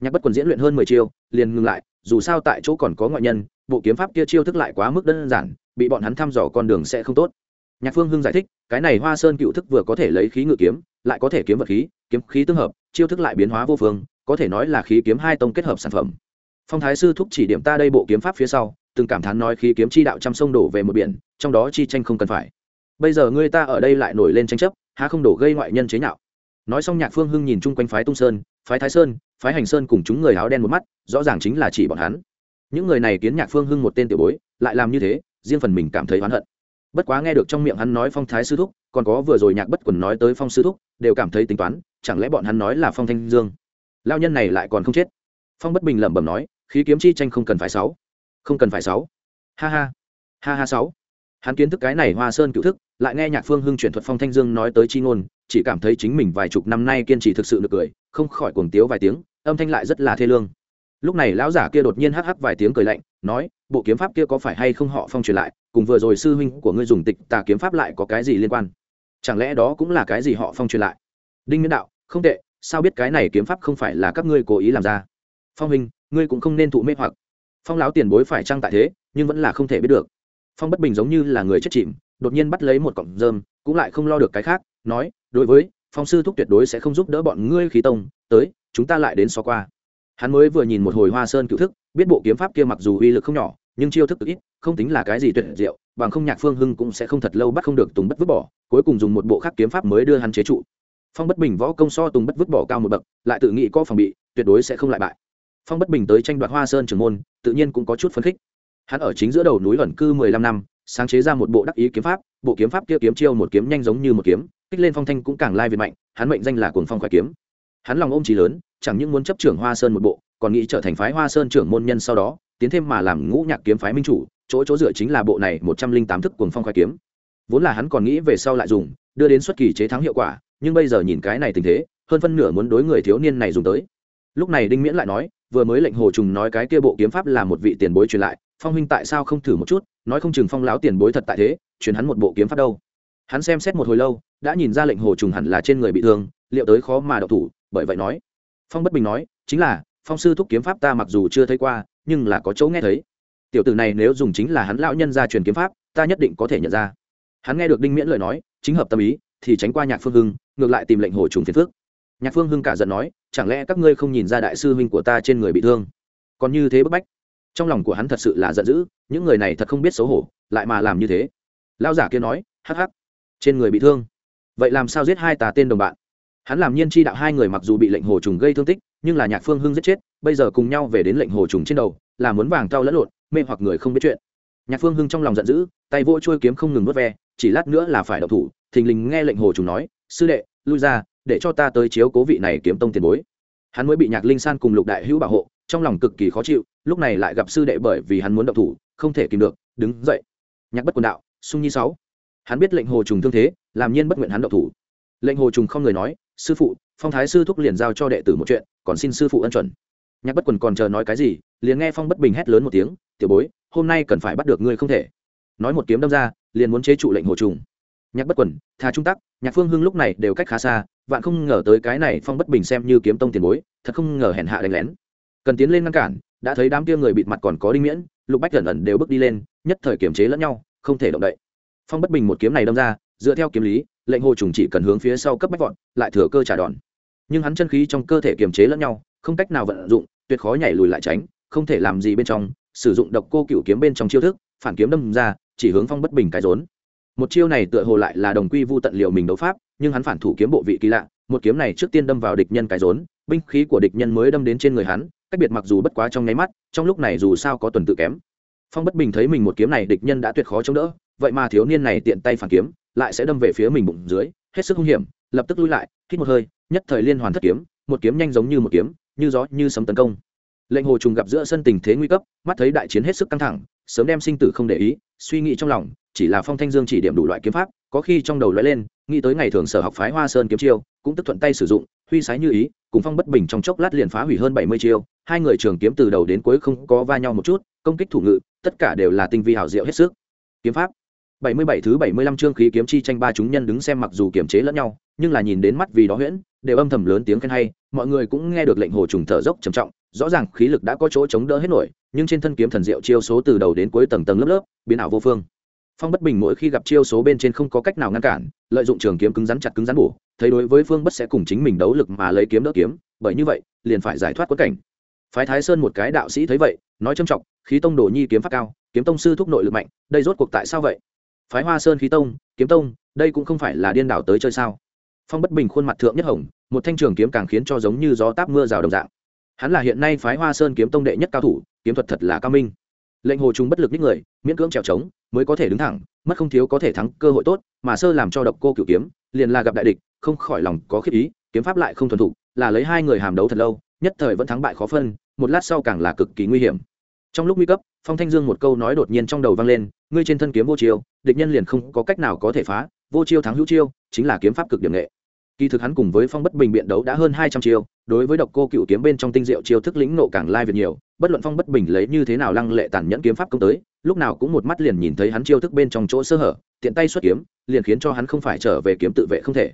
Nhạc bất quần diễn luyện hơn mười chiêu, liền ngừng lại, dù sao tại chỗ còn có ngoại nhân, bộ kiếm pháp kia chiêu thức lại quá mức đơn giản, bị bọn hắn thăm dò con đường sẽ không tốt. Nhạc phương hưng giải thích, cái này hoa sơn cựu thức vừa có thể lấy khí ngự kiếm, lại có thể kiếm vật khí, kiếm khí tương hợp, chiêu thức lại biến hóa vô phương, có thể nói là khí kiếm hai tông kết hợp sản phẩm. Phong thái sư thúc chỉ điểm ta đây bộ kiếm pháp phía sau, từng cảm thán nói khí kiếm chi đạo trăm sông đổ về một biển, trong đó chi tranh không cần phải. Bây giờ ngươi ta ở đây lại nổi lên tranh chấp, há không đổ gây ngoại nhân chế nhạo. Nói xong nhạc phương hưng nhìn chung quanh phái tung sơn phái thái sơn, phái hành sơn cùng chúng người áo đen một mắt, rõ ràng chính là chỉ bọn hắn. Những người này kiến nhạc phương hưng một tên tiểu bối, lại làm như thế, riêng phần mình cảm thấy oán hận. Bất quá nghe được trong miệng hắn nói phong thái sư thúc, còn có vừa rồi nhạc bất quần nói tới phong sư thúc, đều cảm thấy tính toán, chẳng lẽ bọn hắn nói là phong thanh dương? Lao nhân này lại còn không chết. Phong bất bình lẩm bẩm nói, khí kiếm chi tranh không cần phải sáu. Không cần phải sáu. Ha ha. Ha ha sáu. Hắn kiến thức cái này hoa sơn cựu thức, lại nghe nhạc phương hưng chuyển thuật phong thanh dương nói tới chi ngôn chỉ cảm thấy chính mình vài chục năm nay kiên trì thực sự được cười, không khỏi cuồng tiếu vài tiếng, âm thanh lại rất là thê lương. Lúc này lão giả kia đột nhiên hắc hắc vài tiếng cười lạnh, nói, bộ kiếm pháp kia có phải hay không họ phong truyền lại, cùng vừa rồi sư huynh của ngươi dùng tịch tà kiếm pháp lại có cái gì liên quan? Chẳng lẽ đó cũng là cái gì họ phong truyền lại? Đinh miễn đạo, không tệ, sao biết cái này kiếm pháp không phải là các ngươi cố ý làm ra? Phong huynh, ngươi cũng không nên thụ mê hoặc. Phong lão tiền bối phải trăng tại thế, nhưng vẫn là không thể biết được. Phong bất bình giống như là người chết chìm, đột nhiên bắt lấy một cọng rơm, cũng lại không lo được cái khác nói, đối với, phong sư thúc tuyệt đối sẽ không giúp đỡ bọn ngươi khí tông, tới, chúng ta lại đến so qua. Hắn mới vừa nhìn một hồi hoa sơn cựu thức, biết bộ kiếm pháp kia mặc dù uy lực không nhỏ, nhưng chiêu thức ít, không tính là cái gì tuyệt diệu, bằng không nhạc phương hưng cũng sẽ không thật lâu bắt không được tùng bất vứt bỏ, cuối cùng dùng một bộ khác kiếm pháp mới đưa hắn chế trụ. Phong bất bình võ công so tùng bất vứt bỏ cao một bậc, lại tự nghĩ có phòng bị, tuyệt đối sẽ không lại bại. Phong bất bình tới tranh đoạt hoa sơn trường môn, tự nhiên cũng có chút phấn khích. Hắn ở chính giữa đầu núi ẩn cư mười lăm năm, sáng chế ra một bộ đắc ý kiếm pháp, bộ kiếm pháp kia kiếm chiêu một kiếm nhanh giống như một kiếm kích lên phong thanh cũng càng lai việt mạnh, hắn mệnh danh là cuồng phong khoái kiếm. Hắn lòng ôm trí lớn, chẳng những muốn chấp trưởng hoa sơn một bộ, còn nghĩ trở thành phái hoa sơn trưởng môn nhân sau đó, tiến thêm mà làm ngũ nhạc kiếm phái minh chủ, chỗ chỗ dựa chính là bộ này một trăm linh tám thức cuồng phong khoái kiếm. Vốn là hắn còn nghĩ về sau lại dùng, đưa đến xuất kỳ chế thắng hiệu quả, nhưng bây giờ nhìn cái này tình thế, hơn phân nửa muốn đối người thiếu niên này dùng tới. Lúc này đinh miễn lại nói, vừa mới lệnh hồ trùng nói cái kia bộ kiếm pháp là một vị tiền bối truyền lại, phong huynh tại sao không thử một chút, nói không chừng phong láo tiền bối thật tại thế, truyền hắn một bộ kiếm pháp đâu hắn xem xét một hồi lâu, đã nhìn ra lệnh hồ trùng hẳn là trên người bị thương, liệu tới khó mà độc thủ, bởi vậy nói. Phong bất bình nói, chính là, phong sư thúc kiếm pháp ta mặc dù chưa thấy qua, nhưng là có chỗ nghe thấy. Tiểu tử này nếu dùng chính là hắn lão nhân gia truyền kiếm pháp, ta nhất định có thể nhận ra. Hắn nghe được đinh miễn lời nói, chính hợp tâm ý, thì tránh qua nhạc phương hưng, ngược lại tìm lệnh hồ trùng phiền phước nhạc phương hưng cả giận nói, chẳng lẽ các ngươi không nhìn ra đại sư huynh của ta trên người bị thương? Còn như thế bức bách. Trong lòng của hắn thật sự là giận dữ, những người này thật không biết xấu hổ, lại mà làm như thế. Lao giả kia nói, hắc hắc trên người bị thương. Vậy làm sao giết hai tà tên đồng bạn? Hắn làm nhiên chi đạo hai người mặc dù bị lệnh hồ trùng gây thương tích, nhưng là nhạc phương hưng giết chết, bây giờ cùng nhau về đến lệnh hồ trùng trên đầu, là muốn vàng tao lẫn lộn, mê hoặc người không biết chuyện. Nhạc phương hưng trong lòng giận dữ, tay vỗ trôi kiếm không ngừng vớt ve, chỉ lát nữa là phải đậu thủ, thình lình nghe lệnh hồ trùng nói, sư đệ, lui ra, để cho ta tới chiếu cố vị này kiếm tông tiền bối. Hắn mới bị nhạc linh san cùng lục đại hữu bảo hộ, trong lòng cực kỳ khó chịu, lúc này lại gặp sư đệ bởi vì hắn muốn động thủ, không thể kìm được, đứng dậy. Nhạc bất quần đạo, sung nhi sáu hắn biết lệnh hồ trùng thương thế, làm nhiên bất nguyện hắn động thủ. Lệnh hồ trùng không người nói, sư phụ, phong thái sư thúc liền giao cho đệ tử một chuyện, còn xin sư phụ ân chuẩn. Nhạc bất quần còn chờ nói cái gì, liền nghe phong bất bình hét lớn một tiếng, tiểu bối, hôm nay cần phải bắt được ngươi không thể. Nói một kiếm đâm ra, liền muốn chế trụ lệnh hồ trùng. Nhạc bất quần, thà trung tắc, nhạc phương hưng lúc này đều cách khá xa, vạn không ngờ tới cái này phong bất bình xem như kiếm tông tiền bối, thật không ngờ hèn hạ đánh lén. Cần tiến lên ngăn cản, đã thấy đám kia người bịt mặt còn có đinh miễn, lục bách gần ẩn đều bước đi lên, nhất thời kiềm chế lẫn nhau, không thể động đậy phong bất bình một kiếm này đâm ra, dựa theo kiếm lý, lệnh hồ trùng chỉ cần hướng phía sau cấp bách vọn lại thừa cơ trả đòn. Nhưng hắn chân khí trong cơ thể kiềm chế lẫn nhau, không cách nào vận dụng, tuyệt khó nhảy lùi lại tránh, không thể làm gì bên trong, sử dụng độc cô cựu kiếm bên trong chiêu thức, phản kiếm đâm ra, chỉ hướng phong bất bình cái rốn. Một chiêu này tựa hồ lại là đồng quy vu tận liệu mình đấu pháp, nhưng hắn phản thủ kiếm bộ vị kỳ lạ, một kiếm này trước tiên đâm vào địch nhân cái rốn, binh khí của địch nhân mới đâm đến trên người hắn, cách biệt mặc dù bất quá trong nháy mắt, trong lúc này dù sao có tuần tự kém. Phong bất bình thấy mình một kiếm này địch nhân đã tuyệt khó chống đỡ vậy mà thiếu niên này tiện tay phản kiếm, lại sẽ đâm về phía mình bụng dưới, hết sức hung hiểm, lập tức lui lại, hít một hơi, nhất thời liên hoàn thất kiếm, một kiếm nhanh giống như một kiếm, như gió, như sấm tấn công. Lệnh hồ trùng gặp giữa sân tình thế nguy cấp, mắt thấy đại chiến hết sức căng thẳng, sớm đem sinh tử không để ý, suy nghĩ trong lòng, chỉ là phong thanh dương chỉ điểm đủ loại kiếm pháp, có khi trong đầu lóe lên, nghĩ tới ngày thường sở học phái hoa sơn kiếm chiêu, cũng tức thuận tay sử dụng, huy sái như ý, cùng phong bất bình trong chốc lát liền phá hủy hơn bảy mươi chiêu, hai người trường kiếm từ đầu đến cuối không có va nhau một chút, công kích thủ ngự, tất cả đều là tinh vi hảo diệu hết sức. Kiếm pháp bảy mươi bảy thứ bảy mươi lăm chương khí kiếm chi tranh ba chúng nhân đứng xem mặc dù kiềm chế lẫn nhau, nhưng là nhìn đến mắt vì đó huyễn, đều âm thầm lớn tiếng khen hay, mọi người cũng nghe được lệnh hồ trùng thở dốc trầm trọng, rõ ràng khí lực đã có chỗ chống đỡ hết nổi, nhưng trên thân kiếm thần diệu chiêu số từ đầu đến cuối tầng tầng lớp lớp, biến ảo vô phương. Phong bất bình mỗi khi gặp chiêu số bên trên không có cách nào ngăn cản, lợi dụng trường kiếm cứng rắn chặt cứng rắn bổ, thấy đối với phương bất sẽ cùng chính mình đấu lực mà lấy kiếm đỡ kiếm, bởi như vậy, liền phải giải thoát quẫn cảnh. Phái thái sơn một cái đạo sĩ thấy vậy, nói trầm trọng, khí tông đồ nhi kiếm pháp cao, kiếm tông sư thúc nội lực mạnh, đây rốt cuộc tại sao vậy? Phái hoa sơn khí tông, kiếm tông, đây cũng không phải là điên đảo tới chơi sao? Phong bất bình khuôn mặt thượng nhất hồng, một thanh trường kiếm càng khiến cho giống như gió táp mưa rào đồng dạng. Hắn là hiện nay phái hoa sơn kiếm tông đệ nhất cao thủ, kiếm thuật thật là cao minh. Lệnh hồ chúng bất lực những người, miễn cưỡng trèo trống, mới có thể đứng thẳng, mất không thiếu có thể thắng cơ hội tốt, mà sơ làm cho độc cô cửu kiếm, liền là gặp đại địch, không khỏi lòng có khiếp ý, kiếm pháp lại không thuần thục, là lấy hai người hàm đấu thật lâu, nhất thời vẫn thắng bại khó phân, một lát sau càng là cực kỳ nguy hiểm. Trong lúc nguy cấp phong thanh dương một câu nói đột nhiên trong đầu vang lên, ngươi trên thân kiếm vô chiêu, địch nhân liền không có cách nào có thể phá, vô chiêu thắng hữu chiêu, chính là kiếm pháp cực điểm nghệ. Kỳ thực hắn cùng với phong bất bình biện đấu đã hơn hai trăm chiêu, đối với độc cô cựu kiếm bên trong tinh diệu chiêu thức lĩnh nộ càng lai việt nhiều, bất luận phong bất bình lấy như thế nào lăng lệ tàn nhẫn kiếm pháp công tới, lúc nào cũng một mắt liền nhìn thấy hắn chiêu thức bên trong chỗ sơ hở, tiện tay xuất kiếm, liền khiến cho hắn không phải trở về kiếm tự vệ không thể.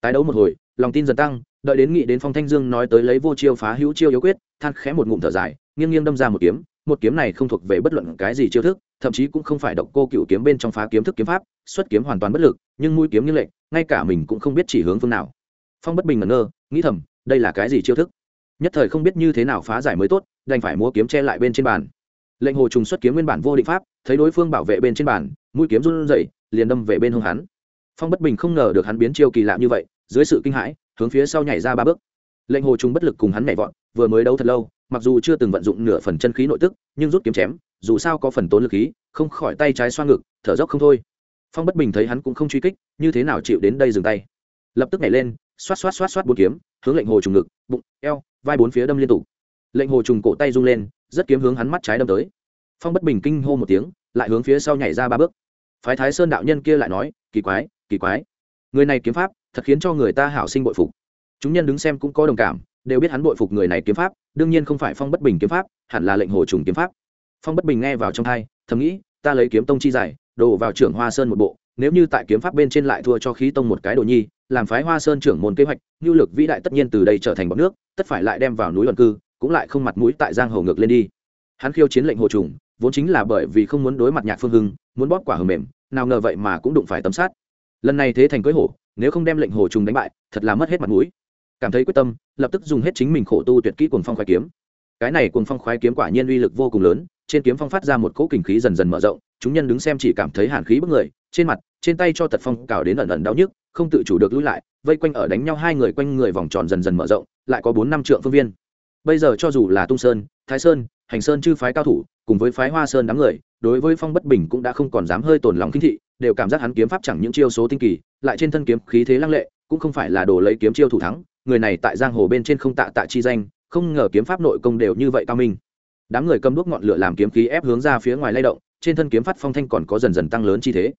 Tái đấu một hồi, lòng tin dần tăng, đợi đến nghị đến phong thanh dương nói tới lấy vô chiêu phá hữu chiêu yếu quyết, than khẽ một ngụm thở dài, nghiêng nghiêng đâm ra một kiếm một kiếm này không thuộc về bất luận cái gì chiêu thức, thậm chí cũng không phải độc cô cựu kiếm bên trong phá kiếm thức kiếm pháp, xuất kiếm hoàn toàn bất lực, nhưng mũi kiếm như lệnh ngay cả mình cũng không biết chỉ hướng phương nào. Phong bất bình ngẩn ngơ, nghĩ thầm, đây là cái gì chiêu thức? Nhất thời không biết như thế nào phá giải mới tốt, đành phải múa kiếm che lại bên trên bàn. Lệnh hồ trùng xuất kiếm nguyên bản vô định pháp, thấy đối phương bảo vệ bên trên bàn, mũi kiếm run rẩy, liền đâm về bên hông hắn. Phong bất bình không ngờ được hắn biến chiêu kỳ lạ như vậy, dưới sự kinh hãi, hướng phía sau nhảy ra ba bước lệnh hồ trùng bất lực cùng hắn nhảy vọt, vừa mới đấu thật lâu, mặc dù chưa từng vận dụng nửa phần chân khí nội tức, nhưng rút kiếm chém, dù sao có phần tốn lực khí, không khỏi tay trái xoa ngực, thở dốc không thôi. Phong bất bình thấy hắn cũng không truy kích, như thế nào chịu đến đây dừng tay? Lập tức nhảy lên, xoát xoát xoát xoát bốn kiếm, hướng lệnh hồ trùng ngực, bụng, eo, vai bốn phía đâm liên tục. Lệnh hồ trùng cổ tay rung lên, rất kiếm hướng hắn mắt trái đâm tới. Phong bất bình kinh hô một tiếng, lại hướng phía sau nhảy ra ba bước. Phái thái sơn đạo nhân kia lại nói, kỳ quái kỳ quái. Người này kiếm pháp, thật khiến cho người ta hảo sinh bội phục chúng nhân đứng xem cũng có đồng cảm, đều biết hắn bội phục người này kiếm pháp, đương nhiên không phải phong bất bình kiếm pháp, hẳn là lệnh hồ trùng kiếm pháp. Phong bất bình nghe vào trong hai thầm nghĩ, ta lấy kiếm tông chi giải đổ vào trưởng hoa sơn một bộ, nếu như tại kiếm pháp bên trên lại thua cho khí tông một cái đồ nhi, làm phái hoa sơn trưởng môn kế hoạch nhu lực vĩ đại tất nhiên từ đây trở thành bọc nước, tất phải lại đem vào núi luận cư, cũng lại không mặt mũi tại giang hồ ngược lên đi. Hắn khiêu chiến lệnh hồ trùng, vốn chính là bởi vì không muốn đối mặt nhạc phương hưng, muốn bóp quả hờ mềm, nào ngờ vậy mà cũng đụng phải tấm sát lần này thế thành cưới hổ, nếu không đem lệnh hồ trùng đánh bại, thật là mất hết mặt mũi cảm thấy quyết tâm, lập tức dùng hết chính mình khổ tu tuyệt kỹ cuồng phong khoái kiếm. Cái này cuồng phong khoái kiếm quả nhiên uy lực vô cùng lớn, trên kiếm phong phát ra một cỗ kình khí dần dần mở rộng, chúng nhân đứng xem chỉ cảm thấy hàn khí bức người, trên mặt, trên tay cho tật phong cào đến ẩn ẩn đau nhức, không tự chủ được lui lại, vây quanh ở đánh nhau hai người quanh người vòng tròn dần dần mở rộng, lại có bốn năm trượng phương viên. Bây giờ cho dù là tung sơn, thái sơn, hành sơn chư phái cao thủ, cùng với phái hoa sơn đám người, đối với phong bất bình cũng đã không còn dám hơi tổn lòng kinh thị, đều cảm giác hắn kiếm pháp chẳng những chiêu số tinh kỳ, lại trên thân kiếm khí thế lăng lệ cũng không phải là đồ lấy kiếm chiêu thủ thắng, người này tại giang hồ bên trên không tạ tạ chi danh, không ngờ kiếm pháp nội công đều như vậy cao minh. Đám người cầm đuốc ngọn lửa làm kiếm khí ép hướng ra phía ngoài lay động, trên thân kiếm phát phong thanh còn có dần dần tăng lớn chi thế.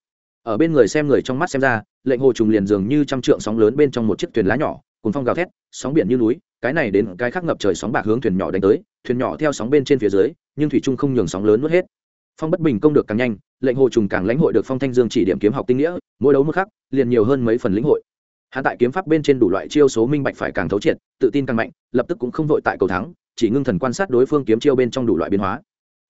Ở bên người xem người trong mắt xem ra, lệnh hồ trùng liền dường như trăm trượng sóng lớn bên trong một chiếc thuyền lá nhỏ cùng phong gào thét, sóng biển như núi, cái này đến cái khác ngập trời sóng bạc hướng thuyền nhỏ đánh tới, thuyền nhỏ theo sóng bên trên phía dưới, nhưng thủy trung không nhường sóng lớn nuốt hết. Phong bất bình công được càng nhanh, lệnh hồ trùng càng lãnh hội được phong thanh dương chỉ điểm kiếm học tinh nghĩa, mỗi đấu một khắc, liền nhiều hơn mấy phần lĩnh hội hạ tại kiếm pháp bên trên đủ loại chiêu số minh bạch phải càng thấu triệt, tự tin càng mạnh, lập tức cũng không vội tại cầu thắng, chỉ ngưng thần quan sát đối phương kiếm chiêu bên trong đủ loại biến hóa.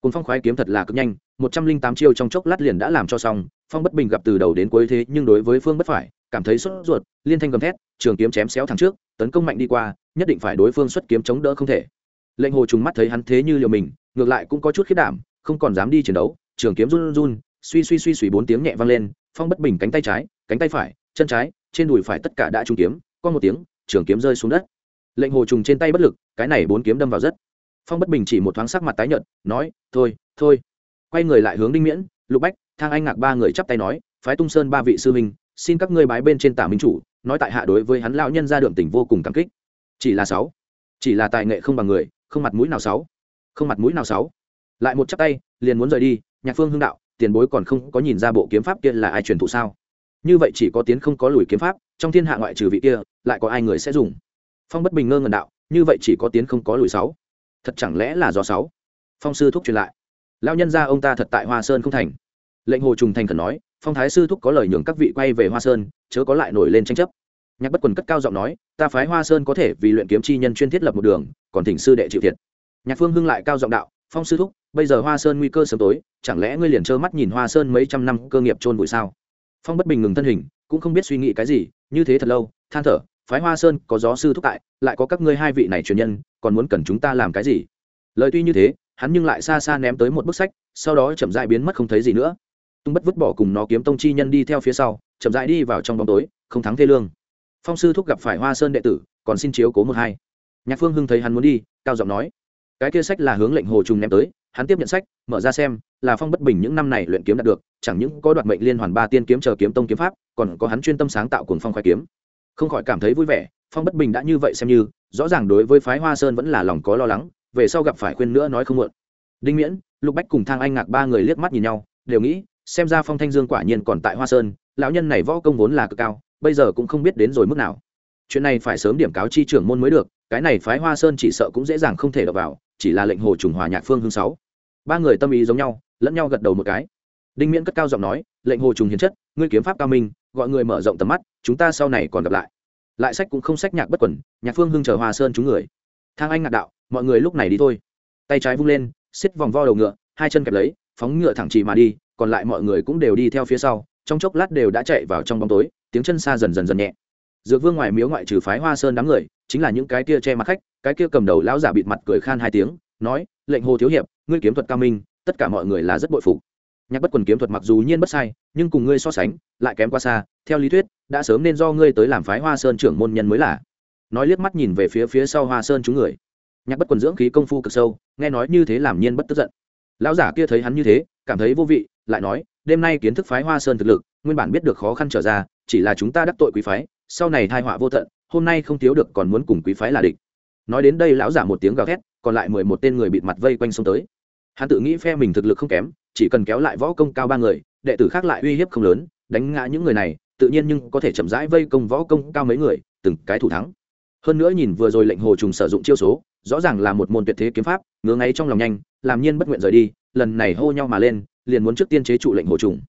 Cùng phong khoái kiếm thật là cực nhanh, một trăm linh tám chiêu trong chốc lát liền đã làm cho xong, phong bất bình gặp từ đầu đến cuối thế nhưng đối với phương bất phải, cảm thấy sốt ruột, liên thanh gầm thét, trường kiếm chém xéo thẳng trước, tấn công mạnh đi qua, nhất định phải đối phương xuất kiếm chống đỡ không thể. Lệnh hồ trùng mắt thấy hắn thế như liều mình, ngược lại cũng có chút khiết đảm, không còn dám đi chiến đấu, trường kiếm run run, suy suy suy suy bốn tiếng nhẹ vang lên, phong bất bình cánh tay trái, cánh tay phải, chân trái trên đùi phải tất cả đã trúng kiếm qua một tiếng, trường kiếm rơi xuống đất. Lệnh hồ trùng trên tay bất lực, cái này bốn kiếm đâm vào rất. Phong bất bình chỉ một thoáng sắc mặt tái nhợt, nói, thôi thôi. Quay người lại hướng đinh miễn, lục bách, thang anh ngạc ba người chắp tay nói, phái tung sơn ba vị sư huynh, xin các ngươi bái bên trên tả minh chủ, nói tại hạ đối với hắn lão nhân ra đường tình vô cùng cảm kích. Chỉ là sáu. Chỉ là tài nghệ không bằng người, không mặt mũi nào sáu. Không mặt mũi nào sáu. Lại một chắp tay, liền muốn rời đi, nhạc phương hưng đạo, tiền bối còn không có nhìn ra bộ kiếm pháp kia là ai truyền thụ sao? Như vậy chỉ có tiến không có lùi kiếm pháp, trong thiên hạ ngoại trừ vị kia, lại có ai người sẽ dùng? Phong bất bình ngơ ngần đạo, như vậy chỉ có tiến không có lùi sáu. Thật chẳng lẽ là do sáu? Phong sư thúc truyền lại. Lao nhân ra ông ta thật tại hoa sơn không thành. Lệnh hồ trùng thành khẩn nói, phong thái sư thúc có lời nhường các vị quay về hoa sơn, chớ có lại nổi lên tranh chấp. Nhạc bất quần cất cao giọng nói, ta phái hoa sơn có thể vì luyện kiếm chi nhân chuyên thiết lập một đường, còn thỉnh sư đệ chịu thiệt. Nhạc phương hưng lại cao giọng đạo, phong sư thúc, bây giờ hoa sơn nguy cơ sớm tối, chẳng lẽ ngươi liền trơ mắt nhìn hoa sơn mấy trăm năm cơ nghiệp trôn vùi sao? Phong bất bình ngừng thân hình, cũng không biết suy nghĩ cái gì, như thế thật lâu, than thở, phái hoa sơn có gió sư thúc tại, lại có các ngươi hai vị này truyền nhân, còn muốn cần chúng ta làm cái gì? Lời tuy như thế, hắn nhưng lại xa xa ném tới một bức sách, sau đó chậm dại biến mất không thấy gì nữa. Tung bất vứt bỏ cùng nó kiếm tông chi nhân đi theo phía sau, chậm dại đi vào trong bóng tối, không thắng thê lương. Phong sư thúc gặp phải hoa sơn đệ tử, còn xin chiếu cố một hai. Nhạc phương hưng thấy hắn muốn đi, cao giọng nói, cái kia sách là hướng lệnh hồ trùng ném tới hắn tiếp nhận sách, mở ra xem, là phong bất bình những năm này luyện kiếm đạt được, chẳng những có đoạt mệnh liên hoàn ba tiên kiếm chờ kiếm tông kiếm pháp, còn có hắn chuyên tâm sáng tạo cùng phong khoai kiếm. Không khỏi cảm thấy vui vẻ, phong bất bình đã như vậy xem như, rõ ràng đối với phái hoa sơn vẫn là lòng có lo lắng, về sau gặp phải khuyên nữa nói không muộn. Đinh miễn, lục bách cùng thang anh ngạc ba người liếc mắt nhìn nhau, đều nghĩ, xem ra phong thanh dương quả nhiên còn tại hoa sơn, lão nhân này võ công vốn là cực cao, bây giờ cũng không biết đến rồi mức nào. Chuyện này phải sớm điểm cáo chi trưởng môn mới được, cái này phái hoa sơn chỉ sợ cũng dễ dàng không thể đọc vào, chỉ là lệnh hồ trùng hòa nhạc phương hương sáu ba người tâm ý giống nhau, lẫn nhau gật đầu một cái. Đinh miễn cất cao giọng nói, lệnh hồ trùng hiến chất, ngươi kiếm pháp cao minh, gọi người mở rộng tầm mắt, chúng ta sau này còn gặp lại. Lại sách cũng không sách nhạc bất quẩn, nhạc phương hưng chờ hoa sơn chúng người. Thang anh ngạc đạo, mọi người lúc này đi thôi. Tay trái vung lên, xiết vòng vo đầu ngựa, hai chân kẹp lấy, phóng ngựa thẳng chỉ mà đi, còn lại mọi người cũng đều đi theo phía sau, trong chốc lát đều đã chạy vào trong bóng tối, tiếng chân xa dần dần dần nhẹ. Dược vương ngoài miếu ngoại trừ phái hoa sơn đám người, chính là những cái kia che mặt khách, cái kia cầm đầu lão giả bịt mặt cười khan hai tiếng, nói, lệnh hồ thiếu hiệp ngươi kiếm thuật cao minh, tất cả mọi người là rất bội phục. Nhạc bất quần kiếm thuật mặc dù nhiên bất sai, nhưng cùng ngươi so sánh, lại kém quá xa, theo lý thuyết, đã sớm nên do ngươi tới làm phái hoa sơn trưởng môn nhân mới là. Nói liếc mắt nhìn về phía phía sau hoa sơn chúng người. Nhạc bất quần dưỡng khí công phu cực sâu, nghe nói như thế làm nhiên bất tức giận. Lão giả kia thấy hắn như thế, cảm thấy vô vị, lại nói, đêm nay kiến thức phái hoa sơn thực lực, nguyên bản biết được khó khăn trở ra, chỉ là chúng ta đắc tội quý phái, sau này thai họa vô tận, hôm nay không thiếu được còn muốn cùng quý phái là địch. Nói đến đây lão giả một tiếng gào thét, còn lại mười một tên người bịt mặt vây quanh xông tới hắn tự nghĩ phe mình thực lực không kém, chỉ cần kéo lại võ công cao ba người, đệ tử khác lại uy hiếp không lớn, đánh ngã những người này, tự nhiên nhưng có thể chậm rãi vây công võ công cao mấy người, từng cái thủ thắng. Hơn nữa nhìn vừa rồi lệnh hồ trùng sử dụng chiêu số, rõ ràng là một môn tuyệt thế kiếm pháp, ngứa ngáy trong lòng nhanh, làm nhiên bất nguyện rời đi, lần này hô nhau mà lên, liền muốn trước tiên chế trụ lệnh hồ trùng.